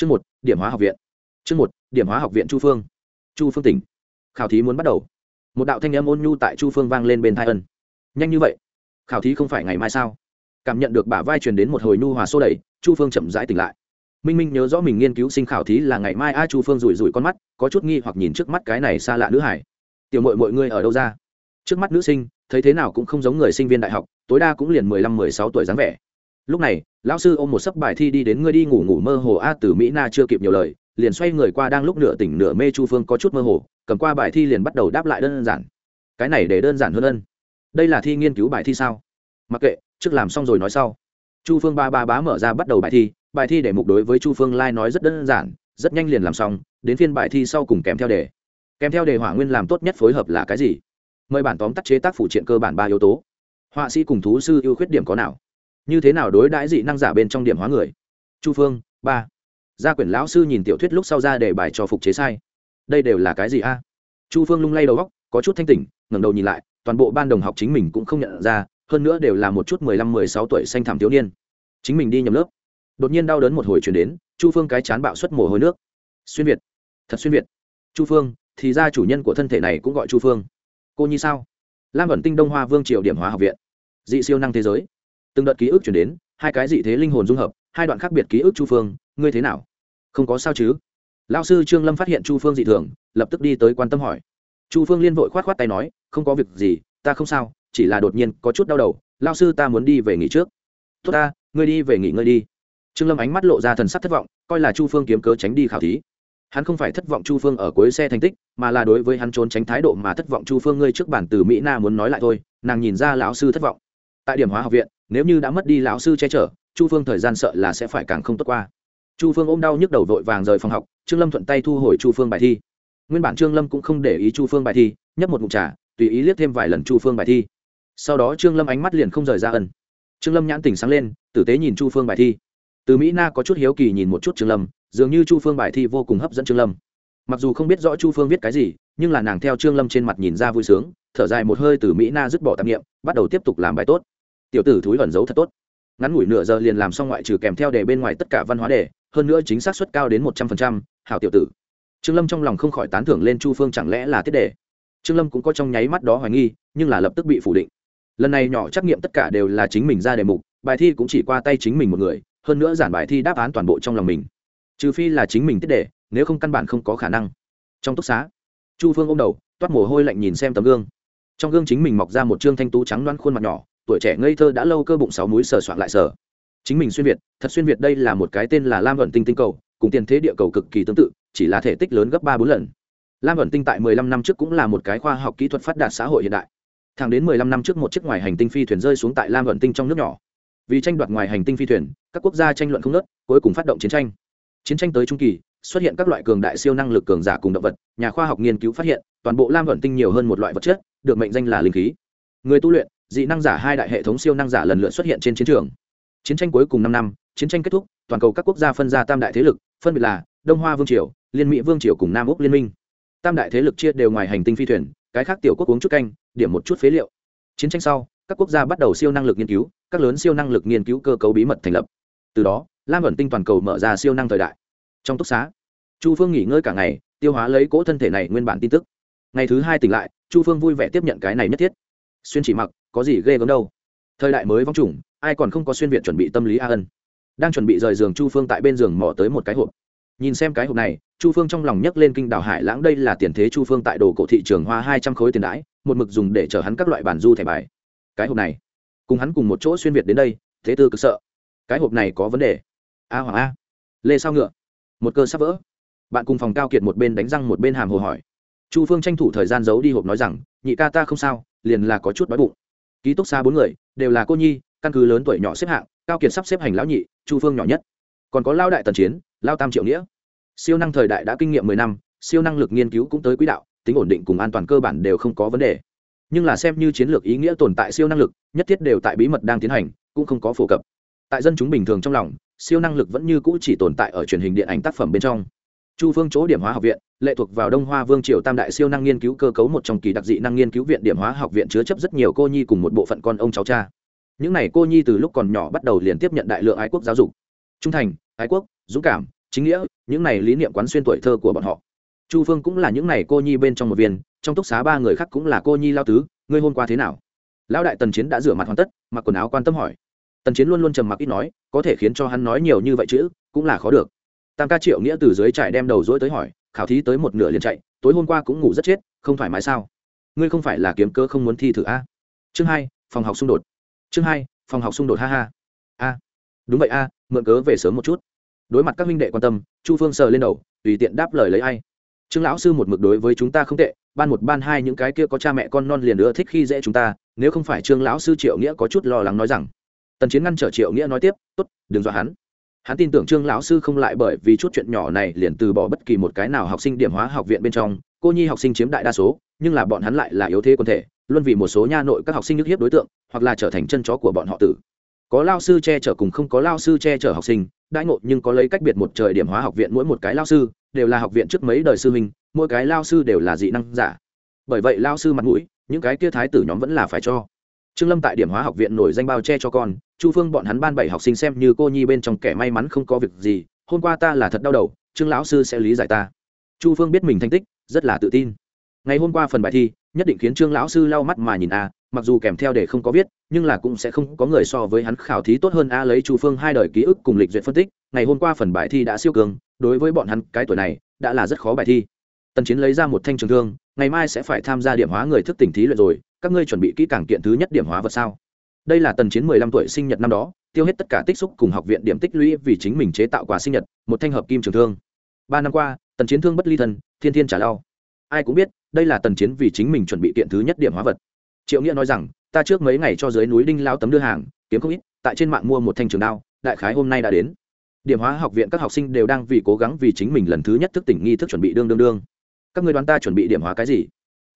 chương một, điểm hóa học viện. Chương một, điểm hóa học viện chu phương. Chu phương tỉnh. Khảo thí muốn bắt đầu. Một đạo thanh âm ôn nhu tại chu phương vang lên bên thai ân. Nhanh như vậy? Khảo thí không phải ngày mai sao? Cảm nhận được bả vai truyền đến một hồi nhu hòa xô đẩy, chu phương chậm rãi tỉnh lại. Minh minh nhớ rõ mình nghiên cứu sinh khảo thí là ngày mai a chu phương rủi rủi con mắt, có chút nghi hoặc nhìn trước mắt cái này xa lạ nữ hải. Tiểu mội mọi người ở đâu ra? Trước mắt nữ sinh, thấy thế nào cũng không giống người sinh viên đại học, tối đa cũng liền mười lăm, mười sáu tuổi dáng vẻ lúc này, lão sư ôm một sấp bài thi đi đến ngươi đi ngủ ngủ mơ hồ a từ mỹ na chưa kịp nhiều lời, liền xoay người qua đang lúc nửa tỉnh nửa mê chu phương có chút mơ hồ, cầm qua bài thi liền bắt đầu đáp lại đơn giản. Cái này để đơn giản hơn ân. Đây là thi nghiên cứu bài thi sao? Mặc kệ, trước làm xong rồi nói sau. Chu phương ba ba bá mở ra bắt đầu bài thi bài thi để mục đối với chu phương lai nói rất đơn giản, rất nhanh liền làm xong, đến phiên bài thi sau cùng kèm theo đề. Kèm theo đề hỏa nguyên làm tốt nhất phối hợp là cái gì? Mời bản tóm tắt chế tác phụ triện cơ bản ba yếu tố. Họa sĩ cùng thú sư ưu khuyết điểm có nào? Như thế nào đối đãi dị năng giả bên trong điểm hóa người? Chu phương, ba. Gia quyển lão sư nhìn tiểu thuyết lúc sau ra để bài cho phục chế sai. Đây đều là cái gì a? Chu phương lung lay đầu góc, có chút thanh tỉnh, ngẩng đầu nhìn lại, toàn bộ ban đồng học chính mình cũng không nhận ra, hơn nữa đều là một chút mười lăm, mười sáu tuổi xanh thảm thiếu niên. Chính mình đi nhầm lớp. Đột nhiên đau đớn một hồi chuyển đến, chu phương cái chán bạo xuất mồ hôi nước. Xuyên việt. Thật xuyên việt. Chu phương, thì ra chủ nhân của thân thể này cũng gọi chu phương. Cô như sao? Lam ẩn tinh đông hoa vương triều điểm hóa học viện. Dị siêu năng thế giới từng đợt ký ức chuyển đến, hai cái dị thế linh hồn dung hợp, hai đoạn khác biệt ký ức chu phương, ngươi thế nào? Không có sao chứ? Lao sư trương lâm phát hiện chu phương dị thường, lập tức đi tới quan tâm hỏi. Chu phương liên vội k h o á t k h o á t tay nói, không có việc gì, ta không sao, chỉ là đột nhiên có chút đau đầu lao sư ta muốn đi về nghỉ trước. Tốt ta, ngươi đi về nghỉ ngơi đi. Trương lâm ánh mắt lộ ra thần sắc thất vọng, coi là chu phương kiếm cớ tránh đi khảo thí. Hắn không phải thất vọng chu phương ở cuối xe thành tích, mà là đối với hắn trốn tránh thái độ mà thất vọng chu phương ngươi trước bản từ mỹ na muốn nói lại thôi, nàng nhìn ra lão sư thất vọng tại điểm hóa học viện, nếu như đã mất đi lão sư che chở, chu phương thời gian sợ là sẽ phải càng không tốt qua. Chu phương ôm đau nhức đầu vội vàng rời phòng học, trương lâm thuận tay thu hồi chu phương bài thi. Nguyên bản trương lâm cũng không để ý chu phương bài thi, nhấp một mục trà, tùy ý liếc thêm vài lần chu phương bài thi. Sau đó trương lâm ánh mắt liền không rời ra ẩn trương lâm nhãn tỉnh sáng lên, tử tế nhìn chu phương bài thi. Từ mỹ na có chút hiếu kỳ nhìn một chút trương lâm, dường như chu phương bài thi vô cùng hấp dẫn trương lâm. Mặc dù không biết rõ chu phương viết cái gì, nhưng là nàng theo trương lâm trên mặt nhìn ra vui sướng, thở dài một hơi từ mỹ na dứt bỏ tạp nghiệm bắt đầu tiếp tục làm bài tốt tiểu tử thúi ẩn giấu thật tốt. Ngắn ngủi nửa giờ liền làm xong ngoại trừ kèm theo đề bên ngoài tất cả văn hóa đề, hơn nữa chính xác suất cao đến một trăm phần trăm, hảo tiểu tử. Trương lâm trong lòng không khỏi tán thưởng lên chu phương chẳng lẽ là tiết đề. Trương lâm cũng có trong nháy mắt đó hoài nghi, nhưng là lập tức bị phủ định. Lần này nhỏ trắc nghiệm tất cả đều là chính mình ra đề mục, bài thi cũng chỉ qua tay chính mình một người, hơn nữa giản bài thi đáp án toàn bộ trong lòng mình. Trừ phi là chính mình tiết đề, nếu không căn bản không có khả năng. Trong túc xá, chu phương ôm đầu, toát mồ hôi lạnh nhìn xem tấm gương. Trong gương chính mình mọc ra một trương thanh tú trắng loan khuôn mặt nhỏ tuổi trẻ ngây thơ đã lâu cơ bụng sáu múi sờ soạn lại sờ. Chính mình xuyên việt, thật xuyên việt đây là một cái tên là lam vận tinh tinh cầu, cùng tiền thế địa cầu cực kỳ tương tự, chỉ là thể tích lớn gấp ba bốn lần. Lam vận tinh tại mười lăm năm trước cũng là một cái khoa học kỹ thuật phát đạt xã hội hiện đại. Thẳng đến mười lăm năm trước một chiếc ngoài hành tinh phi thuyền rơi xuống tại lam vận tinh trong nước nhỏ. Vì tranh đoạt ngoài hành tinh phi thuyền, các quốc gia tranh luận không nớt cuối cùng phát động chiến tranh. Chiến tranh tới trung kỳ, xuất hiện các loại cường đại siêu năng lực cường giả cùng động vật, nhà khoa học nghiên cứu phát hiện, toàn bộ lam vận tinh nhiều hơn một loại vật chất, được mệnh danh là linh khí. Người tu luyện dị năng giả hai đại hệ thống siêu năng giả lần lượt xuất hiện trên chiến trường. Chiến tranh cuối cùng năm năm, chiến tranh kết thúc, toàn cầu các quốc gia phân ra tam đại thế lực, phân biệt là đông hoa vương triều, liên mỹ vương triều cùng nam úc liên minh. Tam đại thế lực chia đều ngoài hành tinh phi thuyền, cái khác tiểu quốc uống chút canh, điểm một chút phế liệu. Chiến tranh sau, các quốc gia bắt đầu siêu năng lực nghiên cứu, các lớn siêu năng lực nghiên cứu cơ cấu bí mật thành lập. Từ đó, lam ẩn tinh toàn cầu mở ra siêu năng thời đại. Trong túc xá, chu phương nghỉ ngơi cả ngày, tiêu hóa lấy cỗ thân thể này nguyên bản tin tức. Ngày thứ hai tỉnh lại, chu phương vui vẻ tiếp nhận cái này nhất thiết xuyên chỉ mặc, có gì ghê gớm đâu. Thời đại mới vong chủng ai còn không có xuyên việt chuẩn bị tâm lý a ân. Đang chuẩn bị rời giường chu phương tại bên giường mò tới một cái hộp. Nhìn xem cái hộp này, chu phương trong lòng nhấc lên kinh đảo hải lãng, đây là tiền thế chu phương tại đồ cổ thị trường hoa hai trăm khối tiền đãi, một mực dùng để chở hắn các loại bản du thẻ bài. Cái hộp này, cùng hắn cùng một chỗ xuyên việt đến đây, thế tư cực sợ. Cái hộp này có vấn đề. A hoàng a. Lê sao ngựa. Một cơ sắp vỡ. Bạn cùng phòng cao kiệt một bên đánh răng một bên hàm hồ hỏi. Chu phương tranh thủ thời gian giấu đi hộp nói rằng, nhị ca ta không sao liền là có chút đói bụng. Ký túc xa bốn người, đều là cô nhi, căn cứ lớn tuổi nhỏ xếp hạng, cao kiệt sắp xếp hành lão nhị, chu phương nhỏ nhất. Còn có lao đại tần chiến, lao tam triệu nghĩa. Siêu năng thời đại đã kinh nghiệm mười năm, siêu năng lực nghiên cứu cũng tới quỹ đạo, tính ổn định cùng an toàn cơ bản đều không có vấn đề. Nhưng là xem như chiến lược ý nghĩa tồn tại siêu năng lực, nhất thiết đều tại bí mật đang tiến hành, cũng không có phổ cập. Tại dân chúng bình thường trong lòng, siêu năng lực vẫn như cũ chỉ tồn tại ở truyền hình điện ảnh tác phẩm bên trong chu phương chỗ điểm hóa học viện, lệ thuộc vào đông hoa vương triều tam đại siêu năng nghiên cứu cơ cấu một trong kỳ đặc dị năng nghiên cứu viện điểm hóa học viện chứa chấp rất nhiều cô nhi cùng một bộ phận con ông cháu cha. Những n à y cô nhi từ lúc còn nhỏ bắt đầu liền tiếp nhận đại lượng ái quốc giáo dục. Trung thành, ái quốc, dũng cảm, chính nghĩa, những này lý niệm quán xuyên tuổi thơ của bọn họ. Chu phương cũng là những này cô nhi bên trong một viên, trong túc xá ba người khác cũng là cô nhi lao tứ, ngươi hôm qua thế nào? Lão đại tần chiến đã rửa mặt hoàn tất, mặc quần áo quan tâm hỏi. Tần chiến luôn luôn trầm mặc ít nói, có thể khiến cho hắn nói nhiều như vậy chứ, cũng là khó được tam ca triệu nghĩa từ dưới trại đem đầu dỗi tới hỏi, khảo thí tới một nửa liền chạy, tối hôm qua cũng ngủ rất chết, không thoải mái sao? Ngươi không phải là kiếm cơ không muốn thi thử a? Chương hai, phòng học xung đột. Chương hai, phòng học xung đột, ha ha. A. Đúng vậy a, mượn cớ về sớm một chút. Đối mặt các minh đệ quan tâm, chu phương sờ lên đầu, tùy tiện đáp lời lấy ai. Trương lão sư một mực đối với chúng ta không tệ, ban một ban hai những cái kia có cha mẹ con non liền nữa thích khi dễ chúng ta, nếu không phải trương lão sư triệu nghĩa có chút lo lắng nói rằng. Tần chiến ngăn trở triệu nghĩa nói tiếp, tốt, đừng dọa hắn hắn tin tưởng trương lão sư không lại bởi vì chút chuyện nhỏ này liền từ bỏ bất kỳ một cái nào học sinh điểm hóa học viện bên trong. Cô nhi học sinh chiếm đại đa số, nhưng là bọn hắn lại là yếu thế quân thể, luôn vì một số nha nội các học sinh nhức hiếp đối tượng, hoặc là trở thành chân chó của bọn họ tử. Có lao sư che chở cùng không có lao sư che chở học sinh đãi ngộ nhưng có lấy cách biệt một trời điểm hóa học viện mỗi một cái lao sư, đều là học viện trước mấy đời sư huynh, mỗi cái lao sư đều là dị năng giả. Bởi vậy lao sư mặt mũi, những cái kia thái tử nhóm vẫn là phải cho trương lâm tại điểm hóa học viện nổi danh bao che cho con, chu phương bọn hắn ban bảy học sinh xem như cô nhi bên trong kẻ may mắn không có việc gì, hôm qua ta là thật đau đầu, trương lão sư sẽ lý giải ta. Chu phương biết mình thành tích, rất là tự tin. Ngày hôm qua phần bài thi, nhất định khiến trương lão sư lau mắt mà nhìn a, mặc dù kèm theo để không có viết, nhưng là cũng sẽ không có người so với hắn khảo thí tốt hơn a lấy chu phương hai đời ký ức cùng lịch duyệt phân tích, ngày hôm qua phần bài thi đã siêu cường, đối với bọn hắn, cái tuổi này, đã là rất khó bài thi. Tần chiến lấy ra một thanh trường thương, ngày mai sẽ phải tham gia điểm hóa người thức tỉnh thí luyện rồi các ngươi chuẩn bị kỹ càng kiện thứ nhất điểm hóa vật sao? Đây là tần chiến mười lăm tuổi sinh nhật năm đó, tiêu hết tất cả tích xúc cùng học viện điểm tích lũy vì chính mình chế tạo quà sinh nhật, một thanh hợp kim trường thương. Ba năm qua, tần chiến thương bất ly thân, thiên thiên trả lau ai cũng biết, đây là tần chiến vì chính mình chuẩn bị kiện thứ nhất điểm hóa vật. Triệu nghĩa nói rằng, ta trước mấy ngày cho dưới núi đinh lao tấm đưa hàng, kiếm không ít, tại trên mạng mua một thanh trường đao, đại khái hôm nay đã đến. Điểm hóa học viện các học sinh đều đang vì cố gắng vì chính mình lần thứ nhất thức tỉnh nghi thức chuẩn bị đương đương đương. Các người đoán ta chuẩn bị điểm hóa cái gì?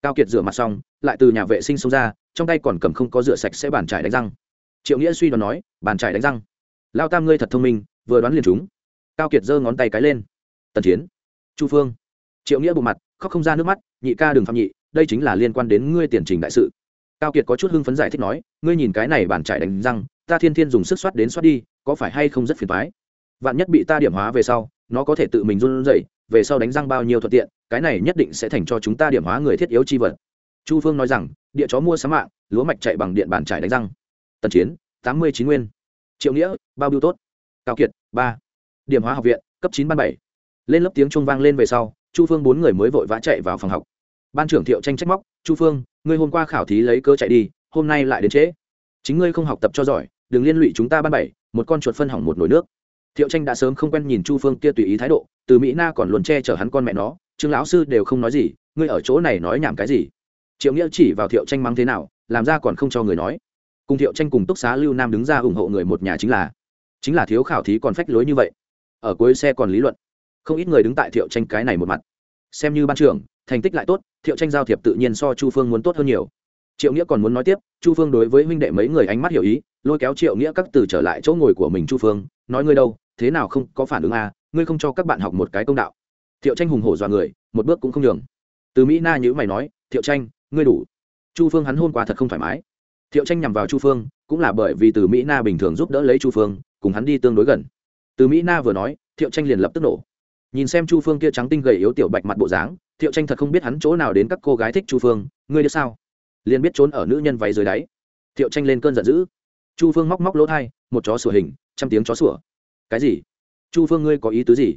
Cao kiệt rửa mặt xong, lại từ nhà vệ sinh xông ra, trong tay còn cầm không có rửa sạch sẽ bàn trải đánh răng. Triệu nghĩa suy đoán nói, bàn trải đánh răng? Lao tam ngươi thật thông minh, vừa đoán liền chúng cao kiệt giơ ngón tay cái lên. Tần chiến, chu phương. Triệu nghĩa bộ mặt, khóc không ra nước mắt, nhị ca đừng phạm nhị, đây chính là liên quan đến ngươi tiền trình đại sự. Cao kiệt có chút hưng phấn giải thích nói, ngươi nhìn cái này bàn trải đánh răng, ta thiên thiên dùng sức soát đến soát đi, có phải hay không rất phiền thoái vạn nhất bị ta điểm hóa về sau, nó có thể tự mình run dậy về sau đánh răng bao nhiêu thuận tiện, cái này nhất định sẽ thành cho chúng ta điểm hóa người thiết yếu chi vật. Chu phương nói rằng, địa chó mua sắm mạng, lúa mạch chạy bằng điện bàn trải đánh răng. Tần chiến, tám mươi chín nguyên. Triệu nghĩa, bao biêu tốt. Cao kiệt, ba. Điểm hóa học viện, cấp chín ban bảy. Lên lớp tiếng trung vang lên về sau, chu phương bốn người mới vội vã chạy vào phòng học. Ban trưởng thiệu tranh trách móc, chu phương, ngươi hôm qua khảo thí lấy cơ chạy đi, hôm nay lại đến trễ. Chính ngươi không học tập cho giỏi, đừng liên lụy chúng ta ban bảy, một con chuột phân hỏng một nồi nước thiệu tranh đã sớm không quen nhìn chu phương kia tùy ý thái độ, từ mỹ na còn luôn che chở hắn con mẹ nó, trương lão sư đều không nói gì, ngươi ở chỗ này nói nhảm cái gì? Triệu nghĩa chỉ vào thiệu tranh mắng thế nào, làm ra còn không cho người nói. Cùng thiệu tranh cùng túc xá lưu nam đứng ra ủng hộ người một nhà chính là chính là thiếu khảo thí còn phách lối như vậy. Ở cuối xe còn lý luận. Không ít người đứng tại thiệu tranh cái này một mặt. Xem như ban trưởng, thành tích lại tốt, thiệu tranh giao thiệp tự nhiên so chu phương muốn tốt hơn nhiều. Triệu nghĩa còn muốn nói tiếp, chu phương đối với huynh đệ mấy người ánh mắt hiểu ý, lôi kéo triệu nghĩa các từ trở lại chỗ ngồi của mình chu phương nói ngươi đâu, thế nào không có phản ứng à ngươi không cho các bạn học một cái công đạo. Thiệu tranh hùng hổ dọa người, một bước cũng không nhường. Từ mỹ na nhữ mày nói, thiệu tranh, ngươi đủ. Chu phương hắn hôn qua thật không thoải mái. Thiệu tranh nhằm vào chu phương, cũng là bởi vì từ mỹ na bình thường giúp đỡ lấy chu phương, cùng hắn đi tương đối gần. Từ mỹ na vừa nói, thiệu tranh liền lập tức nổ. Nhìn xem chu phương kia trắng tinh gầy yếu tiểu bạch mặt bộ dáng, thiệu tranh thật không biết hắn chỗ nào đến các cô gái thích chu phương, ngươi đứa sao? Liền biết trốn ở nữ nhân váy dưới đáy. Thiệu tranh lên cơn giận dữ. Chu phương móc móc lỗ thai, một chó sửa hình trăm tiếng chó sủa. Cái gì? Chu phương ngươi có ý tứ gì?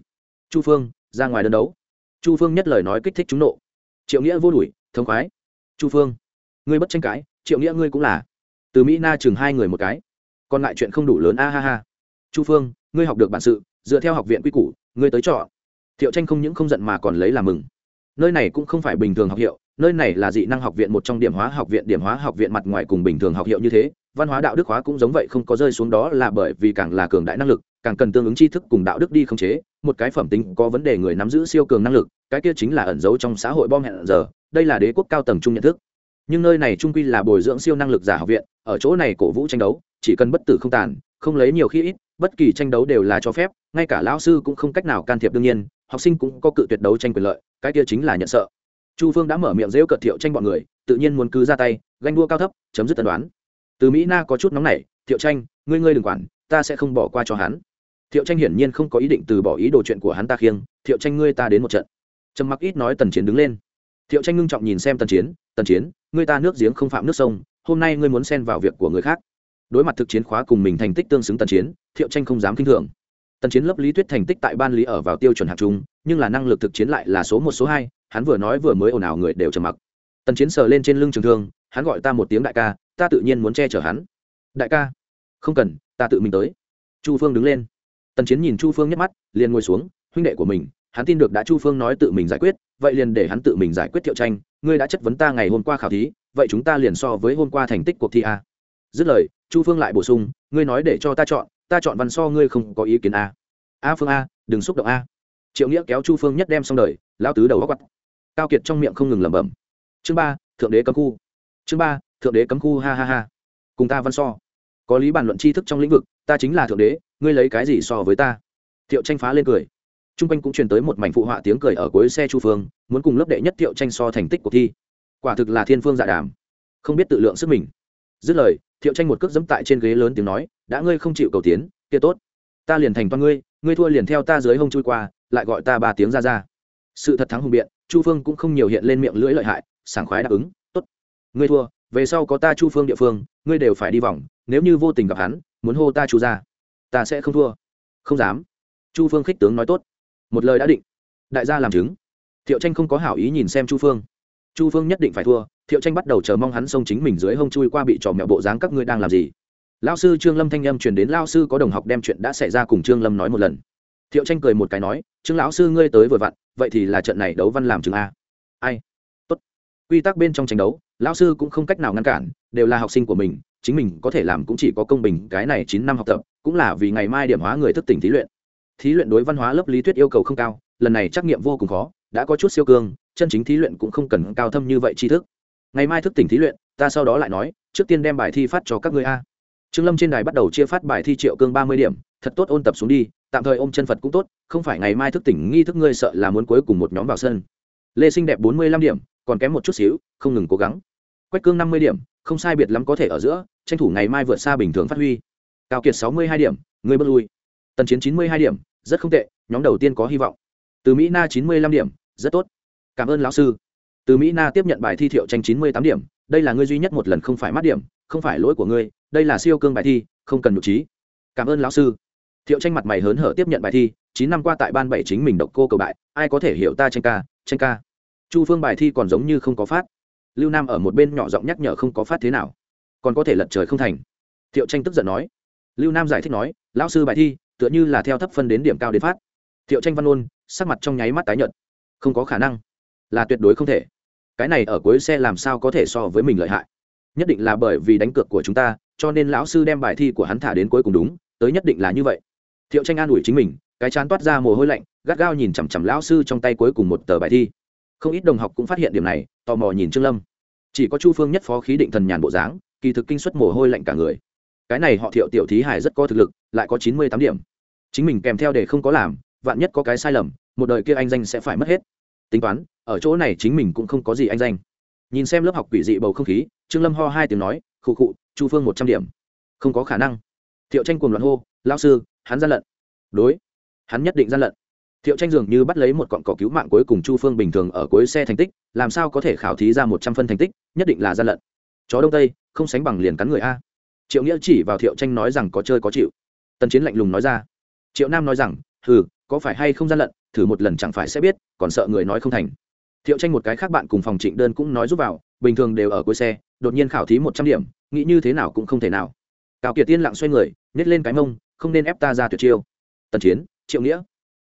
Chu phương, ra ngoài đơn đấu. Chu phương nhất lời nói kích thích chúng nộ. Triệu nghĩa vô đuổi, thống khoái. Chu phương, ngươi bất tranh cãi, triệu nghĩa ngươi cũng là. Từ mỹ na chừng hai người một cái. Còn lại chuyện không đủ lớn, a ha ha. Chu phương, ngươi học được bản sự, dựa theo học viện quy củ, ngươi tới trọ. Thiệu tranh không những không giận mà còn lấy làm mừng. Nơi này cũng không phải bình thường học hiệu, nơi này là dị năng học viện một trong điểm hóa học viện, điểm hóa học viện mặt ngoài cùng bình thường học hiệu như thế văn hóa đạo đức hóa cũng giống vậy không có rơi xuống đó là bởi vì càng là cường đại năng lực, càng cần tương ứng tri thức cùng đạo đức đi khống chế, một cái phẩm tính có vấn đề người nắm giữ siêu cường năng lực, cái kia chính là ẩn giấu trong xã hội bom hẹn giờ, đây là đế quốc cao tầng trung nhận thức. Nhưng nơi này trung quy là bồi dưỡng siêu năng lực giả học viện, ở chỗ này cổ vũ tranh đấu, chỉ cần bất tử không tàn, không lấy nhiều khi ít, bất kỳ tranh đấu đều là cho phép, ngay cả lão sư cũng không cách nào can thiệp đương nhiên, học sinh cũng có cự tuyệt đấu tranh quyền lợi, cái kia chính là nhận sợ. Chu phương đã mở miệng rêu cợt thiệu tranh bọn người, tự nhiên muốn cứ ra tay, ganh đua cao thấp, chấm dứt tần đoán từ mỹ na có chút nóng nảy, thiệu tranh, ngươi ngươi đừng quản, ta sẽ không bỏ qua cho hắn. Thiệu tranh hiển nhiên không có ý định từ bỏ ý đồ chuyện của hắn ta khiêng, thiệu tranh ngươi ta đến một trận. Trầm mặc ít nói tần chiến đứng lên. Thiệu tranh ngưng trọng nhìn xem tần chiến tần chiến, ngươi ta nước giếng không phạm nước sông, hôm nay ngươi muốn xen vào việc của người khác. Đối mặt thực chiến khóa cùng mình thành tích tương xứng tần chiến, thiệu tranh không dám k i n h thường. Tần chiến lớp lý thuyết thành tích tại ban lý ở vào tiêu chuẩn hạt trung, nhưng là năng lực thực chiến lại là số một, số hai, hắn vừa nói vừa mới ồn ào người đều trầm mặc. Tần chiến sờ lên trên lưng trường thương, hắn gọi ta một tiếng đại ca ta tự nhiên muốn che chở hắn. Đại ca, không cần, ta tự mình tới. Chu phương đứng lên. Tần chiến nhìn chu phương nhắc mắt, liền ngồi xuống, huynh đệ của mình, hắn tin được đã chu phương nói tự mình giải quyết, vậy liền để hắn tự mình giải quyết thiệu tranh. Ngươi đã chất vấn ta ngày hôm qua khảo thí, vậy chúng ta liền so với hôm qua thành tích cuộc thi a. Dứt lời, chu phương lại bổ sung, ngươi nói để cho ta chọn ta chọn văn so ngươi không có ý kiến a. A phương a, đừng xúc động a. Triệu nghĩa kéo chu phương nhất đem xong đời lao tứ đầu góc quặt. cao kiệt trong miệng không ngừng lẩm bẩm. Chương ba, thượng đế cấm khu. Chương ba thượng đế cấm khu, ha ha ha. Cùng ta văn so. Có lý bàn luận tri thức trong lĩnh vực, ta chính là thượng đế, ngươi lấy cái gì so với ta? Thiệu tranh phá lên cười. T r u n g quanh cũng truyền tới một mảnh phụ họa tiếng cười ở cuối xe chu phương, muốn cùng lớp đệ nhất thiệu tranh so thành tích cuộc thi. Quả thực là thiên phương dạ đàm. Không biết tự lượng sức mình. Dứt lời, thiệu tranh một cước dẫm tại trên ghế lớn tiếng nói, đã ngươi không chịu cầu tiến, kia tốt. Ta liền thành toàn ngươi ngươi thua liền theo ta dưới hông chui qua, lại gọi ta ba tiếng ra ra. Sự thật thắng hùng biện, chu phương cũng không nhiều hiện lên miệng lưỡi lợi hại, sảng khoái đáp ứng, tốt. Ngươi thua về sau có ta chu phương địa phương, ngươi đều phải đi vòng, nếu như vô tình gặp hắn, muốn hô ta chu ra, ta sẽ không thua. Không dám. Chu phương khích tướng nói tốt. Một lời đã định. Đại gia làm chứng. Thiệu tranh không có hảo ý nhìn xem chu phương. Chu phương nhất định phải thua, thiệu tranh bắt đầu chờ mong hắn xông chính mình dưới hông chui qua bị trò mẹo bộ dáng các ngươi đang làm gì. Lao sư trương lâm thanh âm truyền đến lao sư có đồng học đem chuyện đã xảy ra cùng trương lâm nói một lần. Thiệu tranh cười một cái nói, trương lão sư ngươi tới vừa vặn, vậy thì là trận này đấu văn làm chứng a. Ai? Quy tắc bên trong tranh đấu, lão sư cũng không cách nào ngăn cản, đều là học sinh của mình, chính mình có thể làm cũng chỉ có công bình, cái này chín năm học tập, cũng là vì ngày mai điểm hóa người thức tỉnh thí luyện. Thí luyện đối văn hóa lớp lý thuyết yêu cầu không cao, lần này trắc nghiệm vô cùng khó, đã có chút siêu cương, chân chính thí luyện cũng không cần cao thâm như vậy tri thức. Ngày mai thức tỉnh thí luyện, ta sau đó lại nói, trước tiên đem bài thi phát cho các người a. Trương lâm trên đài bắt đầu chia phát bài thi triệu cương ba mươi điểm, thật tốt ôn tập xuống đi, tạm thời ôm chân phật cũng tốt, không phải ngày mai thức tỉnh nghi thức ngươi sợ là muốn cuối cùng một nhóm vào sân. Lê sinh đẹp bốn mươi lăm điểm còn kém một chút xíu, không ngừng cố gắng. Quách cương năm mươi điểm, không sai biệt lắm có thể ở giữa, tranh thủ ngày mai vượt xa bình thường phát huy. Cao kiệt sáu mươi hai điểm, người bất lui. Tần chiến chín mươi hai điểm, rất không tệ, nhóm đầu tiên có hy vọng. Từ mỹ na chín mươi lăm điểm, rất tốt. Cảm ơn lão sư. Từ mỹ na tiếp nhận bài thi thiệu tranh chín mươi tám điểm, đây là ngươi duy nhất một lần không phải mát điểm, không phải lỗi của ngươi, đây là siêu cương bài thi, không cần nhục trí. Cảm ơn lão sư. Thiệu tranh mặt mày hớn hở tiếp nhận bài thi, chín năm qua tại ban bảy chính mình độc cô cầu bại, ai có thể hiểu ta tranh ca tranh ca chu phương bài thi còn giống như không có phát. Lưu nam ở một bên nhỏ giọng nhắc nhở không có phát thế nào. Còn có thể lật trời không thành. Thiệu tranh tức giận nói. Lưu nam giải thích nói, lão sư bài thi, tựa như là theo thấp phân đến điểm cao đến phát. Thiệu tranh văn ôn, sắc mặt trong nháy mắt tái nhợt. Không có khả năng. Là tuyệt đối không thể. Cái này ở cuối xe làm sao có thể so với mình lợi hại? Nhất định là bởi vì đánh cược của chúng ta, cho nên lão sư đem bài thi của hắn thả đến cuối cùng đúng, tới nhất định là như vậy. Thiệu tranh an ủi chính mình, cái chán toát ra mồ hôi lạnh, gắt gao nhìn chằm chằm lão sư trong tay cuối cùng một tờ bài thi không ít đồng học cũng phát hiện điểm này, tò mò nhìn trương lâm. Chỉ có chu phương nhất phó khí định thần nhàn bộ dáng, kỳ thực kinh xuất mồ hôi lạnh cả người. Cái này họ thiệu tiểu thí hải rất có thực lực, lại có chín mươi tám điểm. Chính mình kèm theo để không có làm, vạn nhất có cái sai lầm, một đời kia anh danh sẽ phải mất hết. Tính toán, ở chỗ này chính mình cũng không có gì anh danh. Nhìn xem lớp học quỷ dị bầu không khí, trương lâm ho hai tiếng nói, khụ khụ, chu phương một trăm điểm. Không có khả năng. Thiệu tranh cùng loạn hô lao sư, hắn gian lận. Đối, hắn nhất định gian lận thiệu tranh dường như bắt lấy một cọn cỏ cứu mạng cuối cùng chu phương bình thường ở cuối xe thành tích làm sao có thể khảo thí ra một trăm phân thành tích nhất định là gian lận. Chó đông tây không sánh bằng liền cắn người a. Triệu nghĩa chỉ vào thiệu tranh nói rằng có chơi có chịu. Tần chiến lạnh lùng nói ra. Triệu nam nói rằng thử, có phải hay không gian lận thử một lần chẳng phải sẽ biết còn sợ người nói không thành. Thiệu tranh một cái khác bạn cùng phòng trịnh đơn cũng nói giúp vào bình thường đều ở cuối xe đột nhiên khảo thí một trăm điểm nghĩ như thế nào cũng không thể nào. Cao kiệt tiên lặng xoay người nhét lên cái mông không nên ép ta ra tuyệt chiêu. Tần chiến triệu nghĩa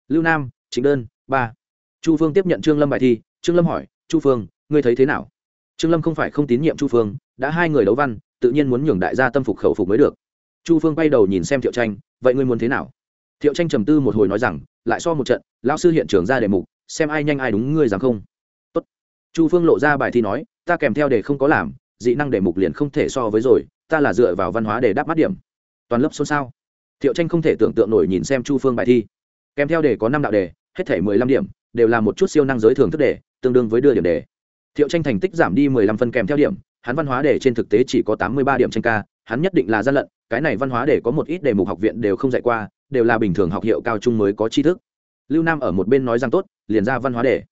lưu nam, trịnh đơn, ba. Chu phương tiếp nhận trương lâm bài thi. Trương lâm hỏi, chu phương, ngươi thấy thế nào? Trương lâm không phải không tín nhiệm chu phương, đã hai người đấu văn, tự nhiên muốn nhường đại gia tâm phục khẩu phục mới được. Chu phương bay đầu nhìn xem thiệu tranh, vậy ngươi muốn thế nào? Thiệu tranh trầm tư một hồi nói rằng, lại so một trận, lão sư hiện trường ra đề mục, xem ai nhanh ai đúng, ngươi dám không? Tốt. chu phương lộ ra bài thi nói, ta kèm theo để không có làm, dị năng đề mục liền không thể so với rồi, ta là dựa vào văn hóa để đáp mắt điểm. Toàn lớp xôn xao. Thiệu tranh không thể tưởng tượng nổi nhìn xem chu phương bài thi kèm theo đề có năm đạo đề, hết thể mười lăm điểm, đều là một chút siêu năng giới thường thức đề, tương đương với đưa điểm đề. Thiệu tranh thành tích giảm đi mười lăm phân kèm theo điểm, hắn văn hóa đề trên thực tế chỉ có tám mươi ba điểm tranh ca, hắn nhất định là gian lận, cái này văn hóa để có một ít đề mục học viện đều không dạy qua, đều là bình thường học hiệu cao trung mới có tri thức. Lưu nam ở một bên nói rằng tốt, liền ra văn hóa đề.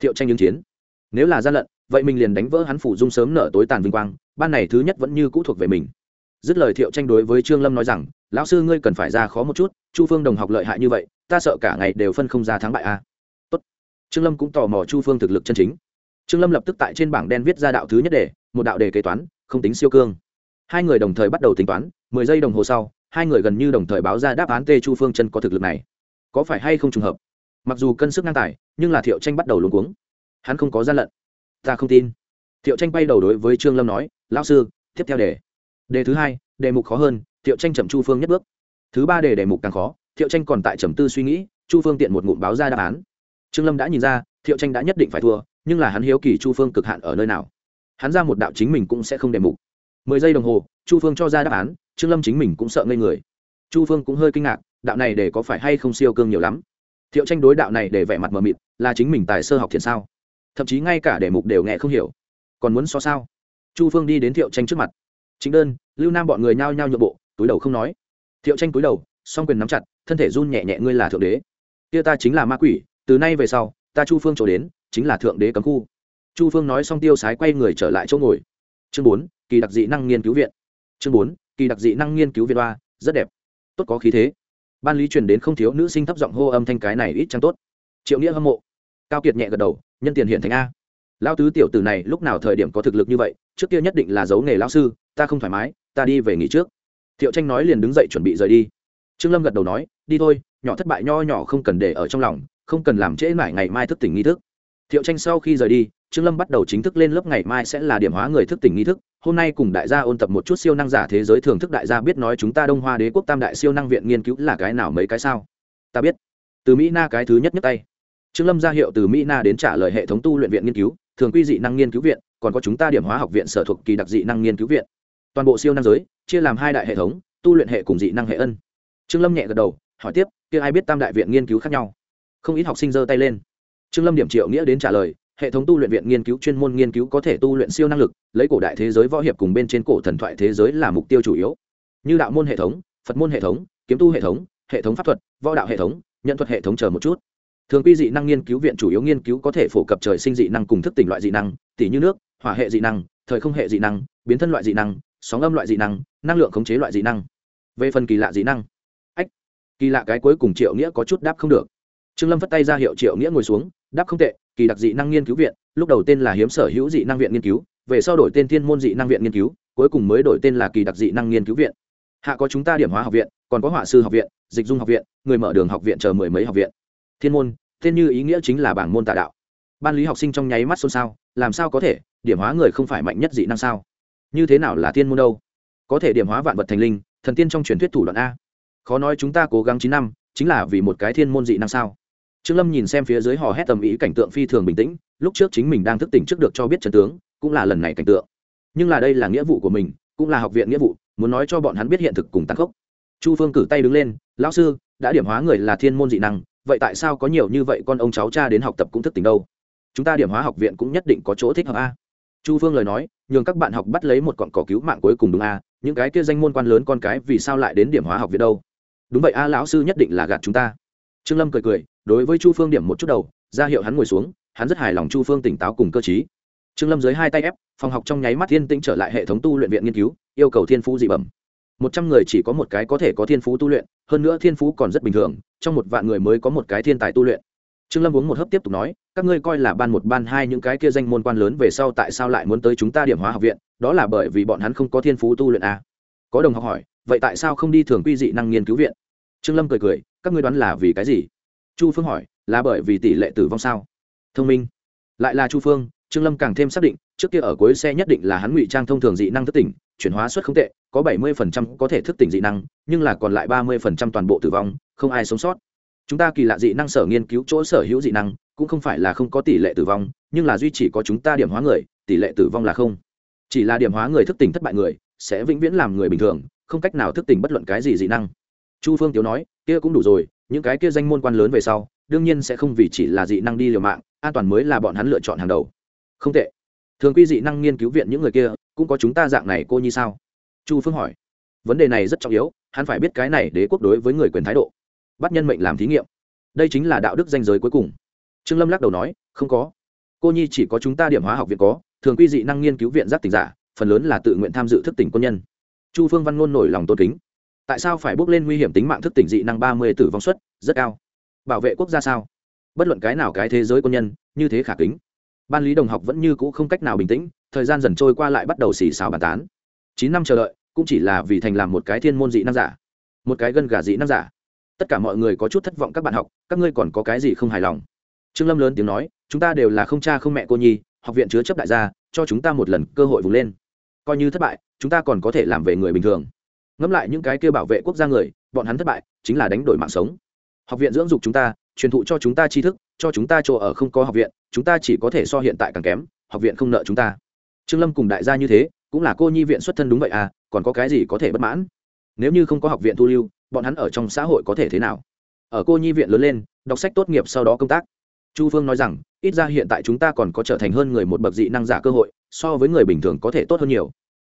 Thiệu tranh ứng chiến. Nếu là gian lận, vậy mình liền đánh vỡ hắn phủ dung sớm nở tối tàn vinh quang, ban này thứ nhất vẫn như cũ thuộc về mình. Dứt lời thiệu tranh đối với trương lâm nói rằng, lão sư ngươi cần phải ra khó một chút, chu phương đồng học lợi hại như vậy ta sợ cả ngày đều phân không ra thắng bại a. À. Tốt. trương lâm cũng tò mò chu phương thực lực chân chính. Trương lâm lập tức tại trên bảng đen viết ra đạo thứ nhất đề, một đạo đề kế toán, không tính siêu cương. Hai người đồng thời bắt đầu tính toán, mười giây đồng hồ sau, hai người gần như đồng thời báo ra đáp án tê chu phương chân có thực lực này. Có phải hay không trùng hợp? Mặc dù cân sức ngang tài, nhưng là thiệu tranh bắt đầu luống cuống. Hắn không có gian lận. Ta không tin. Thiệu tranh bay đầu đối với trương lâm nói, lão sư, tiếp theo đề. Đề thứ hai, đề mục khó hơn, thiệu tranh chậm chu phương nhất bước. Thứ ba đề đề mục càng khó thiệu tranh còn tại trầm tư suy nghĩ, chu phương tiện một ngụm báo ra đáp án. Trương lâm đã nhìn ra, thiệu tranh đã nhất định phải thua, nhưng là hắn hiếu kỳ chu phương cực hạn ở nơi nào. Hắn ra một đạo chính mình cũng sẽ không đề mục. Mười giây đồng hồ, chu phương cho ra đáp án, trương lâm chính mình cũng sợ ngây người. Chu phương cũng hơi kinh ngạc, đạo này để có phải hay không siêu cương nhiều lắm? Thiệu tranh đối đạo này để vẻ mặt mờ mịt, là chính mình tài sơ học thiền sao? Thậm chí ngay cả đề mục đều nghe không hiểu. Còn muốn so sao? Chu phương đi đến thiệu tranh trước mặt. Chính đơn, lưu nam bọn người nhao nhao nhượng bộ, túi đầu không nói. Thiệu tranh túi đầu, song quyền nắm chặt thân thể run nhẹ nhẹ ngươi là thượng đế. Kia ta chính là ma quỷ, từ nay về sau, ta chu phương chỗ đến, chính là thượng đế cấm khu. Chu phương nói xong tiêu sái quay người trở lại chỗ ngồi. Chương bốn, kỳ đặc dị năng nghiên cứu viện. Chương bốn, kỳ đặc dị năng nghiên cứu viện ba, rất đẹp. Tốt có khí thế. Ban lý truyền đến không thiếu nữ sinh thấp giọng hô âm thanh cái này ít chăng tốt. Triệu nghĩa hâm mộ. Cao kiệt nhẹ gật đầu, nhân tiền hiện thành a. Lao tứ tiểu tử này lúc nào thời điểm có thực lực như vậy, trước kia nhất định là giấu nghề lao sư, ta không thoải mái, ta đi về nghỉ trước. Thiệu tranh nói liền đứng dậy chuẩn bị rời đi trương lâm gật đầu nói, đi thôi, nhỏ thất bại nho nhỏ không cần để ở trong lòng, không cần làm trễ mãi ngày mai thức tỉnh nghi thức. Thiệu tranh sau khi rời đi, trương lâm bắt đầu chính thức lên lớp ngày mai sẽ là điểm hóa người thức tỉnh nghi thức. Hôm nay cùng đại gia ôn tập một chút siêu năng giả thế giới thưởng thức đại gia biết nói chúng ta đông hoa đế quốc tam đại siêu năng viện nghiên cứu là cái nào mấy cái sao? Ta biết. Từ mỹ na cái thứ nhất nhất tay. Trương lâm ra hiệu từ mỹ na đến trả lời hệ thống tu luyện viện nghiên cứu, thường quy dị năng nghiên cứu viện, còn có chúng ta điểm hóa học viện sở thuộc kỳ đặc dị năng nghiên cứu viện. Toàn bộ siêu năng giới, chia làm hai đại hệ thống, tu luyện hệ cùng dị năng hệ ân trương lâm nhẹ gật đầu, hỏi tiếp, kia ai biết tam đại viện nghiên cứu khác nhau? Không ít học sinh giơ tay lên. Trương lâm điểm triệu nghĩa đến trả lời, hệ thống tu luyện viện nghiên cứu chuyên môn nghiên cứu có thể tu luyện siêu năng lực, lấy cổ đại thế giới võ hiệp cùng bên trên cổ thần thoại thế giới là mục tiêu chủ yếu. Như đạo môn hệ thống, phật môn hệ thống, kiếm tu hệ thống hệ thống pháp thuật, võ đạo hệ thống, nhận thuật hệ thống chờ một chút. Thường quy dị năng nghiên cứu viện chủ yếu nghiên cứu có thể phổ cập trời sinh dị năng cùng thức tỉnh loại dị năng tỷ như nước, hỏa hệ dị năng, thời không hệ dị năng, biến thân loại dị năng, sóng âm loại dị năng năng lượng khống chế loại dị năng. Về phần kỳ lạ dị năng kỳ lạ cái cuối cùng triệu nghĩa có chút đáp không được. Trương lâm vất tay ra hiệu triệu nghĩa ngồi xuống, đáp không tệ, kỳ đặc dị năng nghiên cứu viện, lúc đầu tên là hiếm sở hữu dị năng viện nghiên cứu, về sau đổi tên thiên môn dị năng viện nghiên cứu, cuối cùng mới đổi tên là kỳ đặc dị năng nghiên cứu viện. Hạ có chúng ta điểm hóa học viện, còn có họa sư học viện, dịch dung học viện, người mở đường học viện chờ mười mấy học viện. Thiên môn, tên như ý nghĩa chính là bảng môn tà đạo. Ban lý học sinh trong nháy mắt xôn xao, làm sao có thể, điểm hóa người không phải mạnh nhất dị năng sao? Như thế nào là thiên môn đâu? Có thể điểm hóa vạn vật thành linh, thần tiên trong truyền thuyết thủ đoạn a khó nói chúng ta cố gắng chín năm, chính là vì một cái thiên môn dị năng sao? Trương lâm nhìn xem phía dưới hò hét tầm ý cảnh tượng phi thường bình tĩnh, lúc trước chính mình đang thức tỉnh trước được cho biết trần tướng, cũng là lần này cảnh tượng. Nhưng là đây là nghĩa vụ của mình, cũng là học viện nghĩa vụ, muốn nói cho bọn hắn biết hiện thực cùng tăng khốc. Chu phương cử tay đứng lên, lão sư, đã điểm hóa người là thiên môn dị năng, vậy tại sao có nhiều như vậy con ông cháu cha đến học tập cũng thức tỉnh đâu? Chúng ta điểm hóa học viện cũng nhất định có chỗ thích hợp a. Chu phương lời nói, nhường các bạn học bắt lấy một cọn cỏ cứu mạng cuối cùng đúng a, những cái kia danh môn quan lớn con cái vì sao lại đến điểm hóa học viện đâu? Đúng vậy a, lão sư nhất định là gạt chúng ta. Trương lâm cười cười, đối với chu phương điểm một chút đầu, ra hiệu hắn ngồi xuống, hắn rất hài lòng chu phương tỉnh táo cùng cơ t trương lâm dưới hai tay ép, phòng học trong nháy mắt thiên tĩnh trở lại hệ thống tu luyện viện nghiên cứu, yêu cầu thiên phú dị bẩm. Một trăm người chỉ có một cái có thể có thiên phú tu luyện, hơn nữa thiên phú còn rất bình thường, trong một vạn người mới có một cái thiên tài tu luyện. Trương lâm uống một hớp tiếp tục nói, các ngươi coi là ban một ban hai những cái kia danh môn quan lớn về sau tại sao lại muốn tới chúng ta điểm hóa học viện, đó là bởi vì bọn hắn không có thiên phú tu luyện à. có đồng học hỏi, vậy tại sao không đi thường quy dị năng nghiên cứu viện? Trương lâm cười cười, các ngươi đoán là vì cái gì? Chu phương hỏi, là bởi vì tỷ lệ tử vong sao? Thông minh. Lại là chu phương. Trương lâm càng thêm xác định, trước kia ở cuối xe nhất định là hắn ngụy trang thông thường dị năng thức tỉnh, chuyển hóa suất không tệ, có bảy mươi có thể thức tỉnh dị năng, nhưng là còn lại ba mươi toàn bộ tử vong, không ai sống sót. Chúng ta kỳ lạ dị năng sở nghiên cứu chỗ sở hữu dị năng, cũng không phải là không có tỷ lệ tử vong, nhưng là duy chỉ có chúng ta điểm hóa người, tỷ lệ tử vong là không. Chỉ là điểm hóa người thức tỉnh thất bại người, sẽ vĩnh viễn làm người bình thường, không cách nào thức tỉnh bất luận cái gì dị năng chu phương tiếu nói, kia cũng đủ rồi, những cái kia danh môn quan lớn về sau, đương nhiên sẽ không vì chỉ là dị năng đi liều mạng, an toàn mới là bọn hắn lựa chọn hàng đầu. Không tệ. Thường quy dị năng nghiên cứu viện những người kia, cũng có chúng ta dạng này cô như sao? Chu phương hỏi. Vấn đề này rất trọng yếu, hắn phải biết cái này đế quốc đối với người quyền thái độ, bắt nhân mệnh làm thí nghiệm. Đây chính là đạo đức danh giới cuối cùng. Trương lâm lắc đầu nói, không có. Cô nhi chỉ có chúng ta điểm hóa học viện có, thường quy dị năng nghiên cứu viện giác tỉnh giả, phần lớn là tự nguyện tham dự thức tỉnh quân nhân. Chu phương văn ngôn nổi lòng tôn kính tại sao phải bước lên nguy hiểm tính mạng thức tỉnh dị năng ba mươi tử vong suất? Rất cao. Bảo vệ quốc gia sao? Bất luận cái nào cái thế giới quân nhân, như thế khả kính. Ban lý đồng học vẫn như cũ không cách nào bình tĩnh, thời gian dần trôi qua lại bắt đầu xì xào bàn tán. Chín năm chờ đợi, cũng chỉ là vì thành làm một cái thiên môn dị năng giả. Một cái gân gà dị năng giả. Tất cả mọi người có chút thất vọng các bạn học, các ngươi còn có cái gì không hài lòng? Trương lâm lớn tiếng nói, chúng ta đều là không cha không mẹ cô nhi, học viện chứa chấp đại gia, cho chúng ta một lần cơ hội vùng lên. Coi như thất bại, chúng ta còn có thể làm về người bình thường ngẫm lại những cái kêu bảo vệ quốc gia người, bọn hắn thất bại, chính là đánh đổi mạng sống. Học viện dưỡng dục chúng ta, truyền thụ cho chúng ta tri thức, cho chúng ta chỗ ở không có học viện, chúng ta chỉ có thể so hiện tại càng kém, học viện không nợ chúng ta. Trương lâm cùng đại gia như thế, cũng là cô nhi viện xuất thân đúng vậy à còn có cái gì có thể bất mãn? Nếu như không có học viện thu lưu, bọn hắn ở trong xã hội có thể thế nào? Ở cô nhi viện lớn lên, đọc sách tốt nghiệp sau đó công tác. Chu phương nói rằng, ít ra hiện tại chúng ta còn có trở thành hơn người một bậc dị năng giả cơ hội, so với người bình thường có thể tốt hơn nhiều.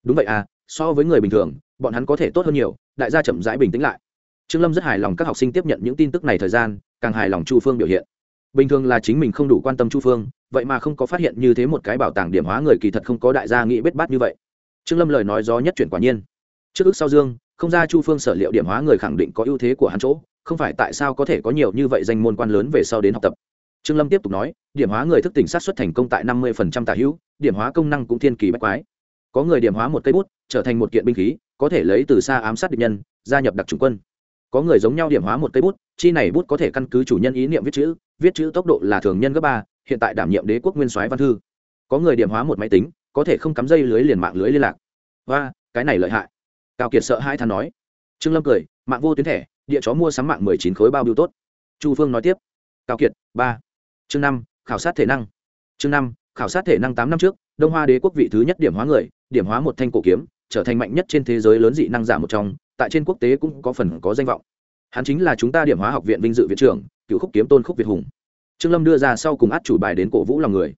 Đúng vậy à so với người bình thường bọn hắn có thể tốt hơn nhiều, đại gia chậm rãi bình tĩnh lại. Trương lâm rất hài lòng các học sinh tiếp nhận những tin tức này thời gian, càng hài lòng chu phương biểu hiện. Bình thường là chính mình không đủ quan tâm chu phương, vậy mà không có phát hiện như thế một cái bảo tàng điểm hóa người kỳ thật không có đại gia nghĩ bết bát như vậy. Trương lâm lời nói gió nhất chuyển quả nhiên. Trước ước sau dương, không ra chu phương sở liệu điểm hóa người khẳng định có ưu thế của hắn chỗ, không phải tại sao có thể có nhiều như vậy danh môn quan lớn về sau đến học tập. Trương lâm tiếp tục nói, điểm hóa người thức tỉnh sát xuất thành công tại năm mươi tả hữu, điểm hóa công năng cũng thiên kỳ bách quái. Có người điểm hóa một cây bút, trở thành một kiện binh khí có thể lấy từ xa ám sát địch nhân, gia nhập đặc trùng quân. Có người giống nhau điểm hóa một cây bút, chi này bút có thể căn cứ chủ nhân ý niệm viết chữ viết chữ tốc độ là thường nhân gấp ba, hiện tại đảm nhiệm đế quốc nguyên soái văn thư. Có người điểm hóa một máy tính, có thể không cắm dây lưới liền mạng lưới liên lạc. Và cái này lợi hại. Cao kiệt sợ hai thằng nói. Trương lâm cười, mạng vô tuyến thẻ, địa chó mua sắm mạng mười chín khối bao biêu tốt. Chu phương nói tiếp. Cao kiệt, ba. Chương năm, khảo sát thể năng. Chương năm, khảo sát thể năng tám năm trước, đông hoa đế quốc vị thứ nhất điểm hóa người, điểm hóa một thanh cổ kiếm trở thành mạnh nhất trên thế giới lớn dị năng giả một trong, tại trên quốc tế cũng có phần có danh vọng. Hắn chính là chúng ta điểm hóa học viện vinh dự viện trưởng, cựu khúc kiếm tôn khúc việt hùng. Trương lâm đưa ra sau cùng át chủ bài đến cổ vũ lòng người.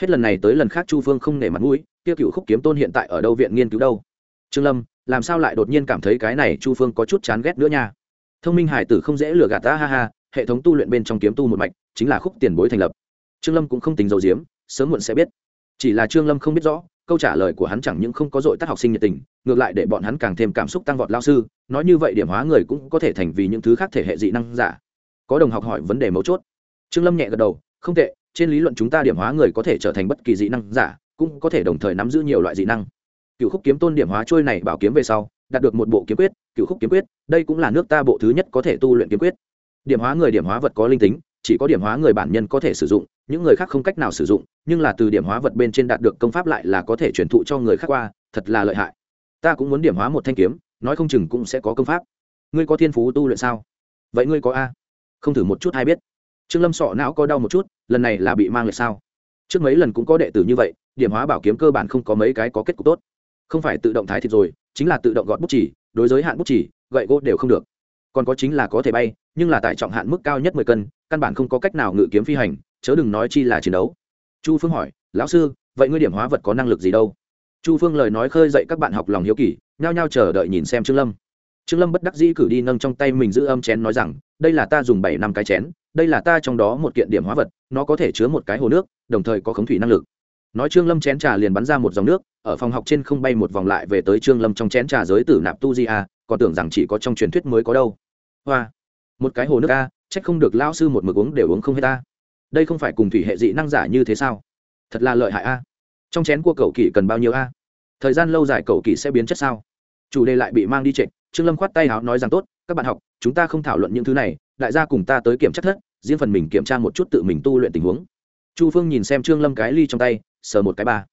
Hết lần này tới lần khác chu phương không nể mặt mũi, kia cựu khúc kiếm tôn hiện tại ở đâu viện nghiên cứu đâu? Trương lâm, làm sao lại đột nhiên cảm thấy cái này chu phương có chút chán ghét nữa nha? Thông minh hải tử không dễ lừa gạt ta, ha ha, hệ thống tu luyện bên trong kiếm tu một mạch, chính là khúc tiền bối thành lập. Trương lâm cũng không tính dầu diếm, sớm muộn sẽ biết. Chỉ là trương lâm không biết rõ câu trả lời của hắn chẳng những không có dội tắt học sinh nhiệt tình, ngược lại để bọn hắn càng thêm cảm xúc tăng vọt lao sư, nói như vậy điểm hóa người cũng có thể thành vì những thứ khác thể hệ dị năng giả. Có đồng học hỏi vấn đề mấu chốt. Trương lâm nhẹ gật đầu, không tệ, trên lý luận chúng ta điểm hóa người có thể trở thành bất kỳ dị năng giả, cũng có thể đồng thời nắm giữ nhiều loại dị năng. Cựu khúc kiếm tôn điểm hóa trôi này bảo kiếm về sau, đạt được một bộ kiếm quyết, cựu khúc kiếm quyết, đây cũng là nước ta bộ thứ nhất có thể tu luyện kiếm quyết. Điểm hóa người điểm hóa vật có linh tính chỉ có điểm hóa người bản nhân có thể sử dụng, những người khác không cách nào sử dụng, nhưng là từ điểm hóa vật bên trên đạt được công pháp lại là có thể truyền thụ cho người khác qua, thật là lợi hại. Ta cũng muốn điểm hóa một thanh kiếm, nói không chừng cũng sẽ có công pháp. Ngươi có thiên phú tu luyện sao? Vậy ngươi có a? Không thử một chút hay biết. Trương lâm sọ não có đau một chút, lần này là bị mang lại sao? Trước mấy lần cũng có đệ tử như vậy, điểm hóa bảo kiếm cơ bản không có mấy cái có kết cục tốt. Không phải tự động thái thịt rồi, chính là tự động gọt bút chỉ, đối giới hạn bút chỉ, gậy gỗ đều không được. Còn có chính là có thể bay, nhưng là tải trọng hạn mức cao nhất mười cân căn bản không có cách nào ngự kiếm phi hành, chớ đừng nói chi là chiến đấu. Chu phương hỏi, lão sư, vậy ngươi điểm hóa vật có năng lực gì đâu? Chu phương lời nói khơi dậy các bạn học lòng hiếu kỳ, nhao nhao chờ đợi nhìn xem trương lâm. Trương lâm bất đắc dĩ cử đi nâng trong tay mình giữ âm chén nói rằng, đây là ta dùng bảy năm cái chén, đây là ta trong đó một kiện điểm hóa vật, nó có thể chứa một cái hồ nước, đồng thời có khống thủy năng lực. Nói trương lâm chén trà liền bắn ra một dòng nước, ở phòng học trên không bay một vòng lại về tới trương lâm trong chén trà giới tử nạp tu di a, còn tưởng rằng chỉ có trong truyền thuyết mới có đâu. Hoa, một cái hồ nước a trách không được lao sư một mực uống đều uống không hết ta. Đây không phải cùng thủy hệ dị năng giả như thế sao? Thật là lợi hại a. Trong chén của cậu kỳ cần bao nhiêu a? Thời gian lâu dài cậu kỳ sẽ biến chất sao? Chủ đề lại bị mang đi trệch trương lâm khoát tay háo nói rằng tốt, các bạn học, chúng ta không thảo luận những thứ này, đại gia cùng ta tới kiểm chất thất, riêng phần mình kiểm tra một chút tự mình tu luyện tình huống. Chu phương nhìn xem trương lâm cái ly trong tay, sờ một cái ba.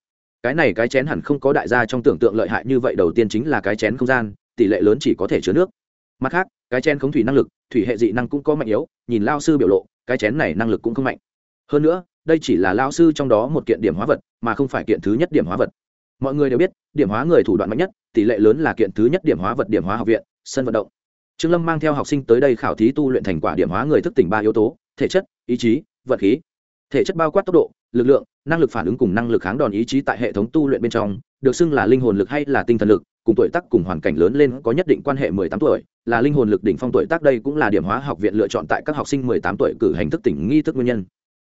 Cái này cái chén hẳn không có đại gia trong tưởng tượng lợi hại như vậy, đầu tiên chính là cái chén không gian, tỷ lệ lớn chỉ có thể chứa nước mặt khác, cái chén khống thủy năng lực, thủy hệ dị năng cũng có mạnh yếu, nhìn lao sư biểu lộ, cái chén này năng lực cũng không mạnh. Hơn nữa, đây chỉ là lao sư trong đó một kiện điểm hóa vật, mà không phải kiện thứ nhất điểm hóa vật. Mọi người đều biết, điểm hóa người thủ đoạn mạnh nhất, tỷ lệ lớn là kiện thứ nhất điểm hóa vật, điểm hóa học viện, sân vận động. Trương lâm mang theo học sinh tới đây khảo thí tu luyện thành quả điểm hóa người thức tỉnh ba yếu tố, thể chất, ý chí, vật khí. Thể chất bao quát tốc độ lực lượng năng lực phản ứng cùng năng lực kháng đòn ý chí tại hệ thống tu luyện bên trong được xưng là linh hồn lực hay là tinh thần lực cùng tuổi tác cùng hoàn cảnh lớn lên có nhất định quan hệ 18 tuổi là linh hồn lực đỉnh phong tuổi tác đây cũng là điểm hóa học viện lựa chọn tại các học sinh 18 tuổi cử hành thức tỉnh nghi thức nguyên nhân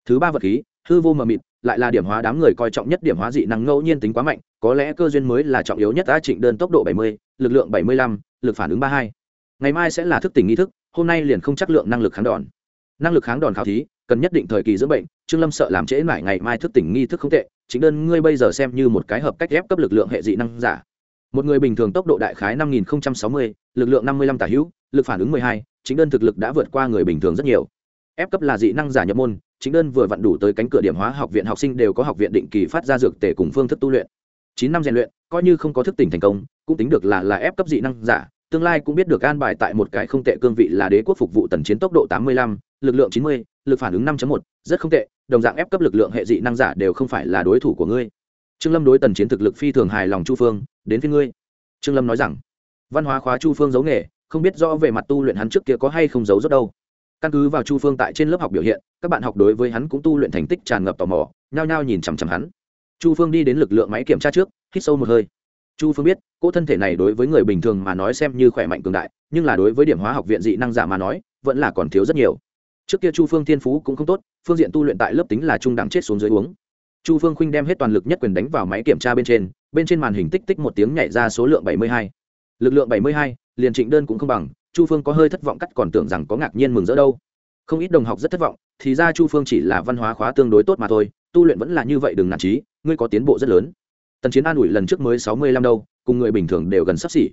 thứ ba vật khí hư vô mờ mịt lại là điểm hóa đám người coi trọng nhất điểm hóa dị năng ngẫu nhiên tính quá mạnh có lẽ cơ duyên mới là trọng yếu nhất đã trịnh đơn tốc độ 70, lực lượng 75, lực phản ứng 32. ngày mai sẽ là thức tỉnh nghi thức hôm nay liền không chắc lượng năng lực kháng đòn năng lực kháng đòn khảo thí cần nhất định thời kỳ dưỡng bệnh, trương lâm sợ làm trễ mãi ngày mai thức tỉnh nghi thức không tệ, chính đơn ngươi bây giờ xem như một cái hợp cách ghép cấp lực lượng hệ dị năng giả. Một người bình thường tốc độ đại khái năm nghìn sáu mươi, lực lượng năm mươi lăm tả hữu, lực phản ứng mười hai, chính đơn thực lực đã vượt qua người bình thường rất nhiều. Ép cấp là dị năng giả nhập môn, chính đơn vừa vặn đủ tới cánh cửa điểm hóa học viện học sinh đều có học viện định kỳ phát ra dược tề cùng phương thức tu luyện. Chín năm rèn luyện, coi như không có thức tỉnh thành công, cũng tính được là là ép cấp dị năng giả, tương lai cũng biết được an bài tại một cái không tệ cương vị là đế quốc phục vụ tần chiến tốc độ tám mươi lăm, lực lượng chín mươi lực phản ứng năm một, rất không tệ, đồng dạng ép cấp lực lượng hệ dị năng giả đều không phải là đối thủ của ngươi. Trương lâm đối tần chiến thực lực phi thường hài lòng chu phương, đến với ngươi. Trương lâm nói rằng, văn hóa khóa chu phương giấu nghề, không biết rõ về mặt tu luyện hắn trước kia có hay không giấu rất đâu. Căn cứ vào chu phương tại trên lớp học biểu hiện, các bạn học đối với hắn cũng tu luyện thành tích tràn ngập tò mò, nhao nhao nhìn chằm chằm hắn. Chu phương đi đến lực lượng máy kiểm tra trước, hít sâu một hơi. Chu phương biết, cỗ thân thể này đối với người bình thường mà nói xem như khỏe mạnh cường đại, nhưng là đối với điểm hóa học viện dị năng giả mà nói, vẫn là còn thiếu rất nhiều trước kia chu phương thiên phú cũng không tốt, phương diện tu luyện tại lớp tính là trung đẳng chết xuống dưới uống. Chu phương khuynh đem hết toàn lực nhất quyền đánh vào máy kiểm tra bên trên bên trên màn hình tích tích một tiếng nhảy ra số lượng bảy mươi hai. Lực lượng bảy mươi hai, liền trịnh đơn cũng không bằng, chu phương có hơi thất vọng cắt còn tưởng rằng có ngạc nhiên mừng rỡ đâu. Không ít đồng học rất thất vọng, thì ra chu phương chỉ là văn hóa khóa tương đối tốt mà thôi, tu luyện vẫn là như vậy đừng nản trí ngươi có tiến bộ rất lớn. Tần chiến an ủi lần trước mới sáu mươi lăm đâu, cùng người bình thường đều gần sắp xỉ.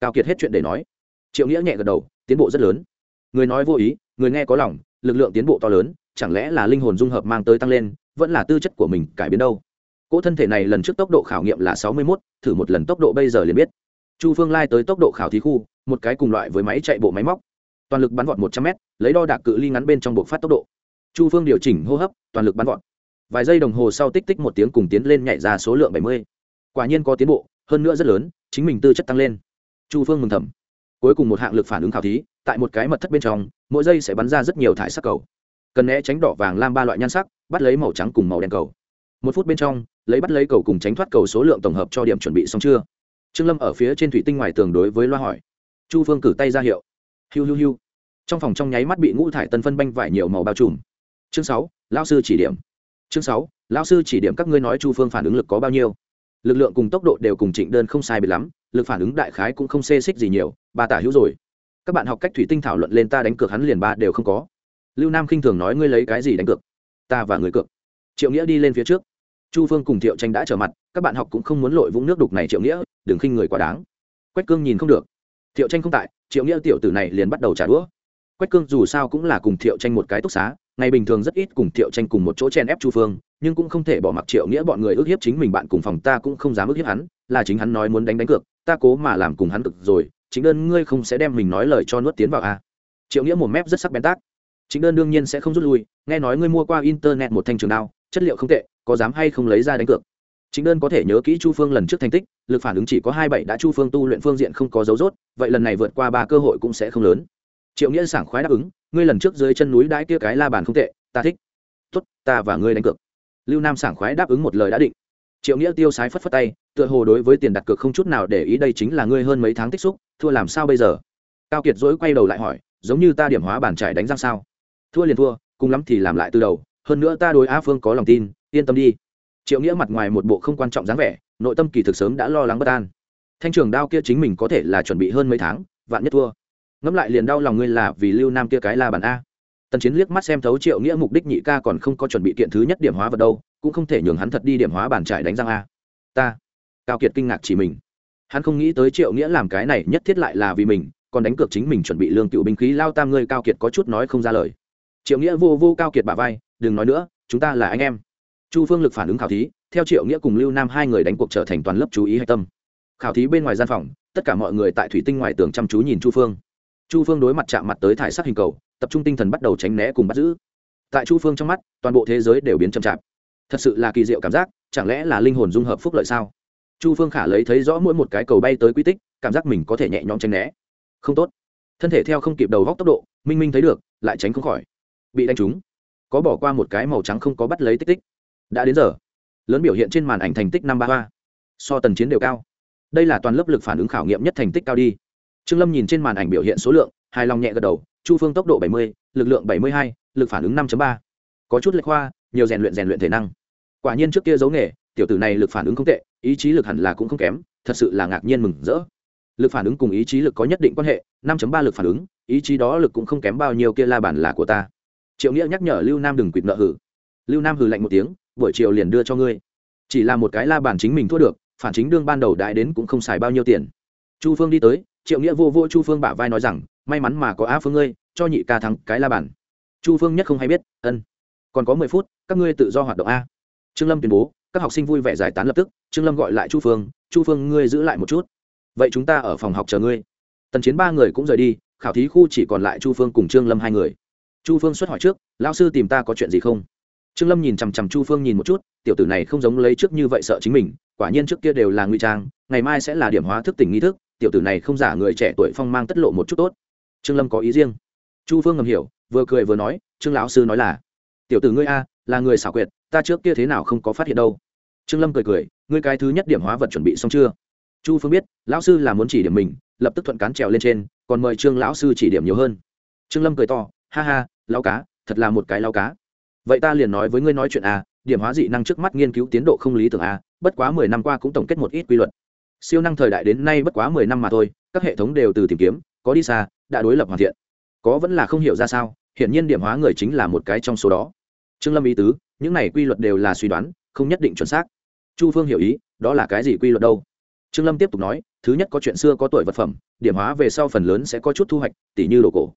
Cao kiệt hết chuyện để nói. Triệu nghĩa nhẹ gật đầu, tiến bộ rất lớn. Người nói vô ý, người nghe có lòng lực lượng tiến bộ to lớn chẳng lẽ là linh hồn dung hợp mang tới tăng lên vẫn là tư chất của mình cải biến đâu? Cỗ thân thể này lần trước tốc độ khảo nghiệm là sáu mươi mốt thử một lần tốc độ bây giờ liền biết. Chu phương lai tới tốc độ khảo thí khu một cái cùng loại với máy chạy bộ máy móc. Toàn lực bắn vọt một trăm mét, lấy đo đạc cự ly ngắn bên trong buộc phát tốc độ. Chu phương điều chỉnh hô hấp toàn lực bắn vọt. Vài giây đồng hồ sau tích tích một tiếng cùng tiến lên nhảy ra số lượng bảy mươi. Quả nhiên có tiến bộ hơn nữa rất lớn chính mình tư chất tăng lên. Chu phương mừng thầm cuối cùng một hạng lực phản ứng khảo thí, tại một cái mật thất bên trong, mỗi giây sẽ bắn ra rất nhiều thải sắc cầu. Cần né tránh đỏ vàng lam ba loại nhan sắc, bắt lấy màu trắng cùng màu đen cầu. Một phút bên trong, lấy bắt lấy cầu cùng tránh thoát cầu số lượng tổng hợp cho điểm chuẩn bị xong chưa? Trương lâm ở phía trên thủy tinh ngoài tường đối với loa hỏi. Chu phương cử tay ra hiệu. Hiu hiu hiu. Trong phòng trong nháy mắt bị ngũ thải tân phân banh vải nhiều màu bao trùm. Chương sáu lao sư chỉ điểm. Chương sáu lao sư chỉ điểm các ngươi nói chu phương phản ứng lực có bao nhiêu. Lực lượng cùng tốc độ đều cùng trịnh đơn không sai biệt lắm lực phản ứng đại khái cũng không xê xích gì nhiều ba tả hữu rồi. Các bạn học cách thủy tinh thảo luận lên ta đánh cược hắn liền ba đều không có. Lưu nam khinh thường nói ngươi lấy cái gì đánh cược? Ta và người cược. Triệu nghĩa đi lên phía trước. Chu phương cùng thiệu tranh đã trở mặt, các bạn học cũng không muốn lội vũng nước đục này triệu nghĩa, đừng khinh người quá đáng. Quách cương nhìn không được. Thiệu tranh không tại, triệu nghĩa tiểu tử này liền bắt đầu trả đũa. Quách cương dù sao cũng là cùng thiệu tranh một cái túc xá ngày bình thường rất ít cùng thiệu tranh cùng một chỗ chen ép chu phương, nhưng cũng không thể bỏ mặc triệu nghĩa bọn người ước hiếp chính mình bạn cùng phòng ta cũng không dám ước hiếp hắn, là chính hắn nói muốn đánh đánh cược, ta cố mà làm cùng hắn cực rồi, chính đơn ngươi không sẽ đem mình nói lời cho nuốt tiến vào à. triệu nghĩa một mép rất sắc bén tác. Chính đơn đương nhiên sẽ không rút lui, nghe nói ngươi mua qua internet một thanh trường đao, chất liệu không tệ, có dám hay không lấy ra đánh cược? Chính đơn có thể nhớ kỹ chu phương lần trước thành tích, lực phản ứng chỉ có hai bảy đã chu phương tu luyện phương diện không có dấu rốt, vậy lần này vượt qua ba cơ hội cũng sẽ không lớn. Triệu nghĩa sảng khoái đáp ứng ngươi lần trước dưới chân núi đãi kia cái la bàn không tệ, ta thích. Tốt, ta và ngươi đánh cược. Lưu nam sảng khoái đáp ứng một lời đã định. Triệu nghĩa tiêu sái phất phất tay, tựa hồ đối với tiền đặt cược không chút nào để ý đây chính là ngươi hơn mấy tháng tích xúc, thua làm sao bây giờ? Cao kiệt dỗi quay đầu lại hỏi, giống như ta điểm hóa bàn trải đánh răng sao? Thua liền thua, cùng lắm thì làm lại từ đầu, hơn nữa ta đối a phương có lòng tin, yên tâm đi. Triệu nghĩa mặt ngoài một bộ không quan trọng dáng vẻ, nội tâm kỳ thực sớm đã lo lắng bất an. Thanh trường đao kia chính mình có thể là chuẩn bị hơn mấy tháng, vạn nhất thua ngẫm lại liền đau lòng ngươi là vì lưu nam kia cái la bàn a. Tần chiến liếc mắt xem thấu triệu nghĩa mục đích nhị ca còn không có chuẩn bị kiện thứ nhất điểm hóa vật đâu, cũng không thể nhường hắn thật đi điểm hóa bàn trải đánh răng a. Ta, cao kiệt kinh ngạc chỉ mình. Hắn không nghĩ tới triệu nghĩa làm cái này nhất thiết lại là vì mình, còn đánh cược chính mình chuẩn bị lương cựu binh khí lao tam ngươi cao kiệt có chút nói không ra lời. Triệu nghĩa vô vô cao kiệt bà vai, đừng nói nữa, chúng ta là anh em. Chu phương lực phản ứng khảo thí, theo triệu nghĩa cùng lưu nam hai người đánh cuộc trở thành toàn lớp chú ý hạch tâm. Khảo thí bên ngoài gian phòng, tất cả mọi người tại thủy tinh ngoài tường chăm chú nhìn chu phương chu phương đối mặt chạm mặt tới thải sắc hình cầu, tập trung tinh thần bắt đầu tránh né cùng bắt giữ. Tại chu phương trong mắt, toàn bộ thế giới đều biến chậm chạp. Thật sự là kỳ diệu cảm giác, chẳng lẽ là linh hồn dung hợp phúc lợi sao? Chu phương khả lấy thấy rõ mỗi một cái cầu bay tới quy tích, cảm giác mình có thể nhẹ nhõm tránh né. Không tốt. Thân thể theo không kịp đầu góc tốc độ, minh minh thấy được, lại tránh không khỏi. Bị đánh trúng. Có bỏ qua một cái màu trắng không có bắt lấy tích tích. Đã đến giờ. Lớn biểu hiện trên màn ảnh thành tích năm ba ba. So tần chiến đều cao. Đây là toàn lớp lực phản ứng khảo nghiệm nhất thành tích cao đi trương lâm nhìn trên màn ảnh biểu hiện số lượng, hài lòng nhẹ gật đầu, chu phương tốc độ bảy mươi, lực lượng bảy mươi hai, lực phản ứng năm ba. Có chút lệch khoa, nhiều rèn luyện rèn luyện thể năng. Quả nhiên trước kia giấu nghề, tiểu tử này lực phản ứng không tệ, ý chí lực hẳn là cũng không kém, thật sự là ngạc nhiên mừng rỡ. Lực phản ứng cùng ý chí lực có nhất định quan hệ, năm ba lực phản ứng, ý chí đó lực cũng không kém bao nhiêu kia la bản là của ta. Triệu nghĩa nhắc nhở lưu nam đừng quỵt nợ hử lưu nam hừ lạnh một tiếng, buổi chiều liền đưa cho ngươi. Chỉ là một cái la bản chính mình thua được, phản chính đương ban đầu đại đến cũng không xài bao nhiêu tiền. Chu phương đi tới triệu nghĩa vô vô chu phương bả vai nói rằng, may mắn mà có á phương ngươi, cho nhị ca thắng cái la bản chu phương nhất không hay biết, ân, còn có mười phút, các ngươi tự do hoạt động a. Trương lâm tuyên bố, các học sinh vui vẻ giải tán lập tức, trương lâm gọi lại chu phương chu phương ngươi giữ lại một chút. Vậy chúng ta ở phòng học chờ ngươi. Tần chiến ba người cũng rời đi, khảo thí khu chỉ còn lại chu phương cùng trương lâm hai người. Chu phương xuất hỏi trước lao sư tìm ta có chuyện gì không? Trương lâm nhìn chằm chằm chu phương nhìn một chút, tiểu tử này không giống lấy trước như vậy sợ chính mình, quả nhiên trước kia đều là nguy trang, ngày mai sẽ là điểm hóa thức tỉnh nghi thức tiểu tử này không giả người trẻ tuổi phong mang tất lộ một chút tốt. Trương lâm có ý riêng. Chu phương ngầm hiểu, vừa cười vừa nói, trương lão sư nói là, tiểu tử ngươi a, là người xảo quyệt, ta trước kia thế nào không có phát hiện đâu. Trương lâm cười cười, ngươi cái thứ nhất điểm hóa vật chuẩn bị xong chưa? Chu phương biết, lão sư là muốn chỉ điểm mình, lập tức thuận cán trèo lên trên, còn mời trương lão sư chỉ điểm nhiều hơn. Trương lâm cười to, ha ha lao cá, thật là một cái lao cá. Vậy ta liền nói với ngươi nói chuyện a, điểm hóa dị năng trước mắt nghiên cứu tiến độ không lý tưởng a, bất quá mười năm qua cũng tổng kết một ít quy luật siêu năng thời đại đến nay bất quá mười năm mà thôi, các hệ thống đều từ tìm kiếm, có đi xa, đã đối lập hoàn thiện. Có vẫn là không hiểu ra sao, hiển nhiên điểm hóa người chính là một cái trong số đó. Trương lâm ý tứ, những này quy luật đều là suy đoán, không nhất định chuẩn xác. Chu phương hiểu ý, đó là cái gì quy luật đâu? Trương lâm tiếp tục nói, thứ nhất có chuyện xưa có tuổi vật phẩm, điểm hóa về sau phần lớn sẽ có chút thu hoạch, tỉ như đồ cổ.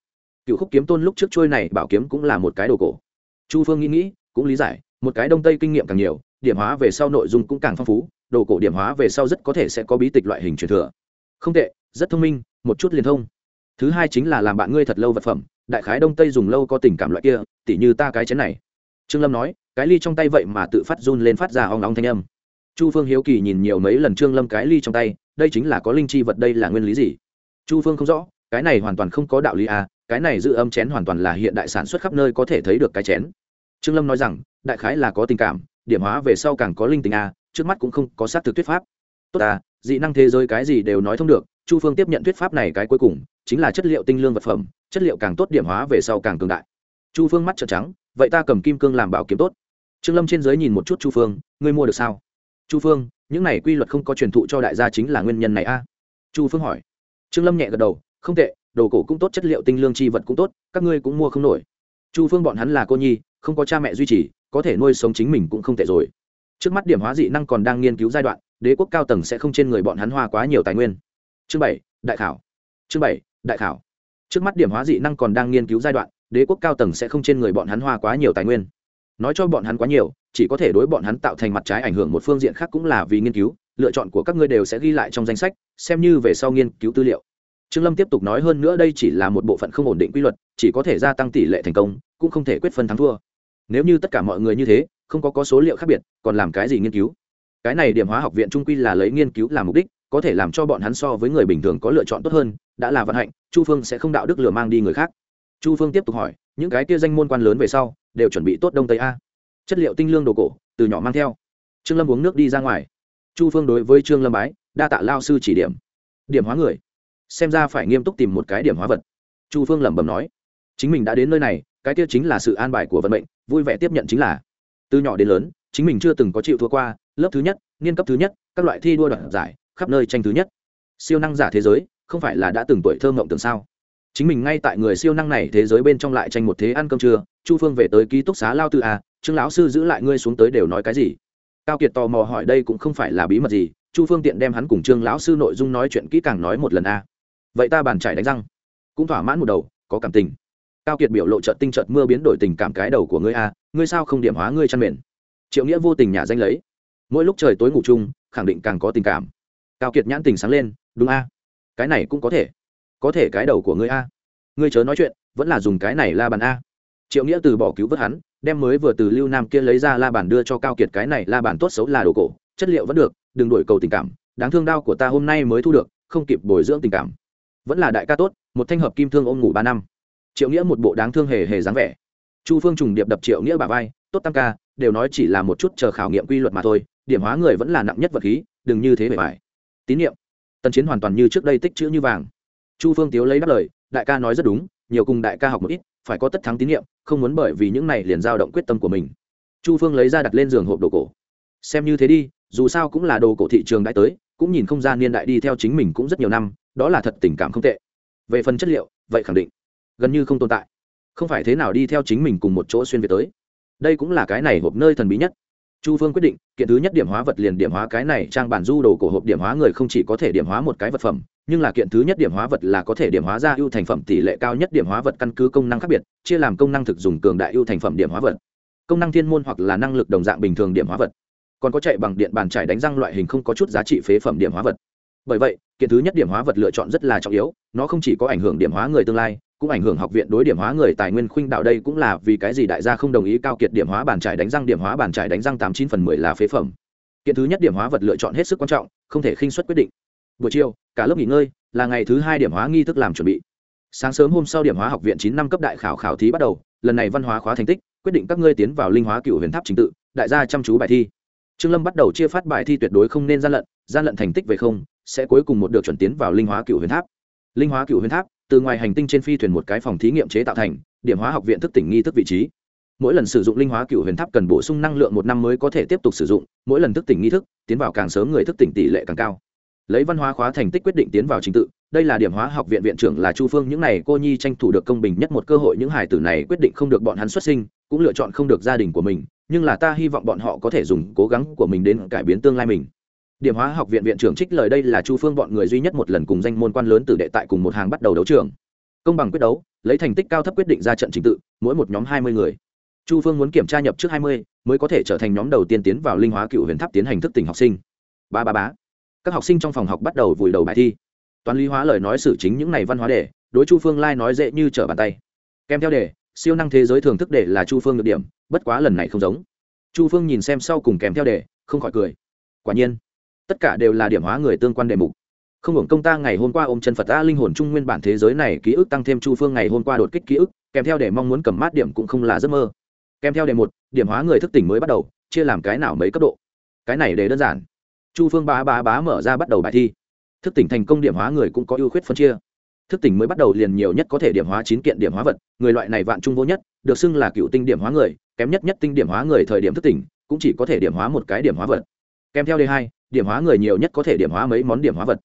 Cựu khúc kiếm tôn lúc trước trôi này, bảo kiếm cũng là một cái đồ cổ. Chu phương nghĩ nghĩ, cũng lý giải, một cái đông tây kinh nghiệm càng nhiều, điểm hóa về sau nội dung cũng càng phong phú đồ cổ điểm hóa về sau rất có thể sẽ có bí tịch loại hình truyền thừa. Không tệ, rất thông minh, một chút liên thông. Thứ hai chính là làm bạn ngươi thật lâu vật phẩm, đại khái đông tây dùng lâu có tình cảm loại kia, tỉ như ta cái chén này. Trương lâm nói, cái ly trong tay vậy mà tự phát run lên phát ra hoang long thanh âm. Chu phương hiếu kỳ nhìn nhiều mấy lần trương lâm cái ly trong tay, đây chính là có linh chi vật đây là nguyên lý gì? Chu phương không rõ, cái này hoàn toàn không có đạo lý à cái này giữ âm chén hoàn toàn là hiện đại sản xuất khắp nơi có thể thấy được cái chén. Trương lâm nói rằng, đại khái là có tình cảm, điểm hóa về sau càng có linh tình à trước mắt cũng không có xác thực thuyết pháp. Tốt à dị năng thế giới cái gì đều nói thông được, chu phương tiếp nhận thuyết pháp này cái cuối cùng, chính là chất liệu tinh lương vật phẩm, chất liệu càng tốt điểm hóa về sau càng cường đại. Chu phương mắt trợn trắng, vậy ta cầm kim cương làm bảo kiếm tốt. Trương lâm trên giới nhìn một chút chu phương, ngươi mua được sao? Chu phương, những này quy luật không có truyền thụ cho đại gia chính là nguyên nhân này a. Chu phương hỏi. Trương lâm nhẹ gật đầu, không tệ, đồ cổ cũng tốt, chất liệu tinh lương chi vật cũng tốt, các ngươi cũng mua không nổi. Chu phương bọn hắn là cô nhi, không có cha mẹ duy trì, có thể nuôi sống chính mình cũng không tệ rồi trước mắt điểm hóa dị năng còn đang nghiên cứu giai đoạn, đế quốc cao tầng sẽ không trên người bọn hắn hoa quá nhiều tài nguyên. Chương bảy, đại khảo. Chương bảy, đại khảo. Trước mắt điểm hóa dị năng còn đang nghiên cứu giai đoạn, đế quốc cao tầng sẽ không trên người bọn hắn hoa quá nhiều tài nguyên. Nói cho bọn hắn quá nhiều, chỉ có thể đối bọn hắn tạo thành mặt trái ảnh hưởng một phương diện khác cũng là vì nghiên cứu, lựa chọn của các ngươi đều sẽ ghi lại trong danh sách, xem như về sau nghiên cứu tư liệu. Trương lâm tiếp tục nói hơn nữa đây chỉ là một bộ phận không ổn định quy luật, chỉ có thể gia tăng tỷ lệ thành công, cũng không thể quyết phân thắng thua. Nếu như tất cả mọi người như thế không có có số liệu khác biệt, còn làm cái gì nghiên cứu? Cái này điểm hóa học viện trung quy là lấy nghiên cứu làm mục đích, có thể làm cho bọn hắn so với người bình thường có lựa chọn tốt hơn, đã là vận hạnh, chu phương sẽ không đạo đức lừa mang đi người khác. Chu phương tiếp tục hỏi, những cái kia danh môn quan lớn về sau, đều chuẩn bị tốt đông tây a? Chất liệu tinh lương đồ cổ, từ nhỏ mang theo. Trương lâm uống nước đi ra ngoài. Chu phương đối với trương lâm bái, đa tạ lao sư chỉ điểm. Điểm hóa người. Xem ra phải nghiêm túc tìm một cái điểm hóa vật. Chu phương lẩm bẩm nói, chính mình đã đến nơi này, cái kia chính là sự an bài của vận mệnh, vui vẻ tiếp nhận chính là từ nhỏ đến lớn, chính mình chưa từng có chịu thua qua, lớp thứ nhất, niên cấp thứ nhất, các loại thi đua đoạt giải, khắp nơi tranh thứ nhất. Siêu năng giả thế giới, không phải là đã từng tuổi thơ mộng tưởng sao? Chính mình ngay tại người siêu năng này thế giới bên trong lại tranh một thế ăn cơm trưa, chu phương về tới ký túc xá lao tư a trương lão sư giữ lại ngươi xuống tới đều nói cái gì? Cao kiệt tò mò hỏi đây cũng không phải là bí mật gì, chu phương tiện đem hắn cùng trương lão sư nội dung nói chuyện kỹ càng nói một lần a vậy ta bàn trải đánh răng. Cũng thỏa mãn một đầu, có cảm tình cao kiệt biểu lộ trận tinh trận mưa biến đổi tình cảm cái đầu của ngươi a, ngươi sao không điểm hóa ngươi chăn mền? Triệu nghĩa vô tình nhà danh lấy. Mỗi lúc trời tối ngủ chung, khẳng định càng có tình cảm. Cao kiệt nhãn tình sáng lên, đúng a. Cái này cũng có thể. Có thể cái đầu của ngươi a. Ngươi chớ nói chuyện, vẫn là dùng cái này la bàn a. Triệu nghĩa từ bỏ cứu vớt hắn, đem mới vừa từ lưu nam kia lấy ra la bàn đưa cho cao kiệt cái này la bàn tốt xấu là đồ cổ, chất liệu vẫn được, đừng đổi cầu tình cảm, đáng thương đau của ta hôm nay mới thu được, không kịp bồi dưỡng tình cảm. Vẫn là đại ca tốt, một thanh hợp kim thương ôm ngủ ba năm triệu nghĩa một bộ đáng thương hề hề dáng vẻ. Chu phương trùng điệp đập triệu nghĩa bà vai, tốt tam ca, đều nói chỉ là một chút chờ khảo nghiệm quy luật mà thôi, điểm hóa người vẫn là nặng nhất vật khí, đừng như thế bề bài tín nhiệm. Tần chiến hoàn toàn như trước đây tích chữ như vàng. Chu phương tiếu lấy đáp lời, đại ca nói rất đúng, nhiều cùng đại ca học một ít, phải có tất thắng tín nhiệm, không muốn bởi vì những này liền dao động quyết tâm của mình. Chu phương lấy ra đặt lên giường hộp đồ cổ. Xem như thế đi, dù sao cũng là đồ cổ thị trường đã tới, cũng nhìn không gian niên đại đi theo chính mình cũng rất nhiều năm, đó là thật tình cảm không tệ. Về phần chất liệu, vậy khẳng định gần như không tồn tại không phải thế nào đi theo chính mình cùng một chỗ xuyên việt tới đây cũng là cái này hộp nơi thần bí nhất chu phương quyết định kiện thứ nhất điểm hóa vật liền điểm hóa cái này trang bản du đồ cổ hộp điểm hóa người không chỉ có thể điểm hóa một cái vật phẩm nhưng là kiện thứ nhất điểm hóa vật là có thể điểm hóa ra ưu thành phẩm tỷ lệ cao nhất điểm hóa vật căn cứ công năng khác biệt chia làm công năng thực dùng cường đại ưu thành phẩm điểm hóa vật công năng thiên môn hoặc là năng lực đồng dạng bình thường điểm hóa vật còn có chạy bằng điện bàn trải đánh răng loại hình không có chút giá trị phế phẩm điểm hóa vật bởi vậy kiện thứ nhất điểm hóa vật lựa chọn rất là trọng yếu nó không chỉ có ảnh hưởng điểm hóa người tương lai cũng ảnh hưởng học viện đối điểm hóa người tài nguyên khuynh đạo đây cũng là vì cái gì đại gia không đồng ý cao kiệt điểm hóa bàn trải đánh răng, điểm hóa bàn trải đánh răng tám chín phần mười là phế phẩm. Kiện thứ nhất điểm hóa vật lựa chọn hết sức quan trọng, không thể khinh suất quyết định. Buổi chiều, cả lớp nghỉ ngơi, là ngày thứ hai điểm hóa nghi thức làm chuẩn bị. Sáng sớm hôm sau điểm hóa học viện chín năm cấp đại khảo khảo thí bắt đầu, lần này văn hóa khóa thành tích, quyết định các ngươi tiến vào linh hóa cựu huyền tháp trình tự, đại gia chăm chú bài thi. Trương lâm bắt đầu chia phát bài thi tuyệt đối không nên gian lận gian lận thành tích về không, sẽ cuối cùng một được chuẩn tiến vào linh hóa cựu huyền tháp. Linh hóa cựu huyền tháp từ ngoài hành tinh trên phi thuyền một cái phòng thí nghiệm chế tạo thành, điểm hóa học viện thức tỉnh nghi thức vị trí. Mỗi lần sử dụng linh hóa cựu huyền tháp cần bổ sung năng lượng một năm mới có thể tiếp tục sử dụng, mỗi lần thức tỉnh nghi thức, tiến vào càng sớm người thức tỉnh tỷ lệ càng cao. Lấy văn hóa khóa thành tích quyết định tiến vào trình tự, đây là điểm hóa học viện viện trưởng là chu phương, những n à y cô nhi tranh thủ được công bình nhất một cơ hội, những hải tử này quyết định không được bọn hắn xuất sinh, cũng lựa chọn không được gia đình của mình, nhưng là ta hy vọng bọn họ có thể dùng cố gắng của mình đến cải biến tương lai mình điểm hóa học viện viện trưởng trích lời đây là chu phương bọn người duy nhất một lần cùng danh môn quan lớn tử đệ tại cùng một hàng bắt đầu đấu trường. Công bằng quyết đấu, lấy thành tích cao thấp quyết định ra trận trình tự, mỗi một nhóm hai mươi người. Chu phương muốn kiểm tra nhập trước hai mươi, mới có thể trở thành nhóm đầu tiên tiến vào linh hóa cựu huyền tháp tiến hành thức tỉnh học sinh. Ba ba bá các học sinh trong phòng học bắt đầu vùi đầu bài thi. Toán lý hóa lời nói xử chính những này văn hóa đề, đối chu phương lai nói dễ như trở bàn tay. Kèm theo đề, siêu năng thế giới thưởng thức đề là chu phương được điểm, bất quá lần này không giống. Chu phương nhìn xem sau cùng kèm theo đề, không khỏi cười. Quả nhiên tất cả đều là điểm hóa người tương quan đề mục. Không hưởng công ta ngày hôm qua ôm chân phật ta linh hồn trung nguyên bản thế giới này ký ức tăng thêm chu phương ngày hôm qua đột kích ký ức, kèm theo để mong muốn cầm mát điểm cũng không là giấc mơ. Kèm theo đề một, điểm hóa người thức tỉnh mới bắt đầu, chia làm cái nào mấy cấp độ? Cái này để đơn giản. Chu phương bá bá bá mở ra bắt đầu bài thi. Thức tỉnh thành công điểm hóa người cũng có ưu khuyết phân chia. Thức tỉnh mới bắt đầu liền nhiều nhất có thể điểm hóa chín kiện điểm hóa vật, người loại này vạn trung vô nhất, được xưng là cựu tinh điểm hóa người, kém nhất nhất tinh điểm hóa người thời điểm thức tỉnh, cũng chỉ có thể điểm hóa một cái điểm hóa vật. Kèm theo đề hai điểm hóa người nhiều nhất có thể điểm hóa mấy món điểm hóa vật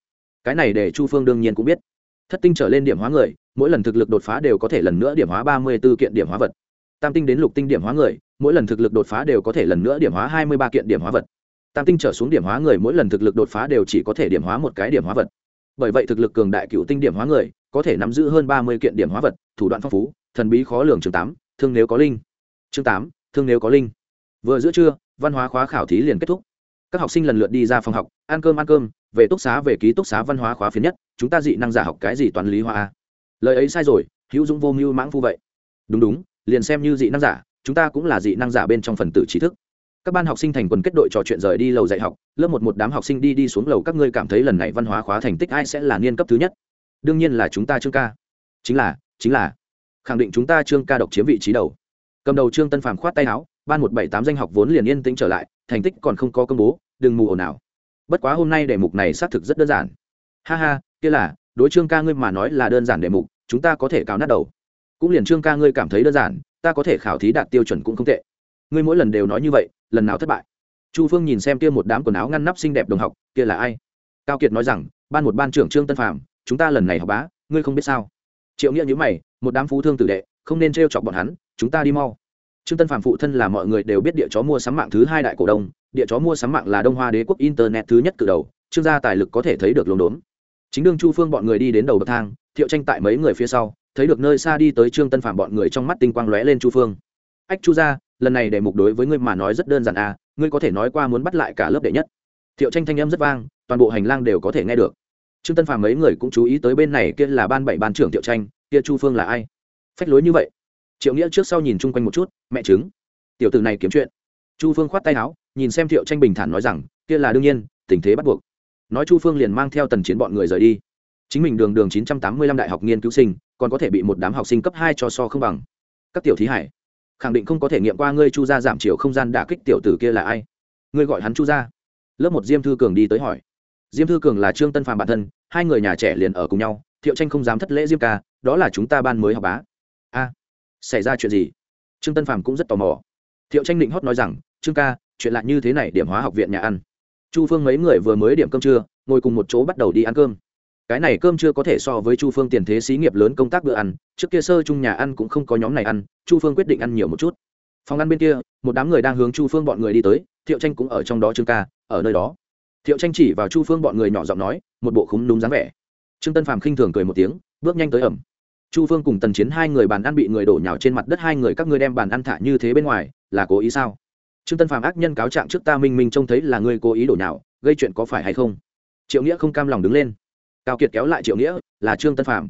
cái này để chu phương đương nhiên cũng biết thất tinh trở lên điểm hóa người mỗi lần thực lực đột phá đều có thể lần nữa điểm hóa ba mươi b ố kiện điểm hóa vật tam tinh đến lục tinh điểm hóa người mỗi lần thực lực đột phá đều có thể lần nữa điểm hóa hai mươi ba kiện điểm hóa vật tam tinh trở xuống điểm hóa người mỗi lần thực lực đột phá đều chỉ có thể điểm hóa một cái điểm hóa vật bởi vậy thực lực cường đại cựu tinh điểm hóa người có thể nắm giữ hơn ba mươi kiện điểm hóa vật thủ đoạn phong phú thần bí khó lường chương tám thương nếu có linh chương tám thương nếu có linh vừa giữa trưa văn hóa khóa khảo thí liền kết thúc các học sinh lần lượt đi ra phòng học, ăn cơm ăn cơm, về túc xá, về ký túc xá văn hóa khóa phiến nhất, chúng ta dị năng giả học cái gì toán lý hóa lời ấy sai rồi, hữu dũng vô mưu mãng phu vậy. Đúng đúng, liền xem như dị năng giả, chúng ta cũng là dị năng giả bên trong phần tử trí thức. Các ban học sinh thành quần kết đội trò chuyện rời đi lầu dạy học, lớp một một đám học sinh đi đi xuống lầu, các ngươi cảm thấy lần này văn hóa khóa thành tích ai sẽ là niên cấp thứ nhất? Đương nhiên là chúng ta trương ca. Chính là chính là. Khẳng định chúng ta trương ca độc chiếm vị trí đầu. Cầm đầu trương tân phàm khoát tay áo, ban một bảy tám danh học vốn liền yên tĩnh trở lại thành tích còn không có công bố, đừng mù ồn nào bất quá hôm nay đề mục này xác thực rất đơn giản. Ha ha, kia là, đối trương ca ngươi mà nói là đơn giản đề mục, chúng ta có thể cào nát đầu. Cũng liền trương ca ngươi cảm thấy đơn giản, ta có thể khảo thí đạt tiêu chuẩn cũng không tệ. Ngươi mỗi lần đều nói như vậy, lần nào thất bại? Chu phương nhìn xem kia một đám quần áo ngăn nắp xinh đẹp đồng học, kia là ai? Cao kiệt nói rằng, ban một ban trưởng trương tân phạm chúng ta lần này học bá, ngươi không biết sao? Triệu nghĩa nhữ mày, một đám phú thương tử đệ, không nên t chọc bọn hắn, chúng ta đi mau trương tân phạm phụ thân là mọi người đều biết địa chó mua sắm mạng thứ hai đại cổ đông, địa chó mua sắm mạng là đông hoa đế quốc internet thứ nhất cử đầu, trương gia tài lực có thể thấy được luống đốn chính đương chu phương bọn người đi đến đầu bậc thang, thiệu tranh tại mấy người phía sau, thấy được nơi xa đi tới trương tân phạm bọn người trong mắt tinh quang lóe lên chu phương. Ách chu gia, lần này đề mục đối với ngươi mà nói rất đơn giản à ngươi có thể nói qua muốn bắt lại cả lớp đệ nhất. Thiệu tranh thanh âm rất vang, toàn bộ hành lang đều có thể nghe được. Trương tân Phạm mấy người cũng chú ý tới bên này kia là ban bảy ban trưởng thiệu tranh, kia chu phương là ai? Phách lối như vậy triệu nghĩa trước sau nhìn chung quanh một chút, mẹ chứng tiểu tử này kiếm chuyện. Chu phương khoát tay áo, nhìn xem thiệu tranh bình thản nói rằng, kia là đương nhiên, tình thế bắt buộc. Nói chu phương liền mang theo tần chiến bọn người rời đi. Chính mình đường đường chín trăm tám mươi lăm đại học nghiên cứu sinh, còn có thể bị một đám học sinh cấp hai cho so không bằng. Các tiểu thí hải, khẳng định không có thể nghiệm qua ngươi chu gia giảm chiều không gian đả kích tiểu tử kia là ai. Ngươi gọi hắn chu gia. Lớp một diêm thư cường đi tới hỏi. Diêm thư cường là trương tân phàm bản thân, hai người nhà trẻ liền ở cùng nhau, thiệu tranh không dám thất lễ diêm ca, đó là chúng ta ban mới học bá. A xảy ra chuyện gì? Trương tân phàm cũng rất tò mò. Thiệu tranh định hót nói rằng, trương ca, chuyện lạ như thế này điểm hóa học viện nhà ăn. Chu phương mấy người vừa mới điểm cơm trưa, ngồi cùng một chỗ bắt đầu đi ăn cơm. Cái này cơm chưa có thể so với chu phương tiền thế xí nghiệp lớn công tác bữa ăn, trước kia sơ chung nhà ăn cũng không có nhóm này ăn, chu phương quyết định ăn nhiều một chút. Phòng ăn bên kia, một đám người đang hướng chu phương bọn người đi tới, thiệu tranh cũng ở trong đó trương ca, ở nơi đó. Thiệu tranh chỉ vào chu phương bọn người nhỏ giọng nói, một bộ khúng đúng dáng vẻ. Trương tân phàm khinh thường cười một tiếng, bước nhanh tới ẩm chu phương cùng tần chiến hai người bàn ăn bị người đổ nhào trên mặt đất, hai người các ngươi đem bàn ăn thả như thế bên ngoài, là cố ý sao? Trương tân phàm ác nhân cáo trạng trước ta minh minh trông thấy là ngươi cố ý đổ nhào, gây chuyện có phải hay không? Triệu nghĩa không cam lòng đứng lên. Cao kiệt kéo lại triệu nghĩa, là trương tân phàm.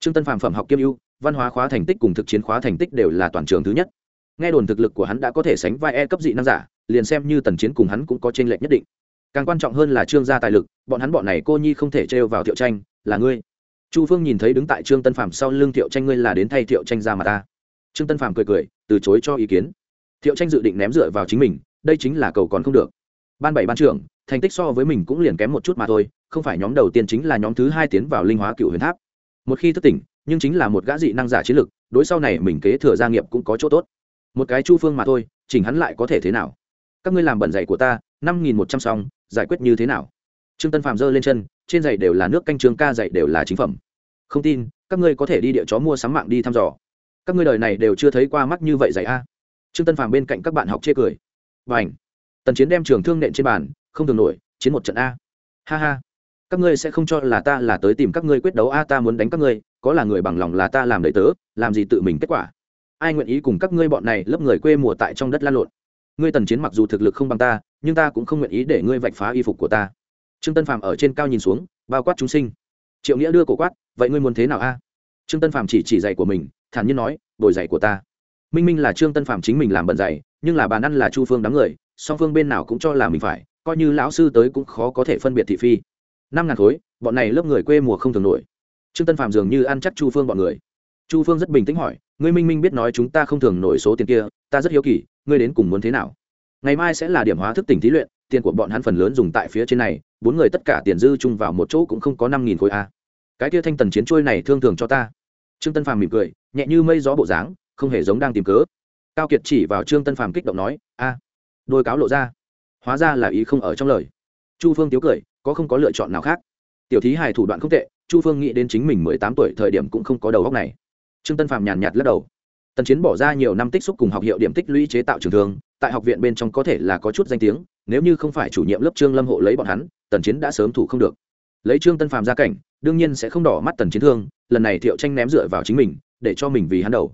Trương tân phàm phẩm học kiêm ưu, văn hóa khóa thành tích cùng thực chiến khóa thành tích đều là toàn trường thứ nhất. Nghe đồn thực lực của hắn đã có thể sánh vai e cấp dị năng giả, liền xem như tần chiến cùng hắn cũng có t r ê n lệch nhất định. Càng quan trọng hơn là trương gia tài lực, bọn hắn bọn này cô nhi không thể trêu vào thiệu tranh, là ngươi chu phương nhìn thấy đứng tại trương tân Phạm sau lưng thiệu tranh, ngươi là đến thay thiệu tranh ra mà ta. Trương tân Phạm cười cười, từ chối cho ý kiến. Thiệu tranh dự định ném dựa vào chính mình, đây chính là cầu còn không được. Ban bảy ban trưởng, thành tích so với mình cũng liền kém một chút mà thôi, không phải nhóm đầu tiên chính là nhóm thứ hai tiến vào linh hóa cựu huyền tháp. Một khi thức tỉnh, nhưng chính là một gã dị năng giả chiến lực, đối sau này mình kế thừa gia nghiệp cũng có chỗ tốt. Một cái chu phương mà thôi, chỉnh hắn lại có thể thế nào? Các ngươi làm bẩn giày của ta, năm nghìn một trăm xong, giải quyết như thế nào? Trương tân Phạm giơ lên chân trên giày đều là nước canh trường ca giày đều là chính phẩm. Không tin, các ngươi có thể đi địa chó mua sắm mạng đi thăm dò. Các ngươi đời này đều chưa thấy qua mắt như vậy giày a. Trương tân phàm bên cạnh các bạn học chê cười. Và ảnh tần chiến đem trường thương nện trên bàn, không thường nổi, chiến một trận a. Ha ha! Các ngươi sẽ không cho là ta là tới tìm các ngươi quyết đấu a, ta muốn đánh các ngươi, có là người bằng lòng là ta làm đầy tớ, làm gì tự mình kết quả. Ai nguyện ý cùng các ngươi bọn này lớp người quê mùa tại trong đất lan lộn? Ngươi tần chiến mặc dù thực lực không bằng ta, nhưng ta cũng không nguyện ý để ngươi vạch phá y phục của ta trương tân Phạm ở trên cao nhìn xuống bao quát chúng sinh. Triệu nghĩa đưa cổ quát vậy ngươi muốn thế nào a? Trương tân Phạm chỉ chỉ dạy của mình thản nhiên nói đổi dạy của ta. Minh minh là trương tân Phạm chính mình làm bận dạy, nhưng là bàn ăn là chu phương đám người song phương bên nào cũng cho là mình phải coi như lão sư tới cũng khó có thể phân biệt thị phi. Năm ngàn khối bọn này lớp người quê mùa không thường nổi. Trương tân phạm dường như ăn chắc chu phương bọn người. Chu phương rất bình tĩnh hỏi ngươi minh minh biết nói chúng ta không thường nổi số tiền kia ta rất hiếu kỳ ngươi đến cùng muốn thế nào? Ngày mai sẽ là điểm hóa thức tỉnh thí luyện tiền của bọn hắn phần lớn dùng tại phía trên này bốn người tất cả tiền dư chung vào một chỗ cũng không có năm nghìn khối a. Cái kia thanh tần chiến trôi này thương thường cho ta. Trương tân phàm mỉm cười, nhẹ như mây gió bộ dáng, không hề giống đang tìm cớ. Cao kiệt chỉ vào trương tân phàm kích động nói, a. Đôi cáo lộ ra. Hóa ra là ý không ở trong lời. Chu phương tiếu cười, có không có lựa chọn nào khác? Tiểu thí hài thủ đoạn không tệ, chu phương nghĩ đến chính mình mười tám tuổi thời điểm cũng không có đầu góc này. Trương tân phàm nhàn nhạt lắc đầu. Tần chiến bỏ ra nhiều năm tích xúc cùng học hiệu điểm tích lũy chế tạo trường thường, tại học viện bên trong có thể là có chút danh tiếng nếu như không phải chủ nhiệm lớp trương lâm hộ lấy bọn hắn, tần chiến đã sớm thủ không được. Lấy trương tân phàm ra cảnh, đương nhiên sẽ không đỏ mắt tần chiến thương, lần này thiệu tranh ném dựa vào chính mình, để cho mình vì hắn đầu.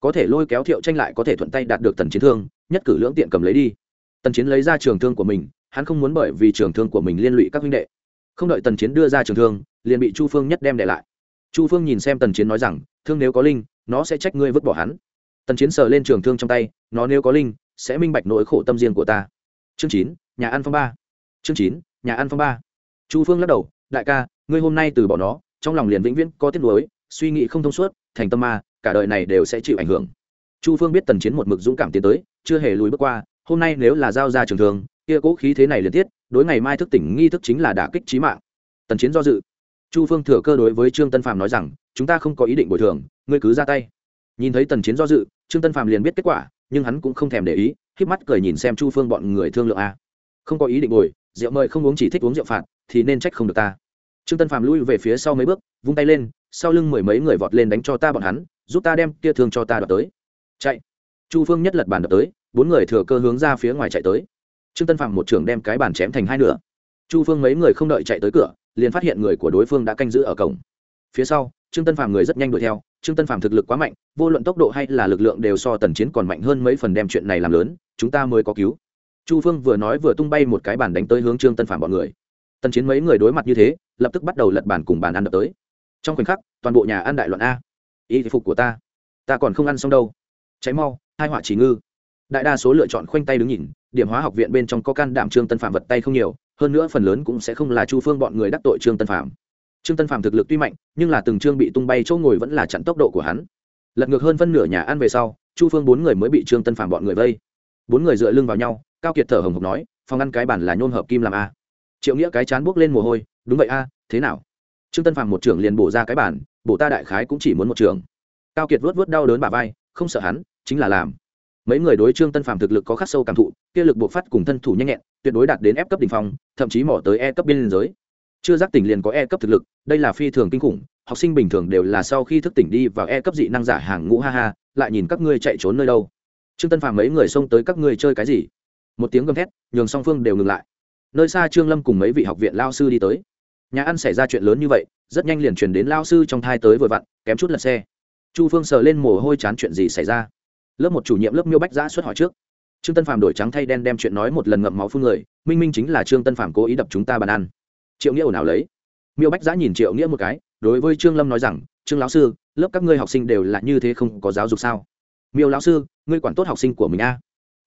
Có thể lôi kéo thiệu tranh lại có thể thuận tay đạt được tần chiến thương, nhất cử lưỡng tiện cầm lấy đi. Tần chiến lấy ra trường thương của mình, hắn không muốn bởi vì trường thương của mình liên lụy các huynh đệ. Không đợi tần chiến đưa ra trường thương, liền bị chu phương nhất đem để lại. Chu phương nhìn xem tần chiến nói rằng, thương nếu có linh, nó sẽ trách ngươi vứt bỏ hắn. Tần chiến sờ lên trường thương trong tay, nó nếu có linh, sẽ minh bạch nỗi khổ tâm riêng của ta chương chín, nhà ăn phong ba. Chương chín, nhà ăn phong ba. Chu phương lắc đầu, đại ca, ngươi hôm nay từ bỏ nó, trong lòng liền vĩnh viễn có tiếc nuối, suy nghĩ không thông suốt, thành tâm ma, cả đời này đều sẽ chịu ảnh hưởng. Chu phương biết tần chiến một mực dũng cảm tiến tới, chưa hề lùi bước qua, hôm nay nếu là giao ra trường thường, kia cố khí thế này liên tiếp đối ngày mai thức tỉnh nghi thức chính là đả kích trí mạng. Tần chiến do dự. Chu phương thừa cơ đối với trương tân phạm nói rằng, chúng ta không có ý định bồi thường, ngươi cứ ra tay. Nhìn thấy tần chiến do dự, trương tân phạm liền biết kết quả, nhưng hắn cũng không thèm để ý híp mắt cười nhìn xem chu phương bọn người thương lượng a. Không có ý định bồi rượu mời không uống chỉ thích uống rượu phạt, thì nên trách không được ta. Trương tân phạm lui về phía sau mấy bước, vung tay lên, sau lưng mười mấy người vọt lên đánh cho ta bọn hắn, giúp ta đem kia thương cho ta đập tới. Chạy. Chu phương nhất lật bàn đập tới, bốn người thừa cơ hướng ra phía ngoài chạy tới. Trương tân phạm một trường đem cái bàn chém thành hai nửa. Chu phương mấy người không đợi chạy tới cửa, liền phát hiện người của đối phương đã canh giữ ở cổng. Phía sau, trương tân phạm người rất nhanh đuổi theo. Trương tân phạm thực lực quá mạnh, vô luận tốc độ hay là lực lượng đều so tần chiến còn mạnh hơn mấy phần đem chuyện này làm lớn chúng ta mới có cứu. Chu phương vừa nói vừa tung bay một cái bàn đánh tới hướng trương tân phạm bọn người. Tần chiến mấy người đối mặt như thế, lập tức bắt đầu lật bàn cùng bàn ăn đập tới. Trong khoảnh khắc, toàn bộ nhà ăn đại loạn a. Y phục của ta. Ta còn không ăn xong đâu. Cháy mau, hai họa chỉ ngư. Đại đa số lựa chọn khoanh tay đứng nhìn, điểm hóa học viện bên trong có can đảm trương tân phạm vật tay không nhiều, hơn nữa phần lớn cũng sẽ không là chu phương bọn người đắc tội trương tân phạm trương tân phạm thực lực tuy mạnh, nhưng là từng trương bị tung bay chỗ ngồi vẫn là chặn tốc độ của hắn. Lật ngược hơn phân nửa nhà ăn về sau, chu phương bốn người mới bị trương tân Phạm bọn người vây bốn người dựa lưng vào nhau, cao kiệt thở hồng hộc nói, phòng ăn cái bản là nhôm hợp kim làm a. Triệu nghĩa cái chán buốc lên mồ hôi, đúng vậy a, thế nào? Trương tân phàm một trưởng liền bổ ra cái bản bổ ta đại khái cũng chỉ muốn một trưởng. Cao kiệt vớt vớt đau đớn bả vai, không sợ hắn, chính là làm. Mấy người đối trương tân phàm thực lực có khắc sâu cảm thụ, kia lực buộc phát cùng thân thủ nhanh nhẹn, tuyệt đối đạt đến ép cấp đ ỉ n h phong, thậm chí mỏ tới e cấp biên giới. Chưa giác tỉnh liền có e cấp thực lực, đây là phi thường kinh khủng, học sinh bình thường đều là sau khi thức tỉnh đi vào e cấp dị năng giả hàng ngũ ha ha, lại nhìn các ngươi chạy trốn nơi đâu trương tân phàm mấy người xông tới các ngươi chơi cái gì? Một tiếng gầm thét, nhường song phương đều ngừng lại. Nơi xa trương lâm cùng mấy vị học viện lao sư đi tới. Nhà ăn xảy ra chuyện lớn như vậy, rất nhanh liền truyền đến lao sư trong thai tới vừa vặn, kém chút lật xe. Chu phương sờ lên mồ hôi chán chuyện gì xảy ra? Lớp một chủ nhiệm lớp miêu bách giã xuất hỏi trước. Trương tân phàm đổi trắng thay đen đem chuyện nói một lần ngậm máu phương người, minh minh chính là trương tân phàm cố ý đập chúng ta bàn ăn. Triệu nghĩa ồn ào lấy. Miêu bách giã nhìn triệu nghĩa một cái, đối với trương lâm nói rằng, trương lão sư, lớp các ngươi học sinh đều là như thế không có giáo dục sao? Miêu lão sư, ngươi quản tốt học sinh của mình a.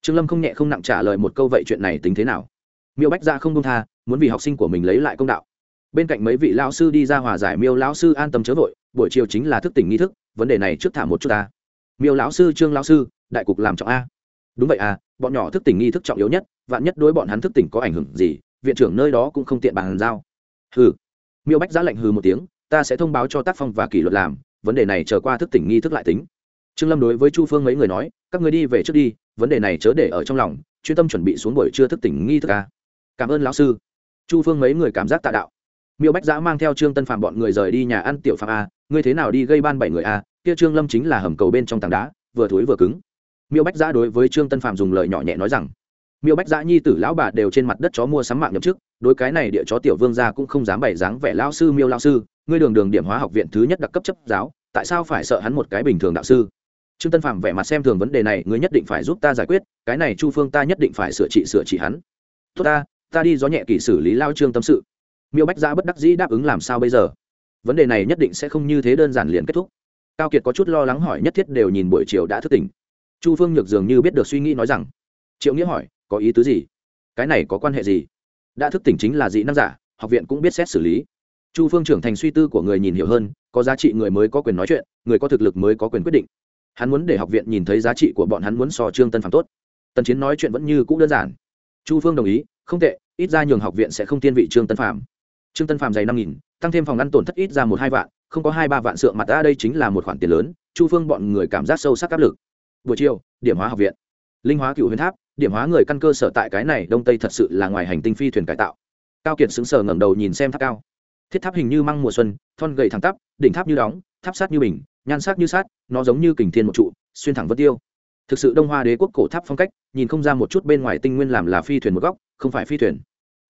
Trương lâm không nhẹ không nặng trả lời một câu vậy chuyện này tính thế nào? Miêu bách ra không công tha, muốn vì học sinh của mình lấy lại công đạo. Bên cạnh mấy vị lão sư đi ra hòa giải, miêu lão sư an tâm chớ vội, buổi chiều chính là thức tỉnh nghi thức, vấn đề này trước thả một chút ta. Miêu lão sư, trương lão sư, đại cục làm trọng a. Đúng vậy à bọn nhỏ thức tỉnh nghi thức trọng yếu nhất, vạn nhất đối bọn hắn thức tỉnh có ảnh hưởng gì, viện trưởng nơi đó cũng không tiện bàn giao. Hừ. Miêu bách dạ giá lệnh hừ một tiếng, ta sẽ thông báo cho tác phong và kỷ luật làm, vấn đề này trở qua thức tỉnh nghi thức lại tính trương lâm đối với chu phương mấy người nói, các người đi về trước đi, vấn đề này chớ để ở trong lòng, chuyên tâm chuẩn bị xuống buổi trưa thức tỉnh nghi thức ca cảm ơn lão sư. Chu phương mấy người cảm giác tạ đạo. Miêu bách giã mang theo trương tân phạm bọn người rời đi nhà ăn tiểu phạm a, ngươi thế nào đi gây ban bảy người a? Kia trương lâm chính là hầm cầu bên trong tảng đá, vừa thối vừa cứng. Miêu bách giã đối với trương tân phạm dùng lời nhỏ nhẹ nói rằng, miêu bách giã nhi tử lão bà đều trên mặt đất chó mua sắm mạng nhậm chức, đối cái này địa chó tiểu vương gia cũng không dám bày dáng vẻ lao sư miêu lao sư, ngươi đường đường điểm hóa học viện thứ nhất đặc cấp chấp giáo, tại sao phải sợ hắn một cái bình thường đạo sư? Trương tân phạm vẻ mặt xem thường vấn đề này, ngươi nhất định phải giúp ta giải quyết, cái này chu phương ta nhất định phải sửa trị sửa trị hắn. Tốt ta ta đi gió nhẹ kỷ xử lý lao trương tâm sự. Miêu bách giã bất đắc dĩ đáp ứng làm sao bây giờ? Vấn đề này nhất định sẽ không như thế đơn giản liền kết thúc. Cao kiệt có chút lo lắng hỏi nhất thiết đều nhìn buổi chiều đã thức tỉnh. Chu phương nhược dường như biết được suy nghĩ nói rằng, triệu nghĩa hỏi, có ý tứ gì? Cái này có quan hệ gì? Đã thức tỉnh chính là dị năng giả, học viện cũng biết xét xử lý. Chu phương trưởng thành suy tư của người nhìn hiểu hơn, có giá trị người mới có quyền nói chuyện, người có thực lực mới có quyền quyết định hắn muốn để học viện nhìn thấy giá trị của bọn hắn muốn so trương tân phạm tốt. Tần chiến nói chuyện vẫn như c ũ đơn giản. Chu phương đồng ý, không tệ, ít ra nhường học viện sẽ không tiên vị trương tân phạm trương tân phạm dày năm nghìn, tăng thêm phòng ăn tổn thất ít ra một hai vạn, không có hai ba vạn sượng mặt ra đây chính là một khoản tiền lớn, chu phương bọn người cảm giác sâu sắc áp lực. Buổi chiều, điểm hóa học viện. Linh hóa cựu huyền tháp, điểm hóa người căn cơ sở tại cái này đông tây thật sự là ngoài hành tinh phi thuyền cải tạo. Cao kiệt xứng sờ ngẩng đầu nhìn xem tháp cao. Thiết tháp hình như măng mùa xuân, thon gầy thẳng tắp, đỉnh tháp như đóng, tháp sát như bình nhan sắc như sát nó giống như kình thiên một trụ, xuyên thẳng vân tiêu. Thực sự đông hoa đế quốc cổ tháp phong cách, nhìn không ra một chút bên ngoài tinh nguyên làm là phi thuyền một góc, không phải phi thuyền.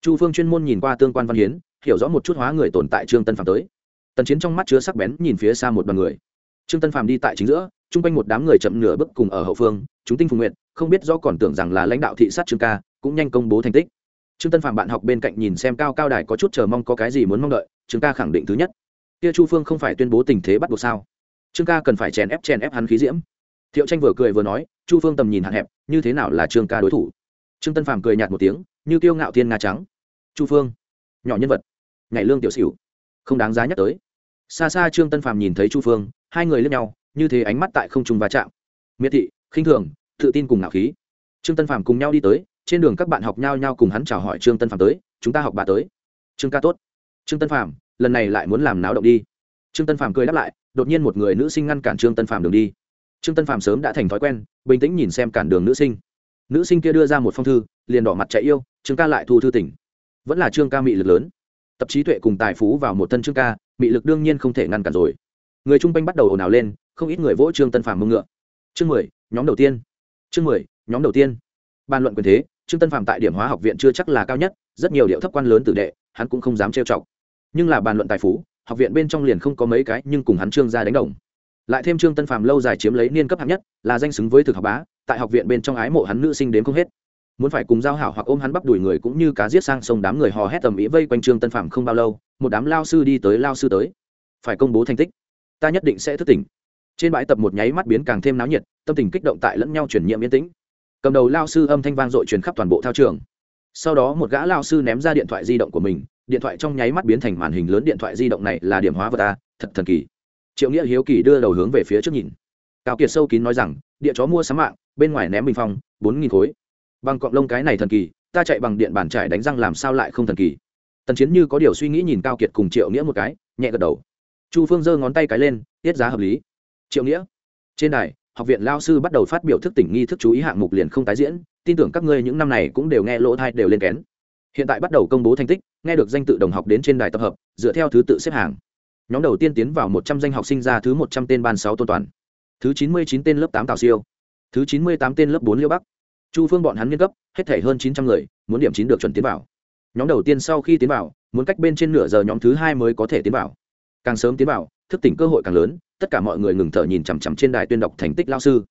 Chu phương chuyên môn nhìn qua tương quan văn hiến, hiểu rõ một chút hóa người tồn tại trương tân phạm tới. Tần chiến trong mắt chứa sắc bén nhìn phía xa một đoàn người. Trương tân phạm đi tại chính giữa, chung quanh một đám người chậm nửa bước cùng ở hậu phương, chúng tinh phùng nguyện không biết do còn tưởng rằng là lãnh đạo thị sát trương ca, cũng nhanh công bố thành tích. Trương tân phạm bạn học bên cạnh nhìn xem cao cao đài có chút chờ mong có cái gì muốn mong đợi, trương ca khẳng định thứ nhất. Kia chu phương không phải tuyên bố tình thế bắt buộc sao? Trương ca cần phải chèn ép chèn ép hắn khí diễm. Thiệu tranh vừa cười vừa nói, chu phương tầm nhìn hạn hẹp, như thế nào là trương ca đối thủ? Trương tân phàm cười nhạt một tiếng, như kiêu ngạo thiên nga trắng. Chu phương, nhỏ nhân vật ngày lương tiểu xỉu, không đáng giá nhắc tới. Xa xa trương tân phàm nhìn thấy chu phương, hai người lên nhau, như thế ánh mắt tại không trung va chạm. Miệt thị, khinh thường, tự tin cùng ngạo khí. Trương tân phàm cùng nhau đi tới, trên đường các bạn học nhau nhau cùng hắn chào hỏi trương tân phàm tới, chúng ta học bà tới. Trương ca tốt. Trương tân phàm lần này lại muốn làm náo động đi trương tân phàm cười đáp lại, đột nhiên một người nữ sinh ngăn cản trương tân phàm đường đi. Trương tân phàm sớm đã thành thói quen, bình tĩnh nhìn xem cản đường nữ sinh. Nữ sinh kia đưa ra một phong thư, liền đỏ mặt chạy yêu, trương ca lại thu thư tỉnh vẫn là trương ca mị lực lớn. Tập trí tuệ cùng tài phú vào một thân trương ca, mị lực đương nhiên không thể ngăn cản rồi. Người chung quanh bắt đầu ồn ào lên, không ít người vỗ trương tân phàm mông ngựa. Chương mười, nhóm đầu tiên. Chương mười, nhóm đầu tiên. Bàn luận quyền thế, trương tân phàm tại điểm hóa học viện chưa chắc là cao nhất, rất nhiều điệu thấp quan lớn tử đệ, hắn cũng không dám trêu chọc. Nhưng là bàn luận tài phú học viện bên trong liền không có mấy cái, nhưng cùng hắn trương gia đánh đồng. Lại thêm trương tân phàm lâu dài chiếm lấy niên cấp hạng nhất, là danh xứng với thực học bá, tại học viện bên trong ái mộ hắn nữ sinh đến không hết. Muốn phải cùng giao hảo hoặc ôm hắn bắp đuổi người cũng như cá giết sang sông đám người hò hét tầm ý vây quanh trương tân phạm không bao lâu, một đám lao sư đi tới lao sư tới. Phải công bố thành tích. Ta nhất định sẽ thức tỉnh. Trên bãi tập một nháy mắt biến càng thêm náo nhiệt, tâm tình kích động tại lẫn nhau chuyển nhiệm yên tĩnh. Cầm đầu lao sư âm thanh vang dội truyền khắp toàn bộ thao trường. Sau đó một gã lao sư ném ra điện thoại di động của mình điện thoại trong nháy mắt biến thành màn hình lớn, điện thoại di động này là điểm hóa vật ta thật thần kỳ. Triệu nghĩa hiếu kỳ đưa đầu hướng về phía trước nhìn. Cao kiệt sâu kín nói rằng, địa chó mua sắm mạng, bên ngoài ném bình phong, bốn nghìn khối. Bằng cọng lông cái này thần kỳ, ta chạy bằng điện bàn trải đánh răng làm sao lại không thần kỳ? Tần chiến như có điều suy nghĩ nhìn cao kiệt cùng triệu nghĩa một cái, nhẹ gật đầu. Chu phương giơ ngón tay cái lên, tiết giá hợp lý. Triệu nghĩa, trên đài, học viện lao sư bắt đầu phát biểu thức tỉnh nghi thức chú ý hạng mục liền không tái diễn, tin tưởng các ngươi những năm này cũng đều nghe lỗ thai đều lên kén hiện tại bắt đầu công bố thành tích, nghe được danh tự đồng học đến trên đài tập hợp, dựa theo thứ tự xếp hàng. Nhóm đầu tiên tiến vào một trăm danh học sinh ra thứ một trăm tên ban sáu tôn toàn. Thứ chín mươi chín tên lớp tám tào siêu. Thứ chín mươi tám tên lớp bốn liêu bắc. Chu phương bọn hắn nghiên cấp, hết thể hơn chín trăm người, muốn điểm chín được chuẩn tiến vào. Nhóm đầu tiên sau khi tiến vào, muốn cách bên trên nửa giờ nhóm thứ hai mới có thể tiến vào. Càng sớm tiến vào, thức tỉnh cơ hội càng lớn, tất cả mọi người ngừng thở nhìn chằm chằm trên đài tuyên đọc thành tích lao sư.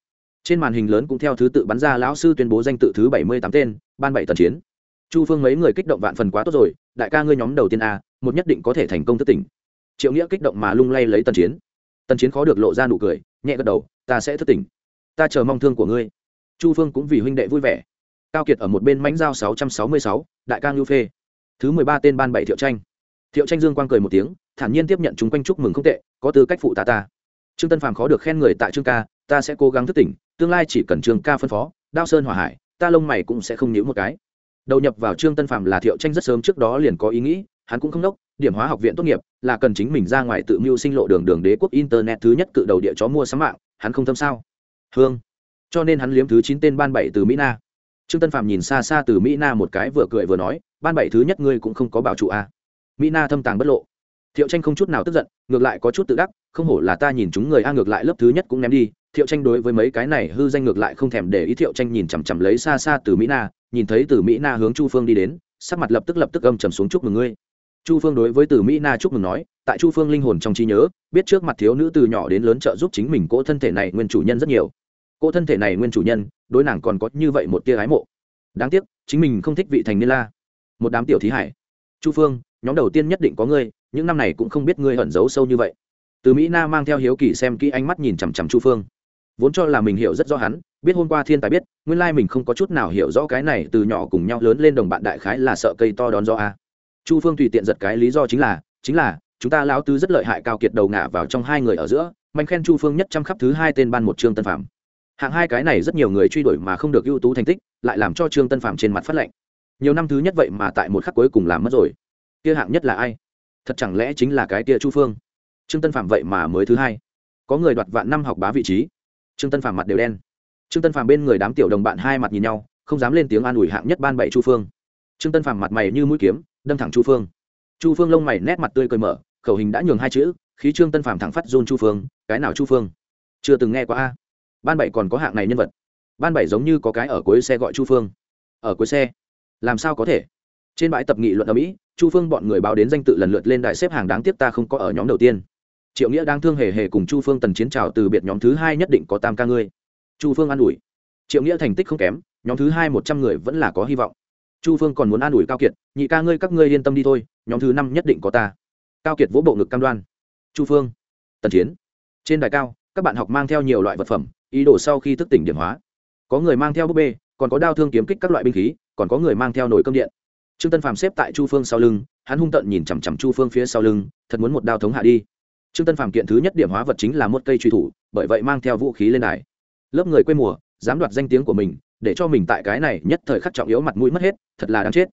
Trên màn hình lớn cũng theo thứ tự bắn ra, lão sư tuyên bố danh tự thứ bảy mươi tám tên, ban bảy tần chiến chu phương mấy người kích động vạn phần quá tốt rồi, đại ca ngươi nhóm đầu tiên a, một nhất định có thể thành công thất tỉnh. Triệu nghĩa kích động mà lung lay lấy tần chiến. Tần chiến khó được lộ ra nụ cười, nhẹ gật đầu, ta sẽ thất tỉnh. Ta chờ mong thương của ngươi. Chu phương cũng vì huynh đệ vui vẻ. Cao kiệt ở một bên mãnh giao sáu trăm sáu mươi sáu, đại ca ngưu phê. Thứ mười ba tên ban bảy thiệu tranh. Thiệu tranh dương quang cười một tiếng, thản nhiên tiếp nhận chúng quanh chúc mừng không tệ, có tư cách phụ ta ta. Trương tân phàm khó được khen người tại trương ca, ta sẽ cố gắng thức tỉnh, tương lai chỉ cần trương ca phân phó, đao sơn hỏa hải, ta lông mày cũng sẽ không nhíu một cái đầu nhập vào trương tân phạm là thiệu tranh rất sớm trước đó liền có ý nghĩ, hắn cũng không đốc điểm hóa học viện tốt nghiệp, là cần chính mình ra ngoài tự mưu sinh lộ đường đường đế quốc internet thứ nhất cự đầu địa chó mua sắm mạng, hắn không thâm sao? Hương. Cho nên hắn liếm thứ chín tên ban bảy từ mỹ na. Trương tân phạm nhìn xa xa từ mỹ na một cái vừa cười vừa nói, ban bảy thứ nhất ngươi cũng không có bảo trụ a à. mỹ na thâm tàng bất lộ. Thiệu tranh không chút nào tức giận, ngược lại có chút tự đắc, không hổ là ta nhìn chúng người a, ngược lại lớp thứ nhất cũng ném đi thiệu tranh đối với mấy cái này hư danh ngược lại không thèm để ý thiệu tranh nhìn chằm chằm lấy xa xa từ mỹ na, nhìn thấy từ mỹ na hướng chu phương đi đến, sắc mặt lập tức lập tức âm trầm xuống chúc mừng ngươi. Chu phương đối với từ mỹ na chúc mừng nói, tại chu phương linh hồn trong trí nhớ, biết trước mặt thiếu nữ từ nhỏ đến lớn trợ giúp chính mình cỗ thân thể này nguyên chủ nhân rất nhiều. Cỗ thân thể này nguyên chủ nhân, đối nàng còn có như vậy một tia ái mộ. Đáng tiếc, chính mình không thích vị thành niên la. Một đám tiểu thí hải. Chu phương, nhóm đầu tiên nhất định có ngươi, những năm này cũng không biết ngươi ẩn giấu sâu như vậy. Từ mỹ na mang theo hiếu kỳ xem kỹ ánh mắt nhìn chằm chằm chu phương vốn cho là mình hiểu rất rõ hắn, biết hôm qua thiên tài biết, nguyên lai mình không có chút nào hiểu rõ cái này từ nhỏ cùng nhau lớn lên đồng bạn đại khái là sợ cây to đón do a. Chu phương tùy tiện giật cái lý do chính là chính là, chúng ta lão tứ rất lợi hại cao kiệt đầu ngả vào trong hai người ở giữa, mạnh khen chu phương nhất trăm khắp thứ hai tên ban một trương tân phạm hạng hai cái này rất nhiều người truy đuổi mà không được ưu tú thành tích, lại làm cho trương tân phạm trên mặt phát lệnh. Nhiều năm thứ nhất vậy mà tại một khắc cuối cùng làm mất rồi. Kia hạng nhất là ai? Thật chẳng lẽ chính là cái kia chu phương? Trương tân phạm vậy mà mới thứ hai. Có người đoạt vạn năm học bá vị trí trương tân Phàm mặt đều đen. Trương tân Phàm bên người đám tiểu đồng bạn hai mặt nhìn nhau, không dám lên tiếng an ủi hạng nhất ban bảy chu phương. Trương tân Phàm mặt mày như mũi kiếm, đâm thẳng chu phương. Chu phương lông mày nét mặt tươi cười mở, khẩu hình đã nhường hai chữ, khí trương tân phàm thẳng phát dôn chu phương, cái nào chu phương? Chưa từng nghe qua a. Ban bảy còn có hạng này nhân vật. Ban bảy giống như có cái ở cuối xe gọi chu phương. Ở cuối xe. Làm sao có thể? Trên bãi tập nghị luận ở mỹ, chu phương bọn người báo đến danh tự lần lượt lên đài xếp hàng đáng tiếc ta không có ở nhóm đầu tiên triệu nghĩa đang thương hề hề cùng chu phương tần chiến trào từ biệt nhóm thứ hai nhất định có tam ca ngươi. Chu phương an ủi. Triệu nghĩa thành tích không kém, nhóm thứ hai một trăm người vẫn là có hy vọng. Chu phương còn muốn an ủi cao kiệt, nhị ca ngươi các ngươi yên tâm đi thôi, nhóm thứ năm nhất định có ta. Cao kiệt vỗ bộ ngực cam đoan. Chu phương, tần chiến, trên đài cao, các bạn học mang theo nhiều loại vật phẩm, ý đồ sau khi thức tỉnh điểm hóa. Có người mang theo búp bê, còn có đao thương kiếm kích các loại binh khí, còn có người mang theo nồi cơm điện. Trương tân phàm xếp tại chu phương sau lưng, hắn hung tận nhìn chằm chằm chu phương phía sau lưng, thật muốn một đao thống hạ đi trương tân phàm kiện thứ nhất điểm hóa vật chính là một cây truy thủ, bởi vậy mang theo vũ khí lên đài. Lớp người quê mùa, dám đoạt danh tiếng của mình, để cho mình tại cái này nhất thời khắc trọng yếu mặt mũi mất hết, thật là đáng chết.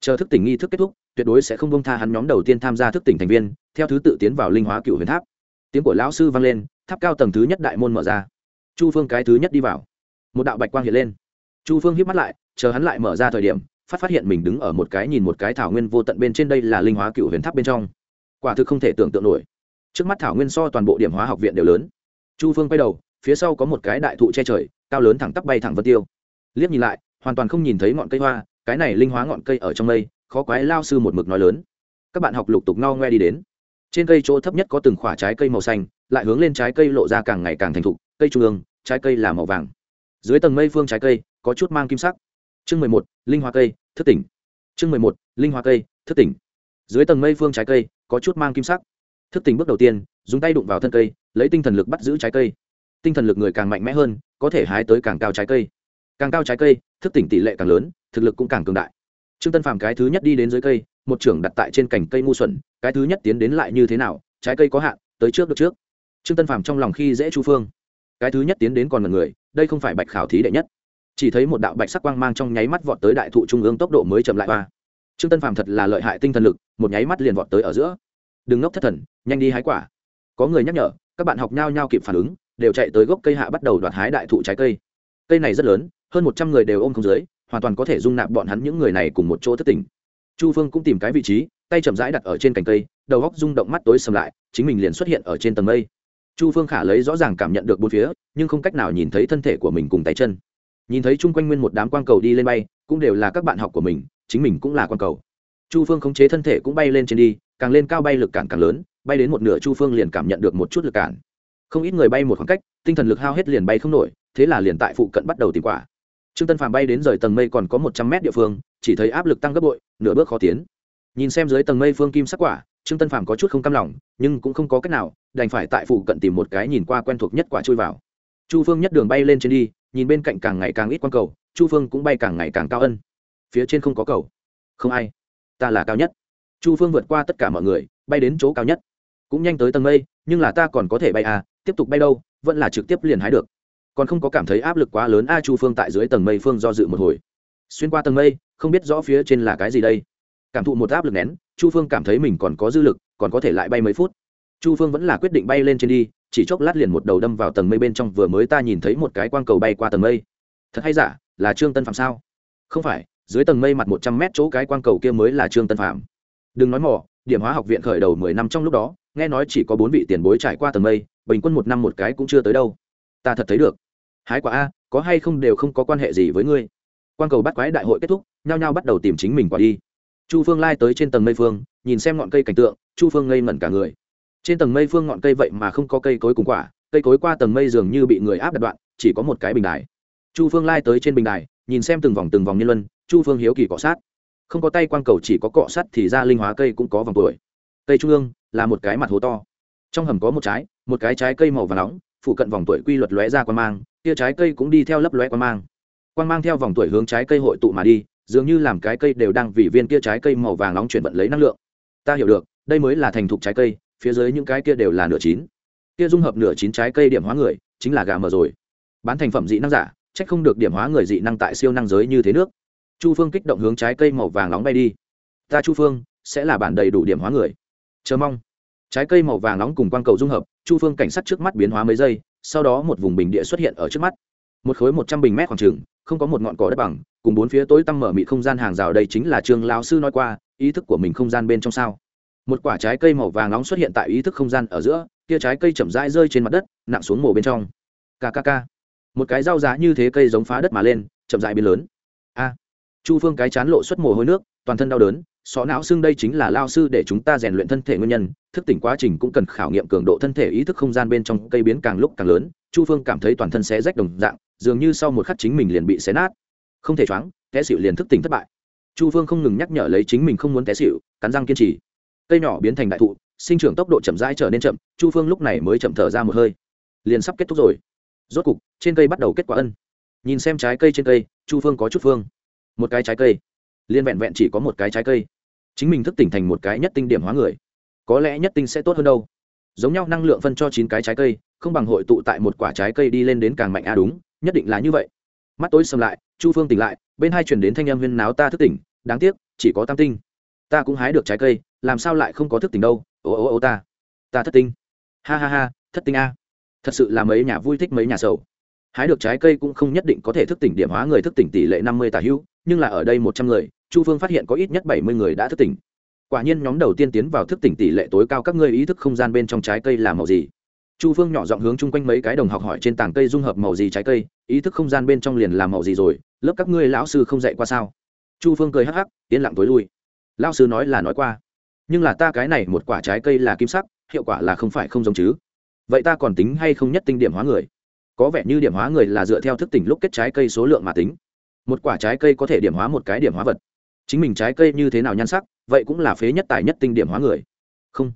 Chờ thức tỉnh nghi thức kết thúc, tuyệt đối sẽ không bông tha hắn nhóm đầu tiên tham gia thức tỉnh thành viên, theo thứ tự tiến vào linh hóa cựu huyền tháp. Tiếng của lão sư vang lên, tháp cao tầng thứ nhất đại môn mở ra. Chu phương cái thứ nhất đi vào. Một đạo bạch quang hiện lên. Chu phương hiếp mắt lại, chờ hắn lại mở ra thời điểm, phát phát hiện mình đứng ở một cái nhìn một cái thảo nguyên vô tận bên trên đây là linh hóa cựu huyền tháp bên trong. Quả thực không thể tưởng tượng nổi trước mắt thảo nguyên so toàn bộ điểm hóa học viện đều lớn. Chu phương quay đầu, phía sau có một cái đại thụ che trời, cao lớn thẳng tắp bay thẳng vân tiêu. Liếc nhìn lại, hoàn toàn không nhìn thấy ngọn cây hoa, cái này linh hóa ngọn cây ở trong mây, khó quái lao sư một mực nói lớn. Các bạn học lục tục no ngoe đi đến. Trên cây chỗ thấp nhất có từng khoả trái cây màu xanh, lại hướng lên trái cây lộ ra càng ngày càng thành thục, cây trung ương, trái cây là màu vàng. Dưới tầng mây phương trái cây, có chút mang kim sắc. Chương mười một, linh hoa cây, thức tỉnh. Chương mười một, linh hoa cây, thức tỉnh. Dưới tầng mây phương trái cây, có chút mang kim sắc thức tỉnh bước đầu tiên, dùng tay đụng vào thân cây, lấy tinh thần lực bắt giữ trái cây. Tinh thần lực người càng mạnh mẽ hơn, có thể hái tới càng cao trái cây. Càng cao trái cây, thức tỉnh tỷ lệ càng lớn, thực lực cũng càng cường đại. Trương tân phàm cái thứ nhất đi đến dưới cây, một trưởng đặt tại trên cành cây ngu xuẩn, cái thứ nhất tiến đến lại như thế nào, trái cây có hạn, tới trước được trước. Trương tân phàm trong lòng khi dễ chu phương. Cái thứ nhất tiến đến còn là người, đây không phải bạch khảo thí đệ nhất. Chỉ thấy một đạo bạch sắc quang mang trong nháy mắt vọt tới đại thụ trung ương tốc độ mới chậm lại ba. Trương tân phàm thật là lợi hại tinh thần lực, một nháy mắt liền vọt tới ở giữa đừng ngốc thất thần, nhanh đi hái quả. Có người nhắc nhở, các bạn học nhau nhau kịp phản ứng, đều chạy tới gốc cây hạ bắt đầu đoạt hái đại thụ trái cây. Cây này rất lớn, hơn một trăm người đều ôm không dưới, hoàn toàn có thể dung nạp bọn hắn những người này cùng một chỗ thất tình. chu phương cũng tìm cái vị trí, tay chậm rãi đặt ở trên cành cây, đầu góc rung động mắt tối sầm lại, chính mình liền xuất hiện ở trên tầng mây. Chu phương khả lấy rõ ràng cảm nhận được bốn phía, nhưng không cách nào nhìn thấy thân thể của mình cùng tay chân. Nhìn thấy chung quanh nguyên một đám quang cầu đi lên bay, cũng đều là các bạn học của mình, chính mình cũng là quang cầu. Chu phương khống chế thân thể cũng bay lên trên đi càng lên cao bay lực cản càng lớn, bay đến một nửa chu phương liền cảm nhận được một chút lực cản. Không ít người bay một khoảng cách, tinh thần lực hao hết liền bay không nổi, thế là liền tại phụ cận bắt đầu tìm quả. Trương tân phàm bay đến rời tầng mây còn có một trăm mét địa phương, chỉ thấy áp lực tăng gấp bội, nửa bước khó tiến. Nhìn xem dưới tầng mây phương kim sắc quả, trương tân phàm có chút không cam lòng, nhưng cũng không có cách nào, đành phải tại phụ cận tìm một cái nhìn qua quen thuộc nhất quả chui vào. Chu phương nhất đường bay lên trên đi, nhìn bên cạnh càng ngày càng ít quang cầu, chu phương cũng bay càng ngày càng cao ân. Phía trên không có cầu. Không ai. Ta là cao nhất chu phương vượt qua tất cả mọi người, bay đến chỗ cao nhất. Cũng nhanh tới tầng mây, nhưng là ta còn có thể bay à tiếp tục bay đâu, vẫn là trực tiếp liền hái được. Còn không có cảm thấy áp lực quá lớn, a chu phương tại dưới tầng mây phương do dự một hồi. Xuyên qua tầng mây, không biết rõ phía trên là cái gì đây. Cảm thụ một áp lực nén, chu phương cảm thấy mình còn có dư lực, còn có thể lại bay mấy phút. Chu phương vẫn là quyết định bay lên trên đi, chỉ chốc lát liền một đầu đâm vào tầng mây bên trong, vừa mới ta nhìn thấy một cái quang cầu bay qua tầng mây. Thật hay giả, là trương tân phạm sao? Không phải, dưới tầng mây mặt một trăm mét chỗ cái quang cầu kia mới là trương tân phạm đừng nói mỏ điểm hóa học viện khởi đầu mười năm trong lúc đó, nghe nói chỉ có bốn vị tiền bối trải qua tầng mây, bình quân một năm một cái cũng chưa tới đâu. Ta thật thấy được. Hái quả a, có hay không đều không có quan hệ gì với ngươi. Quan cầu bắt quái đại hội kết thúc, nhao nhao bắt đầu tìm chính mình quả đi. Chu phương lai tới trên tầng mây phương, nhìn xem ngọn cây cảnh tượng, chu phương ngây ngẩn cả người. Trên tầng mây phương ngọn cây vậy mà không có cây cối cùng quả, cây cối qua tầng mây dường như bị người áp đặt đoạn, chỉ có một cái bình đài. Chu phương lai tới trên bình đài, nhìn xem từng vòng từng vòng nhân luân, chu phương hiếu kỳ cọ sát không có tay quang cầu chỉ có cọ sắt thì ra linh hóa cây cũng có vòng tuổi. Cây trung ương là một cái mặt hố to. Trong hầm có một trái, một cái trái cây màu và nóng phụ cận vòng tuổi quy luật lóe ra quan mang, kia trái cây cũng đi theo lấp lóe quan mang. Quan mang theo vòng tuổi hướng trái cây hội tụ mà đi, dường như làm cái cây đều đang vì viên kia trái cây màu vàng nóng chuyển vận lấy năng lượng. Ta hiểu được, đây mới là thành thục trái cây, phía dưới những cái kia đều là nửa chín. Kia dung hợp nửa chín trái cây điểm hóa người, chính là gà mờ rồi. Bán thành phẩm dị năng giả trách không được điểm hóa người dị năng tại siêu năng giới như thế nước chu phương kích động hướng trái cây màu vàng nóng bay đi. Ta chu phương, sẽ là bản đầy đủ điểm hóa người. Chờ mong. Trái cây màu vàng nóng cùng quang cầu dung hợp, chu phương cảnh sát trước mắt biến hóa mấy giây, sau đó một vùng bình địa xuất hiện ở trước mắt. Một khối một trăm bình mét khoảng trừng không có một ngọn cỏ đất bằng, cùng bốn phía tối tăm mở mị không gian hàng rào đây chính là trường lao sư nói qua, ý thức của mình không gian bên trong sao. Một quả trái cây màu vàng nóng xuất hiện tại ý thức không gian ở giữa, kia trái cây chậm rãi rơi trên mặt đất, nặng xuống mồ bên trong. Kkk một cái rau giá như thế cây giống phá đất mà lên, chậm rãi biến lớn. A chu phương cái chán lộ xuất mồ hôi nước, toàn thân đau đớn, xó não xương đây chính là lao sư để chúng ta rèn luyện thân thể nguyên nhân, thức tỉnh quá trình cũng cần khảo nghiệm cường độ thân thể ý thức không gian bên trong cây biến càng lúc càng lớn, chu phương cảm thấy toàn thân xé rách đồng dạng, dường như sau một khắc chính mình liền bị xé nát. Không thể choáng, té xịu liền thức tỉnh thất bại. Chu phương không ngừng nhắc nhở lấy chính mình không muốn té xịu cắn răng kiên trì. Cây nhỏ biến thành đại thụ, sinh trưởng tốc độ chậm rãi trở nên chậm, chu phương lúc này mới chậm thở ra một hơi. Liền sắp kết thúc rồi. Rốt cục, trên cây bắt đầu kết quả ân. Nhìn xem trái cây trên cây, chu phương có chút phương một cái trái cây. Liên vẹn vẹn chỉ có một cái trái cây. Chính mình thức tỉnh thành một cái nhất tinh điểm hóa người. Có lẽ nhất tinh sẽ tốt hơn đâu. Giống nhau năng lượng phân cho chín cái trái cây, không bằng hội tụ tại một quả trái cây đi lên đến càng mạnh. A đúng, nhất định là như vậy. Mắt tối sầm lại, chu phương tỉnh lại, bên hai chuyển đến thanh âm huyên náo ta thức tỉnh, đáng tiếc, chỉ có tam tinh. Ta cũng hái được trái cây, làm sao lại không có thức tỉnh đâu? Ô ô ô ta. Ta thất tinh. Ha ha ha, thất tinh a. Thật sự là mấy nhà vui thích mấy nhà sầu hái được trái cây cũng không nhất định có thể thức tỉnh điểm hóa người thức tỉnh tỷ lệ năm mươi tả hữu, nhưng là ở đây một trăm người, chu phương phát hiện có ít nhất bảy mươi người đã thức tỉnh. Quả nhiên nhóm đầu tiên tiến vào thức tỉnh tỷ lệ tối cao các ngươi ý thức không gian bên trong trái cây là màu gì? Chu phương nhỏ giọng hướng chung quanh mấy cái đồng học hỏi trên tảng cây dung hợp màu gì trái cây, ý thức không gian bên trong liền làm màu gì rồi, lớp các ngươi lão sư không dạy qua sao? Chu phương cười hắc hắc, yên lặng tối lui. Lão sư nói là nói qua, nhưng là ta cái này một quả trái cây là kim sắc, hiệu quả là không phải không giống chứ. Vậy ta còn tính hay không nhất tinh điểm hóa người? Có vẻ như điểm hóa người là dựa theo thức tỉnh lúc kết trái cây số lượng mà tính. Một quả trái cây có thể điểm hóa một cái điểm hóa vật. Chính mình trái cây như thế nào nhan sắc, vậy cũng là phế nhất tài nhất tinh điểm hóa người. Không.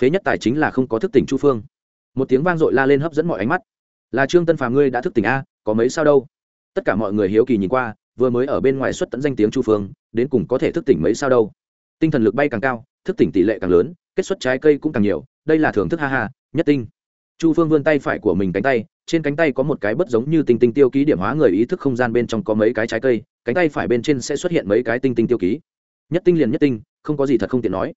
Phế nhất tài chính là không có thức tỉnh chu phương. Một tiếng vang dội la lên hấp dẫn mọi ánh mắt. Là trương tân phàm ngươi đã thức tỉnh a, có mấy sao đâu? Tất cả mọi người hiếu kỳ nhìn qua, vừa mới ở bên ngoài xuất tận danh tiếng chu phương, đến cùng có thể thức tỉnh mấy sao đâu? Tinh thần lực bay càng cao, thức tỉnh tỷ lệ càng lớn, kết xuất trái cây cũng càng nhiều, đây là thưởng thức ha ha, nhất tinh. Chu phương vươn tay phải của mình cánh tay trên cánh tay có một cái bất giống như tinh tinh tiêu ký điểm hóa người ý thức không gian bên trong có mấy cái trái cây, cánh tay phải bên trên sẽ xuất hiện mấy cái tinh tinh tiêu ký. Nhất tinh liền nhất tinh, không có gì thật không tiện nói.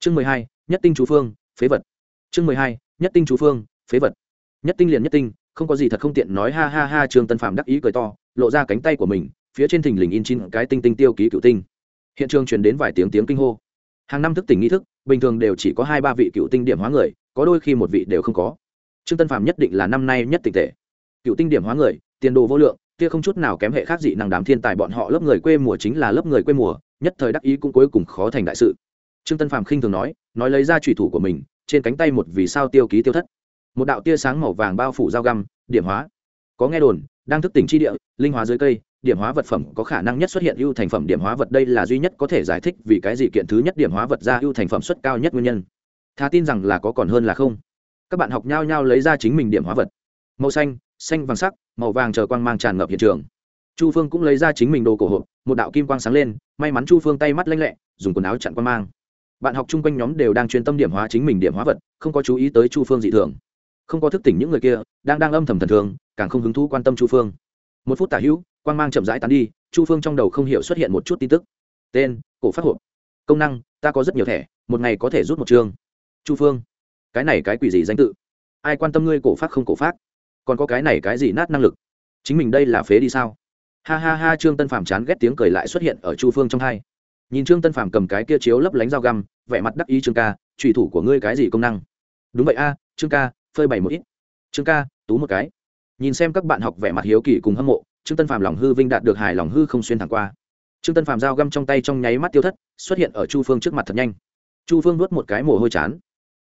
Chương mười hai, nhất tinh chú phương, phế vật. Chương mười hai, nhất tinh chú phương, phế vật. Nhất tinh liền nhất tinh, không có gì thật không tiện nói, ha ha ha, trương tân phạm đắc ý cười to, lộ ra cánh tay của mình, phía trên thình lình in chín cái tinh tinh tiêu ký cựu tinh. Hiện trường truyền đến vài tiếng tiếng kinh hô. Hàng năm thức tỉnh nghi thức, bình thường đều chỉ có hai ba vị cựu tinh điểm hóa người, có đôi khi một vị đều không có trương tân phạm nhất định là năm nay nhất tịch tệ. Cựu tinh điểm hóa người, tiền đồ vô lượng, kia không chút nào kém hệ khác dị năng đám thiên tài bọn họ lớp người quê mùa chính là lớp người quê mùa, nhất thời đắc ý cũng cuối cùng khó thành đại sự. Trương tân phạm khinh thường nói nói lấy ra trùy thủ của mình, trên cánh tay một vì sao tiêu ký tiêu thất. Một đạo tia sáng màu vàng bao phủ dao găm, điểm hóa. Có nghe đồn, đang thức tỉnh chi địa, linh hóa dưới cây, điểm hóa vật phẩm có khả năng nhất xuất hiện ưu thành phẩm điểm hóa vật đây là duy nhất có thể giải thích vì cái gì kiện thứ nhất điểm hóa vật ra ưu thành phẩm suất cao nhất nguyên nhân. Thà tin rằng là có còn hơn là không các bạn học nhau nhau lấy ra chính mình điểm hóa vật. Màu xanh xanh vàng sắc, màu vàng chờ quang mang tràn ngập hiện trường. Chu phương cũng lấy ra chính mình đồ cổ hộp, một đạo kim quang sáng lên, may mắn chu phương tay mắt lanh lẹ, dùng quần áo chặn quang mang. Bạn học chung quanh nhóm đều đang chuyên tâm điểm hóa chính mình điểm hóa vật, không có chú ý tới chu phương dị thường. Không có thức tỉnh những người kia, đang đang âm thầm thần thường, càng không hứng thú quan tâm chu phương. Một phút tả hữu, quang mang chậm rãi tán đi, chu phương trong đầu không hiểu xuất hiện một chút tin tức. Tên, cổ phát hộp. Công năng, ta có rất nhiều thẻ, một ngày có thể rút một chương. Chu phương cái này cái quỷ gì danh tự? Ai quan tâm ngươi cổ phát không cổ phát? Còn có cái này cái gì nát năng lực? Chính mình đây là phế đi sao? Ha ha ha, trương tân phàm chán ghét tiếng cười lại xuất hiện ở chu phương trong hai. Nhìn trương tân phàm cầm cái kia chiếu lấp lánh dao găm, vẻ mặt đắc ý, trương ca trùy thủ của ngươi cái gì công năng? Đúng vậy a, trương ca, phơi bày một ít. Trương ca, tú một cái. Nhìn xem các bạn học vẻ mặt hiếu kỳ cùng hâm mộ, trương tân phàm lòng hư vinh đạt được hài lòng hư không xuyên thẳng qua. Trương tân phàm dao găm trong tay trong nháy mắt tiêu thất, xuất hiện ở chu phương trước mặt thật nhanh. Chu phương nuốt một cái mồ hôi chán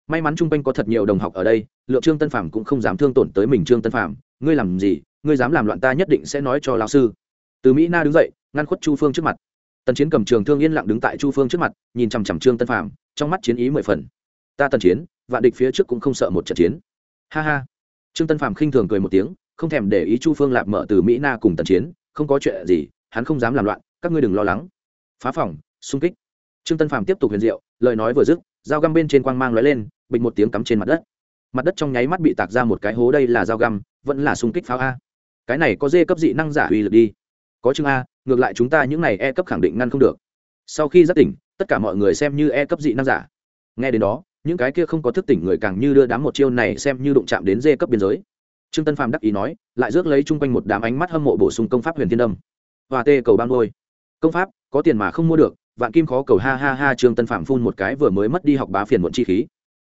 may mắn chung quanh có thật nhiều đồng học ở đây lượng trương tân Phạm cũng không dám thương tổn tới mình trương tân Phạm. ngươi làm gì? Ngươi dám làm loạn ta nhất định sẽ nói cho lão sư. Từ mỹ na đứng dậy ngăn khuất chu phương trước mặt. Tần chiến cầm trường thương yên lặng đứng tại chu phương trước mặt nhìn chằm chằm trương tân Phạm, trong mắt chiến ý mười phần. Ta tần chiến vạn địch phía trước cũng không sợ một trận chiến. Ha ha. Trương tân Phạm khinh thường cười một tiếng không thèm để ý chu phương lạp mở từ mỹ na cùng tần chiến không có chuyện gì hắn không dám làm loạn các ngươi đừng lo lắng. Phá phòng xung kích. Trương tân Phạm tiếp tục huyền diệu lời nói vừa dứt dao găm bên trên quang mang lóe lên, bình một tiếng cắm trên mặt đất. Mặt đất trong nháy mắt bị tạc ra một cái hố đây là dao găm, vẫn là xung kích pháo a. Cái này có dê cấp dị năng giả uy lực đi. Có chương a, ngược lại chúng ta những này e cấp khẳng định ngăn không được. Sau khi giác tỉnh, tất cả mọi người xem như e cấp dị năng giả. Nghe đến đó, những cái kia không có thức tỉnh người càng như đưa đám một chiêu này xem như đụng chạm đến dê cấp biên giới. Trương tân phàm đắc ý nói, lại rước lấy chung quanh một đám ánh mắt hâm mộ bổ sung công pháp huyền thiên đâm và tê cầu ban ngôi công pháp, có tiền mà không mua được vạn kim khó cầu ha ha ha, trương tân phạm phun một cái vừa mới mất đi học bá phiền muộn chi khí.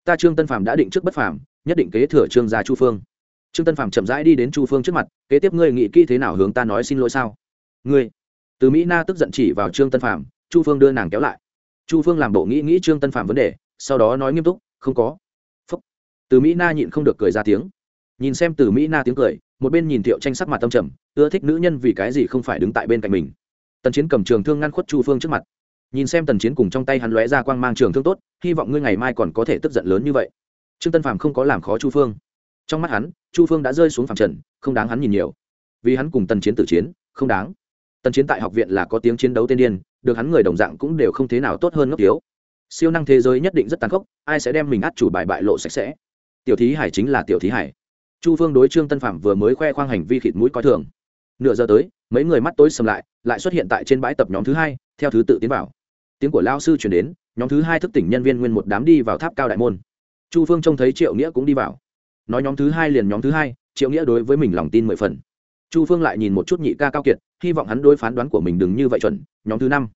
Ta trương tân phạm đã định trước bất phàm, nhất định kế thừa trương gia chu phương. Trương tân phạm chậm rãi đi đến chu phương trước mặt, kế tiếp ngươi nghĩ kỹ thế nào hướng ta nói xin lỗi sao? Ngươi. Từ mỹ na tức giận chỉ vào trương tân phạm chu phương đưa nàng kéo lại. Chu phương làm bộ nghĩ nghĩ trương tân phạm vấn đề, sau đó nói nghiêm túc, không có. Phúc. từ mỹ na nhịn không được cười ra tiếng. Nhìn xem từ mỹ na tiếng cười, một bên nhìn thiệu tranh sắc mặt tâm trầm, ưa thích nữ nhân vì cái gì không phải đứng tại bên cạnh mình. Tần chiến cầm trường thương ngăn khuất chu phương trước mặt nhìn xem tần chiến cùng trong tay hắn lóe ra quang mang trường thương tốt, hy vọng ngươi ngày mai còn có thể tức giận lớn như vậy. Trương tân phàm không có làm khó chu phương. Trong mắt hắn, chu phương đã rơi xuống phàm trần, không đáng hắn nhìn nhiều. Vì hắn cùng tần chiến tử chiến, không đáng. Tần chiến tại học viện là có tiếng chiến đấu tiên điên, được hắn người đồng dạng cũng đều không thế nào tốt hơn ngốc thiếu. Siêu năng thế giới nhất định rất tàn khốc, ai sẽ đem mình át chủ bài bại lộ sạch sẽ? Tiểu thí hải chính là tiểu thí hải. Chu phương đối trương tân phạm vừa mới khoe khoang hành vi khịt mũi coi thường. Nửa giờ tới, mấy người mắt tối sầm lại lại xuất hiện tại trên bãi tập nhóm thứ hai, theo thứ tự tiến vào tiếng của lao sư chuyển đến, nhóm thứ hai thức tỉnh nhân viên nguyên một đám đi vào tháp cao đại môn. Chu phương trông thấy triệu nghĩa cũng đi vào. Nói nhóm thứ hai liền nhóm thứ hai, triệu nghĩa đối với mình lòng tin mười phần. Chu phương lại nhìn một chút nhị ca cao kiệt, hy vọng hắn đối phán đoán của mình đừng như vậy chuẩn, nhóm thứ năm.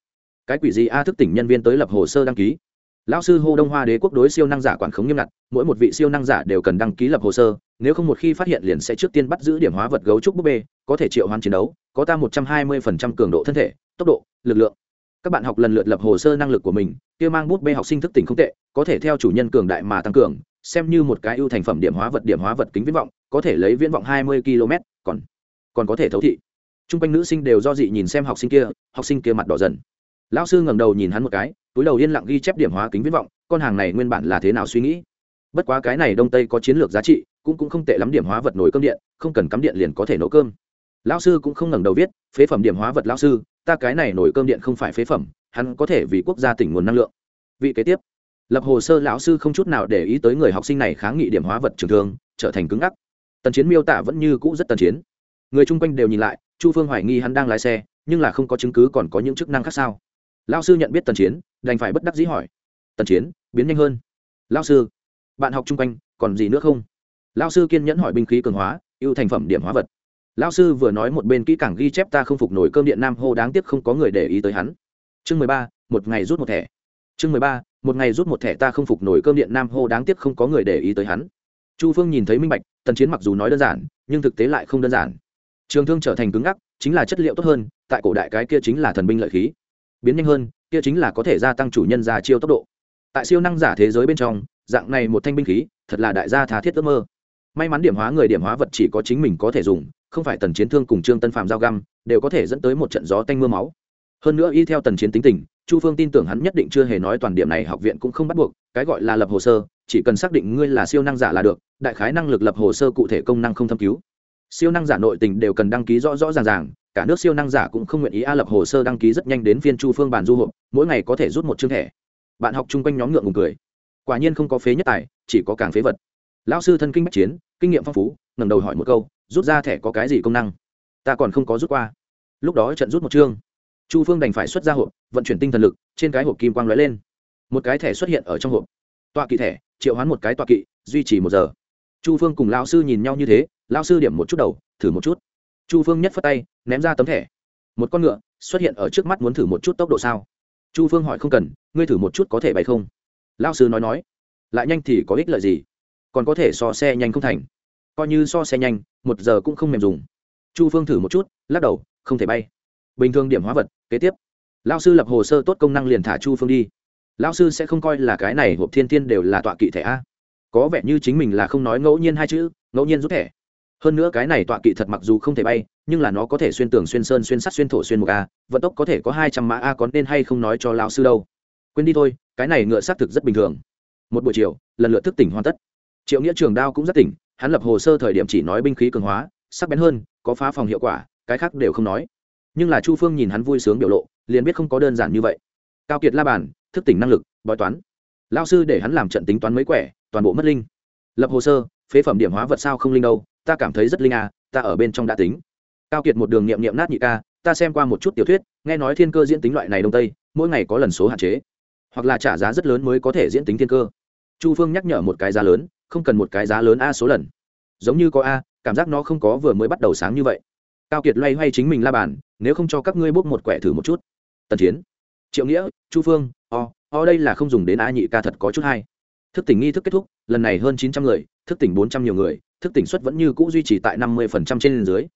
Cái quỷ gì a thức tỉnh nhân viên tới lập hồ sơ đăng ký? Lão sư hô đông hoa đế quốc đối siêu năng giả quản khống nghiêm ngặt, mỗi một vị siêu năng giả đều cần đăng ký lập hồ sơ, nếu không một khi phát hiện liền sẽ trước tiên bắt giữ điểm hóa vật gấu trúc búp bê, có thể triệu hoán chiến đấu, có ta một trăm hai mươi phần trăm cường độ thân thể, tốc độ, lực lượng các bạn học lần lượt lập hồ sơ năng lực của mình, kia mang bút bê học sinh thức tỉnh không tệ, có thể theo chủ nhân cường đại mà tăng cường, xem như một cái ưu thành phẩm điểm hóa vật, điểm hóa vật kính viễn vọng, có thể lấy viễn vọng hai mươi km còn còn có thể thấu thị. T r u n g quanh nữ sinh đều do dị nhìn xem học sinh kia, học sinh kia mặt đỏ dần. Lão sư ngẩng đầu nhìn hắn một cái, túi đầu yên lặng ghi chép điểm hóa kính viễn vọng, con hàng này nguyên bản là thế nào suy nghĩ? Bất quá cái này đông tây có chiến lược giá trị, cũng cũng không tệ lắm điểm hóa vật nổi cơm điện, không cần cắm điện liền có thể nấu cơm. Lão sư cũng không ngẩng đầu viết, phế phẩm điểm hóa vật lão sư ta cái này nổi cơm điện không phải phế phẩm, hắn có thể vì quốc gia tỉnh nguồn năng lượng. Vị kế tiếp, lập hồ sơ lão sư không chút nào để ý tới người học sinh này kháng nghị điểm hóa vật trường thương, trở thành cứng ngắc. Tần chiến miêu tả vẫn như cũ rất tần chiến. Người chung quanh đều nhìn lại, chu phương hoài nghi hắn đang lái xe, nhưng là không có chứng cứ còn có những chức năng khác sao? Lao sư nhận biết tần chiến, đành phải bất đắc dĩ hỏi. Tần chiến, biến nhanh hơn. Lao sư, bạn học chung quanh, còn gì nữa không? Lao sư kiên nhẫn hỏi binh khí cường hóa, ưu thành phẩm điểm hóa vật. Lão sư vừa nói một bên kỹ càng ghi chép ta không phục nổi cơm điện nam hô, đáng tiếc không có người để ý tới hắn. Chương mười ba, một ngày rút một thẻ. Chương mười ba, một ngày rút một thẻ ta không phục nổi cơm điện nam hô, đáng tiếc không có người để ý tới hắn. Chu phương nhìn thấy minh bạch, tần chiến mặc dù nói đơn giản, nhưng thực tế lại không đơn giản. Trường thương trở thành cứng ngắc, chính là chất liệu tốt hơn, tại cổ đại cái kia chính là thần binh lợi khí. Biến nhanh hơn, kia chính là có thể gia tăng chủ nhân già chiêu tốc độ. Tại siêu năng giả thế giới bên trong, dạng này một thanh binh khí, thật là đại gia thà thiết ước mơ. May mắn điểm hóa người điểm hóa vật chỉ có chính mình có thể dùng không phải tần chiến thương cùng trương tân phạm giao găm, đều có thể dẫn tới một trận gió tanh mưa máu. Hơn nữa y theo tần chiến tính tình, chu phương tin tưởng hắn nhất định chưa hề nói toàn điểm này học viện cũng không bắt buộc, cái gọi là lập hồ sơ, chỉ cần xác định ngươi là siêu năng giả là được, đại khái năng lực lập hồ sơ cụ thể công năng không thâm cứu. Siêu năng giả nội tình đều cần đăng ký rõ rõ ràng ràng, cả nước siêu năng giả cũng không nguyện ý a lập hồ sơ đăng ký rất nhanh đến phiên chu phương bàn du hộp, mỗi ngày có thể rút một chương thẻ. Bạn học chung quanh nhóm ngượng ngùng cười. Quả nhiên không có phế nhất tài, chỉ có càng phế vật. Lão sư thân kinh bách chiến, kinh nghiệm phong phú, ngẩng đầu hỏi một câu rút ra thẻ có cái gì công năng? Ta còn không có rút qua. Lúc đó trận rút một chương. Chu phương đành phải xuất ra hộp, vận chuyển tinh thần lực, trên cái hộp kim quang lóe lên. Một cái thẻ xuất hiện ở trong hộp. Tọa kỵ thẻ, triệu hoán một cái tọa kỵ, duy trì một giờ. Chu phương cùng lão sư nhìn nhau như thế, lão sư điểm một chút đầu, thử một chút. Chu phương nhất phất tay, ném ra tấm thẻ. Một con ngựa xuất hiện ở trước mắt muốn thử một chút tốc độ sao? Chu phương hỏi không cần, ngươi thử một chút có thể bay không? Lão sư nói nói. Lại nhanh thì có ích lợi gì? Còn có thể so xe nhanh không thành. Coi như so xe nhanh một giờ cũng không mềm dùng. Chu phương thử một chút, lắc đầu, không thể bay. Bình thường điểm hóa vật, kế tiếp. Lao sư lập hồ sơ tốt công năng liền thả chu phương đi. Lao sư sẽ không coi là cái này hộp thiên Thiên đều là tọa kỵ thẻ a. Có vẻ như chính mình là không nói ngẫu nhiên hai chữ, ngẫu nhiên rút thẻ. Hơn nữa cái này tọa kỵ thật mặc dù không thể bay, nhưng là nó có thể xuyên tường, xuyên sơn, xuyên sắt, xuyên thổ, xuyên một a. Vận tốc có thể có hai trăm mã a có nên hay không nói cho lao sư đâu. Quên đi thôi, cái này ngựa xác thực rất bình thường. Một buổi chiều, lần lượt thức tỉnh hoàn tất. Triệu nghĩa trường đao cũng rất tỉnh hắn lập hồ sơ thời điểm chỉ nói binh khí cường hóa, sắc bén hơn, có phá phòng hiệu quả, cái khác đều không nói. Nhưng là chu phương nhìn hắn vui sướng biểu lộ, liền biết không có đơn giản như vậy. Cao kiệt la bàn, thức tỉnh năng lực, bói toán. Lao sư để hắn làm trận tính toán mấy quẻ, toàn bộ mất linh. Lập hồ sơ, phế phẩm điểm hóa vật sao không linh đâu, ta cảm thấy rất linh à ta ở bên trong đã tính. Cao kiệt một đường nghiệm nghiệm nát nhị ca, ta xem qua một chút tiểu thuyết, nghe nói thiên cơ diễn tính loại này đông tây, mỗi ngày có lần số hạn chế. Hoặc là trả giá rất lớn mới có thể diễn tính thiên cơ. Chu phương nhắc nhở một cái giá lớn không cần một cái giá lớn a số lần. Giống như có a, cảm giác nó không có vừa mới bắt đầu sáng như vậy. Cao kiệt loay hoay chính mình la bàn, nếu không cho các ngươi bốc một quẻ thử một chút. Tần chiến, triệu nghĩa, chu phương, o o đây là không dùng đến a nhị ca thật có chút hay. Thức tỉnh nghi thức kết thúc, lần này hơn chín trăm người, thức tỉnh bốn trăm nhiều người, thức tỉnh suất vẫn như cũ duy trì tại năm mươi phần trăm trên dưới.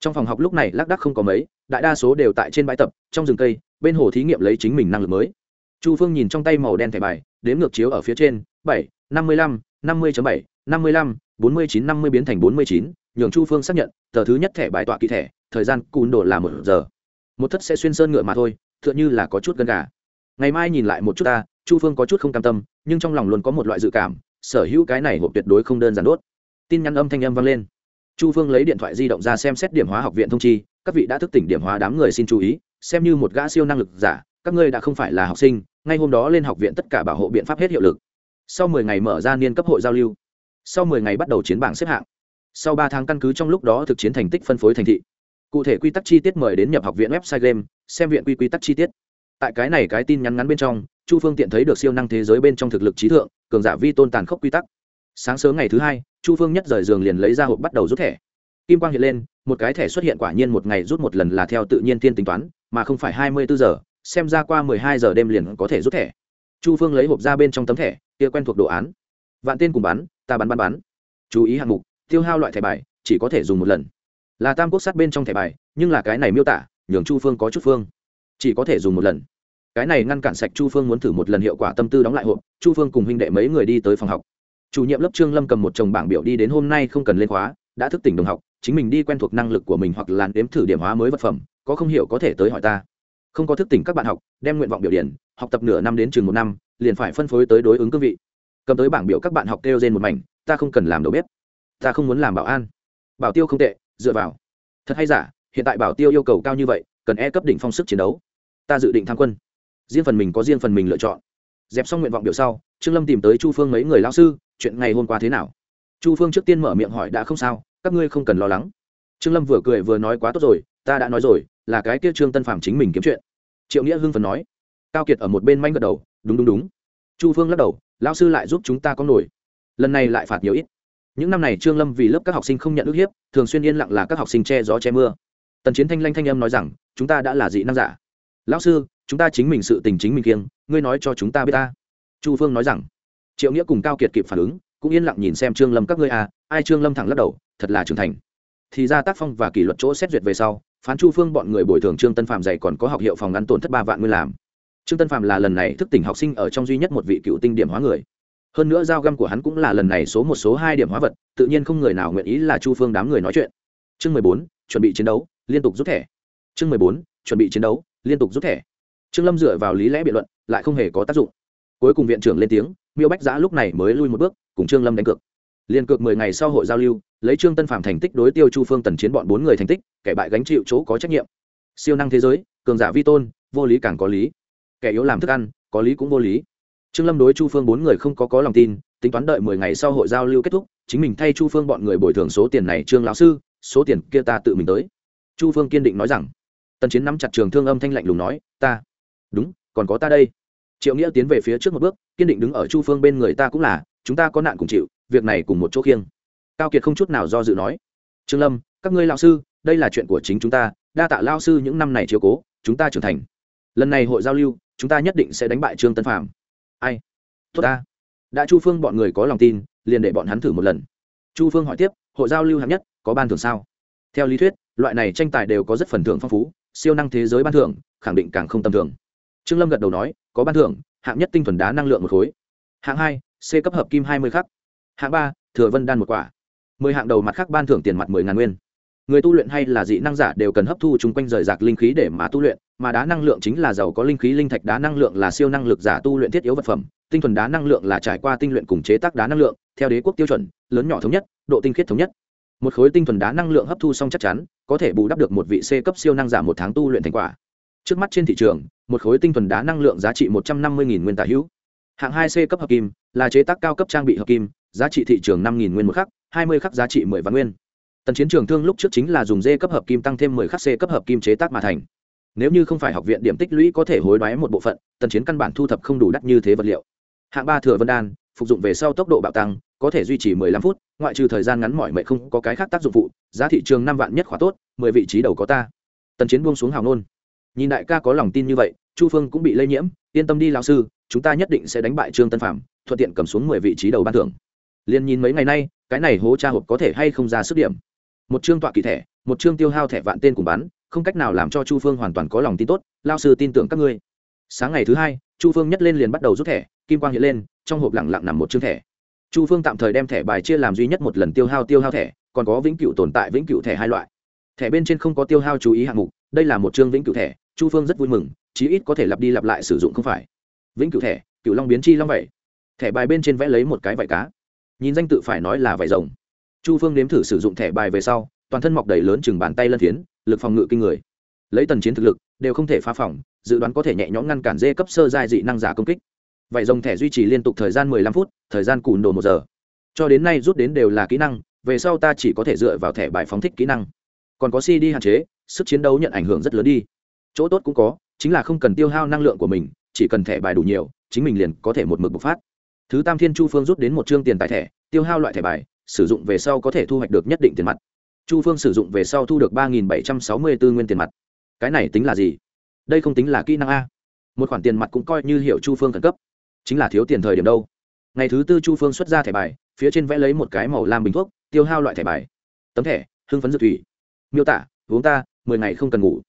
Trong phòng học lúc này lác đác không có mấy, đại đa số đều tại trên bãi tập, trong rừng cây, bên hồ thí nghiệm lấy chính mình năng lực mới. Chu phương nhìn trong tay màu đen thẻ bài, đếm ngược chiếu ở phía trên, bảy, năm mươi lăm năm mươi bảy, năm mươi lăm, bốn mươi chín, năm mươi biến thành bốn mươi chín, nhường chu phương xác nhận, tờ thứ nhất thẻ bài tọa kỳ thẻ, thời gian cùn đồ là một giờ. Một thất sẽ xuyên sơn ngựa mà thôi, tựa như là có chút gân gà. Ngày mai nhìn lại một chút ta, chu phương có chút không cam tâm, nhưng trong lòng luôn có một loại dự cảm, sở hữu cái này hộp tuyệt đối không đơn giản đốt. Tin nhắn âm thanh âm vang lên. Chu phương lấy điện thoại di động ra xem xét điểm hóa học viện thông chi, các vị đã thức tỉnh điểm hóa đám người xin chú ý, xem như một gã siêu năng lực giả, các ngươi đã không phải là học sinh, ngay hôm đó lên học viện tất cả bảo hộ biện pháp hết hiệu lực sau 10 ngày mở ra niên cấp hội giao lưu. Sau 10 ngày bắt đầu chiến bảng xếp hạng. Sau ba tháng căn cứ trong lúc đó thực chiến thành tích phân phối thành thị. Cụ thể quy tắc chi tiết mời đến nhập học viện website game, xem viện quy quy tắc chi tiết. Tại cái này cái tin nhắn ngắn bên trong, chu phương tiện thấy được siêu năng thế giới bên trong thực lực trí thượng, cường giả vi tôn tàn khốc quy tắc. Sáng sớm ngày thứ hai, chu phương nhất rời giường liền lấy ra hộp bắt đầu rút thẻ. Kim quang hiện lên, một cái thẻ xuất hiện quả nhiên một ngày rút một lần là theo tự nhiên tiên tính toán, mà không phải hai mươi bốn giờ, xem ra qua mười hai giờ đêm liền có thể rút thẻ chu phương lấy hộp ra bên trong tấm thẻ, kia quen thuộc đồ án. Vạn tên cùng bắn, ta bắn bắn bắn. Chú ý hạng mục, tiêu hao loại thẻ bài, chỉ có thể dùng một lần. Là tam quốc sát bên trong thẻ bài, nhưng là cái này miêu tả, nhường chu phương có chút phương. Chỉ có thể dùng một lần. Cái này ngăn cản sạch chu phương muốn thử một lần hiệu quả tâm tư đóng lại hộp, chu phương cùng huynh đệ mấy người đi tới phòng học. Chủ nhiệm lớp trương lâm cầm một chồng bảng biểu đi đến hôm nay không cần lên khóa, đã thức tỉnh đồng học, chính mình đi quen thuộc năng lực của mình hoặc làn đếm thử điểm hóa mới vật phẩm, có không hiểu có thể tới hỏi ta không có thức tỉnh các bạn học, đem nguyện vọng biểu điển, học tập nửa năm đến trường một năm, liền phải phân phối tới đối ứng cương vị. Cầm tới bảng biểu các bạn học kêu trên một mảnh, ta không cần làm đầu bếp, ta không muốn làm bảo an. Bảo tiêu không tệ, dựa vào. Thật hay giả, hiện tại bảo tiêu yêu cầu cao như vậy, cần e cấp đỉnh phong sức chiến đấu. Ta dự định tham quân. Riêng phần mình có riêng phần mình lựa chọn. Dẹp xong nguyện vọng biểu sau, trương lâm tìm tới chu phương mấy người lao sư, chuyện ngày hôm qua thế nào? Chu phương trước tiên mở miệng hỏi đã không sao, các ngươi không cần lo lắng. Trương lâm vừa cười vừa nói quá tốt rồi ta đã nói rồi, là cái kia trương tân phạm chính mình kiếm chuyện. Triệu nghĩa hưng phần nói. Cao kiệt ở một bên manh gật đầu. Đúng đúng đúng. Chu phương lắc đầu. Lão sư lại giúp chúng ta có nổi. Lần này lại phạt nhiều ít. Những năm này trương lâm vì lớp các học sinh không nhận ức hiếp, thường xuyên yên lặng là các học sinh che gió che mưa. Tần chiến thanh lanh thanh âm nói rằng, chúng ta đã là dị năng giả. Lão sư, chúng ta chính mình sự tình chính mình kiêng, ngươi nói cho chúng ta biết ta. Chu phương nói rằng. Triệu nghĩa cùng cao kiệt kịp phản ứng, cũng yên lặng nhìn xem trương lâm các ngươi à. Ai trương lâm thẳng lắc đầu, thật là trưởng thành. Thì ra tác phong và kỷ luật chỗ xét duyệt về sau phán chu phương bọn người bồi thường trương tân phạm dạy còn có học hiệu phòng ngăn tổn thất ba vạn nguyên làm. Trương tân phạm là lần này thức tỉnh học sinh ở trong duy nhất một vị cựu tinh điểm hóa người. Hơn nữa dao găm của hắn cũng là lần này số một, số hai điểm hóa vật, tự nhiên không người nào nguyện ý là chu phương đám người nói chuyện. Chương mười bốn, chuẩn bị chiến đấu, liên tục rút thẻ. Chương mười bốn, chuẩn bị chiến đấu, liên tục rút thẻ. Trương lâm dựa vào lý lẽ biện luận, lại không hề có tác dụng. Cuối cùng viện trưởng lên tiếng, miêu bách giã lúc này mới lui một bước, cùng trương lâm đánh cược liên cược mười ngày sau hội giao lưu, lấy trương tân phạm thành tích đối tiêu chu phương tần chiến bọn bốn người thành tích, kẻ bại gánh chịu chỗ có trách nhiệm. Siêu năng thế giới, cường giả vi tôn, vô lý càng có lý. Kẻ yếu làm thức ăn, có lý cũng vô lý. Trương lâm đối chu phương bốn người không có có lòng tin, tính toán đợi mười ngày sau hội giao lưu kết thúc, chính mình thay chu phương bọn người bồi thường số tiền này trương lão sư, số tiền kia ta tự mình tới. Chu phương kiên định nói rằng, tần chiến nắm chặt trường thương âm thanh lạnh lùng nói, ta, đúng, còn có ta đây. Triệu nghĩa tiến về phía trước một bước, kiên định đứng ở chu phương bên người ta cũng là chúng ta có nạn cùng chịu, việc này cùng một chỗ khiêng. Cao kiệt không chút nào do dự nói. Trương lâm, các ngươi lão sư, đây là chuyện của chính chúng ta, đa tạ lao sư những năm này chiếu cố, chúng ta trưởng thành. Lần này hội giao lưu, chúng ta nhất định sẽ đánh bại trương tân phạm ai? Tốt ta. Đã chu phương bọn người có lòng tin, liền để bọn hắn thử một lần. Chu phương hỏi tiếp, hội giao lưu hạng nhất, có ban thưởng sao? Theo lý thuyết, loại này tranh tài đều có rất phần thưởng phong phú, siêu năng thế giới ban thưởng, khẳng định càng không tầm thường. Trương lâm gật đầu nói, có ban thưởng, hạng nhất tinh thuần đá năng lượng một khối. Hạng hai c cấp hợp kim hai mươi khắc. Hạng ba, thừa vân đan một quả. Mười hạng đầu mặt khác ban thưởng tiền mặt mười ngàn nguyên. Người tu luyện hay là dị năng giả đều cần hấp thu chung quanh rời rạc linh khí để mà tu luyện, mà đá năng lượng chính là giàu có linh khí, linh thạch đá năng lượng là siêu năng lực giả tu luyện thiết yếu vật phẩm, tinh thuần đá năng lượng là trải qua tinh luyện cùng chế tác đá năng lượng, theo đế quốc tiêu chuẩn, lớn nhỏ thống nhất, độ tinh khiết thống nhất. Một khối tinh thuần đá năng lượng hấp thu xong chắc chắn, có thể bù đắp được một vị c cấp siêu năng giả một tháng tu luyện thành quả. Trước mắt trên thị trường, một khối tinh thuần đá năng lượng giá trị một trăm năm mươi nguyên tả hữu hạng hai c cấp hợp kim, là chế tác cao cấp trang bị hợp kim, giá trị thị trường năm nguyên một khắc, hai mươi khắc giá trị mười vạn nguyên. Tần chiến trường thương lúc trước chính là dùng d cấp hợp kim tăng thêm mười khắc c cấp hợp kim chế tác mà thành. Nếu như không phải học viện điểm tích lũy có thể hối đoái một bộ phận, tần chiến căn bản thu thập không đủ đắt như thế vật liệu. Hạng ba thừa vân đan, phục dụng về sau tốc độ bạo tăng, có thể duy trì mười lăm phút, ngoại trừ thời gian ngắn mỏi mệt không có cái khác tác dụng phụ, giá thị trường năm vạn nhất khóa tốt, mười vị trí đầu có ta. Tần chiến buông xuống hào nôn. Nhìn đại ca có lòng tin như vậy, chu phương cũng bị lây nhiễm, yên tâm đi lão sư chúng ta nhất định sẽ đánh bại trương tân phạm thuận tiện cầm xuống mười vị trí đầu ban thưởng. Liền nhìn mấy ngày nay, cái này hố cha hộp có thể hay không ra sức điểm? Một chương tọa kỳ thẻ, một chương tiêu hao thẻ vạn tên cùng bán, không cách nào làm cho chu phương hoàn toàn có lòng tin tốt, lao sư tin tưởng các ngươi. Sáng ngày thứ hai, chu phương nhất lên liền bắt đầu rút thẻ, kim quang hiện lên, trong hộp lẳng lặng nằm một chương thẻ. Chu phương tạm thời đem thẻ bài chia làm duy nhất một lần tiêu hao tiêu hao thẻ, còn có vĩnh cửu tồn tại vĩnh cửu thẻ hai loại. Thẻ bên trên không có tiêu hao chú ý hạng mục, đây là một chương vĩnh cửu thẻ, chu phương rất vui mừng, chí ít có thể lặp đi lặp lại sử dụng không phải vĩnh cửu thẻ cửu long biến chi long vẩy thẻ bài bên trên vẽ lấy một cái vải cá. Nhìn danh tự phải nói là vải rồng. Chu phương nếm thử sử dụng thẻ bài về sau toàn thân mọc đầy lớn chừng bàn tay lân thiến, lực phòng ngự kinh người. Lấy tần chiến thực lực đều không thể phá phòng dự đoán có thể nhẹ nhõm ngăn cản dê cấp sơ giai dị năng giả công kích. Vậy dòng thẻ duy trì liên tục thời gian mười lăm phút thời gian cùn đồ một giờ. Cho đến nay rút đến đều là kỹ năng về sau ta chỉ có thể dựa vào thẻ bài phóng thích kỹ năng. Còn có cd hạn chế sức chiến đấu nhận ảnh hưởng rất lớn đi. Chỗ tốt cũng có chính là không cần tiêu hao năng lượng của mình chỉ cần thẻ bài đủ nhiều, chính mình liền có thể một mực bộc phát. Thứ tam thiên chu phương rút đến một chương tiền tài thẻ, tiêu hao loại thẻ bài, sử dụng về sau có thể thu hoạch được nhất định tiền mặt. Chu phương sử dụng về sau thu được ba bảy trăm sáu mươi bốn nguyên tiền mặt. Cái này tính là gì? Đây không tính là kỹ năng a. Một khoản tiền mặt cũng coi như hiệu chu phương khẩn cấp. Chính là thiếu tiền thời điểm đâu. Ngày thứ tư chu phương xuất ra thẻ bài, phía trên vẽ lấy một cái màu lam bình thuốc, tiêu hao loại thẻ bài. Tấm thẻ, hưng phấn dược thủy. Miêu tả, uống ta, mười ngày không cần ngủ.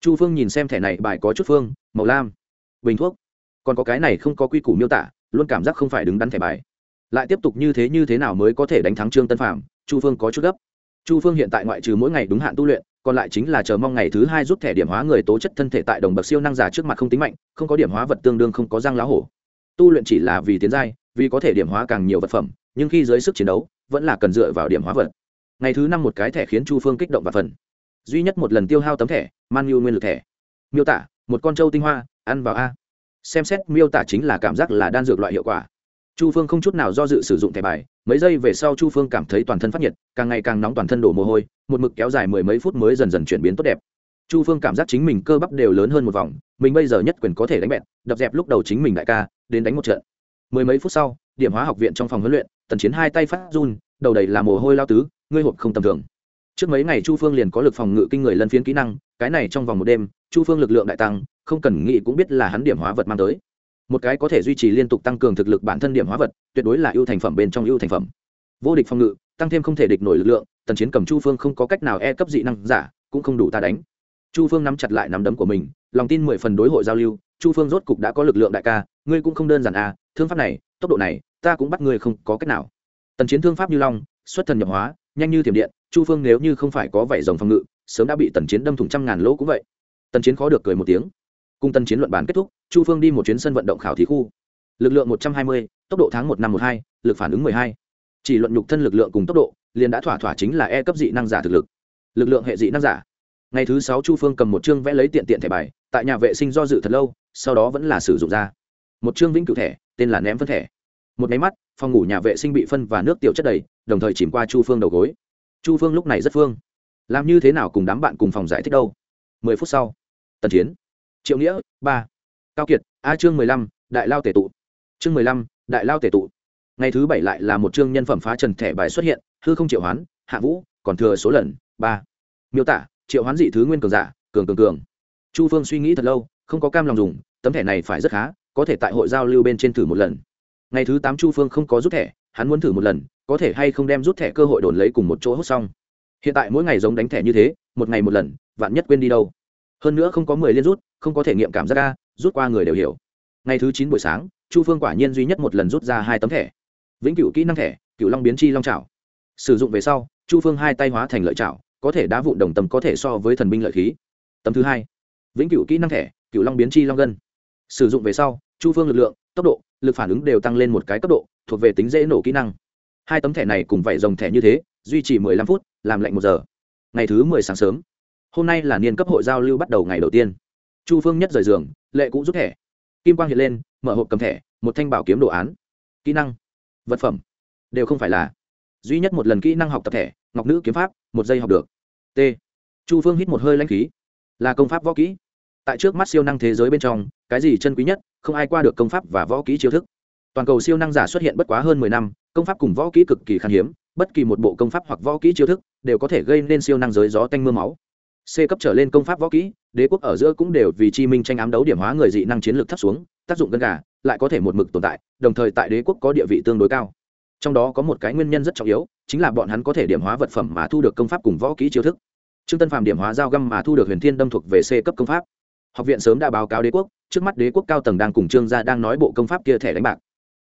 Chu phương nhìn xem thẻ này, bài có chút phương, màu lam bình thuốc. Còn có cái này không có quy củ miêu tả, luôn cảm giác không phải đứng đắn thẻ bài. Lại tiếp tục như thế như thế nào mới có thể đánh thắng trương tân phạm chu phương có chút gấp. Chu phương hiện tại ngoại trừ mỗi ngày đúng hạn tu luyện, còn lại chính là chờ mong ngày thứ hai rút thẻ điểm hóa người tố chất thân thể tại đồng bậc siêu năng giả trước mặt không tính mạnh, không có điểm hóa vật tương đương không có răng lá hổ. Tu luyện chỉ là vì tiến giai, vì có thể điểm hóa càng nhiều vật phẩm, nhưng khi dưới sức chiến đấu, vẫn là cần dựa vào điểm hóa vật. Ngày thứ năm một cái thẻ khiến chu phương kích động và phần duy nhất một lần tiêu hao tấm thẻ, man nhu nguyên lực thẻ. Miêu tả, một con trâu tinh hoa ăn vào a. Xem xét, miêu tả chính là cảm giác là đan dược loại hiệu quả. Chu phương không chút nào do dự sử dụng thẻ bài, mấy giây về sau chu phương cảm thấy toàn thân phát nhiệt, càng ngày càng nóng toàn thân đổ mồ hôi, một mực kéo dài mười mấy phút mới dần dần chuyển biến tốt đẹp. Chu phương cảm giác chính mình cơ bắp đều lớn hơn một vòng, mình bây giờ nhất quyền có thể đánh bẹn đập dẹp lúc đầu chính mình đại ca, đến đánh một trận. Mười mấy phút sau, điểm hóa học viện trong phòng huấn luyện, tần chiến hai tay phát run, đầu đầy là mồ hôi lao tứ, ngươi hộp không tầm thường. Trước mấy ngày chu phương liền có lực phòng ngự kinh người lân phiến kỹ năng, cái này trong vòng một đêm, chu phương lực lượng đại tăng không cần nghĩ cũng biết là hắn điểm hóa vật mang tới. Một cái có thể duy trì liên tục tăng cường thực lực bản thân điểm hóa vật, tuyệt đối là ưu thành phẩm bên trong ưu thành phẩm. Vô địch phòng ngự, tăng thêm không thể địch nổi lực lượng, tần chiến cầm chu phương không có cách nào e cấp dị năng giả, cũng không đủ ta đánh. Chu phương nắm chặt lại nắm đấm của mình, lòng tin mười phần đối hội giao lưu, chu phương rốt cục đã có lực lượng đại ca, ngươi cũng không đơn giản à thương pháp này, tốc độ này, ta cũng bắt ngươi không có cách nào. Tần chiến thương pháp như long, xuất thần nhập hóa, nhanh như thiểm điện, chu phương nếu như không phải có vảy rồng phòng ngự, sớm đã bị tần chiến đâm thủng trăm ngàn lỗ cũng vậy. Tần chiến khó được cười một tiếng cung tân chiến luận bàn kết thúc, chu phương đi một chuyến sân vận động khảo thí khu. Lực lượng một trăm hai mươi, tốc độ tháng một năm một hai, lực phản ứng mười hai. Chỉ luận nhục thân lực lượng cùng tốc độ, liền đã thỏa thỏa chính là e cấp dị năng giả thực lực. Lực lượng hệ dị năng giả. Ngày thứ sáu chu phương cầm một chương vẽ lấy tiện tiện thẻ bài, tại nhà vệ sinh do dự thật lâu, sau đó vẫn là sử dụng ra. Một chương vĩnh cửu thẻ, tên là ném phân thẻ. Một máy mắt, phòng ngủ nhà vệ sinh bị phân và nước tiểu chất đầy, đồng thời chìm qua chu phương đầu gối. Chu phương lúc này rất phương. Làm như thế nào cùng đám bạn cùng phòng giải thích đâu? Mười phút sau. Tần chiến triệu nghĩa, ba. Cao kiệt, a chương mười lăm, đại lao tể tụ. Chương mười lăm, đại lao tể tụ. Ngày thứ bảy lại là một chương nhân phẩm phá trần thẻ bài xuất hiện, hư không triệu hoán, hạ vũ, còn thừa số lần, ba. Miêu tả, triệu hoán dị thứ nguyên cường giả, cường cường cường. Chu phương suy nghĩ thật lâu, không có cam lòng dùng, tấm thẻ này phải rất khá, có thể tại hội giao lưu bên trên thử một lần. Ngày thứ tám chu phương không có rút thẻ, hắn muốn thử một lần, có thể hay không đem rút thẻ cơ hội đồn lấy cùng một chỗ hút xong. Hiện tại mỗi ngày giống đánh thẻ như thế, một ngày một lần, vạn nhất quên đi đâu hơn nữa không có mười liên rút, không có thể nghiệm cảm giác ra rút qua người đều hiểu. Ngày thứ chín buổi sáng, chu phương quả nhiên duy nhất một lần rút ra hai tấm thẻ. Vĩnh cửu kỹ năng thẻ, cửu long biến chi long trào sử dụng về sau, chu phương hai tay hóa thành lợi trào có thể đá vụn đồng tầm có thể so với thần binh lợi khí. Tấm thứ hai, vĩnh cửu kỹ năng thẻ, cửu long biến chi long gân. Sử dụng về sau, chu phương lực lượng, tốc độ, lực phản ứng đều tăng lên một cái cấp độ, thuộc về tính dễ nổ kỹ năng. Hai tấm thẻ này cùng vảy dòng thẻ như thế, duy trì mười lăm phút, làm lạnh một giờ. Ngày thứ mười sáng sớm hôm nay là niên cấp hội giao lưu bắt đầu ngày đầu tiên. Chu phương nhất rời giường, lệ cũng rút thẻ. Kim quang hiện lên, mở hộp cầm thẻ, một thanh bảo kiếm đồ án. Kỹ năng, vật phẩm, đều không phải là. Duy nhất một lần kỹ năng học tập thẻ, ngọc nữ kiếm pháp, một giây học được. T. Chu phương hít một hơi lanh khí. Là công pháp võ kỹ. Tại trước mắt siêu năng thế giới bên trong, cái gì chân quý nhất, không ai qua được công pháp và võ kỹ chiêu thức. Toàn cầu siêu năng giả xuất hiện bất quá hơn mười năm, công pháp cùng võ kỹ cực kỳ khan hiếm, bất kỳ một bộ công pháp hoặc võ kỹ chiêu thức, đều có thể gây nên siêu năng giới gió tanh m ư a máu c cấp trở lên công pháp võ kỹ, đế quốc ở giữa cũng đều vì chi minh tranh ám đấu điểm hóa người dị năng chiến lược thấp xuống, tác dụng gân gà, lại có thể một mực tồn tại, đồng thời tại đế quốc có địa vị tương đối cao. Trong đó có một cái nguyên nhân rất trọng yếu, chính là bọn hắn có thể điểm hóa vật phẩm mà thu được công pháp cùng võ kỹ chiêu thức. Trương tân phàm điểm hóa giao găm mà thu được huyền thiên đâm thuộc về c cấp công pháp. Học viện sớm đã báo cáo đế quốc, trước mắt đế quốc cao tầng đang cùng trương gia đang nói bộ công pháp kia thẻ đánh bạc.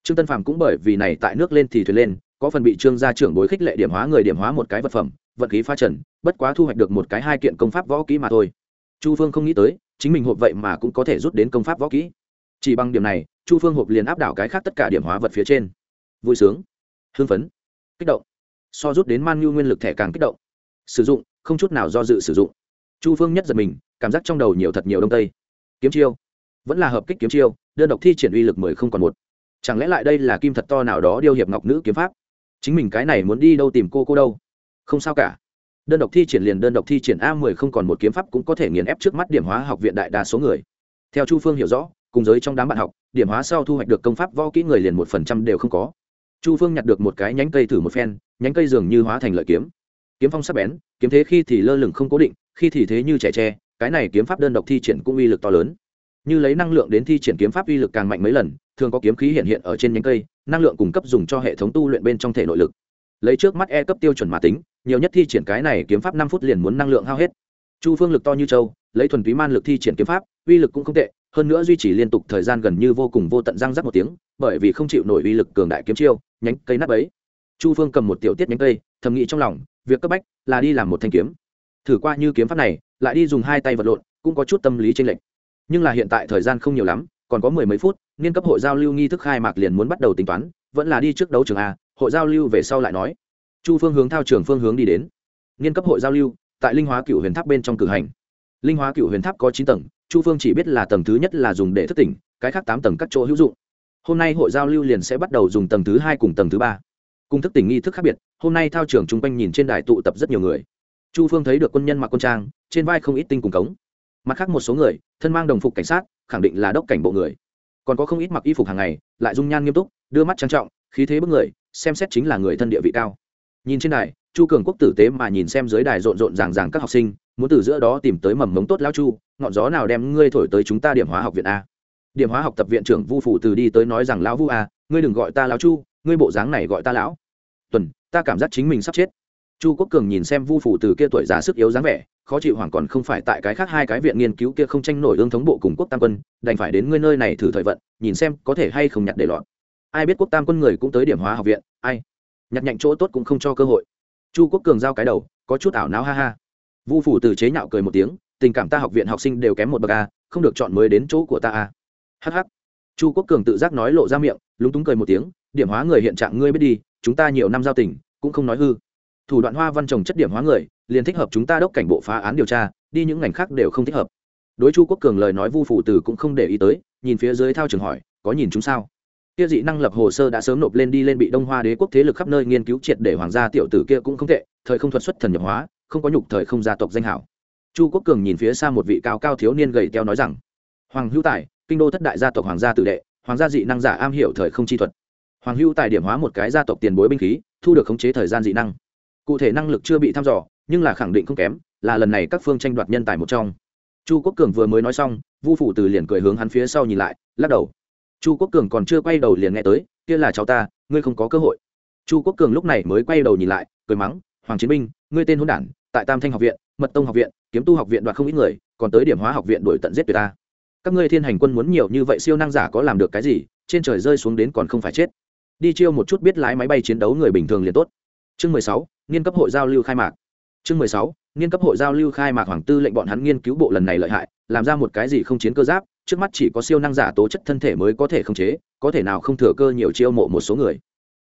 Trương tân phàm cũng bởi vì này tại nước lên thì thuyền lên có phần bị trương gia trưởng bối khích lệ điểm hóa người điểm hóa một cái vật phẩm, vật khí pha trần, bất quá thu hoạch được một cái hai kiện công pháp võ kỹ mà thôi. Chu phương không nghĩ tới, chính mình hộp vậy mà cũng có thể rút đến công pháp võ kỹ. Chỉ bằng điểm này, chu phương hộp liền áp đảo cái khác tất cả điểm hóa vật phía trên. Vui sướng, hưng phấn, kích động. So rút đến man nhu nguyên lực thẻ càng kích động. Sử dụng, không chút nào do dự sử dụng. Chu phương nhất giật mình, cảm giác trong đầu nhiều thật nhiều đông tây. Kiếm chiêu, vẫn là hợp kích kiếm chiêu, đơn độc thi triển uy lực mười không còn một. Chẳng lẽ lại đây là kim thật to nào đó điêu hiệp ngọc nữ kiếm pháp? Chính mình cái này muốn đi đâu tìm cô cô đâu? Không sao cả. Đơn độc thi triển liền đơn độc thi triển a mười không còn một kiếm pháp cũng có thể nghiền ép trước mắt điểm hóa học viện đại đa số người. Theo chu phương hiểu rõ, cùng giới trong đám bạn học, điểm hóa sau thu hoạch được công pháp võ kỹ người liền một phần trăm đều không có. Chu phương nhặt được một cái nhánh cây thử một phen, nhánh cây dường như hóa thành lợi kiếm. Kiếm phong sắc bén, kiếm thế khi thì lơ lửng không cố định, khi thì thế như trẻ tre, cái này kiếm pháp đơn độc thi triển cũng uy lực to lớn như lấy năng lượng đến thi triển kiếm pháp uy lực càng mạnh mấy lần, thường có kiếm khí hiện hiện ở trên nhánh cây, năng lượng cung cấp dùng cho hệ thống tu luyện bên trong thể nội lực. Lấy trước mắt e cấp tiêu chuẩn mà tính, nhiều nhất thi triển cái này kiếm pháp năm phút liền muốn năng lượng hao hết. Chu phương lực to như châu, lấy thuần túy man lực thi triển kiếm pháp, uy lực cũng không tệ, hơn nữa duy trì liên tục thời gian gần như vô cùng vô tận răng rắc một tiếng, bởi vì không chịu nổi uy lực cường đại kiếm chiêu, nhánh cây nắp ấy chu phương cầm một tiểu tiết nhánh cây, thầm nghĩ trong lòng, việc cấp bách là đi làm một thanh kiếm. Thử qua như kiếm pháp này, lại đi dùng hai tay vật lộn, cũng có chút tâm lý tranh lệch nhưng là hiện tại thời gian không nhiều lắm, còn có mười mấy phút, niên cấp hội giao lưu nghi thức khai mạc liền muốn bắt đầu tính toán, vẫn là đi trước đấu trường a, hội giao lưu về sau lại nói. Chu phương hướng thao trường phương hướng đi đến. Niên cấp hội giao lưu, tại linh hóa cựu huyền tháp bên trong cử hành. Linh hóa cựu huyền tháp có chín tầng, chu phương chỉ biết là tầng thứ nhất là dùng để thức tỉnh, cái khác tám tầng các chỗ hữu dụng. Hôm nay hội giao lưu liền sẽ bắt đầu dùng tầng thứ hai cùng tầng thứ ba. Cung thức tỉnh nghi thức khác biệt, hôm nay thao trường chung quanh nhìn trên đài tụ tập rất nhiều người. Chu phương thấy được quân nhân mặc quân trang, trên vai không ít tinh cùng cống mặt khác một số người, thân mang đồng phục cảnh sát, khẳng định là đốc cảnh bộ người. Còn có không ít mặc y phục hàng ngày, lại dung nhan nghiêm túc, đưa mắt trang trọng, khí thế bức người, xem xét chính là người thân địa vị cao. Nhìn trên đài, chu cường quốc tử tế mà nhìn xem dưới đài rộn rộn ràng ràng các học sinh, muốn từ giữa đó tìm tới mầm mống tốt lao chu, ngọn gió nào đem ngươi thổi tới chúng ta điểm hóa học viện a. Điểm hóa học tập viện trưởng vu phụ từ đi tới nói rằng, lão vu a, ngươi đừng gọi ta lão chu, ngươi bộ dáng này gọi ta lão. Tuần, ta cảm giác chính mình sắp chết. Chu quốc cường nhìn xem vu phụ từ kia tuổi già sức yếu dáng vẻ khó chịu hoàng còn không phải tại cái khác hai cái viện nghiên cứu kia không tranh nổi ương thống bộ cùng quốc tam quân, đành phải đến ngươi nơi này thử thời vận, nhìn xem có thể hay không nhặt để lọt. Ai biết quốc tam quân người cũng tới điểm hóa học viện, ai? Nhặt nhạnh chỗ tốt cũng không cho cơ hội. Chu quốc cường giao cái đầu, có chút ảo não ha ha. Vu phủ từ chế nhạo cười một tiếng, tình cảm ta học viện học sinh đều kém một bậc a, không được chọn mới đến chỗ của ta a. Hh chu quốc cường tự giác nói lộ ra miệng, lúng túng cười một tiếng, điểm hóa người hiện trạng ngươi biết đi, chúng ta nhiều năm giao tình, cũng không nói hư. Thủ đoạn hoa văn trồng chất điểm hóa người liền thích hợp chúng ta đốc cảnh bộ phá án điều tra, đi những ngành khác đều không thích hợp. Đối chu quốc cường lời nói vu phủ tử cũng không để ý tới, nhìn phía dưới thao trường hỏi, có nhìn chúng sao? Kia dị năng lập hồ sơ đã sớm nộp lên đi lên bị đông hoa đế quốc thế lực khắp nơi nghiên cứu triệt để hoàng gia tiểu tử kia cũng không tệ, thời không thuật xuất thần nhập hóa, không có nhục thời không gia tộc danh hảo. Chu quốc cường nhìn phía xa một vị cao cao thiếu niên gầy teo nói rằng, hoàng hữu tài, kinh đô thất đại gia tộc hoàng gia tử đệ, hoàng gia dị năng giả am hiểu thời không chi thuật. Hoàng hữu tài điểm hóa một cái gia tộc tiền bối binh khí, thu được khống chế thời gian dị năng. Cụ thể năng lực chưa bị thăm dò nhưng là khẳng định không kém, là lần này các phương tranh đoạt nhân tài một trong. Chu quốc cường vừa mới nói xong, vu phủ từ liền cười hướng hắn phía sau nhìn lại, lắc đầu. Chu quốc cường còn chưa quay đầu liền nghe tới, kia là cháu ta, ngươi không có cơ hội. Chu quốc cường lúc này mới quay đầu nhìn lại, cười mắng, hoàng chiến binh, ngươi tên hôn đản, tại tam thanh học viện, mật tông học viện, kiếm tu học viện đoạt không ít người, còn tới điểm hóa học viện đổi tận giết tuyệt ta. Các ngươi thiên hành quân muốn nhiều như vậy siêu năng giả có làm được cái gì, trên trời rơi xuống đến còn không phải chết. Đi chiêu một chút biết lái máy bay chiến đấu người bình thường liền tốt. Chương mười sáu nghiên cấp hội giao lưu khai mạc chương mười sáu nghiên cấp hội giao lưu khai mạc hoàng tư lệnh bọn hắn nghiên cứu bộ lần này lợi hại, làm ra một cái gì không chiến cơ giáp, trước mắt chỉ có siêu năng giả tố chất thân thể mới có thể khống chế, có thể nào không thừa cơ nhiều chiêu mộ một số người.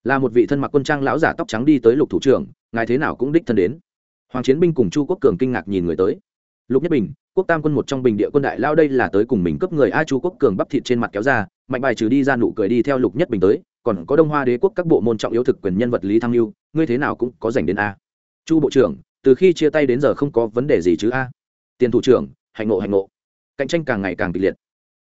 Là một vị thân mặc quân trang lão giả tóc trắng đi tới lục thủ trưởng, ngài thế nào cũng đích thân đến. Hoàng chiến binh cùng chu quốc cường kinh ngạc nhìn người tới. Lục nhất bình, quốc tam quân một trong bình địa quân đại lao đây là tới cùng mình cấp người a chu quốc cường bắp thịt trên mặt kéo ra, mạnh bài trừ đi ra nụ cười đi theo lục nhất bình tới, còn có đông hoa đế quốc các bộ môn trọng yếu thực quyền nhân vật lý tham mưu ngươi thế nào cũng có dành đến a. Chu bộ trưởng từ khi chia tay đến giờ không có vấn đề gì chứ a. Tiền thủ trưởng hành ngộ hành ngộ. Cạnh tranh càng ngày càng kịch liệt.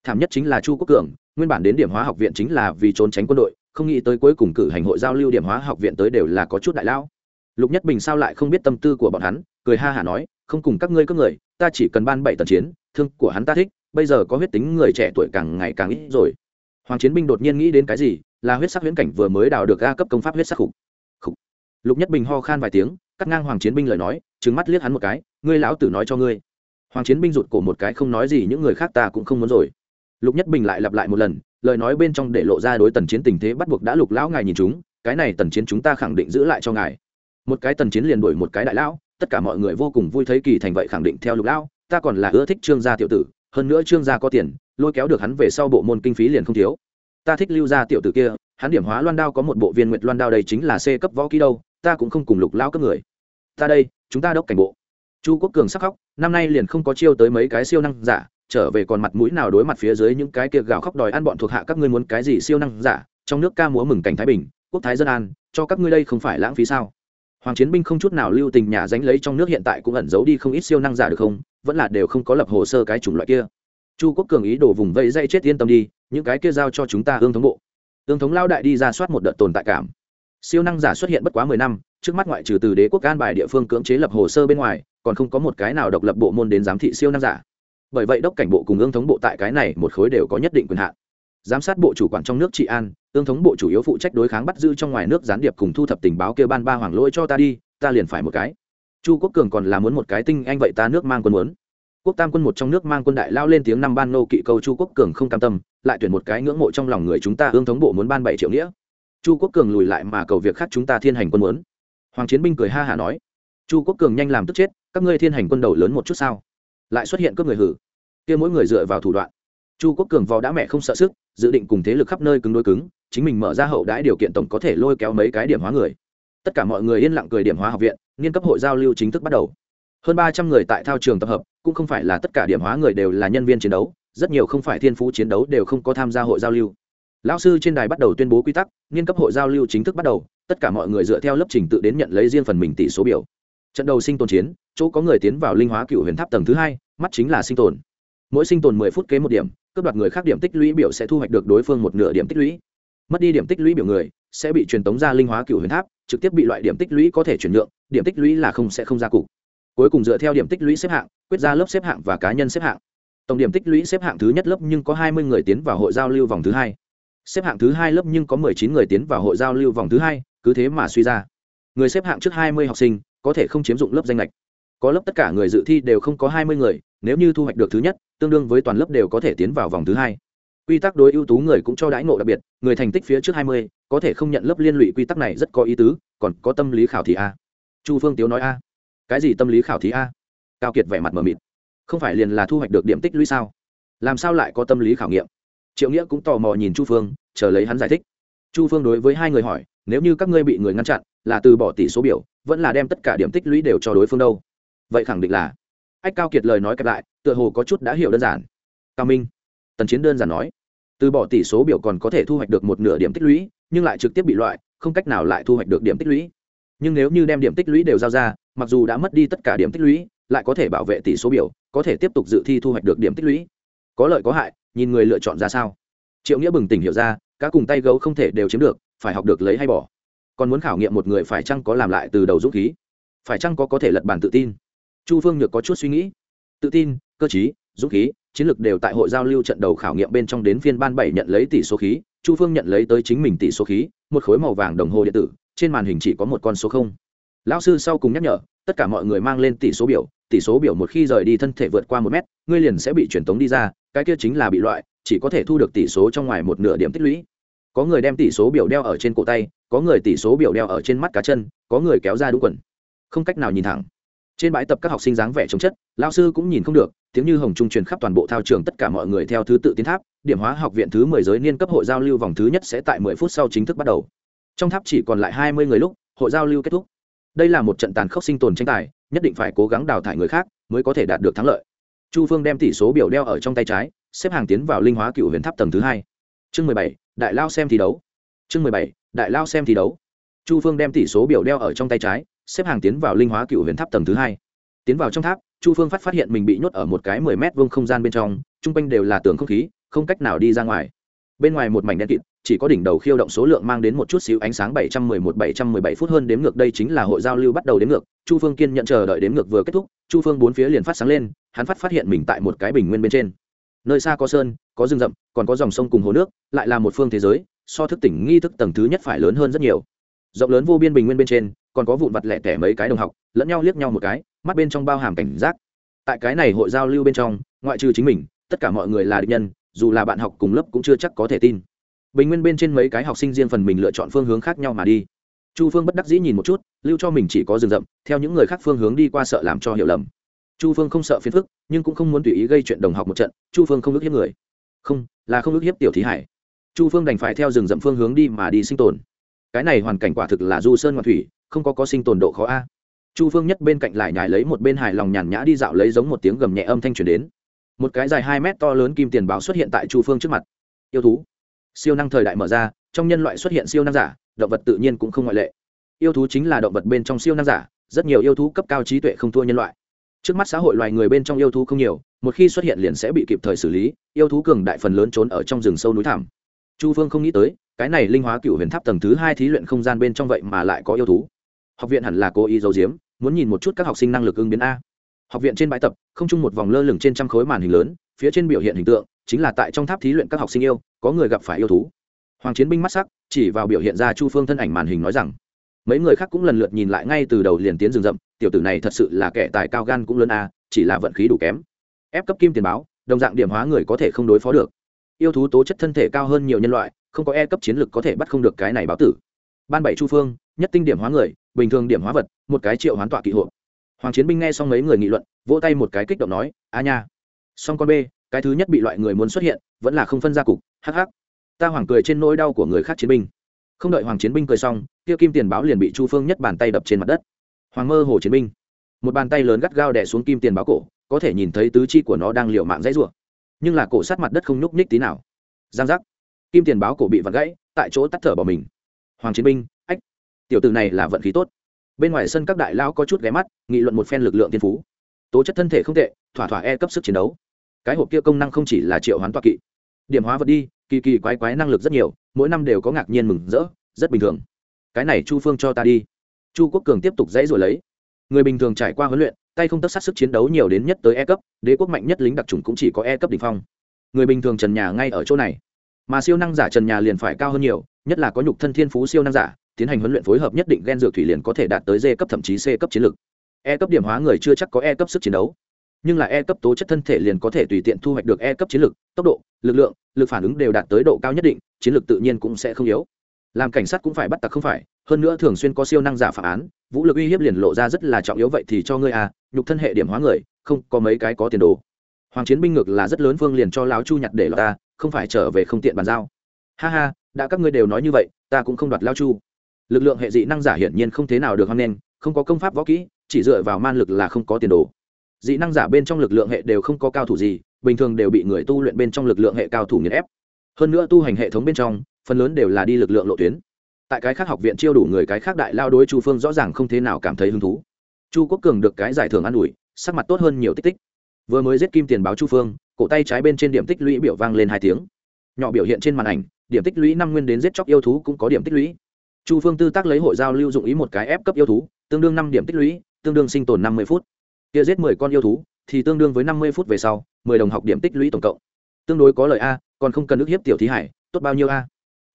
Thảm nhất chính là chu quốc cường, nguyên bản đến điểm hóa học viện chính là vì trốn tránh quân đội, không nghĩ tới cuối cùng cử hành hội giao lưu điểm hóa học viện tới đều là có chút đại lão. Lục nhất bình sao lại không biết tâm tư của bọn hắn, cười ha hả nói, không cùng các ngươi các người, ta chỉ cần ban bảy tần chiến, thương của hắn ta thích, bây giờ có huyết tính người trẻ tuổi càng ngày càng ít rồi. Hoàng chiến binh đột nhiên nghĩ đến cái gì, là huyết sắc huyễn cảnh vừa mới đào được ga cấp công pháp huyết sắc khục. Khục. Lục nhất bình ho khan vài tiếng cắt ngang hoàng chiến binh lời nói trứng mắt liếc hắn một cái, ngươi lão tử nói cho ngươi. Hoàng chiến binh rụt cổ một cái, không nói gì, những người khác ta cũng không muốn rồi. Lục nhất bình lại lặp lại một lần, lời nói bên trong để lộ ra đối tần chiến tình thế bắt buộc đã lục lão ngài nhìn chúng, cái này tần chiến chúng ta khẳng định giữ lại cho ngài. Một cái tần chiến liền đuổi một cái đại lão, tất cả mọi người vô cùng vui thấy kỳ thành vậy khẳng định theo lục lão, ta còn là ưa thích trương gia tiểu tử, hơn nữa trương gia có tiền, lôi kéo được hắn về sau bộ môn kinh phí liền không thiếu. Ta thích lưu gia tiểu tử kia, hắn điểm hóa loan đao có một bộ viên nguyệt loan đao đây chính là c cấp võ ký đâu ta cũng không cùng lục lão cấp người. Ta đây, chúng ta đốc cảnh bộ. Chu quốc cường sắc khóc, năm nay liền không có chiêu tới mấy cái siêu năng giả, trở về còn mặt mũi nào đối mặt phía dưới những cái kia gào khóc đòi ăn bọn thuộc hạ các ngươi muốn cái gì siêu năng giả, trong nước ca múa mừng cảnh thái bình, quốc thái dân an, cho các ngươi đây không phải lãng phí sao? Hoàng chiến binh không chút nào lưu tình nhà dánh lấy trong nước hiện tại cũng ẩn giấu đi không ít siêu năng giả được không? Vẫn là đều không có lập hồ sơ cái chủng loại kia. Chu quốc cường ý đồ vùng vây dây chết yên tâm đi, những cái kia giao cho chúng ta ương thống bộ. Ương thống lao đại đi ra soát một đợt tồn tại cảm siêu năng giả xuất hiện bất quá mười năm, trước mắt ngoại trừ từ đế quốc an bài địa phương cưỡng chế lập hồ sơ bên ngoài, còn không có một cái nào độc lập bộ môn đến giám thị siêu năng giả. Bởi vậy đốc cảnh bộ cùng ương thống bộ tại cái này một khối đều có nhất định quyền hạn. Giám sát bộ chủ quản trong nước trị an, ương thống bộ chủ yếu phụ trách đối kháng bắt giữ trong ngoài nước gián điệp cùng thu thập tình báo kêu ban ba hoàng lỗi cho ta đi, ta liền phải một cái. Chu quốc cường còn là muốn một cái tinh anh vậy ta nước mang quân muốn. Quốc tam quân một trong nước mang quân đại lao lên tiếng năm ban nô kỵ câu chu quốc cường không cam tâm, lại tuyển một cái ngưỡng mộ trong lòng người chúng ta ương thống bộ muốn ban bảy triệu nghĩa chu quốc cường lùi lại mà cầu việc khác chúng ta thiên hành quân muốn. Hoàng chiến binh cười ha hả nói, chu quốc cường nhanh làm tức chết, các ngươi thiên hành quân đầu lớn một chút sao? Lại xuất hiện các người hử? Kia mỗi người dựa vào thủ đoạn. Chu quốc cường vò đã mẹ không sợ sức, dự định cùng thế lực khắp nơi cứng đôi cứng, chính mình mở ra hậu đãi điều kiện tổng có thể lôi kéo mấy cái điểm hóa người. Tất cả mọi người yên lặng cười điểm hóa học viện nghiên cấp hội giao lưu chính thức bắt đầu. Hơn ba trăm người tại thao trường tập hợp, cũng không phải là tất cả điểm hóa người đều là nhân viên chiến đấu, rất nhiều không phải thiên phú chiến đấu đều không có tham gia hội giao lưu lão sư trên đài bắt đầu tuyên bố quy tắc, nghiên cấp hội giao lưu chính thức bắt đầu, tất cả mọi người dựa theo lớp trình tự đến nhận lấy riêng phần mình tỷ số biểu. Trận đầu sinh tồn chiến, chỗ có người tiến vào linh hóa cựu huyền tháp tầng thứ hai, mắt chính là sinh tồn. Mỗi sinh tồn mười phút kế một điểm, cướp đoạt người khác điểm tích lũy biểu sẽ thu hoạch được đối phương một nửa điểm tích lũy. Mất đi điểm tích lũy biểu người, sẽ bị truyền tống ra linh hóa cựu huyền tháp, trực tiếp bị loại điểm tích lũy có thể chuyển nhượng, điểm tích lũy là không sẽ không ra cục. Cuối cùng dựa theo điểm tích lũy xếp hạng, quyết ra lớp xếp hạng và cá nhân xếp hạng. Tổng điểm tích lũy xếp hạng thứ nhất lớp nhưng có hai mươi người tiến vào hội giao lưu vòng thứ hai xếp hạng thứ hai lớp nhưng có mười chín người tiến vào hội giao lưu vòng thứ hai, cứ thế mà suy ra. Người xếp hạng trước hai mươi học sinh, có thể không chiếm dụng lớp danh lệch. Có lớp tất cả người dự thi đều không có hai mươi người, nếu như thu hoạch được thứ nhất, tương đương với toàn lớp đều có thể tiến vào vòng thứ hai. Quy tắc đối ưu tú người cũng cho đãi ngộ đặc biệt, người thành tích phía trước hai mươi, có thể không nhận lớp liên lụy quy tắc này rất có ý tứ, còn có tâm lý khảo thí a. Chu phương tiếu nói a. Cái gì tâm lý khảo thí a? Cao kiệt vẻ mặt mờ mịt. Không phải liền là thu hoạch được điểm tích lũy sao? Làm sao lại có tâm lý khảo nghiệm? Triệu nghĩa cũng tò mò nhìn chu phương, chờ lấy hắn giải thích. Chu phương đối với hai người hỏi, nếu như các ngươi bị người ngăn chặn, là từ bỏ tỷ số biểu, vẫn là đem tất cả điểm tích lũy đều cho đối phương đâu? Vậy khẳng định là. Ách cao kiệt lời nói kẹp lại, tựa hồ có chút đã hiểu đơn giản. Cao minh. Tần chiến đơn giản nói, từ bỏ tỷ số biểu còn có thể thu hoạch được một nửa điểm tích lũy, nhưng lại trực tiếp bị loại, không cách nào lại thu hoạch được điểm tích lũy. Nhưng nếu như đem điểm tích lũy đều giao ra, mặc dù đã mất đi tất cả điểm tích lũy, lại có thể bảo vệ tỷ số biểu, có thể tiếp tục dự thi thu hoạch được điểm tích lũy. Có lợi có hại nhìn người lựa chọn ra sao. Triệu nghĩa bừng tỉnh hiểu ra các cùng tay gấu không thể đều chiếm được, phải học được lấy hay bỏ. Còn muốn khảo nghiệm một người phải chăng có làm lại từ đầu dũng khí? Phải chăng có có thể lật bản tự tin? Chu phương nhược có chút suy nghĩ. Tự tin, cơ chí dũng khí, chiến lược đều tại hội giao lưu trận đầu khảo nghiệm bên trong đến phiên ban bảy nhận lấy tỷ số khí, chu phương nhận lấy tới chính mình tỷ số khí, một khối màu vàng đồng hồ điện tử, trên màn hình chỉ có một con số không. Lão sư sau cùng nhắc nhở, tất cả mọi người mang lên tỷ số biểu, tỷ số biểu một khi rời đi thân thể vượt qua một mét, ngươi liền sẽ bị truyền tống đi ra cái kia chính là bị loại, chỉ có thể thu được tỷ số trong ngoài một nửa điểm tích lũy. Có người đem tỷ số biểu đeo ở trên cổ tay, có người tỷ số biểu đeo ở trên mắt cá chân, có người kéo ra đúng quần. Không cách nào nhìn thẳng. Trên bãi tập các học sinh dáng vẻ chống chất lao sư cũng nhìn không được, tiếng như hồng trung truyền khắp toàn bộ thao trường tất cả mọi người theo thứ tự tiến tháp, điểm hóa học viện thứ mười giới niên cấp hội giao lưu vòng thứ nhất sẽ tại mười phút sau chính thức bắt đầu. Trong tháp chỉ còn lại hai mươi người lúc, hội giao lưu kết thúc. Đây là một trận tàn khốc sinh tồn tranh tài, nhất định phải cố gắng đào thải người khác mới có thể đạt được thắng lợi chu phương đem tỷ số biểu đeo ở trong tay trái, xếp hàng tiến vào linh hóa cựu huyền tháp tầng thứ hai. Chương mười bảy, đại lao xem thi đấu. Chương mười bảy, đại lao xem thi đấu. Chu phương đem tỷ số biểu đeo ở trong tay trái, xếp hàng tiến vào linh hóa cựu huyền tháp tầng thứ hai. Tiến vào trong tháp, chu phương phát phát hiện mình bị nhốt ở một cái mười mét vuông không gian bên trong t r u n g quanh đều là tường không khí, không cách nào đi ra ngoài. Bên ngoài một mảnh đen kịt chỉ có đỉnh đầu khiêu động số lượng mang đến một chút xíu ánh sáng bảy trăm mười một, bảy trăm mười bảy phút hơn đếm ngược, đây chính là hội giao lưu bắt đầu đếm ngược. Chu phương kiên nhận chờ đợi đếm ngược vừa kết thúc, chu phương bốn phía liền phát sáng lên, hắn phát phát hiện mình tại một cái bình nguyên bên trên. Nơi xa có sơn, có rừng rậm, còn có dòng sông cùng hồ nước, lại là một phương thế giới, so thức tỉnh nghi thức tầng thứ nhất phải lớn hơn rất nhiều. Rộng lớn vô biên bình nguyên bên trên, còn có vụn vặt lẻ tẻ mấy cái đồng học, lẫn nhau liếc nhau một cái, mắt bên trong bao hàm cảnh giác. Tại cái này hội giao lưu bên trong, ngoại trừ chính mình, tất cả mọi người là địch nhân, dù là bạn học cùng lớp cũng chưa chắc có thể tin bình nguyên bên trên mấy cái học sinh riêng phần mình lựa chọn phương hướng khác nhau mà đi. Chu phương bất đắc dĩ nhìn một chút, lưu cho mình chỉ có rừng rậm, theo những người khác phương hướng đi qua sợ làm cho hiểu lầm. Chu phương không sợ phiền phức, nhưng cũng không muốn tùy ý gây chuyện đồng học một trận, chu phương không ước hiếp người. Không, là không ước hiếp tiểu thí hải. Chu phương đành phải theo rừng rậm phương hướng đi mà đi sinh tồn. Cái này hoàn cảnh quả thực là du sơn ngoạn thủy, không có có sinh tồn độ khó a. Chu phương nhất bên cạnh lại nhải lấy một bên hài lòng nhàn nhã đi dạo lấy giống một tiếng gầm nhẹ âm thanh truyền đến. Một cái dài hai mét to lớn kim tiền báo xuất hiện tại chu phương trước mặt. Yêu thú siêu năng thời đại mở ra, trong nhân loại xuất hiện siêu năng giả, động vật tự nhiên cũng không ngoại lệ. Yêu thú chính là động vật bên trong siêu năng giả, rất nhiều yêu thú cấp cao trí tuệ không thua nhân loại. Trước mắt xã hội loài người bên trong yêu thú không nhiều, một khi xuất hiện liền sẽ bị kịp thời xử lý, yêu thú cường đại phần lớn trốn ở trong rừng sâu núi thảm chu phương không nghĩ tới, cái này linh hóa cựu huyền tháp tầng thứ hai thí luyện không gian bên trong vậy mà lại có yêu thú. Học viện hẳn là cố ý giấu diếm muốn nhìn một chút các học sinh năng lực ứng biến a. Học viện trên bãi tập, không chung một vòng lơ lửng trên trăm khối màn hình lớn, phía trên biểu hiện hình tượng, chính là tại trong tháp thí luyện các học sinh yêu có người gặp phải yêu thú. Hoàng chiến binh mắt sắc, chỉ vào biểu hiện ra chu phương thân ảnh màn hình nói rằng, mấy người khác cũng lần lượt nhìn lại ngay từ đầu liền tiến rừng rậm, tiểu tử này thật sự là kẻ tài cao gan cũng lớn a, chỉ là vận khí đủ kém. Ép cấp kim tiền báo, đồng dạng điểm hóa người có thể không đối phó được. Yêu thú tố chất thân thể cao hơn nhiều nhân loại, không có e cấp chiến lược có thể bắt không được cái này báo tử. Ban bảy chu phương, nhất tinh điểm hóa người, bình thường điểm hóa vật, một cái triệu hoán tọa kỵ hộ. Hoàng chiến binh nghe xong mấy người nghị luận, vỗ tay một cái kích động nói, a nha. Song con b cái thứ nhất bị loại người muốn xuất hiện vẫn là không phân ra cục Hắc hắc, ta hoàng cười trên nỗi đau của người khác chiến binh. Không đợi hoàng chiến binh cười xong kia kim tiền báo liền bị chu phương nhất bàn tay đập trên mặt đất. Hoàng mơ hồ chiến binh. Một bàn tay lớn gắt gao đè xuống kim tiền báo cổ có thể nhìn thấy tứ chi của nó đang liều mạng dãy rủa. Nhưng là cổ sát mặt đất không nhúc nhích tí nào. Giang giác. Kim tiền báo cổ bị vặn gãy tại chỗ tắt thở bỏ mình. Hoàng chiến binh ách. Tiểu tử này là vận khí tốt. Bên ngoài sân các đại lao có chút ghé mắt nghị luận một phen lực lượng tiên phú. Tố chất thân thể không tệ thỏa thỏa e cấp sức chiến đấu cái hộp kia công năng không chỉ là triệu hoán toa kỵ, điểm hóa vật đi, kỳ kỳ quái quái năng lực rất nhiều, mỗi năm đều có ngạc nhiên mừng rỡ, rất bình thường. Cái này chu phương cho ta đi. Chu quốc cường tiếp tục dãy rồi lấy. Người bình thường trải qua huấn luyện, tay không tất sát sức chiến đấu nhiều đến nhất tới e cấp, đế quốc mạnh nhất lính đặc trùng cũng chỉ có e cấp đ ỉ n h phong. Người bình thường trần nhà ngay ở chỗ này. Mà siêu năng giả trần nhà liền phải cao hơn nhiều, nhất là có nhục thân thiên phú siêu năng giả, tiến hành huấn luyện phối hợp nhất định gen dược thủy liền có thể đạt tới d cấp thậm chí c cấp chiến lược e cấp điểm hóa người chưa chắc có e cấp sức chiến đấu nhưng là e cấp tố chất thân thể liền có thể tùy tiện thu hoạch được e cấp chiến lược tốc độ, lực lượng, lực phản ứng đều đạt tới độ cao nhất định, chiến lược tự nhiên cũng sẽ không yếu. Làm cảnh sát cũng phải bắt tặc không phải, hơn nữa thường xuyên có siêu năng giả phản án, vũ lực uy hiếp liền lộ ra rất là trọng yếu vậy thì cho ngươi à nhục thân hệ điểm hóa người, không có mấy cái có tiền đồ. Hoàng chiến binh ngược là rất lớn vương liền cho láo chu nhặt để lọt ta, không phải trở về không tiện bàn giao. Ha ha, đã các ngươi đều nói như vậy, ta cũng không đoạt lao chu. Lực lượng hệ dị năng giả hiển nhiên không thế nào được hoan nghênh, không có công pháp võ kỹ, chỉ dựa vào man lực là không có tiền đồ dị năng giả bên trong lực lượng hệ đều không có cao thủ gì, bình thường đều bị người tu luyện bên trong lực lượng hệ cao thủ nghiền ép. Hơn nữa tu hành hệ thống bên trong, phần lớn đều là đi lực lượng lộ tuyến. Tại cái khác học viện chiêu đủ người cái khác đại lao đối chu phương rõ ràng không thế nào cảm thấy hứng thú. Chu quốc cường được cái giải thưởng an ủi, sắc mặt tốt hơn nhiều tích tích. Vừa mới giết kim tiền báo chu phương, cổ tay trái bên trên điểm tích lũy biểu vang lên hai tiếng. Nhỏ biểu hiện trên màn ảnh, điểm tích lũy năm nguyên đến giết chóc yêu thú cũng có điểm tích lũy. Chu phương tư tác lấy hội giao lưu dụng ý một cái ép cấp yêu thú, tương đương năm điểm tích lũy, tương đương sinh tồn năm mươi phút kia giết mười con yêu thú, thì tương đương với năm mươi phút về sau, mười đồng học điểm tích lũy tổng cộng. Tương đối có lời a, còn không cần ức hiếp tiểu thí hải, tốt bao nhiêu a?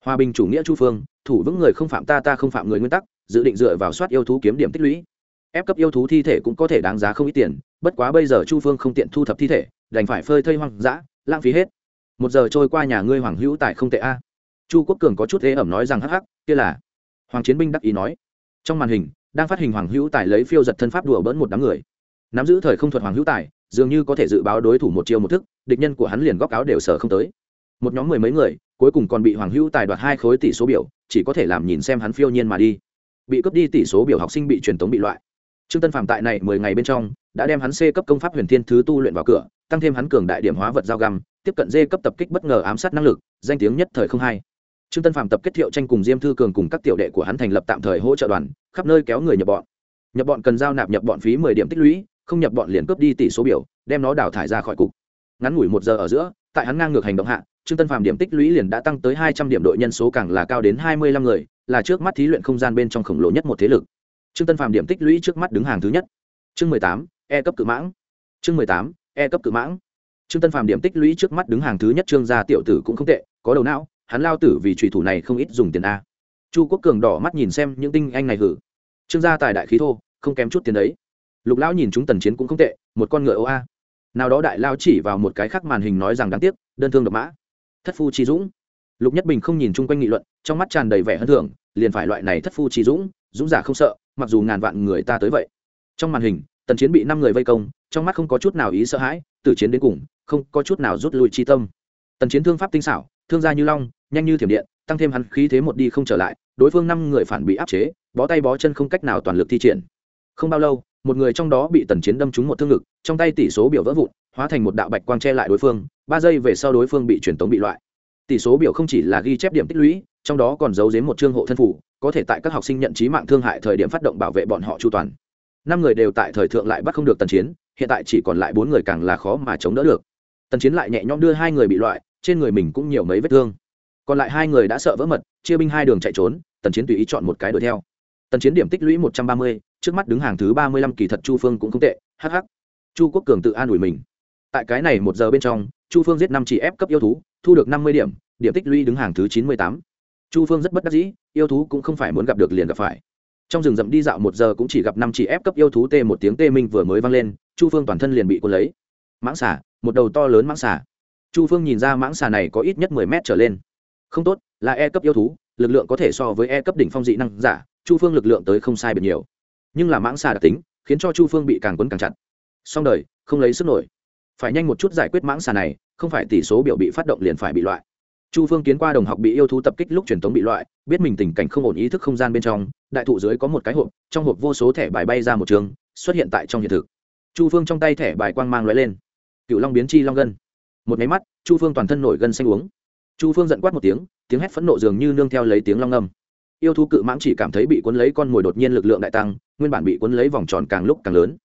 Hòa bình chủ nghĩa chu phương, thủ vững người không phạm ta ta không phạm người nguyên tắc, dự định dựa vào soát yêu thú kiếm điểm tích lũy. Ép cấp yêu thú thi thể cũng có thể đáng giá không ít tiền, bất quá bây giờ chu phương không tiện thu thập thi thể, đành phải phơi thây hoang dã, lãng phí hết. Một giờ trôi qua nhà ngươi hoàng hữu tại không tệ a. Chu quốc cường có chút ế ẩm nói rằng hắc hắc, kia là. Hoàng chiến binh đắc ý nói. Trong màn hình, đang phát hình hoàng hữu tài lấy phiêu giật thân pháp đùa bỡn một đám người nắm giữ thời không thuật hoàng hữu tài, dường như có thể dự báo đối thủ một chiêu một thức, địch nhân của hắn liền góc áo đều sở không tới. Một nhóm mười mấy người, cuối cùng còn bị hoàng hữu tài đoạt hai khối tỷ số biểu, chỉ có thể làm nhìn xem hắn phiêu nhiên mà đi. Bị cướp đi tỷ số biểu học sinh bị truyền tống bị loại. Trương tân phạm tại này mười ngày bên trong, đã đem hắn c cấp công pháp huyền thiên thứ tu luyện vào cửa, tăng thêm hắn cường đại điểm hóa vật giao găm, tiếp cận d cấp tập kích bất ngờ ám sát năng lực, danh tiếng nhất thời không hai trương tân phạm tập kết thiệu tranh cùng diêm thư cường cùng các tiểu đệ của hắn thành lập tạm thời hỗ trợ đoàn, khắp nơi kéo người nhập bọn. Nhập bọn cần giao nạp nhập bọn phí mười điểm tích lũy không nhập bọn liền cướp đi tỷ số biểu, đem nó đào thải ra khỏi cục. Ngắn ngủi một giờ ở giữa, tại hắn ngang ngược hành động hạ, trương tân phàm điểm tích lũy liền đã tăng tới hai trăm điểm đội nhân số càng là cao đến hai mươi lăm người, là trước mắt thí luyện không gian bên trong khổng lồ nhất một thế lực. Trương tân phàm điểm tích lũy trước mắt đứng hàng thứ nhất. Chương mười tám e cấp cự mãng. Chương mười tám e cấp cự mãng. Trương tân phàm điểm tích lũy trước mắt đứng hàng thứ nhất trương gia tiểu tử cũng không tệ, có đầu não, hắn lao tử vì trùy thủ này không ít dùng tiền a. Chu quốc cường đỏ mắt nhìn xem những tinh anh này hử. Trương gia tài đại khí thô, không kém chút tiền đấy lục lão nhìn chúng tần chiến cũng không tệ, một con ngựa ô a. Nào đó đại lao chỉ vào một cái khác màn hình nói rằng đáng tiếc, đơn thương độc mã. Thất phu trí dũng. Lục nhất bình không nhìn chung quanh nghị luận, trong mắt tràn đầy vẻ hân thưởng liền phải loại này thất phu trí dũng dũng giả không sợ, mặc dù ngàn vạn người ta tới vậy. Trong màn hình, tần chiến bị năm người vây công, trong mắt không có chút nào ý sợ hãi, từ chiến đến cùng, không có chút nào rút lui chi tâm. Tần chiến thương pháp tinh xảo, thương gia như long, nhanh như thiểm điện, tăng thêm hắn khí thế một đi không trở lại, đối phương năm người phản bị áp chế, bó tay bó chân không cách nào toàn lực thi triển. Không bao lâu một người trong đó bị tần chiến đâm trúng một thương ngực, trong tay tỷ số biểu vỡ vụn, hóa thành một đạo bạch quang che lại đối phương, ba giây về sau đối phương bị truyền tống bị loại. Tỷ số biểu không chỉ là ghi chép điểm tích lũy, trong đó còn giấu giếm một chương hộ thân phủ có thể tại các học sinh nhận trí mạng thương hại thời điểm phát động bảo vệ bọn họ chu toàn. Năm người đều tại thời thượng lại bắt không được tần chiến, hiện tại chỉ còn lại bốn người càng là khó mà chống đỡ được. Tần chiến lại nhẹ nhõm đưa hai người bị loại, trên người mình cũng nhiều mấy vết thương. Còn lại hai người đã sợ vỡ mật, chia binh hai đường chạy trốn, tần chiến tùy ý chọn một cái đuổi theo. Tần chiến điểm tích lũy một trăm ba mươi trước mắt đứng hàng thứ ba mươi lăm kỳ thật chu phương cũng không tệ, hắc hắc. Chu quốc cường tự an ủi mình. Tại cái này một giờ bên trong, chu phương giết năm chỉ ép cấp yêu thú, thu được năm mươi điểm điểm tích lũy đứng hàng thứ chín mươi tám. Chu phương rất bất đắc dĩ, yêu thú cũng không phải muốn gặp được liền gặp phải. Trong rừng rậm đi dạo một giờ cũng chỉ gặp năm chỉ ép cấp yêu thú tê một tiếng tê minh vừa mới vang lên, chu phương toàn thân liền bị cuốn lấy. Mãng xà, một đầu to lớn mãng xà. Chu phương nhìn ra mãng xà này có ít nhất mười mét trở lên. Không tốt, là e cấp yêu thú, lực lượng có thể so với e cấp đỉnh phong dị năng giả, chu phương lực lượng tới không sai biệt nhiều nhưng là mãng xà đặc tính, khiến cho chu phương bị càng quấn càng chặt. Xong đời, không lấy sức nổi. Phải nhanh một chút giải quyết mãng xà này, không phải tỷ số biểu bị phát động liền phải bị loại. Chu phương kiến qua đồng học bị yêu thú tập kích lúc truyền tống bị loại, biết mình tình cảnh không ổn ý thức không gian bên trong, đại thụ dưới có một cái hộp, trong hộp vô số thẻ bài bay ra một trường, xuất hiện tại trong hiện thực. Chu phương trong tay thẻ bài quang mang l lên. Cựu long biến chi long gân. Một máy mắt, chu phương toàn thân nổi gân xanh uống. Chu phương giận quát một tiếng tiếng hét phẫn nộ dường như nương theo lấy tiếng long âm yêu thú cự mãng chỉ cảm thấy bị cuốn lấy con mồi đột nhiên lực lượng đại tăng, nguyên bản bị cuốn lấy vòng tròn càng lúc càng lớn.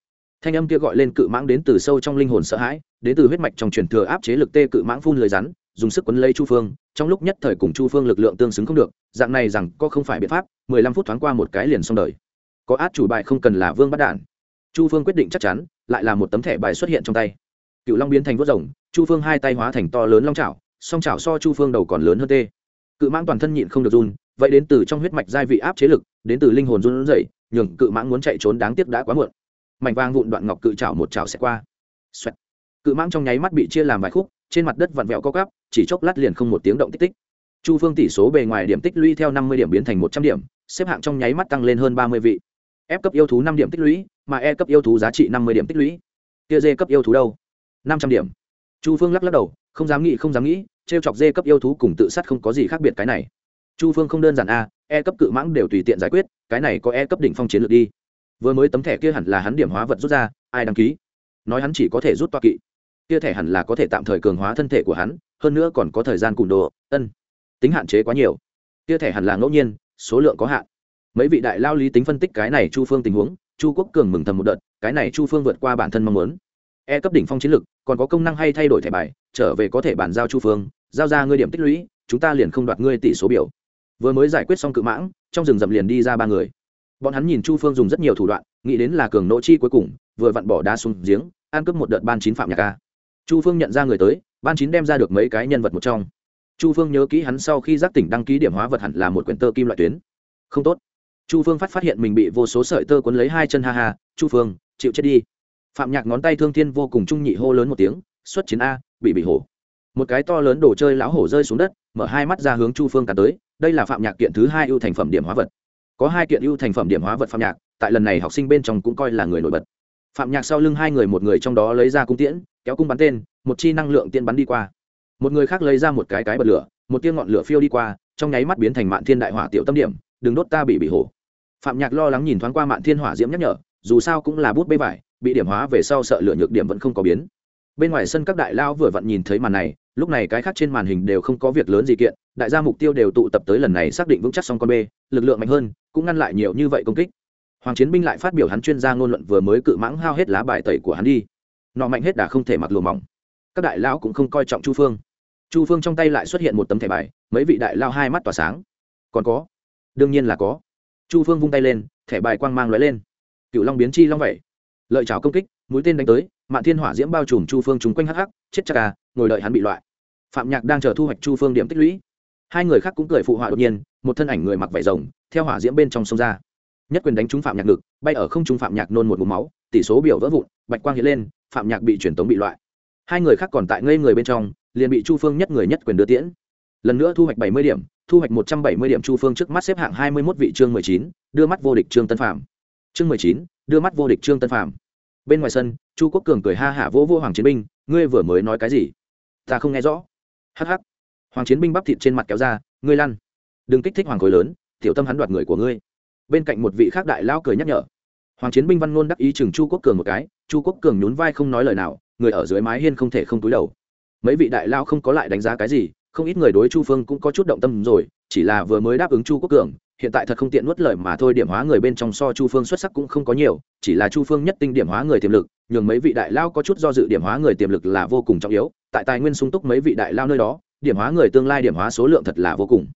Thanh âm kia gọi lên cự mãng đến từ sâu trong linh hồn sợ hãi, đến từ huyết mạch trong truyền thừa áp chế lực tê cự mãng phun lời rắn, dùng sức quấn lấy chu phương, trong lúc nhất thời cùng chu phương lực lượng tương xứng không được, dạng này rằng có không phải biện pháp, mười lăm phút thoáng qua một cái liền xong đời. Có át chủ bài không cần là vương bắt đản chu phương quyết định chắc chắn, lại là một tấm thẻ bài xuất hiện trong tay. Cựu long biến thành vớt rồng, chu phương hai tay hóa thành to lớn long trào song trào so chu phương đầu còn lớn hơn tê. Cự mãng toàn thân nhịn không được run vậy đến từ trong huyết mạch giai vị áp chế lực, đến từ linh hồn run rẩy, nhường cự mãng muốn chạy trốn đáng tiếc đã quá muộn. Mảnh vang vụn đoạn ngọc cự chảo một chảo sẽ qua. Xoẹt. cự mãng trong nháy mắt bị chia làm vài khúc, trên mặt đất vặn vẹo co cắp chỉ chốc lát liền không một tiếng động tích tích. Chu phương tỷ số bề ngoài điểm tích lũy theo năm mươi điểm biến thành một trăm điểm, xếp hạng trong nháy mắt tăng lên hơn ba mươi vị. F cấp yêu thú năm điểm tích lũy, mà e cấp yêu thú giá trị năm mươi điểm tích lũy. Kia d cấp yêu thú đâu? Năm trăm điểm. Chu phương lắc lắc đầu, không dám nghĩ, không dám nghĩ t r e o chọc d cấp yêu thú cùng tự sát không có gì khác biệt cái này chu phương không đơn giản a e cấp cự mãng đều tùy tiện giải quyết, cái này có e cấp đỉnh phong chiến lược đi. Vừa mới tấm thẻ kia hẳn là hắn điểm hóa vật rút ra, ai đăng ký? Nói hắn chỉ có thể rút toa kỵ. Kia thẻ hẳn là có thể tạm thời cường hóa thân thể của hắn, hơn nữa còn có thời gian cùn đồ, ân, tính hạn chế quá nhiều. Kia thẻ hẳn là ngẫu nhiên, số lượng có hạn. Mấy vị đại lao lý tính phân tích cái này chu phương tình huống, chu quốc cường mừng thầm một đợt, cái này chu phương vượt qua bản thân mong muốn. E cấp đỉnh phong chiến lực còn có công năng hay thay đổi thẻ bài, trở về có thể bàn giao chu phương, giao ra ngươi điểm tích lũy, chúng ta liền không đoạt ngươi tỷ số biểu vừa mới giải quyết xong cự mãng, trong rừng rậm liền đi ra ba người. Bọn hắn nhìn chu phương dùng rất nhiều thủ đoạn, nghĩ đến là cường nỗ chi cuối cùng, vừa vặn bỏ đá xuống giếng, ăn cướp một đợt ban chín phạm nhạc ca. Chu phương nhận ra người tới, ban chín đem ra được mấy cái nhân vật một trong. Chu phương nhớ kỹ hắn sau khi giác tỉnh đăng ký điểm hóa vật hẳn là một quyển tơ kim loại tuyến. Không tốt. Chu phương phát phát hiện mình bị vô số sợi tơ cuốn lấy hai chân ha ha, chu phương, chịu chết đi. Phạm nhạc ngón tay thương thiên vô cùng trung nhị hô lớn một tiếng, xuất chiến a, bị bị hổ. Một cái to lớn đồ chơi lão hổ rơi xuống đất, mở hai mắt ra hướng chu phương cả tới đây là phạm nhạc kiện thứ hai ưu thành phẩm điểm hóa vật. Có hai kiện ưu thành phẩm điểm hóa vật phạm nhạc, tại lần này học sinh bên trong cũng coi là người nổi bật. Phạm nhạc sau lưng hai người một người trong đó lấy ra cung tiễn, kéo cung bắn tên, một chi năng lượng tiên bắn đi qua. Một người khác lấy ra một cái cái bật lửa, một tia ngọn lửa phiêu đi qua, trong nháy mắt biến thành mạn thiên đại hỏa tiểu tâm điểm, đừng đốt ta bị bị hổ. Phạm nhạc lo lắng nhìn thoáng qua mạn thiên hỏa diễm nhắc nhở, dù sao cũng là bút bê vải, bị điểm hóa về sau sợ lửa nhược điểm vẫn không có biến. Bên ngoài sân các đại lao vừa vặn nhìn thấy màn này lúc này cái khác trên màn hình đều không có việc lớn gì kiện, đại gia mục tiêu đều tụ tập tới lần này xác định vững chắc xong con b, lực lượng mạnh hơn, cũng ngăn lại nhiều như vậy công kích. Hoàng chiến binh lại phát biểu hắn chuyên gia ngôn luận vừa mới cự mãng hao hết lá bài tẩy của hắn đi. Nọ mạnh hết đã không thể mặc lùa mỏng. Các đại lão cũng không coi trọng chu phương. Chu phương trong tay lại xuất hiện một tấm thẻ bài, mấy vị đại lao hai mắt tỏa sáng. Còn có? Đương nhiên là có. Chu phương vung tay lên, thẻ bài quang mang l ó e lên. Cựu long biến chi long vẩy lợi chào công kích, mũi tên đánh tới Mạn thiên hỏa diễm bao trùm chu phương chung quanh hắc hắc, chết chắc à ngồi đợi hắn bị loại. Phạm nhạc đang chờ thu hoạch chu phương điểm tích lũy. Hai người khác cũng cười phụ họa đột nhiên, một thân ảnh người mặc vải rồng, theo hỏa diễm bên trong sông ra. Nhất quyền đánh trúng phạm nhạc ngực, bay ở không trung phạm nhạc nôn một mũ máu, tỷ số biểu vỡ vụn, bạch quang hiện lên, phạm nhạc bị truyền tống bị loại. Hai người khác còn tại ngây người bên trong, liền bị chu phương nhất người nhất quyền đưa tiễn. Lần nữa thu hoạch bảy mươi điểm, thu hoạch một trăm bảy mươi điểm chu phương trước mắt xếp hạng hai mươi mốt vị chương mười chín, đưa mắt vô địch trương tân phạm chương mười chín, đưa mắt vô địch trương tân phạm bên ngoài sân, chu quốc cường cười ha hả vỗ vô hoàng chiến binh, ngươi vừa mới nói cái gì? Ta không nghe rõ. Hh hoàng chiến binh bắp thịt trên mặt kéo ra, ngươi lăn. Đừng kích thích hoàng khối lớn, tiểu tâm hắn đoạt người của ngươi. Bên cạnh một vị khác đại lão cười nhắc nhở. Hoàng chiến binh văn ngôn đắc ý chừng chu quốc cường một cái, chu quốc cường nhún vai không nói lời nào, người ở dưới mái hiên không thể không túi đầu. Mấy vị đại lao không có lại đánh giá cái gì, không ít người đối chu phương cũng có chút động tâm rồi, chỉ là vừa mới đáp ứng chu quốc cường hiện tại thật không tiện nuốt lời mà thôi, điểm hóa người bên trong so chu phương xuất sắc cũng không có nhiều, chỉ là chu phương nhất tinh điểm hóa người tiềm lực, nhường mấy vị đại lao có chút do dự, điểm hóa người tiềm lực là vô cùng trọng yếu, tại tài nguyên sung túc mấy vị đại lao nơi đó, điểm hóa người tương lai điểm hóa số lượng thật là vô cùng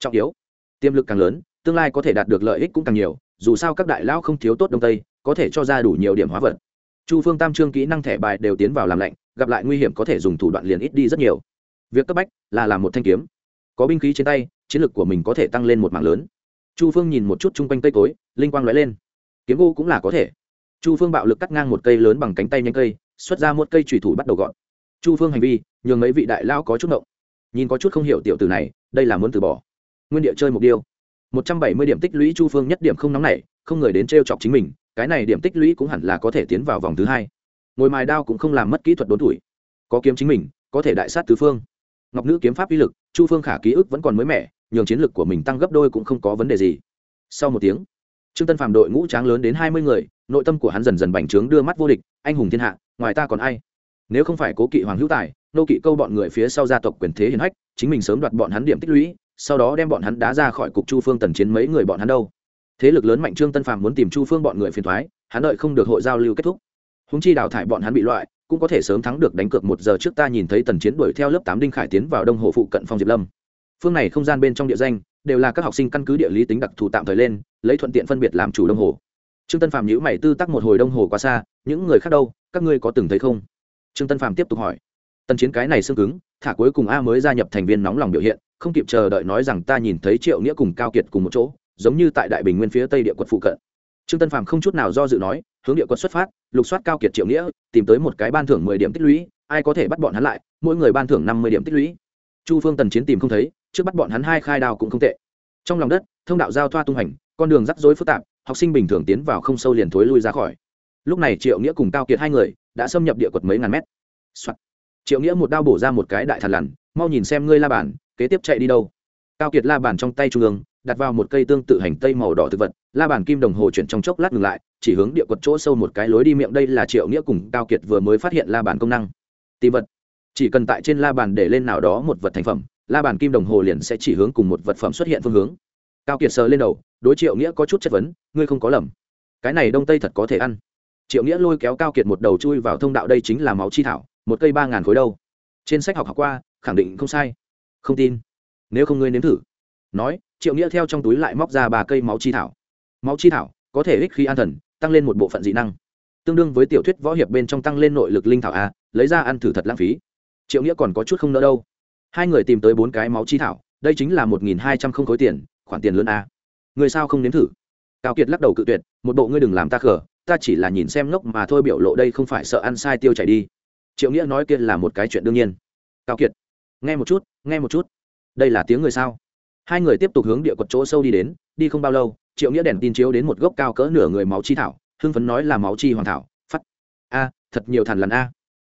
trọng yếu. Tiềm lực càng lớn, tương lai có thể đạt được lợi ích cũng càng nhiều, dù sao các đại lao không thiếu tốt đông tây, có thể cho ra đủ nhiều điểm hóa vật. Chu phương tam trương kỹ năng thẻ bài đều tiến vào làm lạnh, gặp lại nguy hiểm có thể dùng thủ đoạn liền ít đi rất nhiều. Việc cấp bách là làm một thanh kiếm. Có binh khí trên tay, chiến lược của mình có thể tăng lên một mảng lớn chu phương nhìn một chút chung quanh cây cối, linh quang lóe lên. Kiếm gỗ cũng là có thể. Chu phương bạo lực cắt ngang một cây lớn bằng cánh tay nhanh cây, xuất ra một cây thủy thủ bắt đầu gọn. Chu phương hành vi, nhường mấy vị đại lao có chút động nhìn có chút không hiểu tiểu từ này, đây là muốn từ bỏ. Nguyên địa chơi mục tiêu. Một trăm bảy mươi điểm tích lũy chu phương nhất điểm không nóng nảy, không người đến t chọc chính mình, cái này điểm tích lũy cũng hẳn là có thể tiến vào vòng thứ hai. Ngồi mài đao cũng không làm mất kỹ thuật đốn tuổi. Có kiếm chính mình, có thể đại sát tứ phương. Ngọc nữ kiếm pháp uy lực, chu phương khả ký ức vẫn còn mới mẻ nhường chiến lực của mình tăng gấp đôi cũng không có vấn đề gì. Sau một tiếng, trương tân phạm đội ngũ tráng lớn đến hai mươi người, nội tâm của hắn dần dần bành trướng đưa mắt vô địch, anh hùng thiên hạ, ngoài ta còn ai? Nếu không phải cố kỵ hoàng hữu tài, nô kỵ câu bọn người phía sau gia tộc quyền thế hiền hách, chính mình sớm đoạt bọn hắn điểm tích lũy, sau đó đem bọn hắn đá ra khỏi cục chu phương tần chiến mấy người bọn hắn đâu. Thế lực lớn mạnh trương tân phàm muốn tìm chu phương bọn người phiền thoái hắn đợi không được hội giao lưu kết thúc. Húng chi đào thải bọn hắn bị loại, cũng có thể sớm thắng được đánh cược một giờ trước ta nhìn thấy tần chiến đuổi theo lớp tám đinh khải tiến vào đông hồ phụ cận phong diệp lâm phương này không gian bên trong địa danh, đều là các học sinh căn cứ địa lý tính đặc thù tạm thời lên, lấy thuận tiện phân biệt làm chủ đông hồ. Trương tân phạm nhữ mày tư tắc một hồi đông hồ quá xa, những người khác đâu, các ngươi có từng thấy không? Trương tân phạm tiếp tục hỏi. Tần chiến cái này xương cứng, thả cuối cùng a mới gia nhập thành viên nóng lòng biểu hiện, không kịp chờ đợi nói rằng ta nhìn thấy triệu nghĩa cùng cao kiệt cùng một chỗ, giống như tại đại bình nguyên phía tây địa quận phụ cận. Trương tân phạm không chút nào do dự nói, hướng địa quận xuất phát, lục soát cao kiệt triệu nghĩa, tìm tới một cái ban thưởng mười điểm tích lũy, ai có thể bắt bọn hắn lại, mỗi người ban thưởng năm mươi điểm tích lũy. Chu phương tần chiến tìm không thấy trước bắt bọn hắn hai khai đao cũng không tệ. Trong lòng đất, thông đạo giao thoa tung hành, con đường rắc rối phức tạp, học sinh bình thường tiến vào không sâu liền thối lui ra khỏi. Lúc này triệu nghĩa cùng cao kiệt hai người đã xâm nhập địa quật mấy ngàn mét、Soạn. triệu nghĩa một đao bổ ra một cái đại thằn lằn, mau nhìn xem ngươi la bàn, kế tiếp chạy đi đâu? Cao kiệt la bàn trong tay trung ương, đặt vào một cây tương tự hành tây màu đỏ thực vật, la bàn kim đồng hồ chuyển trong chốc lát ngừng lại, chỉ hướng địa quật chỗ sâu một cái lối đi miệng, đây là triệu nghĩa cùng cao kiệt vừa mới phát hiện la bàn công năng. Tìm vật. Chỉ cần tại trên la bàn để lên nào đó một vật thành phẩm la bàn kim đồng hồ liền sẽ chỉ hướng cùng một vật phẩm xuất hiện phương hướng. Cao kiệt sờ lên đầu, đối triệu nghĩa có chút chất vấn, ngươi không có lầm. Cái này đông tây thật có thể ăn. Triệu nghĩa lôi kéo cao kiệt một đầu chui vào thông đạo đây chính là máu chi thảo, một cây ba ngàn khối đâu. Trên sách học học qua, khẳng định không sai. Không tin. Nếu không ngươi nếm thử. Nói, triệu nghĩa theo trong túi lại móc ra ba cây máu chi thảo. Máu chi thảo có thể ích khi an thần, tăng lên một bộ phận dị năng. Tương đương với tiểu thuyết võ hiệp bên trong tăng lên nội lực linh thảo a, lấy ra ăn thử thật lãng phí. Triệu nghĩa còn có chút không nỡ đâu hai người tìm tới bốn cái máu chi thảo, đây chính là một nghìn hai trăm không khối tiền, khoản tiền lớn a. Người sao không nếm thử? Cao kiệt lắc đầu cự tuyệt, một bộ ngươi đừng làm ta khờ, ta chỉ là nhìn xem ngốc mà thôi biểu lộ đây không phải sợ ăn sai tiêu chảy đi. Triệu nghĩa nói kia là một cái chuyện đương nhiên. Cao kiệt, nghe một chút, nghe một chút. Đây là tiếng người sao? Hai người tiếp tục hướng địa quật chỗ sâu đi đến, đi không bao lâu, triệu nghĩa đèn tin chiếu đến một gốc cao cỡ nửa người máu chi thảo, hưng phấn nói là máu chi hoàng thảo phắt a, thật nhiều thằn lằn a.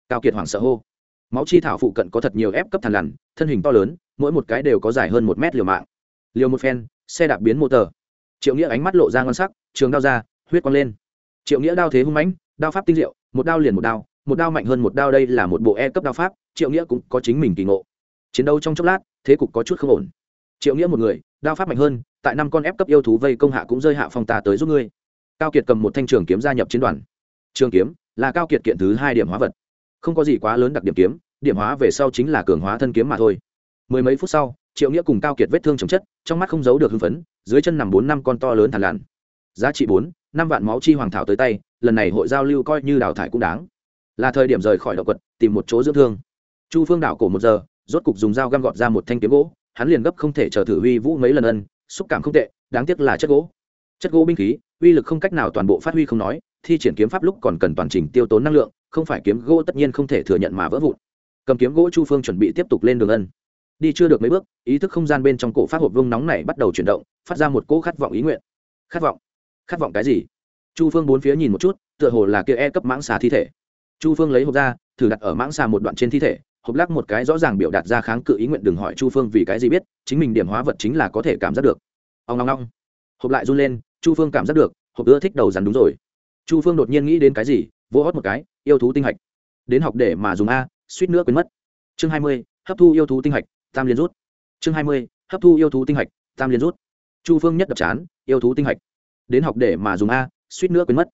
Cao kiệt hoảng sợ hô máu chi thảo phụ cận có thật nhiều ép cấp thằn lằn, thân hình to lớn, mỗi một cái đều có dài hơn một mét liều mạng. Liều một phen, xe đạp biến motor. Triệu nghĩa ánh mắt lộ ra ngon sắc, trường đao ra, huyết quang lên. Triệu nghĩa đao thế hung mãnh, đao pháp tinh diệu, một đao liền một đao một đao mạnh hơn một đao đây là một bộ e cấp đao pháp, triệu nghĩa cũng có chính mình kỳ ngộ. Chiến đấu trong chốc lát, thế cục có chút không ổn. Triệu nghĩa một người, đao pháp mạnh hơn, tại năm con ép cấp yêu thú vây công hạ cũng rơi hạ phong tà tới giúp ngươi. Cao kiệt cầm một thanh trường kiếm gia nhập chiến đoàn. Trường kiếm là cao kiệt kiện thứ hai điểm hóa vật không có gì quá lớn đặc điểm kiếm, điểm hóa về sau chính là cường hóa thân kiếm mà thôi. Mười mấy phút sau, triệu nghĩa cùng cao kiệt vết thương chồng chất, trong mắt không giấu được hưng phấn, dưới chân nằm bốn năm con to lớn thàn làn giá trị bốn, năm vạn máu chi hoàng thảo tới tay, lần này hội giao lưu coi như đào thải cũng đáng. Là thời điểm rời khỏi động quật, tìm một chỗ dưỡng thương. Chu phương đảo cổ một giờ, rốt cục dùng dao găm gọt ra một thanh kiếm gỗ, hắn liền gấp không thể chờ thử huy vũ mấy lần ân, xúc cảm không tệ, đáng tiếc là chất gỗ. Chất gỗ binh khí, uy lực không cách nào toàn bộ phát huy không nói, thi triển kiếm pháp lúc còn cần toàn trình tiêu tốn năng lượng không phải kiếm gỗ tất nhiên không thể thừa nhận mà vỡ vụn. Cầm kiếm gỗ chu phương chuẩn bị tiếp tục lên đường ân. Đi chưa được mấy bước, ý thức không gian bên trong cổ phát hộp vương nóng này bắt đầu chuyển động, phát ra một cỗ khát vọng ý nguyện. Khát vọng? Khát vọng cái gì? Chu phương bốn phía nhìn một chút, tựa hồ là kia e cấp mãng xà thi thể. Chu phương lấy hộp ra, thử đặt ở mãng xà một đoạn trên thi thể, hộp lắc một cái rõ ràng biểu đạt ra kháng cự ý nguyện đừng hỏi chu phương vì cái gì biết, chính mình điểm hóa vật chính là có thể cảm giác được. Ông ngong ngong hộp lại run lên, chu phương cảm giác được, hộp ưa thích đầu rắn đúng rồi. Chu phương đột nhiên nghĩ đến cái gì vô hót một cái yêu thú tinh hạch. Đến học để mà dùng a, suýt nữa quên mất. Chương hai mươi, hấp thu yêu thú tinh hạch, tam liên rút. Chương hai mươi, hấp thu yêu thú tinh hạch, tam liên rút. Chu phương nhất đập chán, yêu thú tinh hạch. Đến học để mà dùng a, suýt nữa quên mất.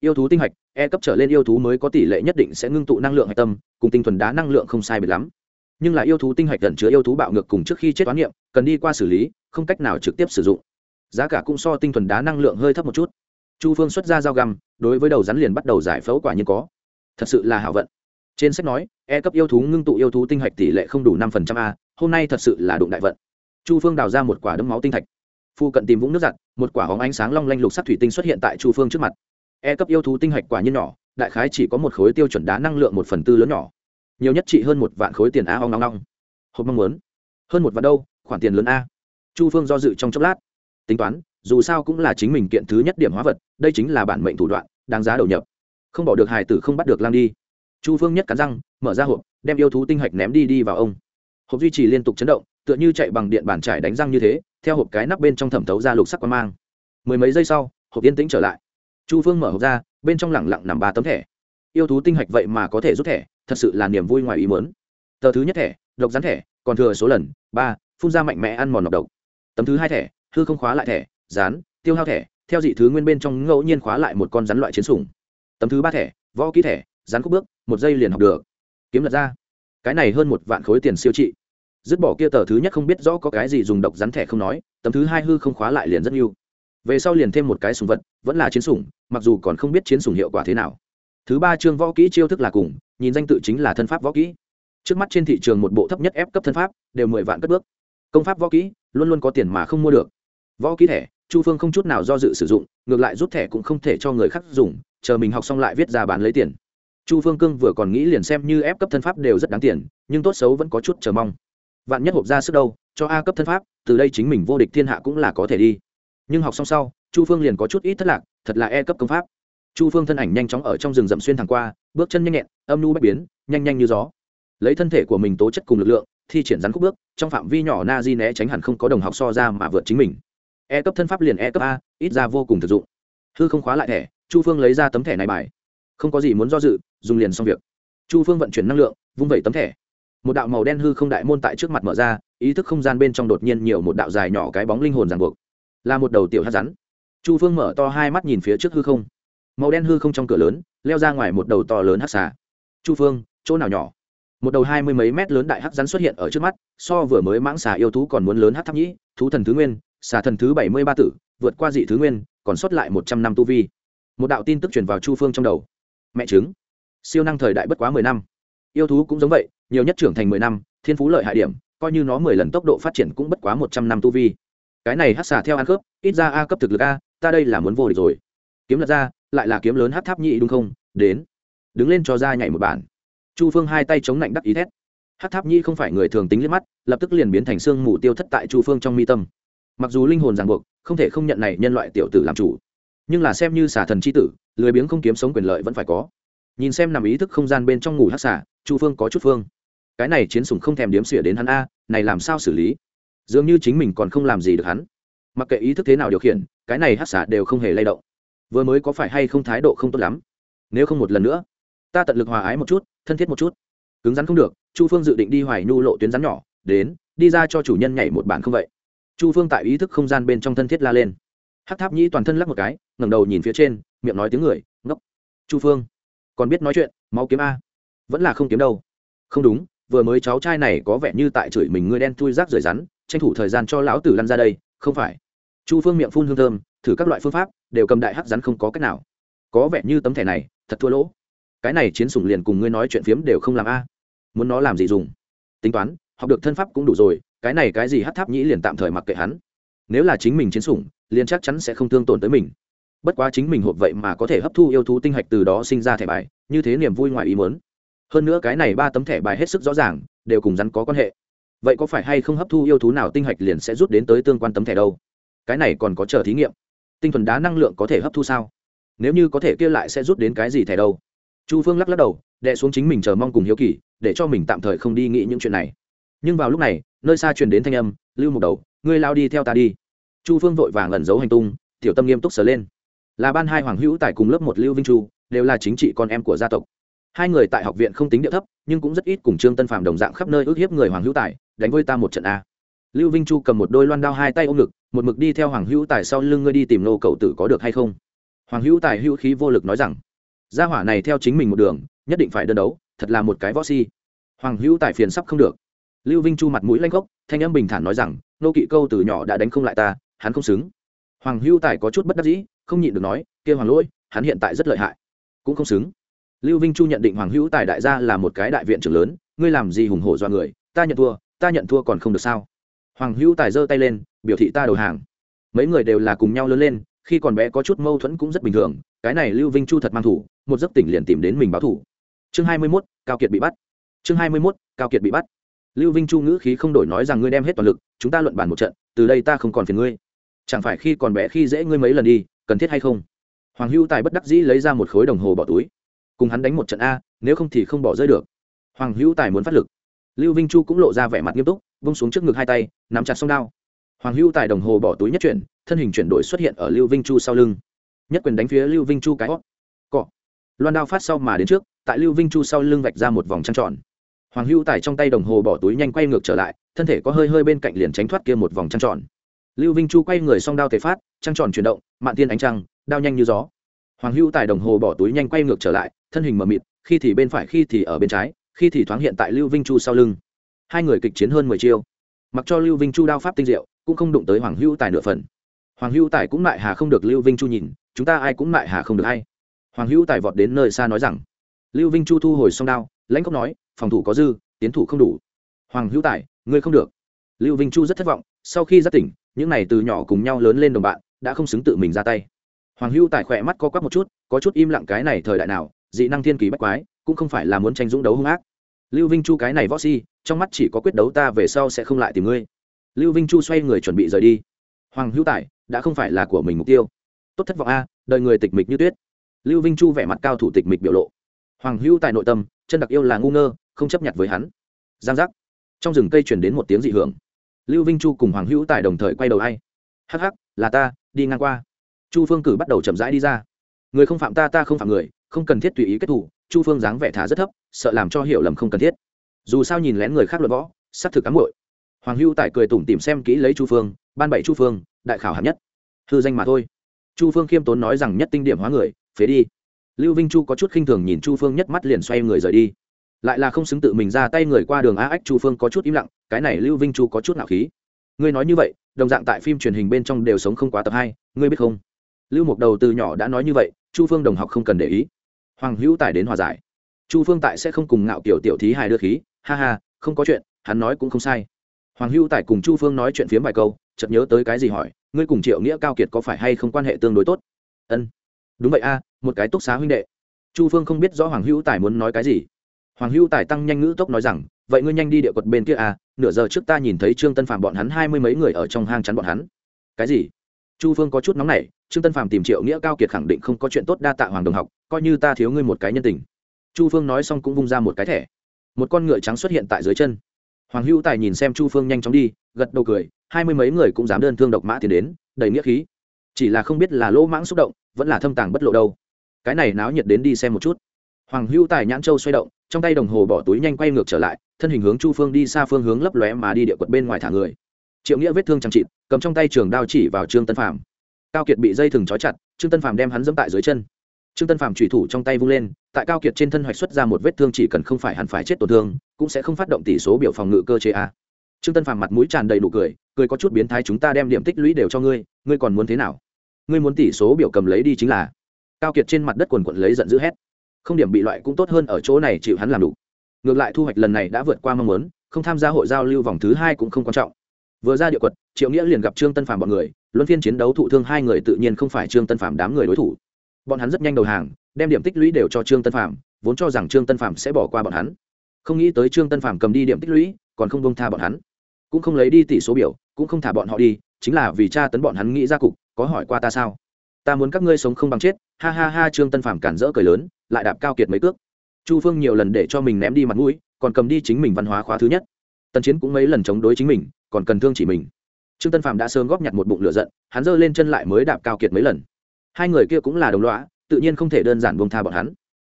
Yêu thú tinh hạch e cấp trở lên yêu thú mới có tỷ lệ nhất định sẽ ngưng tụ năng lượng hạch tâm, cùng tinh thuần đá năng lượng không sai biệt lắm. Nhưng là yêu thú tinh hạch gần chứa yêu thú bạo ngược cùng trước khi chết toán niệm, cần đi qua xử lý, không cách nào trực tiếp sử dụng. Giá cả cũng so tinh thuần đá năng lượng hơi thấp một chút. Chu phương xuất ra dao găm, đối với đầu rắn liền bắt đầu giải phẫu quả nhiên có thật sự là hảo vận. Trên sách nói e cấp yêu thú ngưng tụ yêu thú tinh hạch tỷ lệ không đủ năm phần trăm a, hôm nay thật sự là đụng đại vận. Chu phương đào ra một quả đấm máu tinh thạch. Phu cận tìm vũng nước giặt, một quả hóng ánh sáng long lanh lục sắc thủy tinh xuất hiện tại chu phương trước mặt. E cấp yêu thú tinh hạch quả nhiên nhỏ, đại khái chỉ có một khối tiêu chuẩn đá năng lượng một phần tư lớn nhỏ. Nhiều nhất trị hơn một vạn khối tiền á ong long long hộp mong muốn. Hơn một vạn đâu, khoản tiền lớn a. Chu phương do dự trong chốc lát. Tính toán, dù sao cũng là chính mình kiện thứ nhất điểm hóa vật, đây chính là bản mệnh thủ đoạn, đáng giá đầu nhập không bỏ được hài tử không bắt được lang đi. Chu phương nhất cắn răng, mở ra hộp, đem yêu thú tinh hạch ném đi đi vào ông. Hộp duy trì liên tục chấn động, tựa như chạy bằng điện bàn trải đánh răng như thế, theo hộp cái nắp bên trong thẩm thấu ra lục sắc quan mang. Mười mấy giây sau, hộp yên tĩnh trở lại. Chu phương mở hộp ra, bên trong lẳng lặng nằm ba tấm thẻ. Yêu thú tinh hạch vậy mà có thể rút thẻ, thật sự là niềm vui ngoài ý mớn tờ thứ nhất thẻ, độc rắn thẻ, còn thừa số lần, ba, phun ra mạnh mẽ ăn mòn nọc độc. Tấm thứ hai thẻ, hư không khóa lại thẻ, rán, tiêu hao thẻ, theo dị thứ nguyên bên trong ngẫu nhiên khóa lại một con rắn loại chiến sủng tấm thứ ba thẻ, võ kỹ thẻ rán khúc bước, một giây liền học được. Kiếm lật ra. Cái này hơn một vạn khối tiền siêu trị. Dứt bỏ kia tờ thứ nhất không biết rõ có cái gì dùng độc rắn thẻ không nói, tấm thứ hai hư không khóa lại liền rất yêu về sau liền thêm một cái sùng vật, vẫn là chiến sủng, mặc dù còn không biết chiến sủng hiệu quả thế nào. Thứ ba chương võ kỹ chiêu thức là cùng, nhìn danh tự chính là thân pháp võ kỹ. Trước mắt trên thị trường một bộ thấp nhất ép cấp thân pháp, đều mười vạn cất bước. Công pháp võ kỹ, luôn luôn có tiền mà không mua được. Võ kỹ thẻ, chu phương không chút nào do dự sử dụng, ngược lại rút thẻ cũng không thể cho người khác dùng chờ mình học xong lại viết ra bán lấy tiền. Chu phương cương vừa còn nghĩ liền xem như ép cấp thân pháp đều rất đáng tiền, nhưng tốt xấu vẫn có chút chờ mong. Vạn nhất hộp ra sức đâu, cho a cấp thân pháp, từ đây chính mình vô địch thiên hạ cũng là có thể đi. Nhưng học xong sau, chu phương liền có chút ít thất lạc, thật là e cấp công pháp. Chu phương thân ảnh nhanh chóng ở trong rừng rậm xuyên thẳng qua, bước chân nhanh nhẹn, âm nhu bách biến, nhanh nhanh như gió. Lấy thân thể của mình tố chất cùng lực lượng, thi triển rắn khúc bước, trong phạm vi nhỏ na di né tránh hẳn không có đồng học so ra mà vượt chính mình. E cấp thân pháp liền e cấp a, ít ra vô cùng thực dụng. Hư không khóa lại thẻ chu phương lấy ra tấm thẻ này bài. Không có gì muốn do dự, dùng liền xong việc. Chu phương vận chuyển năng lượng, vung vẩy tấm thẻ. Một đạo màu đen hư không đại môn tại trước mặt mở ra, ý thức không gian bên trong đột nhiên nhiều một đạo dài nhỏ cái bóng linh hồn ràng buộc. Là một đầu tiểu hát rắn. Chu phương mở to hai mắt nhìn phía trước hư không. Màu đen hư không trong cửa lớn, leo ra ngoài một đầu to lớn hát xà. Chu phương, chỗ nào nhỏ? Một đầu hai mươi mấy mét lớn đại hắc rắn xuất hiện ở trước mắt, so vừa mới mãng xà yêu thú còn muốn lớn hắc tháp nhĩ, thú thần thứ nguyên, xà thần thứ bảy mươi ba tử, vượt qua dị thứ nguyên, còn sót lại một trăm năm tu vi một đạo tin tức truyền vào chu phương trong đầu. Mẹ chứng siêu năng thời đại bất quá mười năm. Yêu thú cũng giống vậy, nhiều nhất trưởng thành mười năm, thiên phú lợi hại điểm, coi như nó mười lần tốc độ phát triển cũng bất quá một trăm năm tu vi. Cái này hát xà theo ăn khớp, ít ra a cấp thực lực a, ta đây là muốn vô địch rồi. Kiếm lật ra, lại là kiếm lớn hát tháp nhị, đúng không? Đến. Đứng lên cho ra nhảy một bản. Chu phương hai tay chống lạnh đắc ý thét. Hát tháp nhị không phải người thường tính liếc mắt, lập tức liền biến thành xương mù tiêu thất tại chu phương trong mi tâm. Mặc dù linh hồn ràng buộc, không thể không nhận này nhân loại tiểu tử làm chủ nhưng là xem như xả thần c h i tử, lười biếng không kiếm sống quyền lợi vẫn phải có. Nhìn xem nằm ý thức không gian bên trong ngủ hát xả chu phương có chút phương. Cái này chiến sủng không thèm điếm xỉa đến hắn a, này làm sao xử lý? Dường như chính mình còn không làm gì được hắn. Mặc kệ ý thức thế nào điều khiển, cái này hát xả đều không hề lay động. Vừa mới có phải hay không thái độ không tốt lắm? Nếu không một lần nữa, ta tận lực hòa ái một chút, thân thiết một chút. Cứng rắn không được, chu phương dự định đi hoài nhu lộ tuyến rắn nhỏ, đến, đi ra cho chủ nhân nhảy một bản không vậy? Chu phương tại ý thức không gian bên trong thân thiết la lên. Hát tháp nhĩ toàn thân lắc một cái ngẩng đầu nhìn phía trên, miệng nói tiếng người, ngốc. Chu phương, còn biết nói chuyện máu kiếm a. Vẫn là không kiếm đâu. Không đúng, vừa mới cháu trai này có vẻ như tại chửi mình ngươi đen thui rác rời rắn, tranh thủ thời gian cho lão tử lăn ra đây, không phải. Chu phương miệng phun hương thơm, thử các loại phương pháp, đều cầm đại hắc rắn không có cách nào. Có vẻ như tấm thẻ này, thật thua lỗ. Cái này chiến sủng liền cùng ngươi nói chuyện phiếm đều không làm a. Muốn nó làm gì dùng? Tính toán, học được thân pháp cũng đủ rồi, cái này cái gì hát tháp nhĩ liền tạm thời mặc kệ hắn. Nếu là chính mình chiến sủng, liền chắc chắn sẽ không thương tổn tới mình bất quá chính mình hộp vậy mà có thể hấp thu yêu thú tinh hạch từ đó sinh ra thẻ bài, như thế niềm vui ngoài ý muốn. Hơn nữa cái này ba tấm thẻ bài hết sức rõ ràng, đều cùng rắn có quan hệ. Vậy có phải hay không hấp thu yêu thú nào tinh hạch liền sẽ rút đến tới tương quan tấm thẻ đâu? Cái này còn có chờ thí nghiệm. Tinh thuần đá năng lượng có thể hấp thu sao? Nếu như có thể kia lại sẽ rút đến cái gì thẻ đâu? Chu phương lắc lắc đầu đệ xuống chính mình chờ mong cùng hiếu kỳ, để cho mình tạm thời không đi nghĩ những chuyện này. Nhưng vào lúc này, nơi xa truyền đến thanh âm, lưu một đầu, ngươi lao đi theo ta đi. Chu phương vội vàng ẩn giấu hành tung, tiểu tâm nghiêm túc sờ lên là ban hai hoàng hữu tại cùng lớp một lưu vinh chu, đều là chính trị con em của gia tộc. Hai người tại học viện không tính địa thấp, nhưng cũng rất ít cùng trương tân phạm đồng dạng khắp nơi ước hiếp người hoàng hữu tài đánh với ta một trận a. Lưu vinh chu cầm một đôi loan đao hai tay ôm ngực, một mực đi theo hoàng hữu tài sau lưng ngươi đi tìm nô cậu tử có được hay không? Hoàng hữu tài hữu khí vô lực nói rằng, gia hỏa này theo chính mình một đường, nhất định phải đơn đấu, thật là một cái võ si. Hoàng hữu tài phiền sắp không được. Lưu vinh chu mặt mũi lanh gốc, thanh âm bình thản nói rằng, nô kỵ câu từ nhỏ đã đánh không lại ta, hắn không xứng hoàng Hưu tài có chút bất đắc dĩ không nhịn được nói kia hoàng lỗi hắn hiện tại rất lợi hại. Cũng không xứng. Lưu vinh chu nhận định hoàng hữu tài đại gia là một cái đại viện trưởng lớn ngươi làm gì hùng hổ do người ta nhận thua ta nhận thua còn không được sao? Hoàng hữu tài giơ tay lên biểu thị ta đầu hàng. Mấy người đều là cùng nhau lớn lên khi còn bé có chút mâu thuẫn cũng rất bình thường cái này lưu vinh chu thật mang thủ một giấc tỉnh liền tìm đến mình báo thủ. Chương hai mươi 21, cao kiệt bị bắt. Chương hai mươi 21, cao kiệt bị bắt. Lưu vinh chu ngữ khí không đổi nói rằng ngươi đem hết toàn lực chúng ta luận bàn một trận từ đây ta không còn phiền ngươi chẳng phải khi còn bé khi dễ ngươi mấy lần đi, cần thiết hay không? Hoàng hữu tài bất đắc dĩ lấy ra một khối đồng hồ bỏ túi. Cùng hắn đánh một trận a, nếu không thì không bỏ rơi được. Hoàng hữu tài muốn phát lực. Lưu vinh chu cũng lộ ra vẻ mặt nghiêm túc, vung xuống trước ngực hai tay, nắm chặt sông đao. Hoàng hữu tài đồng hồ bỏ túi nhất chuyển, thân hình chuyển đổi xuất hiện ở lưu vinh chu sau lưng. Nhất quyền đánh phía lưu vinh chu cái hót cọ. Loan đao phát sau mà đến trước, tại lưu vinh chu sau lưng vạch ra một vòng trăng tròn. Hoàng hữu tài trong tay đồng hồ bỏ túi nhanh quay ngược trở lại, thân thể có hơi hơi bên cạnh liền tránh thoát kia một vòng trăng tròn lưu vinh chu quay người song đao thể phát, trăng tròn chuyển động, mạn tiên ánh trăng, đao nhanh như gió. Hoàng hữu tài đồng hồ bỏ túi nhanh quay ngược trở lại, thân hình mờ mịt, khi thì bên phải, khi thì ở bên trái, khi thì thoáng hiện tại lưu vinh chu sau lưng. Hai người kịch chiến hơn mười chiêu. Mặc cho lưu vinh chu đao pháp tinh diệu, cũng không đụng tới hoàng hữu tài nửa phần. Hoàng hữu tài cũng lại hà không được lưu vinh chu nhìn, chúng ta ai cũng lại hà không được hay hoàng hữu tài vọt đến nơi xa nói rằng, lưu vinh chu thu hồi song đao, lãnh cốc nói, phòng thủ có dư, tiến thủ không đủ. Hoàng hữu tài, ngươi không được lưu vinh chu rất thất vọng, sau khi giác tỉnh, những n à y từ nhỏ cùng nhau lớn lên đồng bạn, đã không xứng tự mình ra tay. Hoàng Hưu tài khỏe mắt co quắp một chút, có chút im lặng cái này thời đại nào, dị năng thiên kỳ bách quái, cũng không phải là muốn tranh dũng đấu hung ác. Lưu vinh chu cái này võ si, trong mắt chỉ có quyết đấu ta về sau sẽ không lại tìm ngươi. Lưu vinh chu xoay người chuẩn bị rời đi. Hoàng hữu tài, đã không phải là của mình mục tiêu. Tốt thất vọng a, đời người tịch mịch như tuyết. Lưu vinh chu vẻ mặt cao thủ tịch mịch biểu lộ. Hoàng hữu tài nội tâm, chân đặc yêu là ngu ngơ, không chấp nhận với hắn. Giang giác. Trong rừng cây chuyển đến một tiếng dị hưởng lưu vinh chu cùng hoàng hữu tài đồng thời quay đầu hay hắc hắc, là ta, đi ngang qua. Chu phương cử bắt đầu chậm rãi đi ra. Người không phạm ta ta không phạm người, không cần thiết tùy ý kết thủ, chu phương dáng vẻ thả rất thấp, sợ làm cho hiểu lầm không cần thiết. Dù sao nhìn lén người khác luật võ xác thực ám hội hoàng hữu tài cười tủm tìm xem kỹ lấy chu phương, ban bảy chu phương, đại khảo hạng nhất. Hư danh mà thôi. Chu phương khiêm tốn nói rằng nhất tinh điểm hóa người, phế đi. Lưu vinh chu có chút khinh thường nhìn chu phương nhất mắt liền xoay người rời đi. Lại là không xứng tự mình ra tay người qua đường a ách chu phương có chút im lặng cái này lưu vinh chu có chút nạo khí. Ngươi nói như vậy, đồng dạng tại phim truyền hình bên trong đều sống không quá tập hai, ngươi biết không? Lưu mục đầu từ nhỏ đã nói như vậy, chu phương đồng học không cần để ý. Hoàng hữu tài đến hòa giải. Chu phương tại sẽ không cùng ngạo kiểu tiểu thí hài đưa khí, ha ha, không có chuyện, hắn nói cũng không sai. Hoàng hữu tài cùng chu phương nói chuyện phiếm vài câu, chợt nhớ tới cái gì hỏi, ngươi cùng triệu nghĩa cao kiệt có phải hay không quan hệ tương đối tốt? Ân. Đúng vậy a, một cái túc xá huynh đệ. Chu phương không biết rõ hoàng hữu tài muốn nói cái gì. Hoàng hữu tài tăng nhanh ngữ tốc nói rằng vậy ngươi nhanh đi địa quật bên kia à nửa giờ trước ta nhìn thấy trương tân phạm bọn hắn hai mươi mấy người ở trong hang chắn bọn hắn. Cái gì? Chu phương có chút nóng nảy, trương tân phạm tìm triệu nghĩa cao kiệt khẳng định không có chuyện tốt đa tạ hoàng đồng học, coi như ta thiếu ngươi một cái nhân tình. Chu phương nói xong cũng vung ra một cái thẻ. Một con ngựa trắng xuất hiện tại dưới chân. Hoàng hữu tài nhìn xem chu phương nhanh chóng đi, gật đầu cười, hai mươi mấy người cũng dám đơn thương độc mã tiến đến, đầy nghĩa khí. Chỉ là không biết là lỗ mãng xúc động, vẫn là thâm tàng bất lộ đâu. Cái này náo nhiệt đến đi xem một chút. Hoàng hữu tài nhãn châu xoay động, trong tay đồng hồ bỏ túi nhanh quay ngược trở lại thân hình hướng chu phương đi xa phương hướng lấp lóe mà đi địa quật bên ngoài thả người. Triệu nghĩa vết thương chẳng trịt cầm trong tay trường đao chỉ vào trương tân phàm. Cao kiệt bị dây thừng trói chặt, trương tân phàm đem hắn dẫm tại dưới chân. Trương tân phàm trùy thủ trong tay vung lên, tại cao kiệt trên thân hoạch xuất ra một vết thương chỉ cần không phải hẳn phải chết tổn thương, cũng sẽ không phát động tỷ số biểu phòng ngự cơ chế a. Trương tân phàm mặt mũi tràn đầy đủ cười cười có chút biến thái chúng ta đem điểm tích lũy đều cho ngươi ngươi còn muốn thế nào? Ngươi muốn tỷ số biểu cầm lấy đi chính là. Cao kiệt trên mặt đất quần quận lấy giận dữ hét. Không điểm bị loại cũng tốt hơn ở chỗ này chịu hắn làm đủ ngược lại thu hoạch lần này đã vượt qua mong muốn, không tham gia hội giao lưu vòng thứ hai cũng không quan trọng. Vừa ra địa quật, triệu nghĩa liền gặp trương tân Phạm bọn người, luân phiên chiến đấu thụ thương hai người tự nhiên không phải trương tân Phạm đám người đối thủ. Bọn hắn rất nhanh đầu hàng, đem điểm tích lũy đều cho trương tân Phạm. vốn cho rằng trương tân Phạm sẽ bỏ qua bọn hắn. Không nghĩ tới trương tân Phạm cầm đi điểm tích lũy, còn không bông tha bọn hắn. Cũng không lấy đi tỷ số biểu, cũng không thả bọn họ đi, chính là vì cha tấn bọn hắn nghĩ ra cục, có hỏi qua ta sao? Ta muốn các ngươi sống không bằng chết, ha ha ha, trương tân Phạm cản rỡ cười lớn, lại đạp cao kiệt mấy cước chu phương nhiều lần để cho mình ném đi mặt mũi, còn cầm đi chính mình văn hóa khóa thứ nhất. Tần chiến cũng mấy lần chống đối chính mình, còn cần thương chỉ mình. Trương tân phạm đã sớm góp nhặt một bụng lửa giận, hắn giơ lên chân lại mới đạp cao kiệt mấy lần. Hai người kia cũng là đồng loã tự nhiên không thể đơn giản buông tha bọn hắn.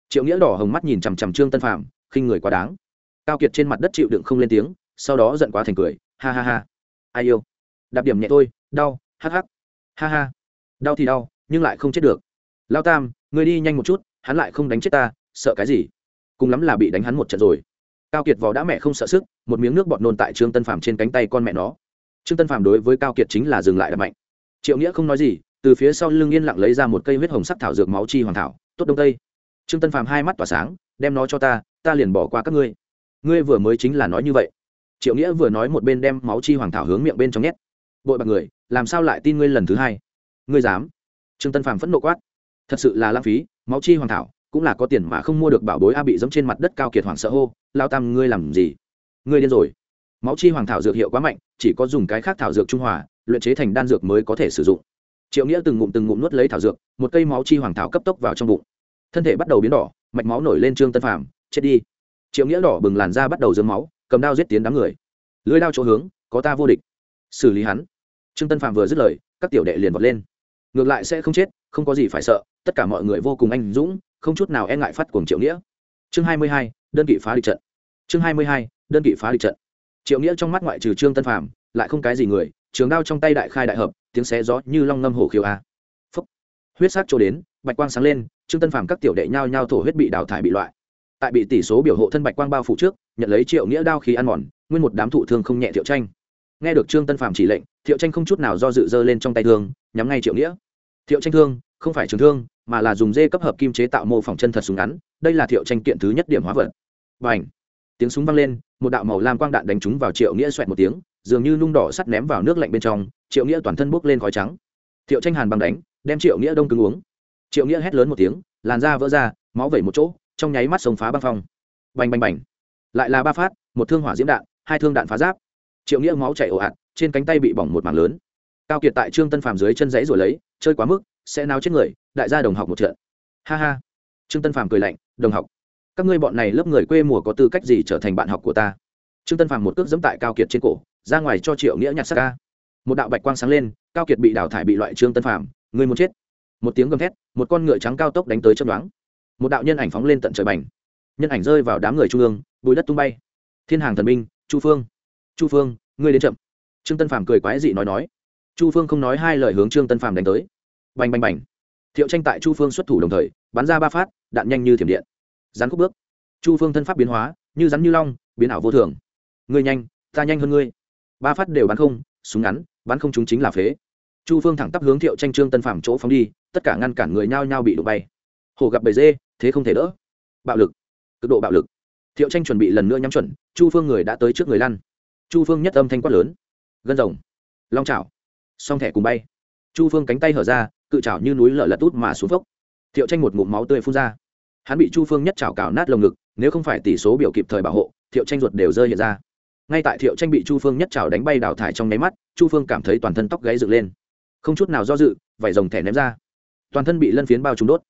Triệu nghĩa đỏ hồng mắt nhìn chằm chằm trương tân phạm khinh người quá đáng. Cao kiệt trên mặt đất chịu đựng không lên tiếng, sau đó giận quá thành cười, ha ha ha. Ai yêu? Đạp điểm nhẹ thôi, đau, hắc hắc. Ha ha. Đau thì đau, nhưng lại không chết được. Lao tam, người đi nhanh một chút, hắn lại không đánh chết ta, sợ cái gì? Cùng lắm là bị đánh hắn một trận rồi. Cao kiệt vò đã mẹ không sợ sức, một miếng nước bọt nôn tại trương tân phàm trên cánh tay con mẹ nó. Trương tân phàm đối với cao kiệt chính là dừng lại đập mạnh. Triệu nghĩa không nói gì, từ phía sau lưng yên lặng lấy ra một cây huyết hồng sắc thảo dược máu chi hoàng thảo, tốt đông tây. Trương tân phàm hai mắt tỏa sáng, đem nó cho ta ta liền bỏ qua các ngươi. Ngươi vừa mới chính là nói như vậy. Triệu nghĩa vừa nói một bên đem máu chi hoàng thảo hướng miệng bên trong nhét. Bội bạc người, làm sao lại tin ngươi lần thứ hai? Ngươi dám? Trương tân phàm phẫn nộ quát. Thật sự là lãng phí, máu chi hoàng thảo cũng là có tiền mà không mua được bảo bối a bị giống trên mặt đất cao kiệt hoàng sợ hô, lao tam, ngươi làm gì? Ngươi điên rồi. Máu chi hoàng thảo dược hiệu quá mạnh, chỉ có dùng cái khác thảo dược trung hòa, luyện chế thành đan dược mới có thể sử dụng. Triệu nghĩa từng ngụm từng ngụm nuốt lấy thảo dược, một cây máu chi hoàng thảo cấp tốc vào trong bụng. Thân thể bắt đầu biến đỏ, mạch máu nổi lên trương tân phàm, chết đi. Triệu nghĩa đỏ bừng làn da bắt đầu dớm máu, cầm đao giết tiến đám người. Lưới đao chỗ hướng, có ta vô địch. Xử lý hắn. Trương tân phàm vừa dứt lời, các tiểu đệ liền vọt lên. Ngược lại sẽ không chết, không có gì phải sợ, tất cả mọi người vô cùng anh dũng không chút nào e ngại phát cuồng triệu nghĩa. Chương hai mươi hai, đơn vị phá địch trận. Chương hai mươi hai, đơn vị phá địch trận. Triệu nghĩa trong mắt ngoại trừ trương tân phạm lại không cái gì người, trường đao trong tay đại khai đại hợp, tiếng xé gió như long ngâm hổ khiêu a. Phúc. Huyết sắc trôi đến, bạch quang sáng lên, trương tân phạm các tiểu đệ nhao nhao thổ huyết bị đào thải bị loại. Tại bị tỷ số biểu hộ thân bạch quang bao phủ trước, nhận lấy triệu nghĩa đao khí ăn mòn, nguyên một đám thụ thương không nhẹ thiệu tranh. Nghe được trương tân phạm chỉ lệnh, thiệu tranh không chút nào do dự dơ lên trong tay thương, nhắm ngay triệu nghĩa. Thiệu tranh thương, không phải trường thương mà là dùng dê cấp hợp kim chế tạo mô phỏng chân thật súng ngắn, đây là thiệu tranh kiện thứ nhất điểm hóa vật. Và tiếng súng vang lên, một đạo màu lam quang đạn đánh trúng vào triệu nghĩa xoẹt một tiếng, dường như nung đỏ sắt ném vào nước lạnh bên trong, triệu nghĩa toàn thân bốc lên khói trắng. Thiệu tranh hàn bằng đánh, đem triệu nghĩa đông cứng uống. Triệu nghĩa hét lớn một tiếng, làn da vỡ ra, máu vẩy một chỗ, trong nháy mắt sông phá băng phong. Bành bành bành! Lại là ba phát, một thương hỏa diễm đạn, hai thương đạn phá giáp. Triệu nghĩa máu chảy ồ ạt, trên cánh tay bị bỏng một mảng lớn. Cao kiệt tại trương tân phàm dưới chân dãy rồi lấy, chơi quá mức sẽ náo chết người, đại gia đồng học một trận. Ha ha. Trương tân phàm cười lạnh, đồng học, các ngươi bọn này lớp người quê mùa có tư cách gì trở thành bạn học của ta? Trương tân phàm một cước dẫm tại cao kiệt trên cổ, ra ngoài cho triệu nghĩa nhặt sắc ca. Một đạo bạch quang sáng lên, cao kiệt bị đào thải bị loại trương tân phàm người muốn chết. Một tiếng gầm thét, một con ngựa trắng cao tốc đánh tới chấp đoán một đạo nhân ảnh phóng lên tận trời bành. Nhân ảnh rơi vào đám người trung ương, bùi đất tung bay. Thiên hàng thần minh chu phương. Chu phương, ngươi đến chậm. Trương tân phàm cười quái dị nói nói. Chu phương không nói hai lời hướng trương tân phàm đánh tới bành bành bành. Thiệu tranh tại chu phương xuất thủ đồng thời, bắn ra ba phát, đạn nhanh như thiểm điện. Rắn khúc bước. Chu phương thân pháp biến hóa, như rắn như long, biến ảo vô thường. Ngươi nhanh, ta nhanh hơn ngươi. Ba phát đều bắn không, súng ngắn, bắn không chúng chính là phế. Chu phương thẳng tắp hướng thiệu tranh trương tân phạm chỗ phóng đi, tất cả ngăn cản người nhao nhao bị đụng bay. Hồ gặp bầy dê, thế không thể đỡ. Bạo lực. Cực độ bạo lực. Thiệu tranh chuẩn bị lần nữa nhắm chuẩn, chu phương người đã tới trước người lăn. Chu phương nhất âm thanh quát lớn. Gân rồng. Long chảo. Song thẻ cùng bay. Chu phương cánh tay hở ra cự trảo như núi lở lật út mà xuống phốc. Thiệu tranh một ngụm máu tươi phun ra. Hắn bị chu phương nhất trảo cào nát lồng ngực, nếu không phải tỷ số biểu kịp thời bảo hộ, thiệu tranh ruột đều rơi hiện ra. Ngay tại thiệu tranh bị chu phương nhất trảo đánh bay đào thải trong nháy mắt, chu phương cảm thấy toàn thân tóc gáy dựng lên. Không chút nào do dự, vải rồng thẻ ném ra. Toàn thân bị lân phiến bao trúng đốt.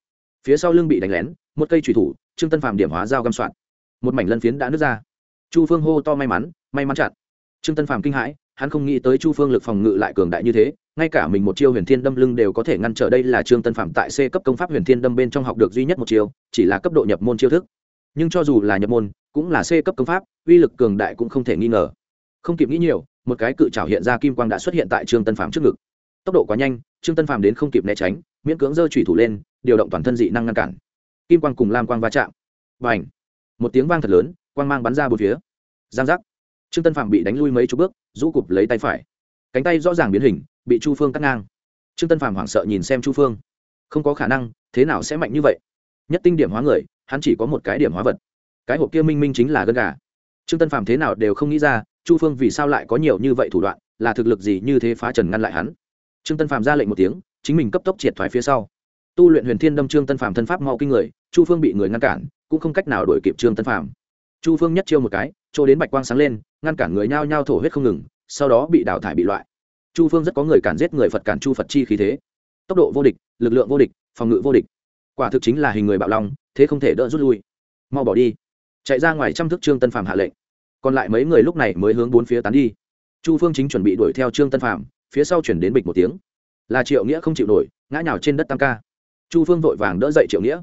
Phía sau lưng bị đánh lén, một cây trùy thủ, trương tân phàm điểm hóa dao găm soạn. Một mảnh lân phiến đã nứt ra. Chu phương hô to may mắn may mắn chặn. Trương tân phàm kinh hãi, hắn không nghĩ tới chu phương lực phòng ngự lại cường đại như thế ngay cả mình một chiêu huyền thiên đâm lưng đều có thể ngăn trở. Đây là trương tân phạm tại c cấp công pháp huyền thiên đâm bên trong học được duy nhất một chiêu, chỉ là cấp độ nhập môn chiêu thức. Nhưng cho dù là nhập môn, cũng là c cấp công pháp, uy lực cường đại cũng không thể nghi ngờ. Không kịp nghĩ nhiều, một cái cự trảo hiện ra kim quang đã xuất hiện tại trương tân phạm trước ngực. Tốc độ quá nhanh, trương tân phạm đến không kịp né tránh, miễn cưỡng giơ chủy thủ lên, điều động toàn thân dị năng ngăn cản. Kim quang cùng lam quang va chạm. Và ảnh một tiếng vang thật lớn, quang mang bắn ra bốn phía. Giang giác. Trương tân phạm bị đánh lui mấy chục bước, rũ cụp lấy tay phải. Cánh tay rõ ràng biến hình bị chu phương cắt ngang. Trương tân phàm hoảng sợ nhìn xem chu phương. Không có khả năng, thế nào sẽ mạnh như vậy? Nhất tinh điểm hóa người, hắn chỉ có một cái điểm hóa vật. Cái hộp kia minh minh chính là gân gà. Trương tân phàm thế nào đều không nghĩ ra, chu phương vì sao lại có nhiều như vậy thủ đoạn, là thực lực gì như thế phá trần ngăn lại hắn? Trương tân phàm ra lệnh một tiếng, chính mình cấp tốc triệt thoái phía sau. Tu luyện huyền thiên đâm trương tân phàm thân pháp mau kinh người, chu phương bị người ngăn cản, cũng không cách nào đổi kịp trương tân phàm. Chu phương nhất chiêu một cái, chỗ đến bạch quang sáng lên, ngăn cản người nhao nhao thổ huyết không ngừng, sau đó bị đào thải bị loại chu phương rất có người cản giết người phật cản chu phật chi khí thế. Tốc độ vô địch, lực lượng vô địch, phòng ngự vô địch. Quả thực chính là hình người bạo long, thế không thể đỡ rút lui. Mau bỏ đi. Chạy ra ngoài trăm thước trương tân phạm hạ lệnh. Còn lại mấy người lúc này mới hướng bốn phía tán đi. Chu phương chính chuẩn bị đuổi theo trương tân phạm phía sau chuyển đến bịch một tiếng. Là triệu nghĩa không chịu nổi, ngã nhào trên đất tam ca. Chu phương vội vàng đỡ dậy triệu nghĩa.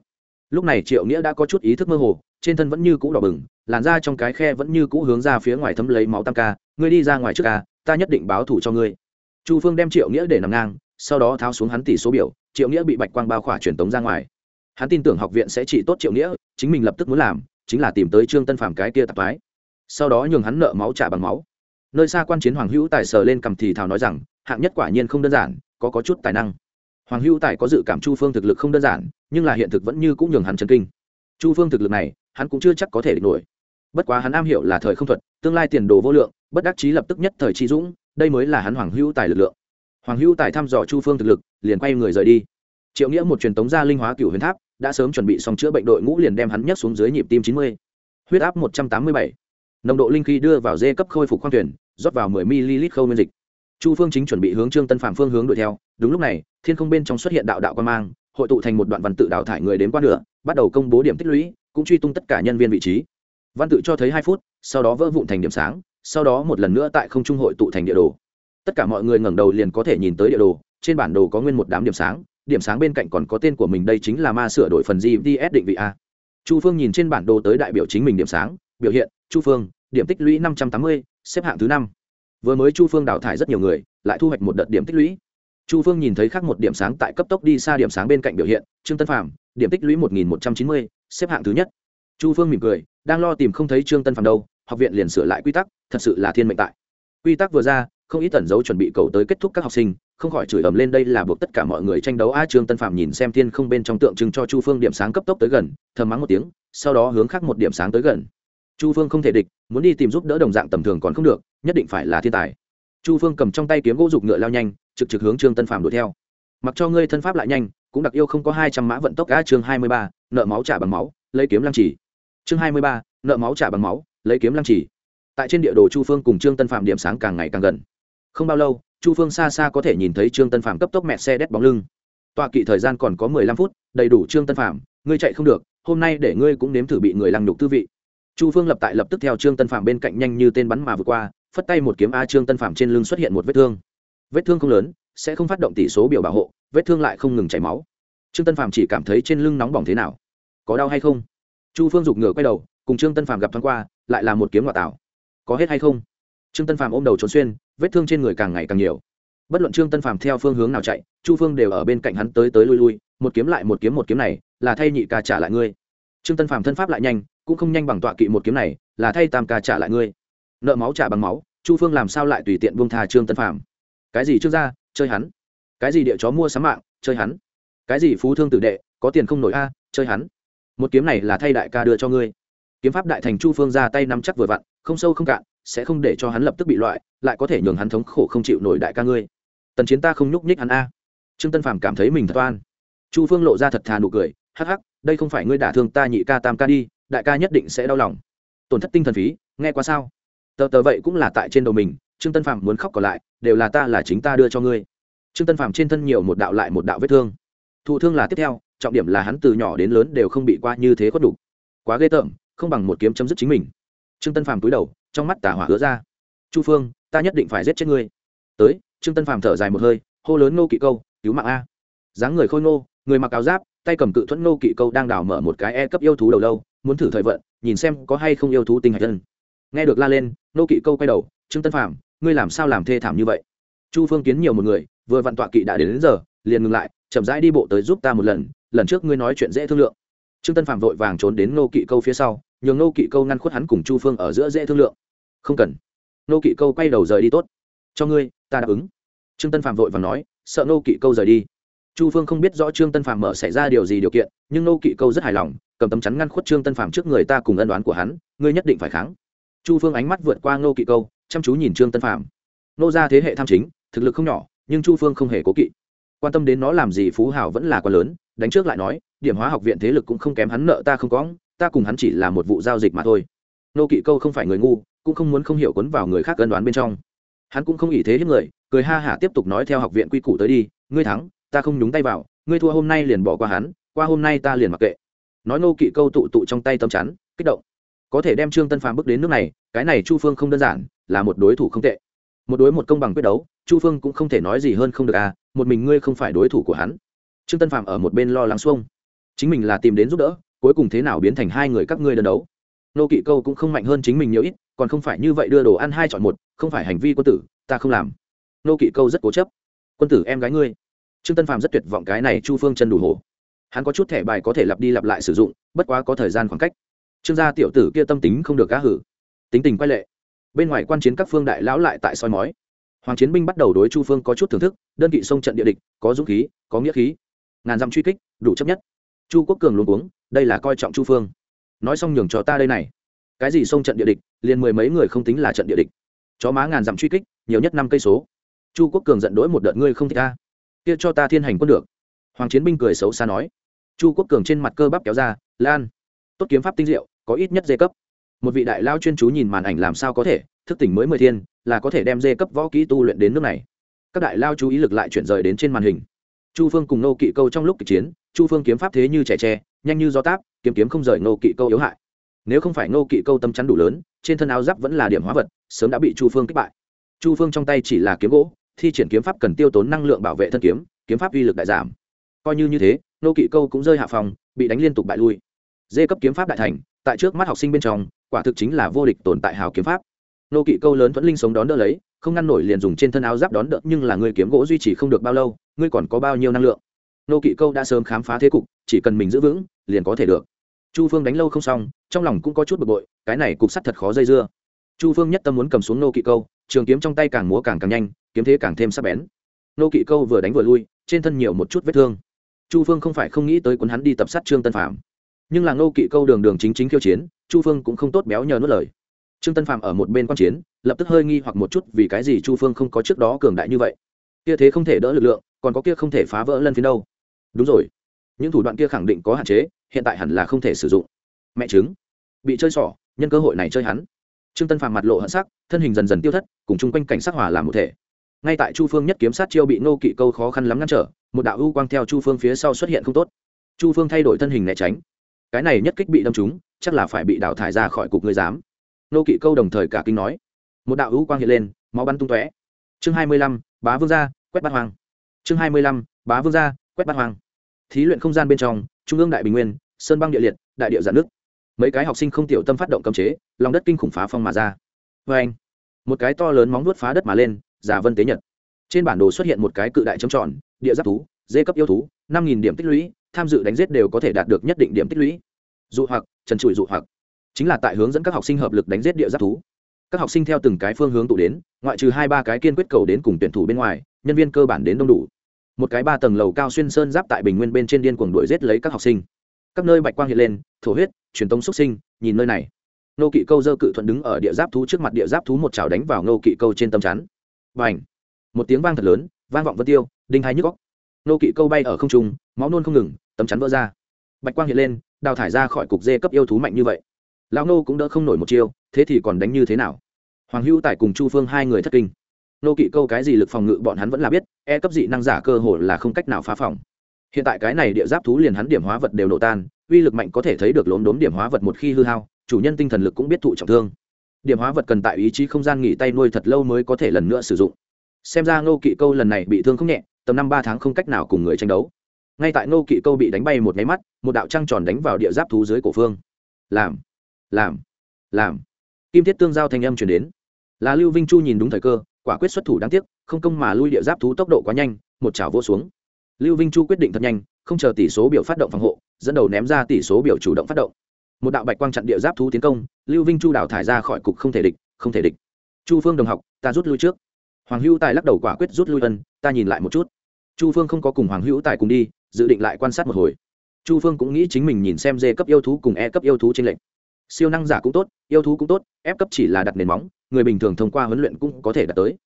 Lúc này triệu nghĩa đã có chút ý thức mơ hồ, trên thân vẫn như cũ đỏ bừng, làn da trong cái khe vẫn như cũ hướng ra phía ngoài thấm lấy máu tam ca. Ngươi đi ra ngoài trước ca ta nhất định báo thủ cho ngươi chu phương đem triệu nghĩa để nằm ngang, sau đó tháo xuống hắn tỷ số biểu, triệu nghĩa bị bạch quang bao khỏa truyền tống ra ngoài. Hắn tin tưởng học viện sẽ trị tốt triệu nghĩa, chính mình lập tức muốn làm, chính là tìm tới trương tân phàm cái kia tạp thoái. Sau đó nhường hắn nợ máu trả bằng máu. Nơi xa quan chiến hoàng hữu tài sờ lên cầm thì thào nói rằng, hạng nhất quả nhiên không đơn giản, có có chút tài năng. Hoàng hữu tài có dự cảm chu phương thực lực không đơn giản, nhưng là hiện thực vẫn như cũng nhường hắn chấn kinh. Chu phương thực lực này, hắn cũng chưa chắc có thể địch nổi. Bất quá hắn am hiểu là thời không thuật, tương lai tiền đồ vô lượng, bất đắc chí lập tức nhất thời chi dũng đây mới là hắn hoàng hữu tài lực lượng. Hoàng hữu tài thăm dò chu phương thực lực, liền quay người rời đi. Triệu nghĩa một truyền tống gia linh hóa cửu huyền tháp, đã sớm chuẩn bị xong chữa bệnh đội ngũ liền đem hắn nhấc xuống dưới nhịp tim chín mươi. Huyết áp một trăm tám mươi bảy. Nồng độ linh khí đưa vào dê cấp khôi phục khoang thuyền, rót vào mười ml khâu nguyên dịch. Chu phương chính chuẩn bị hướng trương tân phạm phương hướng đuổi theo. Đúng lúc này, thiên không bên trong xuất hiện đạo đạo quan mang, hội tụ thành một đoạn văn tự đào thải người đến quan nửa, bắt đầu công bố điểm tích lũy, cũng truy tung tất cả nhân viên vị trí. Văn tự cho thấy hai phút, sau đó vỡ vụn thành điểm sáng sau đó một lần nữa tại không trung hội tụ thành địa đồ. Tất cả mọi người ngẩng đầu liền có thể nhìn tới địa đồ, trên bản đồ có nguyên một đám điểm sáng điểm sáng bên cạnh còn có tên của mình đây chính là ma sửa đổi phần gps định vị a. Chu phương nhìn trên bản đồ tới đại biểu chính mình điểm sáng, biểu hiện, chu phương, điểm tích lũy năm trăm tám mươi, xếp hạng thứ năm. Vừa mới chu phương đào thải rất nhiều người, lại thu hoạch một đợt điểm tích lũy. Chu phương nhìn thấy khác một điểm sáng tại cấp tốc đi xa điểm sáng bên cạnh biểu hiện, trương tân phạm điểm tích lũy một nghìn một trăm chín mươi, xếp hạng thứ nhất. Chu phương mỉm cười, đang lo tìm không thấy trương tân phạm đâu học viện liền sửa lại quy tắc, thật sự là thiên mệnh tại. Quy tắc vừa ra, không ít tẩn dấu chuẩn bị cầu tới kết thúc các học sinh, không khỏi chửi ầm lên đây là buộc tất cả mọi người tranh đấu. A trương tân phạm nhìn xem thiên không bên trong tượng trưng cho chu phương điểm sáng cấp tốc tới gần, thầm mắng một tiếng, sau đó hướng khác một điểm sáng tới gần. Chu phương không thể địch, muốn đi tìm giúp đỡ đồng dạng tầm thường còn không được, nhất định phải là thiên tài. Chu phương cầm trong tay kiếm gỗ dục ngựa lao nhanh, trực trực hướng trương tân phạm đuổi theo. Mặc cho ngươi thân pháp lại nhanh, cũng đặc yêu không có hai trăm mã vận tốc. A chương hai mươi ba, nợ máu trả bằng máu, lấy kiếm lăng trì. Chương hai mươi ba, nợ máu trả bằng máu lấy kiếm lăng chỉ tại trên địa đồ chu phương cùng trương tân phạm điểm sáng càng ngày càng gần. Không bao lâu, chu phương xa xa có thể nhìn thấy trương tân phạm cấp tốc mẹ xe đét bóng lưng. Tọa kỵ thời gian còn có mười lăm phút, đầy đủ trương tân phạm ngươi chạy không được, hôm nay để ngươi cũng nếm thử bị người lăng nhục tư vị. Chu phương lập tại lập tức theo trương tân phạm bên cạnh nhanh như tên bắn mà vừa qua, phất tay một kiếm a trương tân phạm trên lưng xuất hiện một vết thương. Vết thương không lớn, sẽ không phát động tỷ số biểu bảo hộ, vết thương lại không ngừng chảy máu. Trương tân phạm chỉ cảm thấy trên lưng nóng bỏng thế nào. Có đau hay không? Chu phương giục ngựa quay đầu cùng trương tân phạm gặp thoáng qua, lại là một kiếm ngoại tảo có hết hay không? Trương tân phạm ôm đầu trốn xuyên, vết thương trên người càng ngày càng nhiều. Bất luận trương tân phạm theo phương hướng nào chạy, chu phương đều ở bên cạnh hắn tới tới lui lui, một kiếm lại một kiếm một kiếm này, là thay nhị ca trả lại ngươi. Trương tân phạm thân pháp lại nhanh, cũng không nhanh bằng tọa kỵ một kiếm này, là thay tam ca trả lại ngươi. Nợ máu trả bằng máu, chu phương làm sao lại tùy tiện buông thà trương tân phạm cái gì trước ra chơi hắn? Cái gì địa chó mua sắm mạng, chơi hắn? Cái gì phú thương tử đệ, có tiền không nổi a, chơi hắn? Một kiếm này là thay đại ca đưa cho ngươi kiếm pháp đại thành chu phương ra tay nắm chắc vừa vặn, không sâu không cạn, sẽ không để cho hắn lập tức bị loại, lại có thể nhường hắn thống khổ không chịu nổi đại ca ngươi. Tần chiến ta không nhúc nhích hắn a. Trương tân phàm cảm thấy mình thật toan chu phương lộ ra thật thà nụ cười, hắc hắc, đây không phải ngươi đả thương ta nhị ca tam ca đi, đại ca nhất định sẽ đau lòng. Tổn thất tinh thần phí, nghe qua sao? Tờ tờ vậy cũng là tại trên đầu mình, trương tân phàm muốn khóc còn lại, đều là ta là chính ta đưa cho ngươi. Trương tân phàm trên thân nhiều một đạo lại một đạo vết thương. Thụ thương là tiếp theo, trọng điểm là hắn từ nhỏ đến lớn đều không bị qua như thế khuất đủ. quá ghê tởm không bằng một kiếm chấm dứt chính mình. Trương tân phàm túi đầu trong mắt tả hỏa hứa ra. Chu phương ta nhất định phải giết chết ngươi. Tới trương tân phàm thở dài một hơi hô lớn nô kỵ câu cứu mạng a. Dáng người khôi nô người mặc áo giáp tay cầm cự thuẫn nô kỵ câu đang đào mở một cái e cấp yêu thú đầu lâu muốn thử thời vận nhìn xem có hay không yêu thú tinh hạch chân nghe được la lên nô kỵ câu quay đầu trương tân phàm ngươi làm sao làm thê thảm như vậy? Chu phương kiến nhiều một người vừa vặn tọa kỵ đã đến, đến giờ liền ngừng lại chậm rãi đi bộ tới giúp ta một lần lần trước ngươi nói chuyện dễ thương lượng. Trương tân phạm vội vàng trốn đến nô kỵ câu phía sau nhường nô kỵ câu ngăn khuất hắn cùng chu phương ở giữa dễ thương lượng. Không cần. Nô kỵ câu quay đầu rời đi tốt. Cho ngươi, ta đáp ứng. Trương tân phạm vội vàng nói, sợ nô kỵ câu rời đi. Chu phương không biết rõ trương tân phạm mở xảy ra điều gì điều kiện, nhưng nô kỵ câu rất hài lòng, cầm tấm chắn ngăn khuất trương tân phạm trước người ta cùng ân đoán của hắn, ngươi nhất định phải kháng. Chu phương ánh mắt vượt qua nô kỵ câu, chăm chú nhìn trương tân phạm nô ra thế hệ tham chính, thực lực không nhỏ, nhưng chu phương không hề cố kỵ. Quan tâm đến nó làm gì phú hảo vẫn là quá lớn, đánh trước lại nói, điểm hóa học viện thế lực cũng không kém hắn nợ ta không có ta cùng hắn chỉ là một vụ giao dịch mà thôi. Nô kỵ câu không phải người ngu, cũng không muốn không hiểu quấn vào người khác cân đoán bên trong. Hắn cũng không ý thế hiếp người, cười ha hả tiếp tục nói theo học viện quy củ tới đi, ngươi thắng, ta không nhúng tay vào, ngươi thua hôm nay liền bỏ qua hắn, qua hôm nay ta liền mặc kệ. Nói nô kỵ câu tụ tụ trong tay tâm chắn, kích động. Có thể đem trương tân phàm bước đến nước này, cái này chu phương không đơn giản, là một đối thủ không tệ. Một đối một công bằng quyết đấu, chu phương cũng không thể nói gì hơn không được à một mình ngươi không phải đối thủ của hắn. Trương tân phạm ở một bên lo lắng xuông. Chính mình là tìm đến giúp đỡ cuối cùng thế nào biến thành hai người các ngươi đơn đấu? Nô kỵ câu cũng không mạnh hơn chính mình nhiều ít, còn không phải như vậy đưa đồ ăn hai chọn một, không phải hành vi quân tử, ta không làm. Nô kỵ câu rất cố chấp. Quân tử em gái ngươi. Trương tân phạm rất tuyệt vọng cái này chu phương chân đủ hổ. Hắn có chút thẻ bài có thể lặp đi lặp lại sử dụng, bất quá có thời gian khoảng cách. Trương gia tiểu tử kia tâm tính không được cá hử. Tính tình quay lệ. Bên ngoài quan chiến các phương đại lão lại tại soi mói. Hoàng chiến binh bắt đầu đối chu phương có chút thưởng thức, đơn vị sông trận địa địch, có dũng khí, có nghĩa khí, ngàn dặm truy kích, đủ chấp nhất. Chu quốc cường luôn uống đây là coi trọng chu phương. Nói xong nhường cho ta đây này. Cái gì sông trận địa địch, liền mười mấy người không tính là trận địa địch. Chó má ngàn dặm truy kích, nhiều nhất năm cây số. Chu quốc cường giận đỗi một đợt ngươi không thích ta. Kia cho ta thiên hành quân được. Hoàng chiến binh cười xấu xa nói. Chu quốc cường trên mặt cơ bắp kéo ra, lan, tốt kiếm pháp tinh diệu, có ít nhất dê cấp. Một vị đại lao chuyên chú nhìn màn ảnh làm sao có thể, thức tỉnh mới mười thiên, là có thể đem dê cấp võ kỹ tu luyện đến nước này. Các đại lao chú ý lực lại chuyển rời đến trên màn hình. Chu phương cùng nô kỵ câu trong lúc kịch chiến chu phương kiếm pháp thế như trẻ tre, nhanh như gió táp, kiếm kiếm không rời nô kỵ câu yếu hại. Nếu không phải nô kỵ câu tâm chắn đủ lớn, trên thân áo giáp vẫn là điểm hóa vật, sớm đã bị chu phương kích bại. Chu phương trong tay chỉ là kiếm gỗ, thi triển kiếm pháp cần tiêu tốn năng lượng bảo vệ thân kiếm kiếm pháp uy lực đại giảm. Coi như như thế nô kỵ câu cũng rơi hạ phòng, bị đánh liên tục bại lui. Dê cấp kiếm pháp đại thành, tại trước mắt học sinh bên trong, quả thực chính là vô địch tồn tại hào kiếm pháp. Nô kỵ câu lớn thuẫn linh sống đón đỡ lấy, không ngăn nổi liền dùng trên thân áo giáp đón đỡ, nhưng là người kiếm gỗ duy trì không được bao lâu, ngươi còn có bao nhiêu năng lượng? Nô kỵ câu đã sớm khám phá thế cục, chỉ cần mình giữ vững, liền có thể được. Chu phương đánh lâu không xong, trong lòng cũng có chút bực bội, cái này cục sắt thật khó dây dưa. Chu phương nhất tâm muốn cầm xuống nô kỵ câu, trường kiếm trong tay càng múa càng càng nhanh, kiếm thế càng thêm sắc bén. Nô kỵ câu vừa đánh vừa lui, trên thân nhiều một chút vết thương. Chu phương không phải không nghĩ tới cuốn hắn đi tập sát trương tân phạm nhưng là nô kỵ câu đường đường chính chính khiêu chiến, chu phương cũng không tốt béo nhờ nuốt lời. Trương tân phạm ở một bên quan chiến, lập tức hơi nghi hoặc một chút vì cái gì chu phương không có trước đó cường đại như vậy. Kia thế không thể đỡ lực lượng, còn có kia không thể phá vỡ lân phiến đâu đúng rồi. Những thủ đoạn kia khẳng định có hạn chế, hiện tại hẳn là không thể sử dụng. Mẹ chứng bị chơi xỏ nhân cơ hội này chơi hắn. Trương tân phàm mặt lộ hận sắc, thân hình dần dần tiêu thất, cùng chung quanh cảnh sát hòa làm một thể. Ngay tại chu phương nhất kiếm sát chiêu bị nô kỵ câu khó khăn lắm ngăn trở, một đạo ưu quang theo chu phương phía sau xuất hiện không tốt. Chu phương thay đổi thân hình né tránh. Cái này nhất kích bị đâm trúng, chắc là phải bị đào thải ra khỏi cục người giám nô kỵ câu đồng thời cả kinh nói. Một đạo ưu quang hiện lên, máu bắn tung tóe. Chương hai mươi lăm, bá vương gia, quét bát hoang. Chương hai mươi lăm, bá vương gia, quét bát hoang thí luyện không gian bên trong, trung ương đại bình nguyên, sơn băng địa liệt, đại địa giản nước. Mấy cái học sinh không tiểu tâm phát động cấm chế, lòng đất kinh khủng phá phong mà ra. Vê anh, một cái to lớn móng nuốt phá đất mà lên, giả vân tế nhật. Trên bản đồ xuất hiện một cái cự đại trống tròn, địa giáp thú, dê cấp yêu thú, năm nghìn điểm tích lũy, tham dự đánh giết đều có thể đạt được nhất định điểm tích lũy. Dụ hoặc, trần trụi dụ hoặc. Chính là tại hướng dẫn các học sinh hợp lực đánh giết địa giáp thú. Các học sinh theo từng cái phương hướng tụ đến, ngoại trừ hai ba cái kiên quyết cầu đến cùng tuyển thủ bên ngoài, nhân viên cơ bản đến đông đủ một cái ba tầng lầu cao xuyên sơn giáp tại bình nguyên bên trên điên cuồng đuổi giết lấy các học sinh. Các nơi bạch quang hiện lên, thổ huyết, truyền tống xuất sinh, nhìn nơi này. Nô kỵ câu dơ cự thuận đứng ở địa giáp thú trước mặt địa giáp thú một chảo đánh vào nô kỵ câu trên tâm chắn. Và ảnh một tiếng vang thật lớn, vang vọng vân tiêu, đinh hai nhức góc nô kỵ câu bay ở không trung, máu nôn không ngừng, tấm chắn vỡ ra. Bạch quang hiện lên, đào thải ra khỏi cục dê cấp yêu thú mạnh như vậy. Lão nô cũng đỡ không nổi một chiêu, thế thì còn đánh như thế nào? Hoàng hữu tài cùng chu phương hai người thất kinh nô kỵ câu cái gì lực phòng ngự bọn hắn vẫn là biết e cấp dị năng giả cơ hồ là không cách nào phá phòng. Hiện tại cái này địa giáp thú liền hắn điểm hóa vật đều nổ tan, uy lực mạnh có thể thấy được lốm đốm điểm hóa vật một khi hư hao, chủ nhân tinh thần lực cũng biết thụ trọng thương. Điểm hóa vật cần tại ý chí không gian nghỉ tay nuôi thật lâu mới có thể lần nữa sử dụng. Xem ra ngô kỵ câu lần này bị thương không nhẹ, tầm năm ba tháng không cách nào cùng người tranh đấu. Ngay tại ngô kỵ câu bị đánh bay một nháy mắt, một đạo trăng tròn đánh vào địa giáp thú dưới cổ phương. Làm làm làm. Kim thiết tương giao thanh âm chuyển đến. Là lưu vinh chu nhìn đúng thời cơ quả quyết xuất thủ đáng tiếc, không công mà lui địa giáp thú tốc độ quá nhanh, một chảo vô xuống. Lưu vinh chu quyết định thật nhanh, không chờ tỷ số biểu phát động phòng hộ, dẫn đầu ném ra tỷ số biểu chủ động phát động. Một đạo bạch quang chặn địa giáp thú tiến công, lưu vinh chu đào thải ra khỏi cục không thể địch, không thể địch. Chu phương đồng học, ta rút lui trước. Hoàng hữu tài lắc đầu quả quyết rút lui ân, ta nhìn lại một chút. Chu phương không có cùng hoàng hữu tài cùng đi, dự định lại quan sát một hồi. Chu phương cũng nghĩ chính mình nhìn xem d cấp yêu thú cùng e cấp yêu thú trên lệnh siêu năng giả cũng tốt, yêu thú cũng tốt, ép cấp chỉ là đặt nền móng, người bình thường thông qua huấn luyện cũng có thể đạt tới.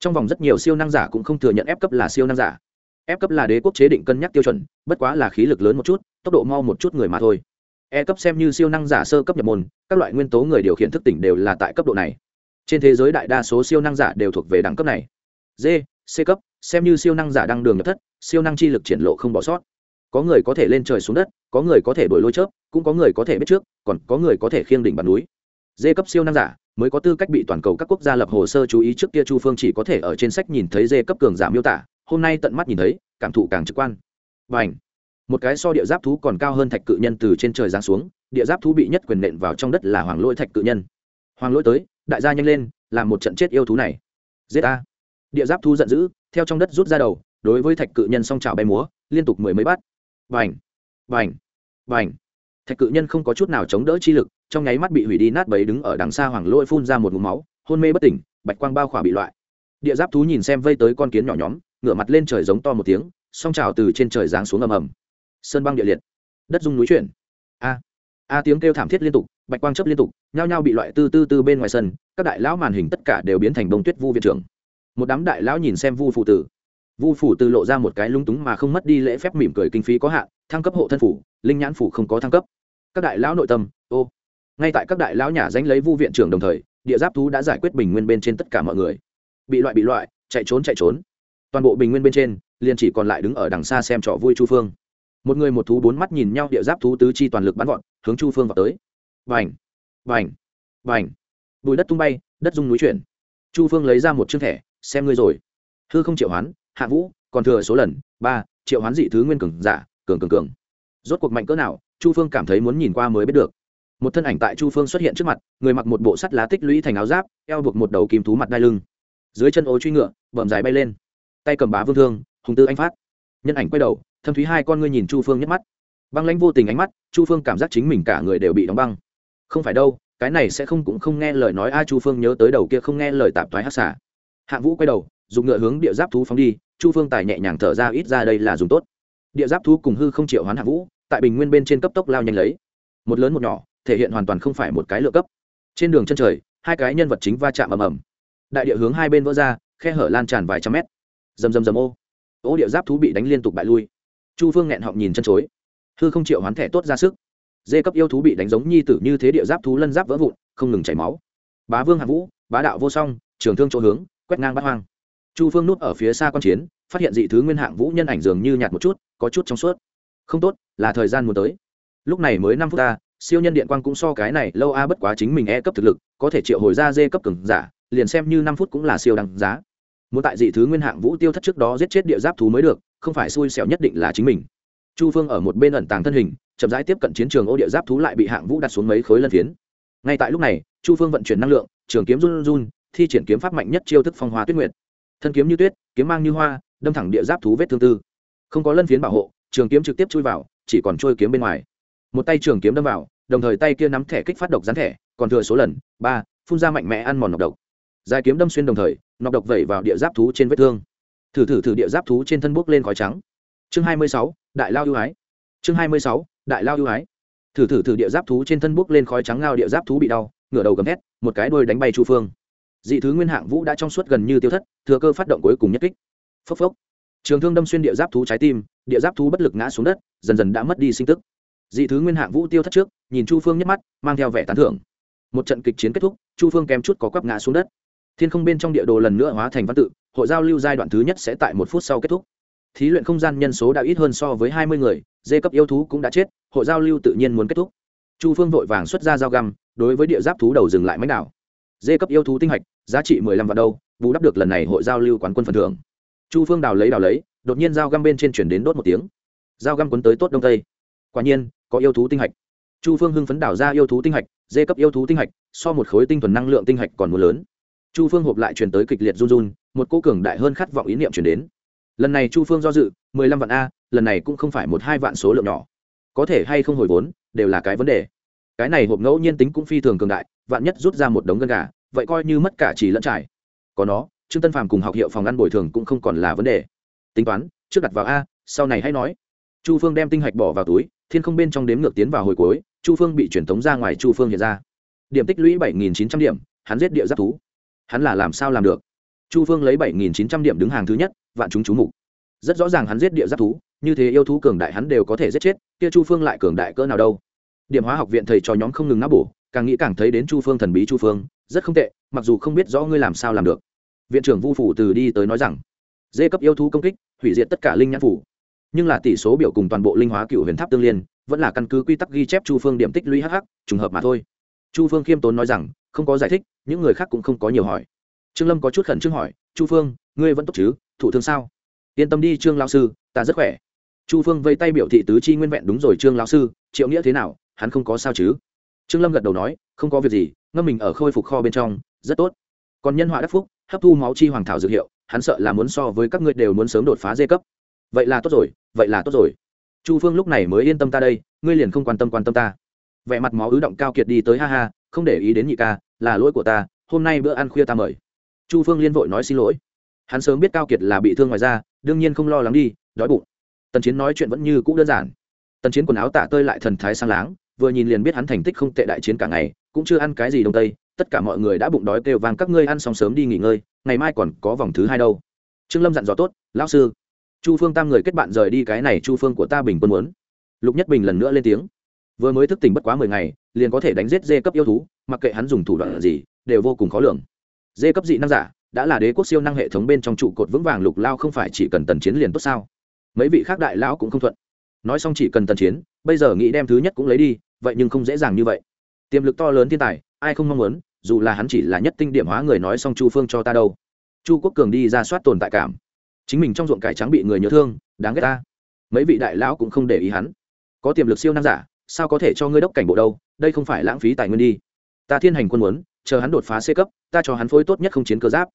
Trong vòng rất nhiều siêu năng giả cũng không thừa nhận ép cấp là siêu năng giả. Ép cấp là đế quốc chế định cân nhắc tiêu chuẩn, bất quá là khí lực lớn một chút, tốc độ mau một chút người mà thôi. E cấp xem như siêu năng giả sơ cấp nhập môn, các loại nguyên tố người điều khiển thức tỉnh đều là tại cấp độ này. Trên thế giới đại đa số siêu năng giả đều thuộc về đẳng cấp này. D c cấp, xem như siêu năng giả đăng đường nhập thất, siêu năng chi lực triển lộ không bỏ sót có người có thể lên trời xuống đất, có người có thể đổi lôi chớp, cũng có người có thể biết trước, còn có người có thể khiêng đỉnh bàn núi. Dê cấp siêu năng giả, mới có tư cách bị toàn cầu các quốc gia lập hồ sơ chú ý trước kia chu phương chỉ có thể ở trên sách nhìn thấy dê cấp cường giả miêu tả, hôm nay tận mắt nhìn thấy, cảm thụ càng trực quan. Và ảnh một cái so địa giáp thú còn cao hơn thạch cự nhân từ trên trời giáng xuống, địa giáp thú bị nhất quyền nện vào trong đất là hoàng lỗi thạch cự nhân. Hoàng lỗi tới, đại gia nhanh lên, làm một trận chết yêu thú này. Giết a địa giáp thú giận dữ, theo trong đất rút ra đầu, đối với thạch cự nhân song trào bay múa, liên tục mười mấy bát vành vành vành thạch cự nhân không có chút nào chống đỡ chi lực, trong nháy mắt bị hủy đi nát bấy đứng ở đằng xa hoàng lôi phun ra một ngụm máu, hôn mê bất tỉnh, bạch quang bao khỏa bị loại. Địa giáp thú nhìn xem vây tới con kiến nhỏ nhóm, ngửa mặt lên trời giống to một tiếng, song trào từ trên trời giáng xuống ầm ầm. Sơn băng địa liệt. Đất dung núi chuyển. A! A tiếng kêu thảm thiết liên tục, bạch quang chấp liên tục, nhao nhao bị loại tư tư tư bên ngoài sân, các đại lão màn hình tất cả đều biến thành bông tuyết vu viện trưởng. Một đám đại lão nhìn xem vu phụ tử vu phủ từ lộ ra một cái lung túng mà không mất đi lễ phép mỉm cười kinh phí có hạn, thăng cấp hộ thân phủ, linh nhãn phủ không có thăng cấp. Các đại lão nội tâm, ô. Ngay tại các đại lão nhà danh lấy vu viện trưởng đồng thời, địa giáp thú đã giải quyết bình nguyên bên trên tất cả mọi người. Bị loại bị loại, chạy trốn chạy trốn. Toàn bộ bình nguyên bên trên, liền chỉ còn lại đứng ở đằng xa xem trò vui chu phương. Một người một thú bốn mắt nhìn nhau địa giáp thú tứ chi toàn lực bắn gọn hướng chu phương vào tới. Vành vành vành bùi đất tung bay, đất dung núi chuyển. Chu phương lấy ra một chương thẻ, xem ngươi rồi. Hư không triệu hoán hạ vũ, còn thừa số lần, ba, triệu hoán dị thứ nguyên cường giả, cường cường cường. Rốt cuộc mạnh cỡ nào, chu phương cảm thấy muốn nhìn qua mới biết được. Một thân ảnh tại chu phương xuất hiện trước mặt, người mặc một bộ sắt lá tích lũy thành áo giáp, eo buộc một đầu kìm thú mặt đai lưng. Dưới chân ô truy ngựa bậm dài bay lên. Tay cầm bá vương thương, hùng tư anh phát. Nhân ảnh quay đầu, thâm thúy hai con ngươi nhìn chu phương nhắc mắt. Băng lãnh vô tình ánh mắt, chu phương cảm giác chính mình cả người đều bị đóng băng. Không phải đâu, cái này sẽ không cũng không nghe lời nói, a, chu phương nhớ tới đầu kia không nghe lời tạp thoái hát xả. Hạng vũ quay đầu dùng ngựa hướng địa giáp thú phóng đi, chu phương tài nhẹ nhàng thở ra, ít ra đây là dùng tốt. Địa giáp thú cùng hư không triệu hoán hạ vũ, tại bình nguyên bên trên cấp tốc lao nhanh lấy. Một lớn một nhỏ, thể hiện hoàn toàn không phải một cái lựa cấp. Trên đường chân trời, hai cái nhân vật chính va chạm ầm ầm. Đại địa hướng hai bên vỡ ra, khe hở lan tràn vài trăm mét. Rầm rầm rầm ô. Ô địa giáp thú bị đánh liên tục bại lui. Chu phương nghẹn họng nhìn chân chối. Hư không triệu hoán thẻ tốt ra sức. Dê cấp yêu thú bị đánh giống nhi tử như thế địa giáp thú lân giáp vỡ vụn, không ngừng chảy máu. Bá vương hạ vũ, bá đạo vô song, trường thương chỗ hướng, quét ngang bắt hoang chu phương núp ở phía xa q chiến, phát hiện dị thứ nguyên hạng vũ nhân ảnh dường như nhạt một chút, có chút trong suốt. Không tốt, là thời gian muốn tới. Lúc này mới năm phút ta, siêu nhân điện quang cũng so cái này lâu a à bất quá chính mình e cấp thực lực, có thể triệu hồi ra dê cấp cường giả, liền xem như năm phút cũng là siêu đăng giá. Muốn tại dị thứ nguyên hạng vũ tiêu thất trước đó giết chết địa giáp thú mới được, không phải xui xẻo nhất định là chính mình. Chu phương ở một bên ẩn tàng thân hình, chậm rãi tiếp cận chiến trường ô địa giáp thú lại bị hạng vũ đặt xuống mấy khối lân phiến. Ngay tại lúc này, chu phương vận chuyển năng lượng, trường kiếm run run, thi triển kiếm pháp mạnh nhất chiêu thức phong hóa tuyết nguyệt thân kiếm như tuyết, kiếm mang như hoa, đâm thẳng địa giáp thú vết thương tư. Không có lân phiến bảo hộ, trường kiếm trực tiếp chui vào, chỉ còn trôi kiếm bên ngoài. Một tay trường kiếm đâm vào, đồng thời tay kia nắm thẻ kích phát độc rắn thẻ, còn thừa số lần, ba, phun ra mạnh mẽ ăn mòn nọc độc. Dài kiếm đâm xuyên đồng thời, nọc độc vẩy vào địa giáp thú trên vết thương. Thử thử thử địa giáp thú trên thân bốc lên khói trắng. Chương hai mươi sáu, đại lao ưu ái. Chương hai mươi sáu, đại lao ưu ái. Thử thử thử địa giáp thú trên thân bốc lên khói trắng ngao địa giáp thú bị đau, ngửa đầu gầm thét, một cái đuôi đánh bay chu phương dị thứ nguyên hạng vũ đã trong suốt gần như tiêu thất, thừa cơ phát động cuối cùng nhất kích. Phốc phốc. Trường thương đâm xuyên địa giáp thú trái tim, địa giáp thú bất lực ngã xuống đất, dần dần đã mất đi sinh tức. Dị thứ nguyên hạng vũ tiêu thất trước, nhìn chu phương nhắc mắt, mang theo vẻ tán thưởng. Một trận kịch chiến kết thúc, chu phương kém chút có quắp ngã xuống đất. Thiên không bên trong địa đồ lần nữa hóa thành văn tự, hội giao lưu giai đoạn thứ nhất sẽ tại một phút sau kết thúc. Thí luyện không gian nhân số đã ít hơn so với hai mươi người, dê cấp yêu thú cũng đã chết, hội giao lưu tự nhiên muốn kết thúc. Chu phương vội vàng xuất ra dao găm, đối với địa giáp thú đầu dừng lại máy đảo. Dê cấp yêu thú tinh hạch giá trị mười lăm vạn đâu bù đắp được lần này hội giao lưu quán quân phần thưởng. Chu phương đào lấy đào lấy, đột nhiên dao găm bên trên chuyển đến đốt một tiếng. Dao găm quấn tới tốt đông tây. Quả nhiên, có yêu thú tinh hạch. Chu phương hưng phấn đảo ra yêu thú tinh hạch, dê cấp yêu thú tinh hạch, so một khối tinh thuần năng lượng tinh hạch còn mưa lớn. Chu phương hộp lại truyền tới kịch liệt run run, một cô cường đại hơn khát vọng ý niệm chuyển đến. Lần này chu phương do dự, mười lăm vạn a, lần này cũng không phải một hai vạn số lượng nhỏ. Có thể hay không hồi vốn, đều là cái vấn đề. Cái này hộp ngẫu nhiên tính cũng phi thường cường đại, vạn nhất rút ra một đống gân gà vậy coi như mất cả chỉ lẫn trải. Có nó, trương tân phàm cùng học hiệu phòng ăn bồi thường cũng không còn là vấn đề. Tính toán, trước đặt vào a, sau này hãy nói. Chu phương đem tinh hạch bỏ vào túi, thiên không bên trong đếm ngược tiến vào hồi cuối, chu phương bị truyền tống ra ngoài chu phương hiện ra. Điểm tích lũy bảy nghìn chín trăm điểm, hắn giết địa giáp thú. Hắn là làm sao làm được? Chu phương lấy bảy nghìn chín trăm điểm đứng hàng thứ nhất, vạn chúng chú mục. Rất rõ ràng hắn giết địa giáp thú, như thế yêu thú cường đại hắn đều có thể giết chết, kia chu phương lại cường đại cỡ nào đâu? Điểm hóa học viện thầy cho nhóm không ngừng ngáp bổ, càng nghĩ càng thấy đến chu phương thần bí chu phương rất không tệ, mặc dù không biết rõ ngươi làm sao làm được. Viện trưởng vu phủ từ đi tới nói rằng, dê cấp yêu thú công kích, hủy diệt tất cả linh nhãn phủ. Nhưng là tỷ số biểu cùng toàn bộ linh hóa cựu huyền tháp tương liên, vẫn là căn cứ quy tắc ghi chép chu phương điểm tích lũy hh trùng hợp mà thôi. Chu phương khiêm tốn nói rằng, không có giải thích, những người khác cũng không có nhiều hỏi. Trương lâm có chút khẩn trương hỏi, chu phương, ngươi vẫn tốt chứ? Thủ thương sao? Yên tâm đi, trương lao sư, ta rất khỏe. Chu phương vây tay biểu thị tứ chi nguyên vẹn đúng rồi, trương lao sư, triệu nghĩa thế nào? Hắn không có sao chứ? Trương lâm gật đầu nói không có việc gì, ngâm mình ở khôi phục kho bên trong, rất tốt. Còn nhân họa đắc phúc, hấp thu máu chi hoàng thảo dược hiệu, hắn sợ là muốn so với các ngươi đều muốn sớm đột phá dê cấp. Vậy là tốt rồi, vậy là tốt rồi. Chu phương lúc này mới yên tâm ta đây, ngươi liền không quan tâm quan tâm ta. Vẻ mặt máu ứ động cao kiệt đi tới ha ha, không để ý đến nhị ca, là lỗi của ta, hôm nay bữa ăn khuya ta mời. Chu phương liên vội nói xin lỗi. Hắn sớm biết cao kiệt là bị thương ngoài ra đương nhiên không lo lắng đi, đói bụng. Tần chiến nói chuyện vẫn như cũ đơn giản. Tần chiến quần áo tạ tơi lại thần thái sang láng vừa nhìn liền biết hắn thành tích không tệ đại chiến cả ngày, cũng chưa ăn cái gì đông tây, tất cả mọi người đã bụng đói kêu vang, các ngươi ăn xong sớm đi nghỉ ngơi, ngày mai còn có vòng thứ hai đâu. Trương lâm dặn dò tốt, lão sư, chu phương tam người kết bạn rời đi cái này chu phương của ta bình quân muốn. Lục nhất bình lần nữa lên tiếng, vừa mới thức tỉnh bất quá mười ngày, liền có thể đánh giết dê cấp yêu thú, mặc kệ hắn dùng thủ đoạn gì, đều vô cùng khó lường. Dê cấp dị năng giả, đã là đế quốc siêu năng hệ thống bên trong trụ cột vững vàng lục lao không phải chỉ cần tần chiến liền tốt sao? Mấy vị khác đại lão cũng không thuận. Nói xong chỉ cần tần chiến, bây giờ nghĩ đem thứ nhất cũng lấy đi vậy nhưng không dễ dàng như vậy. Tiềm lực to lớn thiên tài, ai không mong muốn, dù là hắn chỉ là nhất tinh điểm hóa người nói xong chu phương cho ta đâu. Chu quốc cường đi ra soát tồn tại cảm. Chính mình trong ruộng cải trắng bị người nhớ thương, đáng ghét ta. Mấy vị đại lão cũng không để ý hắn. Có tiềm lực siêu năng giả, sao có thể cho ngươi đốc cảnh bộ đâu? Đây không phải lãng phí tài nguyên đi. Ta thiên hành quân muốn, chờ hắn đột phá c cấp, ta cho hắn phối tốt nhất không chiến cơ giáp.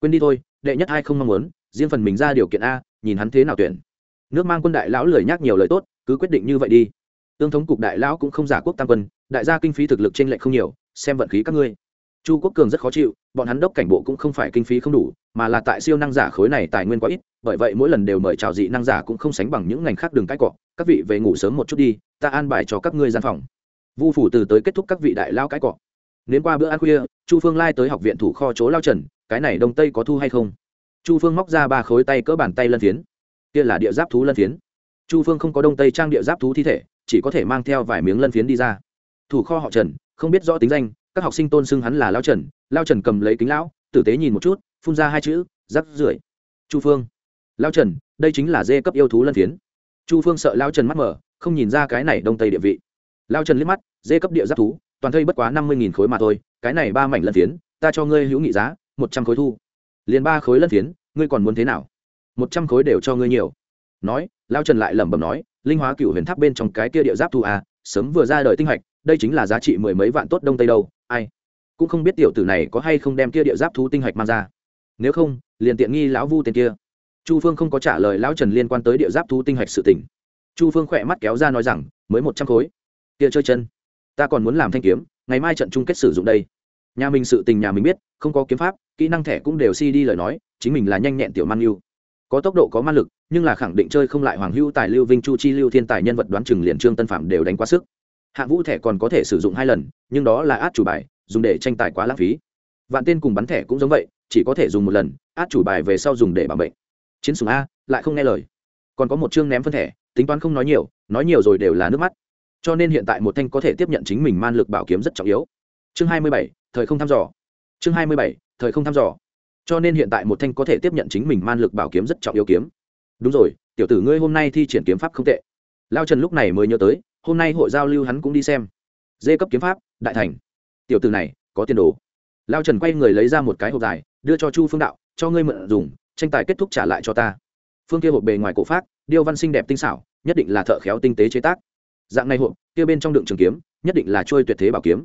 Quên đi thôi, đệ nhất ai không mong muốn, riêng phần mình ra điều kiện a, nhìn hắn thế nào tuyển. Nước mang quân đại lão lười nhắc nhiều lời tốt, cứ quyết định như vậy đi tương thống cục đại lão cũng không giả quốc tăng quân, đại gia kinh phí thực lực t r ê n lệch không nhiều, xem vận khí các ngươi. Chu quốc cường rất khó chịu, bọn hắn đốc cảnh bộ cũng không phải kinh phí không đủ, mà là tại siêu năng giả khối này tài nguyên quá ít, bởi vậy mỗi lần đều mời chào dị năng giả cũng không sánh bằng những ngành khác đường cãi cọ. Các vị về ngủ sớm một chút đi, ta an bài cho các ngươi gian phòng. Vu phủ từ tới kết thúc các vị đại lao cãi cọ. Đến qua bữa ăn khuya, chu phương lai tới học viện thủ kho chỗ lao trần, cái này đông tây có thu hay không? Chu phương móc ra ba khối tay cỡ bàn tay lân phiến. Kia là địa giáp thú lân phiến chu phương không có đông tây trang địa giáp thú thi thể, chỉ có thể mang theo vài miếng lân phiến đi ra. Thủ kho họ trần, không biết rõ tính danh, các học sinh tôn xưng hắn là lao trần lao trần cầm lấy kính lão, tử tế nhìn một chút, phun ra hai chữ, rắc rưởi. Chu phương. Lao trần, đây chính là dê cấp yêu thú lân phiến. Chu phương sợ lao trần mắt mở, không nhìn ra cái này đông tây địa vị. Lao trần liếc mắt, dê cấp địa giáp thú, toàn thây bất quá năm mươi khối mà thôi, cái này ba mảnh lân phiến, ta cho ngươi hữu nghị giá, một trăm khối thu. Liền ba khối lân phiến, ngươi còn muốn thế nào? Một trăm khối đều cho ngươi nhiều nói, lao trần lại lẩm bẩm nói, linh hóa cựu huyền tháp bên trong cái kia địa giáp thu a sớm vừa ra đời tinh hạch, đây chính là giá trị mười mấy vạn tốt đông tây đâu, ai? Cũng không biết tiểu tử này có hay không đem kia địa giáp thú tinh hạch mang ra. Nếu không, liền tiện nghi lão vu tên kia. Chu phương không có trả lời lão trần liên quan tới địa giáp thú tinh hạch sự tỉnh chu phương khỏe mắt kéo ra nói rằng, mới một trăm khối. Kia chơi chân, ta còn muốn làm thanh kiếm, ngày mai trận chung kết sử dụng đây. Nhà mình sự tình nhà mình biết, không có kiếm pháp, kỹ năng thẻ cũng đều si đi lời nói, chính mình là nhanh nhẹn tiểu man yêu có tốc độ có ma lực, nhưng là khẳng định chơi không lại hoàng hữu tài, lưu vinh, chu chi, lưu thiên tài nhân vật đoán chừng liền trương tân phạm đều đánh quá sức. Hạ vũ thẻ còn có thể sử dụng hai lần, nhưng đó là át chủ bài, dùng để tranh tài quá lãng phí. Vạn tên cùng bắn thẻ cũng giống vậy, chỉ có thể dùng một lần, át chủ bài về sau dùng để bảo mệnh. Chiến sùng a, lại không nghe lời. Còn có một chương ném phân thẻ, tính toán không nói nhiều nói nhiều rồi đều là nước mắt. Cho nên hiện tại một thanh có thể tiếp nhận chính mình man lực bảo kiếm rất trọng yếu. Chương hai mươi bảy, thời không thăm dò. Chương hai mươi bảy, thời không thăm dò cho nên hiện tại một thanh có thể tiếp nhận chính mình man lực bảo kiếm rất trọng yếu kiếm. Đúng rồi, tiểu tử ngươi hôm nay thi triển kiếm pháp không tệ. Lao trần lúc này mới nhớ tới, hôm nay hội giao lưu hắn cũng đi xem. Dê cấp kiếm pháp, đại thành. Tiểu tử này, có tiền đồ. Lao trần quay người lấy ra một cái hộp dài, đưa cho chu phương đạo, cho ngươi mượn dùng, tranh tài kết thúc trả lại cho ta. Phương kia hộp bề ngoài cổ pháp, điêu văn xinh đẹp tinh xảo, nhất định là thợ khéo tinh tế chế tác. Dạng này hộp, kia bên trong đựng trường kiếm, nhất định là trôi tuyệt thế bảo kiếm.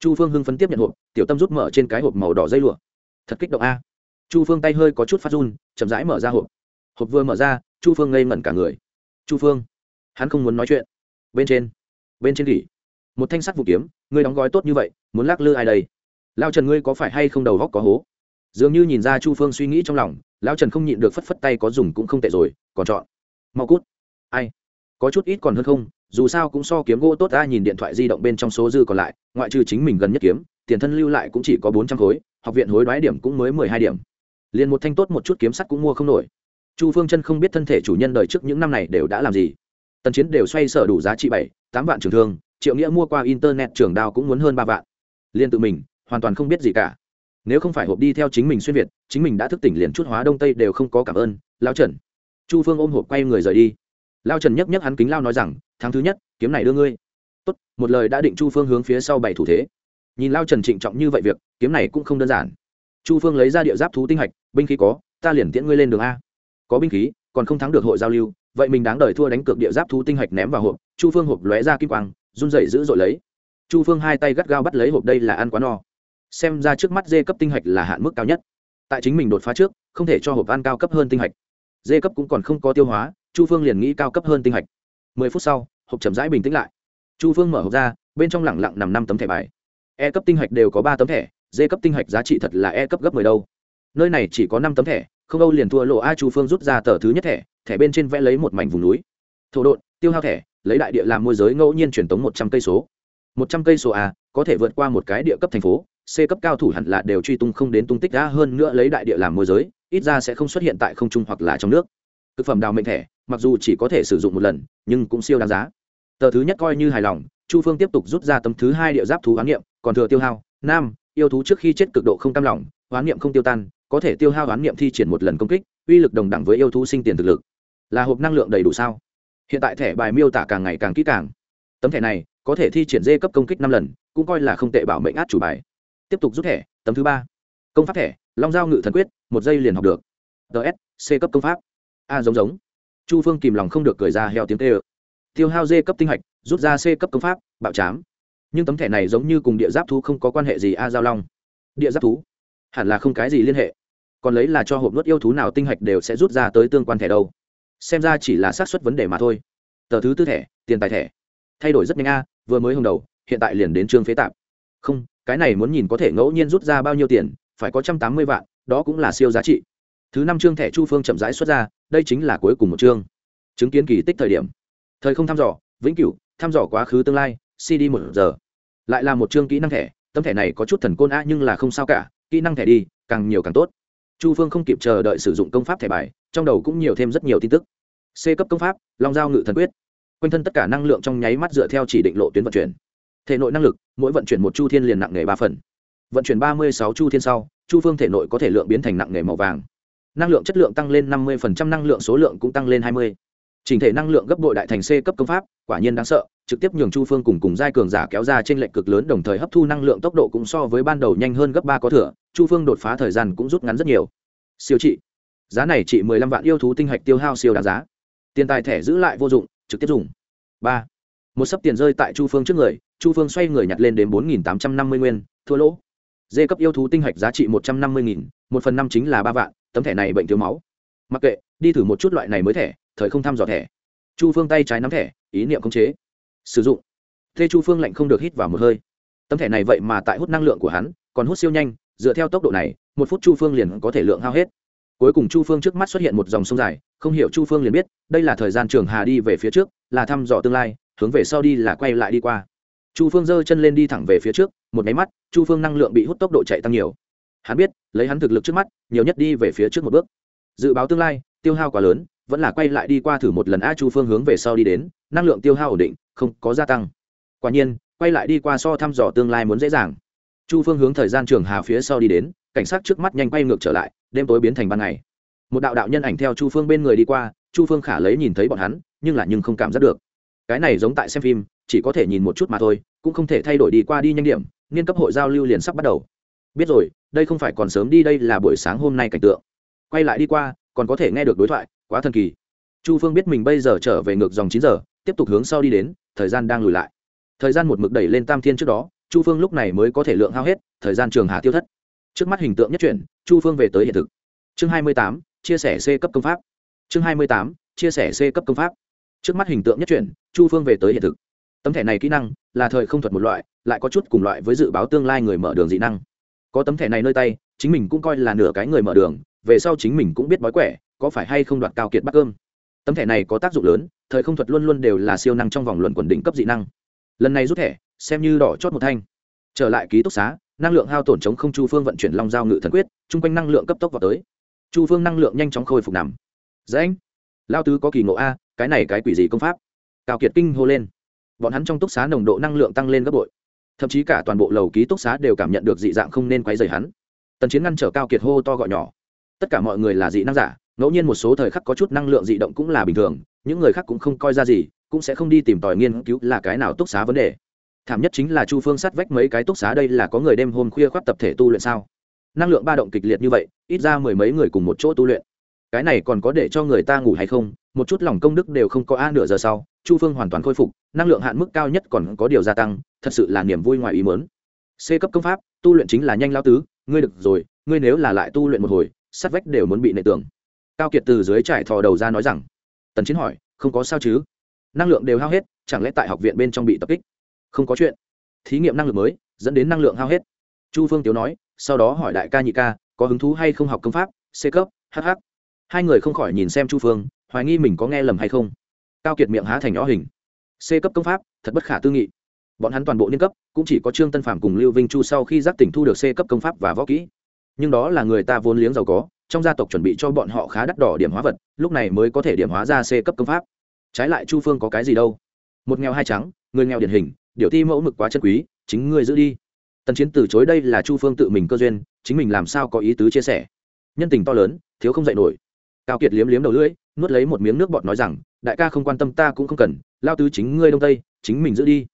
Chu phương hưng phấn tiếp nhận hộp, tiểu tâm rút mở trên cái hộp màu đỏ dây lụa. Thật kích động a chu phương tay hơi có chút phát run, chậm rãi mở ra hộp. Hộp vừa mở ra, chu phương ngây ngẩn cả người. Chu phương, hắn không muốn nói chuyện. Bên trên bên trên đỉ một thanh sắt vụ kiếm, ngươi đóng gói tốt như vậy, muốn lắc lư ai đây? Lao trần ngươi có phải hay không đầu góc có hố? Dường như nhìn ra chu phương suy nghĩ trong lòng lao trần không nhịn được phất phất tay có dùng cũng không tệ rồi, còn chọn. Mau cút. Ai? Có chút ít còn hơn không, dù sao cũng so kiếm gỗ tốt, ta nhìn điện thoại di động bên trong số dư còn lại, ngoại trừ chính mình gần nhất kiếm, tiền thân lưu lại cũng chỉ có bốn trăm khối, học viện hối đoái điểm cũng mới mười hai điểm liền một thanh tốt một chút kiếm sắt cũng mua không nổi. Chu phương chân không biết thân thể chủ nhân đời trước những năm này đều đã làm gì. Tần chiến đều xoay sở đủ giá trị bảy, tám vạn trường thương, triệu nghĩa mua qua internet trường đao cũng muốn hơn ba vạn. Liên tự mình, hoàn toàn không biết gì cả. Nếu không phải hộp đi theo chính mình xuyên việt, chính mình đã thức tỉnh liền chút hóa đông tây đều không có cảm ơn, lao trần. Chu phương ôm hộp quay người rời đi. Lao trần nhấc nhấc hắn kính lao nói rằng, tháng thứ nhất, kiếm này đưa ngươi. Tốt. Một lời đã định chu phương hướng phía sau bảy thủ thế. Nhìn lao trần trịnh trọng như vậy việc, kiếm này cũng không đơn giản chu phương lấy ra địa giáp thú tinh hạch, binh khí có, ta liền tiễn ngươi lên đường a. Có binh khí, còn không thắng được hội giao lưu, vậy mình đáng đời thua đánh cược địa giáp thú tinh hạch ném vào hộp. Chu phương hộp lóe ra kim quang, run dậy dữ dội lấy. Chu phương hai tay gắt gao bắt lấy hộp, đây là ăn quá no. Xem ra trước mắt dê cấp tinh hạch là hạn mức cao nhất. Tại chính mình đột phá trước, không thể cho hộp ăn cao cấp hơn tinh hạch. Dê cấp cũng còn không có tiêu hóa, chu phương liền nghĩ cao cấp hơn tinh hạch. Mười phút sau, hộp chậm rãi bình tĩnh lại. Chu phương mở hộp ra, bên trong lẳng lặng nằm năm tấm thẻ bài. E cấp tinh hạch đều có ba tấm thẻ d cấp tinh hạch giá trị thật là e cấp gấp mười đâu. Nơi này chỉ có năm tấm thẻ, không âu liền thua lộ a chu phương rút ra tờ thứ nhất thẻ thẻ bên trên vẽ lấy một mảnh vùng núi. Thổ độn, tiêu hao thẻ, lấy đại địa làm môi giới ngẫu nhiên truyền tống một trăm cây số. Một trăm cây số a, có thể vượt qua một cái địa cấp thành phố, c cấp cao thủ hẳn là đều truy tung không đến tung tích đã hơn nữa lấy đại địa làm môi giới, ít ra sẽ không xuất hiện tại không trung hoặc là trong nước. Thực phẩm đào mệnh thẻ, mặc dù chỉ có thể sử dụng một lần, nhưng cũng siêu đáng giá. Tờ thứ nhất coi như hài lòng, chu phương tiếp tục rút ra tấm thứ hai địa giáp thú hoán niệm còn thừa tiêu hao nam yêu thú trước khi chết cực độ không cam lòng hoán niệm không tiêu tan, có thể tiêu hao hoán niệm thi triển một lần công kích, uy lực đồng đẳng với yêu thú sinh tiền thực lực. Là hộp năng lượng đầy đủ sao? Hiện tại thẻ bài miêu tả càng ngày càng kỹ càng. Tấm thẻ này có thể thi triển dê cấp công kích năm lần, cũng coi là không tệ bảo mệnh át chủ bài. Tiếp tục rút thẻ, tấm thứ ba. Công pháp thẻ, long giao ngự thần quyết, một giây liền học được. Ts c cấp công pháp. A giống giống. Chu phương kìm lòng không được cười ra heo tiếng tê ơ tiêu hao dê cấp tinh hạch, rút ra c cấp công pháp, bạo chám nhưng tấm thẻ này giống như cùng địa giáp thú không có quan hệ gì a giao long địa giáp thú hẳn là không cái gì liên hệ còn lấy là cho hộp nuốt yêu thú nào tinh hạch đều sẽ rút ra tới tương quan thẻ đâu xem ra chỉ là xác suất vấn đề mà thôi tờ thứ tư thẻ tiền tài thẻ thay đổi rất nhanh a vừa mới hôm đầu hiện tại liền đến trương phế tạp không cái này muốn nhìn có thể ngẫu nhiên rút ra bao nhiêu tiền phải có trăm tám mươi vạn đó cũng là siêu giá trị thứ năm chương thẻ chu phương chậm rãi xuất ra đây chính là cuối cùng một chương chứng kiến kỳ tích thời điểm thời không thăm dò vĩnh cửu thăm dò quá khứ tương lai cd một giờ. Lại là một chương kỹ năng thẻ, tấm thẻ này có chút thần côn a nhưng là không sao cả, kỹ năng thẻ đi, càng nhiều càng tốt. Chu phương không kịp chờ đợi sử dụng công pháp thẻ bài, trong đầu cũng nhiều thêm rất nhiều tin tức. C cấp công pháp, long giao ngự thần quyết. Quanh thân tất cả năng lượng trong nháy mắt dựa theo chỉ định lộ tuyến vận chuyển. Thể nội năng lực, mỗi vận chuyển một chu thiên liền nặng nghề ba phần. Vận chuyển ba mươi sáu chu thiên sau, chu phương thể nội có thể lượng biến thành nặng nghề màu vàng. Năng lượng chất lượng tăng lên năm mươi năng lượng số lượng cũng tăng lên hai mươi. Trình thể năng lượng gấp bội đại thành c cấp công pháp, quả nhiên đáng sợ trực tiếp nhường chu phương cùng cùng giai cường giả kéo ra trên lệnh cực lớn, đồng thời hấp thu năng lượng tốc độ cũng so với ban đầu nhanh hơn gấp ba có thừa, chu phương đột phá thời gian cũng rút ngắn rất nhiều. Siêu trị. Giá này trị mười lăm vạn yêu thú tinh hạch tiêu hao siêu đáng giá. Tiền tài thẻ giữ lại vô dụng, trực tiếp dùng. Ba. Một sấp tiền rơi tại chu phương trước người, chu phương xoay người nhặt lên đến bốn nghìn tám trăm năm mươi nguyên, thua lỗ. Dê cấp yêu thú tinh hạch giá trị một trăm năm mươi nghìn, một phần năm chính là ba vạn, tấm thẻ này bệnh thiếu máu. Mặc kệ, đi thử một chút loại này mới thẻ, thời không thăm dò thẻ. Chu phương tay trái nắm thẻ, ý niệm khống chế sử dụng. Thế chu phương lạnh không được hít vào một hơi. Tấm thẻ này vậy mà tại hút năng lượng của hắn, còn hút siêu nhanh, dựa theo tốc độ này, một phút chu phương liền có thể lượng hao hết. Cuối cùng chu phương trước mắt xuất hiện một dòng sông dài, không hiểu chu phương liền biết, đây là thời gian trường hà đi về phía trước, là thăm dò tương lai, hướng về sau đi là quay lại đi qua. Chu phương giơ chân lên đi thẳng về phía trước, một máy mắt, chu phương năng lượng bị hút tốc độ chạy tăng nhiều. Hắn biết, lấy hắn thực lực trước mắt, nhiều nhất đi về phía trước một bước. Dự báo tương lai, tiêu hao quá lớn vẫn là quay lại đi qua thử một lần a chu phương hướng về sau đi đến, năng lượng tiêu hao ổn định, không có gia tăng. Quả nhiên, quay lại đi qua so thăm dò tương lai muốn dễ dàng. Chu phương hướng thời gian trường hà phía sau đi đến, cảnh sát trước mắt nhanh quay ngược trở lại, đêm tối biến thành ban ngày. Một đạo đạo nhân ảnh theo chu phương bên người đi qua, chu phương khả lấy nhìn thấy bọn hắn, nhưng là nhưng không cảm giác được. Cái này giống tại xem phim, chỉ có thể nhìn một chút mà thôi, cũng không thể thay đổi đi qua đi nhanh điểm, niên cấp hội giao lưu liền sắp bắt đầu. Biết rồi, đây không phải còn sớm đi, đây là buổi sáng hôm nay cảnh tượng. Quay lại đi qua, còn có thể nghe được đối thoại quá thần kỳ. Chu phương biết mình bây giờ trở về ngược dòng chín giờ, tiếp tục hướng sau đi đến, thời gian đang lùi lại. Thời gian một mực đẩy lên tam thiên trước đó, chu phương lúc này mới có thể lượng hao hết, thời gian trường hà tiêu thất. Trước mắt hình tượng nhất chuyển, chu phương về tới hiện thực. Chương hai mươi tám, chia sẻ c cấp công pháp. Chương hai mươi tám, chia sẻ c cấp công pháp. Trước mắt hình tượng nhất chuyển, chu phương về tới hiện thực. Tấm thẻ này kỹ năng là thời không thuật một loại, lại có chút cùng loại với dự báo tương lai người mở đường dị năng. Có tấm thẻ này nơi tay, chính mình cũng coi là nửa cái người mở đường, về sau chính mình cũng biết bói quẻ có phải hay không đoạt cao kiệt bắt cơm? Tấm thẻ này có tác dụng lớn, thời không thuật luôn luôn đều là siêu năng trong vòng luận quần đỉnh cấp dị năng. Lần này rút thẻ, xem như đỏ chót một thanh. Trở lại ký túc xá, năng lượng hao tổn chống không chu phương vận chuyển long giao ngự thần quyết, chung quanh năng lượng cấp tốc vào tới. Chu phương năng lượng nhanh chóng khôi phục nằm. Dễ anh lao tứ có kỳ ngộ a, cái này cái quỷ gì công pháp? Cao kiệt kinh hô lên. Bọn hắn trong túc xá nồng độ năng lượng tăng lên gấp bội. Thậm chí cả toàn bộ lầu ký túc xá đều cảm nhận được dị dạng không nên quấy rầy hắn. Tần chiến ngăn trở cao kiệt hô to gọi nhỏ. Tất cả mọi người là dị năng giả ngẫu nhiên một số thời khắc có chút năng lượng dị động cũng là bình thường, những người khác cũng không coi ra gì, cũng sẽ không đi tìm tòi nghiên cứu là cái nào túc xá vấn đề. Thảm nhất chính là chu phương sát vách mấy cái túc xá đây là có người đêm hôm khuya khoác tập thể tu luyện sao? Năng lượng ba động kịch liệt như vậy, ít ra mười mấy người cùng một chỗ tu luyện. Cái này còn có để cho người ta ngủ hay không? Một chút lòng công đức đều không có a nửa giờ sau, chu phương hoàn toàn khôi phục, năng lượng hạn mức cao nhất còn có điều gia tăng, thật sự là niềm vui ngoài ý mớn c cấp công pháp, tu luyện chính là nhanh lao tứ, ngươi được rồi, ngươi nếu là lại tu luyện một hồi, sát vách đều muốn bị nệ tường cao kiệt từ dưới trải thò đầu ra nói rằng, tần chiến hỏi, không có sao chứ? Năng lượng đều hao hết, chẳng lẽ tại học viện bên trong bị tập kích? Không có chuyện. Thí nghiệm năng lượng mới, dẫn đến năng lượng hao hết. Chu phương tiếu nói, sau đó hỏi đại ca nhị ca, có hứng thú hay không học công pháp? C cấp hh hai người không khỏi nhìn xem chu phương, hoài nghi mình có nghe lầm hay không. Cao kiệt miệng há thành nhỏ hình. C cấp công pháp, thật bất khả tư nghị. Bọn hắn toàn bộ niên cấp, cũng chỉ có trương tân phạm cùng lưu vinh chu sau khi giác tỉnh thu được c cấp công pháp và võ kỹ. Nhưng đó là người ta vốn liếng giàu có trong gia tộc chuẩn bị cho bọn họ khá đắt đỏ điểm hóa vật, lúc này mới có thể điểm hóa ra c cấp công pháp. Trái lại chu phương có cái gì đâu? Một nghèo hai trắng, người nghèo điển hình, điều ti mẫu mực quá chân quý, chính ngươi giữ đi. Tần chiến từ chối đây là chu phương tự mình cơ duyên, chính mình làm sao có ý tứ chia sẻ? Nhân tình to lớn, thiếu không dạy nổi. Cao kiệt liếm liếm đầu lưỡi, nuốt lấy một miếng nước bọt nói rằng, đại ca không quan tâm ta cũng không cần, lao tứ chính ngươi đông tây, chính mình giữ đi.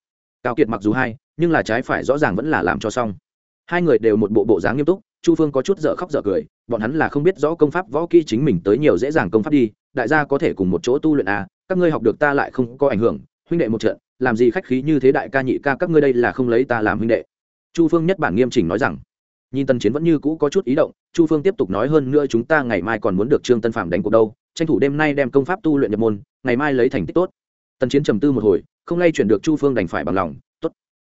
Cao kiệt mặc dù hai nhưng là trái phải rõ ràng vẫn là làm cho xong. Hai người đều một bộ bộ dáng nghiêm túc chu phương có chút dở khóc dở cười, bọn hắn là không biết rõ công pháp võ kỹ chính mình tới nhiều dễ dàng công pháp đi, đại gia có thể cùng một chỗ tu luyện à các ngươi học được ta lại không có ảnh hưởng, huynh đệ một trận, làm gì khách khí như thế đại ca nhị ca các ngươi đây là không lấy ta làm huynh đệ. Chu phương nhất bản nghiêm chỉnh nói rằng, nhìn tần chiến vẫn như cũ có chút ý động, chu phương tiếp tục nói hơn nữa chúng ta ngày mai còn muốn được trương tân phạm đánh cuộc đâu, tranh thủ đêm nay đem công pháp tu luyện nhập môn, ngày mai lấy thành tích tốt. Tần chiến trầm tư một hồi, không lay chuyển được chu phương đành phải bằng lòng, tốt.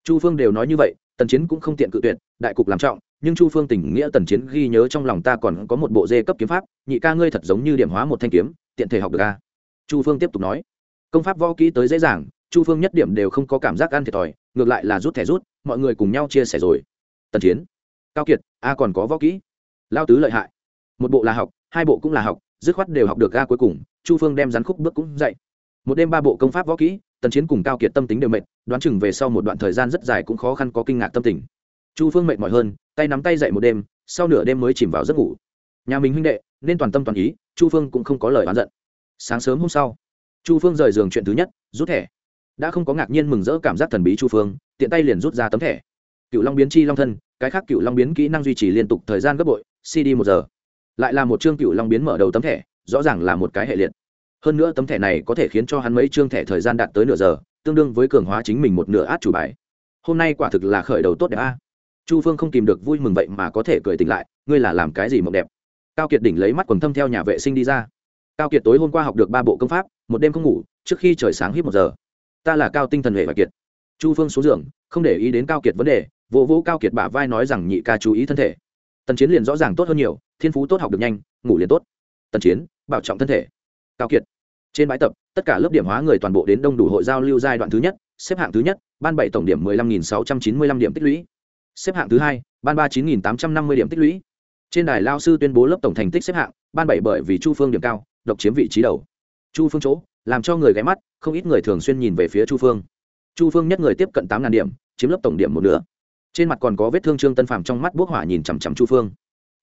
Chu phương đều nói như vậy, tần chiến cũng không tiện cự tuyệt, đại cục làm trọng nhưng chu phương tình nghĩa tần chiến ghi nhớ trong lòng ta còn có một bộ dê cấp kiếm pháp, nhị ca ngươi thật giống như điểm hóa một thanh kiếm, tiện thể học được ca chu phương tiếp tục nói. Công pháp võ kỹ tới dễ dàng, chu phương nhất điểm đều không có cảm giác ăn thiệt thòi, ngược lại là rút thẻ rút, mọi người cùng nhau chia sẻ rồi. Tần chiến. Cao kiệt, a còn có võ kỹ. Lao tứ lợi hại. Một bộ là học, hai bộ cũng là học, dứt khoát đều học được a cuối cùng, chu phương đem rắn khúc bước cũng dậy một đêm ba bộ công pháp võ kỹ, tần chiến cùng cao kiệt tâm tính đều mệt, đoán chừng về sau một đoạn thời gian rất dài cũng khó khăn có kinh ngạc tâm tình. Chu phương mệt mỏi hơn tay nắm tay dậy một đêm, sau nửa đêm mới chìm vào giấc ngủ. Nhà mình huynh đệ, nên toàn tâm toàn ý, chu phương cũng không có lời oán giận. Sáng sớm hôm sau, chu phương rời giường chuyện thứ nhất, rút thẻ. Đã không có ngạc nhiên mừng rỡ cảm giác thần bí chu phương, tiện tay liền rút ra tấm thẻ. Cựu long biến chi long thân, cái khác cựu long biến kỹ năng duy trì liên tục thời gian gấp bội, cd một giờ. Lại là một chương cựu long biến mở đầu tấm thẻ, rõ ràng là một cái hệ liệt. Hơn nữa tấm thẻ này có thể khiến cho hắn mấy chương thẻ thời gian đạt tới nửa giờ, tương đương với cường hóa chính mình một nửa át chủ bài. Hôm nay quả thực là khởi đầu tốt đẹp a chu phương không kìm được vui mừng vậy mà có thể cười tỉnh lại, ngươi là làm cái gì mộng đẹp? Cao kiệt đỉnh lấy mắt quần thâm theo nhà vệ sinh đi ra. Cao kiệt tối hôm qua học được ba bộ công pháp, một đêm không ngủ, trước khi trời sáng hít một giờ. Ta là cao tinh thần hệ và kiệt. Chu phương xuống giường, không để ý đến cao kiệt vấn đề, vỗ vỗ cao kiệt bả vai nói rằng, nhị ca chú ý thân thể. Tần chiến liền rõ ràng tốt hơn nhiều, thiên phú tốt học được nhanh, ngủ liền tốt. Tần chiến, bảo trọng thân thể. Cao kiệt. Trên bãi tập, tất cả lớp điểm hóa người toàn bộ đến đông đủ hội giao lưu giai đoạn thứ nhất, xếp hạng thứ nhất, ban bảy tổng điểm mười lăm nghìn sáu trăm chín mươi lăm điểm tích lũy xếp hạng thứ hai, ban ba chín nghìn tám trăm năm mươi điểm tích lũy. Trên đài lao sư tuyên bố lớp tổng thành tích xếp hạng, ban bảy bởi vì chu phương điểm cao, độc chiếm vị trí đầu. Chu phương chỗ, làm cho người ghé mắt, không ít người thường xuyên nhìn về phía chu phương. Chu phương nhất người tiếp cận tám ngàn điểm, chiếm lớp tổng điểm một nửa. Trên mặt còn có vết thương trương tân phàm trong mắt bốc hỏa nhìn chằm chằm chu phương.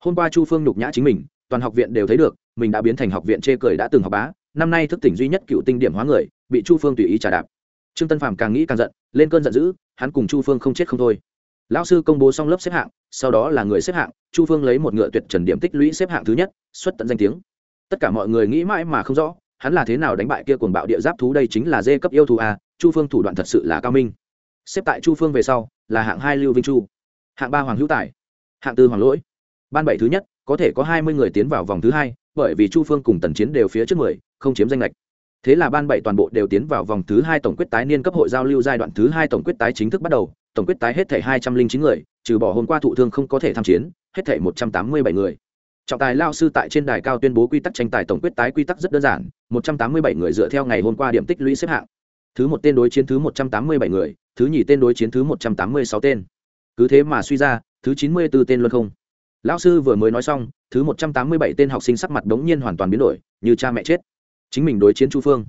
Hôm qua chu phương nhục nhã chính mình, toàn học viện đều thấy được, mình đã biến thành học viện chê cười đã từng học bá, năm nay thức tỉnh duy nhất cựu tinh điểm hóa người, bị chu phương tùy ý trả đạp. Trương tân phàm càng nghĩ càng giận, lên cơn giận dữ, hắn cùng chu phương không chết không thôi lão sư công bố xong lớp xếp hạng, sau đó là người xếp hạng, chu phương lấy một ngựa tuyệt trần điểm tích lũy xếp hạng thứ nhất, xuất tận danh tiếng. Tất cả mọi người nghĩ mãi mà không rõ, hắn là thế nào đánh bại kia cuồng bạo địa giáp thú đây chính là dê cấp yêu thú a, chu phương thủ đoạn thật sự là cao minh. Xếp tại chu phương về sau, là hạng hai lưu vinh chu. Hạng ba hoàng hữu tài. Hạng tư hoàng lỗi. Ban bảy thứ nhất, có thể có hai mươi người tiến vào vòng thứ hai, bởi vì chu phương cùng tần chiến đều phía trước mười, không chiếm danh lệch. Thế là ban bảy toàn bộ đều tiến vào vòng thứ hai tổng quyết tái niên cấp hội giao lưu giai đoạn thứ hai tổng quyết tái chính thức bắt đầu tổng quyết tái hết thể hai trăm linh chín người, trừ bỏ hôm qua thụ thương không có thể tham chiến, hết thể một trăm tám mươi bảy người. Trọng tài lao sư tại trên đài cao tuyên bố quy tắc tranh tài tổng quyết tái quy tắc rất đơn giản, một trăm tám mươi bảy người dựa theo ngày hôm qua điểm tích lũy xếp hạng. Thứ một tên đối chiến thứ một trăm tám mươi bảy người, thứ nhì tên đối chiến thứ một trăm tám mươi sáu tên. Cứ thế mà suy ra, thứ chín mươi b ố tên luân không. Lão sư vừa mới nói xong, thứ một trăm tám mươi bảy tên học sinh sắc mặt đ ố n g nhiên hoàn toàn biến đổi, như cha mẹ chết. Chính mình đối chiến chu phương.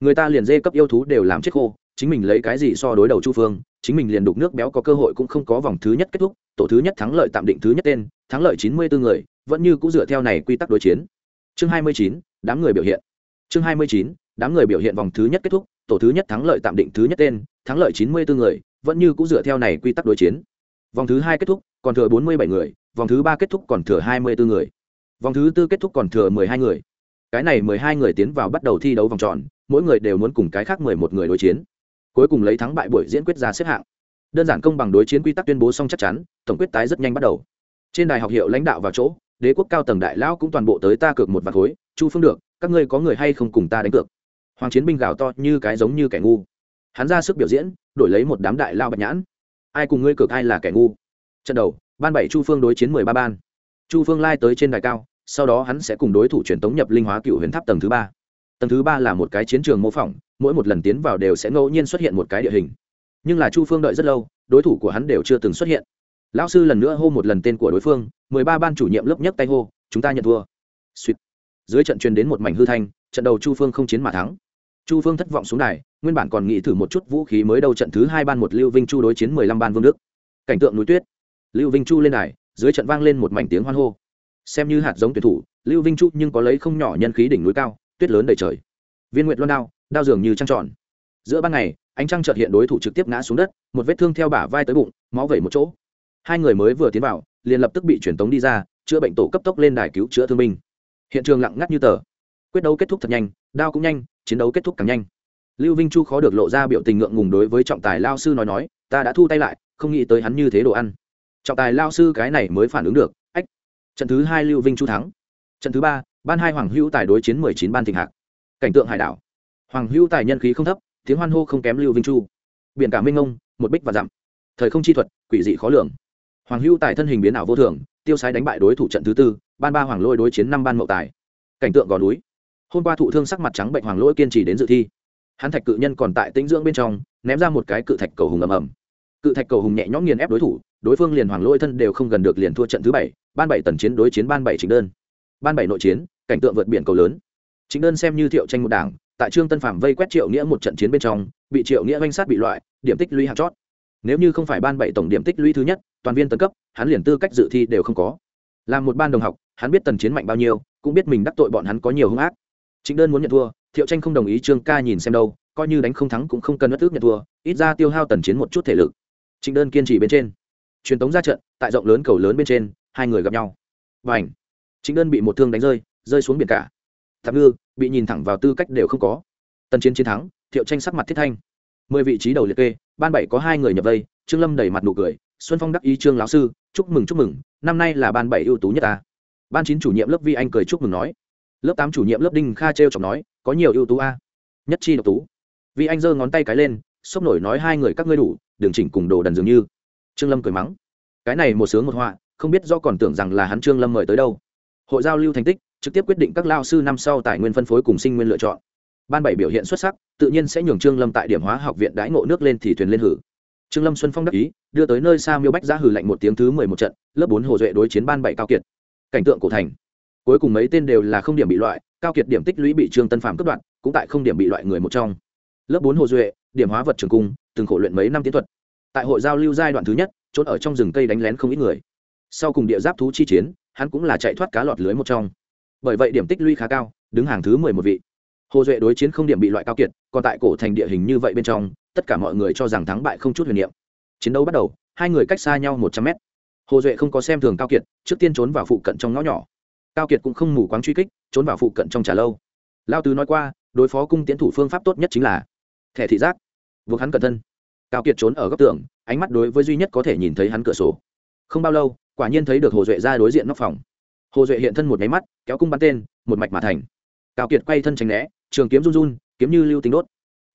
Người ta liền dê cấp yêu thú đều làm chết khô chính mình lấy cái gì so đối đầu chu phương, chính mình liền đục nước béo có cơ hội cũng không có vòng thứ nhất kết thúc, tổ thứ nhất thắng lợi tạm định thứ nhất tên, thắng lợi chín mươi bốn người, vẫn như cũng dựa theo này quy tắc đối chiến. Chương hai mươi chín, đám người biểu hiện. Chương hai mươi chín, đám người biểu hiện vòng thứ nhất kết thúc, tổ thứ nhất thắng lợi tạm định thứ nhất tên, thắng lợi chín mươi bốn người, vẫn như cũng dựa theo này quy tắc đối chiến. Vòng thứ hai kết thúc, còn thừa bốn mươi bảy người, vòng thứ ba kết thúc còn thừa hai mươi bốn người. Vòng thứ tư kết thúc còn thừa mười hai người. Cái này mười hai người tiến vào bắt đầu thi đấu vòng tròn, mỗi người đều muốn cùng cái khác mười một người đối chiến cuối cùng lấy thắng bại buổi diễn quyết ra xếp hạng. Đơn giản công bằng đối chiến quy tắc tuyên bố xong chắc chắn, tổng quyết tái rất nhanh bắt đầu. Trên đài học hiệu lãnh đạo vào chỗ, đế quốc cao tầng đại lão cũng toàn bộ tới ta cược một vạt khối, chu phương được, các ngươi có người hay không cùng ta đánh cược? Hoàng chiến binh gào to như cái giống như kẻ ngu. Hắn ra sức biểu diễn, đổi lấy một đám đại lao bạch nhãn. Ai cùng ngươi cược ai là kẻ ngu? Trận đầu, ban bảy chu phương đối chiến mười ba ban. Chu phương lai tới trên đài cao, sau đó hắn sẽ cùng đối thủ truyền tống nhập linh hóa cựu huyền tháp tầng thứ ba tầng thứ ba là một cái chiến trường mô phỏng, mỗi một lần tiến vào đều sẽ ngẫu nhiên xuất hiện một cái địa hình. Nhưng là chu phương đợi rất lâu, đối thủ của hắn đều chưa từng xuất hiện. Lão sư lần nữa hô một lần tên của đối phương, mười ba ban chủ nhiệm lớp nhất tay hô, chúng ta nhận thua. Sweet. dưới trận truyền đến một mảnh hư thanh, trận đầu chu phương không chiến mà thắng. Chu phương thất vọng xuống đài, nguyên bản còn nghĩ thử một chút vũ khí mới đầu trận thứ hai ban một lưu vinh chu đối chiến mười lăm ban vương đức. Cảnh tượng núi tuyết. Lưu vinh chu lên đài, dưới trận vang lên một mảnh tiếng hoan hô. Xem như hạt giống tuyển thủ, lưu vinh chu nhưng có lấy không nhỏ nhân khí đỉnh núi cao tuyết lớn đầy trời. Viên nguyệt loan đao đao dường như trăng tròn. Giữa ban ngày, ánh trăng trợt hiện đối thủ trực tiếp ngã xuống đất, một vết thương theo bả vai tới bụng, máu vẩy một chỗ. Hai người mới vừa tiến vào, liền lập tức bị truyền tống đi ra, chữa bệnh tổ cấp tốc lên đài cứu chữa thương binh. Hiện trường lặng ngắt như tờ. Quyết đấu kết thúc thật nhanh, đao cũng nhanh, chiến đấu kết thúc càng nhanh. Lưu vinh chu khó được lộ ra biểu tình ngượng ngùng đối với trọng tài lao sư nói nói, ta đã thu tay lại, không nghĩ tới hắn như thế đồ ăn. Trọng tài lao sư cái này mới phản ứng được, ách, trận thứ hai lưu vinh chu thắng. Trận thứ ba ban hai hoàng hữu tài đối chiến mười chín ban thịnh hạc. Cảnh tượng hải đảo. Hoàng hữu tài nhân khí không thấp, tiếng hoan hô không kém lưu vinh chu. Biển cả minh ông một bích và dặm. Thời không chi thuật, quỷ dị khó lường. Hoàng hữu tài thân hình biến ảo vô thường, tiêu sái đánh bại đối thủ trận thứ tư, ban ba hoàng lôi đối chiến năm ban mậu tài. Cảnh tượng gò núi. Hôm qua thụ thương sắc mặt trắng bệnh hoàng lỗi kiên trì đến dự thi. Hắn thạch cự nhân còn tại tĩnh dưỡng bên trong, ném ra một cái cự thạch cầu hùng ầm ầm. Cự thạch cầu hùng nhẹ nhõm nghiền ép đối thủ, đối phương liền hoàng lỗi thân đều không gần được liền thua trận thứ bảy, ban bảy tần chiến đối chiến ban bảy chính đơn. Ban bảy nội chiến cảnh tượng vượt biển cầu lớn. Chính đơn xem như thiệu tranh một đảng, tại trương tân phạm vây quét triệu nghĩa một trận chiến bên trong, bị triệu nghĩa oanh sát bị loại, điểm tích lũy hạt chót. Nếu như không phải ban bảy tổng điểm tích lũy thứ nhất, toàn viên tấn cấp, hắn liền tư cách dự thi đều không có. Làm một ban đồng học, hắn biết tần chiến mạnh bao nhiêu, cũng biết mình đắc tội bọn hắn có nhiều hung ác. Chính đơn muốn nhận thua, thiệu tranh không đồng ý trương ca nhìn xem đâu, coi như đánh không thắng cũng không cần bất ước nhận thua, ít ra tiêu hao tần chiến một chút thể lực. Chính đơn kiên trì bên trên. Truyền tống ra trận, tại rộng lớn cầu lớn bên trên, hai người gặp nhau. Và ảnh chính đơn bị một thương đánh rơi rơi xuống biển cả. Thạp ngư bị nhìn thẳng vào tư cách đều không có. Tần chiến chiến thắng, thiệu tranh sắc mặt thiết thanh. Mười vị trí đầu liệt kê, ban bảy có hai người nhập vây, trương lâm đầy mặt nụ cười, xuân phong đắc ý trương lão sư, chúc mừng chúc mừng, năm nay là ban bảy ưu tú nhất ta. Ban chín chủ nhiệm lớp vi anh cười chúc mừng nói. Lớp tám chủ nhiệm lớp đinh kha trêu chọc nói, có nhiều ưu tú a. Nhất chi độc tú. Vi anh giơ ngón tay cái lên, sốc nổi nói hai người các ngươi đủ, đường chỉnh cùng đồ đần dường như. Trương lâm cười mắng. Cái này một sướng một họa, không biết do còn tưởng rằng là hắn trương lâm mời tới đâu. Hội giao lưu thành tích trực tiếp quyết định các lao sư năm sau tài nguyên phân phối cùng sinh nguyên lựa chọn. Ban bảy biểu hiện xuất sắc, tự nhiên sẽ nhường trương lâm tại điểm hóa học viện đãi ngộ nước lên thì thuyền lên hử. Trương lâm xuân phong đắc ý, đưa tới nơi xa miêu bách ra hử lạnh một tiếng thứ mười một trận, lớp bốn hồ duệ đối chiến ban bảy cao kiệt. Cảnh tượng cổ thành. Cuối cùng mấy tên đều là không điểm bị loại, cao kiệt điểm tích lũy bị trương tân phạm cướp đoạn cũng tại không điểm bị loại người một trong. Lớp bốn hồ duệ, điểm hóa vật trường cung, từng khổ luyện mấy năm tiến thuật. Tại hội giao lưu giai đoạn thứ nhất, trốn ở trong rừng cây đánh lén không ít người. Sau cùng địa giáp thú chi chiến, hắn cũng là chạy thoát cá lọt lưới một trong bởi vậy điểm tích lũy khá cao, đứng hàng thứ mười một vị. Hồ duệ đối chiến không điểm bị loại cao kiệt, còn tại cổ thành địa hình như vậy bên trong, tất cả mọi người cho rằng thắng bại không chút huyền niệm. Chiến đấu bắt đầu, hai người cách xa nhau một trăm mét. Hồ duệ không có xem thường cao kiệt, trước tiên trốn vào phụ cận trong ngõ nhỏ. Cao kiệt cũng không mù quáng truy kích, trốn vào phụ cận trong trả lâu. Lao tứ nói qua, đối phó cung tiến thủ phương pháp tốt nhất chính là thẻ thị giác, buộc hắn cẩn thân. Cao kiệt trốn ở góc tường, ánh mắt đối với duy nhất có thể nhìn thấy hắn cửa sổ. Không bao lâu, quả nhiên thấy được hồ duệ ra đối diện nóc phòng hồ duệ hiện thân một máy mắt, kéo cung bắn tên, một mạch mà thành. Cao kiệt quay thân tránh né, trường kiếm run run, kiếm như lưu tính đốt.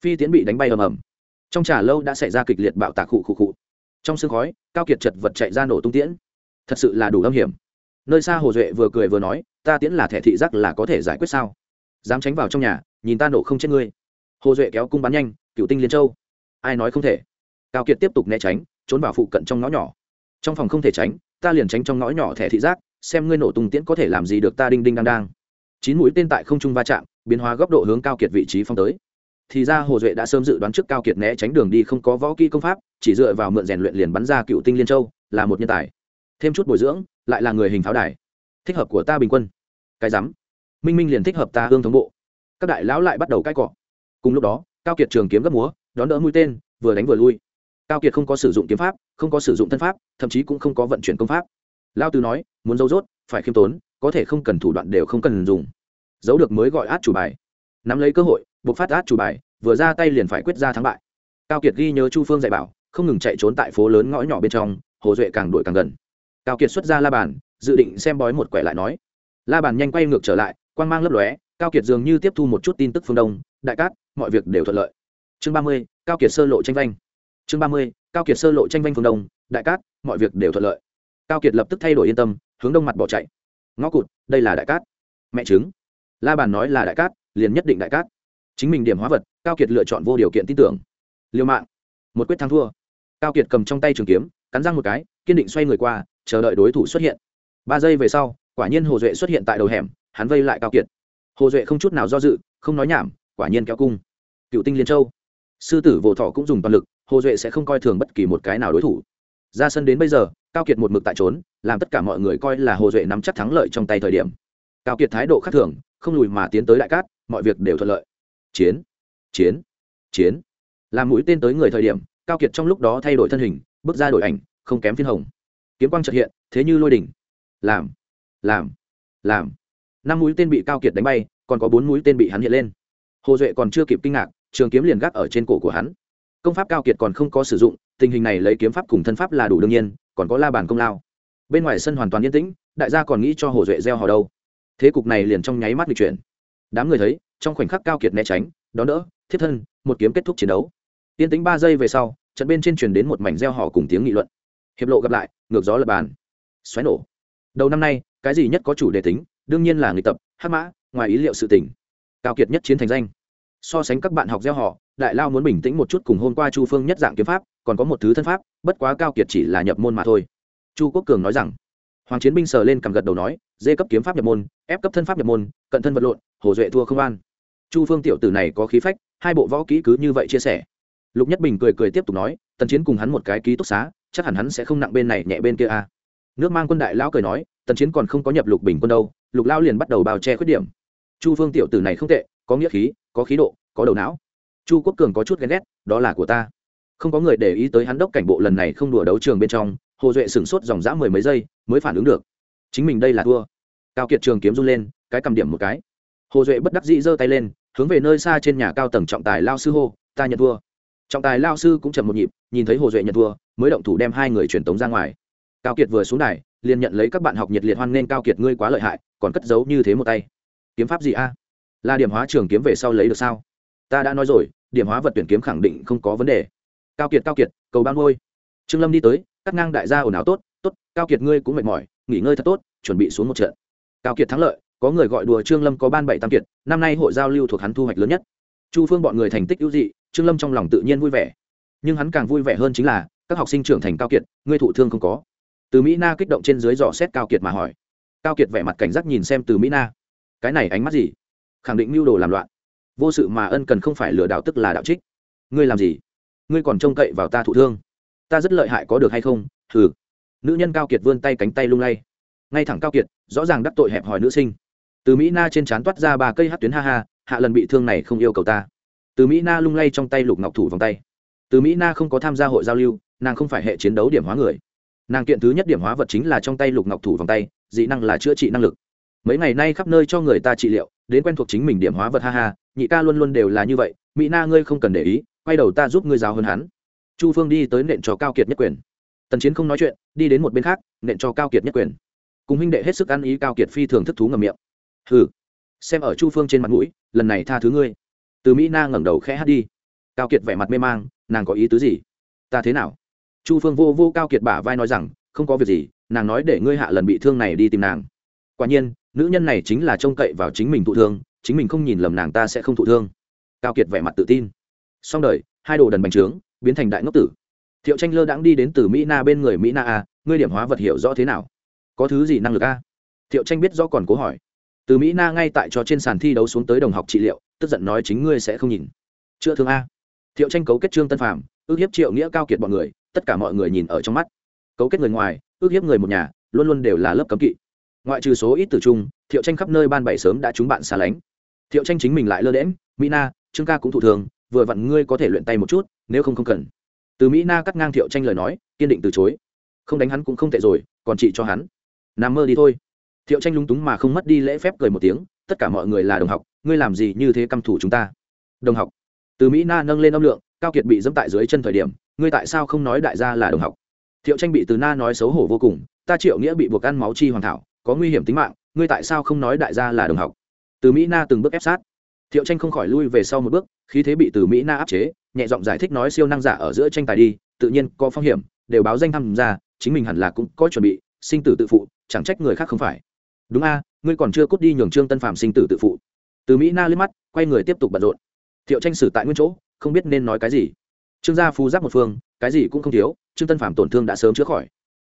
Phi tiến bị đánh bay ầm ầm. Trong trà lâu đã xảy ra kịch liệt bạo tạc khụ khụ khụ. Trong sương khói, cao kiệt chật vật chạy ra nổ tung tiễn. Thật sự là đủ âm hiểm. Nơi xa hồ duệ vừa cười vừa nói, ta tiễn là thẻ thị giác là có thể giải quyết sao? Dám tránh vào trong nhà, nhìn ta nổ không chết ngươi. Hồ duệ kéo cung bắn nhanh, cựu tinh liên châu. Ai nói không thể? Cao kiệt tiếp tục né tránh, trốn vào phụ cận trong ngõ nhỏ. Trong phòng không thể tránh, ta liền tránh trong ngõ nhỏ thẻ thị giác xem ngươi nổ tung tiễn có thể làm gì được ta đinh đinh đang đang. Chín mũi tên tại không trung va chạm, biến hóa góc độ hướng cao kiệt vị trí phong tới. Thì ra hồ duệ đã sớm dự đoán trước cao kiệt né tránh đường đi không có võ kỹ công pháp, chỉ dựa vào mượn rèn luyện liền bắn ra cựu tinh liên châu, là một nhân tài. Thêm chút bồi dưỡng, lại là người hình pháo đài. Thích hợp của ta bình quân. Cái rắm. Minh minh liền thích hợp ta hương thống bộ. Các đại lão lại bắt đầu cãi cọ. Cùng lúc đó, cao kiệt trường kiếm gấp múa, đón đỡ mũi tên, vừa đánh vừa lui. Cao kiệt không có sử dụng kiếm pháp, không có sử dụng thân pháp, thậm chí cũng không có vận chuyển công pháp lao tư nói, muốn giấu rốt, phải khiêm tốn, có thể không cần thủ đoạn đều không cần dùng. Giấu được mới gọi át chủ bài. Nắm lấy cơ hội, buộc phát át chủ bài, vừa ra tay liền phải quyết ra thắng bại. Cao kiệt ghi nhớ chu phương dạy bảo, không ngừng chạy trốn tại phố lớn ngõ nhỏ bên trong, hồ duệ càng đuổi càng gần. Cao kiệt xuất ra la bàn, dự định xem bói một quẻ lại nói. La bàn nhanh quay ngược trở lại quan g mang lấp lóe, cao kiệt dường như tiếp thu một chút tin tức phương đông, đại cát, mọi việc đều thuận lợi. Chương ba mươi, cao kiệt sơ lộ tranh vanh. Chương ba mươi, cao kiệt sơ lộ tranh vanh phương đông, đại cát, mọi việc đều thuận lợi cao kiệt lập tức thay đổi yên tâm hướng đông mặt bỏ chạy ngõ cụt đây là đại cát mẹ chứng la bàn nói là đại cát liền nhất định đại cát chính mình điểm hóa vật cao kiệt lựa chọn vô điều kiện tin tưởng Liều mạng một quyết thắng thua cao kiệt cầm trong tay trường kiếm cắn răng một cái kiên định xoay người qua chờ đợi đối thủ xuất hiện ba giây về sau quả nhiên hồ duệ xuất hiện tại đầu hẻm hắn vây lại cao kiệt hồ duệ không chút nào do dự không nói nhảm quả nhiên kéo cung cựu tinh liên châu sư tử vỗ thọ cũng dùng toàn lực hồ duệ sẽ không coi thường bất kỳ một cái nào đối thủ ra sân đến bây giờ cao kiệt một mực tại trốn, làm tất cả mọi người coi là hồ duệ nắm chắc thắng lợi trong tay thời điểm. Cao kiệt thái độ khác thường, không lùi mà tiến tới đại cát, mọi việc đều thuận lợi. Chiến chiến chiến. Làm mũi tên tới người thời điểm, cao kiệt trong lúc đó thay đổi thân hình, bước ra đổi ảnh, không kém phiên hồng. Kiếm quang trật hiện, thế như lôi đỉnh. Làm làm làm. Năm mũi tên bị cao kiệt đánh bay, còn có bốn mũi tên bị hắn hiện lên. Hồ duệ còn chưa kịp kinh ngạc, trường kiếm liền gác ở trên cổ của hắn. Công pháp cao kiệt còn không có sử dụng, tình hình này lấy kiếm pháp cùng thân pháp là đủ đương nhiên còn có la bàn công lao. Bên ngoài sân hoàn toàn yên tĩnh, đại gia còn nghĩ cho hồ duệ gieo hò đâu. Thế cục này liền trong nháy mắt bị chuyển. Đám người thấy, trong khoảnh khắc cao kiệt né tránh, đón đỡ thiết thân, một kiếm kết thúc chiến đấu. Yên tĩnh ba giây về sau, trận bên trên truyền đến một mảnh gieo họ cùng tiếng nghị luận. Hiệp lộ gặp lại, ngược gió lập bàn. Xoáy nổ. Đầu năm nay, cái gì nhất có chủ đề tính, đương nhiên là người tập, hát mã, ngoài ý liệu sự tỉnh cao kiệt nhất chiến thành danh. So sánh các bạn học gieo họ đại lao muốn bình tĩnh một chút cùng hôm qua chu phương nhất dạng kiếm pháp còn có một thứ thân pháp, bất quá cao kiệt chỉ là nhập môn mà thôi. Chu quốc cường nói rằng, hoàng chiến binh sờ lên cầm gật đầu nói, dê cấp kiếm pháp nhập môn, ép cấp thân pháp nhập môn, cận thân vật lộn, hồ duệ thua không an. Chu phương tiểu tử này có khí phách, hai bộ võ kỹ cứ như vậy chia sẻ. Lục nhất bình cười cười tiếp tục nói, tần chiến cùng hắn một cái ký túc xá, chắc hẳn hắn sẽ không nặng bên này nhẹ bên kia a à. nước mang quân đại lão cười nói, tần chiến còn không có nhập lục bình quân đâu, lục lao liền bắt đầu bào che khuyết điểm. Chu phương tiểu tử này không tệ, có nghĩa khí, có khí độ, có đầu não. Chu quốc cường có chút ghen ghét, đó là của ta không có người để ý tới hắn đốc cảnh bộ lần này không đùa đấu trường bên trong, hồ duệ sửng sốt dòng dã mười mấy giây mới phản ứng được. Chính mình đây là thua. Cao kiệt trường kiếm run lên, cái cầm điểm một cái. Hồ duệ bất đắc dĩ giơ tay lên, hướng về nơi xa trên nhà cao tầng trọng tài lao sư hô, ta nhận thua. Trọng tài lao sư cũng chậm một nhịp, nhìn thấy hồ duệ nhận thua, mới động thủ đem hai người truyền tống ra ngoài. Cao kiệt vừa xuống đài, liền nhận lấy các bạn học nhiệt liệt hoan nghênh cao kiệt, ngươi quá lợi hại, còn cất giấu như thế một tay. Kiếm pháp gì a? Là điểm hóa trường kiếm về sau lấy được sao? Ta đã nói rồi, điểm hóa vật tuyển kiếm khẳng định không có vấn đề cao kiệt cao kiệt, cầu ban ngôi. Trương lâm đi tới, cắt ngang đại gia ồn ào tốt tốt, cao kiệt ngươi cũng mệt mỏi, nghỉ ngơi thật tốt, chuẩn bị xuống một trận. Cao kiệt thắng lợi, có người gọi đùa trương lâm có ban bảy tam kiệt, năm nay hội giao lưu thuộc hắn thu hoạch lớn nhất. Chu phương bọn người thành tích ưu dị, trương lâm trong lòng tự nhiên vui vẻ. Nhưng hắn càng vui vẻ hơn chính là, các học sinh trưởng thành cao kiệt, ngươi thụ thương không có. Từ mỹ na kích động trên dưới dò xét cao kiệt mà hỏi. Cao kiệt vẻ mặt cảnh giác nhìn xem từ mỹ na. Cái này ánh mắt gì? Khẳng định mưu đồ làm loạn. Vô sự mà ân cần không phải lừa đảo tức là đạo trích. Ngươi làm gì? Ngươi còn trông cậy vào ta thụ thương. Ta rất lợi hại có được hay không? Hừ. Nữ nhân cao kiệt vươn tay cánh tay lung lay. Ngay thẳng cao kiệt, rõ ràng đắc tội hẹp hòi nữ sinh. Từ mỹ na trên trán toát ra ba cây hát tuyến ha ha, hạ lần bị thương này không yêu cầu ta. Từ mỹ na lung lay trong tay lục ngọc thủ vòng tay. Từ mỹ na không có tham gia hội giao lưu, nàng không phải hệ chiến đấu điểm hóa người. Nàng kiện thứ nhất điểm hóa vật chính là trong tay lục ngọc thủ vòng tay, dị năng là chữa trị năng lực. Mấy ngày nay khắp nơi cho người ta trị liệu, đến quen thuộc chính mình điểm hóa vật ha ha, nhị ca luôn luôn đều là như vậy, mỹ na ngươi không cần để ý quay đầu ta giúp ngươi giáo hơn hắn. Chu phương đi tới nện cho cao kiệt nhất quyền. Tần chiến không nói chuyện, đi đến một bên khác, nện cho cao kiệt nhất quyền. Cùng huynh đệ hết sức ăn ý, cao kiệt phi thường thức thú ngầm miệng. Hừ. Xem ở chu phương trên mặt mũi, lần này tha thứ ngươi. Từ mỹ na ngẩng đầu khẽ hát đi. Cao kiệt vẻ mặt mê mang, nàng có ý tứ gì? Ta thế nào? Chu phương vô vô cao kiệt bả vai nói rằng, không có việc gì, nàng nói để ngươi hạ lần bị thương này đi tìm nàng. Quả nhiên, nữ nhân này chính là trông cậy vào chính mình thụ thương, chính mình không nhìn lầm nàng ta sẽ không thụ thương. Cao kiệt vẻ mặt tự tin xong đời, hai đồ đần bành trướng, biến thành đại ngốc tử. Thiệu tranh lơ đãng đi đến từ mỹ na bên người mỹ na a, ngươi điểm hóa vật hiểu rõ thế nào? Có thứ gì năng lực a? Thiệu tranh biết rõ còn cố hỏi. Từ mỹ na ngay tại cho trên sàn thi đấu xuống tới đồng học trị liệu, tức giận nói chính ngươi sẽ không nhìn. Chữa thương a. Thiệu tranh cấu kết trương tân phàm, ước hiếp triệu nghĩa cao kiệt bọn người, tất cả mọi người nhìn ở trong mắt. Cấu kết người ngoài, ước hiếp người một nhà, luôn luôn đều là lớp cấm kỵ. Ngoại trừ số ít tử trung, thiệu tranh khắp nơi ban bảy sớm đã trúng bạn xa lánh. Thiệu tranh chính mình lại lơ đễm mỹ na, trương ca cũng thụ thường vừa vặn ngươi có thể luyện tay một chút, nếu không không cần. Từ mỹ na cắt ngang thiệu tranh lời nói, kiên định từ chối. Không đánh hắn cũng không tệ rồi, còn chị cho hắn. Nằm mơ đi thôi. Thiệu tranh lúng túng mà không mất đi lễ phép cười một tiếng, tất cả mọi người là đồng học, ngươi làm gì như thế căm thủ chúng ta? Đồng học. Từ mỹ na nâng lên âm lượng, cao kiệt bị dẫm tại dưới chân thời điểm, ngươi tại sao không nói đại gia là đồng học? Thiệu tranh bị từ na nói xấu hổ vô cùng, ta triệu nghĩa bị buộc ăn máu chi hoàn thảo, có nguy hiểm tính mạng, ngươi tại sao không nói đại gia là đồng học? Từ mỹ na từng bước ép sát thiệu tranh không khỏi lui về sau một bước, khí thế bị từ mỹ na áp chế, nhẹ giọng giải thích nói siêu năng giả ở giữa tranh tài đi, tự nhiên có phong hiểm, đều báo danh tham gia, chính mình hẳn là cũng có chuẩn bị, sinh tử tự phụ, chẳng trách người khác không phải. Đúng a, ngươi còn chưa cút đi nhường trương tân phạm sinh tử tự phụ. Từ mỹ na liếc mắt, quay người tiếp tục bận rộn. Thiệu tranh xử tại nguyên chỗ, không biết nên nói cái gì. Trương gia phú giáp một phương, cái gì cũng không thiếu, trương tân phạm tổn thương đã sớm chữa khỏi.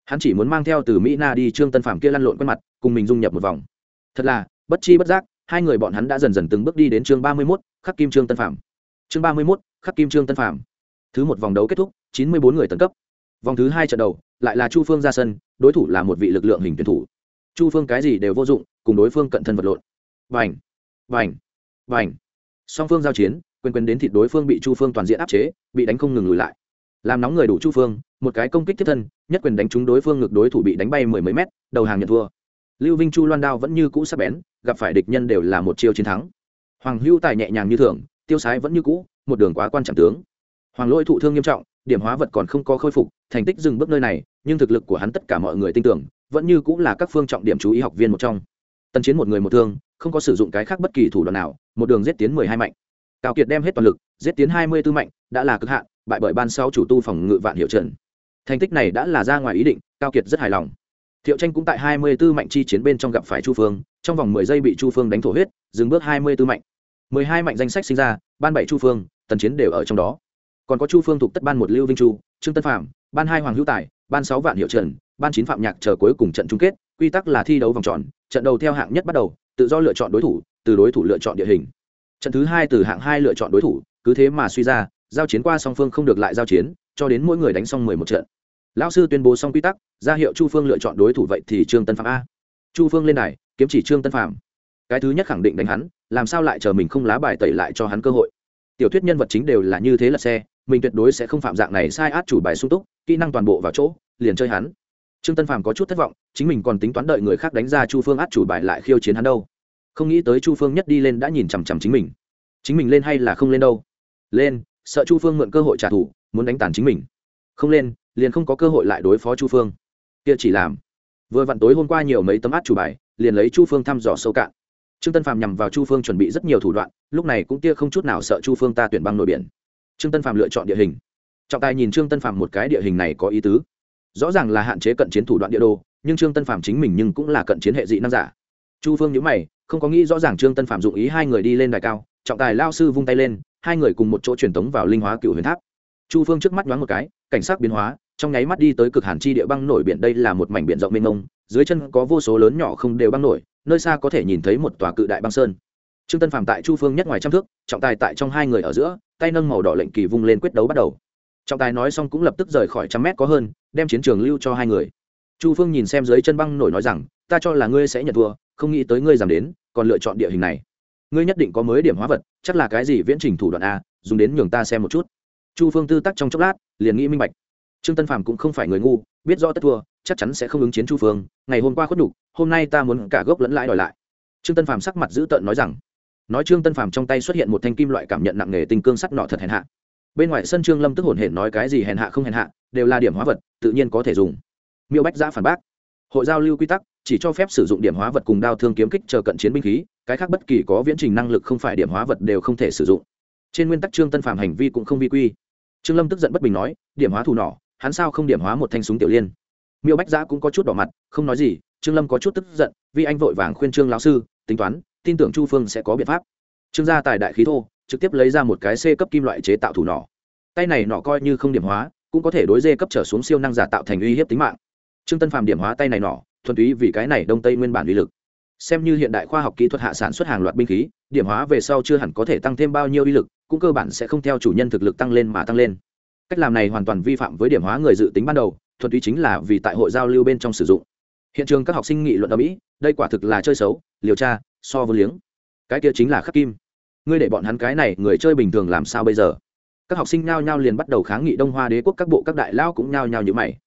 Hắn chỉ muốn mang theo từ mỹ na đi trương tân phạm kia lăn lộn quen mặt, cùng mình dung nhập một vòng. Thật là, bất chi bất giác hai người bọn hắn đã dần dần từng bước đi đến chương ba mươi mốt, khắc kim trương tân phạm chương ba mươi mốt, khắc kim trương tân phạm thứ một vòng đấu kết thúc, chín mươi bốn người tấn cấp. Vòng thứ hai trận đầu, lại là chu phương ra sân, đối thủ là một vị lực lượng hình tuyển thủ. Chu phương cái gì đều vô dụng, cùng đối phương cận thân vật lộn. Vành vành vành. Song phương giao chiến, quyền quyền đến thịt đối phương bị chu phương toàn diện áp chế, bị đánh không ngừng lùi lại. Làm nóng người đủ chu phương, một cái công kích thiết thân, nhất quyền đánh trúng đối phương ngực đối thủ bị đánh bay mười mấy mét, đầu hàng nhận thua lưu vinh chu loan đao vẫn như cũ sắc bén, gặp phải địch nhân đều là một chiêu chiến thắng. Hoàng hưu tài nhẹ nhàng như thường, tiêu sái vẫn như cũ, một đường quá quan trọng tướng. Hoàng lỗi thụ thương nghiêm trọng, điểm hóa vật còn không có khôi phục, thành tích dừng bước nơi này, nhưng thực lực của hắn tất cả mọi người tin tưởng, vẫn như cũng là các phương trọng điểm chú ý học viên một trong. Tân chiến một người một thương, không có sử dụng cái khác bất kỳ thủ đoạn nào, một đường giết tiến mười hai mạnh. Cao kiệt đem hết toàn lực, giết tiến hai mươi tư mạnh, đã là cực hạn, bại bởi ban sau chủ tu phòng ngự vạn hiệu trần thành tích này đã là ra ngoài ý định, cao kiệt rất hài lòng thiệu tranh cũng tại hai mươi tư mạnh chi chiến bên trong gặp phải chu phương, trong vòng mười giây bị chu phương đánh thổ huyết, dừng bước hai mươi tư mạnh. mười hai mạnh danh sách sinh ra, ban bảy chu phương, tần chiến đều ở trong đó. Còn có chu phương thuộc tất ban một lưu vinh chu, trương tân phạm ban hai hoàng hữu tài, ban sáu vạn hiệu trần, ban chín phạm nhạc chờ cuối cùng trận chung kết, quy tắc là thi đấu vòng tròn, trận đầu theo hạng nhất bắt đầu, tự do lựa chọn đối thủ, từ đối thủ lựa chọn địa hình. Trận thứ hai từ hạng hai lựa chọn đối thủ, cứ thế mà suy ra, giao chiến qua song phương không được lại giao chiến, cho đến mỗi người đánh xong mười một trận lão sư tuyên bố xong quy tắc, ra hiệu chu phương lựa chọn đối thủ vậy thì trương tân phạm a. Chu phương lên đài, kiếm chỉ trương tân phạm. Cái thứ nhất khẳng định đánh hắn, làm sao lại chờ mình không lá bài tẩy lại cho hắn cơ hội. Tiểu thuyết nhân vật chính đều là như thế là xe, mình tuyệt đối sẽ không phạm dạng này sai át chủ bài sung túc, kỹ năng toàn bộ vào chỗ, liền chơi hắn. Trương tân phàm có chút thất vọng, chính mình còn tính toán đợi người khác đánh ra chu phương át chủ bài lại khiêu chiến hắn đâu. Không nghĩ tới chu phương nhất đi lên đã nhìn chằm chằm chính mình. Chính mình lên hay là không lên đâu? Lên, sợ chu phương mượn cơ hội trả thù, muốn đánh tàn chính mình. Không lên liền không có cơ hội lại đối phó chu phương. Kia chỉ làm, vừa vặn tối hôm qua nhiều mấy tấm át chủ bài, liền lấy chu phương thăm dò sâu cạn. Trương tân Phạm nhằm vào chu phương chuẩn bị rất nhiều thủ đoạn, lúc này cũng tia không chút nào sợ chu phương ta tuyển băng nội biển. Trương tân Phạm lựa chọn địa hình. Trọng tài nhìn trương tân Phạm một cái địa hình này có ý tứ. Rõ ràng là hạn chế cận chiến thủ đoạn địa đồ, nhưng trương tân Phạm chính mình nhưng cũng là cận chiến hệ dị năng giả. Chu phương nhữ mày, không có nghĩ rõ ràng trương tân Phạm dụng ý hai người đi lên đài cao, trọng tài lao sư vung tay lên, hai người cùng một chỗ truyền tống vào linh hóa cựu huyền tháp chu phương trước mắt nhoáng một cái, cảnh sát biến hóa, trong nháy mắt đi tới cực hàn chi địa băng nổi biển, đây là một mảnh biển rộng mênh mông, dưới chân có vô số lớn nhỏ không đều băng nổi, nơi xa có thể nhìn thấy một tòa cự đại băng sơn. Trương tân phàm tại chu phương nhất ngoài trăm thước, trọng tài tại trong hai người ở giữa, tay nâng màu đỏ lệnh kỳ vung lên quyết đấu bắt đầu. Trọng tài nói xong cũng lập tức rời khỏi trăm mét có hơn, đem chiến trường lưu cho hai người. Chu phương nhìn xem dưới chân băng nổi nói rằng, ta cho là ngươi sẽ nhận thua, không nghĩ tới ngươi giảm đến, còn lựa chọn địa hình này. Ngươi nhất định có mới điểm hóa vật, chắc là cái gì viễn trình thủ đoạn a, dùng đến nhường ta xem một chút chu phương tư tắc trong chốc lát, liền nghĩ minh bạch. Trương tân Phạm cũng không phải người ngu, biết rõ tất thua, chắc chắn sẽ không ứng chiến chu phương, ngày hôm qua khuất đục hôm nay ta muốn cả gốc lẫn lãi đòi lại. Trương tân Phạm sắc mặt dữ tợn nói rằng, nói trương tân Phạm trong tay xuất hiện một thanh kim loại cảm nhận nặng nề tình cương sắt nọ thật hèn hạ. Bên ngoài sân trương lâm tức hồn hển nói cái gì hèn hạ không hèn hạ, đều là điểm hóa vật, tự nhiên có thể dùng. Miêu bách giã phản bác, hội giao lưu quy tắc, chỉ cho phép sử dụng điểm hóa vật cùng đao thương kiếm kích chờ cận chiến binh khí, cái khác bất kỳ có viễn trình năng lực không phải điểm hóa vật đều không thể sử dụng. Trên nguyên tắc trương tân Phạm hành vi cũng không vi quy trương lâm tức giận bất bình nói điểm hóa thủ nỏ hắn sao không điểm hóa một thanh súng tiểu liên? Miêu bách giã cũng có chút đỏ mặt không nói gì trương lâm có chút tức giận vì anh vội vàng khuyên trương lão sư tính toán tin tưởng chu phương sẽ có biện pháp. Trương gia tài đại khí thô trực tiếp lấy ra một cái c cấp kim loại chế tạo thủ nỏ. Tay này nỏ coi như không điểm hóa cũng có thể đối dê cấp trở xuống siêu năng giả tạo thành uy hiếp tính mạng. Trương tân phàm điểm hóa tay này nỏ, thuần túy vì cái này đông tây nguyên bản uy lực. Xem như hiện đại khoa học kỹ thuật hạ sản xuất hàng loạt binh khí điểm hóa về sau chưa hẳn có thể tăng thêm bao nhiêu uy lực cũng cơ bản sẽ không theo chủ nhân thực lực tăng lên mà tăng lên. Cách làm này hoàn toàn vi phạm với điểm hóa người dự tính ban đầu, thuần túy chính là vì tại hội giao lưu bên trong sử dụng. Hiện trường các học sinh nghị luận ở mỹ, đây quả thực là chơi xấu, liều tra, so với liếng. Cái kia chính là khắc kim. Ngươi để bọn hắn cái này, người chơi bình thường làm sao bây giờ? Các học sinh nhao nhao liền bắt đầu kháng nghị đông hoa đế quốc các bộ các đại lao cũng nhao nhao như mày.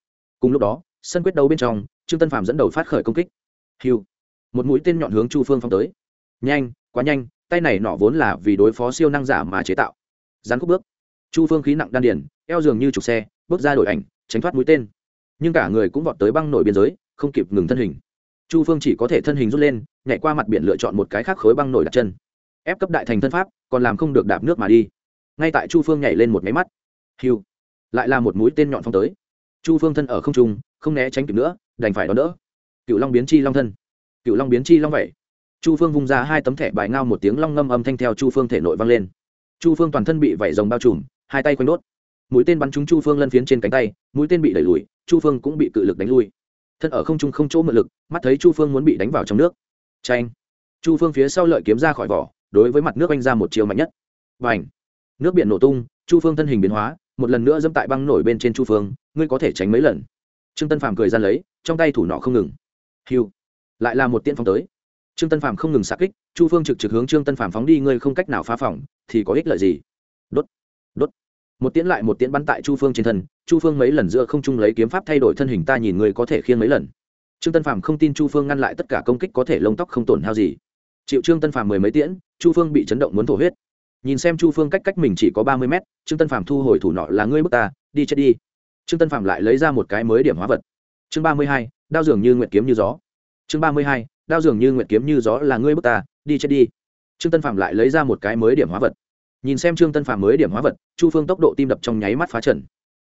Cùng lúc đó, sân quyết đấu bên trong, trương tân phạm dẫn đầu phát khởi công kích. Hiu một mũi tên nhọn hướng chu phương phong tới. Nhanh, quá nhanh tay này nọ vốn là vì đối phó siêu năng giả mà chế tạo. Rắn khúc bước. Chu phương khí nặng đan điền, eo dường như trục xe, bước ra đổi ảnh, tránh thoát mũi tên. Nhưng cả người cũng vọt tới băng nổi biên giới, không kịp ngừng thân hình. Chu phương chỉ có thể thân hình rút lên, nhảy qua mặt biển lựa chọn một cái khác khối băng nổi đặt chân. Ép cấp đại thành thân pháp, còn làm không được đạp nước mà đi. Ngay tại chu phương nhảy lên một máy mắt. Hiu. Lại là một mũi tên nhọn phong tới. Chu phương thân ở không trung, không né tránh kịp nữa, đành phải đón đỡ. Cựu long biến chi long thân. Cựu long biến chi long vậy chu phương vung ra hai tấm thẻ bài ngao một tiếng long ngâm âm thanh theo chu phương thể nội vang lên. Chu phương toàn thân bị vẩy rồng bao trùm, hai tay quanh đốt. Mũi tên bắn trúng chu phương lân phiến trên cánh tay, mũi tên bị đẩy lùi, chu phương cũng bị cự lực đánh lui. Thân ở không trung không chỗ mượn lực, mắt thấy chu phương muốn bị đánh vào trong nước. Tranh chu phương phía sau lợi kiếm ra khỏi vỏ, đối với mặt nước anh ra một chiều mạnh nhất. Và ảnh nước biển nổ tung, chu phương thân hình biến hóa, một lần nữa dẫm tại băng nổi bên trên chu phương, ngươi có thể tránh mấy lần? Trương tân phàm cười ra lấy, trong tay thủ nọ không ngừng. Hiu! Lại là một tiên phong tới trương tân phàm không ngừng xạ kích, chu phương trực trực hướng trương tân phàm phóng đi, ngươi không cách nào phá phòng, thì có ích lợi gì? Đốt đốt. Một tiễn lại một tiễn bắn tại chu phương trên thân, chu phương mấy lần giữa không trung lấy kiếm pháp thay đổi thân hình ta nhìn ngươi có thể khiêng mấy lần. Trương tân phàm không tin chu phương ngăn lại tất cả công kích có thể lông tóc không tổn hao gì. Chịu trương tân phàm mười mấy tiễn, chu phương bị chấn động muốn thổ huyết. Nhìn xem chu phương cách cách mình chỉ có ba mươi mét, trương tân phạm thu hồi thủ nọ là ngươi bước ta, đi chết đi. Trương tân phạm lại lấy ra một cái mới điểm hóa vật. Chương ba mươi hai, đao dường như nguyện kiếm như gió chương ba mươi hai, đao dường như nguyện kiếm như gió là ngươi bước ta, đi chết đi. Trương tân phạm lại lấy ra một cái mới điểm hóa vật. Nhìn xem trương tân phạm mới điểm hóa vật, chu phương tốc độ tim đập trong nháy mắt phá trần.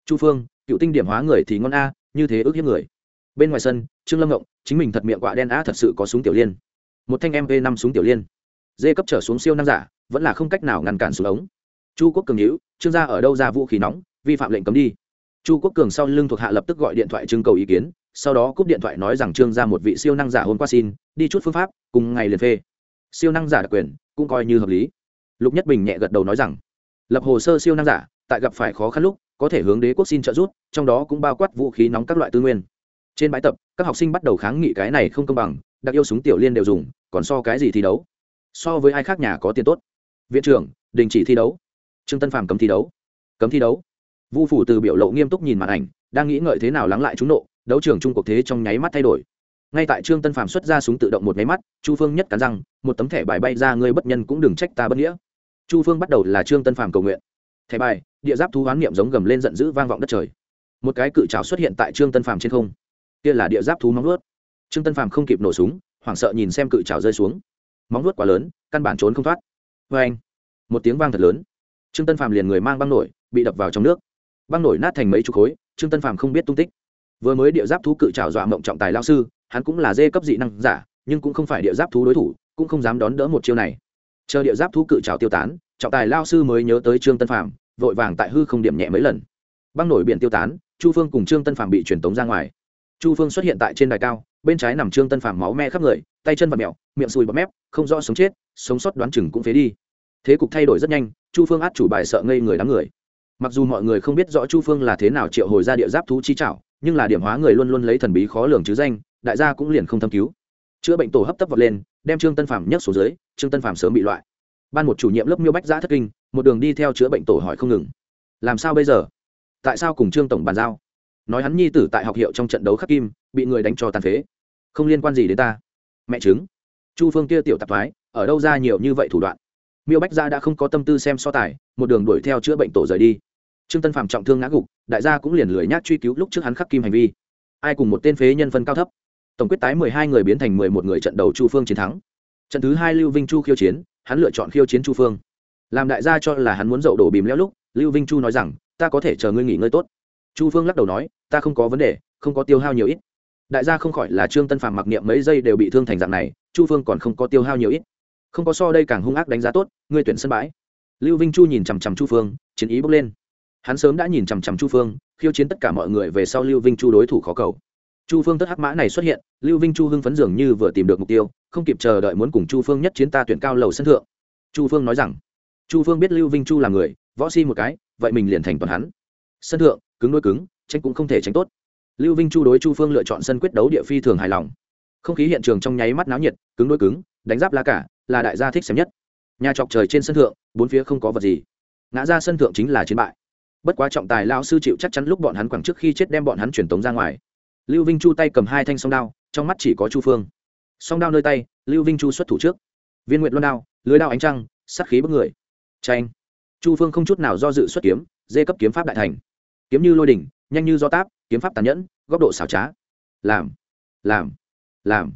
Chu phương, cựu tinh điểm hóa người thì ngon a, như thế ước hiếp người. Bên ngoài sân, trương lâm ngộng, chính mình thật miệng quạ đen a thật sự có súng tiểu liên. Một thanh mv năm súng tiểu liên. Dê cấp trở xuống siêu năng giả, vẫn là không cách nào ngăn cản xuống ống. Chu quốc cường hữu trương gia ở đâu ra vũ khí nóng, vi phạm lệnh cấm đi. Chu quốc cường sau lưng thuộc hạ lập tức gọi điện thoại trưng cầu ý kiến sau đó cúp điện thoại nói rằng trương gia một vị siêu năng giả hôm qua xin, đi chút phương pháp, cùng ngày liền phê. Siêu năng giả đặc quyền, cũng coi như hợp lý. Lục nhất bình nhẹ gật đầu nói rằng, lập hồ sơ siêu năng giả, tại gặp phải khó khăn lúc, có thể hướng đế quốc xin trợ giúp, trong đó cũng bao quát vũ khí nóng các loại tư nguyên. Trên bãi tập, các học sinh bắt đầu kháng nghị cái này không công bằng, đặc yêu súng tiểu liên đều dùng, còn so cái gì thi đấu? So với ai khác nhà có tiền tốt? Viện trưởng, đình chỉ thi đấu. Trương tân phàm cấm thi đấu. Cấm thi đấu. Vu phủ từ biểu lộ nghiêm túc nhìn màn ảnh, đang nghĩ ngợi thế nào lắng lại chúng nộ đấu trường trung cuộc thế trong nháy mắt thay đổi. Ngay tại trương tân phàm xuất ra súng tự động một máy mắt, chu phương nhất cắn răng, một tấm thẻ bài bay ra, ngươi bất nhân cũng đừng trách ta bất nghĩa. Chu phương bắt đầu là trương tân phàm cầu nguyện. Thẻ bài, địa giáp thú hoán niệm giống gầm lên giận dữ vang vọng đất trời. Một cái cự trào xuất hiện tại trương tân phàm trên không. Kia là địa giáp thú móng nuốt trương tân phàm không kịp nổ súng, hoảng sợ nhìn xem cự trào rơi xuống. Móng nuốt quá lớn, căn bản trốn không thoát. Vê anh một tiếng vang thật lớn. Trương tân phàm liền người mang băng nổi, bị đập vào trong nước. Băng nổi nát thành mấy chục khối, trương tân phàm không biết tung tích vừa mới địa giáp thú cự trào dọa mộng trọng tài lao sư, hắn cũng là dê cấp dị năng giả, nhưng cũng không phải địa giáp thú đối thủ, cũng không dám đón đỡ một chiêu này. Chờ địa giáp thú cự trào tiêu tán, trọng tài lao sư mới nhớ tới trương tân phàm, vội vàng tại hư không điểm nhẹ mấy lần. Băng nổi biển tiêu tán, chu phương cùng trương tân phàm bị truyền tống ra ngoài. Chu phương xuất hiện tại trên đài cao, bên trái nằm trương tân phàm máu me khắp người, tay chân và mẹo, miệng sùi bọt mép, không rõ sống chết, sống sót đoán chừng cũng phế đi. Thế cục thay đổi rất nhanh, chu phương át chủ bài sợ ngây người đám người. Mặc dù mọi người không biết rõ chu phương là thế nào triệu hồi ra địa giáp thú chi trảo nhưng là điểm hóa người luôn luôn lấy thần bí khó lường chứ danh, đại gia cũng liền không thâm cứu. Chữa bệnh tổ hấp tấp vọt lên, đem trương tân phạm nhấc xuống dưới, trương tân phạm sớm bị loại. Ban một chủ nhiệm lớp miêu bách giã thất kinh, một đường đi theo chữa bệnh tổ hỏi không ngừng. Làm sao bây giờ? Tại sao cùng trương tổng bàn giao? Nói hắn nhi tử tại học hiệu trong trận đấu khắc kim, bị người đánh cho tàn phế. Không liên quan gì đến ta. Mẹ chứng chu phương kia tiểu tạp thoái, ở đâu ra nhiều như vậy thủ đoạn? Miêu bách gia đã không có tâm tư xem so tài, một đường đuổi theo chữa bệnh tổ rời đi. Trương tân phạm trọng thương ngã gục đại gia cũng liền lười nhác truy cứu lúc trước hắn khắc kim hành vi. Ai cùng một tên phế nhân phân cao thấp? Tổng quyết tái mười hai người biến thành mười một người trận đầu chu phương chiến thắng. Trận thứ hai lưu vinh chu khiêu chiến, hắn lựa chọn khiêu chiến chu phương. Làm đại gia cho là hắn muốn dậu đổ bìm leo lúc, lưu vinh chu nói rằng, ta có thể chờ ngươi nghỉ ngơi tốt. Chu phương lắc đầu nói, ta không có vấn đề, không có tiêu hao nhiều ít. Đại gia không khỏi là trương tân phàm mặc niệm mấy giây đều bị thương thành dạng này, chu phương còn không có tiêu hao nhiều ít. Không có so đây càng hung ác đánh giá tốt, ngươi tuyển sân bãi. Lưu vinh chu nhìn chằm chằm chu phương, chiến ý bốc lên hắn sớm đã nhìn chằm chằm chu phương, khiêu chiến tất cả mọi người về sau lưu vinh chu đối thủ khó cầu. Chu phương tất hắc mã này xuất hiện, lưu vinh chu hưng phấn dường như vừa tìm được mục tiêu, không kịp chờ đợi muốn cùng chu phương nhất chiến ta tuyển cao lầu sân thượng. Chu phương nói rằng, chu phương biết lưu vinh chu là người, võ si một cái, vậy mình liền thành toàn hắn. Sân thượng, cứng đôi cứng, tranh cũng không thể tránh tốt. Lưu vinh chu đối chu phương lựa chọn sân quyết đấu địa phi thường hài lòng. Không khí hiện trường trong nháy mắt náo nhiệt, cứng đôi cứng, đánh giáp lá cả, là đại gia thích xem nhất. Nhà trọc trời trên sân thượng, bốn phía không có vật gì. Ngã ra sân thượng chính là chiến bại bất quá trọng tài lao sư chịu chắc chắn lúc bọn hắn quẳng trước khi chết đem bọn hắn truyền tống ra ngoài. Lưu vinh chu tay cầm hai thanh song đao, trong mắt chỉ có chu phương. Song đao nơi tay, lưu vinh chu xuất thủ trước. Viên nguyện loan đao, lưới đao ánh trăng sắc khí bức người. Tranh chu phương không chút nào do dự xuất kiếm, dê cấp kiếm pháp đại thành. Kiếm như lôi đỉnh, nhanh như do táp, kiếm pháp tàn nhẫn, góc độ xảo trá. Làm. Làm. Làm.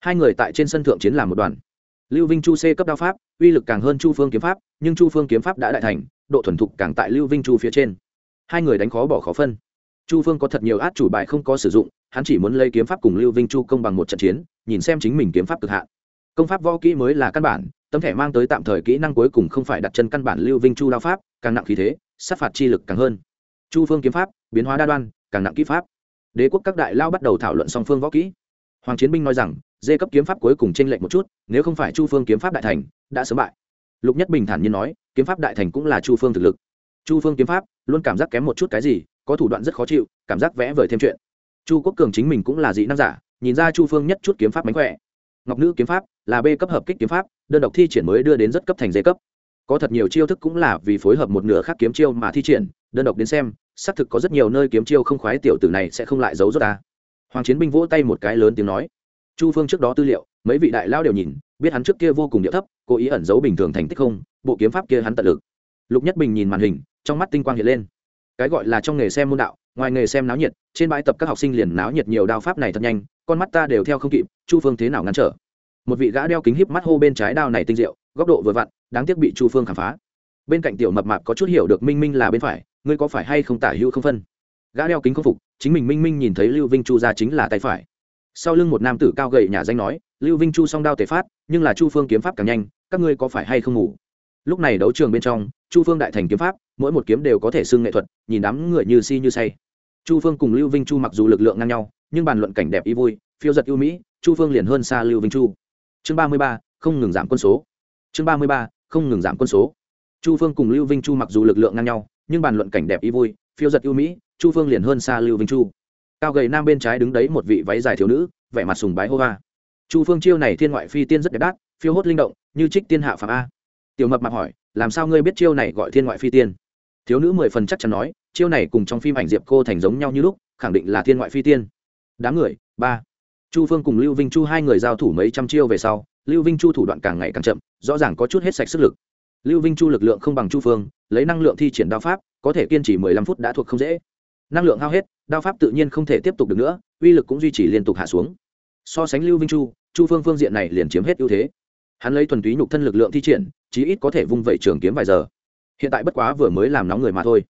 Hai người tại trên sân thượng chiến làm một đoàn lưu vinh chu c cấp đao pháp, uy lực càng hơn chu phương kiếm pháp, nhưng chu phương kiếm pháp đã đại thành, độ thuần thục càng tại lưu vinh chu phía trên. Hai người đánh khó bỏ khó phân. Chu phương có thật nhiều át chủ bài không có sử dụng, hắn chỉ muốn lấy kiếm pháp cùng lưu vinh chu công bằng một trận chiến, nhìn xem chính mình kiếm pháp cực hạn. Công pháp võ kỹ mới là căn bản, tấm thẻ mang tới tạm thời kỹ năng cuối cùng không phải đặt chân căn bản lưu vinh chu đao pháp, càng nặng khí thế, sát phạt chi lực càng hơn. Chu phương kiếm pháp, biến hóa đa đoan, càng nặng kỹ pháp. Đế quốc các đại lao bắt đầu thảo luận song phương võ kỹ. Hoàng chiến binh nói rằng dê cấp kiếm pháp cuối cùng chênh lệch một chút, nếu không phải chu phương kiếm pháp đại thành, đã sớm bại. Lục nhất bình thản nhiên nói, kiếm pháp đại thành cũng là chu phương thực lực. Chu phương kiếm pháp, luôn cảm giác kém một chút cái gì, có thủ đoạn rất khó chịu, cảm giác vẽ vời thêm chuyện. Chu quốc cường chính mình cũng là dị năng giả, nhìn ra chu phương nhất chút kiếm pháp mánh khỏe. Ngọc nữ kiếm pháp, là b cấp hợp kích kiếm pháp, đơn độc thi triển mới đưa đến rất cấp thành dê cấp. Có thật nhiều chiêu thức cũng là vì phối hợp một nửa khác kiếm chiêu mà thi triển, đơn độc đến xem, xác thực có rất nhiều nơi kiếm chiêu không khoái tiểu tử này sẽ không lại giấu rốt ta. Hoàng chiến binh vỗ tay một cái lớn tiếng nói chu phương trước đó tư liệu, mấy vị đại lao đều nhìn, biết hắn trước kia vô cùng địa thấp, cố ý ẩn giấu bình thường thành tích không, bộ kiếm pháp kia hắn tận lực. Lục nhất bình nhìn màn hình, trong mắt tinh quang hiện lên. Cái gọi là trong nghề xem môn đạo, ngoài nghề xem náo nhiệt, trên bãi tập các học sinh liền náo nhiệt nhiều đao pháp này thật nhanh, con mắt ta đều theo không kịp, chu phương thế nào ngăn trở? Một vị gã đeo kính híp mắt hô bên trái đao này tinh diệu, góc độ vừa vặn, đáng tiếc bị chu phương khám phá. Bên cạnh tiểu mập mạp có chút hiểu được minh minh là bên phải, ngươi có phải hay không tả hữu không phân? Gã đeo kính không phục, chính mình minh minh nhìn thấy lưu vinh chu ra chính là tay phải sau lưng một nam tử cao gậy nhà danh nói, lưu vinh chu song đao tề phát, nhưng là chu phương kiếm pháp càng nhanh, các ngươi có phải hay không ngủ? Lúc này đấu trường bên trong, chu phương đại thành kiếm pháp, mỗi một kiếm đều có thể xưng nghệ thuật, nhìn đám người như si như say. Chu phương cùng lưu vinh chu mặc dù lực lượng ngang nhau, nhưng bàn luận cảnh đẹp ý vui, phiêu giật ưu mỹ, chu phương liền hơn xa lưu vinh chu. Chương ba mươi ba, không ngừng giảm quân số. Chương ba mươi ba, không ngừng giảm quân số. Chu phương cùng lưu vinh chu mặc dù lực lượng ngang nhau, nhưng bàn luận cảnh đẹp ý vui, phiêu giật ưu mỹ, chu phương liền hơn xa lưu vinh chu cao gầy nam bên trái đứng đấy một vị váy dài thiếu nữ, vẻ mặt sùng bái hô hoa chu phương chiêu này thiên ngoại phi tiên rất đẹp đắt phiêu hốt linh động, như trích tiên hạ phạm a. Tiểu mập mặt hỏi, làm sao ngươi biết chiêu này gọi thiên ngoại phi tiên? Thiếu nữ mười phần chắc chắn nói, chiêu này cùng trong phim ảnh diệp cô thành giống nhau như lúc, khẳng định là thiên ngoại phi tiên. Đám người, ba. Chu phương cùng lưu vinh chu hai người giao thủ mấy trăm chiêu về sau, lưu vinh chu thủ đoạn càng ngày càng chậm, rõ ràng có chút hết sạch sức lực. Lưu vinh chu lực lượng không bằng chu phương, lấy năng lượng thi triển đao pháp, có thể kiên trì mười lăm phút đã thuộc không dễ năng lượng hao hết, đao pháp tự nhiên không thể tiếp tục được nữa, uy lực cũng duy trì liên tục hạ xuống. So sánh lưu vinh chu chu phương phương diện này liền chiếm hết ưu thế. Hắn lấy thuần túy nhục thân lực lượng thi triển, chí ít có thể vung vẩy trường kiếm vài giờ. Hiện tại bất quá vừa mới làm nóng người mà thôi.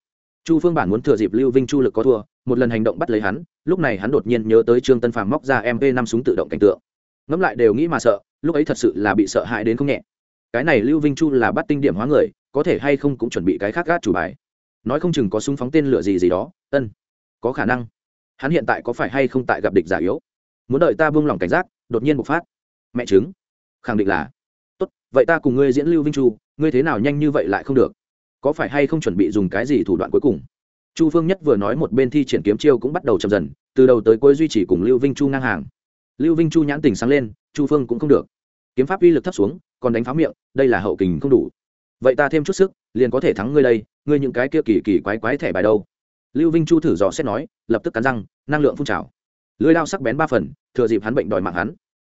Chu phương bản muốn thừa dịp lưu vinh chu lực có thua, một lần hành động bắt lấy hắn, lúc này hắn đột nhiên nhớ tới trương tân phàm móc ra mp năm súng tự động cảnh tượng. Ngẫm lại đều nghĩ mà sợ, lúc ấy thật sự là bị sợ hãi đến không nhẹ. Cái này lưu vinh chu là bắt tinh điểm hóa người, có thể hay không cũng chuẩn bị cái khác gác chủ bài nói không chừng có súng phóng tên lửa gì gì đó, ân, có khả năng. Hắn hiện tại có phải hay không tại gặp địch giả yếu? Muốn đợi ta buông lỏng cảnh giác, đột nhiên bộc phát. Mẹ chứng khẳng định là. Tốt, vậy ta cùng ngươi diễn lưu vinh chu, ngươi thế nào nhanh như vậy lại không được? Có phải hay không chuẩn bị dùng cái gì thủ đoạn cuối cùng? Chu phương nhất vừa nói một bên thi triển kiếm chiêu cũng bắt đầu chậm dần, từ đầu tới cuối duy trì cùng lưu vinh chu ngang hàng. Lưu vinh chu nhãn tình sáng lên, chu phương cũng không được. Kiếm pháp uy lực thấp xuống, còn đánh phá miệng, đây là hậu kình không đủ vậy ta thêm chút sức, liền có thể thắng ngươi đây, ngươi những cái kia kỳ kỳ quái quái thẻ bài đâu. Lưu vinh chu thử dò xét nói, lập tức cắn răng, năng lượng phun trào. Lưới lao sắc bén ba phần, thừa dịp hắn bệnh đòi mạng hắn.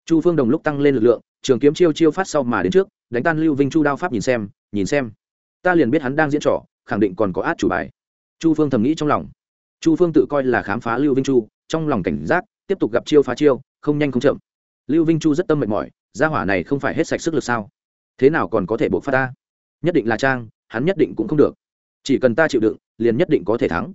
Chu phương đồng lúc tăng lên lực lượng, trường kiếm chiêu chiêu phát sau mà đến trước, đánh tan lưu vinh chu đao pháp nhìn xem nhìn xem. Ta liền biết hắn đang diễn trò, khẳng định còn có át chủ bài. Chu phương thầm nghĩ trong lòng. Chu phương tự coi là khám phá lưu vinh chu, trong lòng cảnh giác, tiếp tục gặp chiêu phá chiêu, không nhanh không chậm. Lưu vinh chu rất tâm mệt mỏi, gia hỏa này không phải hết sạch sức lực sao? Thế nào còn có thể buộc phát ta? Nhất định là trang, hắn nhất định cũng không được. Chỉ cần ta chịu đựng, liền nhất định có thể thắng.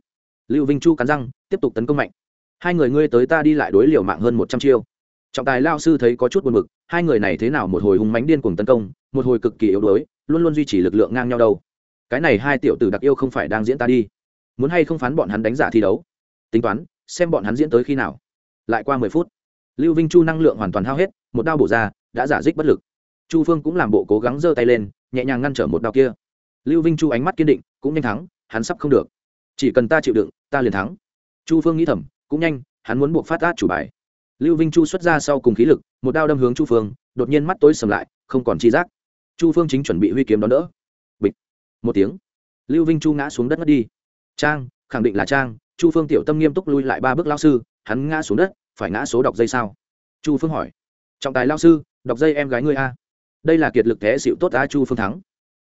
Lưu vinh chu cắn răng, tiếp tục tấn công mạnh. Hai người ngươi tới ta đi lại đối liều mạng hơn một trăm chiêu. Trọng tài lao sư thấy có chút buồn mực hai người này thế nào một hồi hùng mánh điên cùng tấn công, một hồi cực kỳ yếu đuối, luôn luôn duy trì lực lượng ngang nhau đâu. Cái này hai tiểu tử đặc yêu không phải đang diễn ta đi. Muốn hay không phán bọn hắn đánh giả thi đấu? Tính toán, xem bọn hắn diễn tới khi nào. Lại qua mười phút, lưu vinh chu năng lượng hoàn toàn hao hết, một đao bổ ra, đã giả dích bất lực. Chu phương cũng làm bộ cố gắng giơ tay lên nhẹ nhàng ngăn trở một đao kia. Lưu vinh chu ánh mắt kiên định, cũng nhanh thắng, hắn sắp không được. Chỉ cần ta chịu đựng, ta liền thắng. Chu phương nghĩ thầm, cũng nhanh, hắn muốn buộc phát át chủ bài. Lưu vinh chu xuất ra sau cùng khí lực, một đao đâm hướng chu phương, đột nhiên mắt tối sầm lại, không còn chi giác. Chu phương chính chuẩn bị huy kiếm đón đỡ. Bịch. Một tiếng. Lưu vinh chu ngã xuống đất mất đi. Trang, khẳng định là trang. Chu phương tiểu tâm nghiêm túc lui lại ba bước lao sư, hắn ngã xuống đất, phải ngã số đọc dây sao? Chu phương hỏi. Trọng tài lao sư, đọc dây em gái ngươi a đây là kiệt lực thế xịu tốt a chu phương thắng.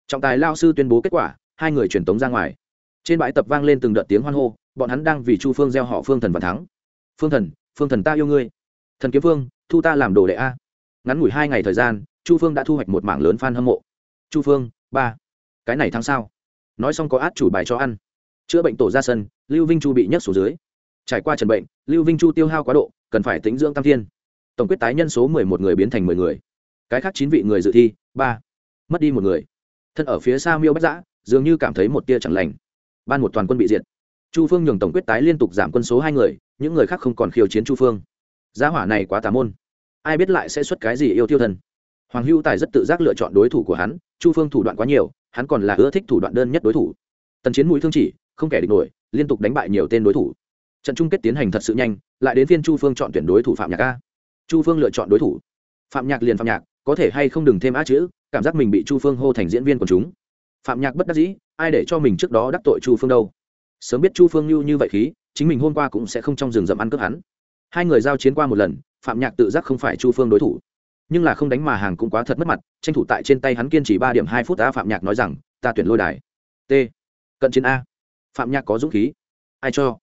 Trọng tài lao sư tuyên bố kết quả, hai người truyền tống ra ngoài. Trên bãi tập vang lên từng đợt tiếng hoan hô, bọn hắn đang vì chu phương gieo họ phương thần và thắng. Phương thần phương thần ta yêu ngươi. Thần kiếm phương, thu ta làm đồ đệ a. Ngắn ngủi hai ngày thời gian, chu phương đã thu hoạch một mảng lớn f a n hâm mộ. Chu phương, ba. Cái này thắng sao? Nói xong có át chủ bài cho ăn. Chữa bệnh tổ ra sân, lưu vinh chu bị nhấc xuống dưới. Trải qua trần bệnh, lưu vinh chu tiêu hao quá độ, cần phải tính dưỡng tam thiên. Tổng quyết tái nhân số mười một người biến thành mười người cái khác chín vị người dự thi, ba. Mất đi một người. Thân ở phía xa miêu bách giã dường như cảm thấy một tia chẳng lành. Ban một toàn quân bị diệt. Chu phương nhường tổng quyết tái liên tục giảm quân số hai người, những người khác không còn khiêu chiến chu phương. Giá hỏa này quá tà môn. Ai biết lại sẽ xuất cái gì yêu tiêu thần. Hoàng hữu tài rất tự giác lựa chọn đối thủ của hắn, chu phương thủ đoạn quá nhiều, hắn còn là ưa thích thủ đoạn đơn nhất đối thủ. Tần chiến mũi thương chỉ, không kẻ địch nổi, liên tục đánh bại nhiều tên đối thủ. Trận chung kết tiến hành thật sự nhanh, lại đến phiên chu phương chọn tuyển đối thủ phạm nhạc a. Chu phương lựa chọn đối thủ. Phạm nhạc liền phạm nhạc có thể hay không đừng thêm á chữ, cảm giác mình bị chu phương hô thành diễn viên của chúng. Phạm nhạc bất đắc dĩ, ai để cho mình trước đó đắc tội chu phương đâu? Sớm biết chu phương lưu như vậy khí, chính mình hôm qua cũng sẽ không trong rừng rậm ăn cướp hắn. Hai người giao chiến qua một lần, phạm nhạc tự giác không phải chu phương đối thủ. Nhưng là không đánh mà hàng cũng quá thật mất mặt, tranh thủ tại trên tay hắn kiên trì ba điểm hai phút ta phạm nhạc nói rằng, ta tuyển lôi đài. T. Cận chiến a. Phạm nhạc có dũng khí. Ai cho?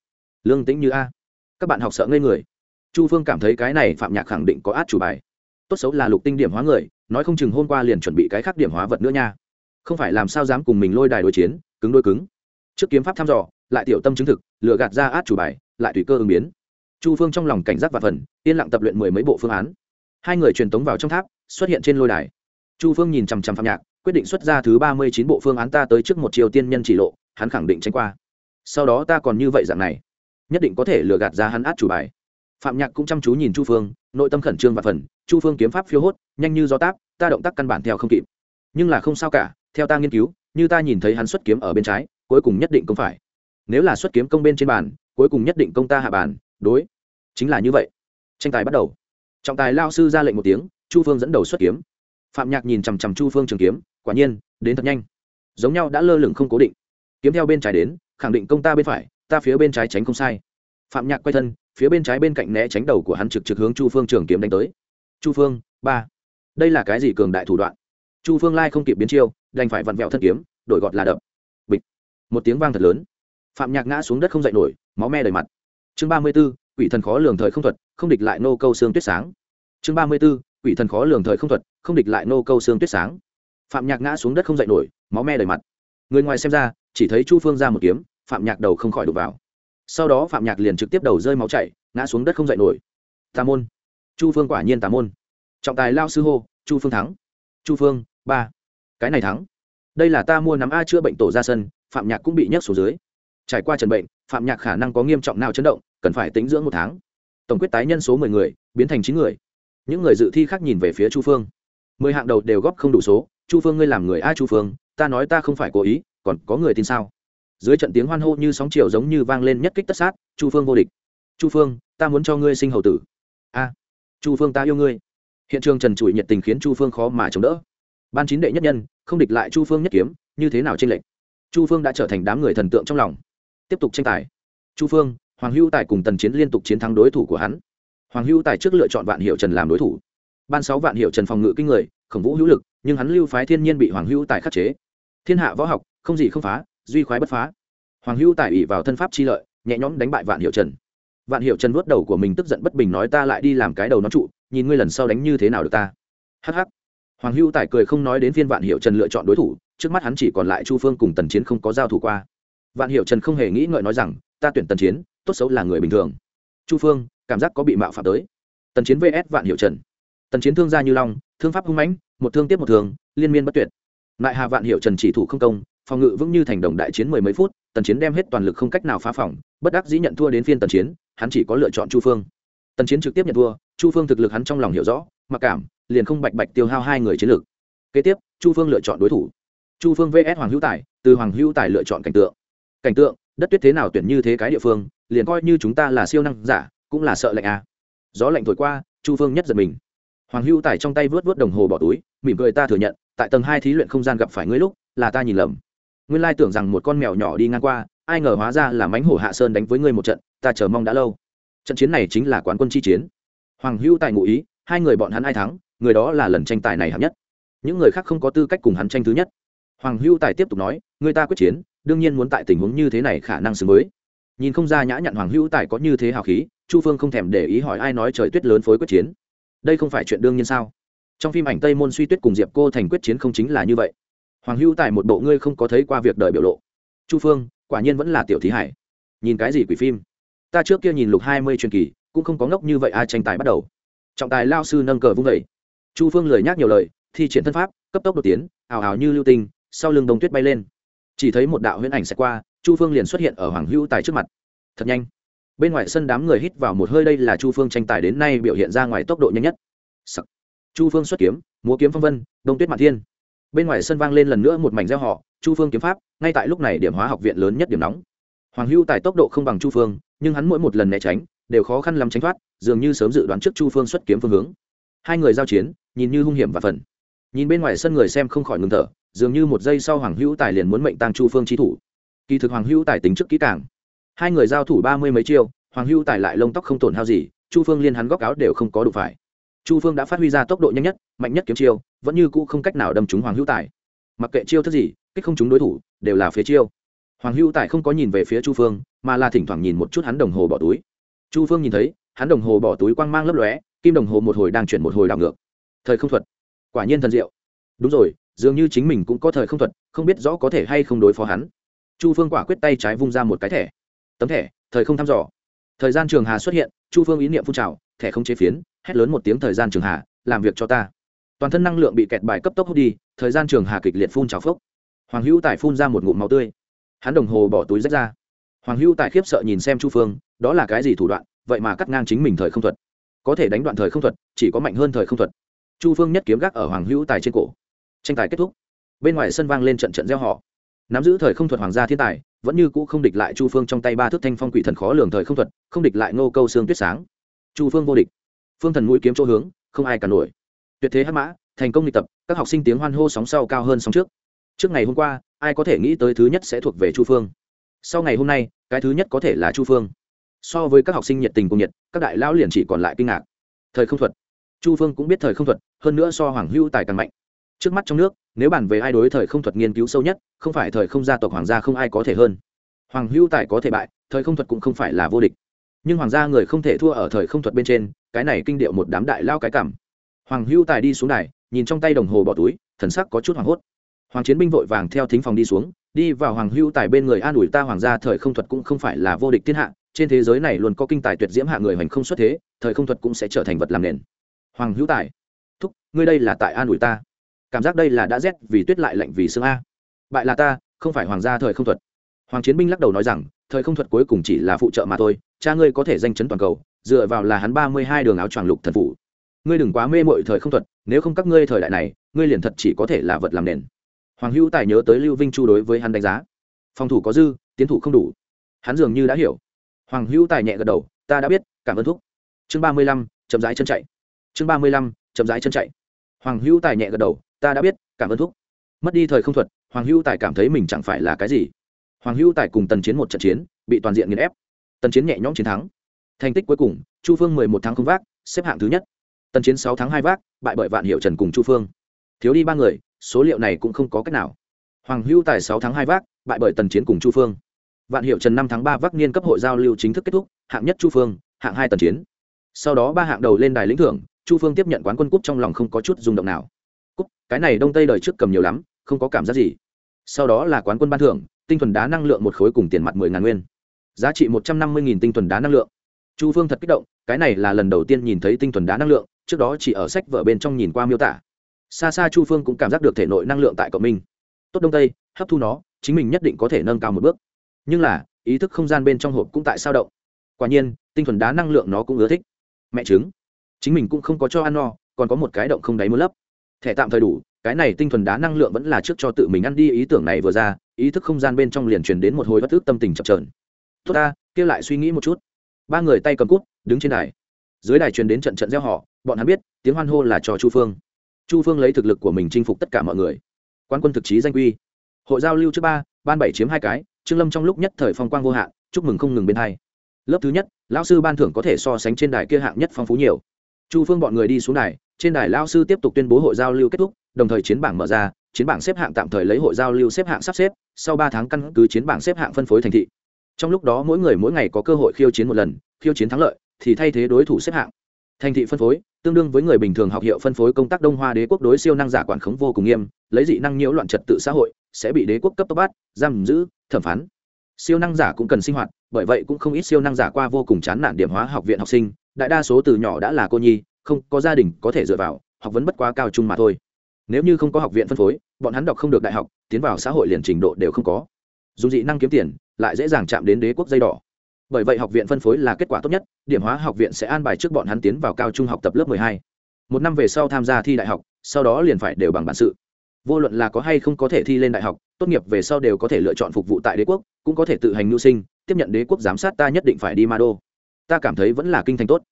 Lương tĩnh như a. Các bạn học sợ ngây người. Chu phương cảm thấy cái này phạm nhạc khẳng định có át chủ bài tốt xấu là lục tinh điểm hóa người, nói không chừng hôm qua liền chuẩn bị cái khác điểm hóa vật nữa nha. Không phải làm sao dám cùng mình lôi đài đối chiến, cứng đôi cứng. Trước kiếm pháp thăm dò, lại tiểu tâm chứng thực lựa gạt ra át chủ bài, lại tùy cơ ứng biến. Chu phương trong lòng cảnh giác và phần yên lặng tập luyện mười mấy bộ phương án. Hai người truyền tống vào trong tháp, xuất hiện trên lôi đài. Chu phương nhìn chằm chằm phạm nhạc, quyết định xuất ra thứ ba mươi chín bộ phương án ta tới trước một triều tiên nhân chỉ lộ, hắn khẳng định tranh qua. Sau đó ta còn như vậy dạng này, nhất định có thể lừa gạt ra hắn át chủ bài phạm nhạc cũng chăm chú nhìn chu phương, nội tâm khẩn trương và phần, chu phương kiếm pháp phiêu hốt, nhanh như gió táp, ta động tác căn bản theo không kịp. Nhưng là không sao cả, theo ta nghiên cứu, như ta nhìn thấy hắn xuất kiếm ở bên trái, cuối cùng nhất định công phải. Nếu là xuất kiếm công bên trên bàn, cuối cùng nhất định công ta hạ bàn, đối. Chính là như vậy. Tranh tài bắt đầu. Trọng tài lao sư ra lệnh một tiếng, chu phương dẫn đầu xuất kiếm. Phạm nhạc nhìn chằm chằm chu phương trường kiếm, quả nhiên, đến thật nhanh. Giống nhau đã lơ lửng không cố định. Kiếm theo bên trái đến, khẳng định công ta bên phải, ta phía bên trái tránh không sai. Phạm nhạc quay thân phía bên trái bên cạnh né tránh đầu của hắn trực trực hướng chu phương trường kiếm đánh tới. Chu phương, ba. Đây là cái gì cường đại thủ đoạn? Chu phương lai không kịp biến chiêu, đành phải vặn vẹo thân kiếm, đổi gọt là đập. Bịch. Một tiếng vang thật lớn. Phạm nhạc ngã xuống đất không dậy nổi, máu me đầy mặt. Chương ba mươi b ố quỷ thần khó lường thời không thuật, không địch lại nô câu xương tuyết sáng. Chương ba mươi b ố quỷ thần khó lường thời không thuật, không địch lại nô câu xương tuyết sáng. Phạm nhạc ngã xuống đất không dậy nổi, máu me đầy mặt. Người ngoài xem ra, chỉ thấy chu phương ra một kiếm, phạm nhạc đầu không khỏi đục vào sau đó phạm nhạc liền trực tiếp đầu rơi máu chảy, ngã xuống đất không dậy nổi. Tà môn. Chu phương quả nhiên tà môn. Trọng tài lao sư hô, chu phương thắng. Chu phương, ba. Cái này thắng. Đây là ta mua nắm a chữa bệnh tổ ra sân, phạm nhạc cũng bị nhấc xuống dưới. Trải qua trần bệnh, phạm nhạc khả năng có nghiêm trọng nào chấn động, cần phải tính dưỡng một tháng. Tổng quyết tái nhân số mười người, biến thành chín người. Những người dự thi khác nhìn về phía chu phương. Mười hạng đầu đều góp không đủ số. Chu phương, ngươi làm người a chu phương, ta nói ta không phải cố ý, còn có người tin sao? Dưới trận tiếng hoan hô như sóng chiều giống như vang lên nhất kích tất sát, chu phương vô địch! Chu phương, ta muốn cho ngươi sinh hầu tử. A, chu phương ta yêu ngươi. Hiện trường trần trụi nhiệt tình khiến chu phương khó mà chống đỡ. Ban chín đệ nhất nhân, không địch lại chu phương nhất kiếm, như thế nào tranh lệch? Chu phương đã trở thành đám người thần tượng trong lòng. Tiếp tục tranh tài. Chu phương, hoàng hữu tài cùng tần chiến liên tục chiến thắng đối thủ của hắn. Hoàng hữu tài trước lựa chọn vạn hiệu trần làm đối thủ. Ban sáu vạn hiệu trần phòng ngự kinh người, khổng vũ hữu lực, nhưng hắn lưu phái thiên nhiên bị hoàng hữu tài khắc chế. Thiên hạ võ học, không gì không phá duy khoái bất phá. Hoàng hữu tài ủy vào thân pháp chi lợi, nhẹ nhõm đánh bại vạn hiệu trần. Vạn hiệu trần vuốt đầu của mình tức giận bất bình nói ta lại đi làm cái đầu nó trụ, nhìn ngươi lần sau đánh như thế nào được ta. Hh hoàng hữu tài cười không nói đến phiên vạn hiệu trần lựa chọn đối thủ, trước mắt hắn chỉ còn lại chu phương cùng tần chiến không có giao thủ qua. Vạn hiệu trần không hề nghĩ ngợi nói rằng, ta tuyển tần chiến, tốt xấu là người bình thường. Chu phương, cảm giác có bị mạo phạm tới. Tần chiến vs vạn hiệu trần. Tần chiến thương gia như long, thương pháp hung mãnh, một thương tiếp một thường liên miên bất tuyệt. Lại hà vạn hiệu trần chỉ thủ không công phòng ngự vững như thành đồng đại chiến mười mấy phút, tần chiến đem hết toàn lực không cách nào phá phòng, bất đắc dĩ nhận thua đến phiên tần chiến, hắn chỉ có lựa chọn chu phương. Tần chiến trực tiếp nhận thua, chu phương thực lực hắn trong lòng hiểu rõ, mặc cảm, liền không bạch bạch tiêu hao hai người chiến lược kế tiếp, chu phương lựa chọn đối thủ. Chu phương vs hoàng hữu tài, từ hoàng hữu tài lựa chọn cảnh tượng. Cảnh tượng, đất tuyết thế nào tuyển như thế cái địa phương, liền coi như chúng ta là siêu năng giả, cũng là sợ lạnh à. gió lạnh thổi qua, chu phương nhất giật mình. Hoàng hữu tài trong tay vớt vớt đồng hồ bỏ túi, mỉm cười ta thừa nhận, tại tầng hai thí luyện không gian gặp phải ngươi lúc, là ta nhìn lầm nguyên lai tưởng rằng một con mèo nhỏ đi ngang qua, ai ngờ hóa ra là mánh hổ hạ sơn đánh với ngươi một trận, ta chờ mong đã lâu. Trận chiến này chính là quán quân chi chiến. Hoàng hữu tài ngụ ý, hai người bọn hắn ai thắng, người đó là lần tranh tài này hạng nhất. Những người khác không có tư cách cùng hắn tranh thứ nhất. Hoàng hữu tài tiếp tục nói, người ta quyết chiến, đương nhiên muốn tại tình huống như thế này khả năng xứng với. Nhìn không ra nhã nhặn hoàng hữu tài có như thế hào khí, chu phương không thèm để ý hỏi ai nói trời tuyết lớn phối quyết chiến. Đây không phải chuyện đương nhiên sao? Trong phim ảnh tây môn suy tuyết cùng diệp cô thành quyết chiến không chính là như vậy hoàng hữu tài một bộ ngươi không có thấy qua việc đời biểu lộ. Chu phương, quả nhiên vẫn là tiểu thí hải. Nhìn cái gì quỷ phim? Ta trước kia nhìn lục hai mươi truyền kỳ, cũng không có ngốc như vậy ai tranh tài bắt đầu. Trọng tài lao sư nâng cờ vung vẩy chu phương lời nhắc nhiều lời, thi triển thân pháp, cấp tốc đột tiến ảo ảo như lưu tinh, sau lưng đông tuyết bay lên. Chỉ thấy một đạo huyễn ảnh sẽ qua, chu phương liền xuất hiện ở hoàng hữu tài trước mặt. Thật nhanh. Bên ngoài sân đám người hít vào một hơi, đây là chu phương tranh tài đến nay biểu hiện ra ngoài tốc độ nhanh nhất. Chu phương xuất kiếm, múa kiếm phong vân đông tuyết mạn thiên bên ngoài sân vang lên lần nữa một mảnh gieo họ chu phương kiếm pháp, ngay tại lúc này điểm hóa học viện lớn nhất điểm nóng. Hoàng hưu tài tốc độ không bằng chu phương, nhưng hắn mỗi một lần né tránh, đều khó khăn lắm tránh thoát, dường như sớm dự đoán trước chu phương xuất kiếm phương hướng. Hai người giao chiến, nhìn như hung hiểm và phần. Nhìn bên ngoài sân người xem không khỏi ngừng thở, dường như một giây sau hoàng hữu tài liền muốn mệnh tăng chu phương trí thủ. Kỳ thực hoàng hữu tài tính trước kỹ càng. Hai người giao thủ ba mươi mấy chiêu, hoàng hữu tài lại lông tóc không tổn hao gì, chu phương liên hắn góc áo đều không có đủ phải chu phương đã phát huy ra tốc độ nhanh nhất, mạnh nhất kiếm chiêu, vẫn như cũ không cách nào đâm trúng hoàng hữu tài. Mặc kệ chiêu thức gì, kích không trúng đối thủ, đều là phía chiêu. Hoàng hữu tài không có nhìn về phía chu phương, mà là thỉnh thoảng nhìn một chút hắn đồng hồ bỏ túi. Chu phương nhìn thấy, hắn đồng hồ bỏ túi quang mang lấp lóe, kim đồng hồ một hồi đang chuyển một hồi đảo ngược. Thời không thuật. Quả nhiên thần diệu. Đúng rồi, dường như chính mình cũng có thời không thuật, không biết rõ có thể hay không đối phó hắn. Chu phương quả quyết tay trái vung ra một cái thẻ. Tấm thẻ, thời không thăm dò. Thời gian trường hà xuất hiện, chu phương ý niệm phun trào, thẻ không chế phiến hét lớn một tiếng thời gian trường hà, làm việc cho ta. Toàn thân năng lượng bị kẹt bài cấp tốc hút đi, thời gian trường hà kịch liệt phun trào phốc. Hoàng hữu tài phun ra một ngụm máu tươi. Hắn đồng hồ bỏ túi rách ra. Hoàng hữu tài khiếp sợ nhìn xem chu phương, đó là cái gì thủ đoạn, vậy mà cắt ngang chính mình thời không thuật. Có thể đánh đoạn thời không thuật, chỉ có mạnh hơn thời không thuật. Chu phương nhất kiếm gác ở hoàng hữu tài trên cổ. Tranh tài kết thúc. Bên ngoài sân vang lên trận trận gieo họ nắm giữ thời không thuật hoàng gia thiên tài, vẫn như cũ không địch lại chu phương trong tay ba thước thanh phong quỷ thần khó lường thời không thuật, không địch lại ngô câu xương tuyết sáng. Chu phương vô địch phương thần mũi kiếm chỗ hướng, không ai cả nổi. Tuyệt thế hắc mã, thành công lịch tập, các học sinh tiếng hoan hô sóng sau cao hơn sóng trước. Trước ngày hôm qua, ai có thể nghĩ tới thứ nhất sẽ thuộc về chu phương? Sau ngày hôm nay, cái thứ nhất có thể là chu phương. So với các học sinh nhiệt tình cùng nhiệt, các đại lão liền chỉ còn lại kinh ngạc. Thời không thuật. Chu phương cũng biết thời không thuật, hơn nữa so hoàng hữu tài càng mạnh. Trước mắt trong nước, nếu bàn về ai đối thời không thuật nghiên cứu sâu nhất, không phải thời không gia tộc hoàng gia không ai có thể hơn. Hoàng hữu tài có thể bại, thời không thuật cũng không phải là vô địch nhưng hoàng gia người không thể thua ở thời không thuật bên trên, cái này kinh điệu một đám đại lao cái cảm. Hoàng hưu tài đi xuống đài, nhìn trong tay đồng hồ bỏ túi, thần sắc có chút hoảng hốt. Hoàng chiến binh vội vàng theo thính phòng đi xuống, đi vào hoàng hưu tài bên người an ủi ta hoàng gia thời không thuật cũng không phải là vô địch thiên hạ, trên thế giới này luôn có kinh tài tuyệt diễm hạ người hoành không xuất thế, thời không thuật cũng sẽ trở thành vật làm nền. Hoàng hữu tài, thúc, ngươi đây là tại an ủi ta. Cảm giác đây là đã rét vì tuyết lại lạnh vì sương a. Bại là ta, không phải hoàng gia thời không thuật. Hoàng chiến binh lắc đầu nói rằng thời không thuật cuối cùng chỉ là phụ trợ mà thôi, cha ngươi có thể danh chấn toàn cầu, dựa vào là hắn ba mươi hai đường áo choàng lục thần phủ. Ngươi đừng quá mê mội thời không thuật, nếu không các ngươi thời đại này, ngươi liền thật chỉ có thể là vật làm nền. Hoàng hữu tài nhớ tới lưu vinh chu đối với hắn đánh giá. Phòng thủ có dư, tiến thủ không đủ. Hắn dường như đã hiểu. Hoàng hữu tài nhẹ gật đầu, ta đã biết, cảm ơn thúc. Chương ba mươi lăm, chậm rãi chân chạy. Chương ba mươi lăm, chậm rãi chân chạy. Hoàng hữu tài nhẹ gật đầu, ta đã biết, cảm ơn thúc. Mất đi thời không thuật, hoàng hữu tài cảm thấy mình chẳng phải là cái gì hoàng hữu tài cùng tần chiến một trận chiến, bị toàn diện nghiền ép. Tần chiến nhẹ nhõm chiến thắng. Thành tích cuối cùng, chu phương mười một tháng không vác, xếp hạng thứ nhất. Tần chiến sáu tháng hai vác, bại bởi vạn hiệu trần cùng chu phương. Thiếu đi ba người, số liệu này cũng không có cách nào. Hoàng hữu tài sáu tháng hai vác, bại bởi tần chiến cùng chu phương. Vạn hiệu trần năm tháng ba vác niên cấp hội giao lưu chính thức kết thúc, hạng nhất chu phương, hạng hai tần chiến. Sau đó ba hạng đầu lên đài lĩnh thưởng, chu phương tiếp nhận quán quân cúp trong lòng không có chút rung động nào. Cúp, cái này đông tây đời trước cầm nhiều lắm, không có cảm giác gì. Sau đó là quán quân ban thưởng tinh thuần đá năng lượng một khối cùng tiền mặt mười ngàn nguyên. Giá trị một trăm năm mươi tinh thuần đá năng lượng. Chu phương thật kích động, cái này là lần đầu tiên nhìn thấy tinh thuần đá năng lượng, trước đó chỉ ở sách vở bên trong nhìn qua miêu tả. Xa xa chu phương cũng cảm giác được thể nội năng lượng tại cộng minh. Tốt đông tây, hấp thu nó, chính mình nhất định có thể nâng cao một bước. Nhưng là, ý thức không gian bên trong hộp cũng tại sao động. Quả nhiên, tinh thuần đá năng lượng nó cũng ưa thích. Mẹ chứng chính mình cũng không có cho ăn no, còn có một cái động không đáy muốn lấp. Thẻ tạm thời đủ cái này tinh thuần đá năng lượng vẫn là trước cho tự mình ăn đi, ý tưởng này vừa ra, ý thức không gian bên trong liền truyền đến một hồi bất thức tâm tình chập trờn tốt ta, kia lại suy nghĩ một chút. Ba người tay cầm cút, đứng trên đài. Dưới đài truyền đến trận trận gieo họ bọn hắn biết, tiếng hoan hô là cho chu phương. Chu phương lấy thực lực của mình chinh phục tất cả mọi người. Quan quân thực chí danh quy hội giao lưu trước ba, ban bảy chiếm hai cái, trương lâm trong lúc nhất thời phong quang vô hạn, chúc mừng không ngừng bên hai. Lớp thứ nhất, lão sư ban thưởng có thể so sánh trên đài kia hạng nhất phong phú nhiều. Chu phương bọn người đi xuống đài, trên đài lão sư tiếp tục tuyên bố hội giao lưu kết thúc đồng thời chiến bảng mở ra, chiến bảng xếp hạng tạm thời lấy hội giao lưu xếp hạng sắp xếp, sau ba tháng căn cứ chiến bảng xếp hạng phân phối thành thị. Trong lúc đó mỗi người mỗi ngày có cơ hội khiêu chiến một lần, khiêu chiến thắng lợi, thì thay thế đối thủ xếp hạng. Thành thị phân phối, tương đương với người bình thường học hiệu phân phối công tác đông hoa đế quốc đối siêu năng giả quản khống vô cùng nghiêm, lấy dị năng nhiễu loạn trật tự xã hội, sẽ bị đế quốc cấp tốc bắt, giam giữ, thẩm phán. Siêu năng giả cũng cần sinh hoạt, bởi vậy cũng không ít siêu năng giả qua vô cùng chán nản điểm hóa học viện học sinh, đại đa số từ nhỏ đã là cô nhi, không có gia đình có thể dựa vào, học vấn bất quá cao trung mà thôi nếu như không có học viện phân phối, bọn hắn đọc không được đại học, tiến vào xã hội liền trình độ đều không có. Dù dị năng kiếm tiền, lại dễ dàng chạm đến đế quốc dây đỏ. Bởi vậy học viện phân phối là kết quả tốt nhất, điểm hóa học viện sẽ an bài trước bọn hắn tiến vào cao trung học tập lớp mười hai. Một năm về sau tham gia thi đại học, sau đó liền phải đều bằng bản sự. Vô luận là có hay không có thể thi lên đại học, tốt nghiệp về sau đều có thể lựa chọn phục vụ tại đế quốc, cũng có thể tự hành mưu sinh, tiếp nhận đế quốc giám sát ta nhất định phải đi ma đô ta cảm thấy vẫn là kinh thành tốt.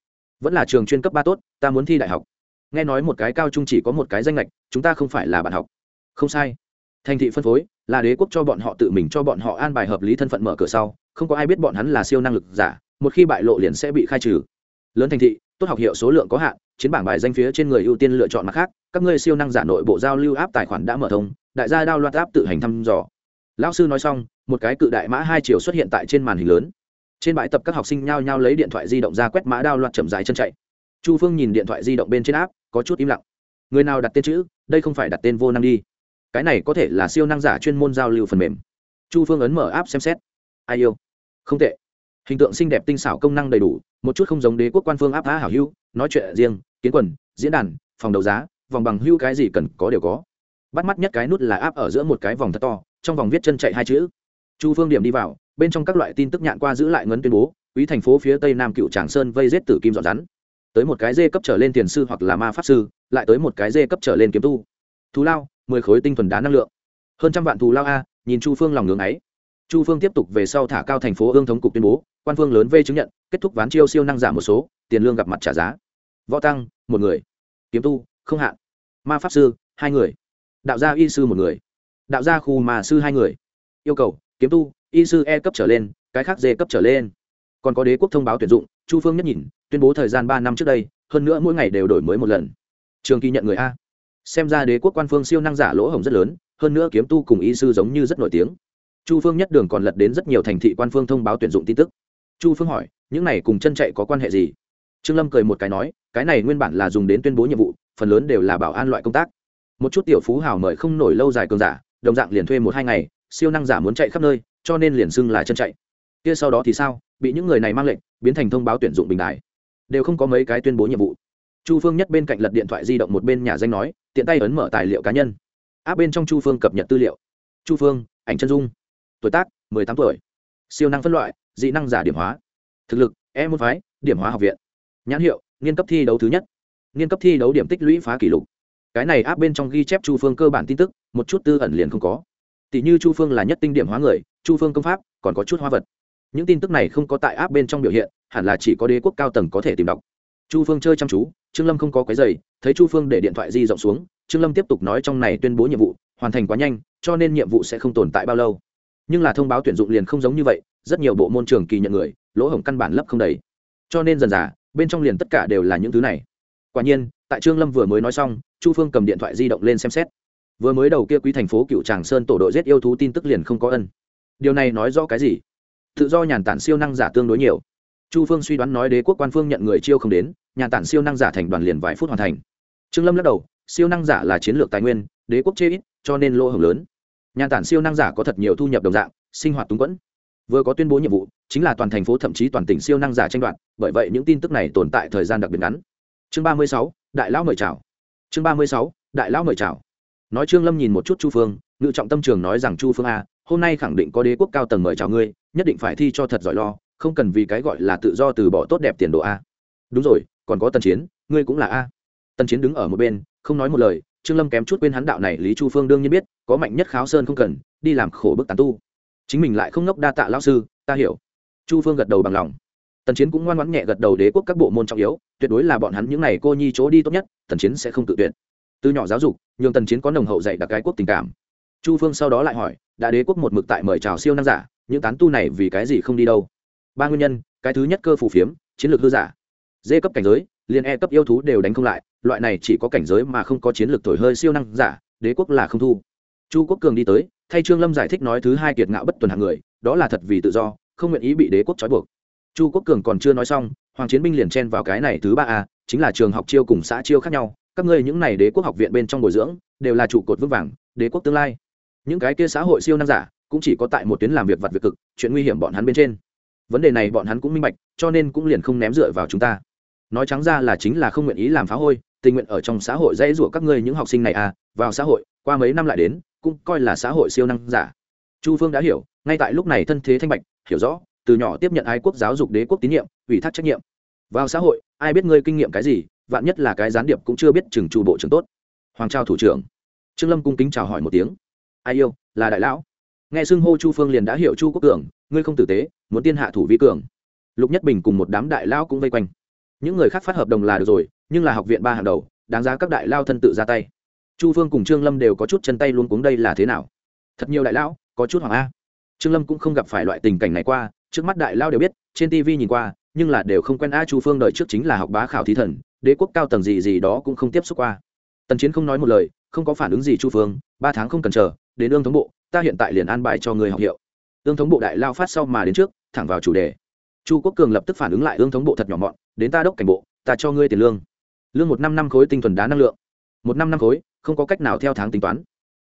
Vẫn là trường chuyên cấp ba tốt, ta muốn thi đại học nghe nói một cái cao trung chỉ có một cái danh lệch chúng ta không phải là bạn học. Không sai. Thành thị phân phối, là đế quốc cho bọn họ tự mình cho bọn họ an bài hợp lý thân phận mở cửa sau, không có ai biết bọn hắn là siêu năng lực giả, một khi bại lộ liền sẽ bị khai trừ. Lớn thành thị, tốt học hiệu số lượng có hạn, chiến bảng bài danh phía trên người ưu tiên lựa chọn mặt khác, các ngươi siêu năng giả nội bộ giao lưu áp tài khoản đã mở thông, đại gia đao loạt áp tự hành thăm dò. Lão sư nói xong, một cái cự đại mã hai chiều xuất hiện tại trên màn hình lớn. Trên bãi tập các học sinh nhao nhao lấy điện thoại di động ra quét mã đao loạt chậm dài chân chạy. Chu phương nhìn điện thoại di động bên trên áp có chút im lặng. Người nào đặt tên chữ, đây không phải đặt tên vô năng đi. Cái này có thể là siêu năng giả chuyên môn giao lưu phần mềm. Chu phương ấn mở áp xem xét. Ai yêu? Không tệ. Hình tượng xinh đẹp tinh xảo công năng đầy đủ, một chút không giống đế quốc quan phương áp phá hảo hưu nói chuyện riêng, kiến quần, diễn đàn, phòng đấu giá, vòng bằng hưu cái gì cần có đều có. Bắt mắt nhất cái nút là áp ở giữa một cái vòng thật to, trong vòng viết chân chạy hai chữ. Chu phương điểm đi vào, bên trong các loại tin tức nhạn qua giữ lại ngấn tuyên bố, quý thành phố phía tây nam cựu tràng sơn vây rết tử kim dọn rắn tới một cái dê cấp trở lên tiền sư hoặc là ma pháp sư, lại tới một cái dê cấp trở lên kiếm tu. Thù lao, mười khối tinh thuần đá năng lượng. Hơn trăm vạn thù lao a, nhìn chu phương lòng ngưỡng ấy. Chu phương tiếp tục về sau thả cao thành phố ương thống cục tuyên bố, quan phương lớn v chứng nhận, kết thúc ván chiêu siêu năng giảm một số, tiền lương gặp mặt trả giá. Võ tăng, một người. Kiếm tu, không hạn. Ma pháp sư, hai người. Đạo gia y sư một người. Đạo gia khu mà sư hai người. Yêu cầu, kiếm tu, y sư e cấp trở lên, cái khác d cấp trở lên. Còn có đế quốc thông báo tuyển dụng, chu phương nhất nhìn tuyên bố thời gian ba năm trước đây, hơn nữa mỗi ngày đều đổi mới một lần. Trường kỳ nhận người a. Xem ra đế quốc quan phương siêu năng giả lỗ hổng rất lớn, hơn nữa kiếm tu cùng y sư giống như rất nổi tiếng. Chu phương nhất đường còn lật đến rất nhiều thành thị quan phương thông báo tuyển dụng tin tức. Chu phương hỏi, những này cùng chân chạy có quan hệ gì? Trương lâm cười một cái nói, cái này nguyên bản là dùng đến tuyên bố nhiệm vụ, phần lớn đều là bảo an loại công tác. Một chút tiểu phú hào mời không nổi lâu dài cường giả, đồng dạng liền thuê một hai ngày, siêu năng giả muốn chạy khắp nơi, cho nên liền xưng là chân chạy. Kia sau đó thì sao? Bị những người này mang lệnh, biến thành thông báo tuyển dụng bình đài đều không có mấy cái tuyên bố nhiệm vụ. Chu phương nhất bên cạnh lật điện thoại di động một bên nhà danh nói, tiện tay ấn mở tài liệu cá nhân. Áp bên trong chu phương cập nhật tư liệu. Chu phương, ảnh chân dung. Tuổi tác, mười tám tuổi. Siêu năng phân loại, dị năng giả điểm hóa. Thực lực e môn phái, điểm hóa học viện. Nhãn hiệu, nghiên cấp thi đấu thứ nhất. Nghiên cấp thi đấu điểm tích lũy phá kỷ lục. Cái này áp bên trong ghi chép chu phương cơ bản tin tức, một chút tư ẩn liền không có. Tỷ như chu phương là nhất tinh điểm hóa người, chu phương công pháp, còn có chút hóa vật những tin tức này không có tại áp bên trong biểu hiện, hẳn là chỉ có đế quốc cao tầng có thể tìm đọc. Chu phương chơi chăm chú, trương lâm không có cái giày thấy chu phương để điện thoại di rộng xuống, trương lâm tiếp tục nói trong này tuyên bố nhiệm vụ, hoàn thành quá nhanh, cho nên nhiệm vụ sẽ không tồn tại bao lâu. Nhưng là thông báo tuyển dụng liền không giống như vậy, rất nhiều bộ môn trường kỳ nhận người, lỗ hổng căn bản lấp không đầy. Cho nên dần dà, bên trong liền tất cả đều là những thứ này. Quả nhiên, tại trương lâm vừa mới nói xong, chu phương cầm điện thoại di động lên xem xét. Vừa mới đầu kia quý thành phố cựu tràng sơn tổ đội giết yêu thú tin tức liền không có ân. Điều này nói rõ cái gì? Tự do nhàn tản siêu năng giả tương đối nhiều. Chu phương suy đoán nói đế quốc quan phương nhận người chiêu không đến, nhàn tản siêu năng giả thành đoàn liền vài phút hoàn thành. Trương lâm lắc đầu, siêu năng giả là chiến lược tài nguyên, đế quốc chê ít, cho nên lỗ hổng lớn. Nhàn tản siêu năng giả có thật nhiều thu nhập đồng dạng, sinh hoạt túng quẫn. Vừa có tuyên bố nhiệm vụ, chính là toàn thành phố thậm chí toàn tỉnh siêu năng giả tranh đoạt, bởi vậy những tin tức này tồn tại thời gian đặc biệt ngắn. Chương ba mươi sáu, đại lão mời chào. Chương ba mươi sáu, đại lão mời chào. Nói trương lâm nhìn một chút chu phương, ngự trọng tâm trường nói rằng chu phương a hôm nay khẳng định có đế quốc cao tầng mời chào ngươi, nhất định phải thi cho thật giỏi lo, không cần vì cái gọi là tự do từ bỏ tốt đẹp tiền đồ a. Đúng rồi, còn có tần chiến, ngươi cũng là a. Tần chiến đứng ở một bên, không nói một lời, trương lâm kém chút quên hắn đạo này, lý chu phương đương nhiên biết, có mạnh nhất kháo sơn không cần, đi làm khổ bức tàn tu. Chính mình lại không ngốc đa tạ lão sư, ta hiểu. Chu phương gật đầu bằng lòng. Tần chiến cũng ngoan ngoãn nhẹ gật đầu đế quốc các bộ môn trọng yếu, tuyệt đối là bọn hắn những n à y cô nhi chỗ đi tốt nhất, tần chiến sẽ không tự tuyệt. Từ nhỏ giáo dục, nhường tần chiến có nồng hậu dạy đặc cái quốc tình cảm. Chu phương sau đó lại hỏi đã đế quốc một mực tại mời chào siêu năng giả, những tán tu này vì cái gì không đi đâu? Ba nguyên nhân, cái thứ nhất cơ phủ phiếm, chiến lược hư giả. Dê cấp cảnh giới, liền e cấp yêu thú đều đánh không lại, loại này chỉ có cảnh giới mà không có chiến lược thổi hơi siêu năng giả, đế quốc là không thu. Chu quốc cường đi tới, thay trương lâm giải thích nói thứ hai kiệt ngạo bất tuần hạng người, đó là thật vì tự do, không nguyện ý bị đế quốc trói buộc. Chu quốc cường còn chưa nói xong, hoàng chiến binh liền chen vào cái này thứ ba a, chính là trường học chiêu cùng xã chiêu khác nhau, các ngươi những này đế quốc học viện bên trong bồi dưỡng, đều là trụ cột vững vàng, đế quốc tương lai những cái kia xã hội siêu năng giả cũng chỉ có tại một tuyến làm việc vặt việc cực, chuyện nguy hiểm bọn hắn bên trên. Vấn đề này bọn hắn cũng minh bạch, cho nên cũng liền không ném dựa vào chúng ta. Nói trắng ra là chính là không nguyện ý làm phá hôi, tình nguyện ở trong xã hội dễ rủa các ngươi những học sinh này à vào xã hội, qua mấy năm lại đến, cũng coi là xã hội siêu năng giả. Chu phương đã hiểu, ngay tại lúc này thân thế thanh bạch, hiểu rõ, từ nhỏ tiếp nhận ái quốc giáo dục đế quốc tín nhiệm, ủy thác trách nhiệm. Vào xã hội, ai biết ngươi kinh nghiệm cái gì, vạn nhất là cái gián điệp cũng chưa biết chừng chu bộ trưởng tốt. Hoàng trao thủ trưởng. Trương lâm cung kính chào hỏi một tiếng ai yêu, là đại lão. Nghe xưng hô chu phương liền đã hiểu chu quốc cường, ngươi không tử tế, muốn tiên hạ thủ vi cường. Lục nhất bình cùng một đám đại lão cũng vây quanh. Những người khác phát hợp đồng là được rồi, nhưng là học viện ba hàng đầu, đáng giá các đại lao thân tự ra tay. Chu phương cùng trương lâm đều có chút chân tay luôn cuống đây là thế nào? Thật nhiều đại lão, có chút hoàng a. Trương lâm cũng không gặp phải loại tình cảnh này qua, trước mắt đại lao đều biết, trên tv nhìn qua, nhưng là đều không quen a chu phương đợi trước chính là học bá khảo thí thần, đế quốc cao tầng gì gì đó cũng không tiếp xúc qua tần chiến không nói một lời, không có phản ứng gì chu phương, ba tháng không cần chờ, đến ương thống bộ, ta hiện tại liền an bài cho người học hiệu. Ương thống bộ đại lao phát sau mà đến trước, thẳng vào chủ đề. Chu quốc cường lập tức phản ứng lại ương thống bộ thật nhỏ mọn, đến ta đốc cảnh bộ, ta cho ngươi tiền lương. Lương một năm năm khối tinh thuần đá năng lượng. Một năm năm khối, không có cách nào theo tháng tính toán.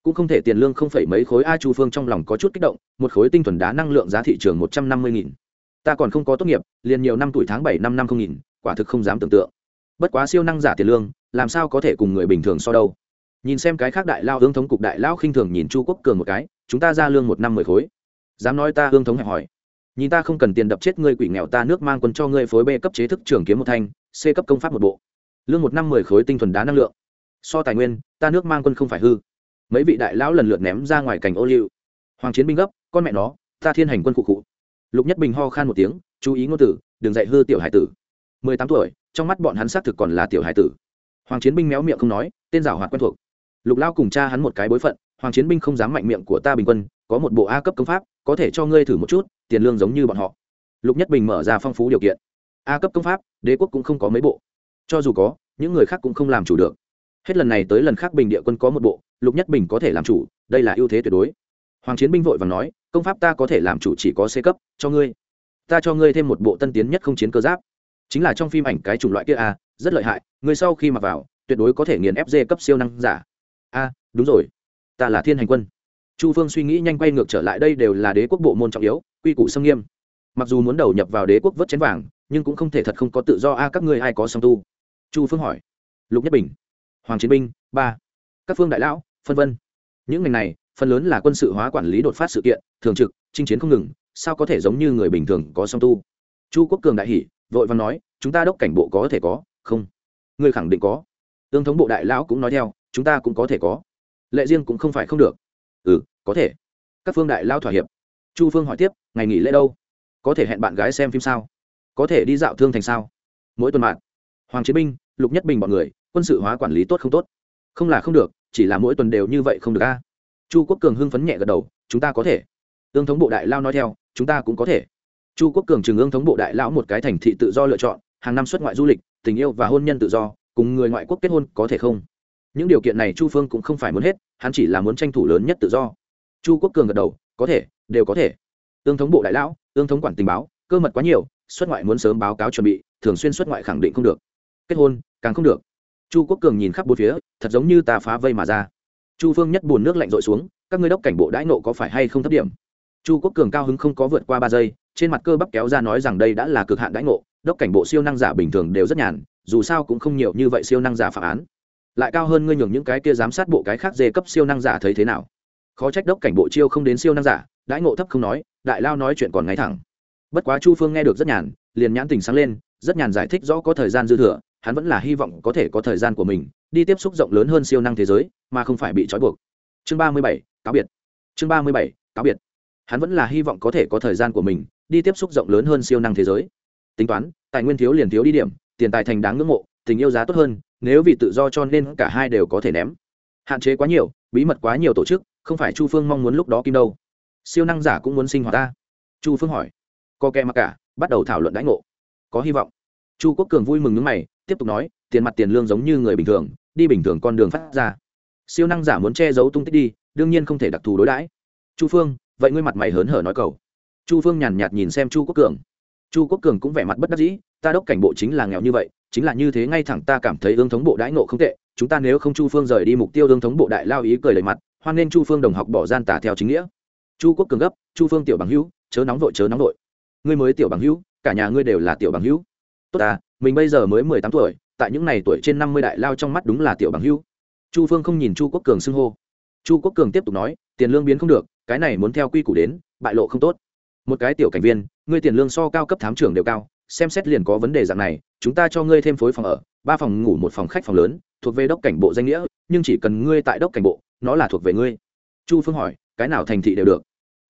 Cũng không thể tiền lương không phải mấy khối, a chu phương trong lòng có chút kích động, một khối tinh thuần đá năng lượng giá thị trường một trăm năm mươi nghìn. Ta còn không có tốt nghiệp, liền nhiều năm tuổi tháng bảy năm năm không nghìn, quả thực không dám tưởng tượng. Bất quá siêu năng giả tiền lương làm sao có thể cùng người bình thường so đâu? Nhìn xem cái khác đại lao hương thống cục đại lao khinh thường nhìn chu quốc cường một cái, chúng ta ra lương một năm mười khối. Dám nói ta hương thống hẹp hỏi. Nhìn ta không cần tiền đập chết ngươi quỷ nghèo ta nước mang quân cho ngươi phối b cấp chế thức trường kiếm một thanh, c cấp công pháp một bộ. Lương một năm mười khối tinh thuần đá năng lượng. So tài nguyên, ta nước mang quân không phải hư. Mấy vị đại lão lần lượt ném ra ngoài cảnh ô liu. Hoàng chiến binh gấp, con mẹ nó, ta thiên hành quân cụ cụ lục nhất bình ho khan một tiếng, chú ý ngôn tử, đừng dạy hư tiểu hải tử. Mười tám tuổi, trong mắt bọn hắn xác thực còn là tiểu hải tử hoàng chiến binh méo miệng không nói, tên giảo hoạt quen thuộc. Lục lao cùng cha hắn một cái bối phận, hoàng chiến binh không dám mạnh miệng của ta bình quân, có một bộ a cấp công pháp, có thể cho ngươi thử một chút, tiền lương giống như bọn họ. Lục nhất bình mở ra phong phú điều kiện. A cấp công pháp, đế quốc cũng không có mấy bộ. Cho dù có, những người khác cũng không làm chủ được. Hết lần này tới lần khác bình địa quân có một bộ, lục nhất bình có thể làm chủ, đây là ưu thế tuyệt đối. Hoàng chiến binh vội và nói, công pháp ta có thể làm chủ chỉ có c cấp, cho ngươi. Ta cho ngươi thêm một bộ tân tiến nhất không chiến cơ giáp. Chính là trong phim ảnh cái chủng loại kia a rất lợi hại, người sau khi mặc vào, tuyệt đối có thể nghiền fg cấp siêu năng giả. A, đúng rồi, ta là thiên hành quân. Chu phương suy nghĩ nhanh quay ngược trở lại, đây đều là đế quốc bộ môn trọng yếu, quy củ xâm nghiêm. Mặc dù muốn đầu nhập vào đế quốc vớt chén vàng, nhưng cũng không thể thật không có tự do. A, các ngươi ai có song tu? Chu phương hỏi. Lục nhất bình. Hoàng chiến binh, ba. Các phương đại lão, phân vân. Những ngành này, phần lớn là quân sự hóa quản lý đột phát sự kiện, thường trực, chinh chiến không ngừng, sao có thể giống như người bình thường có song tu? Chu quốc cường đại hỷ vội và nói, chúng ta đốc cảnh bộ có thể có không người khẳng định có. Tương thống bộ đại lão cũng nói theo, chúng ta cũng có thể có. Lệ riêng cũng không phải không được. Ừ có thể. Các phương đại lao thỏa hiệp. Chu phương hỏi tiếp, ngày nghỉ lễ đâu? Có thể hẹn bạn gái xem phim sao? Có thể đi dạo thương thành sao? Mỗi tuần mạng hoàng chiến binh, lục nhất bình bọn người, quân sự hóa quản lý tốt không tốt? Không là không được, chỉ là mỗi tuần đều như vậy không được a. Chu quốc cường hưng phấn nhẹ gật đầu, chúng ta có thể. Ương thống bộ đại lao nói theo, chúng ta cũng có thể. Chu quốc cường chừng ương thống bộ đại lão một cái thành thị tự do lựa chọn, hàng năm xuất ngoại du lịch tình yêu và hôn nhân tự do, cùng người ngoại quốc kết hôn có thể không? Những điều kiện này chu phương cũng không phải muốn hết, hắn chỉ là muốn tranh thủ lớn nhất tự do. Chu quốc cường gật đầu, có thể, đều có thể. Tương thống bộ đại lão, tương thống quản tình báo, cơ mật quá nhiều, xuất ngoại muốn sớm báo cáo chuẩn bị, thường xuyên xuất ngoại khẳng định không được. Kết hôn, càng không được. Chu quốc cường nhìn khắp bốn phía, thật giống như ta phá vây mà ra. Chu phương nhất buồn nước lạnh rội xuống, các ngươi đốc cảnh bộ đãi nộ có phải hay không thấp điểm? Chu quốc cường cao hứng không có vượt qua ba giây, trên mặt cơ bắp kéo ra nói rằng đây đã là cực hạn đãi ngộ đốc cảnh bộ siêu năng giả bình thường đều rất nhàn, dù sao cũng không nhiều như vậy siêu năng giả phá án. Lại cao hơn ngươi nhường những cái kia giám sát bộ cái khác dê cấp siêu năng giả thấy thế nào? Khó trách đốc cảnh bộ chiêu không đến siêu năng giả, đãi ngộ thấp không nói, đại lao nói chuyện còn ngay thẳng. Bất quá chu phương nghe được rất nhàn, liền nhãn tình sáng lên, rất nhàn giải thích rõ có thời gian dư thừa, hắn vẫn là hy vọng có thể có thời gian của mình, đi tiếp xúc rộng lớn hơn siêu năng thế giới, mà không phải bị trói buộc. Chương ba mươi bảy, cáo biệt. Chương ba mươi bảy, cáo biệt. Hắn vẫn là hy vọng có thể có thời gian của mình, đi tiếp xúc rộng lớn hơn siêu năng thế giới tính toán, tài nguyên thiếu liền thiếu đi điểm, tiền tài thành đáng ngưỡng mộ, tình yêu giá tốt hơn, nếu vì tự do cho nên cả hai đều có thể ném. Hạn chế quá nhiều, bí mật quá nhiều tổ chức, không phải chu phương mong muốn lúc đó kim đâu. Siêu năng giả cũng muốn sinh hoạt ta. Chu phương hỏi. Co kẹ mặc cả, bắt đầu thảo luận đãi ngộ. Có hy vọng. Chu quốc cường vui mừng nước mày, tiếp tục nói, tiền mặt tiền lương giống như người bình thường, đi bình thường con đường phát ra. Siêu năng giả muốn che giấu tung tích đi, đương nhiên không thể đặc thù đối đãi. Chu phương, vậy ngươi mặt mày hớn hở nói cầu. Chu phương nhàn nhạt nhìn xem chu quốc cường chu quốc cường cũng vẻ mặt bất đắc dĩ, ta đốc cảnh bộ chính là nghèo như vậy, chính là như thế ngay thẳng ta cảm thấy ương thống bộ đãi nộ không tệ, chúng ta nếu không chu phương rời đi mục tiêu ương thống bộ đại lao ý cười lời mặt, hoan nên chu phương đồng học bỏ gian tả theo chính nghĩa. Chu quốc cường gấp, chu phương tiểu bằng hữu, chớ nóng vội, chớ nóng vội. Ngươi mới tiểu bằng hữu, cả nhà ngươi đều là tiểu bằng hữu. Tốt à mình bây giờ mới mười tám tuổi, tại những ngày tuổi trên năm mươi đại lao trong mắt đúng là tiểu bằng hữu. Chu phương không nhìn chu quốc cường xưng hô. Chu quốc cường tiếp tục nói, tiền lương biến không được, cái này muốn theo quy củ đến, bại lộ không tốt. Một cái tiểu cảnh viên ngươi tiền lương so cao cấp thám trưởng đều cao, xem xét liền có vấn đề dạng này, chúng ta cho ngươi thêm phối phòng ở, ba phòng ngủ một phòng khách phòng lớn, thuộc về đốc cảnh bộ danh nghĩa, nhưng chỉ cần ngươi tại đốc cảnh bộ, nó là thuộc về ngươi. Chu phương hỏi, cái nào thành thị đều được?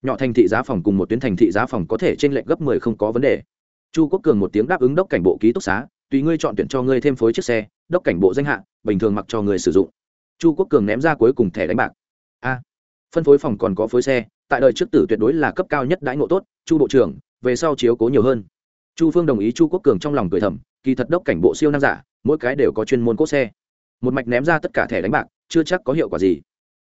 Nhỏ thành thị giá phòng cùng một tuyến thành thị giá phòng có thể t r ê n lệch gấp mười không có vấn đề. Chu quốc cường một tiếng đáp ứng đốc cảnh bộ ký túc xá, tùy ngươi chọn tuyển cho ngươi thêm phối chiếc xe, đốc cảnh bộ danh hạ, bình thường mặc cho người sử dụng. Chu quốc cường ném ra cuối cùng thẻ đánh bạc. A, phân phối phòng còn có phối xe, tại đời trước tử tuyệt đối là cấp cao nhất đãi ngộ tốt, chu bộ trưởng về sau chiếu cố nhiều hơn. Chu phương đồng ý chu quốc cường trong lòng cười thầm, kỳ thật đốc cảnh bộ siêu năng giả, mỗi cái đều có chuyên môn cốt xe. Một mạch ném ra tất cả thẻ đánh bạc, chưa chắc có hiệu quả gì.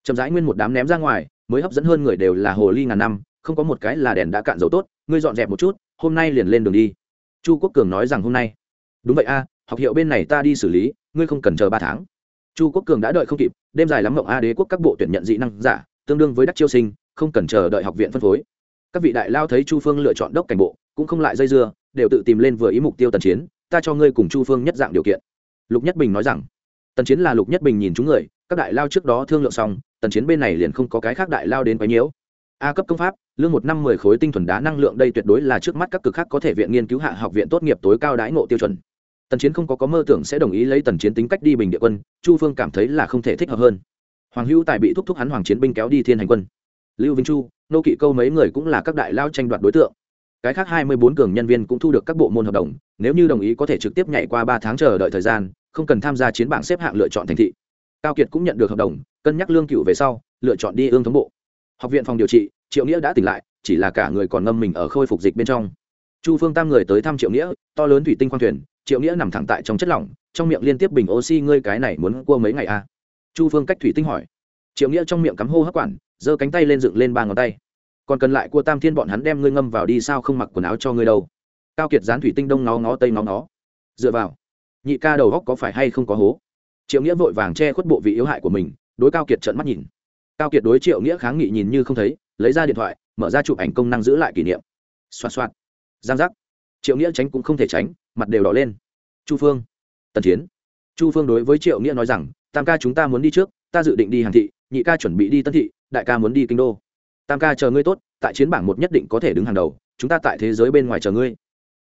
Chậm rãi nguyên một đám ném ra ngoài, mới hấp dẫn hơn người đều là hồ ly ngàn năm, không có một cái là đèn đã cạn dầu tốt, ngươi dọn dẹp một chút, hôm nay liền lên đường đi. Chu quốc cường nói rằng hôm nay. Đúng vậy a, học hiệu bên này ta đi xử lý, ngươi không cần chờ ba tháng. Chu quốc cường đã đợi không kịp, đêm dài lắm mộng a đế quốc các bộ tuyển nhận dị năng giả, tương đương với đắc chiêu sinh, không cần chờ đợi học viện phân phối các vị đại lao thấy chu phương lựa chọn đốc cảnh bộ, cũng không lại dây dưa, đều tự tìm lên vừa ý mục tiêu tần chiến, ta cho ngươi cùng chu phương nhất dạng điều kiện. Lục nhất bình nói rằng, tần chiến là lục nhất bình nhìn chúng người, các đại lao trước đó thương lượng xong, tần chiến bên này liền không có cái khác đại lao đến quấy nhiễu. A cấp công pháp, lương một năm mười khối tinh thuần đá năng lượng đây tuyệt đối là trước mắt các cực khác có thể viện nghiên cứu hạ học viện tốt nghiệp tối cao đãi ngộ tiêu chuẩn. Tần chiến không có có mơ tưởng sẽ đồng ý lấy tần chiến tính cách đi bình địa quân, chu phương cảm thấy là không thể thích hợp hơn. Hoàng hữu tài bị thúc thúc hắn hoàng chiến binh kéo đi thiên hành quân lưu vinh chu, nô kỵ câu mấy người cũng là các đại lao tranh đoạt đối tượng. Cái khác hai mươi bốn cường nhân viên cũng thu được các bộ môn hợp đồng, nếu như đồng ý có thể trực tiếp nhảy qua ba tháng chờ đợi thời gian, không cần tham gia chiến bảng xếp hạng lựa chọn thành thị. Cao kiệt cũng nhận được hợp đồng, cân nhắc lương cựu về sau, lựa chọn đi ương thống bộ. Học viện phòng điều trị, triệu nghĩa đã tỉnh lại, chỉ là cả người còn ngâm mình ở khôi phục dịch bên trong. Chu phương tam người tới thăm triệu nghĩa, to lớn thủy tinh khoang thuyền, triệu nghĩa nằm thẳng tại trong chất lỏng, trong miệng liên tiếp bình oxy, ngươi cái này muốn cua mấy ngày à? chu phương cách thủy tinh hỏi. Triệu nghĩa trong miệng cắm hô hấp quản giơ cánh tay lên dựng lên ba ngón tay. Còn cần lại cua tam thiên bọn hắn đem ngươi ngâm vào đi sao không mặc quần áo cho ngươi đâu. Cao kiệt dán thủy tinh đông ngó ngó tây ngó ngó. Dựa vào. Nhị ca đầu góc có phải hay không có hố? Triệu nghĩa vội vàng che khuất bộ vị yếu hại của mình, đối cao kiệt trận mắt nhìn. Cao kiệt đối triệu nghĩa kháng nghị nhìn như không thấy, lấy ra điện thoại, mở ra chụp ảnh công năng giữ lại kỷ niệm. Xoạt xoạt. Giang giác. Triệu nghĩa tránh cũng không thể tránh, mặt đều đỏ lên. Chu phương. Tần chiến chu phương đối với triệu nghĩa nói rằng, tam ca chúng ta muốn đi trước, ta dự định đi hàng thị nhị ca chuẩn bị đi tân thị, đại ca muốn đi kinh đô. Tam ca chờ ngươi tốt, tại chiến bảng một nhất định có thể đứng hàng đầu, chúng ta tại thế giới bên ngoài chờ ngươi.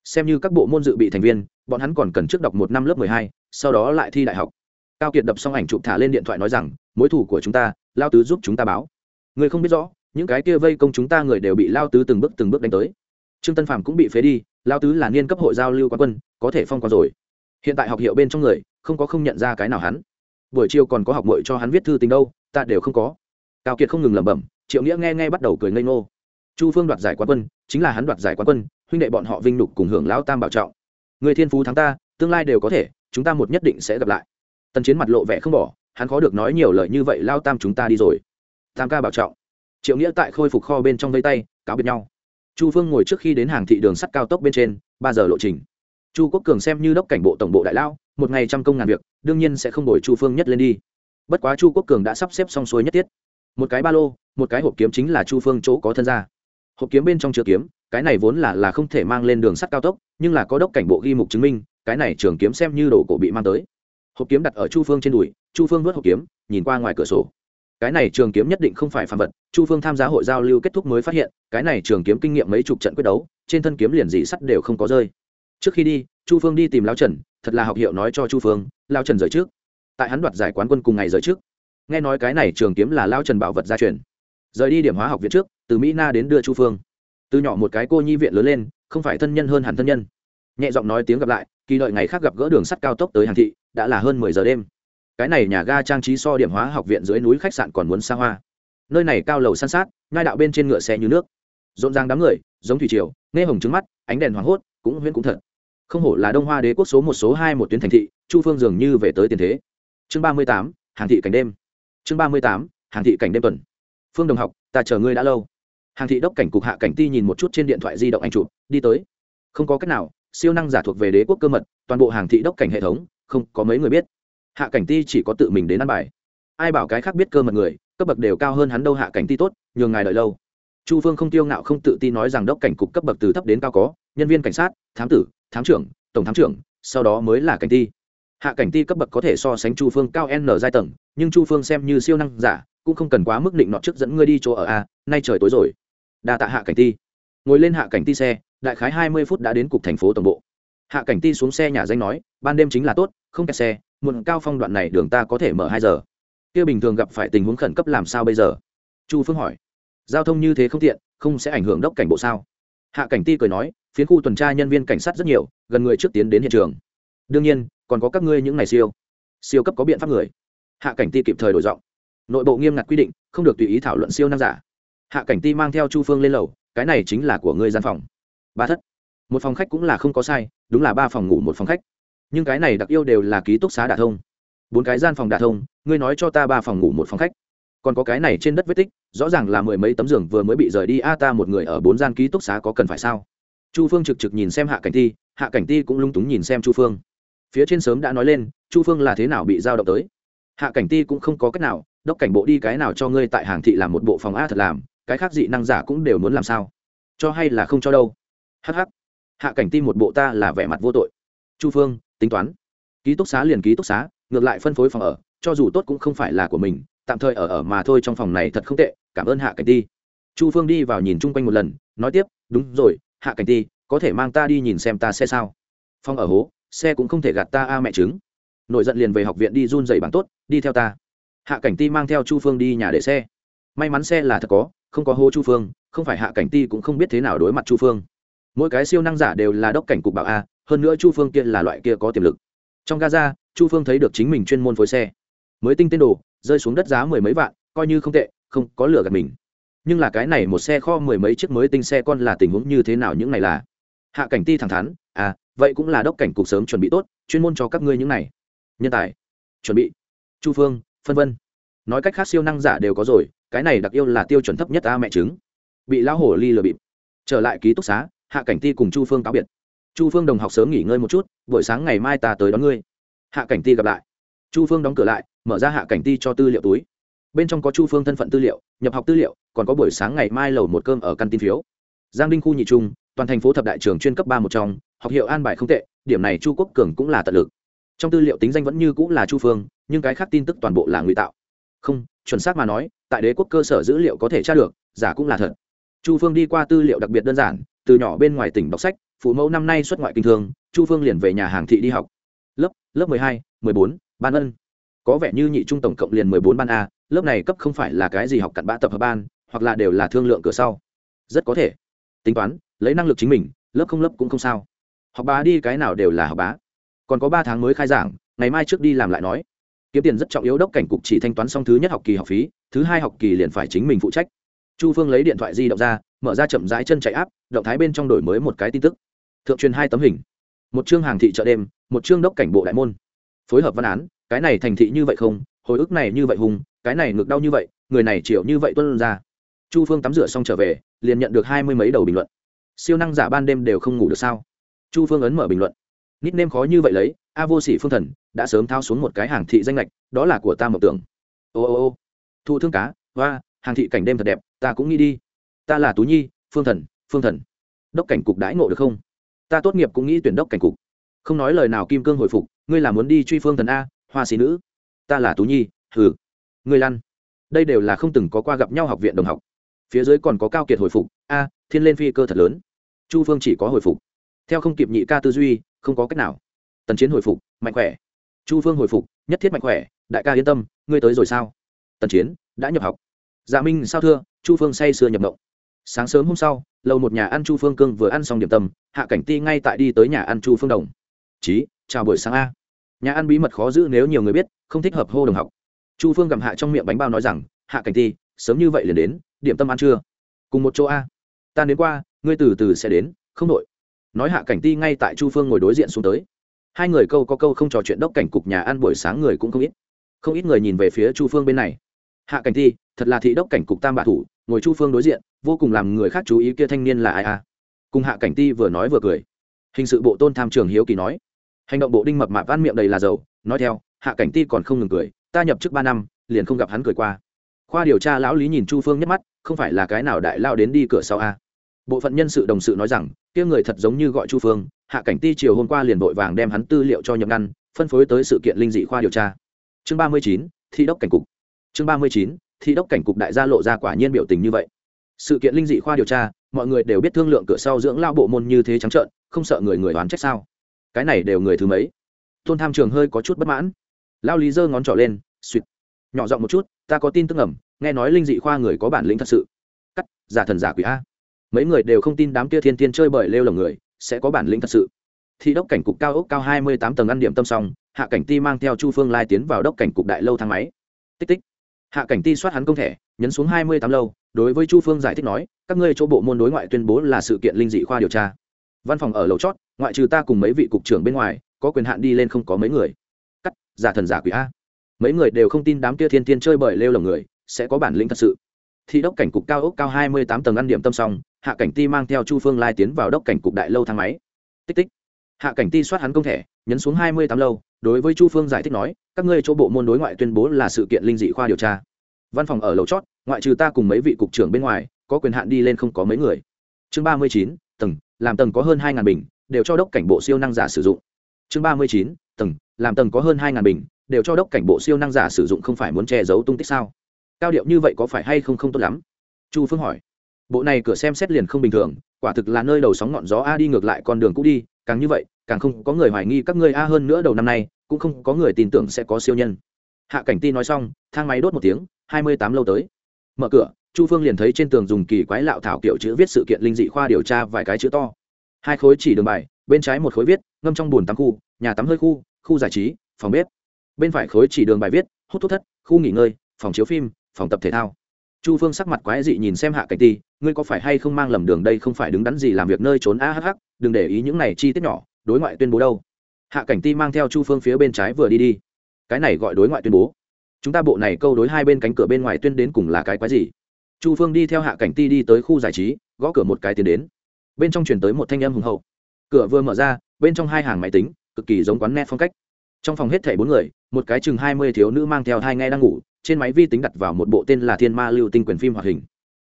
Xem như các bộ môn dự bị thành viên, bọn hắn còn cần trước đọc một năm lớp mười hai, sau đó lại thi đại học. Cao kiệt đập xong ảnh chụp thả lên điện thoại nói rằng, mối thủ của chúng ta, lao tứ giúp chúng ta báo. Ngươi không biết rõ, những cái kia vây công chúng ta người đều bị lao tứ từng bước từng bước đánh tới. Trương tân Phạm cũng bị phế đi, lao tứ là niên cấp hội giao lưu quán quân, có thể phong quá rồi. Hiện tại học hiệu bên trong người, không có không nhận ra cái nào hắn. Buổi chiều còn có học mội cho hắn viết thư tình đâu ta đều không có. Cao kiệt không ngừng lẩm bẩm, triệu nghĩa nghe nghe bắt đầu cười ngây ngô. Chu phương đoạt giải quán quân, chính là hắn đoạt giải quán quân, huynh đệ bọn họ vinh nhục cùng hưởng lão tam bảo trọng. Người thiên phú thắng ta, tương lai đều có thể, chúng ta một nhất định sẽ gặp lại. Tần chiến mặt lộ vẻ không bỏ, hắn khó được nói nhiều lời như vậy lao tam chúng ta đi rồi. Tam ca bảo trọng. Triệu nghĩa tại khôi phục kho bên trong vây tay, cáo biệt nhau. Chu phương ngồi trước khi đến hàng thị đường sắt cao tốc bên trên, ba giờ lộ trình. Chu quốc cường xem như đốc cảnh bộ tổng bộ đại lao một ngày trăm công ngàn việc, đương nhiên sẽ không đổi chu phương nhất lên đi bất quá chu quốc cường đã sắp xếp xong xuôi nhất tiết một cái ba lô, một cái hộp kiếm chính là chu phương chỗ có thân ra hộp kiếm bên trong chứa kiếm, cái này vốn là là không thể mang lên đường sắt cao tốc, nhưng là có đốc cảnh bộ ghi mục chứng minh, cái này trường kiếm xem như đồ cổ bị mang tới. Hộp kiếm đặt ở chu phương trên đùi, chu phương vớt hộp kiếm, nhìn qua ngoài cửa sổ. Cái này trường kiếm nhất định không phải phàm vật, chu phương tham gia hội giao lưu kết thúc mới phát hiện, cái này trường kiếm kinh nghiệm mấy chục trận quyết đấu, trên thân kiếm liền dị sắt đều không có rơi. Trước khi đi, chu phương đi tìm lao trần, thật là học hiệu nói cho chu phương lao trần rời trước tại hắn đoạt giải quán quân cùng ngày rời trước. Nghe nói cái này trường kiếm là lao trần bảo vật gia truyền. Rời đi điểm hóa học viện trước, từ mỹ na đến đưa chu phương. Từ nhỏ một cái cô nhi viện lớn lên, không phải thân nhân hơn hẳn thân nhân. Nhẹ giọng nói tiếng gặp lại, kỳ đợi ngày khác gặp gỡ đường sắt cao tốc tới hàng thị, đã là hơn mười giờ đêm. Cái này nhà ga trang trí so điểm hóa học viện dưới núi khách sạn còn muốn xa hoa. Nơi này cao lầu san sát ngai đạo bên trên ngựa xe như nước. Rộn ràng đám người, giống thủy triều, nghe hồng trứng mắt, ánh đèn hoảng hốt, cũng huyễn cũng thật. Không hổ là đông hoa đế quốc số một, số hai một tuyến thành thị, chu phương dường như về tới tiền thế chương ba mươi tám, hàng thị cảnh đêm. Chương ba mươi tám, hàng thị cảnh đêm tuần. Phương đồng học, ta chờ ngươi đã lâu. Hàng thị đốc cảnh cục hạ cảnh ti nhìn một chút trên điện thoại di động anh chụp, đi tới. Không có cách nào, siêu năng giả thuộc về đế quốc cơ mật, toàn bộ hàng thị đốc cảnh hệ thống, không có mấy người biết. Hạ cảnh ti chỉ có tự mình đến ăn bài. Ai bảo cái khác biết cơ mật người, cấp bậc đều cao hơn hắn đâu hạ cảnh ti tốt, nhường ngài đợi lâu. Chu phương không tiêu ngạo không tự tin nói rằng đốc cảnh cục cấp bậc từ thấp đến cao có, nhân viên cảnh sát, thám tử, thám trưởng, tổng thám trưởng, sau đó mới là cảnh ti hạ cảnh ti cấp bậc có thể so sánh chu phương cao n giai tầng, nhưng chu phương xem như siêu năng giả, cũng không cần quá mức định nọ trước dẫn ngươi đi chỗ ở a, nay trời tối rồi. Đa tạ hạ cảnh ti. Ngồi lên hạ cảnh ti xe, đại khái hai mươi phút đã đến cục thành phố tổng bộ. Hạ cảnh ti xuống xe nhà danh nói, ban đêm chính là tốt, không kẹt xe, muộn cao phong đoạn này đường ta có thể mở hai giờ. Kia bình thường gặp phải tình huống khẩn cấp làm sao bây giờ? Chu phương hỏi. Giao thông như thế không tiện, không sẽ ảnh hưởng đốc cảnh bộ sao? Hạ cảnh ti cười nói, phiến khu tuần tra nhân viên cảnh sát rất nhiều, gần người trước tiến đến hiện trường đương nhiên, còn có các ngươi những ngày siêu. Siêu cấp có biện pháp người. Hạ cảnh ti kịp thời đổi giọng. Nội bộ nghiêm ngặt quy định, không được tùy ý thảo luận siêu năng giả. Hạ cảnh ti mang theo chu phương lên lầu, cái này chính là của ngươi gian phòng. Ba thất. Một phòng khách cũng là không có sai, đúng là ba phòng ngủ một phòng khách. Nhưng cái này đặc yêu đều là ký túc xá đả thông. Bốn cái gian phòng đả thông, ngươi nói cho ta ba phòng ngủ một phòng khách. Còn có cái này trên đất vết tích, rõ ràng là mười mấy tấm giường vừa mới bị rời đi, a ta một người ở bốn gian ký túc xá có cần phải sao? Chu phương trực trực nhìn xem hạ cảnh ti, hạ cảnh ti cũng lung túng nhìn xem chu phương phía trên sớm đã nói lên, chu phương là thế nào bị giao động tới. Hạ cảnh ti cũng không có cách nào, đốc cảnh bộ đi cái nào cho ngươi tại hàng thị làm một bộ phòng a thật làm, cái khác dị năng giả cũng đều muốn làm sao? Cho hay là không cho đâu? Hh hạ cảnh ti một bộ ta là vẻ mặt vô tội. Chu phương, tính toán. Ký túc xá liền ký túc xá, ngược lại phân phối phòng ở, cho dù tốt cũng không phải là của mình, tạm thời ở ở mà thôi trong phòng này thật không tệ, cảm ơn hạ cảnh ti. Chu phương đi vào nhìn chung quanh một lần, nói tiếp, đúng rồi, hạ cảnh ti, có thể mang ta đi nhìn xem ta xe sao? Phong ở hố xe cũng không thể gạt ta a mẹ chứng nổi giận liền về học viện đi run dày bằng tốt, đi theo ta. Hạ cảnh ti mang theo chu phương đi nhà để xe. May mắn xe là thật có, không có hô chu phương, không phải hạ cảnh ti cũng không biết thế nào đối mặt chu phương. Mỗi cái siêu năng giả đều là đốc cảnh cục bảo a, hơn nữa chu phương kia là loại kia có tiềm lực. Trong gaza, chu phương thấy được chính mình chuyên môn phối xe. Mới tinh tên đồ, rơi xuống đất giá mười mấy vạn, coi như không tệ, không có lửa gạt mình. Nhưng là cái này một xe kho mười mấy chiếc mới tinh xe con là tình huống như thế nào, những này là hạ cảnh ti thẳng thắn à vậy cũng là đốc cảnh cục sớm chuẩn bị tốt, chuyên môn cho các ngươi những này. Nhân tài. Chuẩn bị. Chu phương, phân vân. Nói cách khác siêu năng giả đều có rồi, cái này đặc yêu là tiêu chuẩn thấp nhất ta mẹ chứng bị lão hổ ly lừa bịp. Trở lại ký túc xá, hạ cảnh ti cùng chu phương cáo biệt. Chu phương đồng học sớm nghỉ ngơi một chút, buổi sáng ngày mai ta tới đón ngươi. Hạ cảnh ti gặp lại. Chu phương đóng cửa lại, mở ra hạ cảnh ti cho tư liệu túi. Bên trong có chu phương thân phận tư liệu, nhập học tư liệu, còn có buổi sáng ngày mai lầu một cơm ở căn tin phiếu. Giang đinh khu nhị trung toàn thành phố thập đại trường chuyên cấp ba một trong, học hiệu an bài không tệ, điểm này chu quốc cường cũng là tận lực. Trong tư liệu tính danh vẫn như cũng là chu phương, nhưng cái khác tin tức toàn bộ là ngụy tạo. Không, chuẩn xác mà nói, tại đế quốc cơ sở dữ liệu có thể tra được, giả cũng là thật. Chu phương đi qua tư liệu đặc biệt đơn giản, từ nhỏ bên ngoài tỉnh đọc sách, phụ mẫu năm nay xuất ngoại kinh thương, chu phương liền về nhà hàng thị đi học. Lớp lớp mười hai, mười bốn, ban ân. Có vẻ như nhị trung tổng cộng liền mười bốn ban a, lớp này cấp không phải là cái gì học cặn bã tập hợp ban, hoặc là đều là thương lượng cửa sau. Rất có thể. Tính toán lấy năng lực chính mình, lớp không lớp cũng không sao. Học bá đi cái nào đều là học bá. Còn có ba tháng mới khai giảng, ngày mai trước đi làm lại nói. Kiếm tiền rất trọng yếu, đốc cảnh cục chỉ thanh toán xong thứ nhất học kỳ học phí, thứ hai học kỳ liền phải chính mình phụ trách. Chu phương lấy điện thoại di động ra, mở ra chậm rãi chân chạy áp động thái bên trong đổi mới một cái tin tức. Thượng truyền hai tấm hình. Một chương hàng thị chợ đêm, một chương đốc cảnh bộ đại môn. Phối hợp văn án, cái này thành thị như vậy không, hồi ức này như vậy hùng, cái này ngược đau như vậy, người này chịu như vậy tuân ra. Chu phương tắm rửa xong trở về, liền nhận được hai mươi mấy đầu bình luận siêu năng giả ban đêm đều không ngủ được sao? Chu phương ấn mở bình luận. Nít nêm khó như vậy lấy, a vô sĩ phương thần đã sớm thao xuống một cái hàng thị danh lệch đó là của ta mộng tưởng. Ô ô ô. Thụ thương cá, hoa, hàng thị cảnh đêm thật đẹp, ta cũng nghĩ đi. Ta là tú nhi, phương thần phương thần. Đốc cảnh cục đãi ngộ được không? Ta tốt nghiệp cũng nghĩ tuyển đốc cảnh cục. Không nói lời nào kim cương hồi phục, ngươi là muốn đi truy phương thần a, hoa sĩ nữ. Ta là tú nhi, hừ. Ngươi lăn. Đây đều là không từng có qua gặp nhau học viện đồng học. Phía dưới còn có cao kiệt hồi phục, a, thiên lên phi cơ thật lớn chu phương chỉ có hồi phục. Theo không kịp nhị ca tư duy, không có cách nào. Tần chiến hồi phục, mạnh khỏe. Chu phương hồi phục, nhất thiết mạnh khỏe. Đại ca yên tâm, ngươi tới rồi sao? Tần chiến, đã nhập học. Dạ minh, sao thưa? Chu phương say sưa nhập mộng sáng sớm hôm sau, lầu một nhà ăn chu phương cương vừa ăn xong điểm tâm, hạ cảnh ti ngay tại đi tới nhà ăn chu phương đồng. Chí, chào buổi sáng a. Nhà ăn bí mật khó giữ nếu nhiều người biết, không thích hợp hô đồng học. Chu phương gặm hạ trong miệng bánh bao nói rằng, hạ cảnh ti, sớm như vậy liền đến, điểm tâm ăn chưa? Cùng một chỗ a. Ta đến qua ngươi từ từ sẽ đến, không đội nói hạ cảnh ti ngay tại chu phương ngồi đối diện xuống tới. Hai người câu có câu không trò chuyện đốc cảnh cục nhà ăn buổi sáng người cũng không ít. Không ít người nhìn về phía chu phương bên này. Hạ cảnh ti, thật là thị đốc cảnh cục tam bạ thủ, ngồi chu phương đối diện, vô cùng làm người khác chú ý kia thanh niên là ai a cùng hạ cảnh ti vừa nói vừa cười. Hình sự bộ tôn tham trường hiếu kỳ nói. Hành động bộ đinh mập mạp van miệng đầy là dầu, nói theo, hạ cảnh ti còn không ngừng cười, ta nhập chức ba năm, liền không gặp hắn cười qua. Khoa điều tra lão lý nhìn chu phương nhắc mắt, không phải là cái nào đại lao đến đi cửa sau a bộ phận nhân sự đồng sự nói rằng, kia người thật giống như gọi chu phương, hạ cảnh ti chiều hôm qua liền vội vàng đem hắn tư liệu cho nhậm ngăn, phân phối tới sự kiện linh dị khoa điều tra. Chương ba mươi chín, thi đốc cảnh cục. Chương ba mươi chín, thi đốc cảnh cục đại gia lộ ra quả nhiên biểu tình như vậy. Sự kiện linh dị khoa điều tra, mọi người đều biết thương lượng cửa sau dưỡng lao bộ môn như thế trắng trợn, không sợ người người đoán trách sao? Cái này đều người thứ mấy? Tôn tham trường hơi có chút bất mãn. Lao lý giơ ngón trỏ lên suỵt nhỏ giọng một chút, ta có tin tức ẩm nghe nói linh dị khoa người có bản lĩnh thật sự. Cắt, giả thần giả quỷ a mấy người đều không tin đám kia thiên Thiên chơi bời lêu lồng người, sẽ có bản lĩnh thật sự. Thì đốc cảnh cục cao ốc cao hai mươi tám tầng ăn điểm tâm xong, hạ cảnh ti mang theo chu phương lai tiến vào đốc cảnh cục đại lâu thang máy. Tích tích. Hạ cảnh ti soát hắn công thể, nhấn xuống hai mươi tám lâu, đối với chu phương giải thích nói, các ngươi chỗ bộ môn đối ngoại tuyên bố là sự kiện linh dị khoa điều tra. Văn phòng ở lầu chót, ngoại trừ ta cùng mấy vị cục trưởng bên ngoài, có quyền hạn đi lên không có mấy người. Cắt, giả thần giả quỷ a. Mấy người đều không tin đám kia thiên Thiên chơi bời lêu lồng người, sẽ có bản lĩnh thật sự. Thị đốc cảnh cục cao ốc cao hai mươi tám tầng ăn điểm tâm xong hạ cảnh ti mang theo chu phương lai tiến vào đốc cảnh cục đại lâu thang máy. Tích tích. Hạ cảnh ti soát hắn công thể, nhấn xuống hai mươi tám lâu đối với chu phương giải thích nói các ngươi chỗ bộ môn đối ngoại tuyên bố là sự kiện linh dị khoa điều tra. Văn phòng ở lầu chót ngoại trừ ta cùng mấy vị cục trưởng bên ngoài có quyền hạn đi lên không có mấy người. Chương ba mươi chín tầng làm tầng có hơn hai ngàn bình đều cho đốc cảnh bộ siêu năng giả sử dụng. Chương ba mươi chín tầng làm tầng có hơn hai ngàn bình đều cho đốc cảnh bộ siêu năng giả sử dụng không phải muốn che giấu tung tích sao? Cao điệu như vậy có phải hay không không tốt lắm? Chu phương hỏi bộ này cửa xem xét liền không bình thường, quả thực là nơi đầu sóng ngọn gió a đi ngược lại con đường cũ đi, càng như vậy, càng không có người hoài nghi các ngươi a hơn nữa đầu năm nay, cũng không có người tin tưởng sẽ có siêu nhân. Hạ cảnh ti nói xong, thang máy đốt một tiếng, hai mươi tám lâu tới. Mở cửa, chu phương liền thấy trên tường dùng kỳ quái lạo thảo kiểu chữ viết sự kiện linh dị khoa điều tra vài cái chữ to. Hai khối chỉ đường bài, bên trái một khối viết, ngâm trong bùn tắm khu, nhà tắm hơi khu khu giải trí, phòng bếp. Bên phải khối chỉ đường bài viết, hút thuốc thất, khu nghỉ ngơi, phòng chiếu phim, phòng tập thể thao chu phương sắc mặt quái dị nhìn xem hạ cảnh ti, ngươi có phải hay không mang lầm đường đây không phải đứng đắn gì làm việc nơi trốn a hh đừng để ý những này chi tiết nhỏ, đối ngoại tuyên bố đâu. Hạ cảnh ti mang theo chu phương phía bên trái vừa đi đi. Cái này gọi đối ngoại tuyên bố. Chúng ta bộ này câu đối hai bên cánh cửa bên ngoài tuyên đến cùng là cái quái gì? Chu phương đi theo hạ cảnh ti đi tới khu giải trí, gõ cửa một cái tiến đến. Bên trong chuyển tới một thanh âm hùng hậu. Cửa vừa mở ra, bên trong hai hàng máy tính, cực kỳ giống quán net phong cách. Trong phòng hết thảy bốn người, một cái chừng hai mươi thiếu nữ mang theo hai nghe đang ngủ trên máy vi tính đặt vào một bộ tên là thiên ma lưu tinh quyền phim hoạt hình.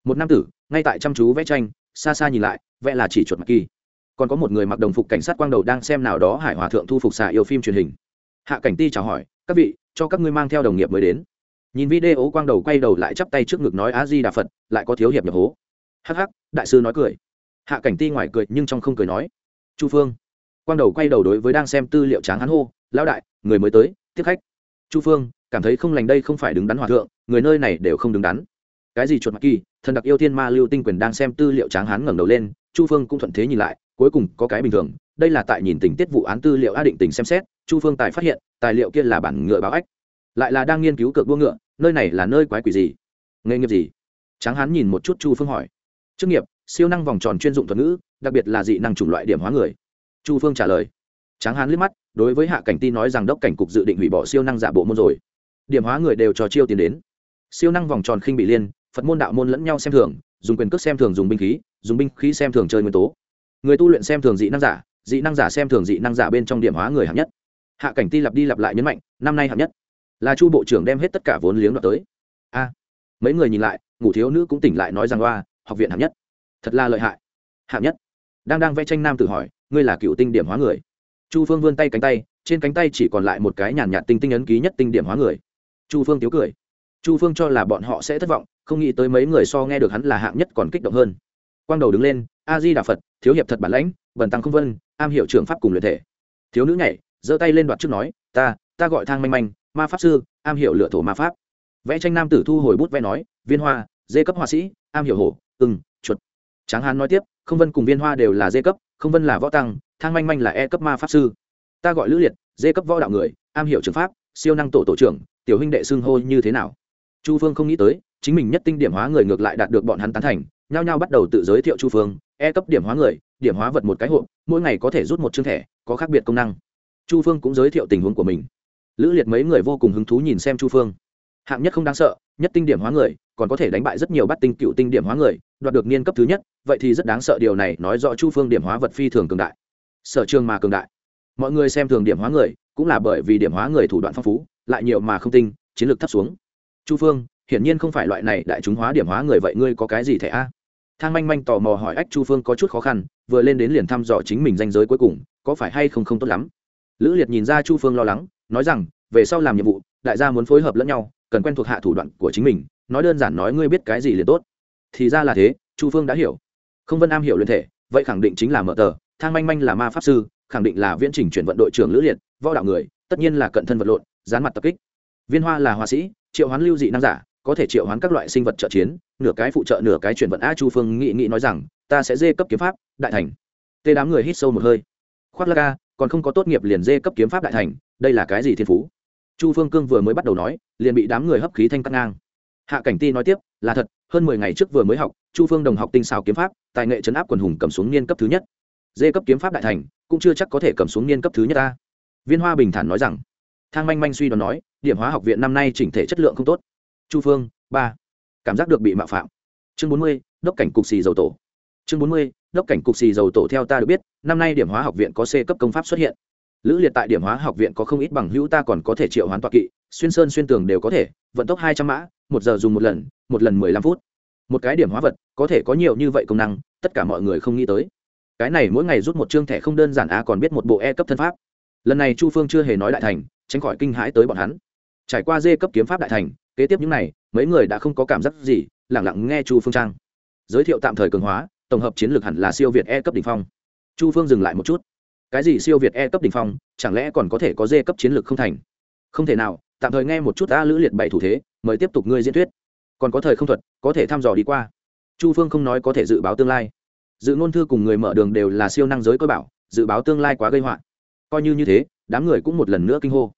Một nam tử, ngay tại chăm chú vẽ tranh, xa xa nhìn lại, vẽ là chỉ chuột mặt kỳ. Còn có một người mặc đồng phục cảnh sát quang đầu đang xem nào đó hải hòa thượng thu phục xạ yêu phim truyền hình. Hạ cảnh ti chào hỏi, các vị, cho các ngươi mang theo đồng nghiệp mới đến. Nhìn video, quang đầu quay đầu lại chắp tay trước ngực nói á di đà phật, lại có thiếu hiệp nhập hố. Hắc hắc, đại sư nói cười. Hạ cảnh ti ngoài cười nhưng trong không cười nói, chu phương. Quang đầu quay đầu đối với đang xem tư liệu tráng hắn hô, lão đại, người mới tới, tiếp khách. Chu phương cảm thấy không lành đây không phải đứng đắn hòa thượng, người nơi này đều không đứng đắn. Cái gì chuột mặc kỳ, thần đặc yêu thiên ma lưu tinh quyền đang xem tư liệu tráng hán ngẩng đầu lên, chu phương cũng thuận thế nhìn lại, cuối cùng có cái bình thường, đây là tại nhìn tình tiết vụ án tư liệu a định tình xem xét, chu phương tài phát hiện, tài liệu kia là bản ngựa báo ách. Lại là đang nghiên cứu cược đua ngựa, nơi này là nơi quái quỷ gì? Nghề nghiệp gì? Tráng hán nhìn một chút chu phương hỏi. Chức nghiệp, siêu năng vòng tròn chuyên dụng thuật ngữ, đặc biệt là dị năng chủng loại điểm hóa người. Chu phương trả lời. Tráng hán liếc mắt, đối với hạ cảnh ti nói rằng đốc cảnh cục dự định hủy bỏ siêu năng giả bộ môn rồi điểm hóa người đều trò chiêu tiền đến. Siêu năng vòng tròn khinh bị liên, phật môn đạo môn lẫn nhau xem thường, dùng quyền cước xem thường dùng binh khí, dùng binh khí xem thường chơi nguyên tố. Người tu luyện xem thường dị năng giả, dị năng giả xem thường dị năng giả bên trong điểm hóa người hạng nhất. Hạ cảnh ti lặp đi lặp lại nhấn mạnh, năm nay hạng nhất. Là chu bộ trưởng đem hết tất cả vốn liếng đoạt tới. A, mấy người nhìn lại, ngủ thiếu nữ cũng tỉnh lại nói rằng, oa, học viện hạng nhất. Thật là lợi hại. Hạng nhất? Đang đang vẽ tranh nam tự hỏi, ngươi là cựu tinh điểm hóa người? Chu phương vươn tay cánh tay, trên cánh tay chỉ còn lại một cái nhàn nhạt tinh tinh ấn ký nhất tinh điểm hóa người chu phương tiếu cười. Chu phương cho là bọn họ sẽ thất vọng, không nghĩ tới mấy người so nghe được hắn là hạng nhất còn kích động hơn. Quang đầu đứng lên a di đà phật, thiếu hiệp thật bản lãnh, bần tăng không vân, am hiệu trưởng pháp cùng luyện thể. Thiếu nữ nhảy, giơ tay lên đoạt trước nói, ta ta gọi thang manh manh, ma pháp sư, am hiểu lựa thổ ma pháp. Vẽ tranh nam tử thu hồi bút vẽ nói, viên hoa, dê cấp họa sĩ, am hiểu hổ, ưng, chuột. Tráng hán nói tiếp, không vân cùng viên hoa đều là dê cấp, không vân là võ tăng, thang manh manh là e cấp ma pháp sư. Ta gọi lữ liệt, dê cấp võ đạo người, am hiểu trường pháp, siêu năng tổ tổ trưởng tiểu huynh đệ xưng hô như thế nào? Chu phương không nghĩ tới, chính mình nhất tinh điểm hóa người ngược lại đạt được bọn hắn tán thành, nhao nhao bắt đầu tự giới thiệu chu phương e cấp điểm hóa người, điểm hóa vật một cái hộp, mỗi ngày có thể rút một chương thẻ, có khác biệt công năng. Chu phương cũng giới thiệu tình huống của mình. Lữ liệt mấy người vô cùng hứng thú nhìn xem chu phương. Hạng nhất không đáng sợ, nhất tinh điểm hóa người, còn có thể đánh bại rất nhiều bắt tinh cựu tinh điểm hóa người, đoạt được niên cấp thứ nhất, vậy thì rất đáng sợ điều này nói rõ chu phương điểm hóa vật phi thường cường đại. Sở trường mà cường đại. Mọi người xem thường điểm hóa người, cũng là bởi vì điểm hóa người thủ đoạn phong phú lại nhiều mà không tinh, chiến lược thấp xuống. Chu phương, hiển nhiên không phải loại này đại chúng hóa điểm hóa người vậy, ngươi có cái gì thẻ a? Thang manh manh tò mò hỏi ách chu phương có chút khó khăn, vừa lên đến liền thăm dò chính mình danh giới cuối cùng, có phải hay không không tốt lắm? Lữ liệt nhìn ra chu phương lo lắng, nói rằng, về sau làm nhiệm vụ, đại gia muốn phối hợp lẫn nhau, cần quen thuộc hạ thủ đoạn của chính mình, nói đơn giản nói ngươi biết cái gì liền tốt. Thì ra là thế, chu phương đã hiểu. Không vân am hiểu luyện thể, vậy khẳng định chính là mở tờ, thang manh manh là ma pháp sư, khẳng định là viễn trình chuyển vận đội trưởng lữ liệt, võ đạo người, tất nhiên là cận thân vật lộn dán mặt tập kích. Viên hoa là họa sĩ, triệu hoán lưu dị năng giả, có thể triệu hoán các loại sinh vật trợ chiến, nửa cái phụ trợ, nửa cái chuyển vận a chu phương nghị nghị nói rằng, ta sẽ dê cấp kiếm pháp, đại thành. Tê đám người hít sâu một hơi. Khoác la ca còn không có tốt nghiệp liền dê cấp kiếm pháp đại thành, đây là cái gì thiên phú? Chu phương cương vừa mới bắt đầu nói, liền bị đám người hấp khí thanh cắt ngang. Hạ cảnh ti nói tiếp, là thật, hơn mười ngày trước vừa mới học, chu phương đồng học tinh xào kiếm pháp, tài nghệ chấn áp quần hùng cầm xuống niên cấp thứ nhất. Dê cấp kiếm pháp đại thành, cũng chưa chắc có thể cầm xuống niên cấp thứ nhất ta. Viên hoa bình thản nói rằng thang manh manh suy đoán nói, điểm hóa học viện năm nay chỉnh thể chất lượng không tốt. Chu phương, ba. Cảm giác được bị mạo phạm. Chương bốn mươi, đốc cảnh cục xì dầu tổ. Chương bốn mươi, đốc cảnh cục xì dầu tổ theo ta được biết, năm nay điểm hóa học viện có c cấp công pháp xuất hiện. Lữ liệt tại điểm hóa học viện có không ít bằng hữu ta còn có thể triệu hoán toạc kỵ, xuyên sơn xuyên tường đều có thể, vận tốc hai trăm mã, một giờ dùng một lần một lần mười lăm phút. Một cái điểm hóa vật, có thể có nhiều như vậy công năng, tất cả mọi người không nghĩ tới. Cái này mỗi ngày rút một chương thẻ không đơn giản a còn biết một bộ e cấp thân pháp. Lần này chu phương chưa hề nói đại thành tránh khỏi kinh hãi tới bọn hắn. Trải qua dê cấp kiếm pháp đại thành, kế tiếp những này, mấy người đã không có cảm giác gì lẳng lặng nghe chu phương trang. Giới thiệu tạm thời cường hóa, tổng hợp chiến lược hẳn là siêu việt e cấp đ ỉ n h phong. Chu phương dừng lại một chút. Cái gì siêu việt e cấp đ ỉ n h phong, chẳng lẽ còn có thể có dê cấp chiến lược không thành? Không thể nào, tạm thời nghe một chút ta lữ liệt bảy thủ thế, mời tiếp tục ngươi diễn thuyết. Còn có thời không thuật, có thể thăm dò đi qua. Chu phương không nói có thể dự báo tương lai. Dự ngôn thư cùng người mở đường đều là siêu năng giới cơ bảo, dự báo tương lai quá gây họa. Coi như như thế, đám người cũng một lần nữa kinh hô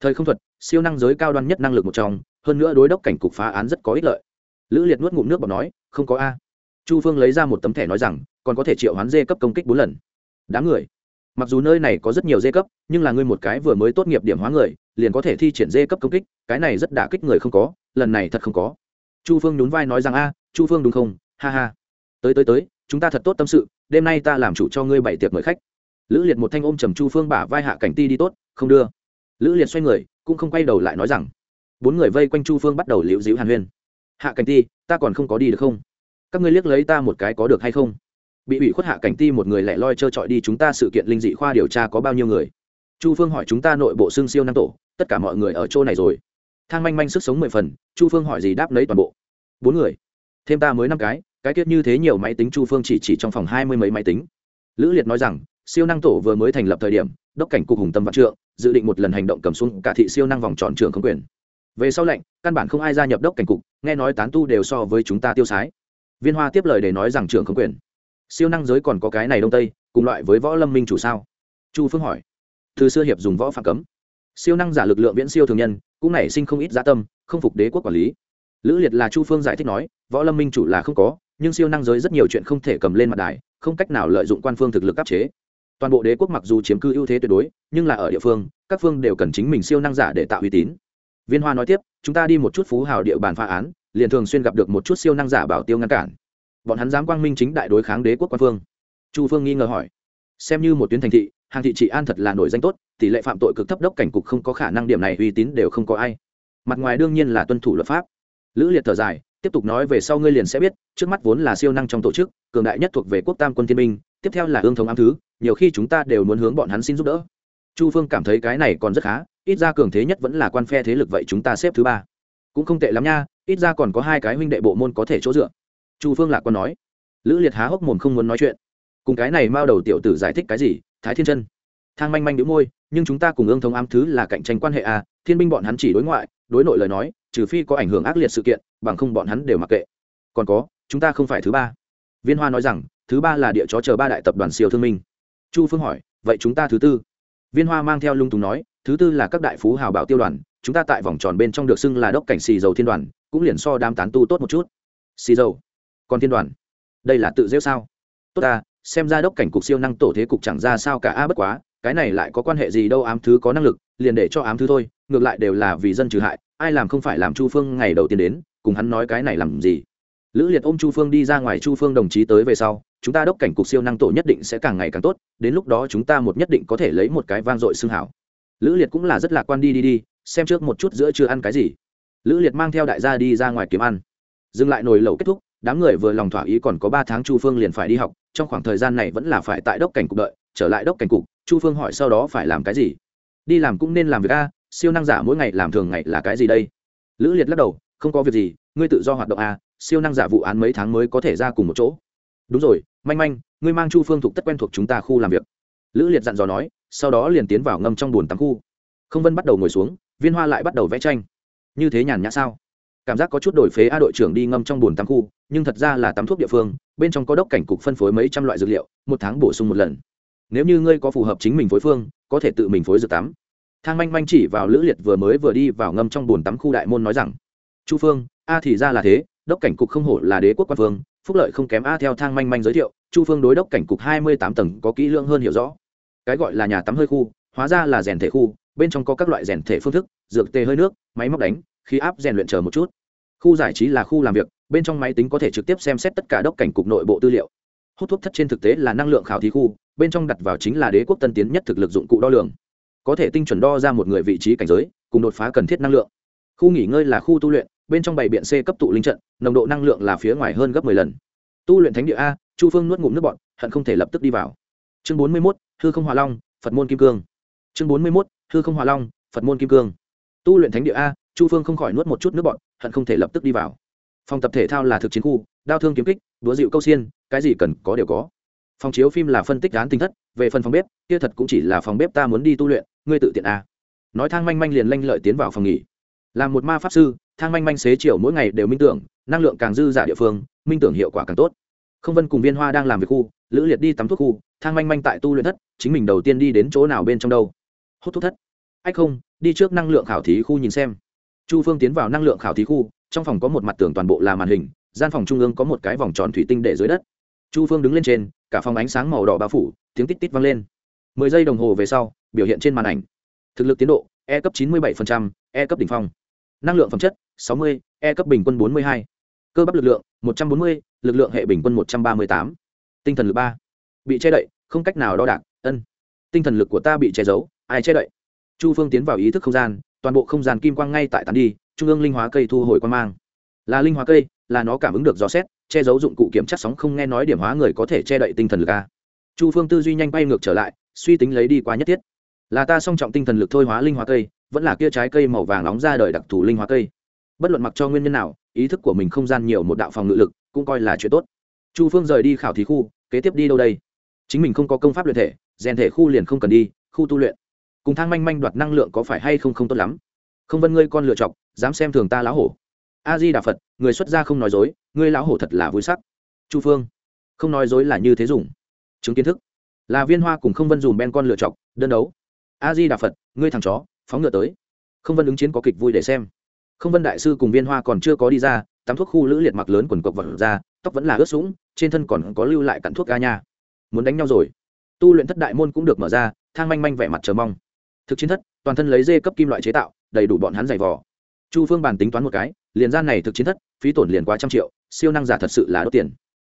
thời không thuật, siêu năng giới cao đoan nhất năng lực một trong, hơn nữa đối đốc cảnh cục phá án rất có ích lợi. Lữ liệt nuốt ngụm nước bọc nói, không có a. Chu phương lấy ra một tấm thẻ nói rằng, còn có thể triệu hoán dê cấp công kích bốn lần. Đám người. Mặc dù nơi này có rất nhiều dê cấp, nhưng là ngươi một cái vừa mới tốt nghiệp điểm hóa người, liền có thể thi triển dê cấp công kích, cái này rất đả kích người không có, lần này thật không có. Chu phương nhún vai nói rằng, a, chu phương đúng không? Ha ha. Tới tới tới, chúng ta thật tốt tâm sự, đêm nay ta làm chủ cho ngươi bảy tiệc mời khách. Lữ liệt một thanh ôm trầm chu phương bả vai hạ cảnh ti đi tốt, không đưa lữ liệt xoay người, cũng không quay đầu lại nói rằng, bốn người vây quanh chu phương bắt đầu liễu dĩu hàn huyên. Hạ cảnh ti, ta còn không có đi được không? Các ngươi liếc lấy ta một cái có được hay không? Bị ủy khuất hạ cảnh ti một người lẻ loi trơ trọi đi chúng ta sự kiện linh dị khoa điều tra có bao nhiêu người? Chu phương hỏi chúng ta nội bộ xương siêu năng tổ, tất cả mọi người ở chỗ này rồi. Thang manh manh sức sống mười phần, chu phương hỏi gì đáp lấy toàn bộ. Bốn người, thêm ta mới năm cái cái tiết như thế nhiều máy tính chu phương chỉ chỉ trong phòng hai mươi mấy máy tính. Lữ liệt nói rằng, siêu năng tổ vừa mới thành lập thời điểm, đốc cảnh cục hùng tâm vạn trượng dự định một lần hành động cầm xuống cả thị siêu năng vòng tròn trường không quyền. Về sau lệnh, căn bản không ai gia nhập đốc cảnh cục, nghe nói tán tu đều so với chúng ta tiêu sái. Viên hoa tiếp lời để nói rằng trường không quyền. Siêu năng giới còn có cái này đông tây, cùng loại với võ lâm minh chủ sao? Chu phương hỏi. Từ xưa hiệp dùng võ phạm cấm. Siêu năng giả lực lượng viễn siêu thường nhân, cũng nảy sinh không ít gia tâm, không phục đế quốc quản lý. Lữ liệt là chu phương giải thích nói, võ lâm minh chủ là không có, nhưng siêu năng giới rất nhiều chuyện không thể cầm lên mặt đài, không cách nào lợi dụng quan phương thực lực áp chế toàn bộ đế quốc mặc dù chiếm cư ưu thế tuyệt đối, nhưng là ở địa phương, các phương đều cần chính mình siêu năng giả để tạo uy tín. Viên hoa nói tiếp, chúng ta đi một chút phú hào địa bàn phá án, liền thường xuyên gặp được một chút siêu năng giả bảo tiêu ngăn cản. Bọn hắn dám quang minh chính đại đối kháng đế quốc quan phương. Chu phương nghi ngờ hỏi, xem như một tuyến thành thị, hàng thị trị an thật là nổi danh tốt, tỷ lệ phạm tội cực thấp đốc cảnh cục không có khả năng điểm này uy tín đều không có ai. Mặt ngoài đương nhiên là tuân thủ luật pháp. Lữ liệt thở dài, tiếp tục nói về sau ngươi liền sẽ biết, trước mắt vốn là siêu năng trong tổ chức, cường đại nhất thuộc về quốc tam quân thiên minh tiếp theo là ương thống ám thứ nhiều khi chúng ta đều muốn hướng bọn hắn xin giúp đỡ. Chu phương cảm thấy cái này còn rất khá, ít ra cường thế nhất vẫn là quan phe thế lực vậy chúng ta xếp thứ ba. Cũng không tệ lắm nha, ít ra còn có hai cái huynh đệ bộ môn có thể chỗ dựa. Chu phương lạc còn nói. Lữ liệt há hốc mồm không muốn nói chuyện. Cùng cái này mao đầu tiểu tử giải thích cái gì, thái thiên chân. Thang manh manh đĩu môi, nhưng chúng ta cùng ương thống ám thứ là cạnh tranh quan hệ à thiên binh bọn hắn chỉ đối ngoại, đối nội lời nói, trừ phi có ảnh hưởng ác liệt sự kiện, bằng không bọn hắn đều mặc kệ. Còn có, chúng ta không phải thứ ba. Viên hoa nói rằng, thứ ba là địa chó chờ ba đại tập đoàn siêu thương minh chu phương hỏi, vậy chúng ta thứ tư? Viên hoa mang theo lung tùng nói, thứ tư là các đại phú hào bảo tiêu đoàn, chúng ta tại vòng tròn bên trong được xưng là đốc cảnh xì dầu thiên đoàn, cũng liền so đám tán tu tốt một chút. Xì dầu? Còn thiên đoàn? Đây là tự rêu sao? Tốt ta, xem ra đốc cảnh cục siêu năng tổ thế cục chẳng ra sao cả a, bất quá, cái này lại có quan hệ gì đâu, ám thứ có năng lực, liền để cho ám thứ thôi, ngược lại đều là vì dân trừ hại, ai làm không phải làm chu phương ngày đầu tiên đến, cùng hắn nói cái này làm gì? Lữ liệt ôm chu phương đi ra ngoài, chu phương đồng chí tới về sau, chúng ta đốc cảnh cục siêu năng tổ nhất định sẽ càng ngày càng tốt, đến lúc đó chúng ta một nhất định có thể lấy một cái vang dội xương hảo. Lữ liệt cũng là rất lạc quan đi đi đi, xem trước một chút giữa chưa ăn cái gì. Lữ liệt mang theo đại gia đi ra ngoài kiếm ăn. Dừng lại nồi lẩu kết thúc, đám người vừa lòng thỏa ý còn có ba tháng chu phương liền phải đi học, trong khoảng thời gian này vẫn là phải tại đốc cảnh cục đợi, trở lại đốc cảnh cục, chu phương hỏi sau đó phải làm cái gì? Đi làm cũng nên làm việc a, siêu năng giả mỗi ngày làm thường ngày là cái gì đây? Lữ liệt lắc đầu, không có việc gì, ngươi tự do hoạt động a siêu năng giả vụ án mấy tháng mới có thể ra cùng một chỗ. Đúng rồi, manh manh, ngươi mang chu phương thuộc tất quen thuộc chúng ta khu làm việc. Lữ liệt dặn dò nói, sau đó liền tiến vào ngâm trong bồn tắm khu. Không vân bắt đầu ngồi xuống, viên hoa lại bắt đầu vẽ tranh. Như thế nhàn nhã sao? Cảm giác có chút đổi phế a đội trưởng đi ngâm trong bồn tắm khu, nhưng thật ra là tắm thuốc địa phương, bên trong có đốc cảnh cục phân phối mấy trăm loại dược liệu, một tháng bổ sung một lần. Nếu như ngươi có phù hợp chính mình phối phương, có thể tự mình phối dược tắm. Thang manh manh chỉ vào lữ liệt vừa mới vừa đi vào ngâm trong bồn tắm khu đại môn nói rằng, chu phương, a thì ra là thế đốc cảnh cục không hổ là đế quốc quan phương, phúc lợi không kém a theo thang manh manh giới thiệu, chu phương đối đốc cảnh cục hai mươi tám tầng có kỹ lưỡng hơn hiểu rõ. Cái gọi là nhà tắm hơi khu, hóa ra là rèn thể khu, bên trong có các loại rèn thể phương thức, dược tê hơi nước, máy móc đánh khí áp rèn luyện chờ một chút. Khu giải trí là khu làm việc, bên trong máy tính có thể trực tiếp xem xét tất cả đốc cảnh cục nội bộ tư liệu. Hút thuốc thất trên thực tế là năng lượng khảo thí khu, bên trong đặt vào chính là đế quốc tân tiến nhất thực lực dụng cụ đo lường. Có thể tinh chuẩn đo ra một người vị trí cảnh giới, cùng đột phá cần thiết năng lượng khu nghỉ ngơi là khu tu luyện bên trong bày biện c cấp tụ linh trận nồng độ năng lượng là phía ngoài hơn gấp m ộ ư ơ i lần. Tu luyện thánh địa a chu phương nuốt ngụm nước bọn hận không thể lập tức đi vào. Chương bốn mươi một, hư không hòa long phật môn kim cương. Chương bốn mươi một, hư không hòa long phật môn kim cương. Tu luyện thánh địa a chu phương không khỏi nuốt một chút nước bọn hận không thể lập tức đi vào. Phòng tập thể thao là thực chiến khu đao thương kiếm kích đúa dịu câu xiên cái gì cần có đều có. Phòng chiếu phim là phân tích án tinh thất về phần phòng bếp kia thật cũng chỉ là phòng bếp ta muốn đi tu luyện ngươi tự tiện a. Nói thang manh manh liền lanh lợi tiến vào phòng nghỉ là một ma pháp sư, thang manh manh xế chiều mỗi ngày đều minh tưởng, năng lượng càng dư giả địa phương, minh tưởng hiệu quả càng tốt. Không vân cùng viên hoa đang làm việc khu, lữ liệt đi tắm thuốc khu, thang manh manh tại tu luyện thất, chính mình đầu tiên đi đến chỗ nào bên trong đâu? Hút thuốc thất. Ách không, đi trước năng lượng khảo thí khu nhìn xem. Chu phương tiến vào năng lượng khảo thí khu, trong phòng có một mặt tường toàn bộ là màn hình, gian phòng trung ương có một cái vòng tròn thủy tinh để dưới đất. Chu phương đứng lên trên, cả phòng ánh sáng màu đỏ bao phủ, tiếng tít tít vang lên. Mười giây đồng hồ về sau, biểu hiện trên màn ảnh. Thực lực tiến độ e cấp chín mươi bảy e cấp đ ỉ n h phong năng lượng phẩm chất, sáu mươi e cấp bình quân bốn mươi hai, cơ bắp lực lượng, một trăm bốn mươi, lực lượng hệ bình quân một trăm ba mươi tám. Tinh thần lực 3. bị che đậy, không cách nào đo đạc, ân. Tinh thần lực của ta bị che giấu, ai che đậy? Chu phương tiến vào ý thức không gian, toàn bộ không gian kim quang ngay tại tàn đi, trung ương linh hóa cây thu hồi quang mang. Là linh hóa cây, là nó cảm ứng được gió xét che giấu dụng cụ kiểm chắc sóng không nghe nói điểm hóa người có thể che đậy tinh thần lực a. Chu phương tư duy nhanh bay ngược trở lại, suy tính lấy đi qua nhất thiết. Là ta song trọng tinh thần lực thôi hóa linh hóa cây vẫn là kia trái cây màu vàng nóng ra đời đặc thù linh hóa cây. Bất luận mặc cho nguyên nhân nào, ý thức của mình không gian nhiều một đạo phòng ngự lực, cũng coi là chuyện tốt. Chu phương rời đi khảo thí khu, kế tiếp đi đâu đây? Chính mình không có công pháp luyện thể, rèn thể khu liền không cần đi, khu tu luyện. Cùng thang manh manh đoạt năng lượng có phải hay không không tốt lắm? Không vân ngươi con lựa chọc, dám xem thường ta lão hổ. A di đà phật, người xuất gia không nói dối, ngươi lão hổ thật là vui sắc. Chu phương, không nói dối là như thế dùng. Chứng kiến thức. Là viên hoa cùng không vân dùm ben con lựa chọc, đơn đấu. A di đà phật, ngươi thằng chó phóng ngựa tới. Không vân ứng chiến có kịch vui để xem. Không vân đại sư cùng viên hoa còn chưa có đi ra, tắm thuốc khu lữ liệt mặc lớn quần cộc vật ra, tóc vẫn là ướt sũng, trên thân còn có lưu lại cặn thuốc ga nha. Muốn đánh nhau rồi. Tu luyện thất đại môn cũng được mở ra, thang manh manh vẻ mặt chờ mong. Thực chiến thất, toàn thân lấy dê cấp kim loại chế tạo, đầy đủ bọn hắn giày vò. Chu phương bàn tính toán một cái, liền gian này thực chiến thất, phí tổn liền quá trăm triệu, siêu năng giả thật sự là đốt tiền.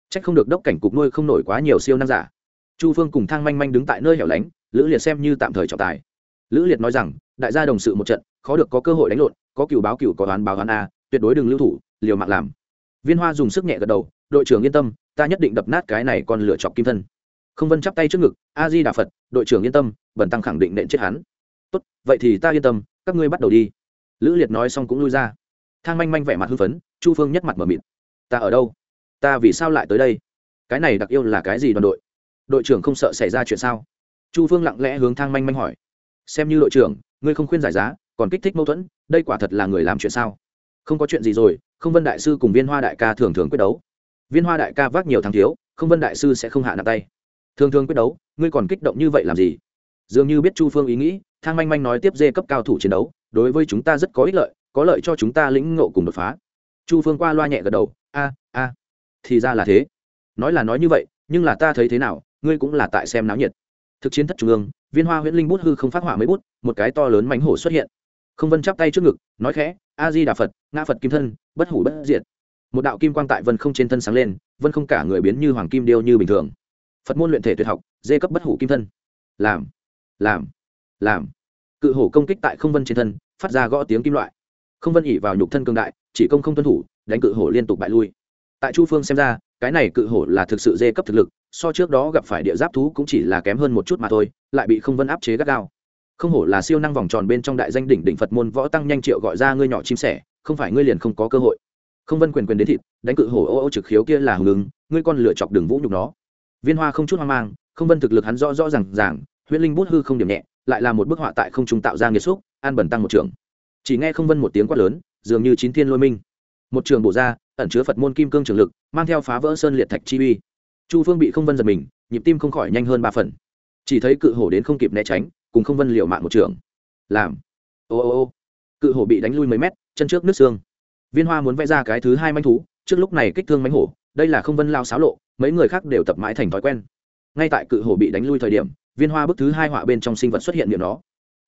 C h ắ c không được đốc cảnh cục nuôi không nổi quá nhiều siêu năng giả. Chu phương cùng thang manh manh đứng tại nơi hẻo lánh, lữ liệt xem như tạm thời trọng tài lữ liệt nói rằng, đại gia đồng sự một trận, khó được có cơ hội đánh lộn, có cựu báo cựu có đoán báo đoán a, tuyệt đối đừng lưu thủ, liều mạng làm. Viên hoa dùng sức nhẹ gật đầu, đội trưởng yên tâm, ta nhất định đập nát cái này còn lựa chọc kim thân. Không vân chắp tay trước ngực, a di đà phật, đội trưởng yên tâm, bần tăng khẳng định nện chết hắn. Tốt, vậy thì ta yên tâm, các ngươi bắt đầu đi. Lữ liệt nói xong cũng lui ra. Thang manh manh vẻ mặt hưng phấn, chu phương nhất mặt mở mịt. Ta ở đâu? Ta vì sao lại tới đây? Cái này đặc yêu là cái gì đoàn đội? Đội trưởng không sợ xảy ra chuyện sao? Chu phương lặng lẽ hướng thang manh manh hỏi xem như đội trưởng, ngươi không khuyên giải giá, còn kích thích mâu thuẫn, đây quả thật là người làm chuyện sao? Không có chuyện gì rồi, không vân đại sư cùng viên hoa đại ca thường thường quyết đấu. Viên hoa đại ca vác nhiều thằng thiếu, không vân đại sư sẽ không hạ nặng tay. Thường thường quyết đấu, ngươi còn kích động như vậy làm gì? Dường như biết chu phương ý nghĩ, thang manh manh nói tiếp dê cấp cao thủ chiến đấu, đối với chúng ta rất có ích lợi, có lợi cho chúng ta lĩnh ngộ cùng đột phá. Chu phương qua loa nhẹ gật đầu, a a, thì ra là thế. Nói là nói như vậy, nhưng là ta thấy thế nào, ngươi cũng là tại xem náo nhiệt thực chiến thất trung ương, viên hoa huyễn linh bút hư không phát hỏa mấy bút, một cái to lớn mánh hổ xuất hiện. Không vân chắp tay trước ngực, nói khẽ a di đà phật, ngã phật kim thân, bất hủ bất diệt. Một đạo kim quang tại vân không trên thân sáng lên, vân không cả người biến như hoàng kim điêu như bình thường. Phật môn luyện thể tuyệt học, dê cấp bất hủ kim thân. Làm làm làm. Cự hổ công kích tại không vân trên thân, phát ra gõ tiếng kim loại. Không vân ỉ vào nhục thân cường đại, chỉ công không tuân thủ, đánh cự hổ liên tục bại lui. Tại chu phương xem ra, cái này cự hổ là thực sự dê cấp thực lực so trước đó gặp phải địa giáp thú cũng chỉ là kém hơn một chút mà thôi, lại bị không vân áp chế gắt gao. Không hổ là siêu năng vòng tròn bên trong đại danh đỉnh đỉnh phật môn võ tăng nhanh triệu gọi ra ngươi nhỏ chim sẻ, không phải ngươi liền không có cơ hội. Không vân quyền quyền đến thịt, đánh cự hổ ô ô trực khiếu kia là hùng ứng, ngươi con lựa chọc đường vũ nhục nó. Viên hoa không chút hoang mang, không vân thực lực hắn rõ rõ r à n g ràng, huyễn linh bút hư không điểm nhẹ, lại là một bức họa tại không trung tạo ra nghiệt xúc, an bẩn tăng một trường. Chỉ nghe không vân một tiếng quát lớn, dường như chín thiên lôi minh. Một trường bổ ra, ẩn chứa phật môn kim cương trường lực, mang theo phá vỡ sơn liệt thạch chi uy chu phương bị không vân giật mình, nhịp tim không khỏi nhanh hơn ba phần. Chỉ thấy cự hổ đến không kịp né tránh, cùng không vân liều mạng một trường. Làm. Ô ô ô. Cự hổ bị đánh lui mấy mét, chân trước nước xương. Viên hoa muốn vẽ ra cái thứ hai manh thú, trước lúc này kích thương mánh hổ, đây là không vân lao xáo lộ, mấy người khác đều tập mãi thành thói quen. Ngay tại cự hổ bị đánh lui thời điểm, viên hoa bức thứ hai họa bên trong sinh vật xuất hiện miệng nó.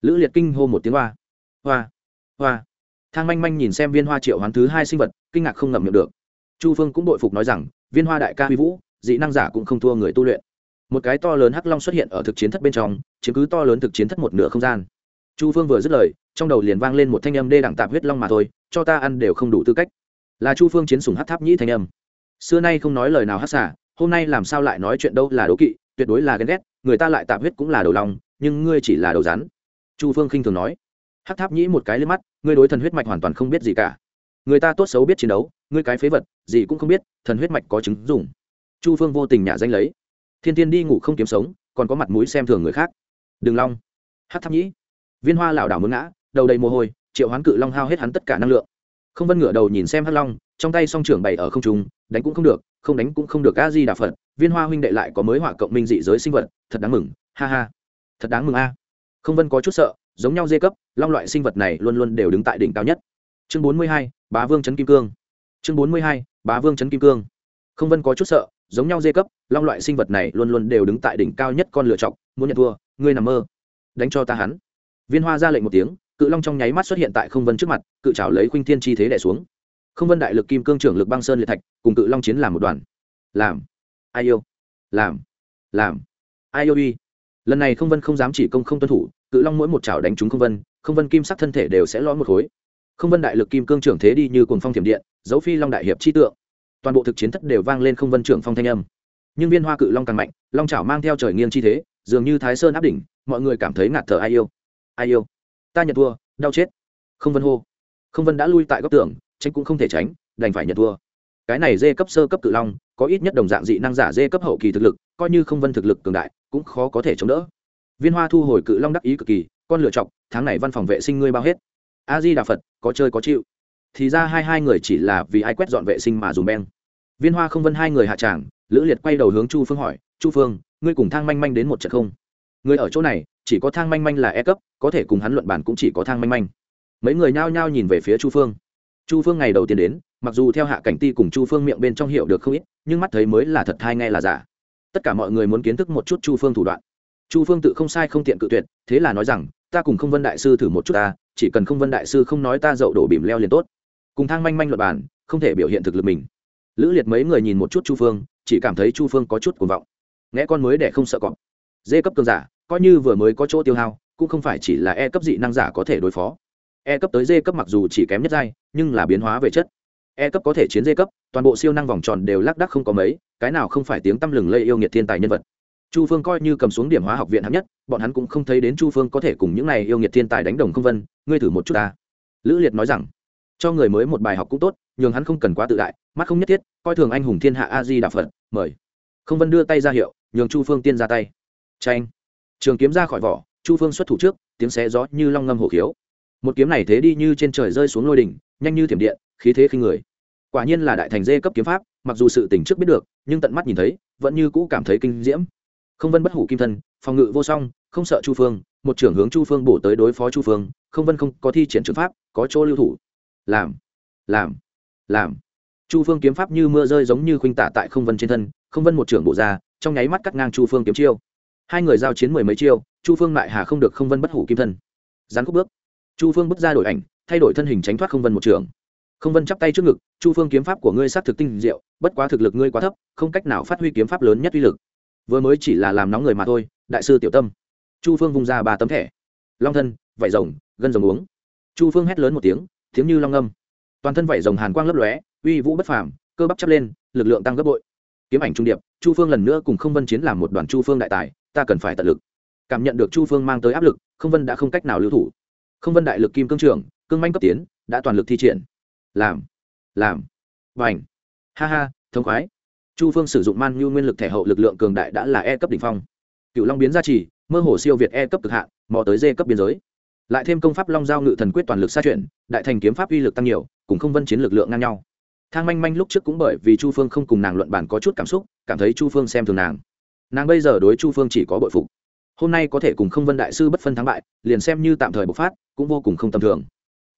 Lữ liệt kinh hô một tiếng hoa. Hoa hoa. Thang manh manh nhìn xem viên hoa triệu hoán thứ hai sinh vật, kinh ngạc không ngậm miệng được. Chu phương cũng đội phục nói rằng, viên hoa đại ca huy vũ dị năng giả cũng không thua người tu luyện. Một cái to lớn hắc long xuất hiện ở thực chiến thất bên trong, chiếm cứ to lớn thực chiến thất một nửa không gian. Chu phương vừa dứt lời, trong đầu liền vang lên một thanh âm đê đẳng tạp huyết long mà thôi, cho ta ăn đều không đủ tư cách. Là chu phương chiến sùng hát tháp nhĩ thanh âm. Xưa nay không nói lời nào hát xả hôm nay làm sao lại nói chuyện đâu là đố kỵ, tuyệt đối là ghen ghét, người ta lại tạp huyết cũng là đầu lòng, nhưng ngươi chỉ là đầu rắn. Chu phương khinh thường nói. Hát tháp nhĩ một cái lên mắt, ngươi đối thần huyết mạch hoàn toàn không biết gì cả. Người ta tốt xấu biết chiến đấu, ngươi cái phế vật, gì cũng không biết, thần huyết mạch có chứng dùng chu phương vô tình nhả danh lấy. Thiên tiên đi ngủ không kiếm sống, còn có mặt mũi xem thường người khác. Đường long. Hát tháp nhĩ. Viên hoa lảo đảo muốn ngã, đầu đầy mồ hôi, triệu hoán cự long hao hết hắn tất cả năng lượng. Không vân ngửa đầu nhìn xem hắc long, trong tay song trưởng bày ở không trung, đánh cũng không được, không đánh cũng không được a di đà phật, viên hoa huynh đệ lại có mới họa cộng minh dị giới sinh vật, thật đáng mừng, ha ha. Thật đáng mừng a. Không vân có chút sợ, giống nhau dê cấp, long loại sinh vật này luôn luôn đều đứng tại đỉnh cao nhất. Chương bốn mươi hai, bá vương trấn kim cương. Chương bốn mươi hai, bá vương trấn kim cương. Không vân có chút sợ giống nhau dê cấp, long loại sinh vật này luôn luôn đều đứng tại đỉnh cao nhất con lựa chọc, muốn nhận thua, ngươi nằm mơ. Đánh cho ta hắn. Viên hoa ra lệnh một tiếng, cự long trong nháy mắt xuất hiện tại không vân trước mặt, cự trào lấy khuynh thiên chi thế đẻ xuống. Không vân đại lực kim cương trưởng lực băng sơn liệt thạch, cùng cự long chiến làm một đoàn. Làm. Ai yêu? Làm. Làm. Ai yêu y lần này không vân không dám chỉ công không tuân thủ, cự long mỗi một chảo đánh trúng không vân không vân kim sắc thân thể đều sẽ lõi một khối. Không vân đại lực kim cương trưởng thế đi như cồn phong thiểm điện, dấu phi long đại hiệp chi tượng toàn bộ thực chiến thất đều vang lên không vân trưởng phong thanh âm. Nhưng viên hoa cự long càng mạnh, long chảo mang theo trời nghiêng chi thế, dường như thái sơn áp đỉnh, mọi người cảm thấy ngạt thở ai yêu. Ai yêu? Ta nhận thua, đau chết. Không vân hô. Không vân đã lui tại góc tường, tránh cũng không thể tránh, đành phải nhận thua. Cái này dê cấp sơ cấp cự long, có ít nhất đồng dạng dị năng giả dê cấp hậu kỳ thực lực, coi như không vân thực lực cường đại, cũng khó có thể chống đỡ. Viên hoa thu hồi cự long đắc ý cực kỳ, con lựa chọc, tháng này văn phòng vệ sinh ngươi bao hết. A di đà phật, có chơi có chịu. Thì ra hai hai người chỉ là vì ai quét dọn vệ sinh mà dùng beng viên hoa không vân hai người hạ tràng, lữ liệt quay đầu hướng chu phương hỏi, chu phương, ngươi cùng thang manh manh đến một trận không? Người ở chỗ này, chỉ có thang manh manh là e cấp, có thể cùng hắn luận bản cũng chỉ có thang manh manh. Mấy người nhao nhao nhìn về phía chu phương. Chu phương ngày đầu tiên đến, mặc dù theo hạ cảnh ti cùng chu phương miệng bên trong hiểu được không ít, nhưng mắt thấy mới là thật thai nghe là giả. Tất cả mọi người muốn kiến thức một chút chu phương thủ đoạn. Chu phương tự không sai không tiện cự tuyệt, thế là nói rằng, ta cùng không vân đại sư thử một chút ta, chỉ cần không vân đại sư không nói ta dậu đổ bìm leo liền tốt. Cùng thang manh manh luật bản không thể biểu hiện thực lực mình lữ liệt mấy người nhìn một chút chu phương, chỉ cảm thấy chu phương có chút cuồng vọng. Nghe con mới để không sợ cọp. Dê cấp cường giả, coi như vừa mới có chỗ tiêu hao, cũng không phải chỉ là e cấp dị năng giả có thể đối phó. E cấp tới d cấp mặc dù chỉ kém nhất giai, nhưng là biến hóa về chất. E cấp có thể chiến d cấp, toàn bộ siêu năng vòng tròn đều lác đắc không có mấy, cái nào không phải tiếng tăm lừng lây yêu nghiệt thiên tài nhân vật. Chu phương coi như cầm xuống điểm hóa học viện hạng nhất, bọn hắn cũng không thấy đến chu phương có thể cùng những này yêu nghiệt thiên tài đánh đồng không vân, ngươi thử một chút ta. Lữ liệt nói rằng cho người mới một bài học cũng tốt, nhường hắn không cần quá tự đại, mắt không nhất thiết, coi thường anh hùng thiên hạ a di đà phật, mời. Không vân đưa tay ra hiệu, nhường chu phương tiên ra tay. Tranh trường kiếm ra khỏi vỏ, chu phương xuất thủ trước, tiếng xé gió như long ngâm hổ khiếu. Một kiếm này thế đi như trên trời rơi xuống lôi đỉnh, nhanh như thiểm điện, khí thế khinh người. Quả nhiên là đại thành dê cấp kiếm pháp, mặc dù sự tỉnh trước biết được, nhưng tận mắt nhìn thấy, vẫn như cũ cảm thấy kinh diễm. Không vân bất hủ kim thân, phòng ngự vô song, không sợ chu phương, một trưởng hướng chu phương bổ tới đối phó chu phương, không vân không có thi triển trường pháp, có chỗ lưu thủ làm làm làm. Chu phương kiếm pháp như mưa rơi giống như khuynh tả tại không vân trên thân, không vân một trưởng bộ ra, trong nháy mắt cắt ngang chu phương kiếm chiêu. Hai người giao chiến mười mấy chiêu, chu phương lại hà không được không vân bất hủ kim thân. Dán khúc bước. Chu phương bước ra đổi ảnh, thay đổi thân hình tránh thoát không vân một trưởng. không vân chắp tay trước ngực, chu phương kiếm pháp của ngươi s á t thực tinh diệu, bất quá thực lực ngươi quá thấp, không cách nào phát huy kiếm pháp lớn nhất uy lực. Vừa mới chỉ là làm nóng người mà thôi, đại sư tiểu tâm. Chu phương vung ra ba tấm thẻ. Long thân, vải rồng, gân rồng uống. Chu phương hét lớn một tiếng tiếng như long âm. Toàn thân vảy rồng hàn quang lấp lóe, uy vũ bất phàm, cơ bắp chắp lên, lực lượng tăng gấp bội. Kiếm ảnh trung điệp, chu phương lần nữa cùng không vân chiến làm một đoàn chu phương đại tài, ta cần phải tận lực. Cảm nhận được chu phương mang tới áp lực, không vân đã không cách nào lưu thủ. Không vân đại lực kim cương trường cương manh cấp tiến, đã toàn lực thi triển. Làm làm và ảnh ha ha thống khoái. Chu phương sử dụng man nhu nguyên lực thể hậu lực lượng cường đại đã là e cấp đ ỉ n h phong. Cựu long biến gia trì, mơ hồ siêu việt e cấp cực hạn, mò tới d cấp biên giới lại thêm công pháp long giao ngự thần quyết toàn lực xa chuyển, đại thành kiếm pháp uy lực tăng nhiều, cùng không vân chiến lực lượng ngang nhau. Thang manh manh lúc trước cũng bởi vì chu phương không cùng nàng luận bản có chút cảm xúc, cảm thấy chu phương xem thường nàng. Nàng bây giờ đối chu phương chỉ có bội phục. Hôm nay có thể cùng không vân đại sư bất phân thắng bại, liền xem như tạm thời bộc phát, cũng vô cùng không tầm thường.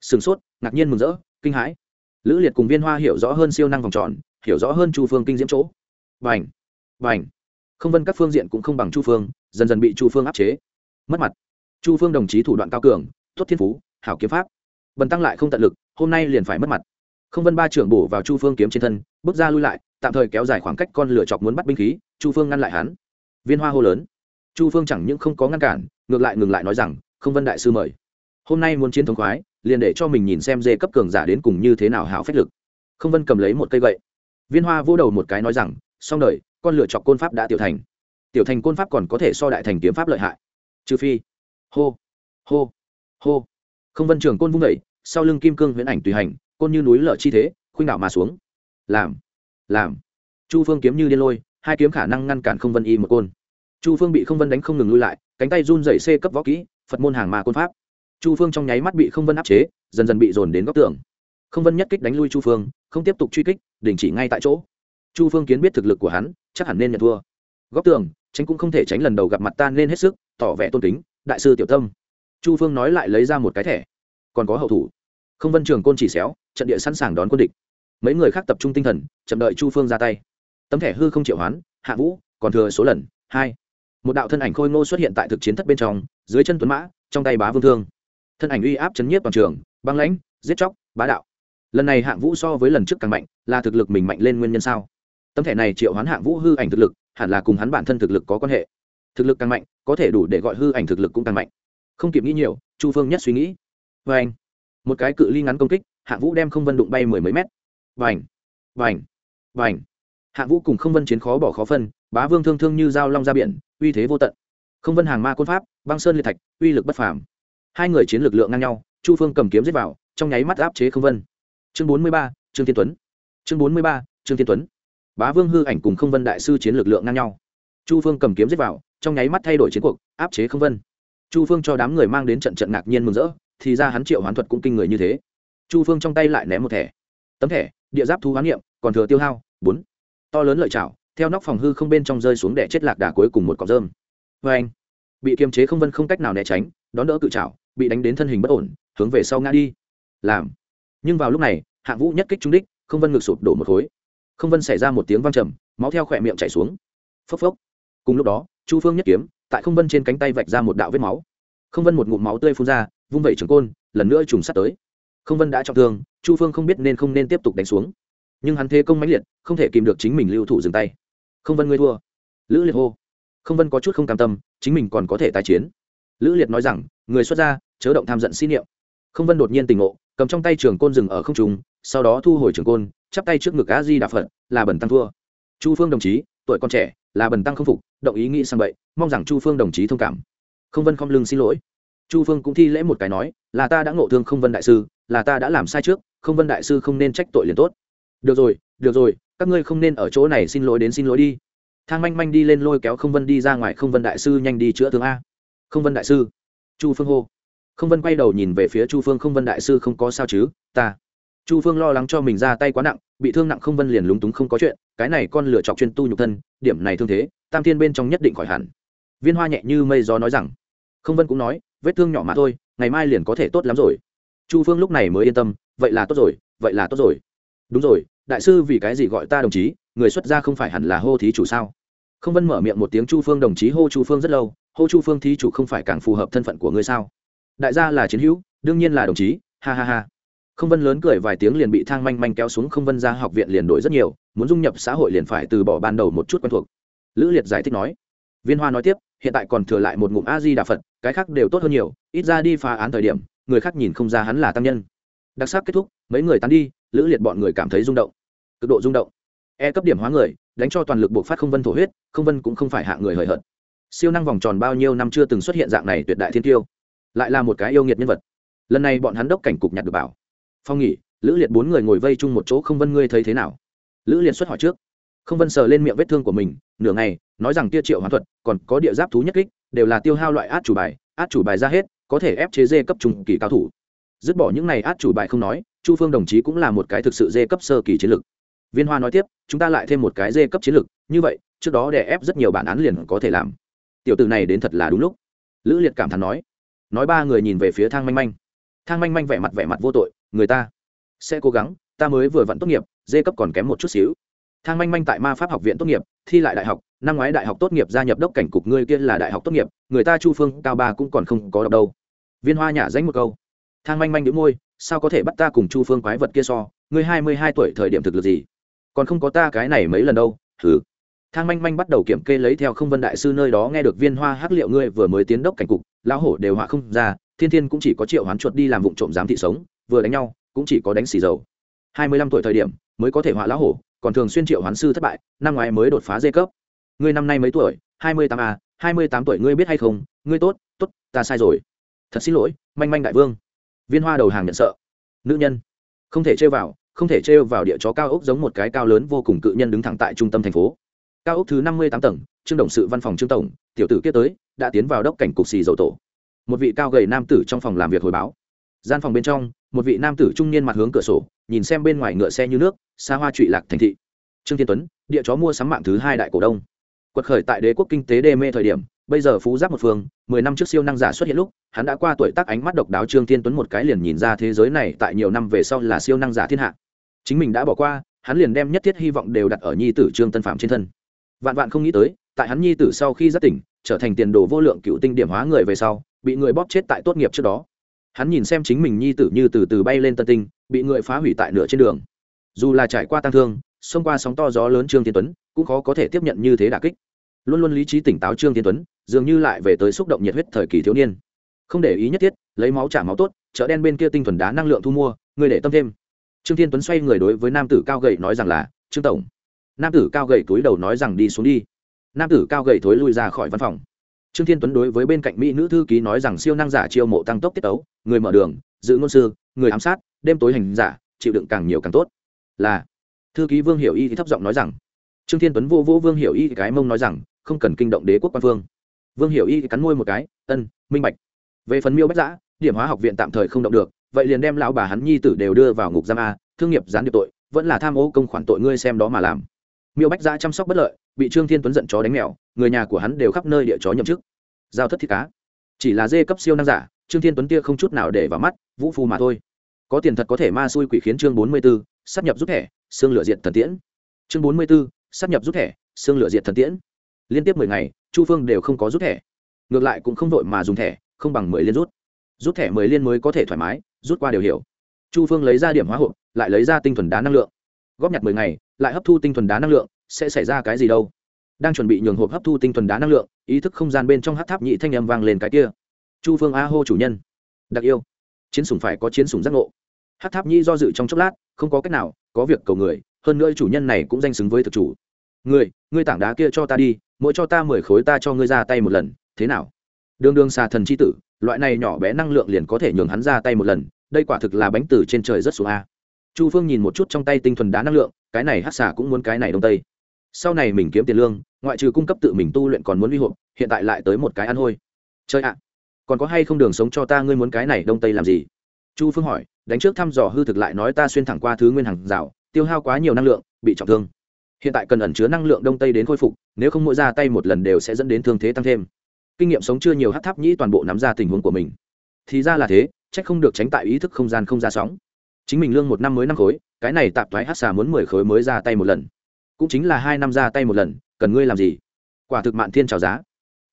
Sửng sốt, ngạc nhiên mừng rỡ, kinh hãi. Lữ liệt cùng viên hoa hiểu rõ hơn siêu năng vòng tròn, hiểu rõ hơn chu phương kinh diễm chỗ. Vành vành không vân các phương diện cũng không bằng chu phương, dần dần bị chu phương áp chế. Mất mặt chu phương đồng chí thủ đoạn cao cường, tốt thiên phú, hảo kiếm pháp. Bần tăng lại không tận lực, hôm nay liền phải mất mặt. Không vân ba trưởng bổ vào chu phương kiếm trên thân, bước ra lui lại, tạm thời kéo dài khoảng cách con lửa chọc muốn bắt binh khí, chu phương ngăn lại hắn. Viên hoa hô lớn. Chu phương chẳng những không có ngăn cản, ngược lại ngừng lại nói rằng, không vân đại sư mời. Hôm nay muốn chiến thống khoái, liền để cho mình nhìn xem dê cấp cường giả đến cùng như thế nào hảo phách lực. Không vân cầm lấy một cây gậy. Viên hoa vô đầu một cái nói rằng, xong đời, con lựa chọc côn pháp đã tiểu thành. Tiểu thành côn pháp còn có thể so đại thành kiếm pháp lợi hại. Trừ phi hô. Hô. Hô. Không vân trường côn vung đẩy sau lưng kim cương huyễn ảnh tùy hành, côn như núi lở chi thế, khuynh đảo mà xuống. Làm. Làm. Chu phương kiếm như điên lôi, hai kiếm khả năng ngăn cản không vân y một côn. Chu phương bị không vân đánh không ngừng lui lại, cánh tay run dày c cấp võ kỹ, phật môn hàng mà côn pháp. Chu phương trong nháy mắt bị không vân áp chế, dần dần bị dồn đến góc tường. Không vân nhất kích đánh lui chu phương, không tiếp tục truy kích, đình chỉ ngay tại chỗ. Chu phương kiến biết thực lực của hắn, chắc hẳn nên nhận thua. Góc tường, tránh cũng không thể tránh lần đầu gặp mặt ta nên hết sức, tỏ vẻ tôn kính đại sư tiểu tâm. Chu phương nói lại lấy ra một cái thẻ. Còn có hậu thủ. Không vân trường côn chỉ xéo, trận địa sẵn sàng đón quân địch. Mấy người khác tập trung tinh thần, chậm đợi chu phương ra tay. Tấm thẻ hư không triệu hoán, hạ vũ, còn thừa số lần, hai. Một đạo thân ảnh khôi ngô xuất hiện tại thực chiến thất bên trong, dưới chân tuấn mã, trong tay bá vương thương. Thân ảnh uy áp chấn nhiếp toàn trường, băng lãnh, giết chóc, bá đạo. Lần này hạng vũ so với lần trước càng mạnh, là thực lực mình mạnh lên nguyên nhân sao? Tấm thẻ này triệu hoán hạng vũ hư ảnh thực lực, hẳn là cùng hắn bản thân thực lực có quan hệ thực lực càng mạnh, có thể đủ để gọi hư ảnh thực lực cũng càng mạnh. Không kịp nghĩ nhiều, chu phương nhất suy nghĩ. Vê anh, một cái cự ly ngắn công kích hạng vũ đem không vân đụng bay mười mấy mét. Vành vành vành hạng vũ cùng không vân chiến khó bỏ khó phân, bá vương thương thương như dao long ra biển, uy thế vô tận. Không vân hàng ma côn pháp, băng sơn liệt thạch, uy lực bất phàm. Hai người chiến lực lượng ngang nhau, chu phương cầm kiếm giết vào, trong nháy mắt áp chế không vân. Chương bốn mươi ba, trương thiên tuấn. Chương bốn mươi ba, trương thiên tuấn. Bá vương hư ảnh cùng không vân đại sư chiến lực lượng ngang nhau. Chu phương cầm kiếm giết vào trong nháy mắt thay đổi chiến cuộc, áp chế không vân. Chu phương cho đám người mang đến trận trận ngạc nhiên mừng rỡ, thì ra hắn triệu hoán thuật cũng kinh người như thế. Chu phương trong tay lại ném một thẻ. Tấm thẻ, địa giáp thu hoán niệm, còn thừa tiêu hao, bốn. To lớn lợi chảo, theo nóc phòng hư không bên trong rơi xuống để chết lạc đà cuối cùng một cọc rơm. Vê anh, bị kiềm chế không vân không cách nào né tránh, đón đỡ cự chảo, bị đánh đến thân hình bất ổn, hướng về sau ngã đi. Làm. Nhưng vào lúc này, hạng vũ nhất kích trúng đích, không vân ngực sụp đổ một khối. Không vân xảy ra một tiếng vang trầm, máu theo khỏe miệng chảy xuống. Phốc phốc. Cùng lúc đó chu phương nhất kiếm tại không vân trên cánh tay vạch ra một đạo vết máu không vân một ngụm máu tươi phun ra vung vẩy trường côn lần nữa trùng sát tới không vân đã trọng thương chu phương không biết nên không nên tiếp tục đánh xuống nhưng hắn thế công mãnh liệt không thể kìm được chính mình lưu thủ dừng tay không vân ngươi thua lữ liệt hô không vân có chút không cam tâm chính mình còn có thể tái chiến lữ liệt nói rằng người xuất gia chớ động tham giận xin niệm không vân đột nhiên tình ngộ cầm trong tay trường côn rừng ở không trung sau đó thu hồi trường côn chắp tay trước ngực a di đạp phật là bẩn tăng thua chu phương đồng chí tuổi còn trẻ, là bần tăng không phục, động ý nghĩ sang vậy mong rằng chu phương đồng chí thông cảm. Không vân không lưng xin lỗi. Chu phương cũng thi lễ một cái nói, là ta đã ngộ thương không vân đại sư, là ta đã làm sai trước, không vân đại sư không nên trách tội liền tốt. Được rồi được rồi, các ngươi không nên ở chỗ này xin lỗi đến xin lỗi đi. Thang manh manh đi lên lôi kéo không vân đi ra ngoài, không vân đại sư nhanh đi chữa thương a. Không vân đại sư. Chu phương hô. Không vân quay đầu nhìn về phía chu phương, không vân đại sư không có sao chứ, ta. Chu phương lo lắng cho mình ra tay quá nặng bị thương nặng không vân liền lúng túng không có chuyện, cái này con lửa chọc chuyên tu nhục thân, điểm này thương thế, tam thiên bên trong nhất định khỏi hẳn. Viên hoa nhẹ như mây gió nói rằng, không vân cũng nói, vết thương nhỏ mà thôi, ngày mai liền có thể tốt lắm rồi. Chu phương lúc này mới yên tâm, vậy là tốt rồi, vậy là tốt rồi. Đúng rồi, đại sư vì cái gì gọi ta đồng chí, người xuất gia không phải hẳn là hô thí chủ sao? Không vân mở miệng một tiếng chu phương đồng chí hô chu phương rất lâu, hô chu phương thí chủ không phải càng phù hợp thân phận của ngươi sao? Đại gia là chiến hữu, đương nhiên là đồng chí, ha ha ha không vân lớn cười vài tiếng liền bị thang manh manh kéo xuống không vân ra học viện liền đổi rất nhiều, muốn dung nhập xã hội liền phải từ bỏ ban đầu một chút quen thuộc. Lữ liệt giải thích nói. Viên hoa nói tiếp, hiện tại còn thừa lại một ngụm a di đà phật, cái khác đều tốt hơn nhiều, ít ra đi phá án thời điểm, người khác nhìn không ra hắn là tăng nhân. Đặc sắc kết thúc, mấy người tán đi, lữ liệt bọn người cảm thấy rung động. Cực độ rung động. E cấp điểm hóa người, đánh cho toàn lực buộc phát không vân thổ huyết, không vân cũng không phải hạ người hời hợt. Siêu năng vòng tròn bao nhiêu năm chưa từng xuất hiện dạng này tuyệt đại thiên tiêu. Lại là một cái yêu nghiệt nhân vật. Lần này bọn hắn đốc cảnh cục nhặt được bảo phong nghỉ, lữ liệt bốn người ngồi vây chung một chỗ không vân ngươi thấy thế nào? Lữ liệt xuất hỏi trước. Không vân sờ lên miệng vết thương của mình, nửa ngày, nói rằng tia triệu hoàn thuật, còn có địa giáp thú nhất kích, đều là tiêu hao loại át chủ bài, át chủ bài ra hết, có thể ép chế dê cấp trung kỳ cao thủ. Dứt bỏ những này át chủ bài không nói, chu phương đồng chí cũng là một cái thực sự dê cấp sơ kỳ chiến lược viên hoa nói tiếp, chúng ta lại thêm một cái dê cấp chiến lược như vậy, trước đó để ép rất nhiều bản án liền có thể làm. Tiểu từ này đến thật là đúng lúc. Lữ liệt cảm thán nói. Nói ba người nhìn về phía thang manh manh thang manh manh vẻ mặt vẻ mặt vô tội, người ta sẽ cố gắng, ta mới vừa vặn tốt nghiệp dê cấp còn kém một chút xíu. Thang manh manh tại ma pháp học viện tốt nghiệp, thi lại đại học, năm ngoái đại học tốt nghiệp gia nhập đốc cảnh cục ngươi kia là đại học tốt nghiệp, người ta chu phương, cao ba cũng còn không có đọc đâu. Viên hoa nhả danh một câu. Thang manh manh đĩu môi, sao có thể bắt ta cùng chu phương quái vật kia so? Ngươi hai mươi hai tuổi thời điểm thực lực gì? Còn không có ta cái này mấy lần đâu thử thang manh manh bắt đầu kiểm kê lấy theo không vân đại sư nơi đó nghe được viên hoa hắc liệu ngươi vừa mới tiến đốc cảnh cục, lão hổ đều họa không ra thiên thiên cũng chỉ có triệu hoán chuột đi làm vụ trộm giám thị sống, vừa đánh nhau, cũng chỉ có đánh xì dầu. Hai mươi lăm tuổi thời điểm, mới có thể họa lão hổ, còn thường xuyên triệu hoán sư thất bại, năm ngoái mới đột phá dê cấp. Ngươi năm nay mấy tuổi? Hai mươi tám a hai mươi tám tuổi ngươi biết hay không? Ngươi tốt tốt, ta sai rồi. Thật xin lỗi, manh manh đại vương. Viên hoa đầu hàng nhận sợ. Nữ nhân. Không thể trêu vào, không thể trêu vào địa chó cao ốc giống một cái cao lớn vô cùng cự nhân đứng thẳng tại trung tâm thành phố. Cao ốc thứ năm mươi tám tầng, trương đồng sự văn phòng trương tổng, tiểu tử kia tới, đã tiến vào đốc cảnh cục xì dầu tổ một vị cao gầy nam tử trong phòng làm việc hồi báo. Gian phòng bên trong, một vị nam tử trung niên mặt hướng cửa sổ, nhìn xem bên ngoài ngựa xe như nước, xa hoa trụy lạc thành thị. Trương thiên tuấn, địa chó mua sắm mạng thứ hai đại cổ đông. Quật khởi tại đế quốc kinh tế đê mê thời điểm, bây giờ phú giáp một phương, mười năm trước siêu năng giả xuất hiện lúc, hắn đã qua tuổi tác ánh mắt độc đáo trương thiên tuấn một cái liền nhìn ra thế giới này tại nhiều năm về sau là siêu năng giả thiên hạ. Chính mình đã bỏ qua, hắn liền đem nhất thiết hy vọng đều đặt ở nhi tử trương tân phạm trên thân. Vạn vạn không nghĩ tới, tại hắn nhi tử sau khi giác tỉnh, trở thành tiền đồ vô lượng cựu tinh điểm hóa người về sau bị người bóp chết tại tốt nghiệp trước đó. Hắn nhìn xem chính mình nhi tử như từ từ bay lên tân tinh, bị người phá hủy tại nửa trên đường. Dù là trải qua tăng thương, xông qua sóng to gió lớn trương tiến tuấn, cũng khó có thể tiếp nhận như thế đà kích. Luôn luôn lý trí tỉnh táo trương tiến tuấn, dường như lại về tới xúc động nhiệt huyết thời kỳ thiếu niên. Không để ý nhất thiết, lấy máu trả máu tốt, chợ đen bên kia tinh thuần đá năng lượng thu mua, người để tâm thêm. Trương thiên tuấn xoay người đối với nam tử cao gậy nói rằng là, trương tổng. Nam tử cao gậy túi đầu nói rằng đi xuống đi. Nam tử cao gậy thối lui ra khỏi văn phòng trương thiên tuấn đối với bên cạnh mỹ nữ thư ký nói rằng siêu năng giả chiêu mộ tăng tốc tiết tấu, người mở đường, giữ ngôn sư, người ám sát, đêm tối hành giả, chịu đựng càng nhiều càng tốt. Là, thư ký vương hiểu y thì thấp giọng nói rằng, trương thiên tuấn vô vô vương hiểu y cái mông nói rằng, không cần kinh động đế quốc quan vương vương hiểu y cắn môi một cái, ân, minh bạch. Về phần miêu bách giã, điểm hóa học viện tạm thời không động được, vậy liền đem lão bà hắn nhi tử đều đưa vào ngục giam a, thương nghiệp gián điệp tội, vẫn là tham ô công khoản tội ngươi xem đó mà làm miêu bách giã chăm sóc bất lợi, bị trương thiên tuấn giận chó đánh mèo, người nhà của hắn đều khắp nơi địa chó nhậm chức. Giao thất thịt cá. Chỉ là dê cấp siêu năng giả, trương thiên tuấn tia không chút nào để vào mắt, vũ phu mà thôi. Có tiền thật có thể ma xui quỷ khiến chương bốn mươi b ố sắp nhập rút thẻ, xương lửa diệt thần tiễn. Chương bốn mươi b ố sắp nhập rút thẻ, xương lửa diệt thần tiễn. Liên tiếp mười ngày, chu phương đều không có rút thẻ. Ngược lại cũng không vội mà dùng thẻ, không bằng mười liên rút. Rút thẻ mười liên mới có thể thoải mái, rút qua đều hiểu. Chu phương lấy ra điểm hóa hộp, lại lấy ra tinh thuần đá năng lượng. Góp nhặt mười ngày lại hấp thu tinh thuần đá năng lượng, sẽ xảy ra cái gì đâu? Đang chuẩn bị nhường hộp hấp thu tinh thuần đá năng lượng, ý thức không gian bên trong hát tháp nhị thanh âm vang lên cái kia. Chu phương a hô chủ nhân. Đặc yêu. Chiến sủng phải có chiến sủng giác ngộ. Hát tháp nhị do dự trong chốc lát, không có cách nào, có việc cầu người, hơn nữa chủ nhân này cũng danh xứng với thực chủ. Người ngươi tảng đá kia cho ta đi, mỗi cho ta mười khối ta cho ngươi ra tay một lần, thế nào? Đường đường xà thần c h i tử, loại này nhỏ bé năng lượng liền có thể nhường hắn ra tay một lần, đây quả thực là bánh từ trên trời rất xuống a chu phương nhìn một chút trong tay tinh thuần đá năng lượng, cái này hát xà cũng muốn cái này đông tây. Sau này mình kiếm tiền lương, ngoại trừ cung cấp tự mình tu luyện còn muốn huy hộp hiện tại lại tới một cái ăn hôi. Chơi ạ, còn có hay không đường sống cho ta ngươi muốn cái này đông tây làm gì? Chu phương hỏi, đánh trước thăm dò hư thực lại nói ta xuyên thẳng qua thứ nguyên hàng rào, tiêu hao quá nhiều năng lượng, bị trọng thương. Hiện tại cần ẩn chứa năng lượng đông tây đến khôi phục, nếu không mỗi ra tay một lần đều sẽ dẫn đến thương thế tăng thêm. Kinh nghiệm sống chưa nhiều hát tháp nhĩ toàn bộ nắm ra tình huống của mình. Thì ra là thế trách không được tránh tại ý thức không gian không ra sóng chính mình lương một năm mới năm khối, cái này tạp thoái hát xà muốn mười khối mới ra tay một lần. Cũng chính là hai năm ra tay một lần, cần ngươi làm gì? Quả thực mạn thiên trào giá.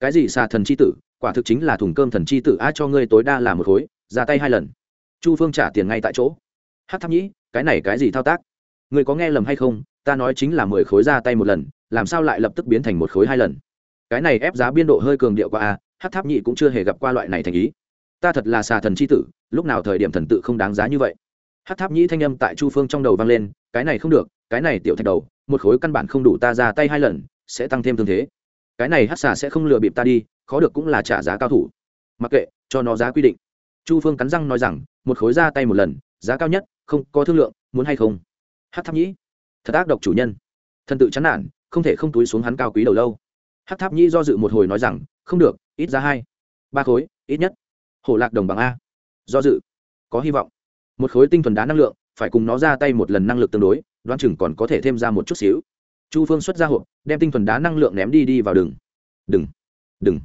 Cái gì xà thần c h i tử, quả thực chính là thùng cơm thần c h i tử, a, cho ngươi tối đa là một khối, ra tay hai lần. Chu phương trả tiền ngay tại chỗ. Hát tháp nhĩ, cái này cái gì thao tác? Ngươi có nghe lầm hay không? Ta nói chính là mười khối ra tay một lần, làm sao lại lập tức biến thành một khối hai lần? Cái này ép giá biên độ hơi cường điệu qua a, hát tháp nhĩ cũng chưa hề gặp qua loại này thành ý. Ta thật là xà thần c h i tử, lúc nào thời điểm thần tự không đáng giá như vậy? Hát tháp nhĩ thanh âm tại chu phương trong đầu vang lên, cái này không được, cái này tiểu thạch đầu, một khối căn bản không đủ ta ra tay hai lần, sẽ tăng thêm thương thế. Cái này hát xà sẽ không lừa bịp ta đi, khó được cũng là trả giá cao thủ. Mặc kệ, cho nó giá quy định. Chu phương cắn răng nói rằng, một khối ra tay một lần, giá cao nhất, không có thương lượng, muốn hay không? Hát tháp nhĩ, thật ác độc chủ nhân. Thần tự chán nản, không thể không túi xuống hắn cao quý đầu lâu. Hát tháp nhĩ do dự một hồi nói rằng, không được, ít ra hai, ba khối, ít nhất. Hổ lạc đồng bằng a. Do dự, có hy vọng một khối tinh thuần đá năng lượng, phải cùng nó ra tay một lần năng lực tương đối, đoán chừng còn có thể thêm ra một chút xíu. Chu phương xuất ra hộp, đem tinh thuần đá năng lượng ném đi đi vào đường. Đừng đừng.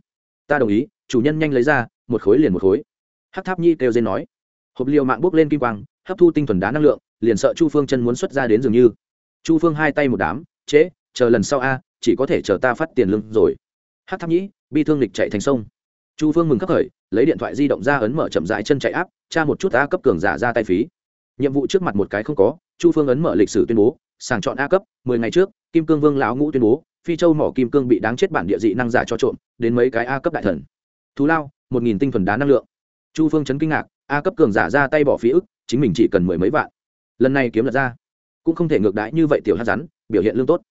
Ta đồng ý, chủ nhân nhanh lấy ra, một khối liền một khối. Hát tháp nhi kêu dên nói. Hộp liều mạng bốc lên kim quang, hấp thu tinh thuần đá năng lượng, liền sợ chu phương chân muốn xuất ra đến dường như. Chu phương hai tay một đám, trễ, chờ lần sau a, chỉ có thể chờ ta phát tiền lương rồi. Hát tháp nhĩ bi thương lịch chạy thành sông chu phương mừng khắc khởi, lấy điện thoại di động ra ấn mở chậm dại chân chạy áp, tra một chút a cấp cường giả ra tay phí. Nhiệm vụ trước mặt một cái không có, chu phương ấn mở lịch sử tuyên bố, sàng chọn a cấp, mười ngày trước, kim cương vương lão ngũ tuyên bố, phi châu mỏ kim cương bị đáng chết bản địa dị năng giả cho trộm, đến mấy cái a cấp đại thần. Thú lao, một nghìn tinh thuần đá năng lượng. Chu phương chấn kinh ngạc, a cấp cường giả ra tay bỏ phí ức, chính mình chỉ cần mười mấy vạn. Lần này kiếm lật ra, cũng không thể ngược đãi như vậy tiểu hát rắn, biểu hiện lương tốt.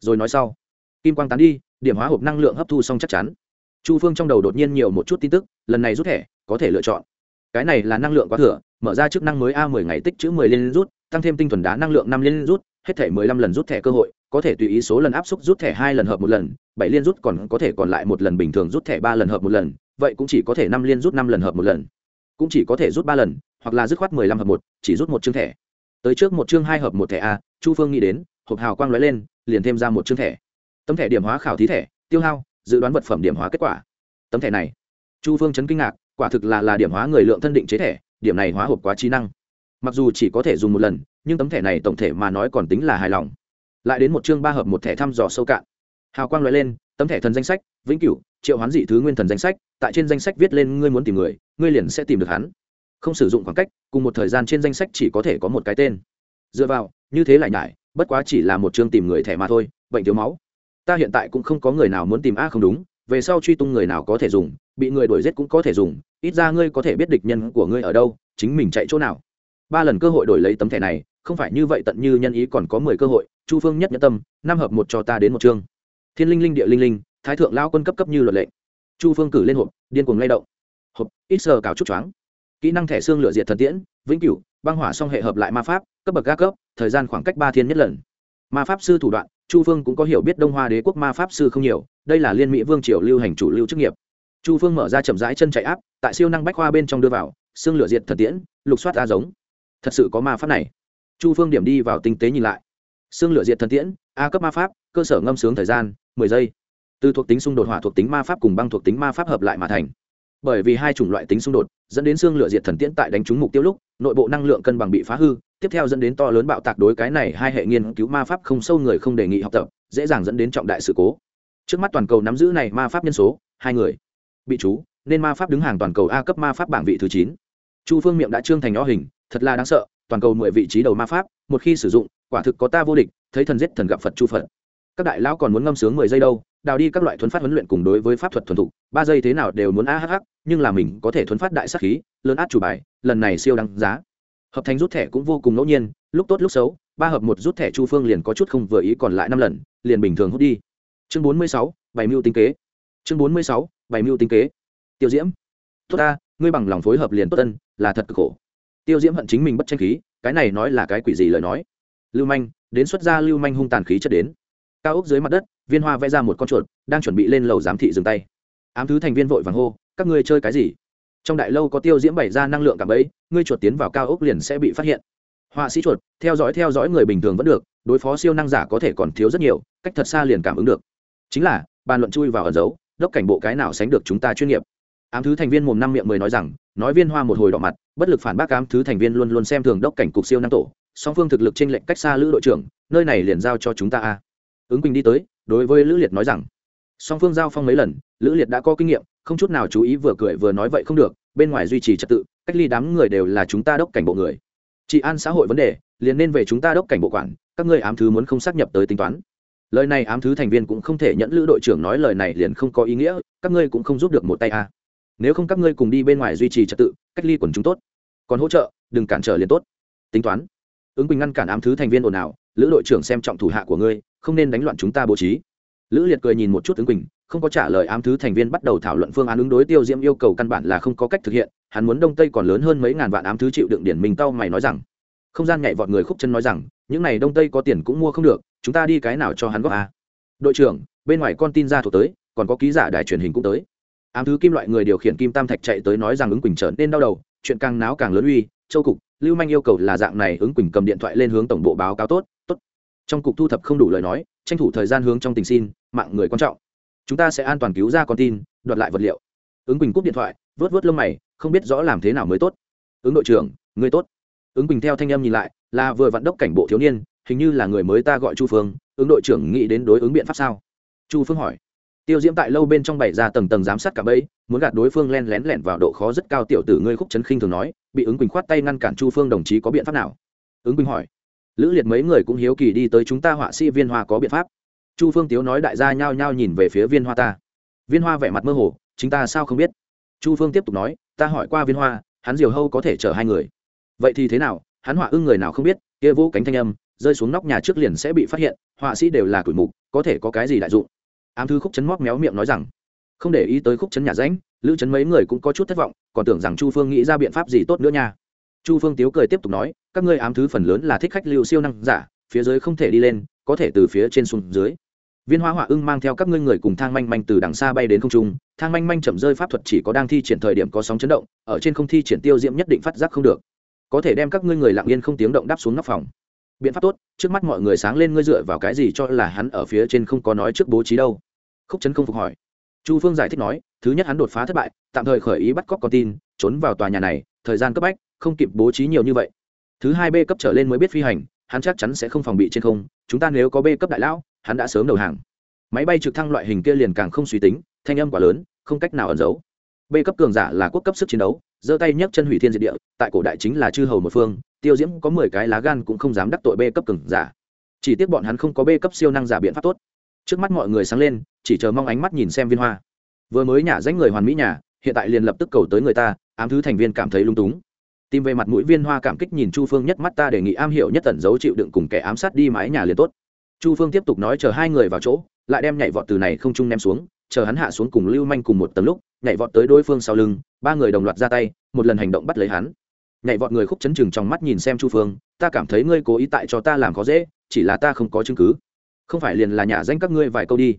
Rồi nói sau, kim quang tán đi, điểm hóa hộp năng lượng hấp thu xong chắc chắn chu phương trong đầu đột nhiên nhiều một chút tin tức, lần này rút thẻ, có thể lựa chọn. Cái này là năng lượng quá thừa, mở ra chức năng mới a mười ngày tích chữ mười liên rút, tăng thêm tinh thuần đá năng lượng năm liên rút, hết thẻ mười lăm lần rút thẻ cơ hội, có thể tùy ý số lần áp suất rút thẻ hai lần hợp một lần, bảy liên rút còn có thể còn lại một lần bình thường rút thẻ ba lần hợp một lần, vậy cũng chỉ có thể năm liên rút năm lần hợp một lần. Cũng chỉ có thể rút ba lần, hoặc là dứt khoát mười lăm hợp một, chỉ rút một chương thẻ. Tới trước một chương hai hợp một thẻ a, chu phương nghĩ đến, hộp hào quang lóe lên, liền thêm ra một chương thẻ. Tấm thẻ điểm hóa khảo thí thẻ, tiêu hao dự đoán vật phẩm điểm hóa kết quả. Tấm thẻ này. Chu phương chấn kinh ngạc, quả thực là là điểm hóa người lượng thân định chế thẻ, điểm này hóa hộp quá trí năng. Mặc dù chỉ có thể dùng một lần, nhưng tấm thẻ này tổng thể mà nói còn tính là hài lòng. Lại đến một chương ba hợp một thẻ thăm dò sâu cạn. Hào quang loại lên, tấm thẻ thần danh sách, vĩnh cửu, triệu hoán dị thứ nguyên thần danh sách, tại trên danh sách viết lên ngươi muốn tìm người, ngươi liền sẽ tìm được hắn. Không sử dụng khoảng cách, cùng một thời gian trên danh sách chỉ có thể có một cái tên. Dựa vào, như thế lại nhải, bất quá chỉ là một chương tìm người thẻ mà thôi, bệnh thiếu máu ta hiện tại cũng không có người nào muốn tìm a không đúng, về sau truy tung người nào có thể dùng, bị người đuổi giết cũng có thể dùng, ít ra ngươi có thể biết địch nhân của ngươi ở đâu, chính mình chạy chỗ nào. Ba lần cơ hội đổi lấy tấm thẻ này, không phải như vậy tận như nhân ý còn có mười cơ hội, chu phương nhất nhất tâm, năm hợp một cho ta đến một chương. Thiên linh linh địa linh linh, thái thượng lao quân cấp cấp như luật lệ. Chu phương cử lên hộp, điên cuồng lay động. Hộp, ít sờ cào chút choáng. Kỹ năng thẻ xương lửa diệt thần tiễn, vĩnh cửu, băng hỏa song hệ hợp lại ma pháp, cấp bậc ga cấp, thời gian khoảng cách ba thiên nhất lần ma pháp sư thủ đoạn, chu phương cũng có hiểu biết đông hoa đế quốc ma pháp sư không nhiều, đây là liên mỹ vương triều lưu hành chủ lưu chức nghiệp. Chu phương mở ra chậm rãi chân chạy áp, tại siêu năng bách khoa bên trong đưa vào, xương lửa diệt thần tiễn, lục soát a giống. Thật sự có ma pháp này. Chu phương điểm đi vào tinh tế nhìn lại. Xương lửa diệt thần tiễn, a cấp ma pháp, cơ sở ngâm sướng thời gian, mười giây. Từ thuộc tính xung đột hỏa thuộc tính ma pháp cùng băng thuộc tính ma pháp hợp lại mà thành. Bởi vì hai chủng loại tính xung đột, dẫn đến xương lửa diệt thần tiễn tại đánh trúng mục tiêu lúc, nội bộ năng lượng cân bằng bị phá hư tiếp theo dẫn đến to lớn bạo tạc đối cái này hai hệ nghiên cứu ma pháp không sâu người không đề nghị học tập, dễ dàng dẫn đến trọng đại sự cố. Trước mắt toàn cầu nắm giữ này ma pháp nhân số, hai người. Bị chú, nên ma pháp đứng hàng toàn cầu a cấp ma pháp bảng vị thứ chín. Chu phương miệng đã trương thành o hình, thật là đáng sợ, toàn cầu mười vị trí đầu ma pháp, một khi sử dụng, quả thực có ta vô địch, thấy thần giết thần gặp phật chu phật. Các đại lão còn muốn ngâm sướng mười giây đâu, đào đi các loại thuấn phát huấn luyện cùng đối với pháp thuật thuần thục, ba giây thế nào đều muốn a hh nhưng là mình có thể thuấn phát đại sắc khí, lớn át chủ bài, lần này siêu đăng giá hợp thành rút thẻ cũng vô cùng ngẫu nhiên, lúc tốt lúc xấu, ba hợp một rút thẻ chu phương liền có chút không vừa ý còn lại năm lần, liền bình thường hút đi. Chương bốn mươi sáu, bảy mưu tinh kế. Chương bốn mươi sáu, bảy mưu tinh kế. Tiêu diễm. Tốt ta, ngươi bằng lòng phối hợp liền tốt tân là thật cực khổ. Tiêu diễm hận chính mình bất tranh khí, cái này nói là cái quỷ gì lời nói? Lưu manh, đến xuất ra lưu manh hung tàn khí chất đến. Cao ốc dưới mặt đất, viên hoa vẽ ra một con chuột, đang chuẩn bị lên lầu giám thị dừng tay. Ám thứ thành viên vội vàng hô, các ngươi chơi cái gì? Trong đại lâu có tiêu diễm bày ra năng lượng cảm ấy, ngươi chuột tiến vào cao ốc liền sẽ bị phát hiện. Họa sĩ chuột, theo dõi theo dõi người bình thường vẫn được, đối phó siêu năng giả có thể còn thiếu rất nhiều, cách thật xa liền cảm ứng được. Chính là, bàn luận chui vào ẩn giấu, đốc cảnh bộ cái nào sánh được chúng ta chuyên nghiệp. Ám thứ thành viên mồm năm miệng mười nói rằng, nói viên hoa một hồi đỏ mặt, bất lực phản bác ám thứ thành viên luôn luôn xem thường đốc cảnh cục siêu năng tổ, song phương thực lực trên lệnh cách xa lữ đội trưởng, nơi này liền giao cho chúng ta a. Ứng quỳnh đi tới, đối với lữ liệt nói rằng, song phương giao phong mấy lần, lữ liệt đã có kinh nghiệm không chút nào chú ý vừa cười vừa nói vậy không được, bên ngoài duy trì trật tự, cách ly đám người đều là chúng ta đốc cảnh bộ người. Trị an xã hội vấn đề, liền nên về chúng ta đốc cảnh bộ quản, các ngươi ám thứ muốn không xác nhập tới tính toán. Lời này ám thứ thành viên cũng không thể nhẫn lữ đội trưởng nói lời này liền không có ý nghĩa, các ngươi cũng không giúp được một tay a nếu không các ngươi cùng đi bên ngoài duy trì trật tự, cách ly quần chúng tốt. Còn hỗ trợ, đừng cản trở liền tốt. Tính toán. Ứng quỳnh ngăn cản ám thứ thành viên ồn ào, lữ đội trưởng xem trọng thủ hạ của ngươi, không nên đánh loạn chúng ta bố trí. Lữ liệt cười nhìn một chút ứng quỳnh không có trả lời ám thứ thành viên bắt đầu thảo luận phương án ứng đối tiêu diễm yêu cầu căn bản là không có cách thực hiện, hắn muốn đông tây còn lớn hơn mấy ngàn vạn ám thứ chịu đựng điển mình tao mày nói rằng. Không gian nhảy vọt người khúc chân nói rằng, những này đông tây có tiền cũng mua không được, chúng ta đi cái nào cho hắn góp à. đội trưởng, bên ngoài con tin ra thuộc tới, còn có ký giả đài truyền hình cũng tới. Ám thứ kim loại người điều khiển kim tam thạch chạy tới nói rằng ứng quỳnh trở nên đau đầu, chuyện càng náo càng lớn uy, châu cục, lưu manh yêu cầu là dạng này, ứng quỳnh cầm điện thoại lên hướng tổng bộ báo cáo tốt tốt. Trong cục thu thập không đủ lời nói, tranh thủ thời gian hướng trong tình xin, mạng người quan trọng chúng ta sẽ an toàn cứu ra con tin, đoạt lại vật liệu. Ứng quỳnh cúp điện thoại vớt vớt lông mày, không biết rõ làm thế nào mới tốt. Ứng đội trưởng, người tốt. Ứng quỳnh theo thanh em nhìn lại, là vừa vận đốc cảnh bộ thiếu niên, hình như là người mới ta gọi chu phương, ứng đội trưởng nghĩ đến đối ứng biện pháp sao? Chu phương hỏi. Tiêu diễm tại lâu bên trong bày ra tầng tầng giám sát cả bẫy, muốn gạt đối phương len lén lẻn vào độ khó rất cao tiểu tử ngươi khúc trấn khinh thường nói, bị ứng quỳnh khoát tay ngăn cản chu phương đồng chí có biện pháp nào? Ứng quỳnh hỏi. Lữ liệt mấy người cũng hiếu kỳ đi tới chúng ta họa sĩ viên hoa có biện pháp chu phương tiếu nói đại gia nhao nhao nhìn về phía viên hoa ta. Viên hoa vẻ mặt mơ hồ, chính ta sao không biết? Chu phương tiếp tục nói, ta hỏi qua viên hoa, hắn diều hâu có thể chở hai người. Vậy thì thế nào? Hắn họa ưng người nào không biết? Kia vũ cánh thanh âm, rơi xuống nóc nhà trước liền sẽ bị phát hiện, họa sĩ đều là tuổi mục, có thể có cái gì đại dụng? Ám thư khúc chấn móc méo miệng nói rằng, không để ý tới khúc chấn nhà ránh, lữ chấn mấy người cũng có chút thất vọng, còn tưởng rằng chu phương nghĩ ra biện pháp gì tốt nữa nha. Chu phương tiếu cười tiếp tục nói, các ngươi ám thứ phần lớn là thích khách lưu siêu năng giả, phía dưới không thể đi lên, có thể từ phía trên xuống dưới viên hoa họa ưng mang theo các ngươi người cùng thang manh manh từ đằng xa bay đến không trung. Thang manh manh chậm rơi pháp thuật chỉ có đang thi triển thời điểm có sóng chấn động, ở trên không thi triển tiêu diễm nhất định phát giác không được. Có thể đem các ngươi người lặng yên không tiếng động đáp xuống nóc phòng. Biện pháp tốt, trước mắt mọi người sáng lên ngươi dựa vào cái gì cho là hắn ở phía trên không có nói trước bố trí đâu? Khúc chấn không phục hỏi. Chu phương giải thích nói, thứ nhất hắn đột phá thất bại, tạm thời khởi ý bắt cóc con tin, trốn vào tòa nhà này, thời gian cấp bách, không kịp bố trí nhiều như vậy. Thứ hai b cấp trở lên mới biết phi hành, hắn chắc chắn sẽ không phòng bị trên không. Chúng ta nếu có b cấp đại lão hắn đã sớm đầu hàng. Máy bay trực thăng loại hình kia liền càng không suy tính, thanh âm quá lớn, không cách nào ẩn giấu. B cấp cường giả là quốc cấp sức chiến đấu, giơ tay nhấc chân hủy thiên diệt địa, tại cổ đại chính là chư hầu một phương, tiêu diễm có mười cái lá gan cũng không dám đắc tội b cấp cường giả. Chỉ tiếc bọn hắn không có b cấp siêu năng giả biện pháp tốt. Trước mắt mọi người sáng lên, chỉ chờ mong ánh mắt nhìn xem viên hoa. Vừa mới nhả danh người hoàn mỹ nhà, hiện tại liền lập tức cầu tới người ta, ám thứ thành viên cảm thấy lung túng. Tìm về mặt mũi viên hoa cảm kích nhìn chu phương nhất mắt ta đề nghị am hiểu nhất tẩn giấu chịu đựng cùng kẻ ám sát đi mái nhà liền tốt chu phương tiếp tục nói chờ hai người vào chỗ, lại đem nhảy vọt từ này không trung ném xuống, chờ hắn hạ xuống cùng lưu manh cùng một tấm lúc, nhảy vọt tới đối phương sau lưng, ba người đồng loạt ra tay, một lần hành động bắt lấy hắn. Nhảy vọt người khúc chấn chừng trong mắt nhìn xem chu phương, ta cảm thấy ngươi cố ý tại cho ta làm khó dễ, chỉ là ta không có chứng cứ. Không phải liền là nhả danh các ngươi vài câu đi.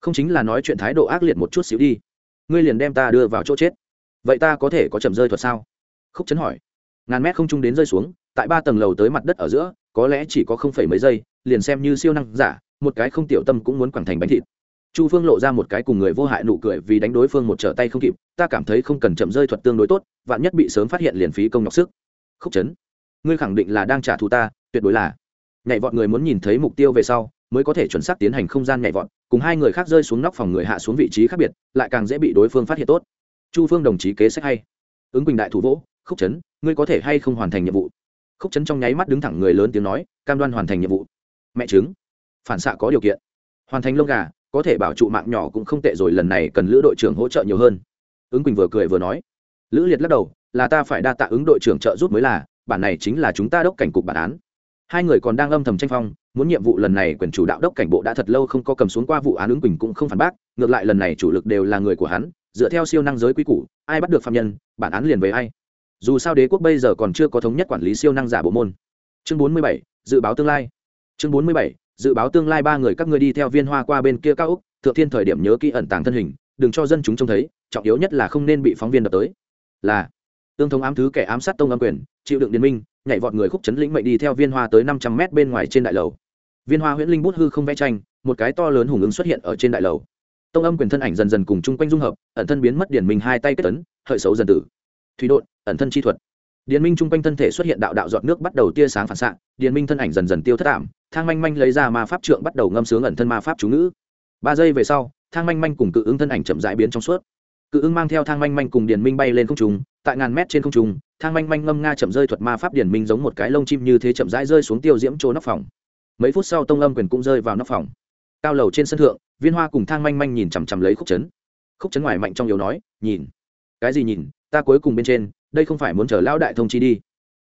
Không chính là nói chuyện thái độ ác liệt một chút xíu đi. Ngươi liền đem ta đưa vào chỗ chết. Vậy ta có thể có chầm rơi thuật sao? Khúc chấn hỏi. Ngàn mét không trung đến rơi xuống, tại ba tầng lầu tới mặt đất ở giữa có lẽ chỉ có không phải mấy giây, liền xem như siêu năng giả, một cái không tiểu tâm cũng muốn quẳng thành bánh thịt. Chu phương lộ ra một cái cùng người vô hại nụ cười vì đánh đối phương một trở tay không kịp, ta cảm thấy không cần chậm rơi thuật tương đối tốt, vạn nhất bị sớm phát hiện liền phí công nhọc sức. Khúc chấn, ngươi khẳng định là đang trả thù ta, tuyệt đối là. Nhảy vọt người muốn nhìn thấy mục tiêu về sau, mới có thể chuẩn xác tiến hành không gian nhảy vọt, cùng hai người khác rơi xuống nóc phòng người hạ xuống vị trí khác biệt, lại càng dễ bị đối phương phát hiện tốt. Chu phương đồng chí kế sách hay. Ứng quỳnh đại thủ vỗ, khúc chấn, ngươi có thể hay không hoàn thành nhiệm vụ? Khúc chấn trong nháy mắt đứng thẳng người lớn tiếng nói, cam đoan hoàn thành nhiệm vụ. Mẹ chứng phản xạ có điều kiện. Hoàn thành lông gà, có thể bảo trụ mạng nhỏ cũng không tệ rồi, lần này cần lữ đội trưởng hỗ trợ nhiều hơn. Ứng quỳnh vừa cười vừa nói. Lữ liệt lắc đầu, là ta phải đa tạ ứng đội trưởng trợ giúp mới là, bản này chính là chúng ta đốc cảnh cục bản án. Hai người còn đang âm thầm tranh phong, muốn nhiệm vụ lần này quyền chủ đạo đốc cảnh bộ đã thật lâu không có cầm xuống qua vụ án, ứng quỳnh cũng không phản bác, ngược lại lần này chủ lực đều là người của hắn, dựa theo siêu năng giới quy củ, ai bắt được phạm nhân, bản án liền về ai dù sao đế quốc bây giờ còn chưa có thống nhất quản lý siêu năng giả bộ môn. Chương bốn mươi bảy, dự báo tương lai. Chương bốn mươi bảy, dự báo tương lai ba người các ngươi đi theo viên hoa qua bên kia cao úc thượng thiên thời điểm nhớ kỹ ẩn tàng thân hình, đừng cho dân chúng trông thấy, trọng yếu nhất là không nên bị phóng viên đập tới. Là, tương thống ám thứ kẻ ám sát tông âm quyền, chịu đựng điền minh, nhảy vọt người khúc chấn lĩnh mệnh đi theo viên hoa tới năm trăm mét bên ngoài trên đại lầu. Viên hoa huyễn linh bút hư không vẽ tranh, một cái to lớn hùng ứng xuất hiện ở trên đại lầu. Tông âm quyền thân ảnh dần dần cùng chung quanh dung hợp, ẩn thân biến mất điển minh hai tay kết tấn, hợi xấu dần tử. Thủy đột ẩn thân chi thuật. Điền minh chung quanh thân thể xuất hiện đạo đạo giọt nước bắt đầu tia sáng phản xạ, điền minh thân ảnh dần dần tiêu thất tạm thang manh manh lấy ra ma pháp trượng bắt đầu ngâm sướng ẩn thân ma pháp chú ngữ. Ba giây về sau, thang manh manh cùng cự ứng thân ảnh chậm rãi biến trong suốt. Cự ứng mang theo thang manh manh cùng điền minh bay lên không trung, tại ngàn mét trên không trung, thang manh manh ngâm nga chậm rơi thuật ma pháp điền minh giống một cái lông chim như thế chậm rãi rơi xuống tiêu diễm chỗ nóc phòng. Mấy phút sau tông âm quyền cũng rơi vào nóc phòng. Cao lầu trên sân thượng, viên hoa cùng thang manh manh nhìn chằm chằm lấy khúc chấn. Khúc chấn ngoài mạnh trong yếu nói, nhìn. Cái gì nhìn? Ta cuối cùng bên trên đây không phải muốn chờ lão đại thông chi đi.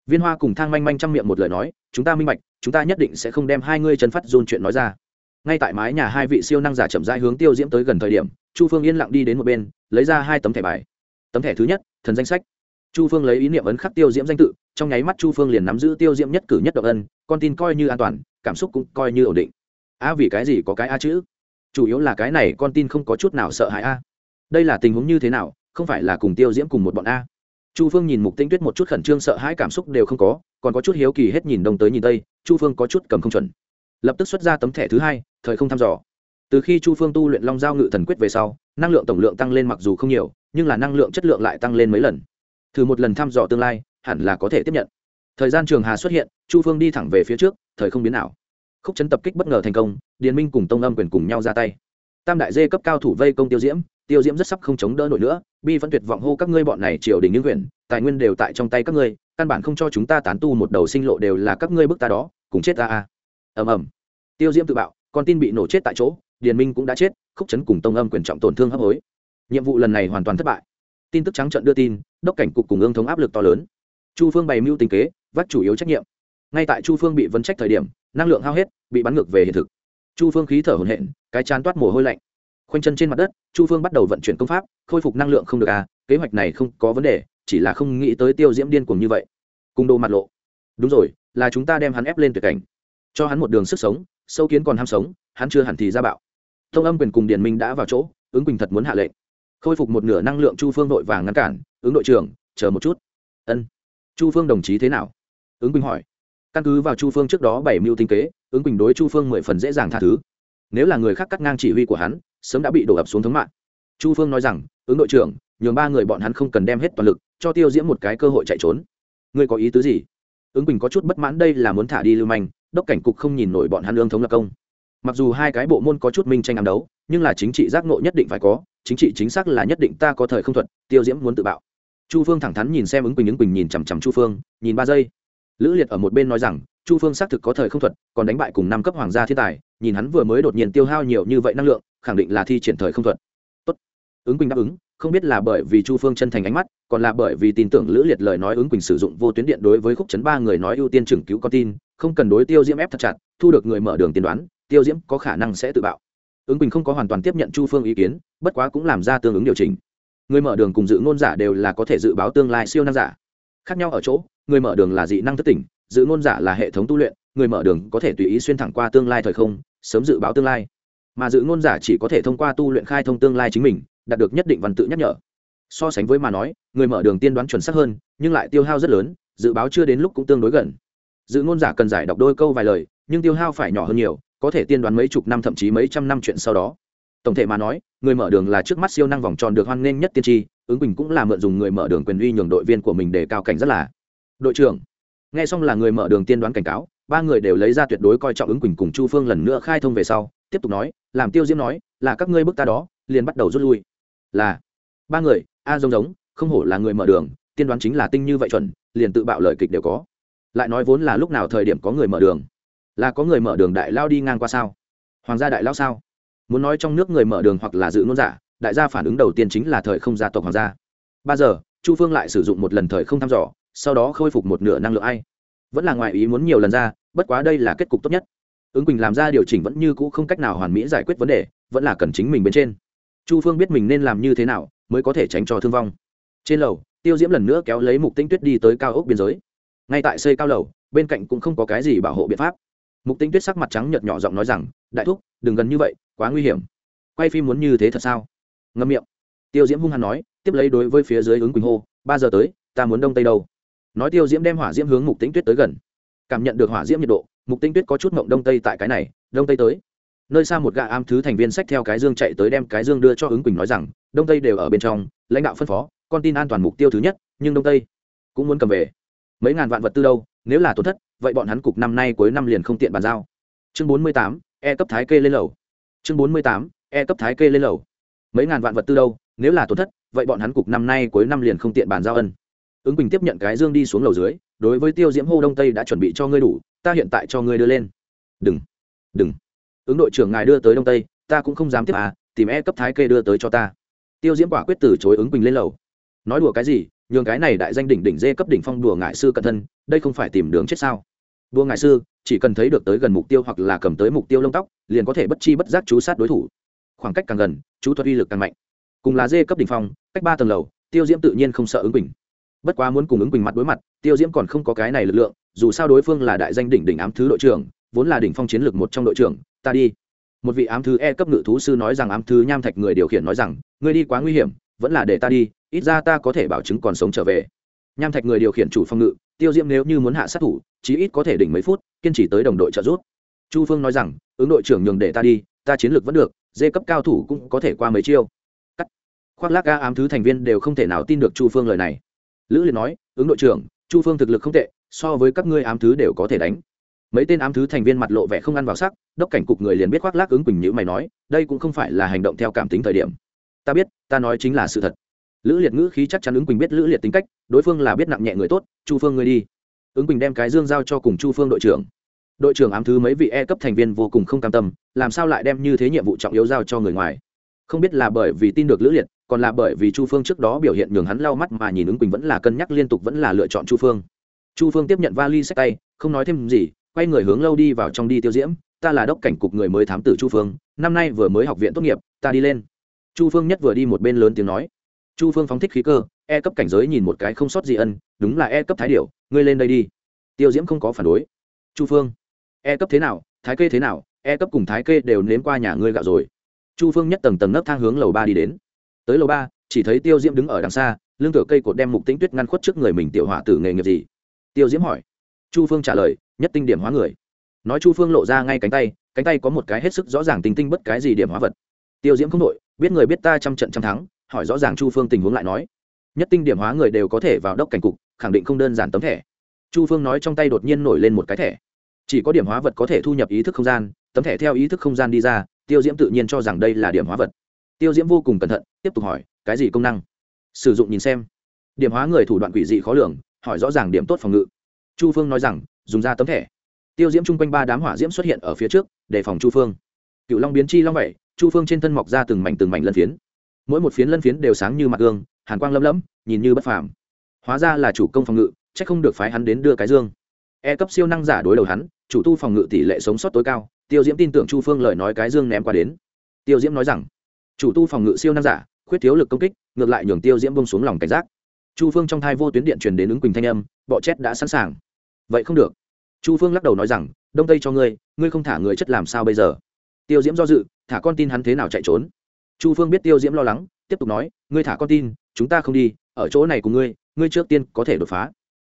Viên hoa cùng thang manh manh trong miệng một lời nói, chúng ta minh bạch, chúng ta nhất định sẽ không đem hai ngươi chân phát dôn chuyện nói ra. Ngay tại mái nhà hai vị siêu năng giả chậm rãi hướng tiêu diễm tới gần thời điểm, chu phương yên lặng đi đến một bên, lấy ra hai tấm thẻ bài. Tấm thẻ thứ nhất, thần danh sách. Chu phương lấy ý niệm ấn khắc tiêu diễm danh tự, trong nháy mắt chu phương liền nắm giữ tiêu diễm nhất cử nhất động ân, con tin coi như an toàn, cảm xúc cũng coi như ổn định. A, vì cái gì có cái a chữ? Chủ yếu là cái này con tin không có chút nào sợ hãi a. Đây là tình huống như thế nào, không phải là cùng tiêu diễm cùng một bọn a chu phương nhìn mục tinh tuyết một chút khẩn trương sợ hãi cảm xúc đều không có, còn có chút hiếu kỳ hết nhìn đông tới nhìn tây, chu phương có chút cầm không chuẩn. Lập tức xuất ra tấm thẻ thứ hai, thời không thăm dò. Từ khi chu phương tu luyện long giao ngự thần quyết về sau, năng lượng tổng lượng tăng lên mặc dù không nhiều, nhưng là năng lượng chất lượng lại tăng lên mấy lần. Thử một lần thăm dò tương lai, hẳn là có thể tiếp nhận. Thời gian trường hà xuất hiện, chu phương đi thẳng về phía trước, thời không biến nào khúc chấn tập kích bất ngờ thành công, điền minh cùng tông âm quyền cùng nhau ra tay. Tam đại dê cấp cao thủ vây công tiêu diễm tiêu diễm rất sắp không chống đỡ nổi nữa, bi vẫn tuyệt vọng hô các ngươi bọn này triều đình những quyền, tài nguyên đều tại trong tay các ngươi, căn bản không cho chúng ta tán tu một đầu sinh lộ đều là các ngươi bức ta đó, cùng chết ta a ầm ầm. Tiêu diễm tự bạo, con tin bị nổ chết tại chỗ, điền minh cũng đã chết, khúc chấn cùng tông âm quyền trọng tổn thương hấp hối. Nhiệm vụ lần này hoàn toàn thất bại. Tin tức trắng trận đưa tin, đốc cảnh cục cùng ương thống áp lực to lớn. Chu phương bày mưu tình kế vắt chủ yếu trách nhiệm. Ngay tại chu phương bị vấn trách thời điểm, năng lượng hao hết, bị bắn ngược về hiện thực. Chu phương khí thở hổn hển, cái chán toát mồ hôi lạnh khoanh chân trên mặt đất, chu phương bắt đầu vận chuyển công pháp, khôi phục năng lượng không được à kế hoạch này không có vấn đề, chỉ là không nghĩ tới tiêu diễm điên cuồng như vậy. Cung đô mặt lộ. Đúng rồi, là chúng ta đem hắn ép lên tuyệt cảnh. Cho hắn một đường sức sống, sâu kiến còn ham sống, hắn chưa hẳn thì ra bạo. Thông âm quyền cùng điền minh đã vào chỗ, ứng quỳnh thật muốn hạ lệnh. Khôi phục một nửa năng lượng chu phương đội vàng ngăn cản, ứng đội trưởng, chờ một chút. Ân. Chu phương đồng chí thế nào? Ứng quỳnh hỏi. Căn cứ vào chu phương trước đó bảy mưu tinh kế, ứng quỳnh đối chu phương mười phần dễ dàng tha thứ. Nếu là người khác cắt ngang chỉ huy của hắn sớm đã bị đổ ập xuống thống mạng. Chu phương nói rằng, ứng đội trưởng, nhường ba người bọn hắn không cần đem hết toàn lực, cho tiêu diễm một cái cơ hội chạy trốn. Ngươi có ý tứ gì? Ứng quỳnh có chút bất mãn, đây là muốn thả đi lưu manh, đốc cảnh cục không nhìn nổi bọn hắn lương thống lập công. Mặc dù hai cái bộ môn có chút minh tranh ám đấu, nhưng là chính trị giác ngộ nhất định phải có, chính trị chính xác là nhất định ta có thời không thuận tiêu diễm muốn tự bạo. Chu phương thẳng thắn nhìn xem ứng quỳnh ứng quỳnh nhìn chằm chằm chu phương, nhìn ba giây. Lữ liệt ở một bên nói rằng, chu phương xác thực có thời không thuật, còn đánh bại cùng năm cấp hoàng gia thiên tài, nhìn hắn vừa mới đột nhiên tiêu hao nhiều như vậy năng lượng khẳng định là thi triển thời không thuật. Tốt. Ứng quỳnh đáp ứng, không biết là bởi vì chu phương chân thành ánh mắt, còn là bởi vì tin tưởng lữ liệt lời nói ứng quỳnh sử dụng vô tuyến điện đối với khúc chấn ba người nói ưu tiên trưởng cứu con tin, không cần đối tiêu diễm ép thật chặt, thu được người mở đường tiên đoán, tiêu diễm có khả năng sẽ tự bạo. Ứng quỳnh không có hoàn toàn tiếp nhận chu phương ý kiến, bất quá cũng làm ra tương ứng điều chỉnh. Người mở đường cùng dự ngôn giả đều là có thể dự báo tương lai siêu năng giả. Khác nhau ở chỗ, người mở đường là dị năng thất tỉnh, dự ngôn giả là hệ thống tu luyện, người mở đường có thể tùy ý xuyên thẳng qua tương lai thời không, sớm dự báo tương lai mà dự ngôn giả chỉ có thể thông qua tu luyện khai thông tương lai chính mình, đạt được nhất định văn tự nhắc nhở. So sánh với mà nói, người mở đường tiên đoán chuẩn xác hơn, nhưng lại tiêu hao rất lớn, dự báo chưa đến lúc cũng tương đối gần. Dự ngôn giả cần giải đọc đôi câu vài lời, nhưng tiêu hao phải nhỏ hơn nhiều, có thể tiên đoán mấy chục năm thậm chí mấy trăm năm chuyện sau đó. Tổng thể mà nói, người mở đường là trước mắt siêu năng vòng tròn được hoan nghênh nhất tiên tri, ứng bình cũng là mượn dùng người mở đường quyền uy nhường đội viên của mình để cao cảnh rất là. Đội trưởng, nghe xong là người mở đường tiên đoán cảnh cáo, ba người đều lấy ra tuyệt đối coi trọng ứng quỳnh cùng chu phương lần nữa khai thông về sau tiếp tục nói, làm tiêu diễm nói, là các ngươi bức ta đó, liền bắt đầu rút lui. Là, ba người, a giống giống không hổ là người mở đường, tiên đoán chính là tinh như vậy chuẩn, liền tự bạo lời kịch đều có. Lại nói vốn là lúc nào thời điểm có người mở đường? Là có người mở đường đại lao đi ngang qua sao? Hoàng gia đại lao sao? Muốn nói trong nước người mở đường hoặc là dự ngôn giả, đại gia phản ứng đầu tiên chính là thời không gia tộc hoàng gia. Ba giờ, chu phương lại sử dụng một lần thời không thăm dò, sau đó khôi phục một nửa năng lượng ai. Vẫn là ngoài ý muốn nhiều lần ra, bất quá đây là kết cục tốt nhất ứng quỳnh làm ra điều chỉnh vẫn như cũ không cách nào hoàn mỹ giải quyết vấn đề, vẫn là cần chính mình bên trên. Chu phương biết mình nên làm như thế nào mới có thể tránh cho thương vong. Trên lầu, tiêu diễm lần nữa kéo lấy mục tinh tuyết đi tới cao ốc biên giới. Ngay tại xây cao lầu, bên cạnh cũng không có cái gì bảo hộ biện pháp. Mục tinh tuyết sắc mặt trắng nhợt nhỏ giọng nói rằng, đại thúc, đừng gần như vậy, quá nguy hiểm. Quay phim muốn như thế thật sao? Ngâm miệng. Tiêu diễm hung hăng nói, tiếp lấy đối với phía dưới ứng quỳnh hô, ba giờ tới, ta muốn đông tây đâu. Nói tiêu diễm đem hỏa diễm hướng mục Tinh tuyết tới gần. Cảm nhận được hỏa diễm nhiệt độ mục Tinh tuyết có chút mộng đông tây tại cái này, đông tây tới. Nơi xa một gã am thứ thành viên sách theo cái dương chạy tới đem cái dương đưa cho ứng quỳnh nói rằng, đông tây đều ở bên trong, lãnh đạo phân phó, con tin an toàn mục tiêu thứ nhất, nhưng đông tây cũng muốn cầm về. Mấy ngàn vạn vật tư đâu, nếu là tổn thất, vậy bọn hắn cục năm nay cuối năm liền không tiện bàn giao. Chương bốn mươi tám e cấp thái kê lên lầu. Chương bốn mươi tám e cấp thái kê lên lầu. Mấy ngàn vạn vật tư đâu, nếu là tổn thất, vậy bọn hắn cục năm nay cuối năm liền không tiện bàn giao ân. Ứng Quỳnh tiếp nhận cái dương đi xuống lầu dưới, đối với tiêu diễm hô đông tây đã chuẩn bị cho ngươi đủ ta hiện tại cho ngươi đưa lên. Đừng đừng. Ứng đội trưởng ngài đưa tới đông tây, ta cũng không dám tiếp à tìm e cấp thái kê đưa tới cho ta. Tiêu diễm quả quyết từ chối ứng bình lên lầu. Nói đùa cái gì, nhường cái này đại danh đỉnh đỉnh dê cấp đỉnh phong đùa ngại sư cận thân, đây không phải tìm đường chết sao? Đùa ngại sư, chỉ cần thấy được tới gần mục tiêu hoặc là cầm tới mục tiêu lông tóc, liền có thể bất chi bất giác chú sát đối thủ. Khoảng cách càng gần, chú thuật uy lực càng mạnh. Cùng là dê cấp đỉnh phong, cách ba tầng lầu, tiêu diễm tự nhiên không sợ ứng bình bất quá muốn cùng ứng bình mặt đối mặt, tiêu diễm còn không có cái này lực lượng dù sao đối phương là đại danh đỉnh đỉnh ám thứ đội trưởng, vốn là đỉnh phong chiến lược một trong đội trưởng, ta đi. Một vị ám thứ e cấp ngự thú sư nói rằng ám thứ nham thạch người điều khiển nói rằng, ngươi đi quá nguy hiểm, vẫn là để ta đi, ít ra ta có thể bảo chứng còn sống trở về. Nham thạch người điều khiển chủ phong ngự, tiêu diễm nếu như muốn hạ sát thủ, chí ít có thể đỉnh mấy phút, kiên trì tới đồng đội trợ giúp. Chu phương nói rằng, ứng đội trưởng nhường để ta đi, ta chiến lược vẫn được dê cấp cao thủ cũng có thể qua mấy chiêu. Cắt. Khoác lác ga ám thứ thành viên đều không thể nào tin được chu phương lời này. Lữ liệt nói, ứng đội trưởng, chu phương thực lực không tệ so với các ngươi ám thứ đều có thể đánh. Mấy tên ám thứ thành viên mặt lộ vẻ không ăn vào sắc, đốc cảnh cục người liền biết khoác lác ứng quỳnh nhữ mày nói, đây cũng không phải là hành động theo cảm tính thời điểm. Ta biết, ta nói chính là sự thật. Lữ liệt ngữ khí chắc chắn ứng quỳnh biết lữ liệt tính cách, đối phương là biết nặng nhẹ người tốt, chu phương ngươi đi. Ứng quỳnh đem cái dương giao cho cùng chu phương đội trưởng. Đội trưởng ám thứ mấy vị e cấp thành viên vô cùng không cam tâm, làm sao lại đem như thế nhiệm vụ trọng yếu giao cho người ngoài? Không biết là bởi vì tin được lữ liệt, còn là bởi vì chu phương trước đó biểu hiện nhường hắn lau mắt mà nhìn ứng quỳnh vẫn là cân nhắc liên tục vẫn là lựa chọn chu phương chu phương tiếp nhận vali sách tay, không nói thêm gì, quay người hướng lâu đi vào trong đi tiêu diễm. Ta là đốc cảnh cục người mới thám tử chu phương, năm nay vừa mới học viện tốt nghiệp, ta đi lên. Chu phương nhất vừa đi một bên lớn tiếng nói. Chu phương phóng thích khí cơ e cấp cảnh giới nhìn một cái không sót gì ân, đúng là e cấp thái điệu ngươi lên đây đi. Tiêu diễm không có phản đối. Chu phương e cấp thế nào, thái kê thế nào e cấp cùng thái kê đều nếm qua nhà ngươi gạo rồi. Chu phương nhất tầng tầng nấc thang hướng lầu ba đi đến. Tới lầu ba, chỉ thấy tiêu diễm đứng ở đằng xa, lưng tựa cây cột đem mục tĩnh tuyết ngăn khuất trước người mình tiểu hỏa tử nghề nghiệp gì tiêu diễm hỏi. Chu phương trả lời, nhất tinh điểm hóa người. Nói chu phương lộ ra ngay cánh tay cánh tay có một cái hết sức rõ ràng tinh tinh bất cái gì điểm hóa vật. Tiêu diễm không đội biết người biết ta trăm trận trăm thắng, hỏi rõ ràng chu phương tình huống lại nói. Nhất tinh điểm hóa người đều có thể vào đốc cảnh cục, khẳng định không đơn giản tấm thẻ. Chu phương nói trong tay đột nhiên nổi lên một cái thẻ. Chỉ có điểm hóa vật có thể thu nhập ý thức không gian, tấm thẻ theo ý thức không gian đi ra, tiêu diễm tự nhiên cho rằng đây là điểm hóa vật. Tiêu diễm vô cùng cẩn thận, tiếp tục hỏi, cái gì công năng? Sử dụng nhìn xem. Điểm hóa người thủ đoạn quỷ dị khó lường hỏi rõ ràng điểm tốt phòng ngự. Chu phương nói rằng, dùng ra tấm thẻ. Tiêu diễm chung quanh ba đám hỏa diễm xuất hiện ở phía trước để phòng chu phương. Cựu long biến chi long vậy, chu phương trên thân mọc ra từng mảnh từng mảnh lân phiến. Mỗi một phiến lân phiến đều sáng như mặt gương, hàn quang lấm lấm, nhìn như bất phàm. Hóa ra là chủ công phòng ngự c h ắ c không được phái hắn đến đưa cái dương. E cấp siêu năng giả đối đầu hắn, chủ tu phòng ngự tỷ lệ sống sót tối cao, tiêu diễm tin tưởng chu phương lời nói cái dương ném qua đến. Tiêu diễm nói rằng, chủ tu phòng ngự siêu năng giả, khuyết thiếu lực công kích, ngược lại nhường tiêu diễm bông xuống lòng cảnh giác chu phương trong thai vô tuyến điện truyền đến ứng quỳnh thanh âm, bọ chét đã sẵn sàng. Vậy không được. Chu phương lắc đầu nói rằng, đông tây cho ngươi ngươi không thả người chất làm sao bây giờ? Tiêu diễm do dự, thả con tin hắn thế nào chạy trốn? Chu phương biết tiêu diễm lo lắng, tiếp tục nói, ngươi thả con tin, chúng ta không đi, ở chỗ này cùng ngươi ngươi trước tiên có thể đột phá.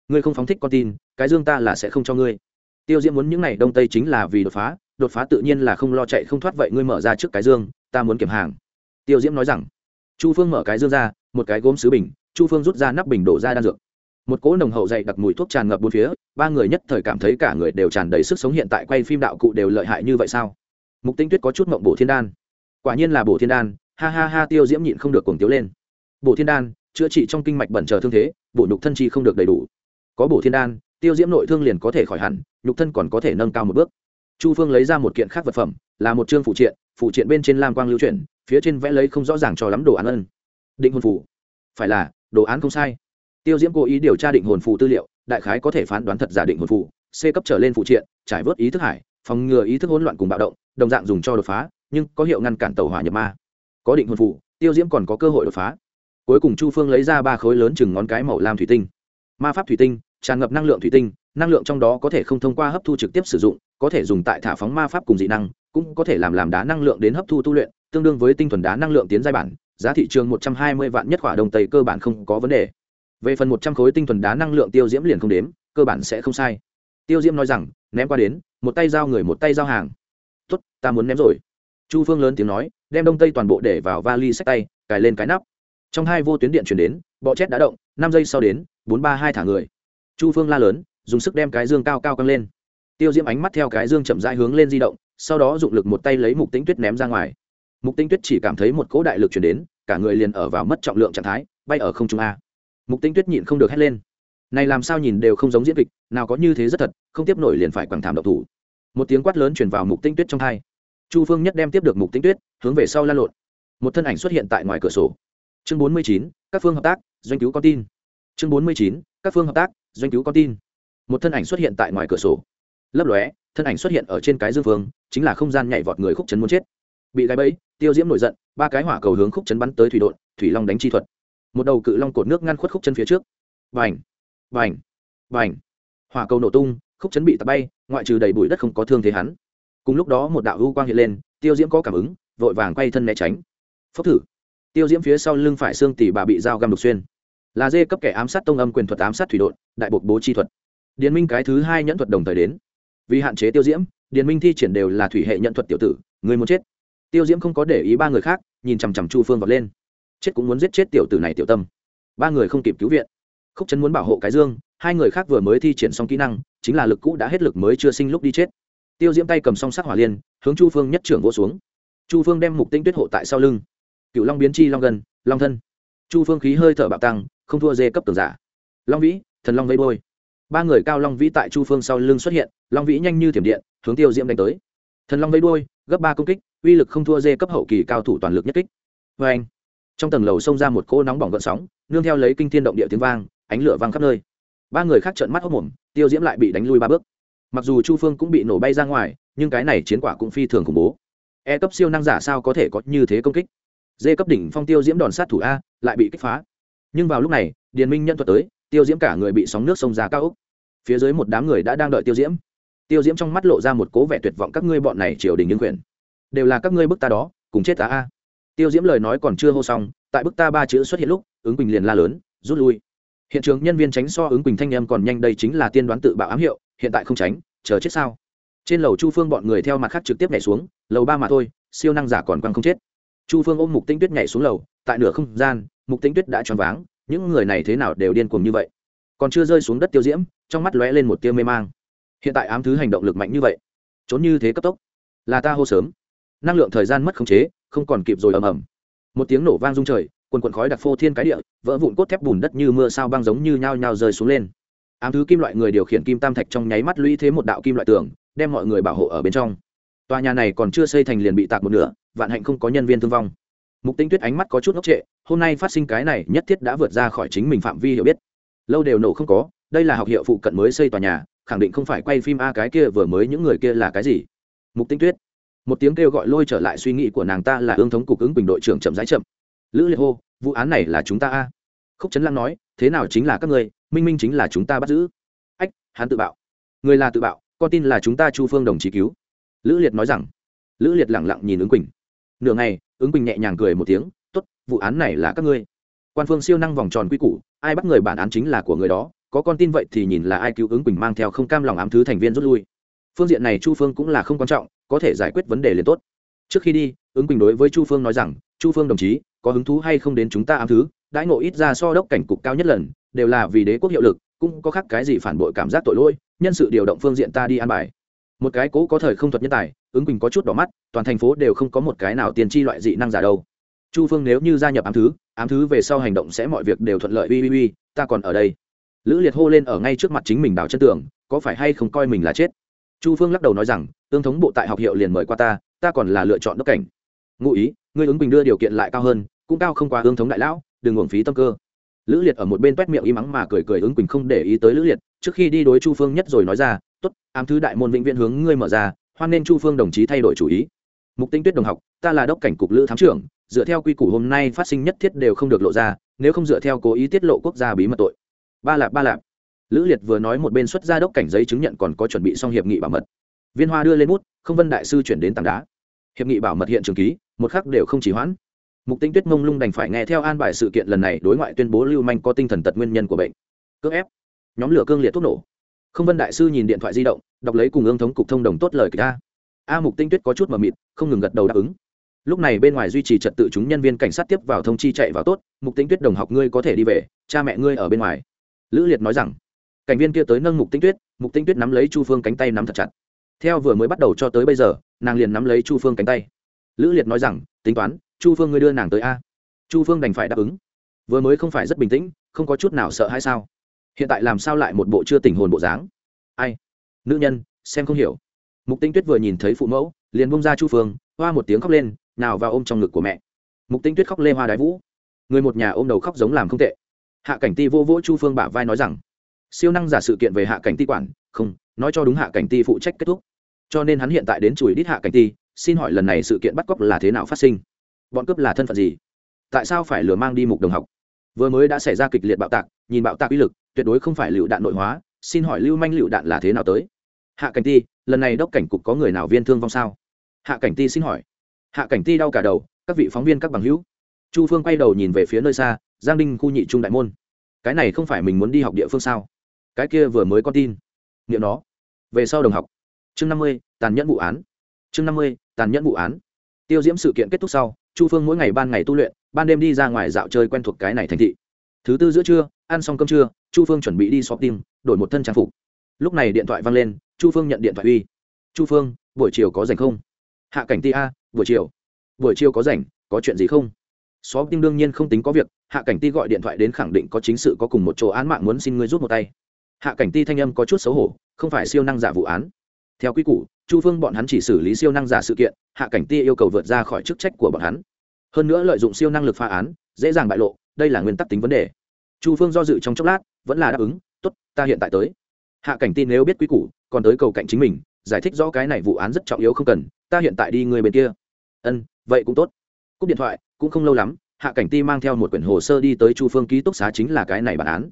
Ngươi không phóng thích con tin, cái dương ta là sẽ không cho ngươi. Tiêu diễm muốn những n à y đông tây chính là vì đột phá đột phá tự nhiên là không lo chạy không thoát, vậy ngươi mở ra trước cái dương, ta muốn kiểm hàng. Tiêu diễm nói rằng. Chu phương mở cái dương ra, một cái gốm sứ bình chu phương rút ra nắp bình đổ ra đan dược. Một cỗ nồng hậu dày đặc mùi thuốc tràn ngập bốn phía, ba người nhất thời cảm thấy cả người đều tràn đầy sức sống hiện tại quay phim đạo cụ đều lợi hại như vậy sao? Mục tinh tuyết có chút mộng bổ thiên đan. Quả nhiên là bổ thiên đan, ha ha ha, tiêu diễm nhịn không được cuồng tiếu lên. Bổ thiên đan, chữa trị trong kinh mạch bẩn chờ thương thế, bổ nhục thân chi không được đầy đủ. Có bổ thiên đan, tiêu diễm nội thương liền có thể khỏi hẳn, nhục thân còn có thể nâng cao một bước. Chu phương lấy ra một kiện khác vật phẩm, là một chương phụ triện phụ triện bên trên lam quang lưu chuyển, phía trên vẽ lấy không rõ ràng cho lắm đồ án ân. Định hôn phủ. Phải là đồ án không sai. Tiêu diễm cố ý điều tra định hồn phù tư liệu, đại khái có thể phán đoán thật giả định hồn phù, c cấp trở lên phụ triện, trải vớt ý thức hải, phòng ngừa ý thức hỗn loạn cùng bạo động, đồng dạng dùng cho đột phá, nhưng có hiệu ngăn cản tàu hỏa nhập ma. Có định hồn phù, tiêu diễm còn có cơ hội đột phá. Cuối cùng chu phương lấy ra ba khối lớn chừng ngón cái màu lam thủy tinh. Ma pháp thủy tinh, tràn ngập năng lượng thủy tinh, năng lượng trong đó có thể không thông qua hấp thu trực tiếp sử dụng, có thể dùng tại thả phóng ma pháp cùng dị năng, cũng có thể làm làm đá năng lượng đến hấp thu tu luyện, tương đương với tinh thuần đá năng lượng tiến giai bản giá thị trường một trăm hai mươi vạn nhất khỏa đồng tây cơ bản không có vấn đề. Về phần một trăm khối tinh thuần đá năng lượng tiêu diễm liền không đếm, cơ bản sẽ không sai. Tiêu diễm nói rằng, ném qua đến, một tay giao người một tay giao hàng. Tốt, ta muốn ném rồi. Chu phương lớn tiếng nói, đem đông tây toàn bộ để vào vali sách tay, cài lên cái nắp. Trong hai vô tuyến điện chuyển đến, bọ chét đã động, năm giây sau đến, bốn ba hai thả người. Chu phương la lớn, dùng sức đem cái dương cao cao căng lên. Tiêu diễm ánh mắt theo cái dương chậm rãi hướng lên di động, sau đó dụng lực một tay lấy mục tính tuyết ném ra ngoài mục tinh tuyết chỉ cảm thấy một cỗ đại lực chuyển đến, cả người liền ở vào mất trọng lượng trạng thái, bay ở không trung a. Mục tinh tuyết nhịn không được hét lên. Này làm sao nhìn đều không giống diễn kịch, nào có như thế rất thật, không tiếp nổi liền phải quẳng thảm độc thủ. Một tiếng quát lớn chuyển vào mục tinh tuyết trong thai chu phương nhất đem tiếp được mục tinh tuyết, hướng về sau lan lộn. Một thân ảnh xuất hiện tại ngoài cửa sổ. Chương bốn mươi chín, các phương hợp tác, doanh cứu con tin. Chương bốn mươi chín, các phương hợp tác, doanh cứu con tin. Một thân ảnh xuất hiện tại ngoài cửa sổ. Lấp lóe, thân ảnh xuất hiện ở trên cái dương phương, chính là không gian nhảy vọt người khúc chấn muốn chết bị gáy bẫy, tiêu diễm nổi giận, ba cái hỏa cầu hướng khúc chấn bắn tới thủy đột thủy long đánh chi thuật. Một đầu cự long cột nước ngăn khuất khúc chân phía trước. Vành vành vành hỏa cầu nổ tung, khúc chấn bị tạt bay, ngoại trừ đầy bụi đất không có thương thế hắn. Cùng lúc đó một đạo hưu quang hiện lên, tiêu diễm có cảm ứng, vội vàng quay thân né tránh. Phốc thử! Tiêu diễm phía sau lưng phải xương tỉ bà bị dao găm đục xuyên. Là dê cấp kẻ ám sát tông âm quyền thuật ám sát thủy đột đại bộc bố chi thuật. Điền minh cái thứ hai nhẫn thuật đồng thời đến. Vì hạn chế tiêu diễm, điền minh thi triển đều là thủy hệ nhận thuật tiểu tử, người muốn chết tiêu diễm không có để ý ba người khác, nhìn chằm chằm chu phương vọt lên. Chết cũng muốn giết chết tiểu tử này tiểu tâm. Ba người không kịp cứu viện. Khúc chấn muốn bảo hộ cái dương, hai người khác vừa mới thi triển xong kỹ năng, chính là lực cũ đã hết lực mới chưa sinh lúc đi chết. Tiêu diễm tay cầm song sắc hỏa liên, hướng chu phương nhất trưởng vỗ xuống. Chu phương đem mục tinh tuyết hộ tại sau lưng. Cựu long biến chi long gần, long thân. Chu phương khí hơi thở bạo tăng, không thua dê cấp tường giả. Long vĩ, thần long vây bôi. Ba người cao long vĩ tại chu phương sau lưng xuất hiện, long vĩ nhanh như thiểm điện, hướng tiêu diễm đánh tới. Thần long vây đuôi gấp ba công kích, uy lực không thua dê cấp hậu kỳ cao thủ toàn lực nhất kích. Vê anh, trong tầng lầu xông ra một cô nóng bỏng gợn sóng, nương theo lấy kinh thiên động địa tiếng vang, ánh lửa vang khắp nơi. Ba người khác trợn mắt hốc mồm tiêu diễm lại bị đánh lui ba bước. Mặc dù chu phương cũng bị nổ bay ra ngoài, nhưng cái này chiến quả cũng phi thường khủng bố. E cấp siêu năng giả sao có thể có như thế công kích? D cấp đỉnh phong tiêu diễm đòn sát thủ a, lại bị kích phá. Nhưng vào lúc này, điền minh nhân thuật tới, tiêu diễm cả người bị sóng nước xông ra cao úc phía dưới một đám người đã đang đợi tiêu diễm tiêu diễm trong mắt lộ ra một cố vẻ tuyệt vọng, các ngươi bọn này triều đình nhân quyền, đều là các ngươi bức ta đó, cùng chết ta a. Tiêu diễm lời nói còn chưa hô xong, tại bức ta ba chữ xuất hiện lúc, ứng quỳnh liền la lớn, rút lui. Hiện trường nhân viên tránh so ứng quỳnh thanh em còn nhanh, đây chính là tiên đoán tự bạo ám hiệu, hiện tại không tránh, chờ chết sao? Trên lầu chu phương bọn người theo mặt khác trực tiếp nhảy xuống, lầu ba mà thôi, siêu năng giả còn quăng không chết. Chu phương ôm mục tinh tuyết nhảy xuống lầu, tại nửa không gian, mục tinh tuyết đã choáng váng, những người này thế nào đều điên cuồng như vậy. Còn chưa rơi xuống đất tiêu diễm, trong mắt lóe lên một tia mê mang hiện tại ám thứ hành động lực mạnh như vậy, trốn như thế cấp tốc, là ta hô sớm. Năng lượng thời gian mất khống chế, không còn kịp rồi ầm ầm. Một tiếng nổ vang rung trời, quần quần khói đặc phô thiên cái địa, vỡ vụn cốt thép bùn đất như mưa sao băng giống như nhao nhao rơi xuống lên. Ám thứ kim loại người điều khiển kim tam thạch trong nháy mắt lũy thế một đạo kim loại tường, đem mọi người bảo hộ ở bên trong. Tòa nhà này còn chưa xây thành liền bị tạc một nửa, vạn hạnh không có nhân viên thương vong. Mục tinh tuyết ánh mắt có chút ngốc trệ, hôm nay phát sinh cái này nhất thiết đã vượt ra khỏi chính mình phạm vi hiểu biết. Lâu đều nổ không có, đây là học hiệu phụ cận mới xây tòa nhà khẳng định không phải quay phim a cái kia vừa mới những người kia là cái gì. Mục tinh tuyết. Một tiếng kêu gọi lôi trở lại suy nghĩ của nàng ta là ương thống cục ứng bình đội trưởng chậm rãi chậm. Lữ liệt hô, vụ án này là chúng ta a. Khúc trấn lăng nói, thế nào chính là các người minh minh chính là chúng ta bắt giữ. Ách, hắn tự bạo. Người là tự bạo, con tin là chúng ta chu phương đồng chí cứu. Lữ liệt nói rằng. Lữ liệt lẳng lặng nhìn ứng quỳnh. Nửa ngày, ứng quỳnh nhẹ nhàng cười một tiếng t ố t vụ án này là các ngươi. Quan phương siêu năng vòng tròn quy củ, ai bắt người bản án chính là của người đó có con tin vậy thì nhìn là ai cứu ứng quỳnh mang theo không cam lòng ám thứ thành viên rút lui. Phương diện này chu phương cũng là không quan trọng, có thể giải quyết vấn đề liền tốt. Trước khi đi, ứng quỳnh đối với chu phương nói rằng, chu phương đồng chí, có hứng thú hay không đến chúng ta ám thứ? Đãi ngộ ít ra so đốc cảnh cục cao nhất lần, đều là vì đế quốc hiệu lực, cũng có khác cái gì phản bội cảm giác tội lỗi, nhân sự điều động phương diện ta đi an bài. Một cái cố có thời không thuật nhân tài, ứng quỳnh có chút đỏ mắt, toàn thành phố đều không có một cái nào tiền chi loại dị năng giả đâu. Chu phương nếu như gia nhập ám thứ ám thứ về sau hành động sẽ mọi việc đều thuận lợi uy uy uy ta còn ở đây lữ liệt hô lên ở ngay trước mặt chính mình đào chân tường, có phải hay không coi mình là chết? Chu phương lắc đầu nói rằng, tương thống bộ tại học hiệu liền mời qua ta ta còn là lựa chọn đốc cảnh. Ngụ ý, ngươi ứng bình đưa điều kiện lại cao hơn, cũng cao không qua tương thống đại lão, đừng uổng phí tâm cơ. Lữ liệt ở một bên quét miệng y mắng mà cười cười ứng quỳnh không để ý tới lữ liệt, trước khi đi đối chu phương nhất rồi nói ra, tốt, ám thứ đại môn vĩnh viễn hướng ngươi mở ra, hoan nên chu phương đồng chí thay đổi chủ ý. Mục tinh tuyết đồng học, ta là đốc cảnh cục lữ thám trưởng, dựa theo quy củ hôm nay phát sinh nhất thiết đều không được lộ ra, nếu không dựa theo cố ý tiết lộ quốc gia bí mật tội ba lạp ba lạp. Lữ liệt vừa nói một bên xuất ra đốc cảnh giấy chứng nhận còn có chuẩn bị xong hiệp nghị bảo mật. Viên hoa đưa lên bút, không vân đại sư chuyển đến tảng đá. Hiệp nghị bảo mật hiện trường ký, một khắc đều không chỉ hoãn. Mục tinh tuyết mông lung đành phải nghe theo an bài sự kiện lần này đối ngoại tuyên bố lưu manh có tinh thần tật nguyên nhân của bệnh. Cước ép. Nhóm lửa cương liệt thuốc nổ. Không vân đại sư nhìn điện thoại di động, đọc lấy cùng ương thống cục thông đồng tốt lời kịch a a mục tinh tuyết có chút mờ mịt, không ngừng gật đầu đáp ứng. Lúc này bên ngoài duy trì trật tự chúng nhân viên cảnh sát tiếp vào thông chi chạy vào tốt. Mục tinh tuyết đồng học ngươi có thể đi về, cha mẹ ngươi ở bên ngoài lữ liệt nói rằng, cảnh viên kia tới nâng mục tinh tuyết, mục tinh tuyết nắm lấy chu phương cánh tay nắm thật chặt. Theo vừa mới bắt đầu cho tới bây giờ, nàng liền nắm lấy chu phương cánh tay. Lữ liệt nói rằng, tính toán, chu phương ngươi đưa nàng tới a. Chu phương đành phải đáp ứng. Vừa mới không phải rất bình tĩnh, không có chút nào sợ hay sao? Hiện tại làm sao lại một bộ chưa tình hồn bộ dáng? Ai? Nữ nhân, xem không hiểu. Mục tinh tuyết vừa nhìn thấy phụ mẫu, liền bông ra chu phương, hoa một tiếng khóc lên, nào vào ôm trong ngực của mẹ. Mục tinh tuyết khóc lê hoa đái vũ. Người một nhà ôm đầu khóc giống làm không tệ hạ cảnh ti vô vỗ chu phương bả vai nói rằng, siêu năng giả sự kiện về hạ cảnh ti quản, không, nói cho đúng hạ cảnh ti phụ trách kết thúc. Cho nên hắn hiện tại đến chùi đít hạ cảnh ti, xin hỏi lần này sự kiện bắt cóc là thế nào phát sinh? Bọn cướp là thân phận gì? Tại sao phải lừa mang đi mục đồng học? Vừa mới đã xảy ra kịch liệt bạo tạc, nhìn bạo tạc uy lực, tuyệt đối không phải lựu đạn nội hóa, xin hỏi lưu manh lựu đạn là thế nào tới? Hạ cảnh ti, lần này đốc cảnh cục có người nào viên thương vong sao? Hạ cảnh ti xin hỏi. Hạ cảnh ti đau cả đầu, các vị phóng viên các bằng hữu. Chu phương quay đầu nhìn về phía nơi xa giang đinh khu nhị trung đại môn. Cái này không phải mình muốn đi học địa phương sao? Cái kia vừa mới có tin. Nghiệm nó. Về sau đồng học. Chương năm mươi, tàn nhẫn vụ án. Chương năm mươi, tàn nhẫn vụ án. Tiêu diễm sự kiện kết thúc sau, chu phương mỗi ngày ban ngày tu luyện, ban đêm đi ra ngoài dạo chơi quen thuộc cái này thành thị. Thứ tư giữa trưa, ăn xong cơm trưa, chu phương chuẩn bị đi shopping đổi một thân trang phục. Lúc này điện thoại văng lên, chu phương nhận điện thoại uy. Chu phương, buổi chiều có rảnh không? Hạ cảnh ti a, buổi chiều. Buổi chiều có rảnh, có chuyện gì không? Shopping đương nhiên không tính có việc, hạ cảnh ti gọi điện thoại đến khẳng định có chính sự có cùng một chỗ án mạng muốn xin ngươi rút một tay. Hạ cảnh ti thanh âm có chút xấu hổ, không phải siêu năng giả vụ án. Theo quy củ, chu phương bọn hắn chỉ xử lý siêu năng giả sự kiện, hạ cảnh ti yêu cầu vượt ra khỏi chức trách của bọn hắn. Hơn nữa lợi dụng siêu năng lực phá án, dễ dàng bại lộ, đây là nguyên tắc tính vấn đề. Chu phương do dự trong chốc lát, vẫn là đáp ứng t ố t ta hiện tại tới. Hạ cảnh tin nếu biết quy củ, còn tới cầu cạnh chính mình, giải thích rõ cái này vụ án rất trọng yếu không cần, ta hiện tại đi người bên kia. Ân, vậy cũng tốt. Cúp điện thoại cũng không lâu lắm, hạ cảnh ti mang theo một quyển hồ sơ đi tới chu phương ký túc xá chính là cái này bản án.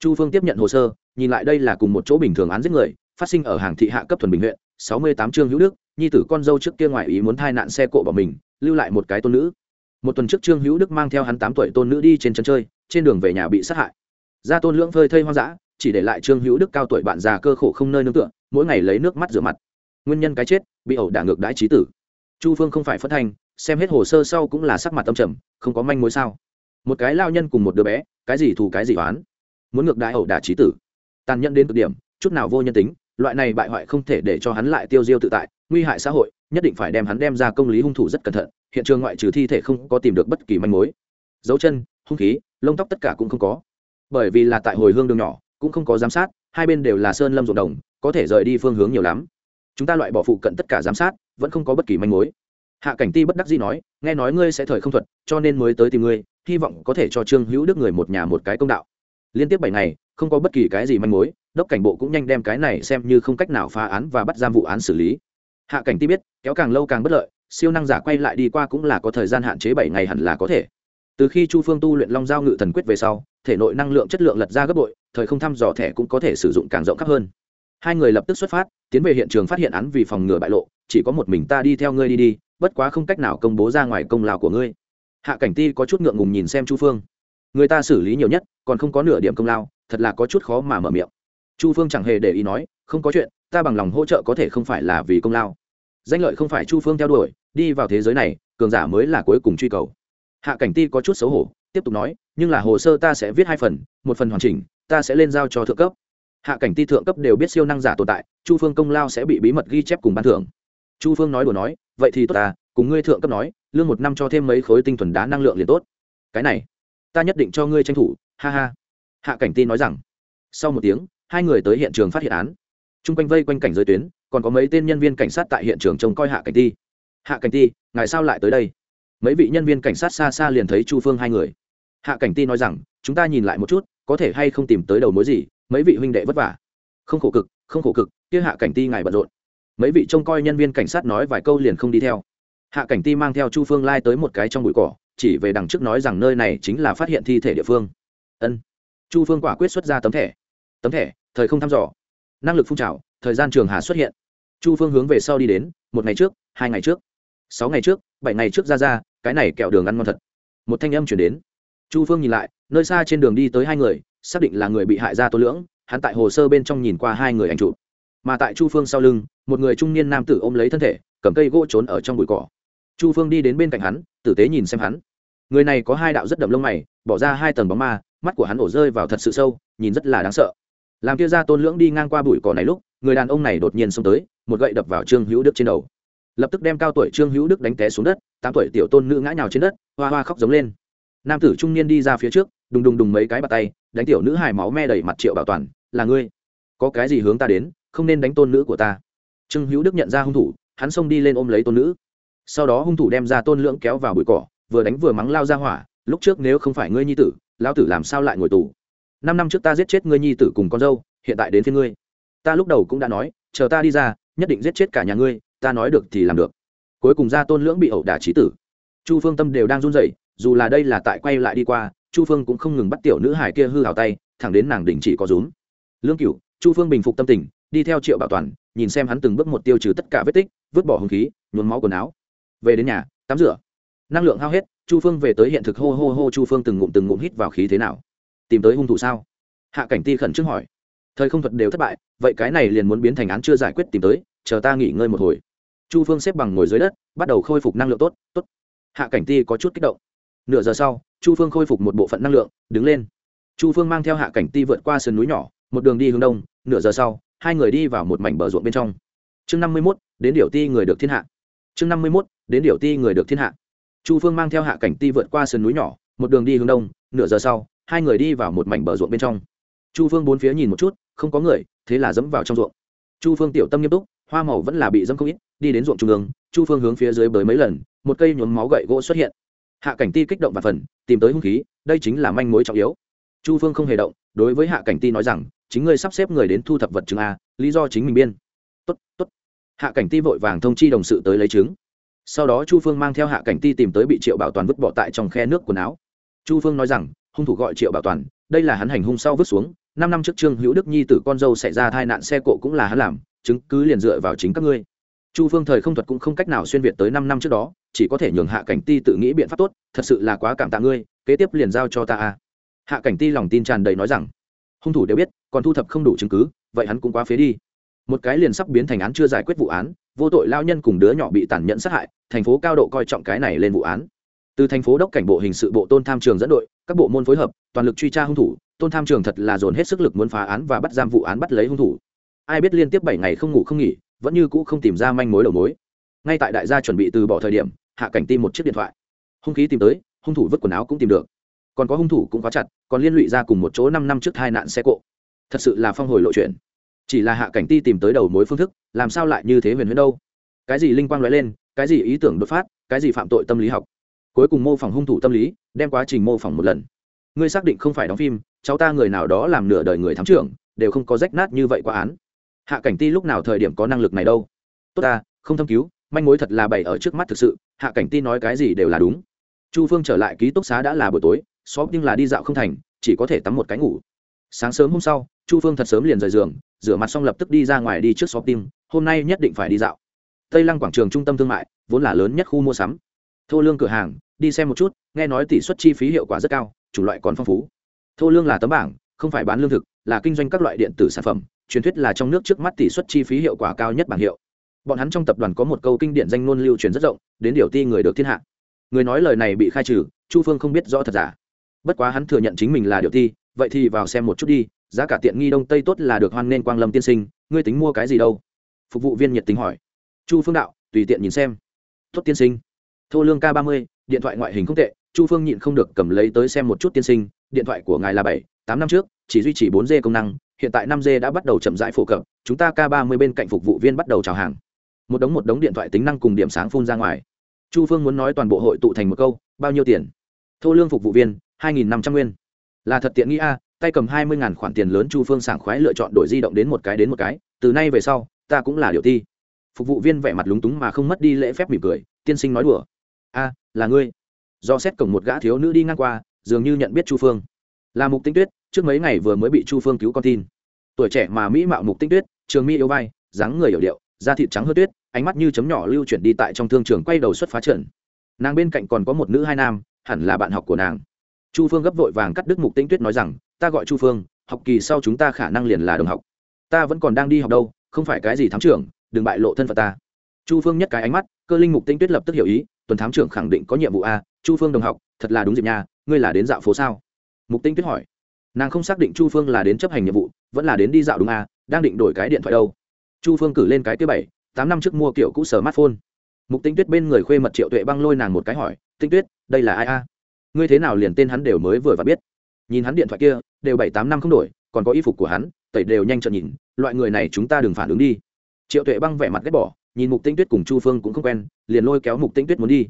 Chu phương tiếp nhận hồ sơ, nhìn lại đây là cùng một chỗ bình thường án giết người, phát sinh ở hàng thị hạ cấp thuần bình huyện, sáu mươi tám trương hữu đức, nhi tử con dâu trước kia ngoại ý muốn thai nạn xe cộ bỏ mình, lưu lại một cái tôn nữ. Một tuần trước trương hữu đức mang theo hắn tám tuổi tôn nữ đi trên chân chơi, trên đường về nhà bị sát hại. Gia tôn lưỡng phơi thây hoang dã, chỉ để lại trương hữu đức cao tuổi bạn già cơ khổ không nơi nương tựa, mỗi ngày lấy nước mắt rửa mặt. Nguyên nhân cái chết, bị ẩu đả ngược đãi trí tử. Chu phương không phải phất thanh xem hết hồ sơ sau cũng là sắc mặt tâm trầm, không có manh mối sao? Một cái lao nhân cùng một đứa bé, cái gì thù cái gì oán? Muốn ngược đại ẩu đả trí tử. Tàn nhẫn đến cực điểm, chút nào vô nhân tính, loại này bại hoại không thể để cho hắn lại tiêu diêu tự tại, nguy hại xã hội, nhất định phải đem hắn đem ra công lý hung thủ rất cẩn thận, hiện trường ngoại trừ thi thể không có tìm được bất kỳ manh mối. Dấu chân, hung khí, lông tóc tất cả cũng không có. Bởi vì là tại hồi hương đường nhỏ, cũng không có giám sát, hai bên đều là sơn lâm ruộng đồng, có thể rời đi phương hướng nhiều lắm. Chúng ta loại bỏ phụ cận tất cả giám sát, vẫn không có bất kỳ manh mối hạ cảnh ti bất đắc dĩ nói, nghe nói ngươi sẽ thời không thuật, cho nên mới tới tìm ngươi, hy vọng có thể cho trương hữu đức người một nhà một cái công đạo. Liên tiếp bảy ngày, không có bất kỳ cái gì manh mối, đốc cảnh bộ cũng nhanh đem cái này xem như không cách nào phá án và bắt giam vụ án xử lý. Hạ cảnh ti biết, kéo càng lâu càng bất lợi, siêu năng giả quay lại đi qua cũng là có thời gian hạn chế bảy ngày hẳn là có thể. Từ khi chu phương tu luyện long giao ngự thần quyết về sau, thể nội năng lượng chất lượng lật ra gấp bội, thời không thăm dò thẻ cũng có thể sử dụng càng rộng khắp hơn. Hai người lập tức xuất phát, tiến về hiện trường phát hiện án vì phòng ngừa bại lộ, chỉ có một mình ta đi theo ngươi đi đi bất quá không cách nào công bố ra ngoài công lao của ngươi. Hạ cảnh ti có chút ngượng ngùng nhìn xem chu phương. Người ta xử lý nhiều nhất, còn không có nửa điểm công lao, thật là có chút khó mà mở miệng. Chu phương chẳng hề để ý nói, không có chuyện, ta bằng lòng hỗ trợ có thể không phải là vì công lao. Danh lợi không phải chu phương theo đuổi, đi vào thế giới này, cường giả mới là cuối cùng truy cầu. Hạ cảnh ti có chút xấu hổ, tiếp tục nói, nhưng là hồ sơ ta sẽ viết hai phần, một phần hoàn chỉnh, ta sẽ lên giao cho thượng cấp. Hạ cảnh ti thượng cấp đều biết siêu năng giả tồn tại, chu phương công lao sẽ bị bí mật ghi chép cùng ban thưởng. Chu phương nói đùa nói vậy thì tốt ta cùng ngươi thượng cấp nói, lương một năm cho thêm mấy khối tinh thuần đá năng lượng liền tốt. Cái này, ta nhất định cho ngươi tranh thủ, ha ha. Hạ cảnh ti nói rằng. Sau một tiếng, hai người tới hiện trường phát hiện án. T r u n g quanh vây quanh cảnh giới tuyến, còn có mấy tên nhân viên cảnh sát tại hiện trường trông coi hạ cảnh ti. Hạ cảnh ti, ngài sao lại tới đây? Mấy vị nhân viên cảnh sát xa xa liền thấy chu phương hai người. Hạ cảnh ti nói rằng, chúng ta nhìn lại một chút, có thể hay không tìm tới đầu mối gì, mấy vị huynh đệ vất vả. Không khổ cực, không khổ cực, kia hạ cảnh ti ngài bận rộn mấy vị trông coi nhân viên cảnh sát nói vài câu liền không đi theo. Hạ cảnh ti mang theo chu phương lai tới một cái trong bụi cỏ, chỉ về đằng trước nói rằng nơi này chính là phát hiện thi thể địa phương. Ân. Chu phương quả quyết xuất ra tấm thẻ. Tấm thẻ, thời không thăm dò. Năng lực phun trào, thời gian trường hà xuất hiện. Chu phương hướng về sau đi đến, một ngày trước, hai ngày trước, sáu ngày trước, bảy ngày trước ra ra, cái này kẹo đường ăn ngon thật. Một thanh âm chuyển đến. Chu phương nhìn lại, nơi xa trên đường đi tới hai người, xác định là người bị hại ra tô lưỡng, hắn tại hồ sơ bên trong nhìn qua hai người anh chụp mà tại chu phương sau lưng, một người trung niên nam tử ôm lấy thân thể, cầm cây gỗ trốn ở trong bụi cỏ. Chu phương đi đến bên cạnh hắn, tử tế nhìn xem hắn. Người này có hai đạo rất đậm lông mày, bỏ ra hai tầng bóng ma, mắt của hắn ổ rơi vào thật sự sâu, nhìn rất là đáng sợ. Làm kia ra tôn lưỡng đi ngang qua bụi cỏ này lúc, người đàn ông này đột nhiên xông tới, một gậy đập vào trương hữu đức trên đầu. Lập tức đem cao tuổi trương hữu đức đánh té xuống đất, tám tuổi tiểu tôn nữ ngã nhào trên đất, hoa hoa khóc giống lên. Nam tử trung niên đi ra phía trước, đùng đùng đùng mấy cái bạt tay, đánh tiểu nữ hài máu me đầy mặt triệu bảo toàn, là ngươi, có cái gì hướng ta đến không nên đánh tôn nữ của ta. Trương hữu đức nhận ra hung thủ, hắn xông đi lên ôm lấy tôn nữ. Sau đó hung thủ đem ra tôn lưỡng kéo vào bụi cỏ, vừa đánh vừa mắng lao ra hỏa, lúc trước nếu không phải ngươi nhi tử lao tử làm sao lại ngồi tù? Năm năm trước ta giết chết ngươi nhi tử cùng con dâu, hiện tại đến phía ngươi. Ta lúc đầu cũng đã nói, chờ ta đi ra, nhất định giết chết cả nhà ngươi, ta nói được thì làm được. Cuối cùng ra tôn lưỡng bị ẩu đả trí tử. Chu phương tâm đều đang run rẩy, dù là đây là tại quay lại đi qua, chu phương cũng không ngừng bắt tiểu nữ hải kia hư hào tay, thẳng đến nàng đình chỉ có rúm. Lương cửu, chu phương bình phục tâm tình đi theo triệu bảo toàn, nhìn xem hắn từng bước một tiêu trừ tất cả vết tích, vứt bỏ hung khí, nhuốm máu quần áo. Về đến nhà, tắm rửa. Năng lượng hao hết, chu phương về tới hiện thực hô hô hô chu phương từng ngụm từng ngụm hít vào khí thế nào. Tìm tới hung thủ sao? Hạ cảnh ti khẩn trương hỏi. Thời không thuật đều thất bại, vậy cái này liền muốn biến thành án chưa giải quyết tìm tới, chờ ta nghỉ ngơi một hồi. Chu phương xếp bằng ngồi dưới đất, bắt đầu khôi phục năng lượng tốt tốt. Hạ cảnh ti có chút kích động. Nửa giờ sau, chu phương khôi phục một bộ phận năng lượng, đứng lên. Chu phương mang theo hạ cảnh ti vượt qua sườn núi nhỏ, một đường đi hướng đông, nửa giờ sau hai người đi vào một mảnh bờ ruộng bên trong. Chương năm mươi mốt, đến điều ti người được thiên hạ. Chương năm mươi mốt, đến điều ti người được thiên hạ. Chu phương mang theo hạ cảnh ti vượt qua sườn núi nhỏ, một đường đi hướng đông, nửa giờ sau, hai người đi vào một mảnh bờ ruộng bên trong. Chu phương bốn phía nhìn một chút, không có người, thế là dẫm vào trong ruộng. Chu phương tiểu tâm nghiêm túc, hoa màu vẫn là bị dẫm không ít, đi đến ruộng trung ương, chu phương hướng phía dưới bới mấy lần, một cây nhuốm máu gậy gỗ xuất hiện. Hạ cảnh ti kích động và phần tìm tới hung khí, đây chính là manh mối trọng yếu. Chu phương không hề động, đối với hạ cảnh ti nói rằng chính ngươi sắp xếp người đến thu thập vật chứng a, lý do chính mình biên. Tốt tốt. Hạ cảnh ti vội vàng thông chi đồng sự tới lấy chứng sau đó chu phương mang theo hạ cảnh ti tìm tới bị triệu bảo toàn vứt bỏ tại trong khe nước quần áo. Chu phương nói rằng, hung thủ gọi triệu bảo toàn, đây là hắn hành hung sau vứt xuống, năm năm trước trương hữu đức nhi tử con dâu xảy ra tai nạn xe cộ cũng là hắn làm, chứng cứ liền dựa vào chính các ngươi. Chu phương thời không thuật cũng không cách nào xuyên việt tới năm năm trước đó, chỉ có thể nhường hạ cảnh ti tự nghĩ biện pháp tốt, thật sự là quá cảm tạ ngươi, kế tiếp liền giao cho ta a. Hạ cảnh ti lòng tin tràn đầy nói rằng hung thủ đều biết, còn thu thập không đủ chứng cứ, vậy hắn cũng quá phế đi. Một cái liền sắp biến thành án chưa giải quyết vụ án, vô tội lao nhân cùng đứa nhỏ bị tàn nhẫn sát hại, thành phố cao độ coi trọng cái này lên vụ án. Từ thành phố đốc cảnh bộ hình sự bộ tôn tham trường dẫn đội, các bộ môn phối hợp, toàn lực truy tra hung thủ, tôn tham trường thật là dồn hết sức lực muốn phá án và bắt giam vụ án bắt lấy hung thủ. Ai biết liên tiếp bảy ngày không ngủ không nghỉ, vẫn như cũ không tìm ra manh mối đầu mối. Ngay tại đại gia chuẩn bị từ bỏ thời điểm, hạ cảnh tim một chiếc điện thoại. Hung khí tìm tới, hung thủ vứt quần áo cũng tìm được còn có hung thủ cũng có chặt, còn liên lụy ra cùng một chỗ năm năm trước hai nạn xe cộ. Thật sự là phong hồi lộ chuyện. Chỉ là hạ cảnh ti tìm tới đầu mối phương thức, làm sao lại như thế huyền huyền đâu? Cái gì linh quang nói lên, cái gì ý tưởng đột phát, cái gì phạm tội tâm lý học? Cuối cùng mô phỏng hung thủ tâm lý, đem quá trình mô phỏng một lần. Ngươi xác định không phải đóng phim, cháu ta người nào đó làm nửa đời người thám trưởng, đều không có rách nát như vậy qua án. Hạ cảnh ti lúc nào thời điểm có năng lực này đâu? Tốt ta, không thâm cứu, manh mối thật là bày ở trước mắt thực sự, hạ cảnh ti nói cái gì đều là đúng. Chu phương trở lại ký túc xá đã là buổi tối xóm nhưng là đi dạo không thành, chỉ có thể tắm một cái ngủ. Sáng sớm hôm sau, chu phương thật sớm liền rời giường, rửa mặt xong lập tức đi ra ngoài đi trước xóm tim, hôm nay nhất định phải đi dạo. Tây lăng quảng trường trung tâm thương mại, vốn là lớn nhất khu mua sắm. Thô lương cửa hàng, đi xem một chút, nghe nói tỷ suất chi phí hiệu quả rất cao, chủng loại còn phong phú. Thô lương là tấm bảng, không phải bán lương thực, là kinh doanh các loại điện tử sản phẩm, truyền thuyết là trong nước trước mắt tỷ suất chi phí hiệu quả cao nhất bảng hiệu. Bọn hắn trong tập đoàn có một câu kinh điển danh ngôn lưu truyền rất rộng, đến điều ti người được thiên hạ. Người nói lời này bị khai trừ, chu phương không biết rõ thật giả bất quá hắn thừa nhận chính mình là điều ti, vậy thì vào xem một chút đi, giá cả tiện nghi đông tây tốt là được hoan nên quang lâm tiên sinh, ngươi tính mua cái gì đâu? Phục vụ viên nhiệt tình hỏi. Chu phương đạo, tùy tiện nhìn xem. Tốt tiên sinh. Thô lương k ba mươi, điện thoại ngoại hình không tệ, chu phương nhịn không được cầm lấy tới xem một chút tiên sinh, điện thoại của ngài là bảy, tám năm trước, chỉ duy trì bốn g công năng, hiện tại năm g đã bắt đầu chậm rãi phổ cập, chúng ta k ba mươi bên cạnh phục vụ viên bắt đầu chào hàng. Một đống một đống điện thoại tính năng cùng điểm sáng phun ra ngoài. Chu phương muốn nói toàn bộ hội tụ thành một câu, bao nhiêu tiền? Thô lương phục vụ viên hai nghìn năm trăm nguyên. Là thật tiện nghĩ a, tay cầm hai mươi khoản tiền lớn chu phương sảng khoái lựa chọn đổi di động đến một cái đến một cái, từ nay về sau, ta cũng là điều thi. phục vụ viên vẻ mặt lúng túng mà không mất đi lễ phép mỉm cười, tiên sinh nói đùa. A, là ngươi. Do xét cổng một gã thiếu nữ đi ngang qua, dường như nhận biết chu phương. Là mục tinh tuyết, trước mấy ngày vừa mới bị chu phương cứu con tin. Tuổi trẻ mà mỹ mạo mục tinh tuyết, trường mi yêu vai, dáng người hiểu điệu, da thịt trắng hớt tuyết, ánh mắt như chấm nhỏ lưu chuyển đi tại trong thương trường quay đầu xuất phá trận. Nàng bên cạnh còn có một nữ hai nam, hẳn là bạn học của nàng chu phương gấp vội vàng cắt đứt mục tinh tuyết nói rằng, ta gọi chu phương, học kỳ sau chúng ta khả năng liền là đồng học. Ta vẫn còn đang đi học đâu, không phải cái gì thám trưởng, đừng bại lộ thân phận ta. Chu phương nhất cái ánh mắt, cơ linh mục tinh tuyết lập tức hiểu ý, tuần thám trưởng khẳng định có nhiệm vụ a, chu phương đồng học, thật là đúng dịp nha, ngươi là đến dạo phố sao? Mục tinh tuyết hỏi. Nàng không xác định chu phương là đến chấp hành nhiệm vụ, vẫn là đến đi dạo đúng a, đang định đổi cái điện thoại đâu. Chu phương cử lên cái thứ bảy, tám năm trước mua kiểu cũ sở smartphone. Mục tinh tuyết bên người khuê mật triệu tuệ băng lôi nàng một cái hỏi tinh tuyết, đây là ai a? Ngươi thế nào liền tên hắn đều mới vừa và biết. Nhìn hắn điện thoại kia, đều bảy tám năm không đổi, còn có y phục của hắn, tẩy đều nhanh chợt nhìn, loại người này chúng ta đừng phản ứng đi. Triệu tuệ băng vẻ mặt ghét bỏ, nhìn mục tinh tuyết cùng chu phương cũng không quen, liền lôi kéo mục tinh tuyết muốn đi.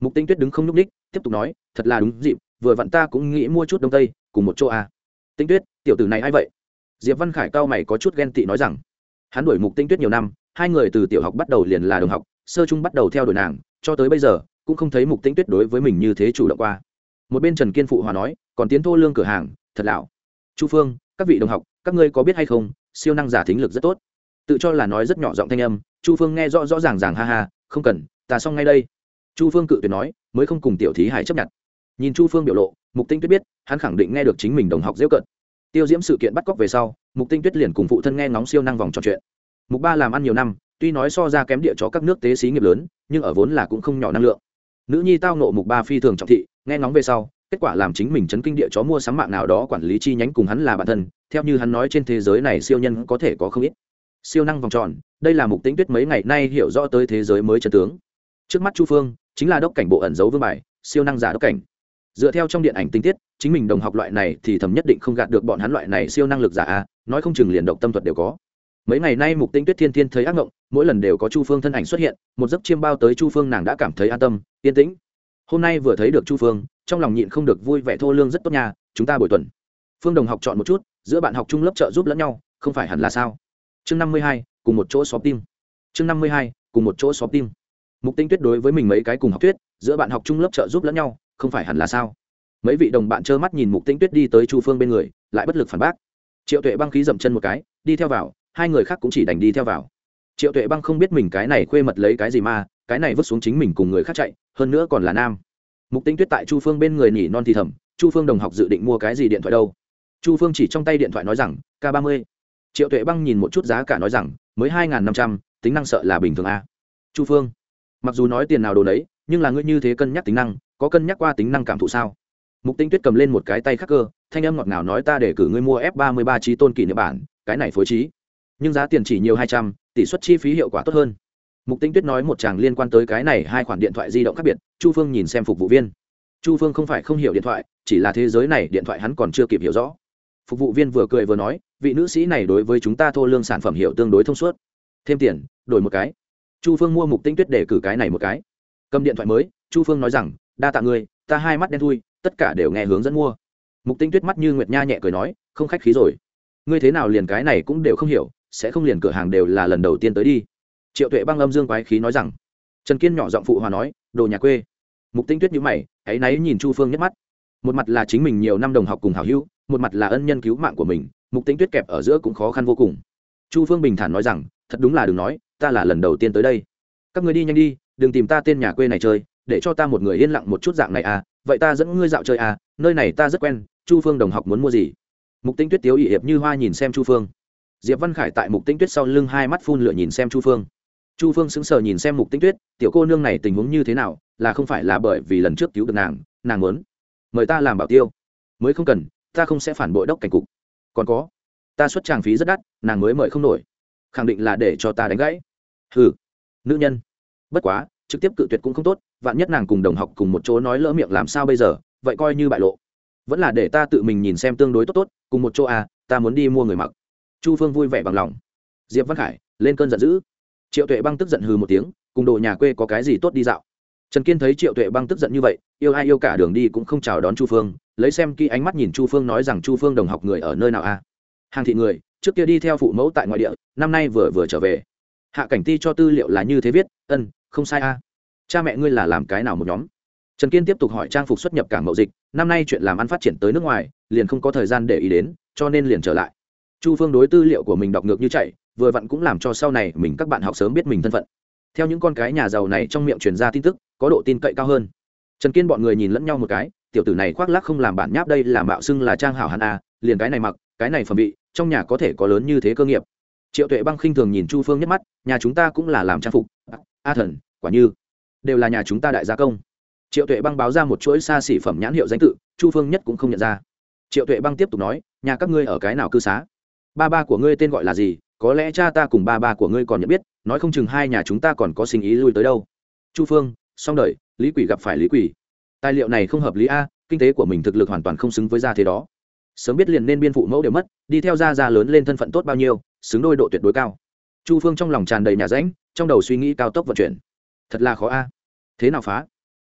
Mục tinh tuyết đứng không nhúc ních tiếp tục nói, thật là đúng dịp, vừa vặn ta cũng nghĩ mua chút đông tây, cùng một chỗ à. tinh tuyết, tiểu tử này a i vậy? Diệp văn khải cao mày có chút ghen tị nói rằng, hắn đuổi mục tinh tuyết nhiều năm, hai người từ tiểu học bắt đầu liền là đồng học, sơ trung bắt đầu theo đuổi nàng, cho tới bây giờ, cũng không thấy mục tinh tuyết đối với mình như thế chủ động qua một bên trần kiên phụ hòa nói, còn tiến thô lương cửa hàng, thật lão. Chu phương, các vị đồng học, các ngươi có biết hay không, siêu năng giả thính lực rất tốt. Tự cho là nói rất nhỏ giọng thanh âm, chu phương nghe rõ rõ ràng ràng ha ha, không cần, ta xong ngay đây. Chu phương cự tuyệt nói, mới không cùng tiểu thí hải chấp nhận. Nhìn chu phương biểu lộ, mục tinh tuyết biết, hắn khẳng định nghe được chính mình đồng học dễu cận tiêu diễm sự kiện bắt cóc về sau, mục tinh tuyết liền cùng phụ thân nghe ngóng siêu năng vòng trò chuyện. Mục ba làm ăn nhiều năm, tuy nói so ra kém địa chó các nước tế xí nghiệp lớn, nhưng ở vốn là cũng không nhỏ năng lượng nữ nhi tao nộ mục ba phi thường trọng thị, nghe ngóng về sau, kết quả làm chính mình chấn kinh địa chó mua sắm mạng nào đó quản lý chi nhánh cùng hắn là bản thân, theo như hắn nói trên thế giới này siêu nhân có thể có không ít. Siêu năng vòng tròn, đây là mục tính tuyết mấy ngày nay hiểu rõ tới thế giới mới chân tướng. Trước mắt chu phương, chính là đốc cảnh bộ ẩn giấu vương bài, siêu năng giả đốc cảnh. Dựa theo trong điện ảnh tinh tiết, chính mình đồng học loại này thì thầm nhất định không gạt được bọn hắn loại này siêu năng lực giả a, nói không chừng liền độc tâm thuật đều có mấy ngày nay mục tinh tuyết thiên thiên thấy ác ngộng, mỗi lần đều có chu phương thân ảnh xuất hiện, một giấc chiêm bao tới chu phương nàng đã cảm thấy an tâm, yên tĩnh. Hôm nay vừa thấy được chu phương, trong lòng nhịn không được vui vẻ thô lương rất tốt nhà chúng ta buổi tuần. Phương đồng học chọn một chút, giữa bạn học chung lớp trợ giúp lẫn nhau, không phải hẳn là sao? Chương năm mươi hai, cùng một chỗ xóm tim. Chương năm mươi hai, cùng một chỗ xóm tim. Mục tinh tuyết đối với mình mấy cái cùng học tuyết giữa bạn học chung lớp trợ giúp lẫn nhau, không phải hẳn là sao? Mấy vị đồng bạn trơ mắt nhìn mục tinh tuyết đi tới chu phương bên người, lại bất lực phản bác. Triệu tuệ băng khí dậm chân một cái, đi theo vào hai người khác cũng chỉ đành đi theo vào. Triệu tuệ băng không biết mình cái này khuê mật lấy cái gì mà, cái này vứt xuống chính mình cùng người khác chạy, hơn nữa còn là nam. Mục tinh tuyết tại chu phương bên người nhỉ non thì thầm, chu phương đồng học dự định mua cái gì điện thoại đâu? Chu phương chỉ trong tay điện thoại nói rằng k ba mươi triệu tuệ băng nhìn một chút giá cả nói rằng, mới hai n g h n năm trăm, tính năng sợ là bình thường a. Chu phương, mặc dù nói tiền nào đồ đấy nhưng là ngươi như thế cân nhắc tính năng, có cân nhắc qua tính năng cảm thụ sao? Mục tinh tuyết cầm lên một cái tay khắc cơ, thanh âm ngọt ngào nói, ta để cử ngươi mua f ba mươi ba trí tôn kỷ niệm bản, cái này phối trí nhưng giá tiền chỉ nhiều hai trăm, tỷ suất chi phí hiệu quả tốt hơn. Mục tinh tuyết nói một chàng liên quan tới cái này hai khoản điện thoại di động khác biệt, chu phương nhìn xem phục vụ viên. Chu phương không phải không hiểu điện thoại, chỉ là thế giới này điện thoại hắn còn chưa kịp hiểu rõ. Phục vụ viên vừa cười vừa nói, vị nữ sĩ này đối với chúng ta thô lương sản phẩm hiệu tương đối thông suốt. Thêm tiền, đổi một cái. Chu phương mua mục tinh tuyết để cử cái này một cái. Cầm điện thoại mới, chu phương nói rằng, đa tạ ngươi, ta hai mắt đen thui, tất cả đều nghe hướng dẫn mua. Mục tinh tuyết mắt như nguyệt nha nhẹ cười nói, không khách khí rồi. Ngươi thế nào liền cái này cũng đều không hiểu sẽ không liền cửa hàng đều là lần đầu tiên tới đi. Triệu tuệ băng âm dương quái khí nói rằng. Trần kiên nhỏ giọng phụ hòa nói, đồ nhà quê. Mục tinh tuyết nhữ mày hãy náy nhìn chu phương nhất mắt. Một mặt là chính mình nhiều năm đồng học cùng hảo hữu, một mặt là ân nhân cứu mạng của mình, mục tinh tuyết kẹp ở giữa cũng khó khăn vô cùng. Chu phương bình thản nói rằng, thật đúng là đừng nói, ta là lần đầu tiên tới đây. Các người đi nhanh đi, đừng tìm ta tên nhà quê này chơi, để cho ta một người yên lặng một chút dạng này à vậy ta dẫn ngươi dạo chơi à nơi này ta rất quen, chu phương đồng học muốn mua gì? Mục tinh tuyết tiếu ỵ hiệp như hoa nhìn xem chu phương diệp văn khải tại mục tinh tuyết sau lưng hai mắt phun lửa nhìn xem chu phương. Chu phương sững sờ nhìn xem mục tinh tuyết, tiểu cô nương này tình huống như thế nào? Là không phải là bởi vì lần trước cứu được nàng nàng muốn mời ta làm bảo tiêu. Mới không cần, ta không sẽ phản bội đốc cảnh cục. Còn có, ta xuất tràng phí rất đắt, nàng mới mời không nổi. Khẳng định là để cho ta đánh gãy. Ừ nữ nhân. Bất quá, trực tiếp cự tuyệt cũng không tốt, vạn nhất nàng cùng đồng học cùng một chỗ nói lỡ miệng làm sao bây giờ, vậy coi như bại lộ. Vẫn là để ta tự mình nhìn xem tương đối tốt tốt, cùng một chỗ à ta muốn đi mua người mặc chu phương vui vẻ bằng lòng. Diệp văn khải, lên cơn giận dữ. Triệu tuệ băng tức giận hừ một tiếng, cùng đồ nhà quê có cái gì tốt đi dạo? Trần kiên thấy triệu tuệ băng tức giận như vậy, yêu ai yêu cả đường đi cũng không chào đón chu phương, lấy xem kỹ ánh mắt nhìn chu phương nói rằng, chu phương đồng học người ở nơi nào a à? hàng thị người, trước kia đi theo phụ mẫu tại ngoại địa, năm nay vừa vừa trở về. Hạ cảnh ti cho tư liệu là như thế viết, ân, không sai a cha mẹ ngươi là làm cái nào một nhóm? Trần kiên tiếp tục hỏi trang phục xuất nhập cảng mậu dịch, năm nay chuyện làm ăn phát triển tới nước ngoài, liền không có thời gian để ý đến, cho nên liền trở lại chu phương đối tư liệu của mình đọc ngược như chạy, vừa vặn cũng làm cho sau này mình các bạn học sớm biết mình thân phận. Theo những con cái nhà giàu này trong miệng truyền ra tin tức, có độ tin cậy cao hơn. Trần kiên bọn người nhìn lẫn nhau một cái, tiểu tử này khoác lác không làm bản nháp đây là mạo xưng là trang hảo hàn a à, liền cái này mặc, cái này phẩm vị, trong nhà có thể có lớn như thế cơ nghiệp. Triệu tuệ băng khinh thường nhìn chu phương nhất mắt, nhà chúng ta cũng là làm trang phục. À, a thần, quả như, đều là nhà chúng ta đại gia công. Triệu tuệ băng báo ra một chuỗi xa xỉ phẩm nhãn hiệu danh tự, chu phương nhất cũng không nhận ra. Triệu tuệ băng tiếp tục nói, nhà các ngươi ở cái nào cư xá? Ba ba của ngươi tên gọi là gì, có lẽ cha ta cùng ba ba của ngươi còn nhận biết, nói không chừng hai nhà chúng ta còn có sinh ý lui tới đâu. Chu phương, xong đợi lý quỷ gặp phải lý quỷ. Tài liệu này không hợp lý a, kinh tế của mình thực lực hoàn toàn không xứng với gia thế đó. Sớm biết liền nên biên phụ mẫu đều mất, đi theo gia gia lớn lên thân phận tốt bao nhiêu, xứng đôi độ tuyệt đối cao. Chu phương trong lòng tràn đầy nhà ránh, trong đầu suy nghĩ cao tốc vận chuyển. Thật là khó a. Thế nào phá?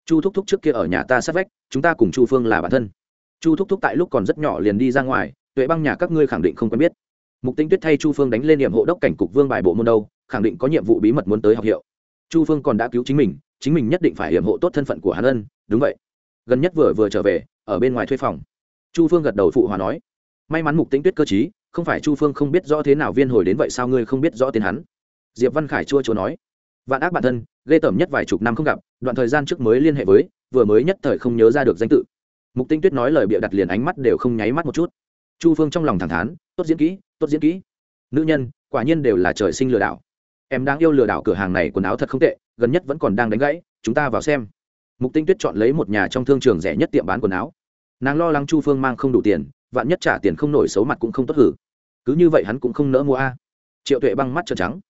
Chu thúc thúc trước kia ở nhà ta sát vách, chúng ta cùng chu phương là bản thân. Chu thúc thúc tại lúc còn rất nhỏ liền đi ra ngoài, tuệ băng nhà các ngươi khẳng định không quen biết mục tinh tuyết thay chu phương đánh lên nhiệm hộ đốc cảnh cục vương bài bộ môn đâu, khẳng định có nhiệm vụ bí mật muốn tới học hiệu. Chu phương còn đã cứu chính mình chính mình nhất định phải hiểm hộ tốt thân phận của hắn ân, đúng vậy. Gần nhất vừa vừa trở về, ở bên ngoài thuê phòng. Chu phương gật đầu phụ hòa nói, may mắn mục tinh tuyết cơ t không phải chu phương không biết rõ thế nào viên hồi đến vậy sao ngươi không biết rõ tên hắn? Diệp văn khải chua chua nói, vạn ác bản thân, ghê tởm nhất vài chục năm không gặp, đoạn thời gian trước mới liên hệ với, vừa mới nhất thời không nhớ ra được danh tự. Mục tinh tuyết nói lời bịa đặt liền ánh mắt đều không nháy mắt một chút chu phương trong lòng thẳng thắn, tốt diễn kỹ, tốt diễn kỹ. Nữ nhân, quả nhiên đều là trời sinh lừa đảo. Em đang yêu lừa đảo cửa hàng này quần áo thật không tệ, gần nhất vẫn còn đang đánh gãy, chúng ta vào xem. Mục tinh tuyết chọn lấy một nhà trong thương trường rẻ nhất tiệm bán quần áo. Nàng lo lắng chu phương mang không đủ tiền, vạn nhất trả tiền không nổi xấu mặt cũng không tốt hử. Cứ như vậy hắn cũng không nỡ mua a. Triệu tuệ băng mắt trợn trắng.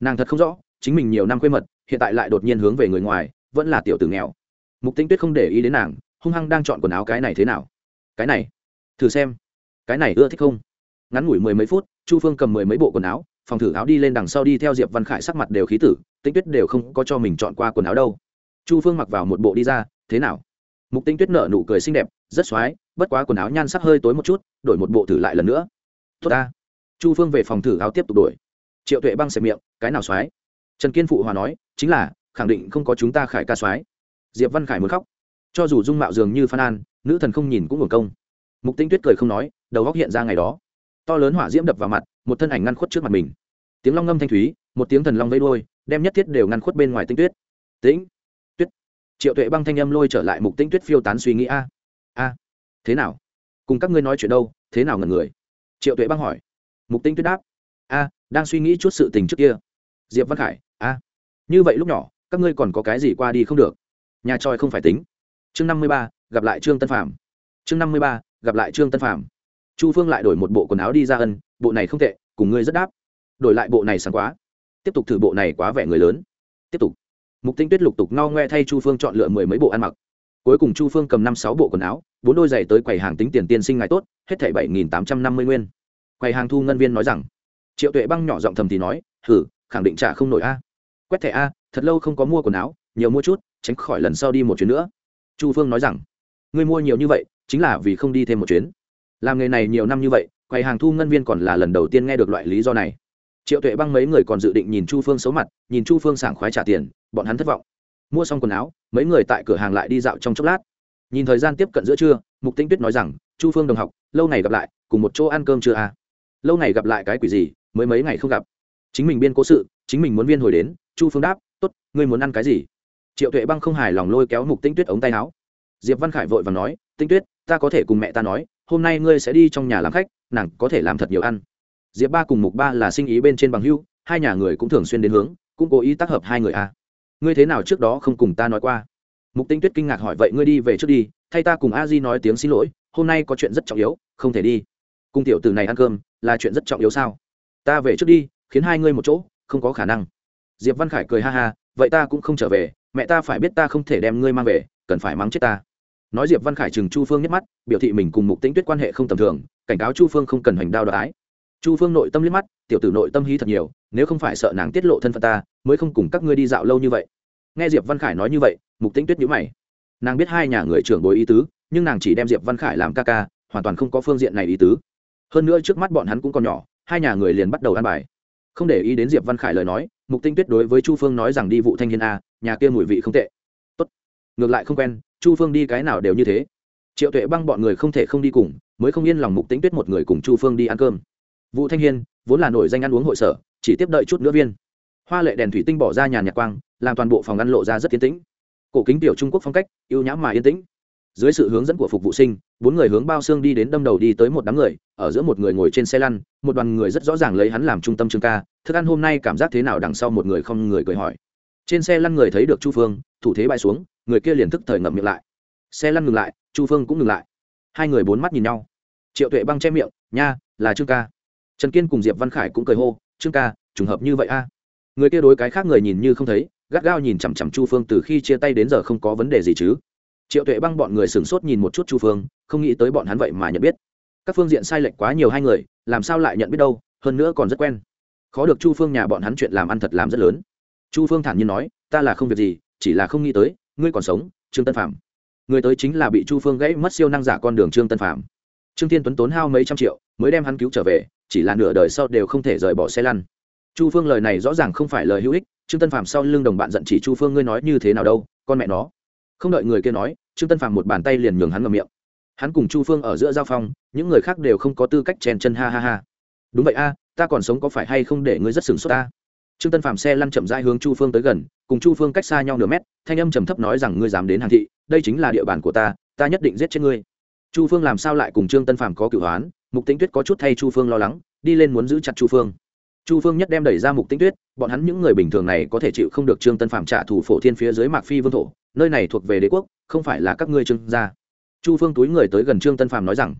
Nàng thật không rõ, chính mình nhiều năm quê mật, hiện tại lại đột nhiên hướng về người ngoài, vẫn là tiểu tử nghèo. Mục tinh tuyết không để ý đến nàng, hung hăng đang chọn quần áo cái này thế nào? Cái này, thử xem cái này ưa thích không? Ngắn ngủi mười mấy phút, chu phương cầm mười mấy bộ quần áo, phòng thử áo đi lên đằng sau đi theo diệp văn khải sắc mặt đều khí tử tinh tuyết đều không có cho mình chọn qua quần áo đâu. Chu phương mặc vào một bộ đi ra, thế nào? Mục tinh tuyết nở nụ cười xinh đẹp, rất x bất quá quần áo nhan sắc hơi tối một chút, đổi một bộ thử lại lần nữa. Tốt ta. Chu phương về phòng thử áo tiếp tục đổi. Triệu tuệ băng xẹp miệng, cái nào x trần kiên phụ hòa nói, chính là, khẳng định không có chúng ta khải ca x diệp văn khải muốn khóc. Cho dù dung mạo dường như phan an, nữ thần không nhìn cũng hưởng công mục tinh tuyết cười không nói, đầu góc hiện ra ngày đó. To lớn hỏa diễm đập vào mặt, một thân ảnh ngăn khuất trước mặt mình. Tiếng long ngâm thanh thúy, một tiếng thần long vây đôi đem nhất thiết đều ngăn khuất bên ngoài tinh tuyết. Tĩnh, tuyết. Triệu tuệ băng thanh âm lôi trở lại mục tinh tuyết phiêu tán suy nghĩ, a a, thế nào? Cùng các ngươi nói chuyện đâu, thế nào ngần người? Triệu tuệ băng hỏi. Mục tinh tuyết đáp, a, đang suy nghĩ chút sự tình trước kia. Diệp văn khải, a, như vậy lúc nhỏ, các ngươi còn có cái gì qua đi không được? Nhà tròi không phải tính. Chương năm mươi ba, gặp lại trương tân phạm chương năm mươi ba gặp lại trương tân phạm chu phương lại đổi một bộ quần áo đi ra ân, bộ này không tệ, cùng ngươi rất đáp. Đổi lại bộ này sáng quá. Tiếp tục thử bộ này quá vẻ người lớn. Tiếp tục. Mục tinh tuyết lục tục no ngoe thay chu phương chọn lựa mười mấy bộ ăn mặc. Cuối cùng chu phương cầm năm sáu bộ quần áo, bốn đôi giày tới quầy hàng tính tiền tiên sinh ngày tốt, hết thảy bảy nghìn tám trăm năm mươi nguyên. Quầy hàng thu ngân viên nói rằng, triệu tuệ băng nhỏ giọng thầm thì nói thử khẳng định trả không nổi a. Quét thẻ a, thật lâu không có mua quần áo, nhiều mua chút, tránh khỏi lần sau đi một chuyến nữa. Chu phương nói rằng ngươi mua nhiều như vậy, chính là vì không đi thêm một chuyến. Làm nghề này nhiều năm như vậy, quầy hàng thu ngân viên còn là lần đầu tiên nghe được loại lý do này. Triệu tuệ băng mấy người còn dự định nhìn chu phương xấu mặt, nhìn chu phương sảng khoái trả tiền, bọn hắn thất vọng. Mua xong quần áo, mấy người tại cửa hàng lại đi dạo trong chốc lát. Nhìn thời gian tiếp cận giữa trưa, mục tinh tuyết nói rằng, chu phương đồng học, lâu ngày gặp lại, cùng một chỗ ăn cơm chưa à? Lâu ngày gặp lại cái quỷ gì, mới mấy ngày không gặp. Chính mình biên cố sự, chính mình muốn viên hồi đến. Chu phương đáp, tốt, ngươi muốn ăn cái gì? Triệu tuệ băng không hài lòng lôi kéo mục tinh tuyết ống tay áo diệp văn khải vội và nói, tinh tuyết, ta có thể cùng mẹ ta nói, hôm nay ngươi sẽ đi trong nhà làm khách, nàng có thể làm thật nhiều ăn. Diệp ba cùng mục ba là sinh ý bên trên bằng hưu hai nhà người cũng thường xuyên đến hướng, cũng cố ý tác hợp hai người à. ngươi thế nào trước đó không cùng ta nói qua? Mục tinh tuyết kinh ngạc hỏi, vậy ngươi đi về trước đi, thay ta cùng a di nói tiếng xin lỗi, hôm nay có chuyện rất trọng yếu, không thể đi. Cùng tiểu tử này ăn cơm, là chuyện rất trọng yếu sao? Ta về trước đi, khiến hai ngươi một chỗ, không có khả năng. Diệp văn khải cười ha ha, vậy ta cũng không trở về, mẹ ta phải biết ta không thể đem ngươi mang về, cần phải mắng chết ta nói diệp văn khải chừng chu phương nhắc mắt, biểu thị mình cùng mục tĩnh tuyết quan hệ không tầm thường, cảnh cáo chu phương không cần hành đao đoái chu phương nội tâm liếc mắt, tiểu tử nội tâm hí thật nhiều, nếu không phải sợ nàng tiết lộ thân phận ta, mới không cùng các ngươi đi dạo lâu như vậy. nghe diệp văn khải nói như vậy, mục tĩnh tuyết nhíu mày. nàng biết hai nhà người trưởng bối ý tứ, nhưng nàng chỉ đem diệp văn khải làm ca ca, hoàn toàn không có phương diện này ý tứ. hơn nữa trước mắt bọn hắn cũng còn nhỏ, hai nhà người liền bắt đầu ăn bài. không để ý đến diệp văn khải lời nói, mục tinh tuyết đối với chu phương nói rằng đi vụ thanh hiên a, nhà kia mùi vị không tệ. tốt. ngược lại không quen chu phương đi cái nào đều như thế. Triệu tuệ băng bọn người không thể không đi cùng, mới không yên lòng mục tính tuyết một người cùng chu phương đi ăn cơm. Vũ thanh hiên, vốn là nổi danh ăn uống hội sở, chỉ tiếp đợi chút nữa viên. Hoa lệ đèn thủy tinh bỏ ra nhàn nhạc quang, làm toàn bộ phòng ăn lộ ra rất yên tĩnh. Cổ kính tiểu trung quốc phong cách, ưu nhãm mà yên tĩnh. Dưới sự hướng dẫn của phục vụ sinh, bốn người hướng bao xương đi đến đâm đầu đi tới một đám người, ở giữa một người ngồi trên xe lăn, một đoàn người rất rõ ràng lấy hắn làm trung tâm trường ca, thức ăn hôm nay cảm giác thế nào đằng sau một người không người cười hỏi. Trên xe lăn người thấy được chu phương, thủ thế bại xuống người kia liền thức thời ngậm miệng lại. Xe lăn ngừng lại, chu phương cũng ngừng lại. Hai người bốn mắt nhìn nhau. Triệu tuệ băng che miệng, nha, là trương ca. Trần kiên cùng diệp văn khải cũng cười hô, trương ca, trùng hợp như vậy a? Người kia đối cái khác người nhìn như không thấy, gắt gao nhìn chằm chằm chu phương từ khi chia tay đến giờ không có vấn đề gì chứ. Triệu tuệ băng bọn người sửng sốt nhìn một chút chu phương, không nghĩ tới bọn hắn vậy mà nhận biết. Các phương diện sai lệch quá nhiều hai người, làm sao lại nhận biết đâu, hơn nữa còn rất quen. Khó được chu phương nhà bọn hắn chuyện làm ăn thật làm rất lớn. Chu phương thản nhiên nói, ta là không việc gì, chỉ là không nghĩ tới ngươi còn sống, trương tân phạm người tới chính là bị chu phương gãy mất siêu năng giả con đường trương tân phạm trương thiên tuấn tốn hao mấy trăm triệu, mới đem hắn cứu trở về, chỉ là nửa đời sau đều không thể rời bỏ xe lăn. Chu phương lời này rõ ràng không phải lời hữu ích, trương tân phạm sau lưng đồng bạn giận chỉ chu phương, ngươi nói như thế nào đâu, con mẹ nó. Không đợi người kia nói, trương tân phạm một bàn tay liền nhường hắn ngầm miệng. Hắn cùng chu phương ở giữa giao phong, những người khác đều không có tư cách chèn chân ha ha ha. Đúng vậy a, ta còn sống có phải hay không để ngươi rất sửng sốt ta? Trương tân phạm xe lăn chậm rãi hướng chu phương tới gần, cùng chu phương cách xa nhau nửa mét, thanh âm trầm thấp nói rằng, ngươi dám đến hàng thị, đây chính là địa bàn của ta ta nhất định giết chết ngươi. Chu phương làm sao lại cùng trương tân phạm có cửu hoán? Mục tĩnh tuyết có chút thay chu phương lo lắng, đi lên muốn giữ chặt chu phương. Chu phương nhất đem đẩy ra mục tĩnh tuyết, bọn hắn những người bình thường này có thể chịu không được trương tân phạm trả thù phổ thiên phía dưới mạc phi vương thổ, nơi này thuộc về đế quốc, không phải là các ngươi trương gia. Chu phương túi người tới gần trương tân phàm nói rằng,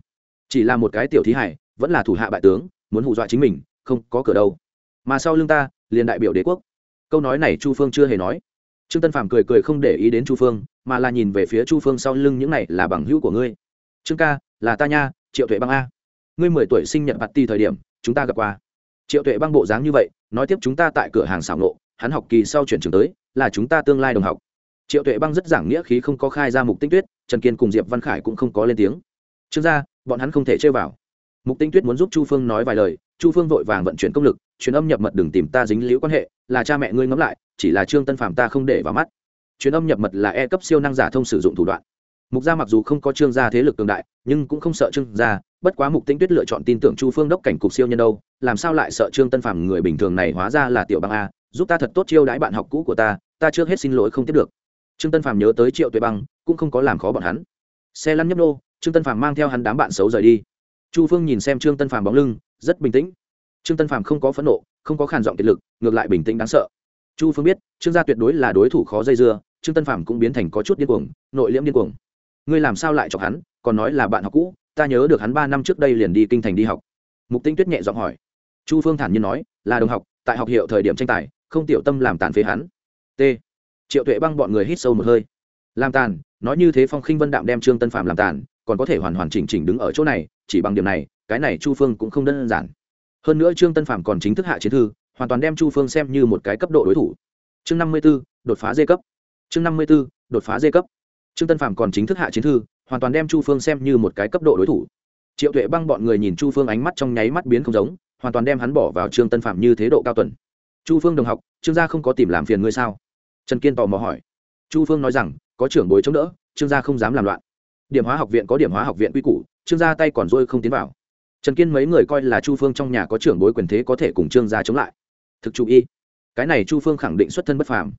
chỉ là một cái tiểu thí hải, vẫn là thủ hạ bại tướng, muốn hù dọa chính mình, không có cửa đâu. Mà sau lưng ta liền đại biểu đế quốc. Câu nói này chu phương chưa hề nói. Trương tân Phạm cười cười không để ý đến chu phương, mà là nhìn về phía chu phương sau lưng những này là bằng hữu của ngươi. Trương ca, là ta nha, triệu tuệ băng a. Ngươi mười tuổi sinh nhật bạt ti thời điểm, chúng ta gặp qua. Triệu tuệ băng bộ dáng như vậy, nói tiếp chúng ta tại cửa hàng xảo nộ hắn học kỳ sau chuyển trường tới, là chúng ta tương lai đồng học. Triệu tuệ băng rất giảng nghĩa khí không có khai ra mục tinh tuyết, trần kiên cùng diệp văn khải cũng không có lên tiếng. Trương gia, bọn hắn không thể chơi vào. Mục tinh tuyết muốn giúp chu phương nói vài lời chu phương vội vàng vận chuyển công lực chuyến âm nhập mật đừng tìm ta dính liễu quan hệ, là cha mẹ ngươi ngẫm lại, chỉ là trương tân phạm ta không để vào mắt. Chuyến âm nhập mật là e cấp siêu năng giả thông sử dụng thủ đoạn. Mục gia mặc dù không có trương gia thế lực cường đại, nhưng cũng không sợ trương gia, bất quá mục Tĩnh tuyết lựa chọn tin tưởng chu phương đốc cảnh cục siêu nhân đâu, làm sao lại sợ trương tân phàm người bình thường này hóa ra là tiểu băng a, giúp ta thật tốt chiêu đãi bạn học cũ của ta ta trước hết xin lỗi không tiếp được. Trương tân phàm nhớ tới triệu tuệ băng, cũng không có làm khó bọn hắn. Xe lăn nhấp nô, trương tân phàm mang theo hắn đám bạn xấu rời đi. Chu phương nhìn xem trương tân phàm bóng lưng rất bình tĩnh. Trương tân phàm không có phẫn nộ, không có khản giọng kiệt lực, ngược lại bình tĩnh đáng sợ. Chu phương biết, trương gia tuyệt đối là đối thủ khó dây dưa, trương tân phàm cũng biến thành có chút điên cuồng, nội liễm điên cuồng. Ngươi làm sao lại chọc hắn, còn nói là bạn học cũ, ta nhớ được hắn ba năm trước đây liền đi kinh thành đi học. Mục tinh tuyết nhẹ giọng hỏi. Chu phương thản nhiên nói, là đồng học, tại học hiệu thời điểm tranh tài, không tiểu tâm làm tàn phế hắn. T. Triệu tuệ băng bọn người hít sâu một hơi. Làm tàn, nói như thế phong khinh vân đạm đem trương tân phạm làm tàn, còn có thể hoàn hoàn chỉnh chỉnh đứng ở chỗ này, chỉ bằng điểm này cái này chu phương cũng không đơn giản. Hơn nữa trương tân phạm còn chính thức hạ chiến thư, hoàn toàn đem chu phương xem như một cái cấp độ đối thủ. Chương năm mươi b ố đột phá dê cấp. Chương năm mươi b ố đột phá dê cấp. Trương tân phạm còn chính thức hạ chiến thư, hoàn toàn đem chu phương xem như một cái cấp độ đối thủ. Triệu tuệ băng bọn người nhìn chu phương ánh mắt trong nháy mắt biến không giống, hoàn toàn đem hắn bỏ vào trương tân phạm như thế độ cao tuần. Chu phương đồng học, trương gia không có tìm làm phiền ngươi sao? Trần kiên tò mò hỏi. Chu phương nói rằng, có trưởng bối chống đỡ, trương gia không dám làm loạn. Điểm hóa học viện có điểm hóa học viện quy củ, trương gia tay còn dôi không tiến vào trần kiên mấy người coi là chu phương trong nhà có trưởng bối quyền thế có thể cùng trương gia chống lại. Thực chủ ý cái này chu phương khẳng định xuất thân bất phàm.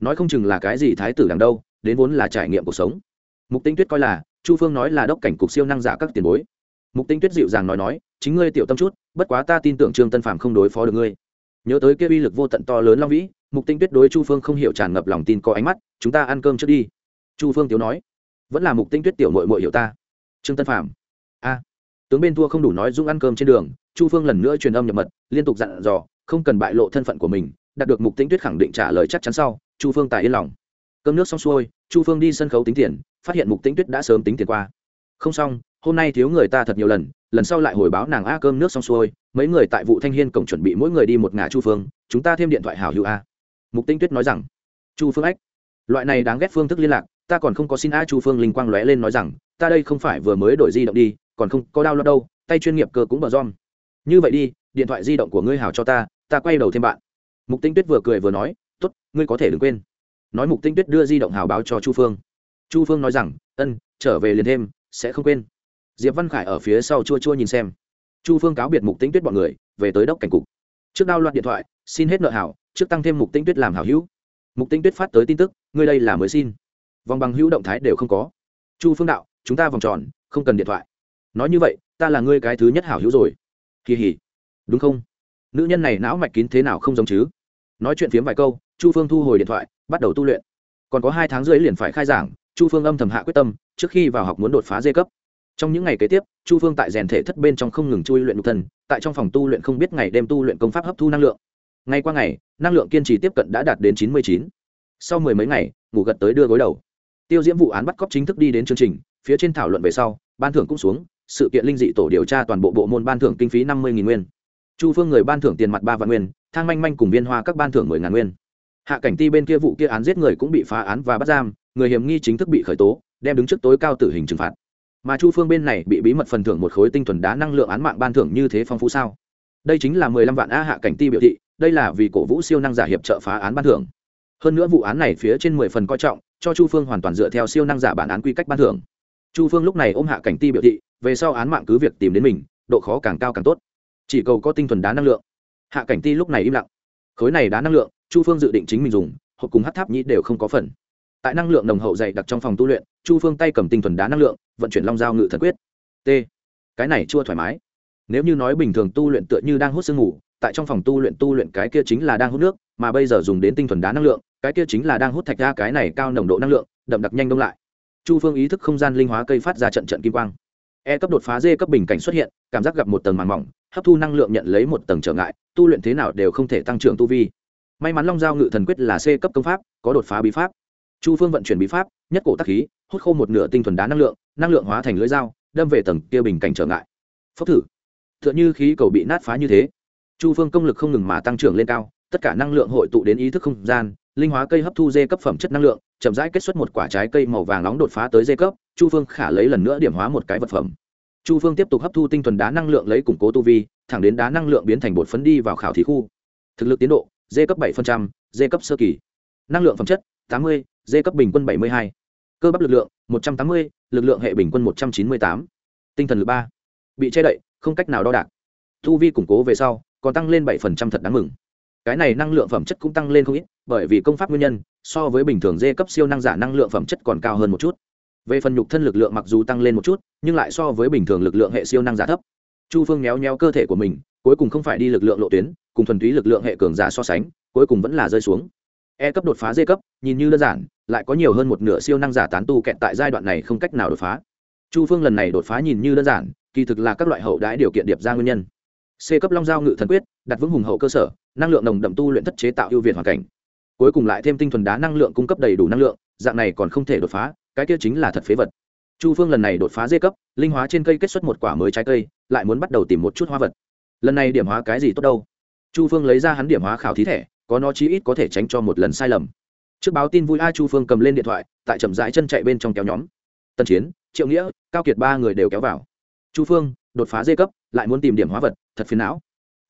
Nói không chừng là cái gì thái tử đằng đâu, đến vốn là trải nghiệm cuộc sống. Mục tinh tuyết coi là, chu phương nói là đốc cảnh cục siêu năng giả các tiền bối. Mục tinh tuyết dịu dàng nói nói, chính ngươi tiểu tâm chút, bất quá ta tin tưởng trương tân phàm không đối phó được ngươi. Nhớ tới kia uy lực vô tận to lớn long vĩ, mục tinh tuyết đối chu phương không hiểu tràn ngập lòng tin có ánh mắt, chúng ta ăn cơm trước đi. Chu phương tiếu nói, vẫn là mục tinh tuyết tiểu mội mội hiểu ta. Trương tân phàm, a tướng bên thua không đủ nói dung ăn cơm trên đường, chu phương lần nữa truyền âm nhập mật, liên tục dặn dò, không cần bại lộ thân phận của mình, đạt được mục tinh tuyết khẳng định trả lời chắc chắn sau, chu phương tài yên lòng. Cơm nước xong xuôi, chu phương đi sân khấu tính tiền, phát hiện mục tinh tuyết đã sớm tính tiền qua. Không xong, hôm nay thiếu người ta thật nhiều lần lần sau lại hồi báo nàng a, cơm nước xong xuôi, mấy người tại vụ thanh hiên cổng chuẩn bị mỗi người đi một ngả chu phương, chúng ta thêm điện thoại hảo hữu a. Mục tinh tuyết nói rằng, chu phương ách, loại này đáng ghét phương thức liên lạc, ta còn không có xin a. Chu phương linh quang lóe lên nói rằng, ta đây không phải vừa mới đổi di động đi còn không có đau lo đâu, tay chuyên nghiệp cơ cũng bờ rom như vậy đi, điện thoại di động của ngươi hảo cho ta ta quay đầu thêm bạn. Mục tinh tuyết vừa cười vừa nói, tốt, ngươi có thể đừng quên. Nói mục tinh tuyết đưa di động hào báo cho chu phương. Chu phương nói rằng, ân, trở về liền thêm, sẽ không quên. Diệp văn khải ở phía sau chua chua nhìn xem. Chu phương cáo biệt mục tinh tuyết bọn người, về tới đốc cảnh cục. Trước đao loạt điện thoại, xin hết nợ hảo, trước tăng thêm mục tinh tuyết làm hảo hữu. Mục tinh tuyết phát tới tin tức, ngươi đây là mới xin. Vòng bằng hữu động thái đều không có. Chu phương đạo, chúng ta vòng tròn, không cần điện thoại nói như vậy, ta là ngươi cái thứ nhất hảo hữu rồi. Kỳ hỉ đúng không? Nữ nhân này não mạch kín thế nào không giống chứ? Nói chuyện phiếm vài câu, chu phương thu hồi điện thoại, bắt đầu tu luyện. Còn có hai tháng rưỡi liền phải khai giảng, chu phương âm thầm hạ quyết tâm, trước khi vào học muốn đột phá dê cấp. Trong những ngày kế tiếp, chu phương tại rèn thể thất bên trong không ngừng chui luyện nhục thân, tại trong phòng tu luyện không biết ngày đêm tu luyện công pháp hấp thu năng lượng. Ngay qua ngày, năng lượng kiên trì tiếp cận đã đạt đến chín mươi chín. Sau mười mấy ngày, ngủ gật tới đưa gối đầu. Tiêu diễm vụ án bắt cóc chính thức đi đến chương trình, phía trên thảo luận về sau, ban thưởng cũng xuống sự kiện linh dị tổ điều tra toàn bộ bộ môn ban thưởng kinh phí năm mươi nguyên. Chu phương người ban thưởng tiền mặt ba vạn nguyên, thang manh manh cùng viên hoa các ban thưởng mười ngàn nguyên. Hạ cảnh ti bên kia vụ kia án giết người cũng bị phá án và bắt giam, người hiểm nghi chính thức bị khởi tố, đem đứng trước tối cao tử hình trừng phạt. Mà chu phương bên này bị bí mật phần thưởng một khối tinh thuần đá năng lượng án mạng ban thưởng như thế phong phú sao? Đây chính là mười lăm vạn a hạ cảnh ti biểu thị, đây là vì cổ vũ siêu năng giả hiệp trợ phá án ban thưởng. Hơn nữa vụ án này phía trên mười phần coi trọng, cho chu phương hoàn toàn dựa theo siêu năng giả bản án quy cách ban thưởng chu phương lúc này ôm hạ cảnh ti biểu thị, về sau án mạng cứ việc tìm đến mình, độ khó càng cao càng tốt. Chỉ cầu có tinh thuần đá năng lượng. Hạ cảnh ti lúc này im lặng. Khối này đá năng lượng, chu phương dự định chính mình dùng, hộp cùng hát tháp nhĩ đều không có phần. Tại năng lượng nồng hậu dày đặc trong phòng tu luyện, chu phương tay cầm tinh thuần đá năng lượng, vận chuyển long giao ngự thần quyết. T. Cái này chưa thoải mái. Nếu như nói bình thường tu luyện tựa như đang hút sương ngủ tại trong phòng tu luyện tu luyện cái kia chính là đang hút nước, mà bây giờ dùng đến tinh thuần đá năng lượng, cái kia chính là đang hút thạch ra cái này cao nồng độ năng lượng, đậm đặc nhanh đông lại chu phương ý thức không gian linh hóa cây phát ra trận trận kim quang. E cấp đột phá d cấp bình cảnh xuất hiện, cảm giác gặp một tầng màn mỏng, hấp thu năng lượng nhận lấy một tầng trở ngại, tu luyện thế nào đều không thể tăng trưởng tu vi. May mắn long giao ngự thần quyết là c cấp công pháp, có đột phá bí pháp. Chu phương vận chuyển bí pháp, nhất cổ tắc khí, hút khô một nửa tinh thuần đá năng lượng năng lượng hóa thành lưỡi dao, đâm về tầng kia bình cảnh trở ngại. Phốc thử. T h ư ợ n h ư khí cầu bị nát phá như thế. Chu phương công lực không ngừng mà tăng trưởng lên cao, tất cả năng lượng hội tụ đến ý thức không gian linh hóa cây hấp thu dê cấp phẩm chất năng lượng, chậm rãi kết xuất một quả trái cây màu vàng nóng đột phá tới dê cấp, chu phương khả lấy lần nữa điểm hóa một cái vật phẩm. Chu phương tiếp tục hấp thu tinh thuần đá năng lượng lấy củng cố tu vi, thẳng đến đá năng lượng biến thành bột phấn đi vào khảo thí khu. Thực lực tiến độ, dê cấp bảy dê cấp sơ kỳ. Năng lượng phẩm chất, tám mươi d cấp bình quân bảy mươi hai. Cơ bắp lực lượng, một trăm tám mươi, lực lượng hệ bình quân một trăm chín mươi tám. Tinh thần lực ba. Bị che đậy, không cách nào đo đạc. Thu vi củng cố về sau, còn tăng lên bảy phần trăm thật đáng mừng cái này năng lượng phẩm chất cũng tăng lên không ít, bởi vì công pháp nguyên nhân, so với bình thường dê cấp siêu năng giả năng lượng phẩm chất còn cao hơn một chút. Về phần nhục thân lực lượng mặc dù tăng lên một chút, nhưng lại so với bình thường lực lượng hệ siêu năng giả thấp. Chu phương méo méo cơ thể của mình, cuối cùng không phải đi lực lượng lộ tuyến, cùng thuần túy lực lượng hệ cường giả so sánh, cuối cùng vẫn là rơi xuống. E cấp đột phá d cấp, nhìn như đơn giản, lại có nhiều hơn một nửa siêu năng giả tán tu kẹt tại giai đoạn này không cách nào đột phá. Chu phương lần này đột phá nhìn như đơn giản, kỳ thực là các loại hậu đãi điều kiện điệp ra nguyên nhân c cấp long giao ngự thần quyết, đặt vững hùng hậu cơ sở, năng lượng nồng đậm tu luyện thất chế tạo ưu việt hoàn cảnh. Cuối cùng lại thêm tinh thuần đá năng lượng cung cấp đầy đủ năng lượng, dạng này còn không thể đột phá, cái kia chính là thật phế vật. Chu phương lần này đột phá d cấp, linh hóa trên cây kết xuất một quả mới trái cây, lại muốn bắt đầu tìm một chút hoa vật. Lần này điểm hóa cái gì tốt đâu? Chu phương lấy ra hắn điểm hóa khảo thí thẻ, có nó chí ít có thể tránh cho một lần sai lầm. Trước báo tin vui a chu phương cầm lên điện thoại, tại chậm rãi chân chạy bên trong kéo nhóm. Tân chiến, triệu nghĩa, cao kiệt ba người đều kéo vào. Chu phương, đột phá dê cấp, lại muốn tìm điểm hóa vật thật phiền não.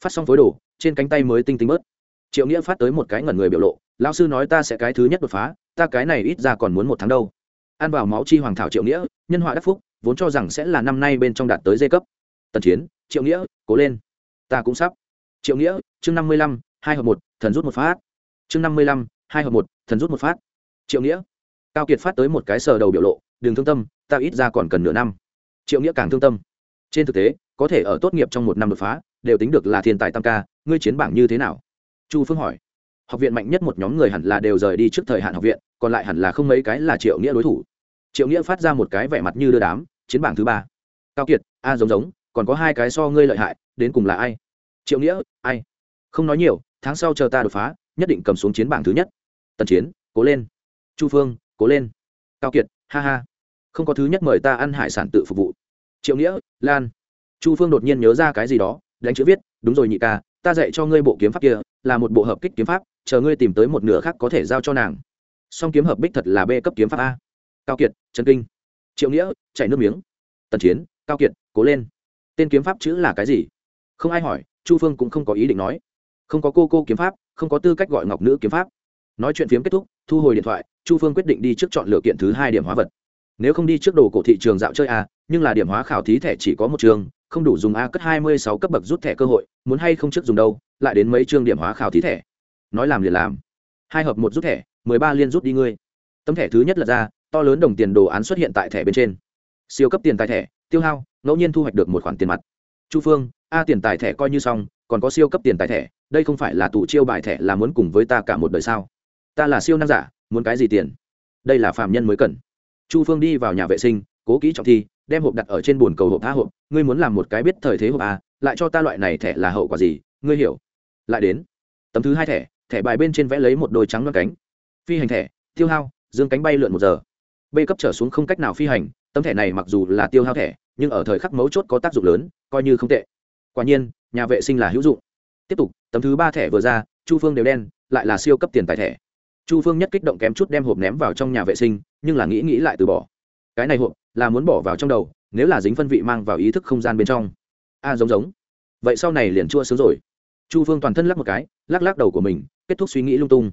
Phát xong phối đồ, trên cánh tay mới tinh tinh bớt. Triệu nghĩa phát tới một cái ngẩn người biểu lộ, lão sư nói ta sẽ cái thứ nhất đột phá, ta cái này ít ra còn muốn một tháng đâu. Ăn vào máu chi hoàng thảo triệu nghĩa, nhân họa đắc phúc, vốn cho rằng sẽ là năm nay bên trong đạt tới dây cấp. Tần chiến, triệu nghĩa, cố lên. Ta cũng sắp. Triệu nghĩa, chương năm mươi lăm, hai hợp một, thần rút một phát. Chương năm mươi lăm, hai hợp một, thần rút một phát. Triệu nghĩa, cao kiệt phát tới một cái sờ đầu biểu lộ, đừng thương tâm, ta ít ra còn cần nửa năm. Triệu nghĩa càng thương tâm. Trên thực tế có thể ở tốt nghiệp trong một năm đột phá, đều tính được là thiên tài tam ca, ngươi chiến bảng như thế nào? Chu phương hỏi. Học viện mạnh nhất một nhóm người hẳn là đều rời đi trước thời hạn học viện, còn lại hẳn là không mấy cái là triệu nghĩa đối thủ. Triệu nghĩa phát ra một cái vẻ mặt như đưa đám, chiến bảng thứ ba. Cao kiệt, a giống giống, còn có hai cái so ngươi lợi hại, đến cùng là ai? Triệu nghĩa, ai? Không nói nhiều, tháng sau chờ ta đột phá, nhất định cầm xuống chiến bảng thứ nhất. Tần chiến, cố lên. Chu phương, cố lên. Cao kiệt, ha ha. Không có thứ nhất mời ta ăn hải sản tự phục vụ. Triệu nghĩa, lan chu phương đột nhiên nhớ ra cái gì đó, đánh chữ viết, đúng rồi nhị ca, ta dạy cho ngươi bộ kiếm pháp kia, là một bộ hợp kích kiếm pháp, chờ ngươi tìm tới một nửa khác có thể giao cho nàng. Song kiếm hợp bích thật là b cấp kiếm pháp a. Cao kiệt, trần kinh. Triệu nghĩa chạy nước miếng. Tần chiến, cao kiệt, cố lên. Tên kiếm pháp chữ là cái gì? Không ai hỏi, chu phương cũng không có ý định nói. Không có cô cô kiếm pháp, không có tư cách gọi ngọc nữ kiếm pháp. Nói chuyện phiếm kết thúc, thu hồi điện thoại, chu phương quyết định đi trước chọn lựa kiện thứ hai điểm hóa vật. Nếu không đi trước đồ cổ thị trường dạo chơi a, nhưng là điểm hóa khảo thí thẻ chỉ có một trường không đủ dùng a cất hai mươi sáu cấp bậc rút thẻ cơ hội, muốn hay không trước dùng đâu, lại đến mấy chương điểm hóa khảo thí thẻ. Nói làm liền làm. Hai hợp một rút thẻ, mười ba liên rút đi ngươi. Tấm thẻ thứ nhất là ra, to lớn đồng tiền đồ án xuất hiện tại thẻ bên trên. Siêu cấp tiền tài thẻ, tiêu hao, ngẫu nhiên thu hoạch được một khoản tiền mặt. Chu phương, a tiền tài thẻ coi như xong, còn có siêu cấp tiền tài thẻ, đây không phải là tụ chiêu bài thẻ là muốn cùng với ta cả một đời sao? Ta là siêu năng giả, muốn cái gì tiền? Đây là phạm nhân mới cần. Chu phương đi vào nhà vệ sinh cố kỹ trọng thi, đem hộp đặt ở trên bồn cầu hộp tha hộp, ngươi muốn làm một cái biết thời thế hộp à lại cho ta loại này thẻ là hậu quả gì, ngươi hiểu. Lại đến, tấm thứ hai thẻ thẻ bài bên trên vẽ lấy một đôi trắng loan cánh. Phi hành thẻ, tiêu hao, dương cánh bay lượn một giờ. B cấp trở xuống không cách nào phi hành, tấm thẻ này mặc dù là tiêu hao thẻ, nhưng ở thời khắc mấu chốt có tác dụng lớn, coi như không tệ. Quả nhiên, nhà vệ sinh là hữu dụng. Tiếp tục, tấm thứ ba thẻ vừa ra, chu phương đều đen, lại là siêu cấp tiền tài thẻ. Chu phương nhất kích động kém chút đem hộp ném vào trong nhà vệ sinh, nhưng là nghĩ nghĩ lại từ bỏ. Cái này hộp là muốn bỏ vào trong đầu, nếu là dính phân vị mang vào ý thức không gian bên trong. A giống giống. Vậy sau này liền chua sướng rồi. Chu phương toàn thân lắc một cái, lắc lắc đầu của mình, kết thúc suy nghĩ lung tung.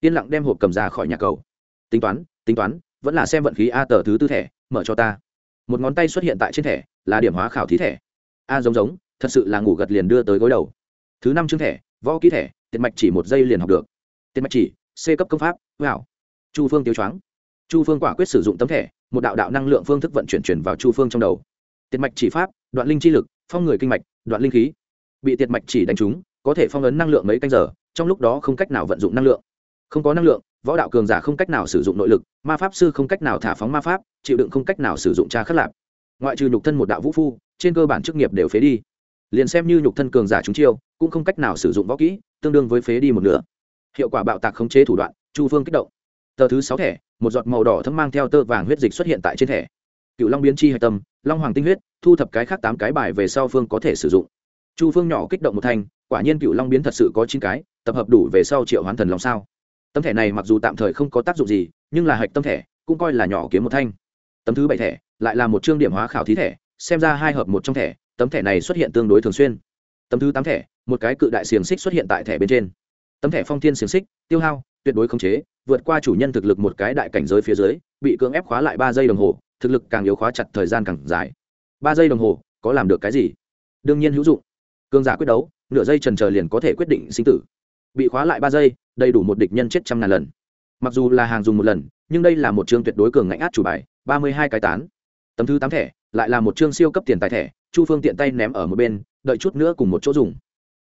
Yên lặng đem hộp cầm ra khỏi nhà cầu. Tính toán tính toán, vẫn là xem vận khí a tờ thứ tư thẻ, mở cho ta. Một ngón tay xuất hiện tại trên thẻ, là điểm hóa khảo thí thẻ. A, giống giống, thật sự là ngủ gật liền đưa tới gối đầu. Thứ năm chương thẻ, võ ký thẻ tiền mạch chỉ một giây liền học được. Tiền mạch chỉ, c cấp công pháp wow chu phương tiêu choáng chu phương quả quyết sử dụng tấm thẻ, một đạo đạo năng lượng phương thức vận chuyển chuyển vào chu phương trong đầu. Tiệt mạch chỉ pháp, đoạn linh chi lực, phong người kinh mạch, đoạn linh khí. Bị tiệt mạch chỉ đánh trúng, có thể phong ấn năng lượng mấy canh giờ, trong lúc đó không cách nào vận dụng năng lượng. Không có năng lượng, võ đạo cường giả không cách nào sử dụng nội lực, ma pháp sư không cách nào thả phóng ma pháp, chịu đựng không cách nào sử dụng tra khất lạp. Ngoại trừ nhục thân một đạo vũ phu, trên cơ bản chức nghiệp đều phế đi. Liền xem như nhục thân cường giả chúng chiêu, cũng không cách nào sử dụng võ kỹ, tương đương với phế đi một nửa. Hiệu quả bạo tạc khống chế thủ đoạn, chu phương kích động. Tờ thứ sáu thẻ một giọt màu đỏ thấm mang theo tơ vàng huyết dịch xuất hiện tại trên thẻ. Cựu long biến chi hạch tâm, long hoàng tinh huyết, thu thập cái khác tám cái bài về sau phương có thể sử dụng. Chu phương nhỏ kích động một thanh, quả nhiên cựu long biến thật sự có chín cái, tập hợp đủ về sau triệu hoán thần long sao. Tấm thẻ này mặc dù tạm thời không có tác dụng gì, nhưng là hạch tâm thẻ, cũng coi là nhỏ kiếm một thanh. Tấm thứ bảy thẻ, lại là một chương điểm hóa khảo thí thẻ, xem ra hai hợp một trong thẻ, tấm thẻ này xuất hiện tương đối thường xuyên. Tấm thứ tám thẻ, một cái cự đại xiềng xích xuất hiện tại thẻ bên trên. Tấm thẻ phong thiên xiềng xích, tiêu hao, tuyệt đối khống chế vượt qua chủ nhân thực lực một cái đại cảnh giới phía dưới, bị cưỡng ép khóa lại ba giây đồng hồ, thực lực càng yếu khóa chặt thời gian càng dài. Ba giây đồng hồ, có làm được cái gì? Đương nhiên hữu dụng. Cương giả quyết đấu, nửa giây trần chờ liền có thể quyết định sinh tử. Bị khóa lại ba giây, đầy đủ một địch nhân chết trăm ngàn lần. Mặc dù là hàng dùng một lần, nhưng đây là một chương tuyệt đối cường ngạnh át chủ bài, ba mươi hai cái tán. Tấm thứ tám thẻ, lại là một chương siêu cấp tiền tài thẻ, chu phương tiện tay ném ở một bên, đợi chút nữa cùng một chỗ dùng.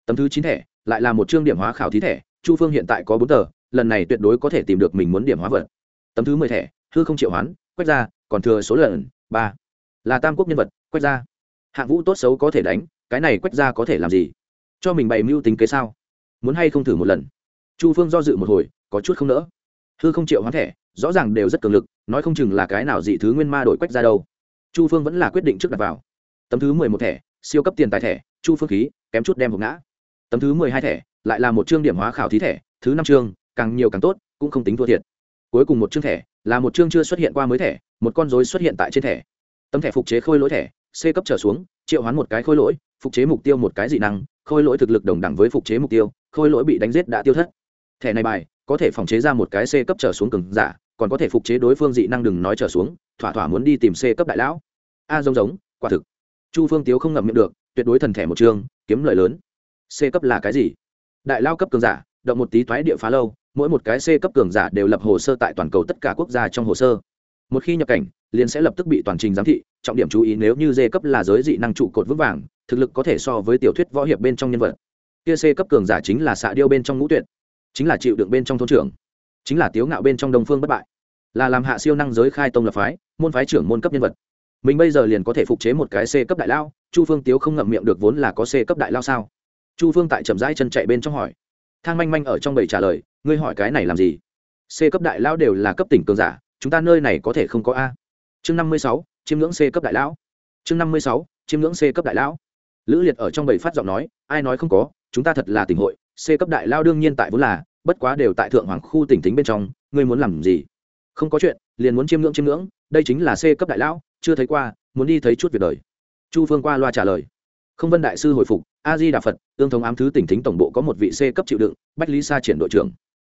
Tấm thứ chín thẻ, lại là một chương điểm hóa khảo thí thẻ, chu phương hiện tại có bốn tờ lần này tuyệt đối có thể tìm được mình muốn điểm hóa vật. Tấm thứ mười thẻ, hư không triệu hoán, quét ra, còn thừa số lần, ba. Là tam quốc nhân vật, quét ra. Hạng vũ tốt xấu có thể đánh, cái này quét ra có thể làm gì? Cho mình bày mưu tính kế sao? Muốn hay không thử một lần? Chu phương do dự một hồi, có chút không nỡ. Hư không triệu hoán thẻ, rõ ràng đều rất cường lực, nói không chừng là cái nào dị thứ nguyên ma đổi quét ra đâu. Chu phương vẫn là quyết định trước đặt vào. Tấm thứ mười một thẻ, siêu cấp tiền tài thẻ, chu phương khí, kém chút đem hộp ngã. Tấm thứ mười hai thẻ, lại là một chương điểm hóa khảo thí thẻ, thứ năm chương càng nhiều càng tốt, cũng không tính thua thiệt. Cuối cùng một chương thẻ, là một chương chưa xuất hiện qua mới thẻ, một con dối xuất hiện tại trên thẻ. Tấm thẻ phục chế khôi lỗi thẻ, c cấp trở xuống, triệu hoán một cái khôi lỗi, phục chế mục tiêu một cái dị năng, khôi lỗi thực lực đồng đẳng với phục chế mục tiêu, khôi lỗi bị đánh giết đã tiêu thất. Thẻ này bài, có thể phòng chế ra một cái c cấp trở xuống cường giả, còn có thể phục chế đối phương dị năng đừng nói trở xuống, thỏa thỏa muốn đi tìm c cấp đại lão. A giống giống, quả thực. Chu phương tiếu không ngậm miệng được, tuyệt đối thần thẻ một chương, kiếm lợi lớn. C cấp là cái gì? Đại lao cấp cường giả, động một tí toái địa phá lâu mỗi một cái c cấp cường giả đều lập hồ sơ tại toàn cầu tất cả quốc gia trong hồ sơ. Một khi nhập cảnh, liền sẽ lập tức bị toàn trình giám thị, trọng điểm chú ý nếu như d cấp là giới dị năng trụ cột vững vàng, thực lực có thể so với tiểu thuyết võ hiệp bên trong nhân vật. Kia c cấp cường giả chính là xạ điêu bên trong ngũ tuyệt, chính là chịu đựng bên trong thôn trưởng, chính là tiếu ngạo bên trong đông phương bất bại, là làm hạ siêu năng giới khai tông lập phái, môn phái trưởng môn cấp nhân vật. Mình bây giờ liền có thể phục chế một cái c cấp đại lao, chu phương tiếu không ngậm miệng được vốn là có c cấp đại lao sao? Chu phương tại chậm rãi chân chạy bên trong hỏi thang manh manh ở trong bầy trả lời, ngươi hỏi cái này làm gì? C cấp đại lão đều là cấp tỉnh cường giả, chúng ta nơi này có thể không có a. Chương năm mươi sáu, chiêm ngưỡng c cấp đại lão. Chương năm mươi sáu, chiêm ngưỡng c cấp đại lão. Lữ liệt ở trong bầy phát giọng nói, ai nói không có, chúng ta thật là tỉnh hội, c cấp đại lao đương nhiên tại vốn là, bất quá đều tại thượng hoàng khu tỉnh tính bên trong, ngươi muốn làm gì? Không có chuyện, liền muốn chiêm ngưỡng chiêm ngưỡng, đây chính là c cấp đại lão, chưa thấy qua, muốn đi thấy chút việc đời. Chu phương qua loa trả lời không vân đại sư hồi phục, a di đà phật, tương thống ám thứ tỉnh thính tổng bộ có một vị c cấp chịu đựng, bách lý sa triển đội trưởng.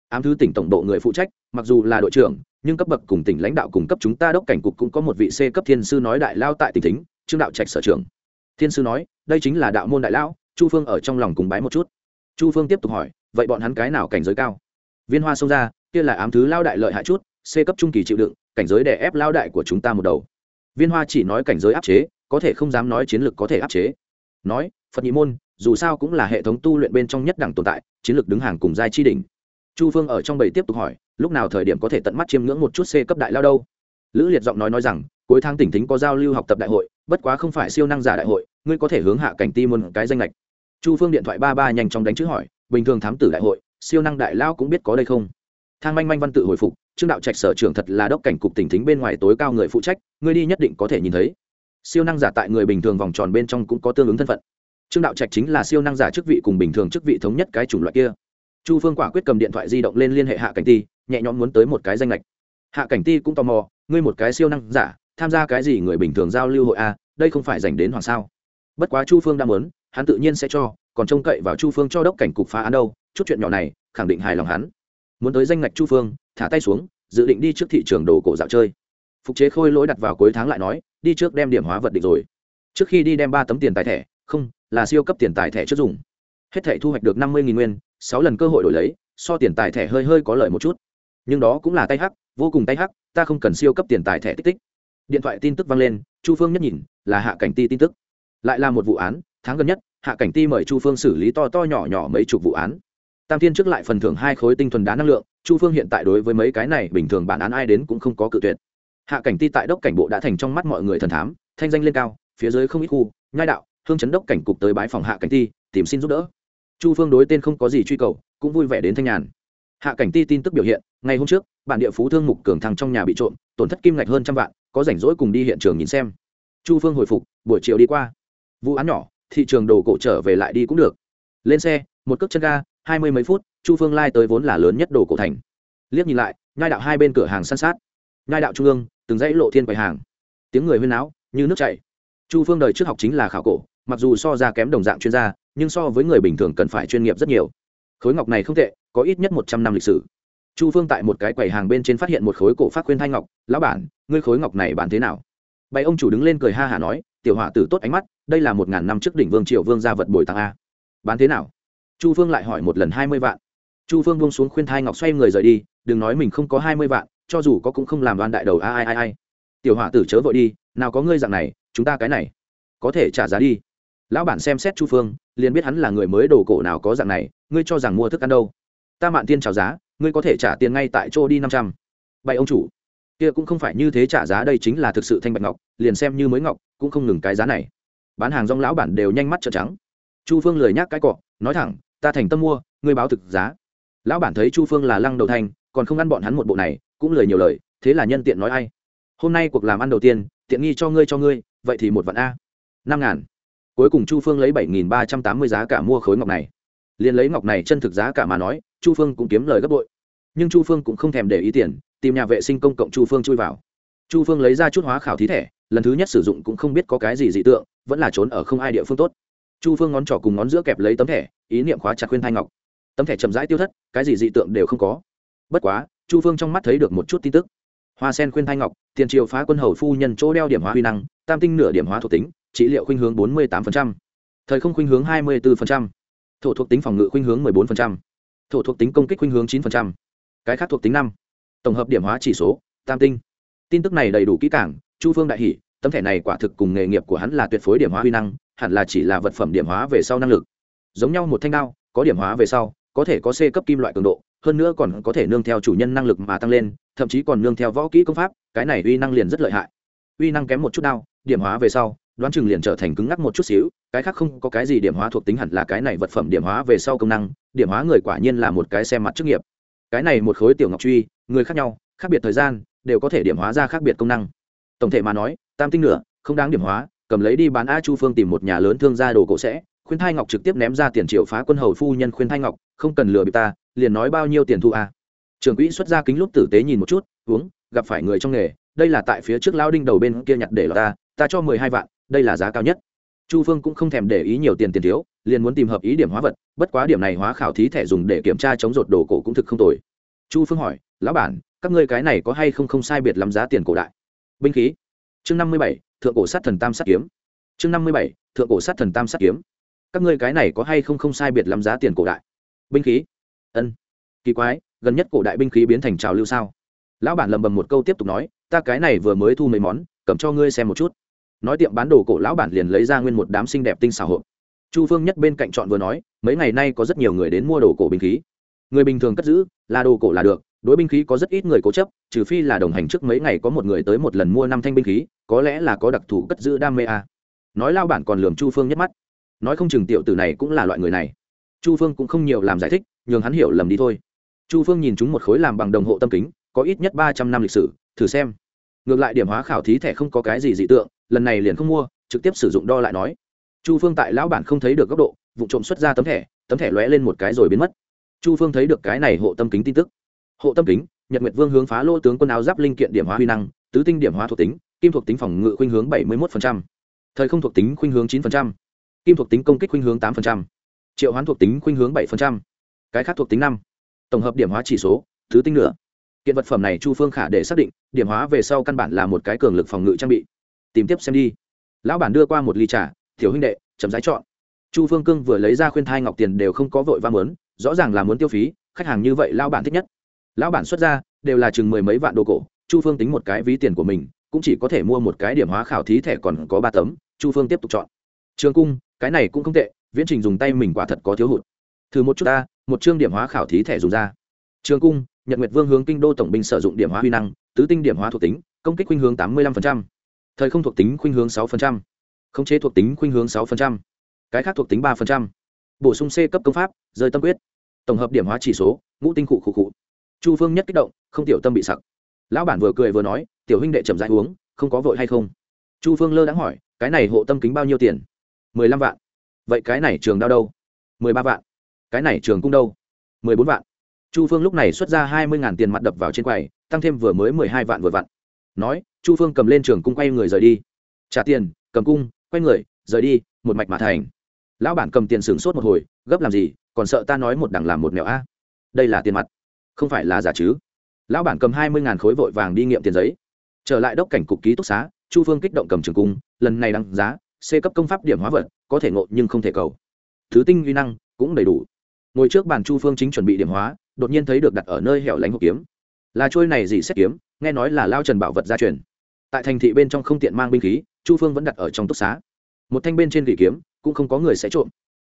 Ám thứ tỉnh tổng bộ người phụ trách, mặc dù là đội trưởng, nhưng cấp bậc cùng tỉnh lãnh đạo cùng cấp chúng ta đốc cảnh cục cũng có một vị c cấp thiên sư nói đại lao tại tỉnh thính, trương đạo trạch sở trưởng. Thiên sư nói, đây chính là đạo môn đại lão, chu phương ở trong lòng cùng bái một chút. Chu phương tiếp tục hỏi, vậy bọn hắn cái nào cảnh giới cao? Viên hoa xông ra, kia là ám thứ lao đại lợi hại chút, c cấp trung kỳ chịu đựng, cảnh giới đè ép lao đại của chúng ta một đầu. Viên hoa chỉ nói cảnh giới áp chế, có thể không dám nói chiến lược có thể áp chế nói, phật nhị môn, dù sao cũng là hệ thống tu luyện bên trong nhất đẳng tồn tại, chiến lược đứng hàng cùng giai chi đỉnh. Chu phương ở trong bầy tiếp tục hỏi, lúc nào thời điểm có thể tận mắt chiêm ngưỡng một chút c cấp đại lao đâu? Lữ liệt giọng nói nói rằng, cuối tháng tỉnh thính có giao lưu học tập đại hội, bất quá không phải siêu năng giả đại hội, ngươi có thể hướng hạ cảnh ti môn cái danh lệch chu phương điện thoại ba ba nhanh chóng đánh chữ hỏi, bình thường thám tử đại hội, siêu năng đại lao cũng biết có đây không? Thang manh manh văn tự hồi phục, trương đạo trạch sở trưởng thật là đốc cảnh cục tỉnh thính bên ngoài tối cao người phụ trách, ngươi đi nhất định có thể nhìn thấy siêu năng giả tại người bình thường vòng tròn bên trong cũng có tương ứng thân phận. Trương đạo trạch chính là siêu năng giả chức vị cùng bình thường chức vị thống nhất cái chủng loại kia. Chu phương quả quyết cầm điện thoại di động lên liên hệ hạ cảnh ti, nhẹ nhõm muốn tới một cái danh lệch. Hạ cảnh ti cũng tò mò, ngươi một cái siêu năng giả, tham gia cái gì người bình thường giao lưu hội a, đây không phải dành đến hoàng sao? Bất quá chu phương đã muốn, hắn tự nhiên sẽ cho, còn trông cậy vào chu phương cho đốc cảnh cục phá án đâu, chút chuyện nhỏ này, khẳng định hài lòng hắn. Muốn tới danh ngạch chu phương, thả tay xuống, dự định đi trước thị trường đồ cổ dạo chơi. Phục chế khôi lỗi đặt vào cuối tháng lại nói đi trước đem điểm hóa vật định rồi. Trước khi đi đem ba tấm tiền tài thẻ, không, là siêu cấp tiền tài thẻ trước dùng. Hết thẻ thu hoạch được năm mươi nguyên, sáu lần cơ hội đổi lấy, so tiền tài thẻ hơi hơi có lợi một chút. Nhưng đó cũng là tay hắc, vô cùng tay hắc, ta không cần siêu cấp tiền tài thẻ tích tích. Điện thoại tin tức vang lên, chu phương nhất nhìn, là hạ cảnh ti tin tức. Lại là một vụ án, tháng gần nhất, hạ cảnh ti mời chu phương xử lý to to nhỏ nhỏ mấy chục vụ án. Tam thiên trước lại phần thưởng hai khối tinh thuần đá năng lượng, chu phương hiện tại đối với mấy cái này bình thường bản án ai đến cũng không có cự tuyệt hạ cảnh ti tại đốc cảnh bộ đã thành trong mắt mọi người thần thám, thanh danh lên cao, phía dưới không ít khu, nhai đạo, hương chấn đốc cảnh cục tới bái phòng hạ cảnh ti, tìm xin giúp đỡ. Chu phương đối tên không có gì truy cầu, cũng vui vẻ đến thanh nhàn. Hạ cảnh ti tin tức biểu hiện, ngày hôm trước, bản địa phú thương mục cường thăng trong nhà bị trộm, tổn thất kim ngạch hơn trăm vạn, có rảnh rỗi cùng đi hiện trường nhìn xem. Chu phương hồi phục, buổi chiều đi qua. Vụ án nhỏ, thị trường đồ cổ trở về lại đi cũng được. Lên xe, một cước chân ga, hai mươi mấy phút, chu phương lai tới vốn là lớn nhất đồ cổ thành. Liếc nhìn lại, nhai đạo hai bên cửa hàng san sát nhai đạo trung ương, từng dãy lộ thiên quầy hàng. Tiếng người huyên náo, như nước chảy. Chu phương đời trước học chính là khảo cổ, mặc dù so ra kém đồng dạng chuyên gia, nhưng so với người bình thường cần phải chuyên nghiệp rất nhiều. Khối ngọc này không tệ, có ít nhất một trăm năm lịch sử. Chu phương tại một cái quầy hàng bên trên phát hiện một khối cổ phát khuyên thanh ngọc, lão bản, ngươi khối ngọc này bán thế nào? Bày ông chủ đứng lên cười ha hả nói, tiểu họa tử tốt ánh mắt, đây là một ngàn năm trước đỉnh vương triệu vương gia vật bồi tặng a. Bán thế nào? Chu phương lại hỏi một lần hai mươi vạn. Chu phương buông xuống khuyên thai ngọc xoay người rời đi, đừng nói mình không có hai mươi vạn cho dù có cũng không làm đoan đại đầu a ai ai ai. Tiểu hòa tử chớ vội đi, nào có ngươi dạng này, chúng ta cái này, có thể trả giá đi. Lão bản xem xét chu phương, liền biết hắn là người mới đồ cổ nào có dạng này, ngươi cho rằng mua thức ăn đâu? Ta mạn tiên trào giá, ngươi có thể trả tiền ngay tại chỗ đi năm trăm. Bảy ông chủ, kia cũng không phải như thế trả giá, đây chính là thực sự thanh bạch ngọc, liền xem như mới ngọc, cũng không ngừng cái giá này. Bán hàng rong lão bản đều nhanh mắt trợn trắng. Chu phương lười nhác cái cọ, nói thẳng, ta thành tâm mua, ngươi báo thực giá. Lão bản thấy chu phương là lăng đầu thanh còn không ăn bọn hắn một bộ này, cũng lời nhiều lời, thế là nhân tiện nói ai? Hôm nay cuộc làm ăn đầu tiên, tiện nghi cho ngươi cho ngươi, vậy thì một vạn a. Năm ngàn. Cuối cùng chu phương lấy bảy nghìn ba trăm tám mươi giá cả mua khối ngọc này. Liền lấy ngọc này chân thực giá cả mà nói, chu phương cũng kiếm lời gấp bội. Nhưng chu phương cũng không thèm để ý tiền, tìm nhà vệ sinh công cộng chu phương chui vào. Chu phương lấy ra chút hóa khảo thí thẻ, lần thứ nhất sử dụng cũng không biết có cái gì dị tượng, vẫn là trốn ở không ai địa phương tốt. Chu phương ngón trỏ cùng ngón giữa kẹp lấy tấm thẻ, ý niệm khóa chặt khuyên thanh ngọc. Tấm thẻ chậm rãi tiêu thất, cái gì dị tượng đều không có bất quá chu phương trong mắt thấy được một chút tin tức. Hoa sen khuyên thanh ngọc tiền triều phá quân hầu phu nhân chỗ đeo điểm hóa huy năng tam tinh nửa điểm hóa thuộc tính trị liệu khuynh hướng bốn mươi tám thời không khuynh hướng hai mươi bốn thổ thuộc tính phòng ngự khuynh hướng 14%, thổ thuộc tính công kích khuynh hướng 9%, cái khác thuộc tính năm. Tổng hợp điểm hóa chỉ số tam tinh. Tin tức này đầy đủ kỹ càng chu phương đại hỷ tấm thẻ này quả thực cùng nghề nghiệp của hắn là tuyệt phối điểm hóa huy năng hẳn là chỉ là vật phẩm điểm hóa về sau năng lực. Giống nhau một thanh đao có điểm hóa về sau có thể có c cấp kim loại cường độ hơn nữa còn có thể nương theo chủ nhân năng lực mà tăng lên, thậm chí còn nương theo võ kỹ công pháp, cái này uy năng liền rất lợi hại. Uy năng kém một chút đao điểm hóa về sau, đoán chừng liền trở thành cứng ngắc một chút xíu, cái khác không có cái gì điểm hóa thuộc tính hẳn là cái này vật phẩm điểm hóa về sau công năng, điểm hóa người quả nhiên là một cái xem mặt chức nghiệp. Cái này một khối tiểu ngọc truy, người khác nhau, khác biệt thời gian, đều có thể điểm hóa ra khác biệt công năng. Tổng thể mà nói, tam tinh nửa, không đáng điểm hóa, cầm lấy đi bán a chu phương tìm một nhà lớn thương gia đồ cổ sẽ khuyên thai ngọc trực tiếp ném ra tiền triệu phá quân hầu phu nhân khuyên thai ngọc, không cần lừa bị ta, liền nói bao nhiêu tiền thu à? trường quỹ xuất ra kính lúc tử tế nhìn một chút, uống, gặp phải người trong nghề, đây là tại phía trước lao đinh đầu bên kia nhặt để lọt ta ta cho mười hai vạn, đây là giá cao nhất. Chu phương cũng không thèm để ý nhiều tiền tiền thiếu, liền muốn tìm hợp ý điểm hóa vật, bất quá điểm này hóa khảo thí thẻ dùng để kiểm tra chống rột đồ cổ cũng thực không tồi. Chu phương hỏi, lão bản, các ngươi cái này có hay không không sai biệt lắm giá tiền cổ đại? Binh khí. Chương năm mươi bảy, thượng cổ sát thần tam sát kiếm. Chương năm mươi bảy, thượng cổ sát thần tam sát kiếm các ngươi cái này có hay không không sai biệt lắm giá tiền cổ đại? Binh khí? Ân. Kỳ quái, gần nhất cổ đại binh khí biến thành trào lưu sao? Lão bản lầm bầm một câu tiếp tục nói, ta cái này vừa mới thu mấy món, cầm cho ngươi xem một chút. Nói tiệm bán đồ cổ lão bản liền lấy ra nguyên một đám xinh đẹp tinh xảo hộp. Chu phương nhất bên cạnh chọn vừa nói, mấy ngày nay có rất nhiều người đến mua đồ cổ binh khí. Người bình thường cất giữ, là đồ cổ là được, đối binh khí có rất ít người cố chấp, trừ phi là đồng hành trước mấy ngày có một người tới một lần mua năm thanh binh khí, có lẽ là có đặc thù cất giữ đam mê à. nói lao bản còn lường chu phương nhất mắt nói không chừng tiểu tử này cũng là loại người này. Chu phương cũng không nhiều làm giải thích, nhường hắn hiểu lầm đi thôi. Chu phương nhìn chúng một khối làm bằng đồng hộ tâm kính, có ít nhất ba trăm năm lịch sử, thử xem. Ngược lại điểm hóa khảo thí thẻ không có cái gì dị tượng, lần này liền không mua, trực tiếp sử dụng đo lại nói. Chu phương tại lão bản không thấy được góc độ, vụ trộm xuất ra tấm thẻ tấm thẻ lóe lên một cái rồi biến mất. Chu phương thấy được cái này hộ tâm kính tin tức. Hộ tâm kính, nhật nguyệt vương hướng phá lô tướng quân áo giáp linh kiện điểm hóa huy năng, tứ tinh điểm hóa thuộc tính, kim thuộc tính phòng ngự khuynh hướng bảy mươi một thời không thuộc tính khuynh hướng chín kim thuộc tính công kích khuynh hướng 8%, triệu hoán thuộc tính khuynh hướng 7%, cái khác thuộc tính năm. Tổng hợp điểm hóa chỉ số thứ tinh nữa kiện vật phẩm này chu phương khả để xác định điểm hóa về sau căn bản là một cái cường lực phòng ngự trang bị. Tìm tiếp xem đi. Lão bản đưa qua một ly trà thiểu huynh đệ chậm rãi chọn. Chu phương cương vừa lấy ra khuyên thai ngọc tiền đều không có vội va mớn rõ ràng là muốn tiêu phí khách hàng như vậy lão bản thích nhất. Lão bản xuất ra đều là chừng mười mấy vạn đồ cổ chu phương tính một cái ví tiền của mình cũng chỉ có thể mua một cái điểm hóa khảo thí thẻ còn có ba tấm chu phương tiếp tục chọn. Trường cung cái này cũng không tệ, viễn trình dùng tay mình quả thật có thiếu hụt. Thử một chút ta, một chương điểm hóa khảo thí thẻ dùng ra. Trường cung, nhật nguyệt vương hướng kinh đô tổng binh sử dụng điểm hóa huy năng, tứ tinh điểm hóa thuộc tính, công kích khuynh hướng tám mươi lăm thời không thuộc tính khuynh hướng sáu khống chế thuộc tính khuynh hướng sáu cái khác thuộc tính ba bổ sung c cấp công pháp, rơi tâm quyết. Tổng hợp điểm hóa chỉ số, ngũ tinh cụ khụ khụ. Chu phương nhất kích động, không tiểu tâm bị sặc. Lão bản vừa cười vừa nói, tiểu huynh đệ chậm dãi uống, không có vội hay không? Chu phương lơ đãng hỏi, cái này hộ tâm kính bao nhiêu tiền? Mười lăm vạn. Vậy cái này trường đao đâu? mười ba vạn. Cái này trường cung đâu? mười bốn vạn. Chu phương lúc này xuất ra hai mươi tiền mặt đập vào trên quầy, tăng thêm vừa mới mười hai vạn vừa vặn. Nói, chu phương cầm lên trường cung quay người rời đi. Trả tiền, cầm cung, quay người, rời đi, một mạch mà thành. Lão bản cầm tiền sửng sốt một hồi, gấp làm gì, còn sợ ta nói một đằng làm một mẹo a? Đây là tiền mặt. Không phải là giả chứ. Lão bản cầm hai mươi khối vội vàng đi nghiệm tiền giấy. Trở lại đốc cảnh cục ký túc xá, chu phương kích động cầm trường cung, lần này đăng giá c cấp công pháp điểm hóa vật, có thể ngộ nhưng không thể cầu. Thứ tinh uy năng cũng đầy đủ. Ngồi trước bàn chu phương chính chuẩn bị điểm hóa, đột nhiên thấy được đặt ở nơi hẻo lánh hộp kiếm. Là trôi này gì xét kiếm, nghe nói là lao trần bảo vật gia truyền. Tại thành thị bên trong không tiện mang binh khí, chu phương vẫn đặt ở trong túc xá. Một thanh bên trên gỉ kiếm, cũng không có người sẽ trộm.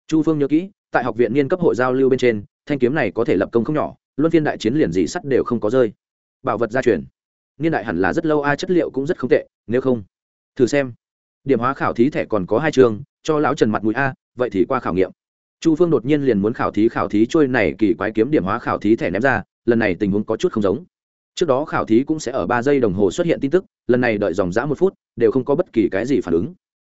Chu phương nhớ kỹ, tại học viện niên cấp hội giao lưu bên trên, thanh kiếm này có thể lập công không nhỏ, luân phiên đại chiến liền gì sắt đều không có rơi. Bảo vật gia truyền. Niên đại hẳn là rất lâu, a, chất liệu cũng rất không tệ, nếu không, thử xem điểm hóa khảo thí thẻ còn có hai trường cho lão trần mặt mũi a, vậy thì qua khảo nghiệm. Chu phương đột nhiên liền muốn khảo thí khảo thí trôi này kỳ quái kiếm điểm hóa khảo thí thẻ ném ra, lần này tình huống có chút không giống. Trước đó khảo thí cũng sẽ ở ba giây đồng hồ xuất hiện tin tức, lần này đợi dòng dã một phút, đều không có bất kỳ cái gì phản ứng.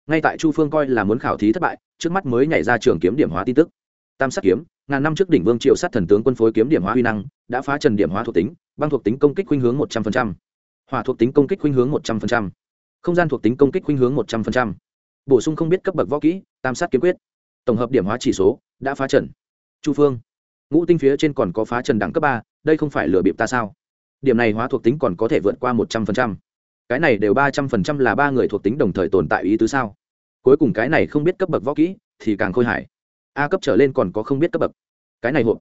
Ngay tại chu phương coi là muốn khảo thí thất bại, trước mắt mới nhảy ra trường kiếm điểm hóa tin tức. Tam sát kiếm, ngàn năm trước đỉnh vương triệu sát thần tướng quân phối kiếm điểm hóa huy năng, đã phá trần điểm hóa thuộc tính, băng thuộc tính công kích khuynh hướng một trăm linh hỏa thuộc tính công kích khuynh hướng một trăm linh không gian thuộc tính công kích khuynh hướng một trăm linh bổ sung không biết cấp bậc võ kỹ, tam sát kiếm quyết. Tổng hợp điểm hóa chỉ số, đã phá trần. Chu phương. Ngũ tinh phía trên còn có phá trần đẳng cấp ba, đây không phải lừa bịp ta sao? Điểm này hóa thuộc tính còn có thể vượt qua một trăm linh cái này đều ba trăm linh là ba người thuộc tính đồng thời tồn tại ý tứ sao? Cuối cùng cái này không biết cấp bậc võ kỹ, thì càng khôi hài. A cấp trở lên còn có không biết cấp bậc. Cái này hộp.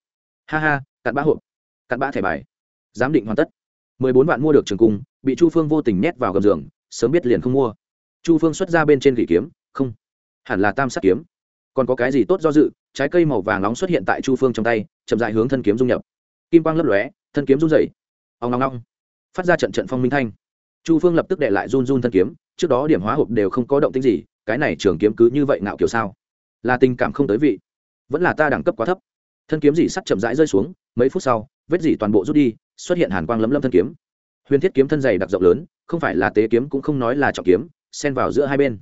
Ha ha, cặn bã hộp. Cặn bã thẻ bài. Giám định hoàn tất. mười bốn vạn mua được trường cung, bị chu phương vô tình nhét vào gầm giường sớm biết liền không mua. Chu phương xuất ra bên trên gỉ kiếm, không, hẳn là tam sắc kiếm. Còn có cái gì tốt do dự, trái cây màu vàng nóng xuất hiện tại chu phương trong tay, chậm dại hướng thân kiếm dung nhập. Kim quang lấp lóe, thân kiếm run dày ông ngong ngong phát ra trận trận phong minh thanh. Chu phương lập tức đệ lại run run thân kiếm, trước đó điểm hóa hộp đều không có động tính gì, cái này trường kiếm cứ như vậy ngạo kiểu sao? Là tình cảm không tới vị. Vẫn là ta đẳng cấp quá thấp. Thân kiếm dỉ sắt chậm rãi rơi xuống, mấy phút sau, vết dỉ toàn bộ rút đi, xuất hiện hàn quang lấm lâm thân kiếm huyền thiết kiếm thân dày đặc rộng lớn, không phải là tế kiếm cũng không nói là trọng kiếm, xen vào giữa hai bên.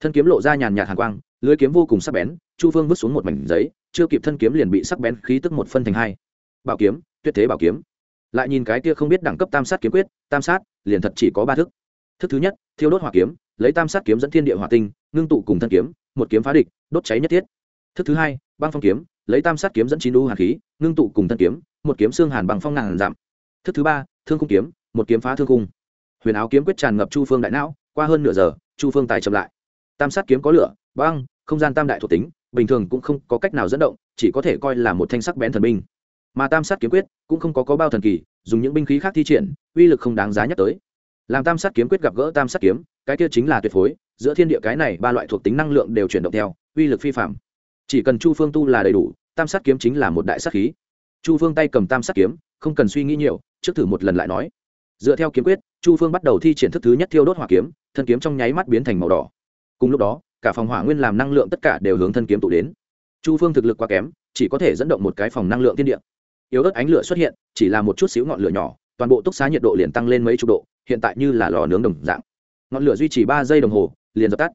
Thân kiếm lộ ra nhàn nhạt hàn quang, lưới kiếm vô cùng sắc bén, chu phương vứt xuống một mảnh giấy, chưa kịp thân kiếm liền bị sắc bén khí tức một phân thành hai. Bảo kiếm, tuyệt thế bảo kiếm. Lại nhìn cái kia không biết đẳng cấp tam sát kiếm quyết, tam sát, liền thật chỉ có ba thức. Thức thứ nhất, thiêu đốt hỏa kiếm, lấy tam sát kiếm dẫn thiên địa hỏa tinh, ngưng tụ cùng thân kiếm, một kiếm phá địch, đốt cháy nhất thiết. Thức thứ hai, băng phong kiếm, lấy tam sát kiếm dẫn chín đu hàn khí, ngưng tụ cùng thân kiếm, một kiếm xương hàn bằng phong ngàn giảm. Thức thứ ba, thương không kiếm một kiếm phá thương cung huyền áo kiếm quyết tràn ngập chu phương đại não, qua hơn nửa giờ, chu phương tài chậm lại. Tam sát kiếm có lửa, băng, không gian tam đại thuộc tính, bình thường cũng không có cách nào dẫn động, chỉ có thể coi là một thanh sắc bén thần binh. Mà tam sát kiếm quyết cũng không có có bao thần kỳ, dùng những binh khí khác thi triển, uy lực không đáng giá nhắc tới. Làm tam sát kiếm quyết gặp gỡ tam sát kiếm, cái kia chính là tuyệt phối, giữa thiên địa cái này ba loại thuộc tính năng lượng đều chuyển động theo, uy lực phi phạm. Chỉ cần chu phương tu là đầy đủ, tam sát kiếm chính là một đại sát khí. Chu phương tay cầm tam sát kiếm, không cần suy nghĩ nhiều, trước thử một lần lại nói dựa theo kiếm quyết, chu phương bắt đầu thi triển thức thứ nhất thiêu đốt hỏa kiếm, thân kiếm trong nháy mắt biến thành màu đỏ. Cùng lúc đó, cả phòng hỏa nguyên làm năng lượng tất cả đều hướng thân kiếm tụ đến. Chu phương thực lực quá kém, chỉ có thể dẫn động một cái phòng năng lượng tiên địa. Yếu ớt ánh lửa xuất hiện, chỉ là một chút xíu ngọn lửa nhỏ, toàn bộ túc xá nhiệt độ liền tăng lên mấy chục độ, hiện tại như là lò nướng đồng dạng. Ngọn lửa duy trì ba giây đồng hồ, liền dập tắt.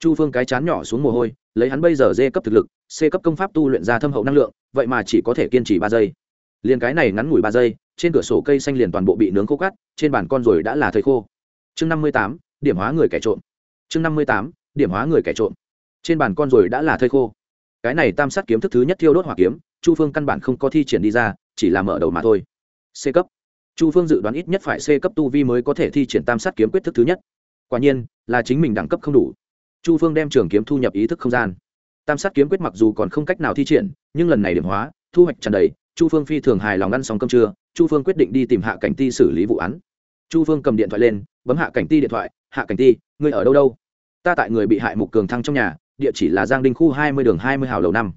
Chu phương cái chán nhỏ xuống mồ hôi, lấy hắn bây giờ d cấp thực lực, c cấp công pháp tu luyện ra thâm hậu năng lượng, vậy mà chỉ có thể kiên trì ba giây. Liền cái này ngắn ngủi ba giây trên cửa sổ cây xanh liền toàn bộ bị nướng khô cắt trên bàn con rồi đã là thầy khô. Chương năm mươi tám, điểm hóa người kẻ trộm. Chương năm mươi tám, điểm hóa người kẻ trộm. Trên bàn con rồi đã là thầy khô. Cái này tam sát kiếm thức thứ nhất thiêu đốt hỏa kiếm, chu phương căn bản không có thi triển đi ra, chỉ là mở đầu mà thôi. C cấp. Chu phương dự đoán ít nhất phải c cấp tu vi mới có thể thi triển tam sát kiếm quyết thức thứ nhất. Quả nhiên, là chính mình đẳng cấp không đủ. Chu phương đem trường kiếm thu nhập ý thức không gian. Tam sát kiếm quyết mặc dù còn không cách nào thi triển, nhưng lần này điểm hóa, thu hoạch tràn đầy chu phương phi thường hài lòng ăn xong cơm trưa, chu phương quyết định đi tìm hạ cảnh ti xử lý vụ án. Chu phương cầm điện thoại lên, bấm hạ cảnh ti điện thoại, hạ cảnh ti người ở đâu đâu? Ta tại người bị hại mục cường thăng trong nhà, địa chỉ là giang đinh khu hai mươi đường hai mươi hào lầu năm.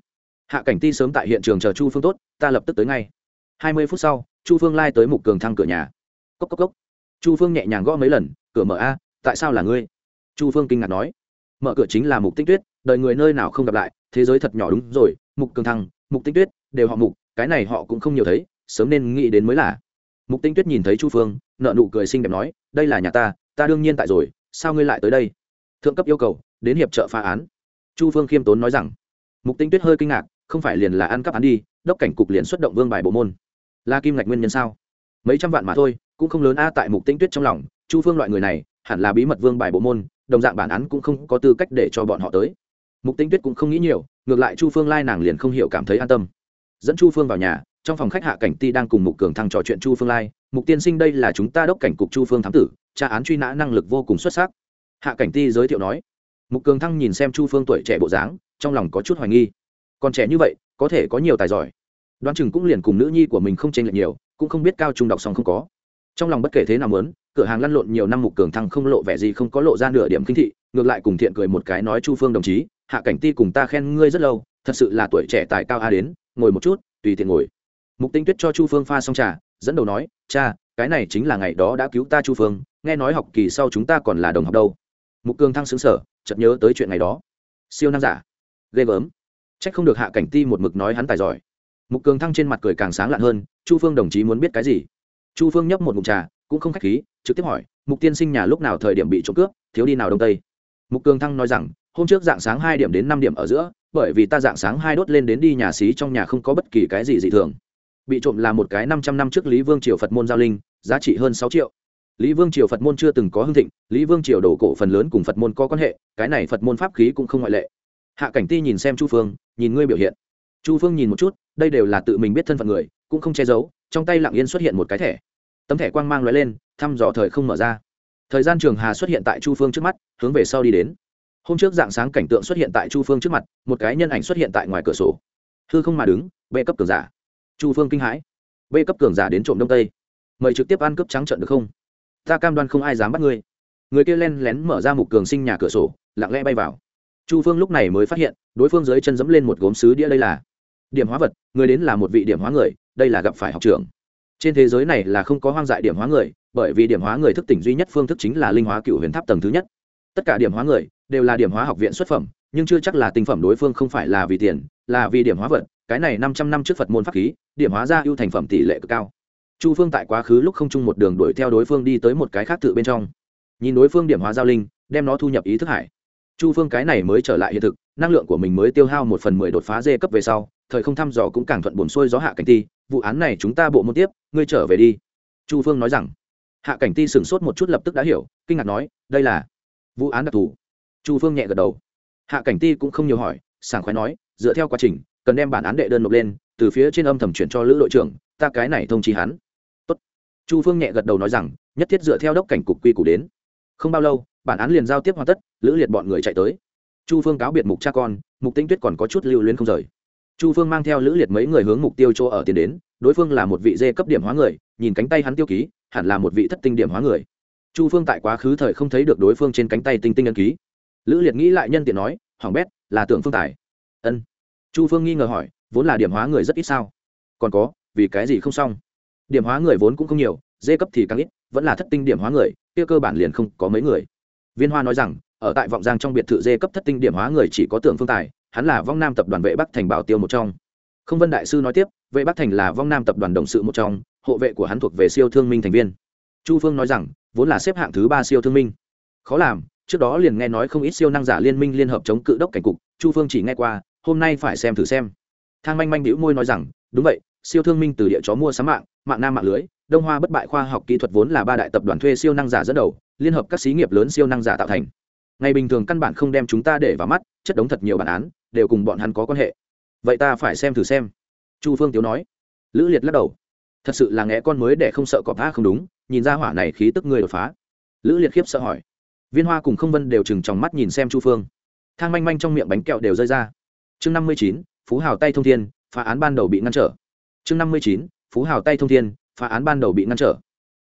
Hạ cảnh ti sớm tại hiện trường chờ chu phương tốt, ta lập tức tới ngay. Hai mươi phút sau, chu phương lai tới mục cường thăng cửa nhà. Cốc cốc cốc. Chu phương nhẹ nhàng gõ mấy lần, cửa mở a, tại sao là ngươi? Chu phương kinh ngạc nói. Mở cửa chính là mục tinh tuyết đợi người nơi nào không gặp lại, thế giới thật nhỏ đúng rồi, mục cường thăng, mục tinh tuyết, đều họ mục cái này họ cũng không nhiều thấy, sớm nên nghĩ đến mới là. Mục tinh tuyết nhìn thấy chu phương nợ nụ cười xinh đẹp nói, đây là nhà ta ta đương nhiên tại rồi, sao ngươi lại tới đây? Thượng cấp yêu cầu, đến hiệp trợ phá án. Chu phương khiêm tốn nói rằng, mục tinh tuyết hơi kinh ngạc, không phải liền là ăn cắp án đi, đốc cảnh cục liền xuất động vương bài bộ môn. Là kim ngạch nguyên nhân sao? Mấy trăm vạn mà thôi, cũng không lớn a tại mục tinh tuyết trong lòng, chu phương loại người này, hẳn là bí mật vương bài bộ môn, đồng dạng bản án cũng không có tư cách để cho bọn họ tới. Mục tinh tuyết cũng không nghĩ nhiều, ngược lại chu phương lai nàng liền không hiểu cảm thấy an tâm dẫn chu phương vào nhà, trong phòng khách hạ cảnh ti đang cùng mục cường thăng trò chuyện chu phương lai. Mục tiên sinh đây là chúng ta đốc cảnh cục chu phương thám tử, tra án truy nã năng lực vô cùng xuất sắc. Hạ cảnh ti giới thiệu nói. Mục cường thăng nhìn xem chu phương tuổi trẻ bộ dáng, trong lòng có chút hoài nghi. Còn trẻ như vậy, có thể có nhiều tài giỏi. Đoán chừng cũng liền cùng nữ nhi của mình không tranh lệch nhiều, cũng không biết cao trung đọc xong không có. Trong lòng bất kể thế nào muốn, cửa hàng lăn lộn nhiều năm mục cường thăng không lộ vẻ gì không có lộ ra nửa điểm kinh thị, ngược lại cùng thiện cười một cái nói chu phương đồng chí, hạ cảnh ti cùng ta khen ngươi rất lâu, thật sự là tuổi trẻ tài cao a đến ngồi một chút, tùy tiện ngồi. Mục tinh tuyết cho chu phương pha xong trà, dẫn đầu nói, cha, cái này chính là ngày đó đã cứu ta chu phương, nghe nói học kỳ sau chúng ta còn là đồng học đâu. Mục cường thăng xứng sở chợt nhớ tới chuyện ngày đó. Siêu năng giả. Ghê gớm. C h ắ c không được hạ cảnh ti một mực nói hắn tài giỏi. Mục cường thăng trên mặt cười càng sáng lạn hơn, chu phương đồng chí muốn biết cái gì? Chu phương nhấp một mục trà, cũng không k h á c h khí, trực tiếp hỏi, mục tiên sinh nhà lúc nào thời điểm bị trộm cướp, thiếu đi nào đông tây? Mục cường thăng nói rằng, hôm trước dạng sáng hai điểm đến năm điểm ở giữa bởi vì ta dạng sáng hai đốt lên đến đi nhà xí trong nhà không có bất kỳ cái gì dị thường. Bị trộm là một cái năm trăm năm trước lý vương triều phật môn giao linh, giá trị hơn sáu triệu. Lý vương triều phật môn chưa từng có hưng thịnh, lý vương triều đổ cổ phần lớn cùng phật môn có quan hệ, cái này phật môn pháp khí cũng không ngoại lệ. Hạ cảnh ti nhìn xem chu phương, nhìn ngươi biểu hiện. Chu phương nhìn một chút, đây đều là tự mình biết thân phận người, cũng không che giấu, trong tay lặng yên xuất hiện một cái thẻ. Tấm thẻ quang mang l lên, thăm dò thời không mở ra. Thời gian trường hà xuất hiện tại chu phương trước mắt, hướng về sau đi đến hôm trước dạng sáng cảnh tượng xuất hiện tại chu phương trước mặt, một cái nhân ảnh xuất hiện tại ngoài cửa sổ. Hư không mà đứng, b cấp cường giả. Chu phương kinh hãi. B cấp cường giả đến trộm đông tây. Mời trực tiếp ăn cướp trắng trận được không? Ta cam đoan không ai dám bắt ngươi. Người kia len lén mở ra mục cường sinh nhà cửa sổ, lặng lẽ bay vào. Chu phương lúc này mới phát hiện, đối phương dưới chân dẫm lên một gốm sứ đĩa đây là điểm hóa vật, người đến là một vị điểm hóa người, đây là gặp phải học trưởng. Trên thế giới này là không có hoang dại điểm hóa người, bởi vì điểm hóa người thức tỉnh duy nhất phương thức chính là linh hóa cựu huyền tháp tầng thứ nhất. Tất cả điểm hóa người đều là điểm hóa học viện xuất phẩm, nhưng chưa chắc là tinh phẩm đối phương không phải là vì tiền, là vì điểm hóa vật. Cái này năm trăm năm trước phật môn pháp khí, điểm hóa ra ưu thành phẩm tỷ lệ cực cao. Chu phương tại quá khứ lúc không chung một đường đuổi theo đối phương đi tới một cái khác tự bên trong. Nhìn đối phương điểm hóa giao linh, đem nó thu nhập ý thức hải. Chu phương cái này mới trở lại hiện thực, năng lượng của mình mới tiêu hao một phần mười đột phá dê cấp về sau, thời không thăm dò cũng càng thuận buồn xuôi gió hạ cảnh ti, vụ án này chúng ta bộ môn tiếp, ngươi trở về đi. Chu phương nói rằng. Hạ cảnh ti sửng sốt một chút lập tức đã hiểu, kinh ngạc nói, đây là vụ án đặc thù chu phương nhẹ gật đầu. Hạ cảnh ti cũng không nhiều hỏi, sảng khoái nói, dựa theo quá trình, cần đem bản án đệ đơn nộp lên, từ phía trên âm thầm chuyển cho lữ đội trưởng, ta cái này thông chi hắn. Tốt. chu phương nhẹ gật đầu nói rằng, nhất thiết dựa theo đốc cảnh cục quy củ đến. Không bao lâu, bản án liền giao tiếp hoàn tất, lữ liệt bọn người chạy tới. Chu phương cáo biệt mục cha con, mục tinh tuyết còn có chút lưu luyến không rời. Chu phương mang theo lữ liệt mấy người hướng mục tiêu chỗ ở tiến đến, đối phương là một vị dê cấp điểm hóa người, nhìn cánh tay hắn tiêu ký, hẳn là một vị thất tinh điểm hóa người. Chu phương tại quá khứ thời không thấy được đối phương trên cánh tay tinh tinh ân ký lữ liệt nghĩ lại nhân tiện nói, hoàng bét, là Tưởng phương tài. Ân. Chu phương nghi ngờ hỏi, vốn là điểm hóa người rất ít sao? Còn có, vì cái gì không xong? Điểm hóa người vốn cũng không nhiều, dê cấp thì càng ít, vẫn là thất tinh điểm hóa người, kia cơ bản liền không có mấy người. Viên hoa nói rằng, ở tại vọng giang trong biệt thự dê cấp thất tinh điểm hóa người chỉ có tưởng phương tài, hắn là vong nam tập đoàn vệ bắc thành bảo tiêu một trong. Không vân đại sư nói tiếp, vệ bắc thành là vong nam tập đoàn đồng sự một trong, hộ vệ của hắn thuộc về siêu thương minh thành viên. Chu phương nói rằng, vốn là xếp hạng thứ ba siêu thương minh. Khó làm trước đó liền nghe nói không ít siêu năng giả liên minh liên hợp chống cự đốc cảnh cục, chu phương chỉ nghe qua, hôm nay phải xem thử xem. Thang manh manh đĩu môi nói rằng, đúng vậy, siêu thương minh từ địa chó mua sắm mạng mạng nam mạng lưới, đông hoa bất bại khoa học kỹ thuật vốn là ba đại tập đoàn thuê siêu năng giả dẫn đầu, liên hợp các xí nghiệp lớn siêu năng giả tạo thành. Ngày bình thường căn bản không đem chúng ta để vào mắt, chất đống thật nhiều bản án, đều cùng bọn hắn có quan hệ. Vậy ta phải xem thử xem. Chu phương tiếu nói. Lữ liệt lắc đầu. Thật sự là nghe con mới để không sợ cọp tha không đúng, nhìn ra hỏa này khí tức người đột phá. Lữ liệt khiếp sợ hỏi viên hoa cùng không vân đều chừng trong mắt nhìn xem chu phương. Thang manh manh trong miệng bánh kẹo đều rơi ra. Chương năm mươi chín, phú hào tay thông thiên, phá án ban đầu bị ngăn trở. Chương năm mươi chín, phú hào tay thông thiên, phá án ban đầu bị ngăn trở.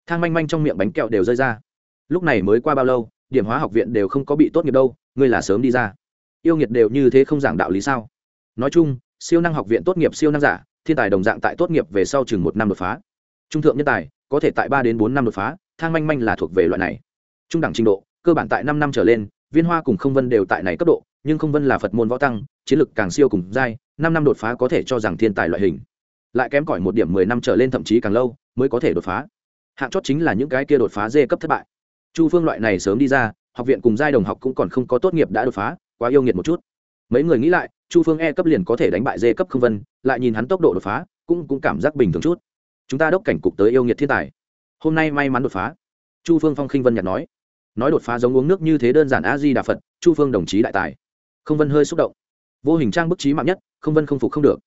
Thang manh manh trong miệng bánh kẹo đều rơi ra. Lúc này mới qua bao lâu, điểm hóa học viện đều không có bị tốt nghiệp đâu, ngươi là sớm đi ra. Yêu nghiệt đều như thế không giảng đạo lý sao? Nói chung, siêu năng học viện tốt nghiệp siêu năng giả, thiên tài đồng dạng tại tốt nghiệp về sau chừng một năm đột phá. Trung thượng nhân tài, có thể tại ba đến bốn năm đột phá, thang manh manh là thuộc về loại này. Trung đẳng trình độ cơ bản tại năm năm trở lên, viên hoa cùng không vân đều tại này cấp độ, nhưng không vân là phật môn võ tăng, chiến lực càng siêu cùng giai, năm năm đột phá có thể cho rằng thiên tài loại hình. Lại kém cỏi một điểm mười năm trở lên thậm chí càng lâu mới có thể đột phá. Hạng chót chính là những cái kia đột phá dê cấp thất bại. Chu phương loại này sớm đi ra, học viện cùng giai đồng học cũng còn không có tốt nghiệp đã đột phá, quá yêu nghiệt một chút. Mấy người nghĩ lại, chu phương e cấp liền có thể đánh bại dê cấp không vân, lại nhìn hắn tốc độ đột phá, cũng cũng cảm giác bình thường chút. Chúng ta đốc cảnh cục tới yêu nghiệt thiên tài. Hôm nay may mắn đột phá. Chu phương phong khinh vân nhạt nói nói đột phá giống uống nước như thế đơn giản a di đà phật, chu phương đồng chí đại tài. Không vân hơi xúc động. Vô hình trang bức trí mạng nhất, không vân không phục không được.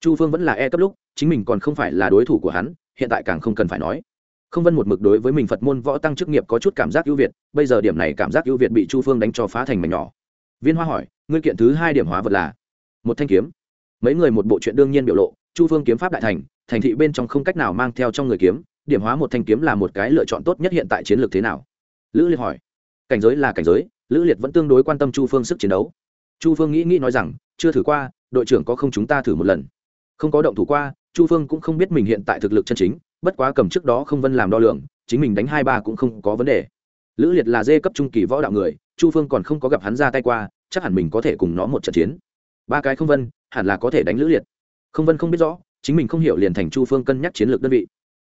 Chu phương vẫn là e cấp lúc, chính mình còn không phải là đối thủ của hắn, hiện tại càng không cần phải nói. Không vân một mực đối với mình phật môn võ tăng chức nghiệp có chút cảm giác ưu việt, bây giờ điểm này cảm giác ưu việt bị chu phương đánh cho phá thành mảnh nhỏ. Viên hoa hỏi, ngươi kiện thứ hai điểm hóa vật là? Một thanh kiếm. Mấy người một bộ chuyện đương nhiên biểu lộ, chu phương kiếm pháp đại thành thành thị bên trong không cách nào mang theo trong người kiếm, điểm hóa một thanh kiếm là một cái lựa chọn tốt nhất hiện tại chiến lược thế nào? Lữ liệt hỏi. Cảnh giới là cảnh giới, lữ liệt vẫn tương đối quan tâm chu phương sức chiến đấu. Chu phương nghĩ nghĩ nói rằng, chưa thử qua, đội trưởng có không chúng ta thử một lần. Không có động thủ qua, chu phương cũng không biết mình hiện tại thực lực chân chính, bất quá cầm trước đó không vân làm đo lường, chính mình đánh hai ba cũng không có vấn đề. Lữ liệt là dê cấp trung kỳ võ đạo người, chu phương còn không có gặp hắn ra tay qua, chắc hẳn mình có thể cùng nó một trận chiến. Ba cái không vân, hẳn là có thể đánh lữ liệt. Không vân không biết rõ, chính mình không hiểu liền thành chu phương cân nhắc chiến lược đơn vị.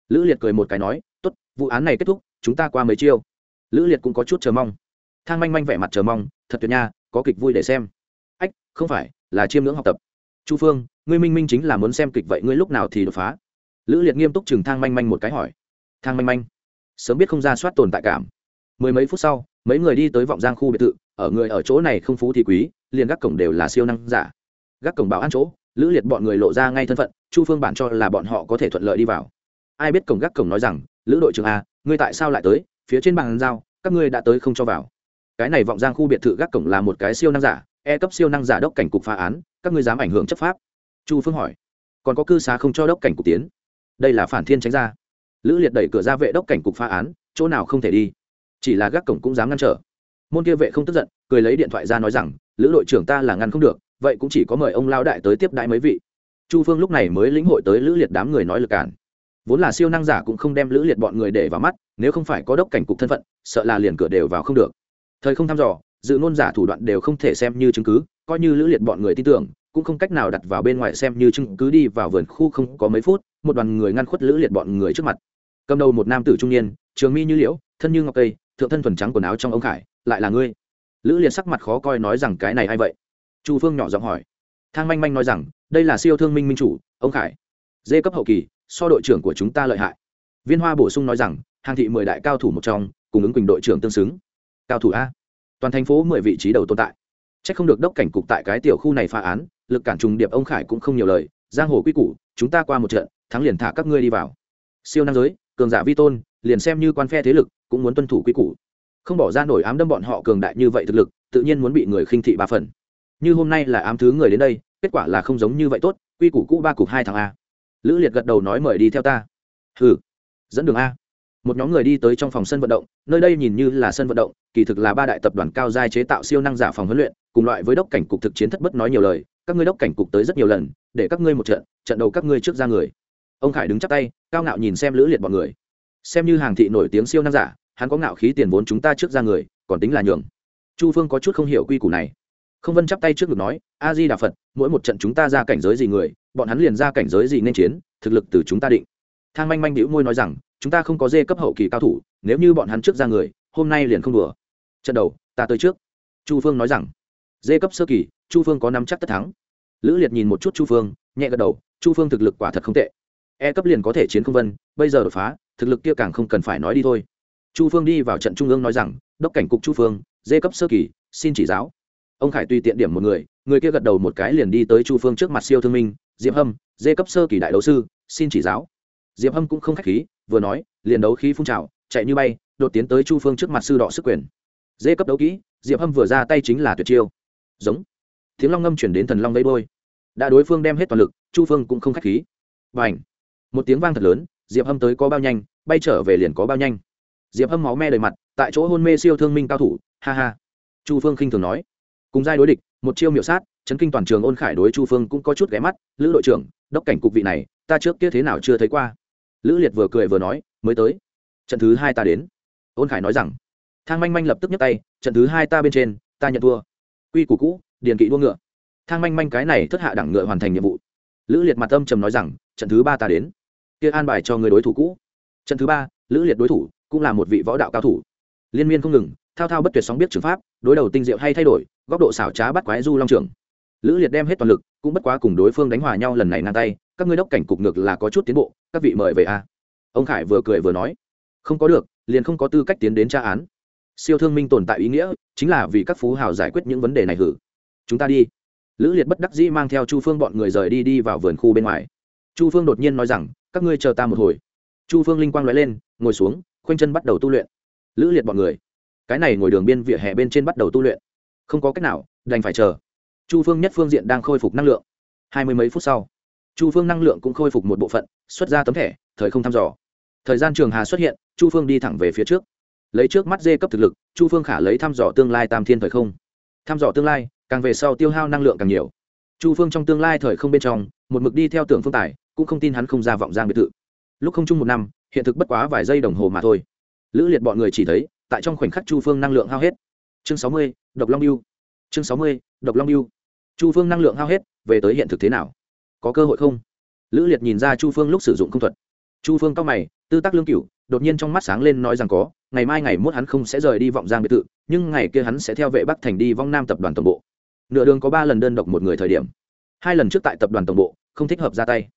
Lữ liệt cười một cái nói t ố t vụ án này kết thúc, chúng ta qua mấy chiêu lữ liệt cũng có chút chờ mong. Thang manh manh vẻ mặt chờ mong, thật tuyệt nha, có kịch vui để xem. Ách, không phải, là chiêm ngưỡng học tập. Chu phương, ngươi minh minh chính là muốn xem kịch vậy ngươi lúc nào thì đột phá? Lữ liệt nghiêm túc chừng thang manh manh một cái hỏi. Thang manh manh, sớm biết không ra soát tồn tại cảm. Mười mấy phút sau, mấy người đi tới vọng giang khu biệt thự, ở người ở chỗ này không phú thì quý, liền gác cổng đều là siêu năng giả. Gác cổng bảo an chỗ, lữ liệt bọn người lộ ra ngay thân phận, chu phương bản cho là bọn họ có thể thuận lợi đi vào. Ai biết cổng gác cổng nói rằng, lữ đội trưởng a ngươi tại sao lại tới? Phía trên bàn giao, các ngươi đã tới không cho vào. Cái này vọng giang khu biệt thự gác cổng là một cái siêu năng giả e cấp siêu năng giả đốc cảnh cục phá án, các ngươi dám ảnh hưởng chấp pháp? Chu phương hỏi. Còn có cư xá không cho đốc cảnh cục tiến? Đây là phản thiên tránh ra. Lữ liệt đẩy cửa ra vệ đốc cảnh cục phá án, chỗ nào không thể đi? Chỉ là gác cổng cũng dám ngăn trở. Môn kia vệ không tức giận, cười lấy điện thoại ra nói rằng, lữ đội trưởng ta là ngăn không được, vậy cũng chỉ có mời ông lao đại tới tiếp đại mấy vị. Chu phương lúc này mới lĩnh hội tới lữ liệt đám người nói lực cản vốn là siêu năng giả cũng không đem lữ liệt bọn người để vào mắt, nếu không phải có đốc cảnh cục thân phận, sợ là liền cửa đều vào không được. Thời không thăm dò, dự ngôn giả thủ đoạn đều không thể xem như chứng cứ, coi như lữ liệt bọn người tin tưởng, cũng không cách nào đặt vào bên ngoài xem như chứng cứ đi vào vườn khu không có mấy phút, một đoàn người ngăn khuất lữ liệt bọn người trước mặt. Cầm đầu một nam tử trung niên, trường mi như liễu, thân như ngọc cây, thượng thân thuần trắng quần áo trong ông khải, lại là ngươi. Lữ liệt sắc mặt khó coi nói rằng cái này a i vậy? Chu phương nhỏ giọng hỏi. Thang manh manh nói rằng, đây là siêu thương minh minh chủ, ông khải. Dê cấp hậu kỳ so đội trưởng của chúng ta lợi hại. Viên hoa bổ sung nói rằng, hàng thị mười đại cao thủ một trong, cùng ứng quỳnh đội trưởng tương xứng. Cao thủ a. Toàn thành phố mười vị trí đầu tồn tại. C h ắ c không được đốc cảnh cục tại cái tiểu khu này phá án, lực cản trùng điệp ông khải cũng không nhiều lời. Giang hồ quy củ, chúng ta qua một trận, thắng liền thả các ngươi đi vào. Siêu năng giới, cường giả vi tôn, liền xem như quan phe thế lực, cũng muốn tuân thủ quy củ. Không bỏ ra nổi ám đâm bọn họ cường đại như vậy thực lực, tự nhiên muốn bị người khinh thị ba phần. Như hôm nay là ám thứ người đến đây, kết quả là không giống như vậy tốt, quy củ cũ ba cục hai thằng a lữ liệt gật đầu nói mời đi theo ta. Ừ dẫn đường a. Một nhóm người đi tới trong phòng sân vận động, nơi đây nhìn như là sân vận động, kỳ thực là ba đại tập đoàn cao giai chế tạo siêu năng giả phòng huấn luyện, cùng loại với đốc cảnh cục thực chiến thất bất nói nhiều lời, các ngươi đốc cảnh cục tới rất nhiều lần, để các ngươi một trận trận đầu các ngươi trước ra người. Ông khải đứng chắp tay, cao ngạo nhìn xem lữ liệt bọn người. Xem như hàng thị nổi tiếng siêu năng giả, hắn có ngạo khí tiền vốn chúng ta trước ra người, còn tính là nhường. Chu phương có chút không hiểu quy củ này không vân chắp tay trước ngực nói, a di đà phật, mỗi một trận chúng ta ra cảnh giới gì người, bọn hắn liền ra cảnh giới gì nên chiến, thực lực từ chúng ta định. Thang manh manh đĩu môi nói rằng, chúng ta không có dê cấp hậu kỳ cao thủ, nếu như bọn hắn trước ra người, hôm nay liền không đùa. Trận đầu, ta tới trước. Chu phương nói rằng, dê cấp sơ kỳ, chu phương có năm chắc tất thắng. Lữ liệt nhìn một chút chu phương, nhẹ gật đầu, chu phương thực lực quả thật không tệ. E cấp liền có thể chiến không vân, bây giờ đột phá, thực lực kia càng không cần phải nói đi thôi. Chu phương đi vào trận trung ương nói rằng, đốc cảnh cục chu phương, dê cấp sơ kỳ, xin chỉ giáo ông khải tùy tiện điểm một người người kia gật đầu một cái liền đi tới chu phương trước mặt siêu thương minh, diệp hâm, dê cấp sơ kỳ đại đấu sư, xin chỉ giáo. Diệp hâm cũng không k h á c h khí, vừa nói, liền đấu khí phun trào, chạy như bay, đột tiến tới chu phương trước mặt sư đọ sức quyền. Dê cấp đấu kỹ, diệp hâm vừa ra tay chính là tuyệt chiêu. Giống. Tiếng long ngâm chuyển đến thần long vây bôi đã đối phương đem hết toàn lực, chu phương cũng không k h á c h khí. Và ảnh một tiếng vang thật lớn, diệp hâm tới có bao nhanh, bay trở về liền có bao nhanh. Diệp hâm máu me đầy mặt, tại chỗ hôn mê siêu thương minh cao thủ, ha ha. Chu phương khinh thường nói cùng giai đối địch, một chiêu miểu sát, chấn kinh toàn trường ôn khải đối chu phương cũng có chút ghé mắt, lữ đội trưởng, đốc cảnh cục vị này, ta trước kia thế nào chưa thấy qua? Lữ liệt vừa cười vừa nói, mới tới. Trận thứ hai ta đến. Ôn khải nói rằng, thang manh manh lập tức nhấc tay, trận thứ hai ta bên trên, ta nhận thua. Quy củ cũ, điền kỵ đua ngựa. Thang manh manh cái này thất hạ đẳng ngựa hoàn thành nhiệm vụ. Lữ liệt mặt âm trầm nói rằng, trận thứ ba ta đến. Kia an bài cho người đối thủ cũ. Trận thứ ba, lữ liệt đối thủ cũng là một vị võ đạo cao thủ. Liên miên không ngừng, thao thao bất tuyệt sóng biết trường pháp, đối đầu tinh diệu hay thay đổi góc độ xảo trá bắt quái du long trưởng. Lữ liệt đem hết toàn lực, cũng bất quá cùng đối phương đánh hòa nhau lần này ngang tay, các ngươi đốc cảnh cục ngược là có chút tiến bộ, các vị mời về a. Ông khải vừa cười vừa nói, không có được, liền không có tư cách tiến đến tra án. Siêu thương minh tồn tại ý nghĩa, chính là vì các phú hào giải quyết những vấn đề này hử. Chúng ta đi. Lữ liệt bất đắc dĩ mang theo chu phương bọn người rời đi đi vào vườn khu bên ngoài. Chu phương đột nhiên nói rằng, các ngươi chờ ta một hồi. Chu phương linh quang nói lên, ngồi xuống, khoanh chân bắt đầu tu luyện. Lữ liệt bọn người, cái này ngồi đường biên vỉa hè bên trên bắt đầu tu luyện không có cách nào, đành phải chờ. Chu phương nhất phương diện đang khôi phục năng lượng. Hai mươi mấy phút sau, chu phương năng lượng cũng khôi phục một bộ phận, xuất ra tấm thẻ, thời không thăm dò. Thời gian trường hà xuất hiện, chu phương đi thẳng về phía trước. Lấy trước mắt dê cấp thực lực, chu phương khả lấy thăm dò tương lai tam thiên thời không. Thăm dò tương lai, càng về sau tiêu hao năng lượng càng nhiều. Chu phương trong tương lai thời không bên trong, một mực đi theo tưởng phương tài, cũng không tin hắn không ra vọng giang biệt thự. Lúc không chung một năm, hiện thực bất quá vài giây đồng hồ mà thôi. Lữ liệt bọn người chỉ thấy, tại trong khoảnh khắc chu phương năng lượng hao hết chương sáu mươi, độc long biêu. Chương sáu mươi, độc long biêu. Chu phương năng lượng hao hết, về tới hiện thực thế nào? Có cơ hội không? Lữ liệt nhìn ra chu phương lúc sử dụng công thuật. Chu phương cao mày, tư tác lương cửu, đột nhiên trong mắt sáng lên nói rằng có, ngày mai ngày mốt hắn không sẽ rời đi vọng giang biệt thự, nhưng ngày kia hắn sẽ theo vệ bắc thành đi vong nam tập đoàn tổng bộ. Nửa đường có ba lần đơn độc một người thời điểm. Hai lần trước tại tập đoàn tổng bộ, không thích hợp ra tay.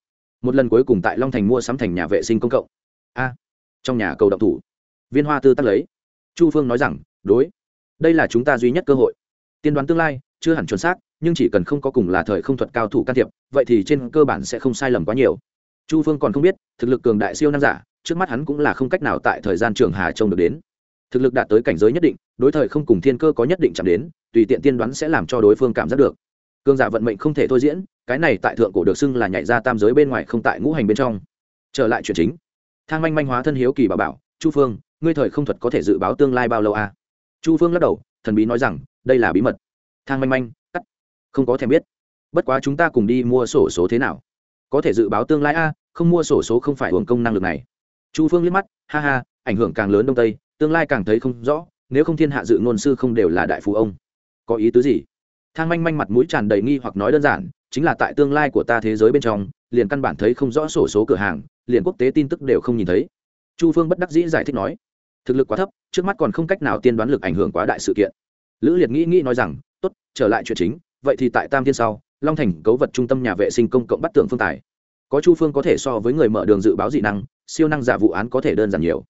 Một lần cuối cùng tại long thành mua sắm thành nhà vệ sinh công cộng. A, trong nhà cầu động thủ. Viên hoa tư tắt lấy. Chu phương nói rằng, đối đây là chúng ta duy nhất cơ hội. Tiên đoán tương lai, chưa hẳn chuẩn xác, nhưng chỉ cần không có cùng là thời không thuật cao thủ can thiệp, vậy thì trên cơ bản sẽ không sai lầm quá nhiều. Chu phương còn không biết, thực lực cường đại siêu nam giả, trước mắt hắn cũng là không cách nào tại thời gian trường hà trông được đến. Thực lực đạt tới cảnh giới nhất định, đối thời không cùng thiên cơ có nhất định chạm đến, tùy tiện tiên đoán sẽ làm cho đối phương cảm giác được. Cương giả vận mệnh không thể thôi diễn, cái này tại thượng cổ được xưng là nhảy ra tam giới bên ngoài không tại ngũ hành bên trong. Trở lại chuyện chính. Thang manh manh hóa thân hiếu kỳ bảo bảo, chu phương, ngươi thời không thuật có thể dự báo tương lai bao lâu à? Chu phương lắc đầu thần bí nói rằng đây là bí mật. Thang manh manh cắt. Không có thèm biết. Bất quá chúng ta cùng đi mua sổ số thế nào? Có thể dự báo tương lai a à, không mua sổ số không phải hưởng công năng lực này. Chu phương liếc mắt ha ha ảnh hưởng càng lớn đông tây tương lai càng thấy không rõ nếu không thiên hạ dự ngôn sư không đều là đại phú ông. Có ý tứ gì? Thang manh manh mặt mũi tràn đầy nghi hoặc nói đơn giản chính là tại tương lai của ta thế giới bên trong liền căn bản thấy không rõ sổ số cửa hàng liền quốc tế tin tức đều không nhìn thấy. Chu phương bất đắc dĩ giải thích nói thực lực quá thấp, trước mắt còn không cách nào tiên đoán lực ảnh hưởng quá đại sự kiện. Lữ liệt nghĩ nghĩ nói rằng, tốt, trở lại chuyện chính, vậy thì tại tam thiên sau, long thành cấu vật trung tâm nhà vệ sinh công cộng bắt tượng phương tài. Có chu phương có thể so với người mở đường dự báo dị năng, siêu năng giả vụ án có thể đơn giản nhiều.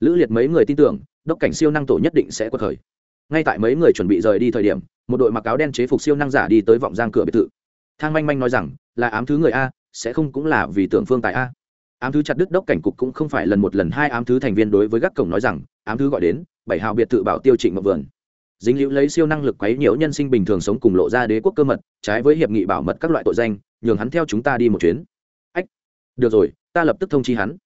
Lữ liệt mấy người tin tưởng, đốc cảnh siêu năng tổ nhất định sẽ có thời ngay tại mấy người chuẩn bị rời đi thời điểm, một đội mặc áo đen chế phục siêu năng giả đi tới vọng giang cửa biệt thự. Thang manh manh nói rằng, là ám thứ người a, sẽ không cũng là vì tưởng phương tài a ám thứ chặt đứt đốc cảnh cục cũng không phải lần một lần hai ám thứ thành viên đối với gác cổng nói rằng, ám thứ gọi đến, bảy hào biệt thự bảo tiêu trịnh mậu vườn. Dính hữu lấy siêu năng lực quấy nhiễu nhân sinh bình thường sống cùng lộ ra đế quốc cơ mật, trái với hiệp nghị bảo mật các loại tội danh, nhường hắn theo chúng ta đi một chuyến. Ách, được rồi, ta lập tức thông chi hắn.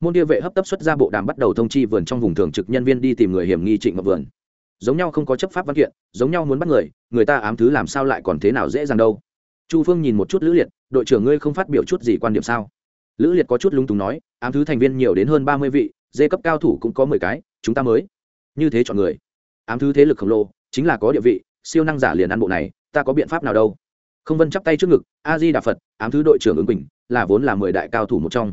Môn địa vệ hấp tấp xuất ra bộ đàm bắt đầu thông chi vườn trong vùng thường trực nhân viên đi tìm người hiểm nghi trịnh mậu vườn. Giống nhau không có chấp pháp văn kiện, giống nhau muốn bắt người người ta ám thứ làm sao lại còn thế nào dễ dàng đâu. Chu phương nhìn một chút lữ liệt, đội trưởng ngươi không phát biểu chút gì quan điểm sao? Lữ liệt có chút lung túng nói, ám thứ thành viên nhiều đến hơn ba mươi vị, dê cấp cao thủ cũng có mười cái, chúng ta mới. Như thế chọn người. Ám thứ thế lực khổng lồ, chính là có địa vị, siêu năng giả liền ăn bộ này, ta có biện pháp nào đâu? Không vân chắp tay trước ngực a di đà phật, ám thứ đội trưởng ứng bình, là vốn là mười đại cao thủ một trong.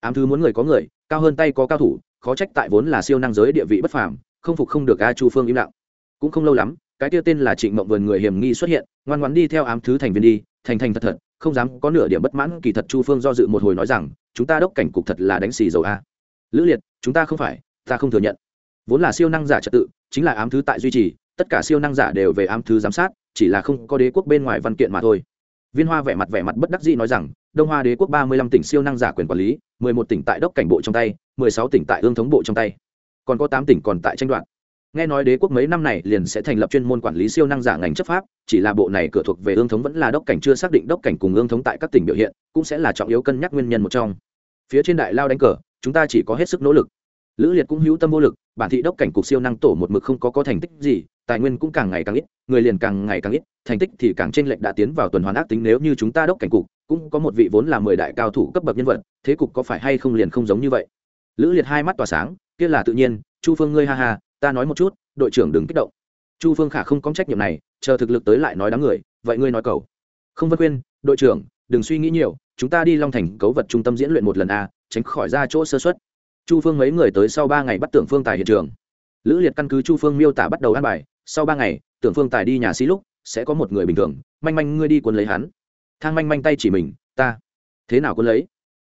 Ám thứ muốn người có người, cao hơn tay có cao thủ, khó trách tại vốn là siêu năng giới địa vị bất phàm, không phục không được a chu phương im lặng. Cũng không lâu lắm, cái tiêu tên là trịnh mộng vườn người hiểm nghi xuất hiện, ngoan ngoãn đi theo ám thứ thành viên đi, thành thành thật thật không dám có nửa điểm bất mãn, kỳ thật chu phương do dự một hồi nói rằng, chúng ta đốc cảnh cục thật là đánh xì dầu a. Lữ liệt, chúng ta không phải, ta không thừa nhận. Vốn là siêu năng giả trật tự, chính là ám thứ tại duy trì, tất cả siêu năng giả đều về ám thứ giám sát, chỉ là không có đế quốc bên ngoài văn kiện mà thôi. Viên hoa vẻ mặt vẻ mặt bất đắc dĩ nói rằng, đông hoa đế quốc ba mươi lăm tỉnh siêu năng giả quyền quản lý, mười một tỉnh tại đốc cảnh bộ trong tay, mười sáu tỉnh tại ương thống bộ trong tay. Còn có tám tỉnh còn tại tranh đoạt nghe nói đế quốc mấy năm này liền sẽ thành lập chuyên môn quản lý siêu năng giả ngành chấp pháp, chỉ là bộ này cửa thuộc về ương thống vẫn là đốc cảnh chưa xác định đốc cảnh cùng ương thống tại các tỉnh biểu hiện, cũng sẽ là trọng yếu cân nhắc nguyên nhân một trong. Phía trên đại lao đánh cờ, chúng ta chỉ có hết sức nỗ lực. Lữ liệt cũng hữu tâm vô lực, bản thị đốc cảnh cục siêu năng tổ một mực không có có thành tích gì, tài nguyên cũng càng ngày càng ít, người liền càng ngày càng ít, thành tích thì càng trên lệch đã tiến vào tuần hoàn ác tính nếu như chúng ta đốc cảnh cục, cũng có một vị vốn là mười đại cao thủ cấp bậc nhân vật, thế cục có phải hay không liền không giống như vậy? Lữ liệt hai mắt tỏa sáng, kia là tự nhiên, chu phương ngươi ha ha ta nói một chút, đội trưởng đừng kích động. Chu phương khả không có trách nhiệm này, chờ thực lực tới lại nói đám người, vậy ngươi nói cầu. Không vân khuyên, đội trưởng, đừng suy nghĩ nhiều, chúng ta đi long thành cấu vật trung tâm diễn luyện một lần a, tránh khỏi ra chỗ sơ xuất chu phương mấy người tới sau ba ngày bắt tưởng phương tài hiện trường. Lữ liệt căn cứ chu phương miêu tả bắt đầu ăn bài, sau ba ngày, tưởng phương tài đi nhà xí lúc, sẽ có một người bình thường, manh manh ngươi đi quân lấy hắn. Thang manh manh tay chỉ mình, ta. Thế nào quân lấy?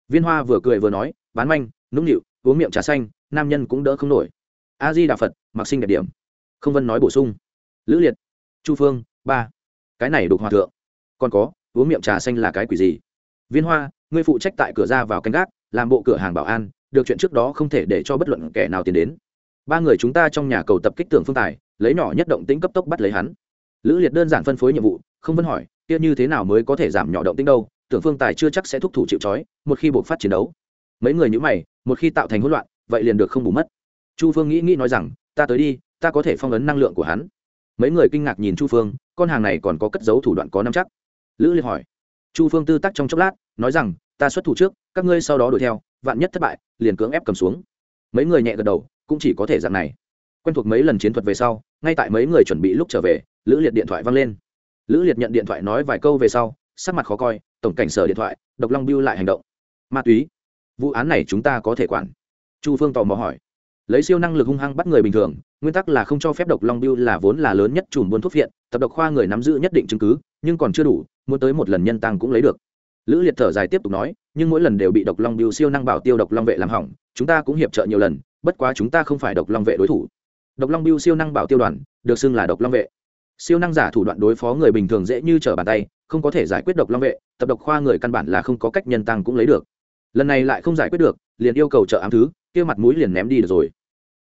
Viên hoa vừa cười vừa nói, bán manh, nũng nịu, uống miệng trà xanh, nam nhân cũng đỡ không nổi. A di đà phật mặc sinh đẹp điểm. Không vân nói bổ sung. Lữ liệt, chu phương, ba. Cái này đục hòa thượng. Còn có, uống miệng trà xanh là cái quỷ gì? Viên hoa, ngươi phụ trách tại cửa ra vào canh gác, làm bộ cửa hàng bảo an, được chuyện trước đó không thể để cho bất luận kẻ nào tiến đến. Ba người chúng ta trong nhà cầu tập kích tưởng phương tài, lấy nhỏ nhất động tĩnh cấp tốc bắt lấy hắn. Lữ liệt đơn giản phân phối nhiệm vụ, không vân hỏi, kia như thế nào mới có thể giảm nhỏ động tĩnh đâu, tưởng phương tài chưa chắc sẽ thúc thủ chịu trói, một khi buộc phát chiến đấu. Mấy người như mày, một khi tạo thành hỗn loạn, vậy liền được không bù mất. Chu phương nghĩ nghĩ nói rằng ta tới đi, ta có thể phong ấn năng lượng của hắn. Mấy người kinh ngạc nhìn chu phương, con hàng này còn có cất dấu thủ đoạn có năm chắc. Lữ liệt hỏi. Chu phương tư tắc trong chốc lát, nói rằng, ta xuất thủ trước, các ngươi sau đó đuổi theo, vạn nhất thất bại, liền cưỡng ép cầm xuống. Mấy người nhẹ gật đầu, cũng chỉ có thể dạng này. Quen thuộc mấy lần chiến thuật về sau, ngay tại mấy người chuẩn bị lúc trở về, lữ liệt điện thoại văng lên. Lữ liệt nhận điện thoại nói vài câu về sau, sắc mặt khó coi, tổng cảnh sở điện thoại, độc long biêu lại hành động. Ma túy, vụ án này chúng ta có thể quản. Chu phương tò mò hỏi lấy siêu năng lực hung hăng bắt người bình thường, nguyên tắc là không cho phép độc long biêu là vốn là lớn nhất chùm buôn thuốc viện tập độc khoa người nắm giữ nhất định chứng cứ, nhưng còn chưa đủ, muốn tới một lần nhân tăng cũng lấy được. Lữ liệt thở dài tiếp tục nói, nhưng mỗi lần đều bị độc long biêu siêu năng bảo tiêu độc long vệ làm hỏng, chúng ta cũng hiệp trợ nhiều lần, bất quá chúng ta không phải độc long vệ đối thủ. Độc long biêu siêu năng bảo tiêu đoàn, được xưng là độc long vệ. Siêu năng giả thủ đoạn đối phó người bình thường dễ như trở bàn tay, không có thể giải quyết độc long vệ, tập độc khoa người căn bản là không có cách nhân tăng cũng lấy được. Lần này lại không giải quyết được, liền yêu cầu trợ ám thứ kia mặt mũi liền ném đi được rồi.